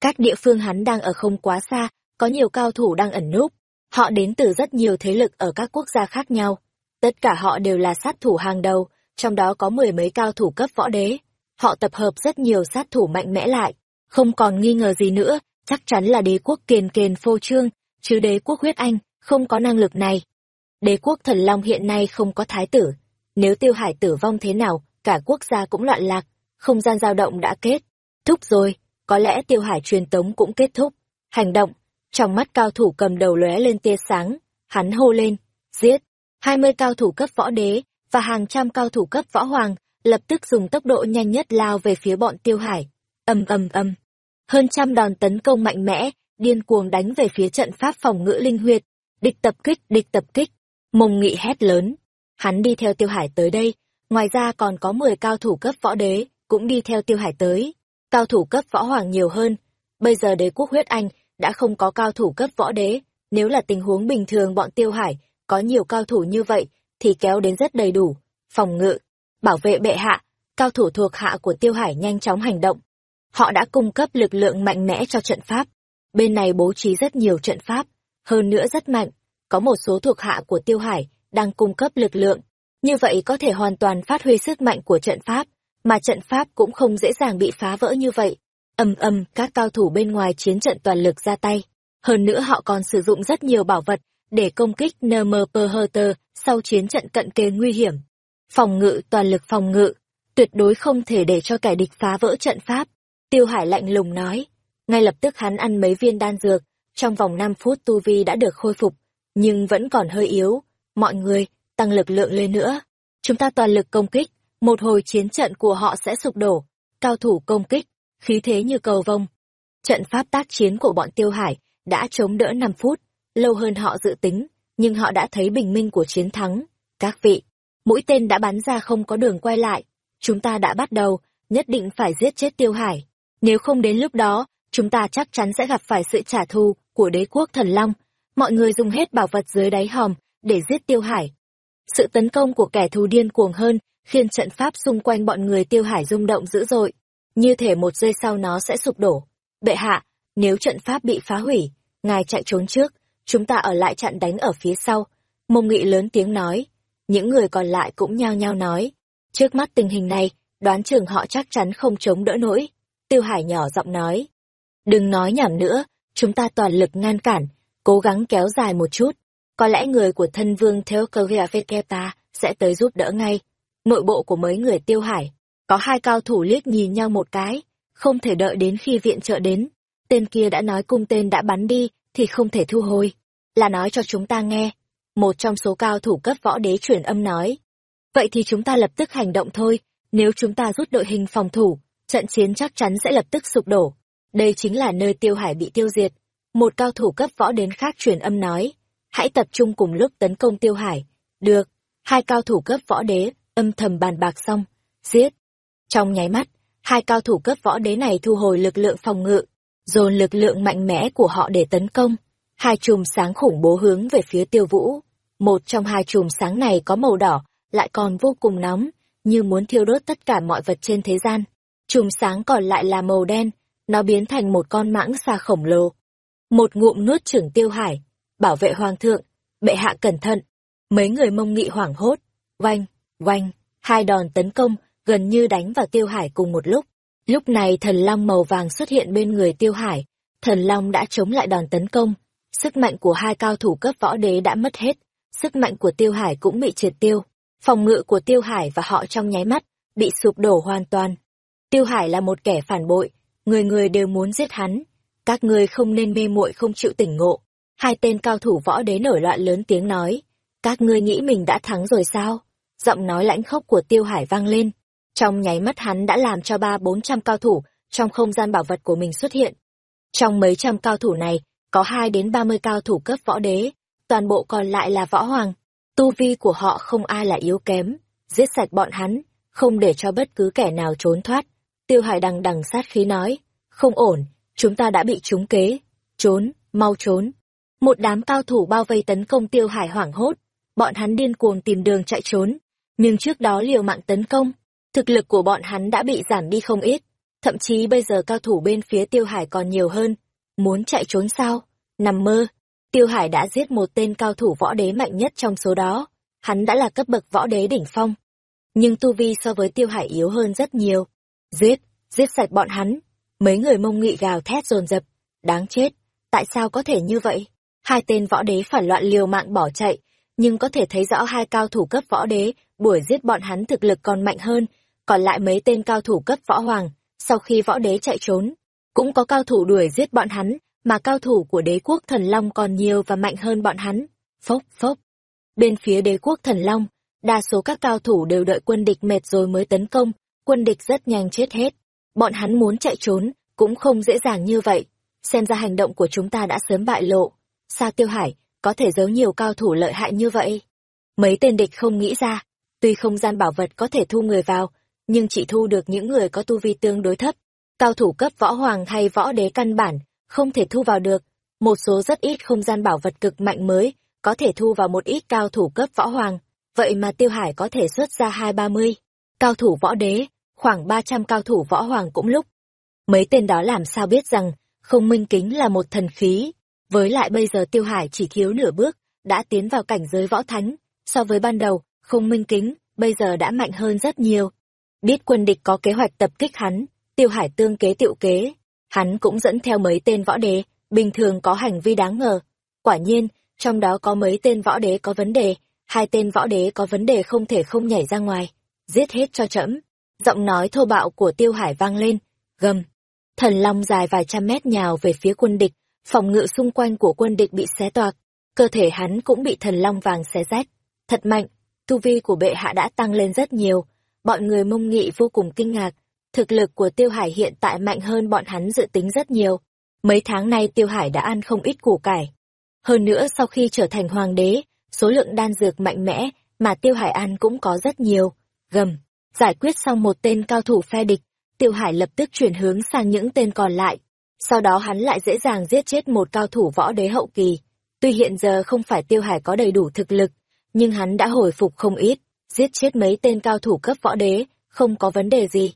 Các địa phương hắn đang ở không quá xa, có nhiều cao thủ đang ẩn núp. Họ đến từ rất nhiều thế lực ở các quốc gia khác nhau. Tất cả họ đều là sát thủ hàng đầu, trong đó có mười mấy cao thủ cấp võ đế. Họ tập hợp rất nhiều sát thủ mạnh mẽ lại, không còn nghi ngờ gì nữa, chắc chắn là đế quốc kiền kiền phô trương, chứ đế quốc huyết anh, không có năng lực này. Đế quốc thần long hiện nay không có thái tử. Nếu tiêu hải tử vong thế nào, cả quốc gia cũng loạn lạc, không gian dao động đã kết. Thúc rồi, có lẽ tiêu hải truyền tống cũng kết thúc. Hành động, trong mắt cao thủ cầm đầu lóe lên tia sáng, hắn hô lên, giết. hai mươi cao thủ cấp võ đế và hàng trăm cao thủ cấp võ hoàng lập tức dùng tốc độ nhanh nhất lao về phía bọn tiêu hải. ầm ầm ầm, Hơn trăm đòn tấn công mạnh mẽ, điên cuồng đánh về phía trận pháp phòng ngữ linh huyệt. Địch tập kích, địch tập kích. Mông nghị hét lớn. Hắn đi theo tiêu hải tới đây, ngoài ra còn có 10 cao thủ cấp võ đế, cũng đi theo tiêu hải tới. Cao thủ cấp võ hoàng nhiều hơn. Bây giờ đế quốc huyết anh đã không có cao thủ cấp võ đế. Nếu là tình huống bình thường bọn tiêu hải, có nhiều cao thủ như vậy, thì kéo đến rất đầy đủ. Phòng ngự, bảo vệ bệ hạ, cao thủ thuộc hạ của tiêu hải nhanh chóng hành động. Họ đã cung cấp lực lượng mạnh mẽ cho trận pháp. Bên này bố trí rất nhiều trận pháp, hơn nữa rất mạnh. Có một số thuộc hạ của Tiêu Hải đang cung cấp lực lượng. Như vậy có thể hoàn toàn phát huy sức mạnh của trận pháp, mà trận pháp cũng không dễ dàng bị phá vỡ như vậy. Ầm ầm, các cao thủ bên ngoài chiến trận toàn lực ra tay. Hơn nữa họ còn sử dụng rất nhiều bảo vật để công kích NMPHT sau chiến trận cận kề nguy hiểm. Phòng ngự toàn lực phòng ngự, tuyệt đối không thể để cho kẻ địch phá vỡ trận pháp. Tiêu Hải lạnh lùng nói. Ngay lập tức hắn ăn mấy viên đan dược, trong vòng 5 phút tu vi đã được khôi phục, nhưng vẫn còn hơi yếu. Mọi người, tăng lực lượng lên nữa. Chúng ta toàn lực công kích, một hồi chiến trận của họ sẽ sụp đổ. Cao thủ công kích, khí thế như cầu vông. Trận pháp tác chiến của bọn Tiêu Hải đã chống đỡ 5 phút, lâu hơn họ dự tính, nhưng họ đã thấy bình minh của chiến thắng. Các vị, mũi tên đã bắn ra không có đường quay lại. Chúng ta đã bắt đầu, nhất định phải giết chết Tiêu Hải. Nếu không đến lúc đó, chúng ta chắc chắn sẽ gặp phải sự trả thù của đế quốc thần Long. Mọi người dùng hết bảo vật dưới đáy hòm để giết Tiêu Hải. Sự tấn công của kẻ thù điên cuồng hơn khiến trận pháp xung quanh bọn người Tiêu Hải rung động dữ dội. Như thể một giây sau nó sẽ sụp đổ. Bệ hạ, nếu trận pháp bị phá hủy, ngài chạy trốn trước, chúng ta ở lại chặn đánh ở phía sau. Mông nghị lớn tiếng nói. Những người còn lại cũng nhao nhao nói. Trước mắt tình hình này, đoán chừng họ chắc chắn không chống đỡ nổi. Tiêu Hải nhỏ giọng nói. Đừng nói nhảm nữa, chúng ta toàn lực ngăn cản, cố gắng kéo dài một chút. Có lẽ người của thân vương Theokogia Veketa sẽ tới giúp đỡ ngay. Nội bộ của mấy người Tiêu Hải, có hai cao thủ liếc nhìn nhau một cái, không thể đợi đến khi viện trợ đến. Tên kia đã nói cung tên đã bắn đi, thì không thể thu hồi. Là nói cho chúng ta nghe. Một trong số cao thủ cấp võ đế truyền âm nói. Vậy thì chúng ta lập tức hành động thôi, nếu chúng ta rút đội hình phòng thủ, trận chiến chắc chắn sẽ lập tức sụp đổ. Đây chính là nơi tiêu hải bị tiêu diệt. Một cao thủ cấp võ đến khác truyền âm nói. Hãy tập trung cùng lúc tấn công tiêu hải. Được. Hai cao thủ cấp võ đế, âm thầm bàn bạc xong. Giết. Trong nháy mắt, hai cao thủ cấp võ đế này thu hồi lực lượng phòng ngự, dồn lực lượng mạnh mẽ của họ để tấn công. Hai chùm sáng khủng bố hướng về phía tiêu vũ. Một trong hai chùm sáng này có màu đỏ, lại còn vô cùng nóng, như muốn thiêu đốt tất cả mọi vật trên thế gian. Chùm sáng còn lại là màu đen, nó biến thành một con mãng xa khổng lồ. Một ngụm nuốt trưởng tiêu hải, bảo vệ hoàng thượng, bệ hạ cẩn thận. Mấy người mông nghị hoảng hốt, oanh, oanh, hai đòn tấn công, gần như đánh vào tiêu hải cùng một lúc. Lúc này thần long màu vàng xuất hiện bên người tiêu hải, thần long đã chống lại đòn tấn công. Sức mạnh của hai cao thủ cấp võ đế đã mất hết, sức mạnh của tiêu hải cũng bị triệt tiêu. Phòng ngự của tiêu hải và họ trong nháy mắt, bị sụp đổ hoàn toàn. Tiêu hải là một kẻ phản bội, người người đều muốn giết hắn. Các ngươi không nên mê muội không chịu tỉnh ngộ. Hai tên cao thủ võ đế nổi loạn lớn tiếng nói. Các ngươi nghĩ mình đã thắng rồi sao? Giọng nói lãnh khốc của tiêu hải vang lên. Trong nháy mắt hắn đã làm cho ba bốn trăm cao thủ trong không gian bảo vật của mình xuất hiện. Trong mấy trăm cao thủ này, có hai đến ba mươi cao thủ cấp võ đế, toàn bộ còn lại là võ hoàng. Tu vi của họ không ai là yếu kém, giết sạch bọn hắn, không để cho bất cứ kẻ nào trốn thoát. Tiêu Hải đằng đằng sát khí nói, không ổn, chúng ta đã bị trúng kế, trốn, mau trốn. Một đám cao thủ bao vây tấn công Tiêu Hải hoảng hốt, bọn hắn điên cuồng tìm đường chạy trốn, nhưng trước đó liều mạng tấn công, thực lực của bọn hắn đã bị giảm đi không ít, thậm chí bây giờ cao thủ bên phía Tiêu Hải còn nhiều hơn. Muốn chạy trốn sao? Nằm mơ. Tiêu Hải đã giết một tên cao thủ võ đế mạnh nhất trong số đó. Hắn đã là cấp bậc võ đế đỉnh phong. Nhưng tu vi so với Tiêu Hải yếu hơn rất nhiều. Giết, giết sạch bọn hắn. Mấy người mông nghị gào thét dồn dập. Đáng chết, tại sao có thể như vậy? Hai tên võ đế phản loạn liều mạng bỏ chạy, nhưng có thể thấy rõ hai cao thủ cấp võ đế, đuổi giết bọn hắn thực lực còn mạnh hơn, còn lại mấy tên cao thủ cấp võ hoàng, sau khi võ đế chạy trốn, cũng có cao thủ đuổi giết bọn hắn, mà cao thủ của đế quốc thần long còn nhiều và mạnh hơn bọn hắn. Phốc, phốc. Bên phía đế quốc thần long, đa số các cao thủ đều đợi quân địch mệt rồi mới tấn công, quân địch rất nhanh chết hết. Bọn hắn muốn chạy trốn, cũng không dễ dàng như vậy. Xem ra hành động của chúng ta đã sớm bại lộ. Sa Tiêu Hải, có thể giấu nhiều cao thủ lợi hại như vậy. Mấy tên địch không nghĩ ra, tuy không gian bảo vật có thể thu người vào, nhưng chỉ thu được những người có tu vi tương đối thấp. Cao thủ cấp võ hoàng hay võ đế căn bản, không thể thu vào được. Một số rất ít không gian bảo vật cực mạnh mới, có thể thu vào một ít cao thủ cấp võ hoàng. Vậy mà Tiêu Hải có thể xuất ra hai ba mươi cao thủ võ đế, khoảng ba trăm cao thủ võ hoàng cũng lúc. mấy tên đó làm sao biết rằng không minh kính là một thần khí. Với lại bây giờ tiêu hải chỉ thiếu nửa bước, đã tiến vào cảnh giới võ thánh. So với ban đầu, không minh kính, bây giờ đã mạnh hơn rất nhiều. Biết quân địch có kế hoạch tập kích hắn, tiêu hải tương kế tiệu kế. Hắn cũng dẫn theo mấy tên võ đế, bình thường có hành vi đáng ngờ. Quả nhiên, trong đó có mấy tên võ đế có vấn đề, hai tên võ đế có vấn đề không thể không nhảy ra ngoài. Giết hết cho trẫm Giọng nói thô bạo của tiêu hải vang lên, gầm. Thần long dài vài trăm mét nhào về phía quân địch, phòng ngự xung quanh của quân địch bị xé toạc, cơ thể hắn cũng bị thần long vàng xé rách. Thật mạnh, tu vi của bệ hạ đã tăng lên rất nhiều, bọn người mông nghị vô cùng kinh ngạc, thực lực của Tiêu Hải hiện tại mạnh hơn bọn hắn dự tính rất nhiều. Mấy tháng nay Tiêu Hải đã ăn không ít củ cải. Hơn nữa sau khi trở thành hoàng đế, số lượng đan dược mạnh mẽ mà Tiêu Hải ăn cũng có rất nhiều. Gầm, giải quyết xong một tên cao thủ phe địch, Tiêu Hải lập tức chuyển hướng sang những tên còn lại. Sau đó hắn lại dễ dàng giết chết một cao thủ võ đế hậu kỳ. Tuy hiện giờ không phải Tiêu Hải có đầy đủ thực lực, nhưng hắn đã hồi phục không ít, giết chết mấy tên cao thủ cấp võ đế, không có vấn đề gì.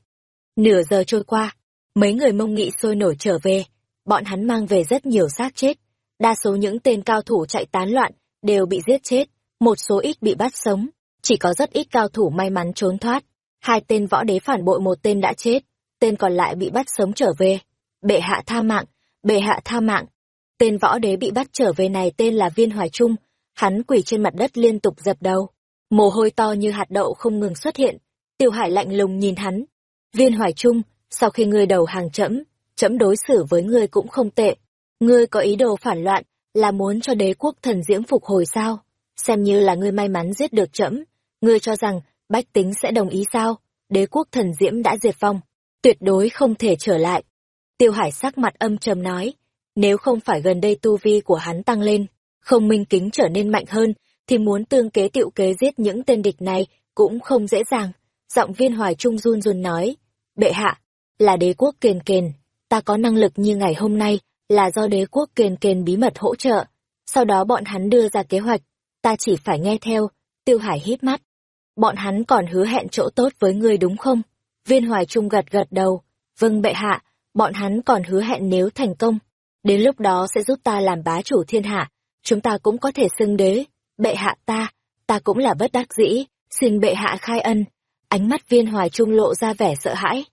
Nửa giờ trôi qua, mấy người mông nghị sôi nổi trở về, bọn hắn mang về rất nhiều xác chết. Đa số những tên cao thủ chạy tán loạn, đều bị giết chết, một số ít bị bắt sống, chỉ có rất ít cao thủ may mắn trốn thoát. Hai tên võ đế phản bội một tên đã chết, tên còn lại bị bắt sống trở về. Bệ hạ tha mạng, bệ hạ tha mạng. Tên võ đế bị bắt trở về này tên là Viên Hoài Trung, hắn quỳ trên mặt đất liên tục dập đầu. Mồ hôi to như hạt đậu không ngừng xuất hiện, tiêu hải lạnh lùng nhìn hắn. Viên Hoài Trung, sau khi ngươi đầu hàng trẫm, trẫm đối xử với ngươi cũng không tệ. Ngươi có ý đồ phản loạn, là muốn cho đế quốc thần diễm phục hồi sao? Xem như là ngươi may mắn giết được trẫm, ngươi cho rằng bách tính sẽ đồng ý sao? Đế quốc thần diễm đã diệt vong, tuyệt đối không thể trở lại. Tiêu Hải sắc mặt âm trầm nói, nếu không phải gần đây tu vi của hắn tăng lên, không minh kính trở nên mạnh hơn, thì muốn tương kế tiệu kế giết những tên địch này cũng không dễ dàng. Giọng viên hoài trung run run nói, bệ hạ, là đế quốc kền kền, ta có năng lực như ngày hôm nay là do đế quốc kền kền bí mật hỗ trợ. Sau đó bọn hắn đưa ra kế hoạch, ta chỉ phải nghe theo, tiêu hải hít mắt. Bọn hắn còn hứa hẹn chỗ tốt với ngươi đúng không? Viên hoài trung gật gật đầu, vâng bệ hạ, bọn hắn còn hứa hẹn nếu thành công, đến lúc đó sẽ giúp ta làm bá chủ thiên hạ, chúng ta cũng có thể xưng đế, bệ hạ ta, ta cũng là bất đắc dĩ, xin bệ hạ khai ân. Ánh mắt viên hoài trung lộ ra vẻ sợ hãi.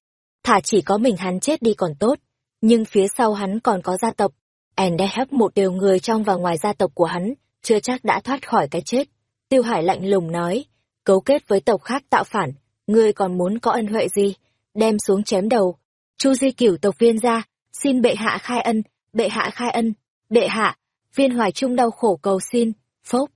Thả chỉ có mình hắn chết đi còn tốt, nhưng phía sau hắn còn có gia tộc. Endehep một điều người trong và ngoài gia tộc của hắn, chưa chắc đã thoát khỏi cái chết. Tiêu Hải lạnh lùng nói, cấu kết với tộc khác tạo phản, ngươi còn muốn có ân huệ gì, đem xuống chém đầu. Chu Di cửu tộc viên ra, xin bệ hạ khai ân, bệ hạ khai ân, bệ hạ, Viên Hoài Trung đau khổ cầu xin, phốc.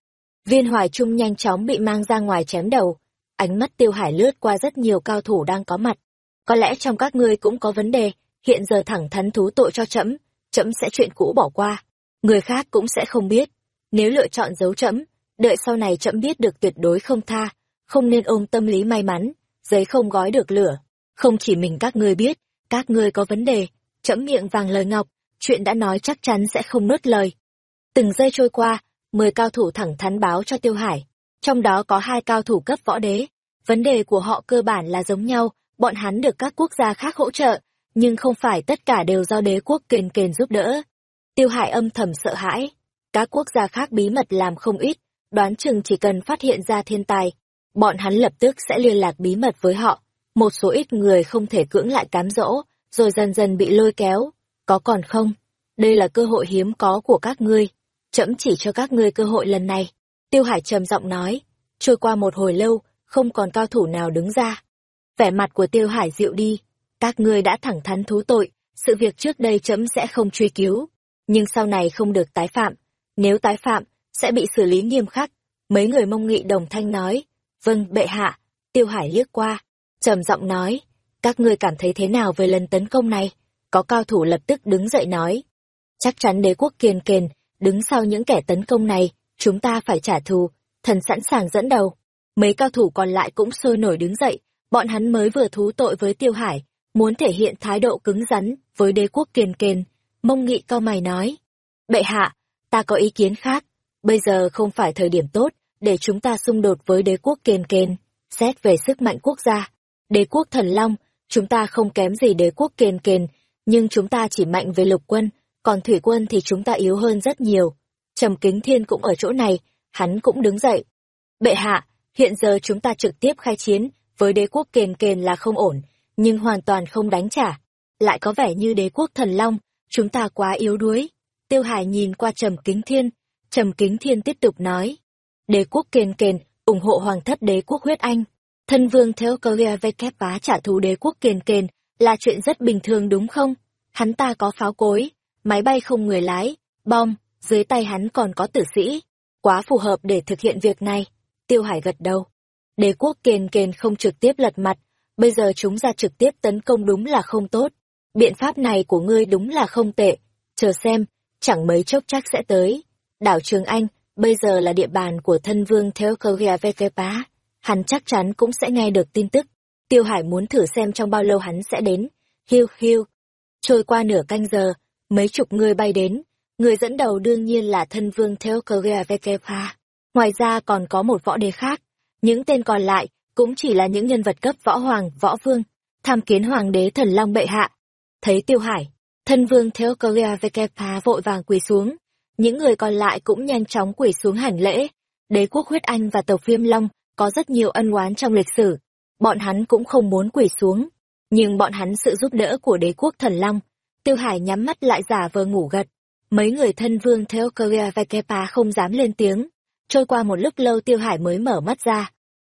Viên Hoài Trung nhanh chóng bị mang ra ngoài chém đầu. Ánh mắt tiêu hải lướt qua rất nhiều cao thủ đang có mặt. Có lẽ trong các ngươi cũng có vấn đề, hiện giờ thẳng thắn thú tội cho trẫm, trẫm sẽ chuyện cũ bỏ qua. Người khác cũng sẽ không biết. Nếu lựa chọn giấu trẫm, đợi sau này trẫm biết được tuyệt đối không tha, không nên ôm tâm lý may mắn, giấy không gói được lửa. Không chỉ mình các ngươi biết, các ngươi có vấn đề, trẫm miệng vàng lời ngọc, chuyện đã nói chắc chắn sẽ không nuốt lời. Từng giây trôi qua, mười cao thủ thẳng thắn báo cho Tiêu Hải, trong đó có hai cao thủ cấp võ đế. Vấn đề của họ cơ bản là giống nhau, bọn hắn được các quốc gia khác hỗ trợ, nhưng không phải tất cả đều do đế quốc kền kền giúp đỡ. Tiêu Hải âm thầm sợ hãi, các quốc gia khác bí mật làm không ít, đoán chừng chỉ cần phát hiện ra thiên tài, bọn hắn lập tức sẽ liên lạc bí mật với họ. Một số ít người không thể cưỡng lại cám dỗ, rồi dần dần bị lôi kéo. Có còn không? Đây là cơ hội hiếm có của các ngươi trẫm chỉ cho các ngươi cơ hội lần này. Tiêu Hải trầm giọng nói, trôi qua một hồi lâu, không còn cao thủ nào đứng ra. Vẻ mặt của Tiêu Hải dịu đi, các ngươi đã thẳng thắn thú tội, sự việc trước đây chấm sẽ không truy cứu, nhưng sau này không được tái phạm, nếu tái phạm, sẽ bị xử lý nghiêm khắc. Mấy người mông nghị đồng thanh nói, vâng, bệ hạ, Tiêu Hải liếc qua, trầm giọng nói, các ngươi cảm thấy thế nào về lần tấn công này? Có cao thủ lập tức đứng dậy nói, chắc chắn đế quốc kiền kền đứng sau những kẻ tấn công này, chúng ta phải trả thù, thần sẵn sàng dẫn đầu. Mấy cao thủ còn lại cũng sôi nổi đứng dậy, bọn hắn mới vừa thú tội với Tiêu Hải, muốn thể hiện thái độ cứng rắn với đế quốc kiền kền. Mông nghị cao mày nói, bệ hạ, ta có ý kiến khác, bây giờ không phải thời điểm tốt để chúng ta xung đột với đế quốc kiền kền, xét về sức mạnh quốc gia. Đế quốc thần long, chúng ta không kém gì đế quốc kiền kền, nhưng chúng ta chỉ mạnh về lục quân, còn thủy quân thì chúng ta yếu hơn rất nhiều. Trầm Kính Thiên cũng ở chỗ này, hắn cũng đứng dậy. Bệ hạ, hiện giờ chúng ta trực tiếp khai chiến với đế quốc kền kền là không ổn, nhưng hoàn toàn không đánh trả. Lại có vẻ như đế quốc thần long, chúng ta quá yếu đuối. Tiêu Hải nhìn qua Trầm Kính Thiên, Trầm Kính Thiên tiếp tục nói. Đế quốc kền kền, ủng hộ hoàng thất đế quốc huyết anh. Thân vương theo Cơ Korea vekép vá trả thù đế quốc kền kền, là chuyện rất bình thường đúng không? Hắn ta có pháo cối, máy bay không người lái, bom, dưới tay hắn còn có tử sĩ. Quá phù hợp để thực hiện việc này. Tiêu Hải gật đầu. Đế quốc kền kền không trực tiếp lật mặt, bây giờ chúng ra trực tiếp tấn công đúng là không tốt. Biện pháp này của ngươi đúng là không tệ. Chờ xem, chẳng mấy chốc chắc sẽ tới. Đảo Trường Anh, bây giờ là địa bàn của thân vương theo Korea Vekepa. Hắn chắc chắn cũng sẽ nghe được tin tức. Tiêu Hải muốn thử xem trong bao lâu hắn sẽ đến. Hiu hiu. Trôi qua nửa canh giờ, mấy chục người bay đến. Người dẫn đầu đương nhiên là thân vương theo Ngoài ra còn có một võ đế khác. Những tên còn lại cũng chỉ là những nhân vật cấp võ hoàng, võ vương, tham kiến hoàng đế thần long bệ hạ. Thấy Tiêu Hải, thân vương theo vội vàng quỳ xuống. Những người còn lại cũng nhanh chóng quỳ xuống hành lễ. Đế quốc huyết anh và tộc viêm long có rất nhiều ân oán trong lịch sử. Bọn hắn cũng không muốn quỳ xuống. Nhưng bọn hắn sự giúp đỡ của đế quốc thần long. Tiêu Hải nhắm mắt lại giả vờ ngủ gật. Mấy người thân vương theo Korea Vekepa không dám lên tiếng. Trôi qua một lúc lâu Tiêu Hải mới mở mắt ra.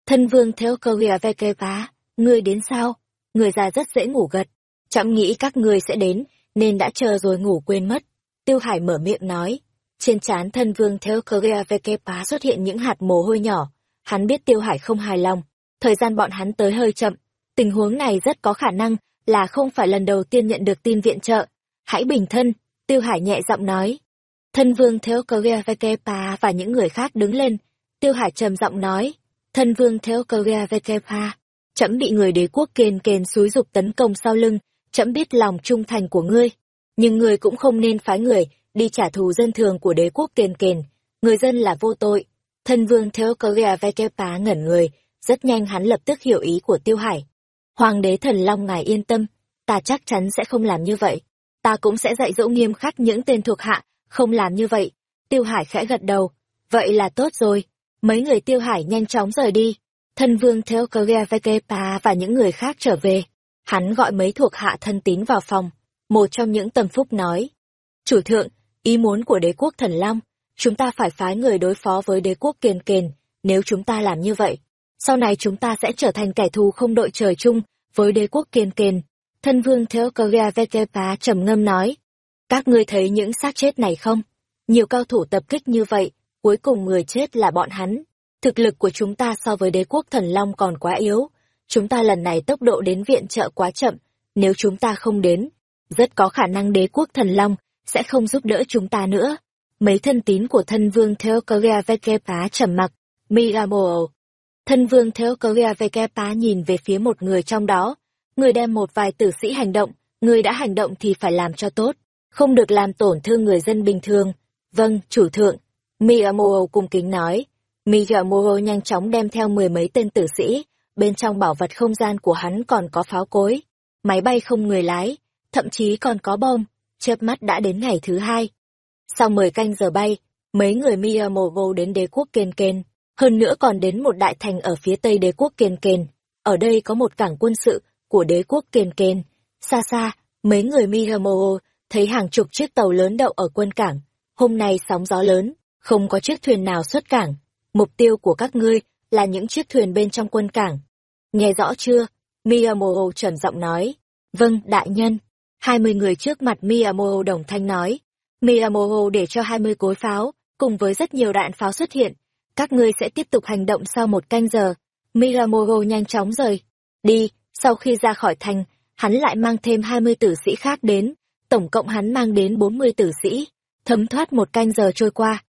Thân vương theo Korea Vekepa, ngươi đến sao? Người già rất dễ ngủ gật. Chẳng nghĩ các ngươi sẽ đến, nên đã chờ rồi ngủ quên mất. Tiêu Hải mở miệng nói. Trên trán thân vương theo Korea Vekepa xuất hiện những hạt mồ hôi nhỏ. Hắn biết Tiêu Hải không hài lòng. Thời gian bọn hắn tới hơi chậm. Tình huống này rất có khả năng là không phải lần đầu tiên nhận được tin viện trợ. Hãy bình thân, Tiêu Hải nhẹ giọng nói. Thân vương theo và những người khác đứng lên. Tiêu Hải trầm giọng nói. Thân vương theo Chấm bị người đế quốc kền kền xúi dục tấn công sau lưng. Chấm biết lòng trung thành của ngươi. Nhưng ngươi cũng không nên phái người đi trả thù dân thường của đế quốc kền kền. Người dân là vô tội. Thân vương theo ngẩn người. Rất nhanh hắn lập tức hiểu ý của Tiêu Hải. Hoàng đế thần Long ngài yên tâm. Ta chắc chắn sẽ không làm như vậy ta cũng sẽ dạy dỗ nghiêm khắc những tên thuộc hạ, không làm như vậy. Tiêu Hải khẽ gật đầu, vậy là tốt rồi. Mấy người Tiêu Hải nhanh chóng rời đi. Thân vương theo Kogevekepa và những người khác trở về. Hắn gọi mấy thuộc hạ thân tín vào phòng. Một trong những tầm phúc nói. Chủ thượng, ý muốn của đế quốc thần Long, chúng ta phải phái người đối phó với đế quốc kiền kền. Nếu chúng ta làm như vậy, sau này chúng ta sẽ trở thành kẻ thù không đội trời chung với đế quốc kiền kền Thân vương theo Korea trầm ngâm nói. Các ngươi thấy những xác chết này không? Nhiều cao thủ tập kích như vậy, cuối cùng người chết là bọn hắn. Thực lực của chúng ta so với đế quốc thần long còn quá yếu. Chúng ta lần này tốc độ đến viện trợ quá chậm, nếu chúng ta không đến, rất có khả năng đế quốc thần long sẽ không giúp đỡ chúng ta nữa. Mấy thân tín của thân vương theo Korea trầm mặc, Migamo. Thân vương theo Korea Vekepa nhìn về phía một người trong đó, người đem một vài tử sĩ hành động, người đã hành động thì phải làm cho tốt, không được làm tổn thương người dân bình thường. Vâng, chủ thượng. Miyamoto cung kính nói. Miyamoto nhanh chóng đem theo mười mấy tên tử sĩ, bên trong bảo vật không gian của hắn còn có pháo cối, máy bay không người lái, thậm chí còn có bom, chớp mắt đã đến ngày thứ hai. Sau mười canh giờ bay, mấy người Miyamoto đến đế quốc Ken Ken, hơn nữa còn đến một đại thành ở phía tây đế quốc Kiền Kền. Ở đây có một cảng quân sự của đế quốc Kiền Kền. Xa xa, mấy người Miyamoto thấy hàng chục chiếc tàu lớn đậu ở quân cảng. Hôm nay sóng gió lớn, không có chiếc thuyền nào xuất cảng. Mục tiêu của các ngươi là những chiếc thuyền bên trong quân cảng. Nghe rõ chưa? Miyamoto trầm giọng nói. Vâng, đại nhân. Hai mươi người trước mặt Miyamoto đồng thanh nói. Miyamoto để cho hai mươi cối pháo, cùng với rất nhiều đạn pháo xuất hiện. Các ngươi sẽ tiếp tục hành động sau một canh giờ. Miyamoto nhanh chóng rời. Đi, sau khi ra khỏi thành, hắn lại mang thêm 20 tử sĩ khác đến, tổng cộng hắn mang đến 40 tử sĩ, thấm thoát một canh giờ trôi qua.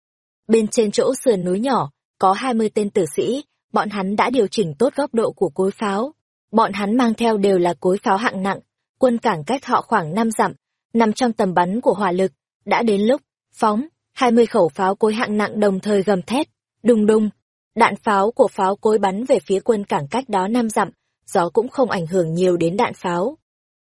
Bên trên chỗ sườn núi nhỏ, có 20 tên tử sĩ, bọn hắn đã điều chỉnh tốt góc độ của cối pháo. Bọn hắn mang theo đều là cối pháo hạng nặng, quân cảng cách họ khoảng 5 dặm, nằm trong tầm bắn của hỏa lực. Đã đến lúc, phóng, 20 khẩu pháo cối hạng nặng đồng thời gầm thét, đùng đùng. Đạn pháo của pháo cối bắn về phía quân cảng cách đó năm dặm, gió cũng không ảnh hưởng nhiều đến đạn pháo.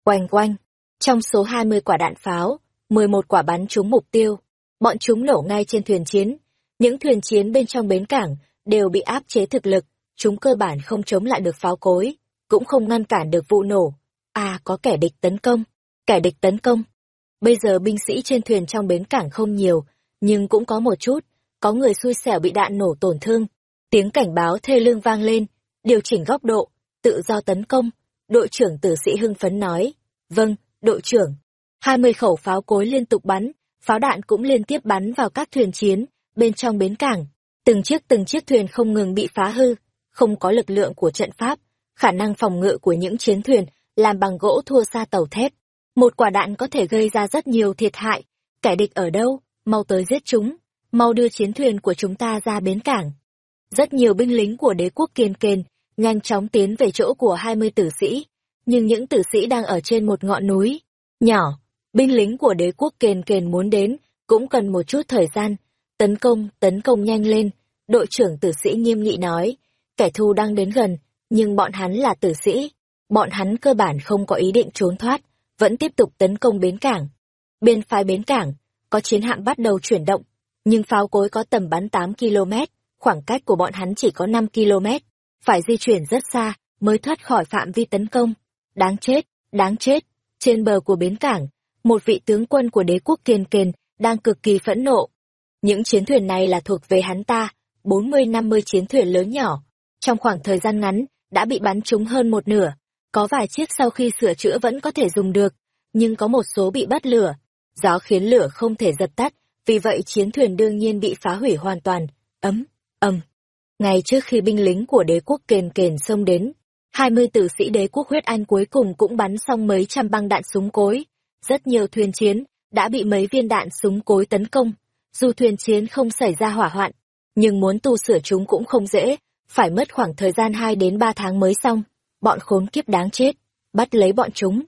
Oanh oanh, Trong số 20 quả đạn pháo, 11 quả bắn trúng mục tiêu. Bọn chúng nổ ngay trên thuyền chiến. Những thuyền chiến bên trong bến cảng đều bị áp chế thực lực, chúng cơ bản không chống lại được pháo cối, cũng không ngăn cản được vụ nổ. À, có kẻ địch tấn công. Kẻ địch tấn công. Bây giờ binh sĩ trên thuyền trong bến cảng không nhiều, nhưng cũng có một chút, có người xui xẻo bị đạn nổ tổn thương. Tiếng cảnh báo thê lương vang lên, điều chỉnh góc độ, tự do tấn công. Đội trưởng tử sĩ hưng phấn nói, vâng, đội trưởng. hai mươi khẩu pháo cối liên tục bắn, pháo đạn cũng liên tiếp bắn vào các thuyền chiến, bên trong bến cảng. Từng chiếc từng chiếc thuyền không ngừng bị phá hư, không có lực lượng của trận pháp, khả năng phòng ngự của những chiến thuyền làm bằng gỗ thua xa tàu thép. Một quả đạn có thể gây ra rất nhiều thiệt hại. Kẻ địch ở đâu? Mau tới giết chúng. Mau đưa chiến thuyền của chúng ta ra bến cảng. Rất nhiều binh lính của đế quốc kiên kền, nhanh chóng tiến về chỗ của hai mươi tử sĩ. Nhưng những tử sĩ đang ở trên một ngọn núi. Nhỏ, binh lính của đế quốc kền kền muốn đến, cũng cần một chút thời gian. Tấn công, tấn công nhanh lên. Đội trưởng tử sĩ nghiêm nghị nói, kẻ thù đang đến gần, nhưng bọn hắn là tử sĩ. Bọn hắn cơ bản không có ý định trốn thoát vẫn tiếp tục tấn công bến cảng. Bên phái bến cảng, có chiến hạm bắt đầu chuyển động, nhưng pháo cối có tầm bắn 8 km, khoảng cách của bọn hắn chỉ có 5 km, phải di chuyển rất xa mới thoát khỏi phạm vi tấn công. Đáng chết, đáng chết, trên bờ của bến cảng, một vị tướng quân của đế quốc kiên kền đang cực kỳ phẫn nộ. Những chiến thuyền này là thuộc về hắn ta, 40-50 chiến thuyền lớn nhỏ, trong khoảng thời gian ngắn, đã bị bắn trúng hơn một nửa, có vài chiếc sau khi sửa chữa vẫn có thể dùng được, nhưng có một số bị bắt lửa. Gió khiến lửa không thể dập tắt, vì vậy chiến thuyền đương nhiên bị phá hủy hoàn toàn. Ấm, ầm. Ngày trước khi binh lính của đế quốc kền kền xông đến, hai mươi tử sĩ đế quốc huyết anh cuối cùng cũng bắn xong mấy trăm băng đạn súng cối. Rất nhiều thuyền chiến đã bị mấy viên đạn súng cối tấn công. Dù thuyền chiến không xảy ra hỏa hoạn, nhưng muốn tu sửa chúng cũng không dễ, phải mất khoảng thời gian hai đến ba tháng mới xong bọn khốn kiếp đáng chết, bắt lấy bọn chúng.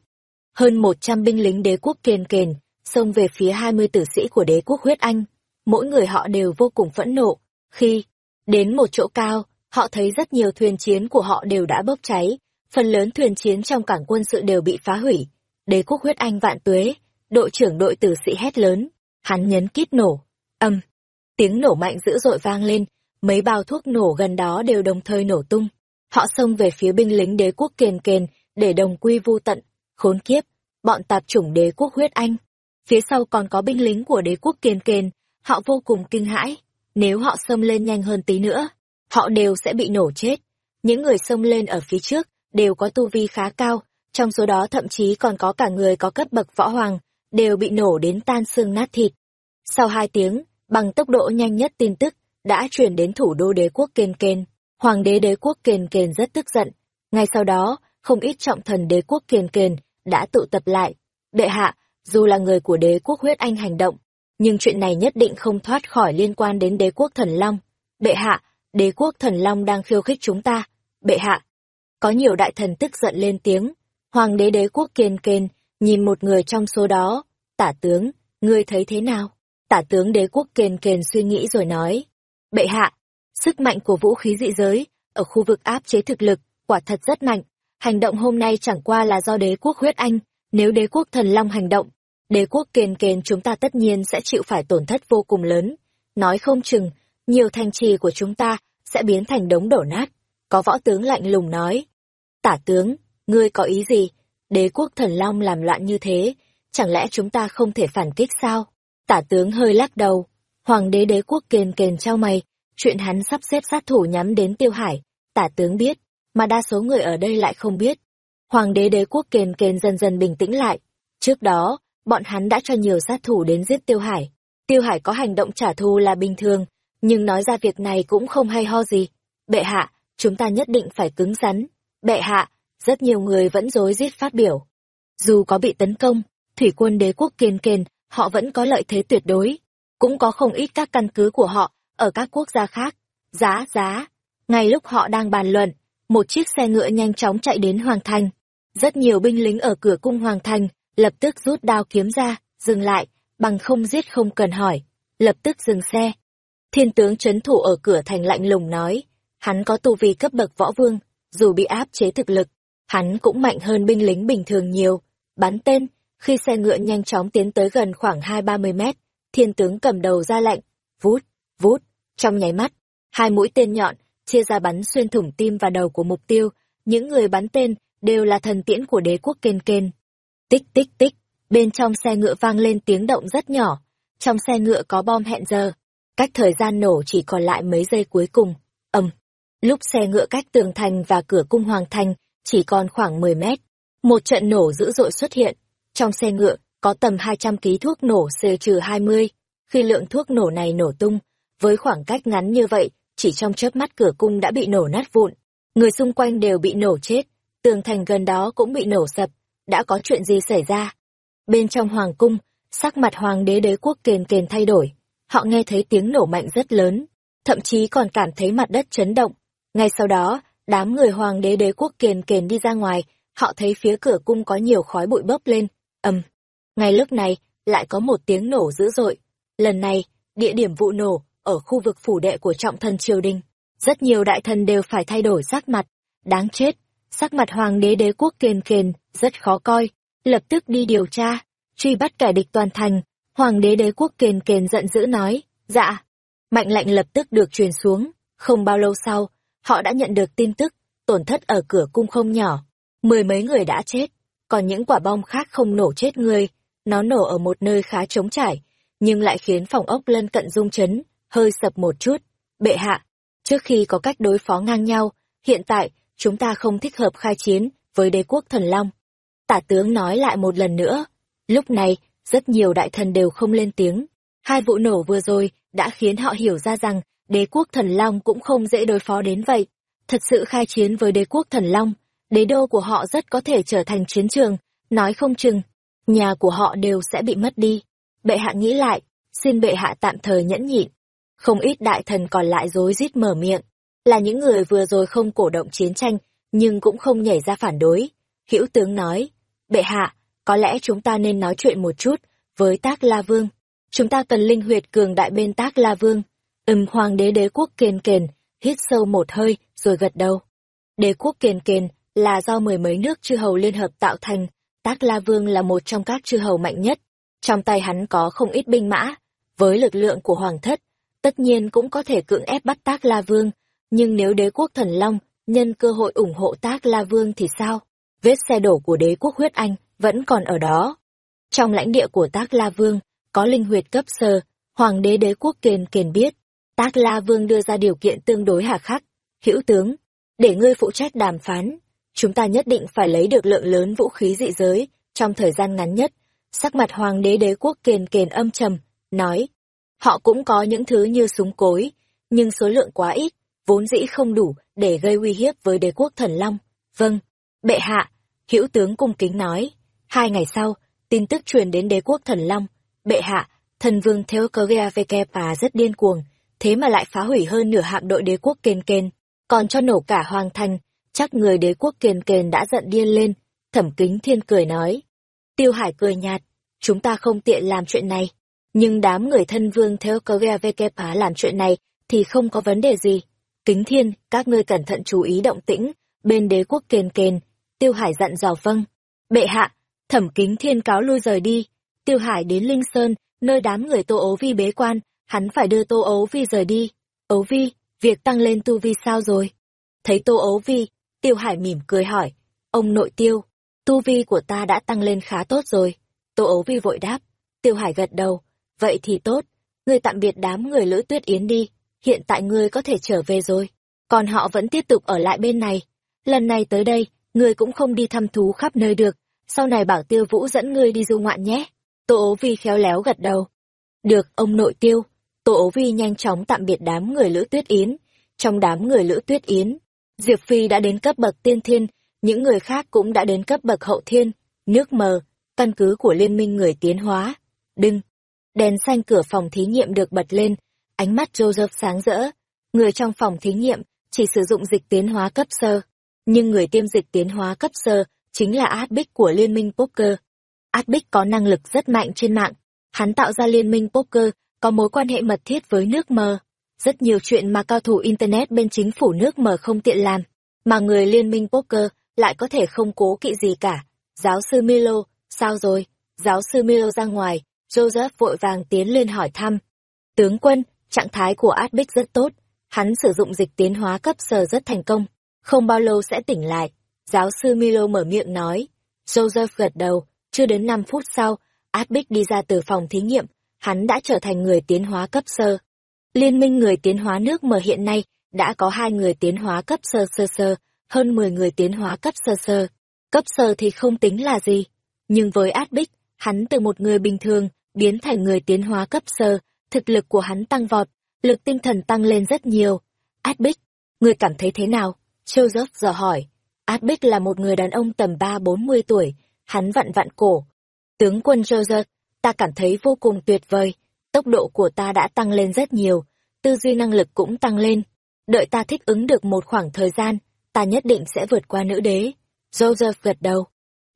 Hơn một trăm binh lính đế quốc kền kền, xông về phía hai mươi tử sĩ của đế quốc huyết anh. Mỗi người họ đều vô cùng phẫn nộ. Khi đến một chỗ cao, họ thấy rất nhiều thuyền chiến của họ đều đã bốc cháy. Phần lớn thuyền chiến trong cảng quân sự đều bị phá hủy. Đế quốc huyết anh vạn tuế, đội trưởng đội tử sĩ hét lớn. Hắn nhấn kít nổ. Âm. Tiếng nổ mạnh dữ dội vang lên, mấy bao thuốc nổ gần đó đều đồng thời nổ tung. Họ xông về phía binh lính đế quốc kền kền, để đồng quy vu tận, khốn kiếp, bọn tạp chủng đế quốc huyết anh. Phía sau còn có binh lính của đế quốc kền kền, họ vô cùng kinh hãi. Nếu họ xông lên nhanh hơn tí nữa, họ đều sẽ bị nổ chết. Những người xông lên ở phía trước đều có tu vi khá cao, trong số đó thậm chí còn có cả người có cấp bậc võ hoàng, đều bị nổ đến tan xương nát thịt. Sau hai tiếng, bằng tốc độ nhanh nhất tin tức, đã chuyển đến thủ đô đế quốc kền kền. Hoàng đế đế quốc Kiền kền rất tức giận. Ngay sau đó, không ít trọng thần đế quốc Kiền kền đã tụ tập lại. Đệ hạ, dù là người của đế quốc huyết anh hành động, nhưng chuyện này nhất định không thoát khỏi liên quan đến đế quốc thần long. Bệ hạ, đế quốc thần long đang khiêu khích chúng ta. Bệ hạ, có nhiều đại thần tức giận lên tiếng. Hoàng đế đế quốc kiên kên, nhìn một người trong số đó. Tả tướng, ngươi thấy thế nào? Tả tướng đế quốc kiên kên suy nghĩ rồi nói. Bệ hạ, Sức mạnh của vũ khí dị giới, ở khu vực áp chế thực lực, quả thật rất mạnh. Hành động hôm nay chẳng qua là do đế quốc huyết anh, nếu đế quốc thần long hành động, đế quốc kền kền chúng ta tất nhiên sẽ chịu phải tổn thất vô cùng lớn. Nói không chừng, nhiều thành trì của chúng ta sẽ biến thành đống đổ nát. Có võ tướng lạnh lùng nói. Tả tướng, ngươi có ý gì? Đế quốc thần long làm loạn như thế, chẳng lẽ chúng ta không thể phản kích sao? Tả tướng hơi lắc đầu. Hoàng đế đế quốc kền kền trao mày, Chuyện hắn sắp xếp sát thủ nhắm đến Tiêu Hải, tả tướng biết, mà đa số người ở đây lại không biết. Hoàng đế đế quốc kền kền dần dần bình tĩnh lại. Trước đó, bọn hắn đã cho nhiều sát thủ đến giết Tiêu Hải. Tiêu Hải có hành động trả thù là bình thường, nhưng nói ra việc này cũng không hay ho gì. Bệ hạ, chúng ta nhất định phải cứng rắn. Bệ hạ, rất nhiều người vẫn dối giết phát biểu. Dù có bị tấn công, thủy quân đế quốc kiên kền, họ vẫn có lợi thế tuyệt đối. Cũng có không ít các căn cứ của họ ở các quốc gia khác. Giá, giá. Ngay lúc họ đang bàn luận, một chiếc xe ngựa nhanh chóng chạy đến Hoàng Thành. Rất nhiều binh lính ở cửa cung Hoàng Thành lập tức rút đao kiếm ra, dừng lại, bằng không giết không cần hỏi, lập tức dừng xe. Thiên tướng chấn thủ ở cửa thành lạnh lùng nói, hắn có tu vi cấp bậc võ vương, dù bị áp chế thực lực, hắn cũng mạnh hơn binh lính bình thường nhiều. Bắn tên, Khi xe ngựa nhanh chóng tiến tới gần khoảng hai ba mươi mét, thiên tướng cầm đầu ra lệnh, vút, vút, trong nháy mắt, hai mũi tên nhọn, chia ra bắn xuyên thủng tim và đầu của mục tiêu, những người bắn tên đều là thần tiễn của đế quốc kên kên. Tích tích tích, bên trong xe ngựa vang lên tiếng động rất nhỏ, trong xe ngựa có bom hẹn giờ, cách thời gian nổ chỉ còn lại mấy giây cuối cùng, ầm. Lúc xe ngựa cách tường thành và cửa cung hoàng thành chỉ còn khoảng 10 mét, một trận nổ dữ dội xuất hiện. Trong xe ngựa có tầm 200 ký thuốc nổ C-20. Khi lượng thuốc nổ này nổ tung, với khoảng cách ngắn như vậy, chỉ trong chớp mắt cửa cung đã bị nổ nát vụn. Người xung quanh đều bị nổ chết, tường thành gần đó cũng bị nổ sập. Đã có chuyện gì xảy ra? Bên trong hoàng cung, sắc mặt hoàng đế đế quốc kền kền thay đổi. Họ nghe thấy tiếng nổ mạnh rất lớn, thậm chí còn cảm thấy mặt đất chấn động. Ngay sau đó, đám người hoàng đế đế quốc kền kền đi ra ngoài, họ thấy phía cửa cung có nhiều khói bụi bốc lên, ầm. Ngay lúc này, lại có một tiếng nổ dữ dội. Lần này, địa điểm vụ nổ, ở khu vực phủ đệ của trọng thần triều đình. Rất nhiều đại thần đều phải thay đổi sắc mặt. Đáng chết, sắc mặt hoàng đế đế quốc kiền kiền rất khó coi. Lập tức đi điều tra, truy bắt kẻ địch toàn thành. Hoàng đế đế quốc kiền kiền giận dữ nói, dạ. Mạnh lệnh lập tức được truyền xuống. Không bao lâu sau, họ đã nhận được tin tức, tổn thất ở cửa cung không nhỏ. Mười mấy người đã chết, còn những quả bom khác không nổ chết người. Nó nổ ở một nơi khá trống trải, nhưng lại khiến phòng ốc lân cận rung chấn, hơi sập một chút. Bệ hạ, trước khi có cách đối phó ngang nhau, hiện tại, chúng ta không thích hợp khai chiến với đế quốc thần Long. Tả tướng nói lại một lần nữa. Lúc này, rất nhiều đại thần đều không lên tiếng. Hai vụ nổ vừa rồi đã khiến họ hiểu ra rằng đế quốc thần Long cũng không dễ đối phó đến vậy. Thật sự khai chiến với đế quốc thần Long, đế đô của họ rất có thể trở thành chiến trường, nói không chừng, nhà của họ đều sẽ bị mất đi. Bệ hạ nghĩ lại, xin bệ hạ tạm thời nhẫn nhịn. Không ít đại thần còn lại rối rít mở miệng, là những người vừa rồi không cổ động chiến tranh, nhưng cũng không nhảy ra phản đối. Hữu tướng nói, bệ hạ, có lẽ chúng ta nên nói chuyện một chút với Tác La Vương. Chúng ta cần linh huyệt cường đại bên Tác La Vương. Ừm hoàng đế đế quốc kền kền, hít sâu một hơi, rồi gật đầu. Đế quốc kền kền là do mười mấy nước chư hầu liên hợp tạo thành, Tác La Vương là một trong các chư hầu mạnh nhất. Trong tay hắn có không ít binh mã, với lực lượng của hoàng thất, tất nhiên cũng có thể cưỡng ép bắt Tác La Vương, nhưng nếu đế quốc thần Long nhân cơ hội ủng hộ Tác La Vương thì sao? Vết xe đổ của đế quốc huyết Anh vẫn còn ở đó. Trong lãnh địa của Tác La Vương, có linh huyệt cấp sơ, hoàng đế đế quốc kền kền biết, Tác La Vương đưa ra điều kiện tương đối hà khắc. Hữu tướng, để ngươi phụ trách đàm phán, chúng ta nhất định phải lấy được lượng lớn vũ khí dị giới trong thời gian ngắn nhất. Sắc mặt hoàng đế đế quốc kền kền âm trầm, nói, họ cũng có những thứ như súng cối, nhưng số lượng quá ít, vốn dĩ không đủ để gây uy hiếp với đế quốc thần long. Vâng, bệ hạ, hữu tướng cung kính nói. Hai ngày sau, tin tức truyền đến đế quốc thần long. Bệ hạ, thần vương Theokogia Vekepa rất điên cuồng, thế mà lại phá hủy hơn nửa hạm đội đế quốc kền kền, còn cho nổ cả hoàng thành, chắc người đế quốc kền kền đã giận điên lên, thẩm kính thiên cười nói. Tiêu hải cười nhạt, chúng ta không tiện làm chuyện này, nhưng đám người thân vương theo Korea Vekepa làm chuyện này thì không có vấn đề gì. Kính thiên, các ngươi cẩn thận chú ý động tĩnh, bên đế quốc kền kền, tiêu hải dặn dò vâng. Bệ hạ, thẩm kính thiên cáo lui rời đi, tiêu hải đến Linh Sơn, nơi đám người tô ấu vi bế quan, hắn phải đưa Tô Ấu Vi rời đi. Ấu Vi, việc tăng lên tu vi sao rồi? Thấy Tô Ấu Vi, Tiêu Hải mỉm cười hỏi, ông nội tiêu, tu vi của ta đã tăng lên khá tốt rồi. Tô Ấu Vi vội đáp, Tiêu Hải gật đầu, vậy thì tốt, ngươi tạm biệt đám người lữ tuyết yến đi, hiện tại ngươi có thể trở về rồi, còn họ vẫn tiếp tục ở lại bên này. Lần này tới đây, ngươi cũng không đi thăm thú khắp nơi được, sau này bảo tiêu vũ dẫn ngươi đi du ngoạn nhé. Tô ố vi khéo léo gật đầu. Được, ông nội tiêu, Tô ố vi nhanh chóng tạm biệt đám người lữ tuyết yến. Trong đám người lữ tuyết yến, Diệp Phi đã đến cấp bậc tiên thiên, những người khác cũng đã đến cấp bậc hậu thiên, nước mờ, căn cứ của liên minh người tiến hóa. Đừng! Đèn xanh cửa phòng thí nghiệm được bật lên, ánh mắt Joseph sáng rỡ. Người trong phòng thí nghiệm chỉ sử dụng dịch tiến hóa cấp sơ, nhưng người tiêm dịch tiến hóa cấp sơ chính là Adbic của liên minh poker. Adbic có năng lực rất mạnh trên mạng, hắn tạo ra liên minh poker có mối quan hệ mật thiết với nước mờ. Rất nhiều chuyện mà cao thủ Internet bên chính phủ nước mờ không tiện làm, mà người liên minh poker lại có thể không cố kỵ gì cả. Giáo sư Milo, sao rồi? Giáo sư Milo ra ngoài, Joseph vội vàng tiến lên hỏi thăm. Tướng quân, trạng thái của Adbic rất tốt, hắn sử dụng dịch tiến hóa cấp sờ rất thành công, không bao lâu sẽ tỉnh lại. Giáo sư Milo mở miệng nói. Joseph gật đầu, chưa đến 5 phút sau, Adbic đi ra từ phòng thí nghiệm, hắn đã trở thành người tiến hóa cấp sơ. Liên minh người tiến hóa nước mở hiện nay đã có hai người tiến hóa cấp sơ sơ sơ, hơn 10 người tiến hóa cấp sơ sơ. Cấp sơ thì không tính là gì, nhưng với Adbic, hắn từ một người bình thường biến thành người tiến hóa cấp sơ, thực lực của hắn tăng vọt, lực tinh thần tăng lên rất nhiều. Adbic, người cảm thấy thế nào? Joseph giờ hỏi. Adbic là một người đàn ông tầm ba bốn mươi tuổi, hắn vặn vặn cổ. Tướng quân Joseph, ta cảm thấy vô cùng tuyệt vời, tốc độ của ta đã tăng lên rất nhiều, tư duy năng lực cũng tăng lên. Đợi ta thích ứng được một khoảng thời gian, ta nhất định sẽ vượt qua nữ đế. Joseph gật đầu.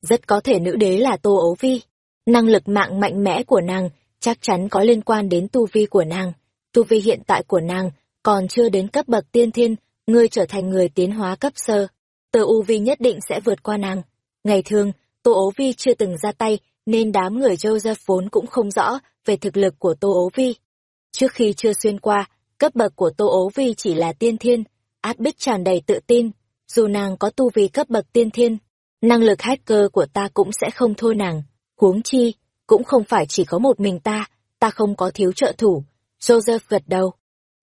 Rất có thể nữ đế là Tô Ấu Vi. Năng lực mạng mạnh mẽ của nàng chắc chắn có liên quan đến tu vi của nàng. Tu vi hiện tại của nàng còn chưa đến cấp bậc tiên thiên, ngươi trở thành người tiến hóa cấp sơ. Tờ U Vi nhất định sẽ vượt qua nàng. Ngày thường, Tô ố Vi chưa từng ra tay, nên đám người Joseph vốn cũng không rõ về thực lực của Tô ố Vi. Trước khi chưa xuyên qua, cấp bậc của Tô ố Vi chỉ là tiên thiên, át bích tràn đầy tự tin, dù nàng có tu vi cấp bậc tiên thiên, năng lực hacker của ta cũng sẽ không thua nàng, huống chi, cũng không phải chỉ có một mình ta, ta không có thiếu trợ thủ. Joseph gật đầu.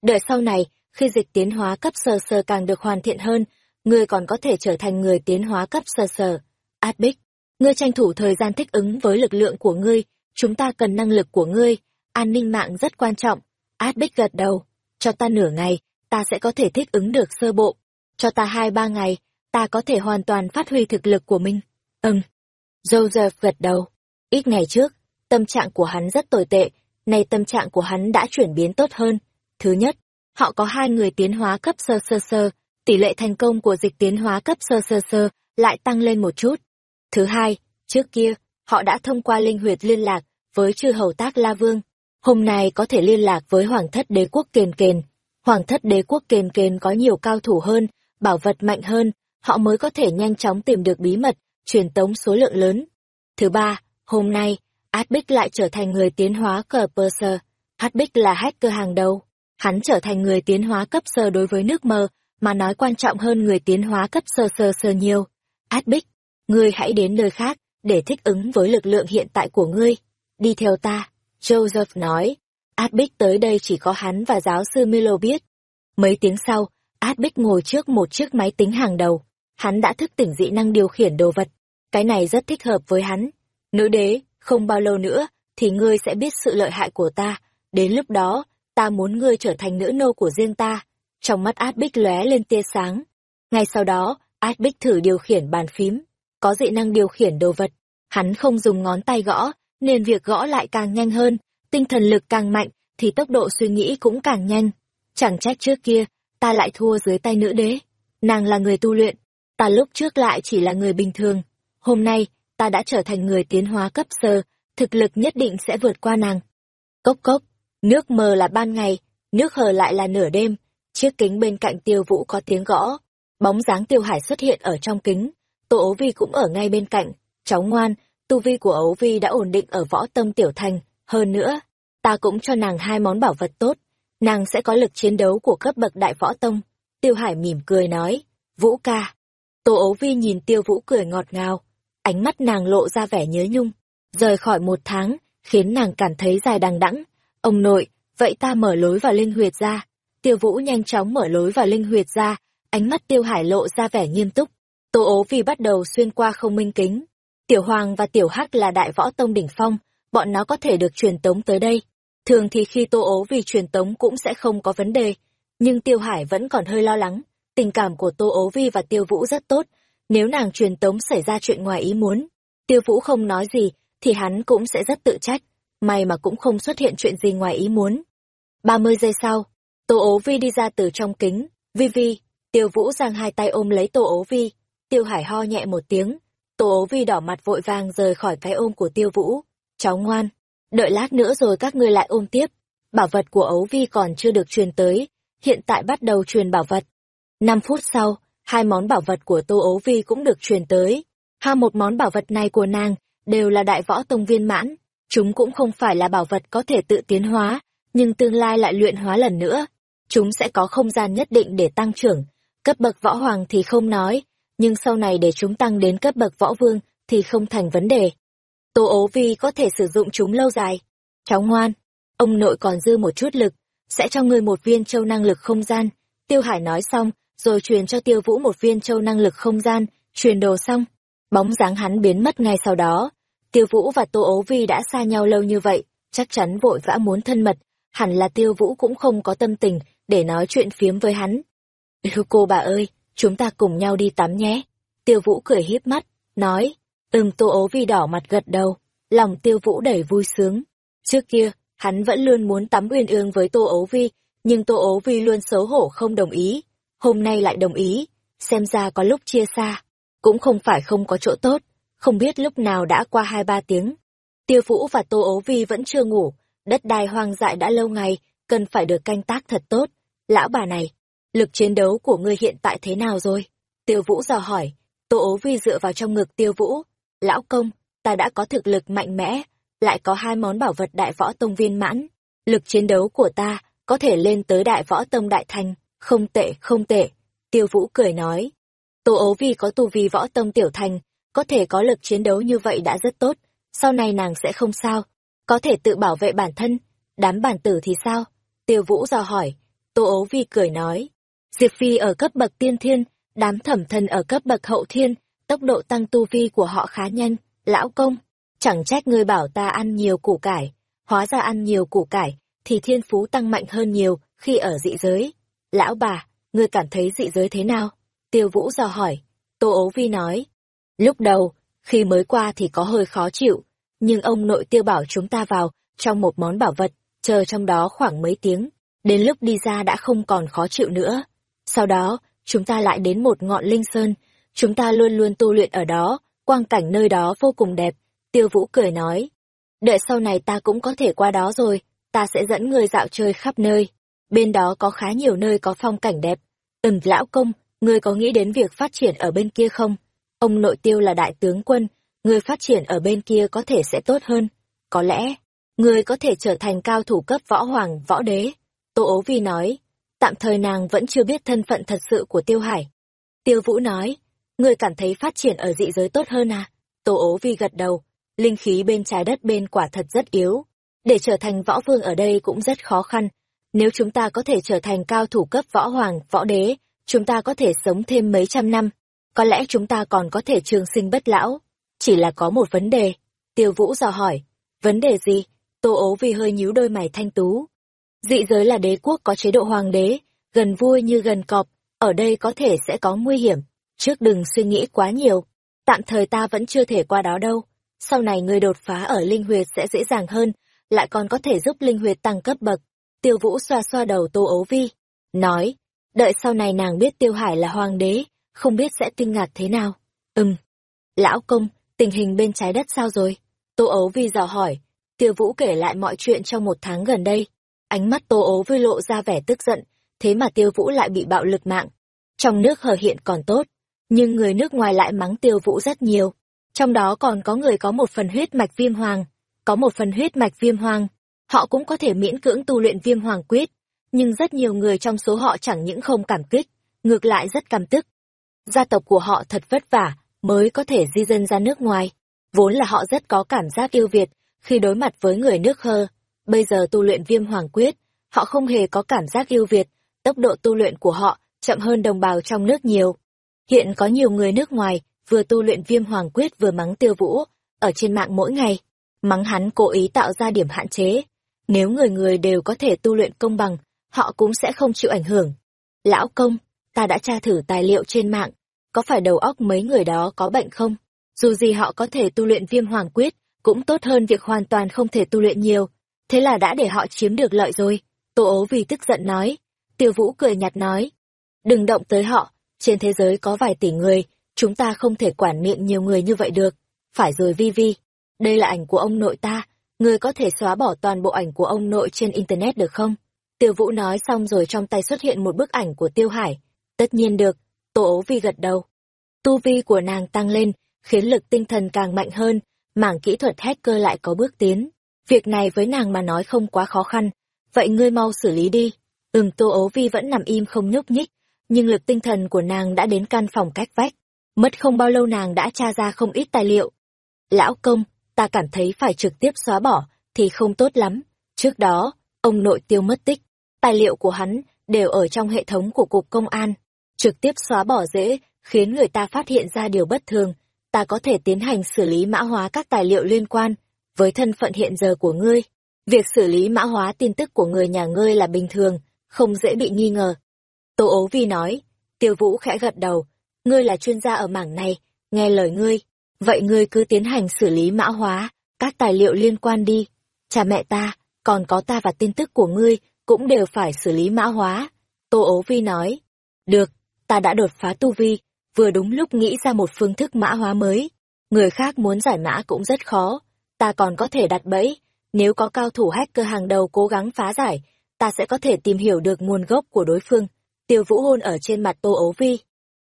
Đợi sau này, khi dịch tiến hóa cấp sơ sơ càng được hoàn thiện hơn, ngươi còn có thể trở thành người tiến hóa cấp sơ sơ. Adbic, ngươi tranh thủ thời gian thích ứng với lực lượng của ngươi, chúng ta cần năng lực của ngươi, an ninh mạng rất quan trọng. Adbic gật đầu, cho ta nửa ngày, ta sẽ có thể thích ứng được sơ bộ. Cho ta hai ba ngày, ta có thể hoàn toàn phát huy thực lực của mình. Ừm. Joseph gật đầu. Ít ngày trước, tâm trạng của hắn rất tồi tệ, nay tâm trạng của hắn đã chuyển biến tốt hơn. Thứ nhất, họ có hai người tiến hóa cấp sơ sơ sơ, tỷ lệ thành công của dịch tiến hóa cấp sơ sơ sơ lại tăng lên một chút. Thứ hai, trước kia, họ đã thông qua linh huyệt liên lạc với chư hầu tác La Vương. Hôm nay có thể liên lạc với Hoàng thất đế quốc kền kền. Hoàng thất đế quốc kền kền có nhiều cao thủ hơn, bảo vật mạnh hơn, họ mới có thể nhanh chóng tìm được bí mật, truyền tống số lượng lớn. Thứ ba, hôm nay, Adbic lại trở thành người tiến hóa cờ Perser. Adbic là hacker hàng đầu. Hắn trở thành người tiến hóa cấp sơ đối với nước mơ, mà nói quan trọng hơn người tiến hóa cấp sơ sơ sơ nhiều. Adbic, ngươi hãy đến nơi khác, để thích ứng với lực lượng hiện tại của ngươi. Đi theo ta, Joseph nói. Adbic tới đây chỉ có hắn và giáo sư Milo biết. Mấy tiếng sau, Adbic ngồi trước một chiếc máy tính hàng đầu. Hắn đã thức tỉnh dị năng điều khiển đồ vật. Cái này rất thích hợp với hắn. Nữ đế, không bao lâu nữa, thì ngươi sẽ biết sự lợi hại của ta. Đến lúc đó, ta muốn ngươi trở thành nữ nô của riêng ta. Trong mắt Adbic lóe lên tia sáng. Ngay sau đó, Adbic thử điều khiển bàn phím. Có dị năng điều khiển đồ vật. Hắn không dùng ngón tay gõ, nên việc gõ lại càng nhanh hơn. Tinh thần lực càng mạnh, thì tốc độ suy nghĩ cũng càng nhanh. Chẳng trách trước kia, ta lại thua dưới tay nữ đế. Nàng là người tu luyện, ta lúc trước lại chỉ là người bình thường. Hôm nay, ta đã trở thành người tiến hóa cấp sơ, thực lực nhất định sẽ vượt qua nàng. Cốc cốc, nước mờ là ban ngày, nước hờ lại là nửa đêm, chiếc kính bên cạnh tiêu vũ có tiếng gõ. Bóng dáng tiêu hải xuất hiện ở trong kính, tô ấu vi cũng ở ngay bên cạnh, cháu ngoan, tu vi của ấu vi đã ổn định ở võ tâm tiểu thành, hơn nữa, ta cũng cho nàng hai món bảo vật tốt, nàng sẽ có lực chiến đấu của cấp bậc đại võ tông. Tiêu Hải mỉm cười nói, Vũ ca. Tô ấu vi nhìn tiêu vũ cười ngọt ngào, ánh mắt nàng lộ ra vẻ nhớ nhung. Rời khỏi một tháng, khiến nàng cảm thấy dài đằng đẵng. Ông nội, vậy ta mở lối vào linh huyệt ra. Tiêu Vũ nhanh chóng mở lối vào linh huyệt ra, ánh mắt Tiêu Hải lộ ra vẻ nghiêm túc. Tô ố vì bắt đầu xuyên qua không minh kính. Tiểu Hoàng và Tiểu Hắc là đại võ tông đỉnh phong, bọn nó có thể được truyền tống tới đây. Thường thì khi Tô ố vì truyền tống cũng sẽ không có vấn đề, nhưng Tiêu Hải vẫn còn hơi lo lắng. Tình cảm của Tô ố vi và Tiêu Vũ rất tốt, nếu nàng truyền tống xảy ra chuyện ngoài ý muốn, tiêu vũ không nói gì, thì hắn cũng sẽ rất tự trách, may mà cũng không xuất hiện chuyện gì ngoài ý muốn. ba mươi giây sau, Tô ố vi đi ra từ trong kính, vi vi, tiêu vũ giang hai tay ôm lấy Tô ố vi, tiêu hải ho nhẹ một tiếng, Tô ố vi đỏ mặt vội vàng rời khỏi cái ôm của tiêu vũ, cháu ngoan, đợi lát nữa rồi các ngươi lại ôm tiếp, bảo vật của ấu vi còn chưa được truyền tới, hiện tại bắt đầu truyền bảo vật. năm phút sau, hai món bảo vật của Tô Ấu Vi cũng được truyền tới. Ha một món bảo vật này của nàng, đều là đại võ tông viên mãn, chúng cũng không phải là bảo vật có thể tự tiến hóa, nhưng tương lai lại luyện hóa lần nữa. Chúng sẽ có không gian nhất định để tăng trưởng, cấp bậc võ hoàng thì không nói, nhưng sau này để chúng tăng đến cấp bậc võ vương thì không thành vấn đề. Tô ố vi có thể sử dụng chúng lâu dài. Cháu ngoan, ông nội còn dư một chút lực, sẽ cho ngươi một viên châu năng lực không gian. Tiêu Hải nói xong, rồi truyền cho Tiêu Vũ một viên châu năng lực không gian, truyền đồ xong. Bóng dáng hắn biến mất ngay sau đó. Tiêu Vũ và Tô ố vi đã xa nhau lâu như vậy, chắc chắn vội vã muốn thân mật, hẳn là Tiêu Vũ cũng không có tâm tình để nói chuyện phiếm với hắn. Cô bà ơi, chúng ta cùng nhau đi tắm nhé. Tiêu Vũ cười híp mắt, nói, ừm Tô ố vi đỏ mặt gật đầu, lòng Tiêu Vũ đầy vui sướng. Trước kia, hắn vẫn luôn muốn tắm uyên ương với Tô ố vi, nhưng Tô ố vi luôn xấu hổ không đồng ý. Hôm nay lại đồng ý, xem ra có lúc chia xa, cũng không phải không có chỗ tốt, không biết lúc nào đã qua hai ba tiếng. Tiêu Vũ và Tô ố vi vẫn chưa ngủ, đất đai hoang dại đã lâu ngày, cần phải được canh tác thật tốt. Lão bà này, lực chiến đấu của ngươi hiện tại thế nào rồi? Tiêu Vũ dò hỏi, Tô ố vi dựa vào trong ngực Tiêu Vũ. Lão công, ta đã có thực lực mạnh mẽ, lại có hai món bảo vật đại võ tông viên mãn. Lực chiến đấu của ta có thể lên tới đại võ tông đại thành, không tệ, không tệ. Tiêu Vũ cười nói. Tô ấu vi có tu vi võ tông tiểu thành, có thể có lực chiến đấu như vậy đã rất tốt, sau này nàng sẽ không sao, có thể tự bảo vệ bản thân, đám bản tử thì sao? Tiêu Vũ dò hỏi, Tô ấu vi cười nói. Diệp Phi ở cấp bậc tiên thiên, đám thẩm thần ở cấp bậc hậu thiên, tốc độ tăng tu vi của họ khá nhanh, lão công, chẳng trách ngươi bảo ta ăn nhiều củ cải, hóa ra ăn nhiều củ cải, thì thiên phú tăng mạnh hơn nhiều khi ở dị giới. Lão bà, ngươi cảm thấy dị giới thế nào? Tiêu Vũ dò hỏi, Tô ấu vi nói. Lúc đầu, khi mới qua thì có hơi khó chịu, nhưng ông nội tiêu bảo chúng ta vào trong một món bảo vật, chờ trong đó khoảng mấy tiếng, đến lúc đi ra đã không còn khó chịu nữa. Sau đó, chúng ta lại đến một ngọn linh sơn, chúng ta luôn luôn tu luyện ở đó, quang cảnh nơi đó vô cùng đẹp. Tiêu Vũ cười nói, đợi sau này ta cũng có thể qua đó rồi, ta sẽ dẫn người dạo chơi khắp nơi. Bên đó có khá nhiều nơi có phong cảnh đẹp. Ừm lão công, ngươi có nghĩ đến việc phát triển ở bên kia không? Ông nội tiêu là đại tướng quân, người phát triển ở bên kia có thể sẽ tốt hơn. Có lẽ, người có thể trở thành cao thủ cấp võ hoàng, võ đế. Tô ố vi nói, tạm thời nàng vẫn chưa biết thân phận thật sự của Tiêu Hải. Tiêu Vũ nói, người cảm thấy phát triển ở dị giới tốt hơn à? Tô ố vi gật đầu, linh khí bên trái đất bên quả thật rất yếu. Để trở thành võ vương ở đây cũng rất khó khăn. Nếu chúng ta có thể trở thành cao thủ cấp võ hoàng, võ đế, chúng ta có thể sống thêm mấy trăm năm. Có lẽ chúng ta còn có thể trường sinh bất lão. Chỉ là có một vấn đề. Tiêu Vũ dò hỏi. Vấn đề gì? Tô ố vì hơi nhíu đôi mày thanh tú. Dị giới là đế quốc có chế độ hoàng đế, gần vui như gần cọp, ở đây có thể sẽ có nguy hiểm. Trước đừng suy nghĩ quá nhiều. Tạm thời ta vẫn chưa thể qua đó đâu. Sau này người đột phá ở linh huyệt sẽ dễ dàng hơn, lại còn có thể giúp linh huyệt tăng cấp bậc. Tiêu Vũ xoa xoa đầu Tô ấu vi. Nói, đợi sau này nàng biết Tiêu Hải là hoàng đế, không biết sẽ kinh ngạc thế nào. Ừm. Lão công, tình hình bên trái đất sao rồi? Tô ấu vi dò hỏi. Tiêu Vũ kể lại mọi chuyện trong một tháng gần đây. Ánh mắt Tô ấu vi lộ ra vẻ tức giận, thế mà Tiêu Vũ lại bị bạo lực mạng. Trong nước hờ hiện còn tốt, nhưng người nước ngoài lại mắng Tiêu Vũ rất nhiều. Trong đó còn có người có một phần huyết mạch viêm hoàng, có một phần huyết mạch viêm hoàng. Họ cũng có thể miễn cưỡng tu luyện viêm hoàng quyết, nhưng rất nhiều người trong số họ chẳng những không cảm kích, ngược lại rất cảm tức. Gia tộc của họ thật vất vả, mới có thể di dân ra nước ngoài. Vốn là họ rất có cảm giác yêu Việt khi đối mặt với người nước hơ. Bây giờ tu luyện viêm hoàng quyết, họ không hề có cảm giác yêu Việt, tốc độ tu luyện của họ chậm hơn đồng bào trong nước nhiều. Hiện có nhiều người nước ngoài vừa tu luyện viêm hoàng quyết vừa mắng tiêu vũ, ở trên mạng mỗi ngày. Mắng hắn cố ý tạo ra điểm hạn chế. Nếu người người đều có thể tu luyện công bằng, họ cũng sẽ không chịu ảnh hưởng. Lão công, ta đã tra thử tài liệu trên mạng, có phải đầu óc mấy người đó có bệnh không? Dù gì họ có thể tu luyện viêm hoàng quyết, cũng tốt hơn việc hoàn toàn không thể tu luyện nhiều. Thế là đã để họ chiếm được lợi rồi. Tô ố vì tức giận nói. Tiêu vũ cười nhạt nói. Đừng động tới họ, trên thế giới có vài tỷ người, chúng ta không thể quản miệng nhiều người như vậy được. Phải rồi Vi Vi, đây là ảnh của ông nội ta, người có thể xóa bỏ toàn bộ ảnh của ông nội trên Internet được không? Tiêu Vũ nói xong rồi trong tay xuất hiện một bức ảnh của Tiêu Hải. Tất nhiên được, Tô ố vi gật đầu. Tu vi của nàng tăng lên, khiến lực tinh thần càng mạnh hơn, mảng kỹ thuật hacker lại có bước tiến. Việc này với nàng mà nói không quá khó khăn, vậy ngươi mau xử lý đi. Ừm Tô Ố Vi vẫn nằm im không nhúc nhích, nhưng lực tinh thần của nàng đã đến căn phòng cách vách. Mất không bao lâu nàng đã tra ra không ít tài liệu. Lão công, ta cảm thấy phải trực tiếp xóa bỏ, thì không tốt lắm. Trước đó, ông nội tiêu mất tích, tài liệu của hắn đều ở trong hệ thống của Cục Công an. Trực tiếp xóa bỏ dễ, khiến người ta phát hiện ra điều bất thường. Ta có thể tiến hành xử lý mã hóa các tài liệu liên quan với thân phận hiện giờ của ngươi. Việc xử lý mã hóa tin tức của người nhà ngươi là bình thường, không dễ bị nghi ngờ. Tô ố vi nói, tiêu vũ khẽ gật đầu, ngươi là chuyên gia ở mảng này, nghe lời ngươi, vậy ngươi cứ tiến hành xử lý mã hóa, các tài liệu liên quan đi. Cha mẹ ta, còn có ta và tin tức của ngươi, cũng đều phải xử lý mã hóa. Tô ố vi nói, được, ta đã đột phá tu vi, vừa đúng lúc nghĩ ra một phương thức mã hóa mới. Người khác muốn giải mã cũng rất khó, ta còn có thể đặt bẫy, nếu có cao thủ hacker hàng đầu cố gắng phá giải, ta sẽ có thể tìm hiểu được nguồn gốc của đối phương. Tiêu Vũ hôn ở trên mặt Tô Ấu Vi.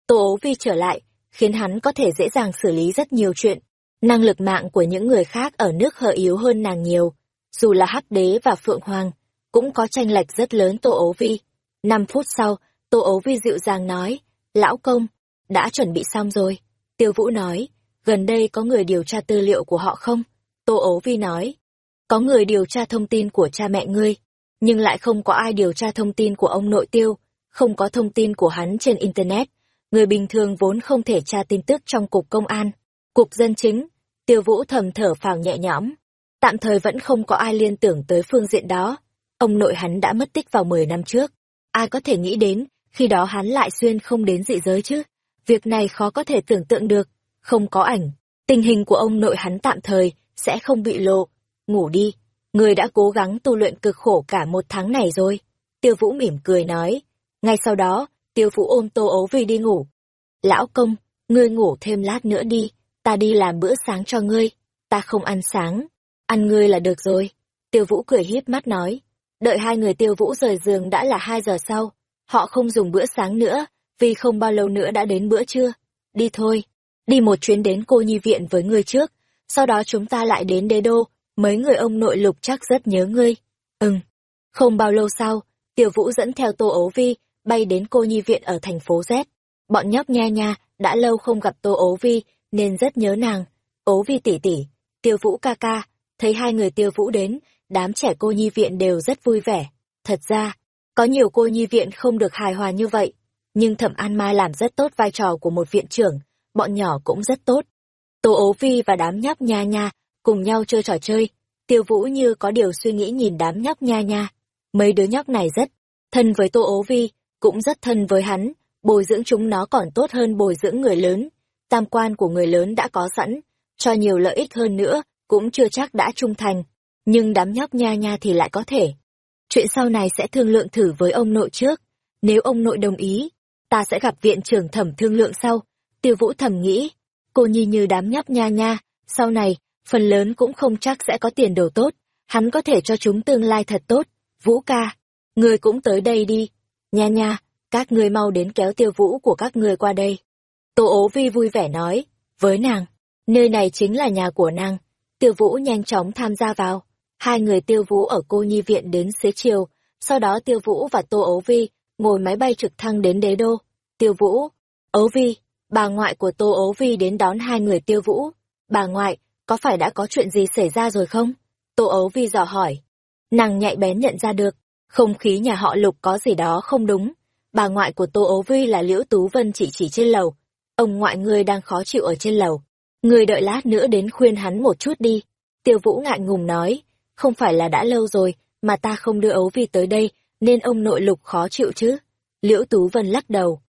Tô Ấu Vi trở lại, khiến hắn có thể dễ dàng xử lý rất nhiều chuyện. Năng lực mạng của những người khác ở nước hờ yếu hơn nàng nhiều. Dù là Hắc Đế và Phượng Hoàng, cũng có tranh lệch rất lớn Tô Ấu Vi. Năm phút sau, Tô Ấu Vi dịu dàng nói, Lão công, đã chuẩn bị xong rồi. Tiêu Vũ nói, gần đây có người điều tra tư liệu của họ không? Tô Ấu Vi nói, có người điều tra thông tin của cha mẹ ngươi, nhưng lại không có ai điều tra thông tin của ông nội tiêu, không có thông tin của hắn trên Internet. Người bình thường vốn không thể tra tin tức trong cục công an, cục dân chính. Tiêu Vũ thầm thở phào nhẹ nhõm. Tạm thời vẫn không có ai liên tưởng tới phương diện đó. Ông nội hắn đã mất tích vào 10 năm trước. Ai có thể nghĩ đến, khi đó hắn lại xuyên không đến dị giới chứ? Việc này khó có thể tưởng tượng được. Không có ảnh. Tình hình của ông nội hắn tạm thời sẽ không bị lộ. Ngủ đi, người đã cố gắng tu luyện cực khổ cả một tháng này rồi. Tiêu Vũ mỉm cười nói. Ngay sau đó, Tiêu Vũ ôm Tô Ấu Vi đi ngủ. Lão công, ngươi ngủ thêm lát nữa đi, ta đi làm bữa sáng cho ngươi. Ta không ăn sáng, ăn ngươi là được rồi. Tiêu Vũ cười hiếp mắt nói. Đợi hai người Tiêu Vũ rời giường đã là hai giờ sau. Họ không dùng bữa sáng nữa, vì không bao lâu nữa đã đến bữa trưa. Đi thôi, đi một chuyến đến cô nhi viện với ngươi trước, sau đó chúng ta lại đến đế đô, mấy người ông nội lục chắc rất nhớ ngươi. Ừm. Không bao lâu sau, Tiểu Vũ dẫn theo Tô Ấu Vi, bay đến cô nhi viện ở thành phố Z. Bọn nhóc nha nha, đã lâu không gặp Tô ố Vi, nên rất nhớ nàng. Ố Vi tỷ tỷ, Tiêu Vũ ca ca, thấy hai người Tiêu Vũ đến, đám trẻ cô nhi viện đều rất vui vẻ. Thật ra, có nhiều cô nhi viện không được hài hòa như vậy, nhưng Thẩm An Mai làm rất tốt vai trò của một viện trưởng, bọn nhỏ cũng rất tốt. Tô ố vi và đám nhóc nha nha, cùng nhau chơi trò chơi. Tiêu Vũ như có điều suy nghĩ nhìn đám nhóc nha nha. Mấy đứa nhóc này rất thân với Tô ố vi, cũng rất thân với hắn, bồi dưỡng chúng nó còn tốt hơn bồi dưỡng người lớn. Tam quan của người lớn đã có sẵn, cho nhiều lợi ích hơn nữa, cũng chưa chắc đã trung thành. Nhưng đám nhóc nha nha thì lại có thể. Chuyện sau này sẽ thương lượng thử với ông nội trước. Nếu ông nội đồng ý, ta sẽ gặp viện trưởng thẩm thương lượng sau. Tiêu Vũ thẩm nghĩ, cô nhi như đám nhóc nha nha, sau này, phần lớn cũng không chắc sẽ có tiền đồ tốt, hắn có thể cho chúng tương lai thật tốt. Vũ ca, người cũng tới đây đi. Nha nha, các ngươi mau đến kéo tiêu vũ của các ngươi qua đây. Tô ố vi vui vẻ nói, với nàng, nơi này chính là nhà của nàng. Tiêu vũ nhanh chóng tham gia vào. Hai người tiêu vũ ở cô nhi viện đến xế chiều, sau đó tiêu vũ và tô ố vi ngồi máy bay trực thăng đến đế đô. Tiêu vũ, ố vi, bà ngoại của Tô Ố Vi đến đón hai người tiêu vũ. Bà ngoại, có phải đã có chuyện gì xảy ra rồi không? Tô Ố Vi dò hỏi. Nàng nhạy bén nhận ra được, không khí nhà họ Lục có gì đó không đúng. Bà ngoại của Tô Ố Vi là Liễu Tú Vân chỉ chỉ trên lầu. Ông ngoại ngươi đang khó chịu ở trên lầu. Ngươi đợi lát nữa đến khuyên hắn một chút đi. Tiêu Vũ ngại ngùng nói, không phải là đã lâu rồi, mà ta không đưa Ấu Vi tới đây, nên ông nội Lục khó chịu chứ. Liễu Tú Vân lắc đầu,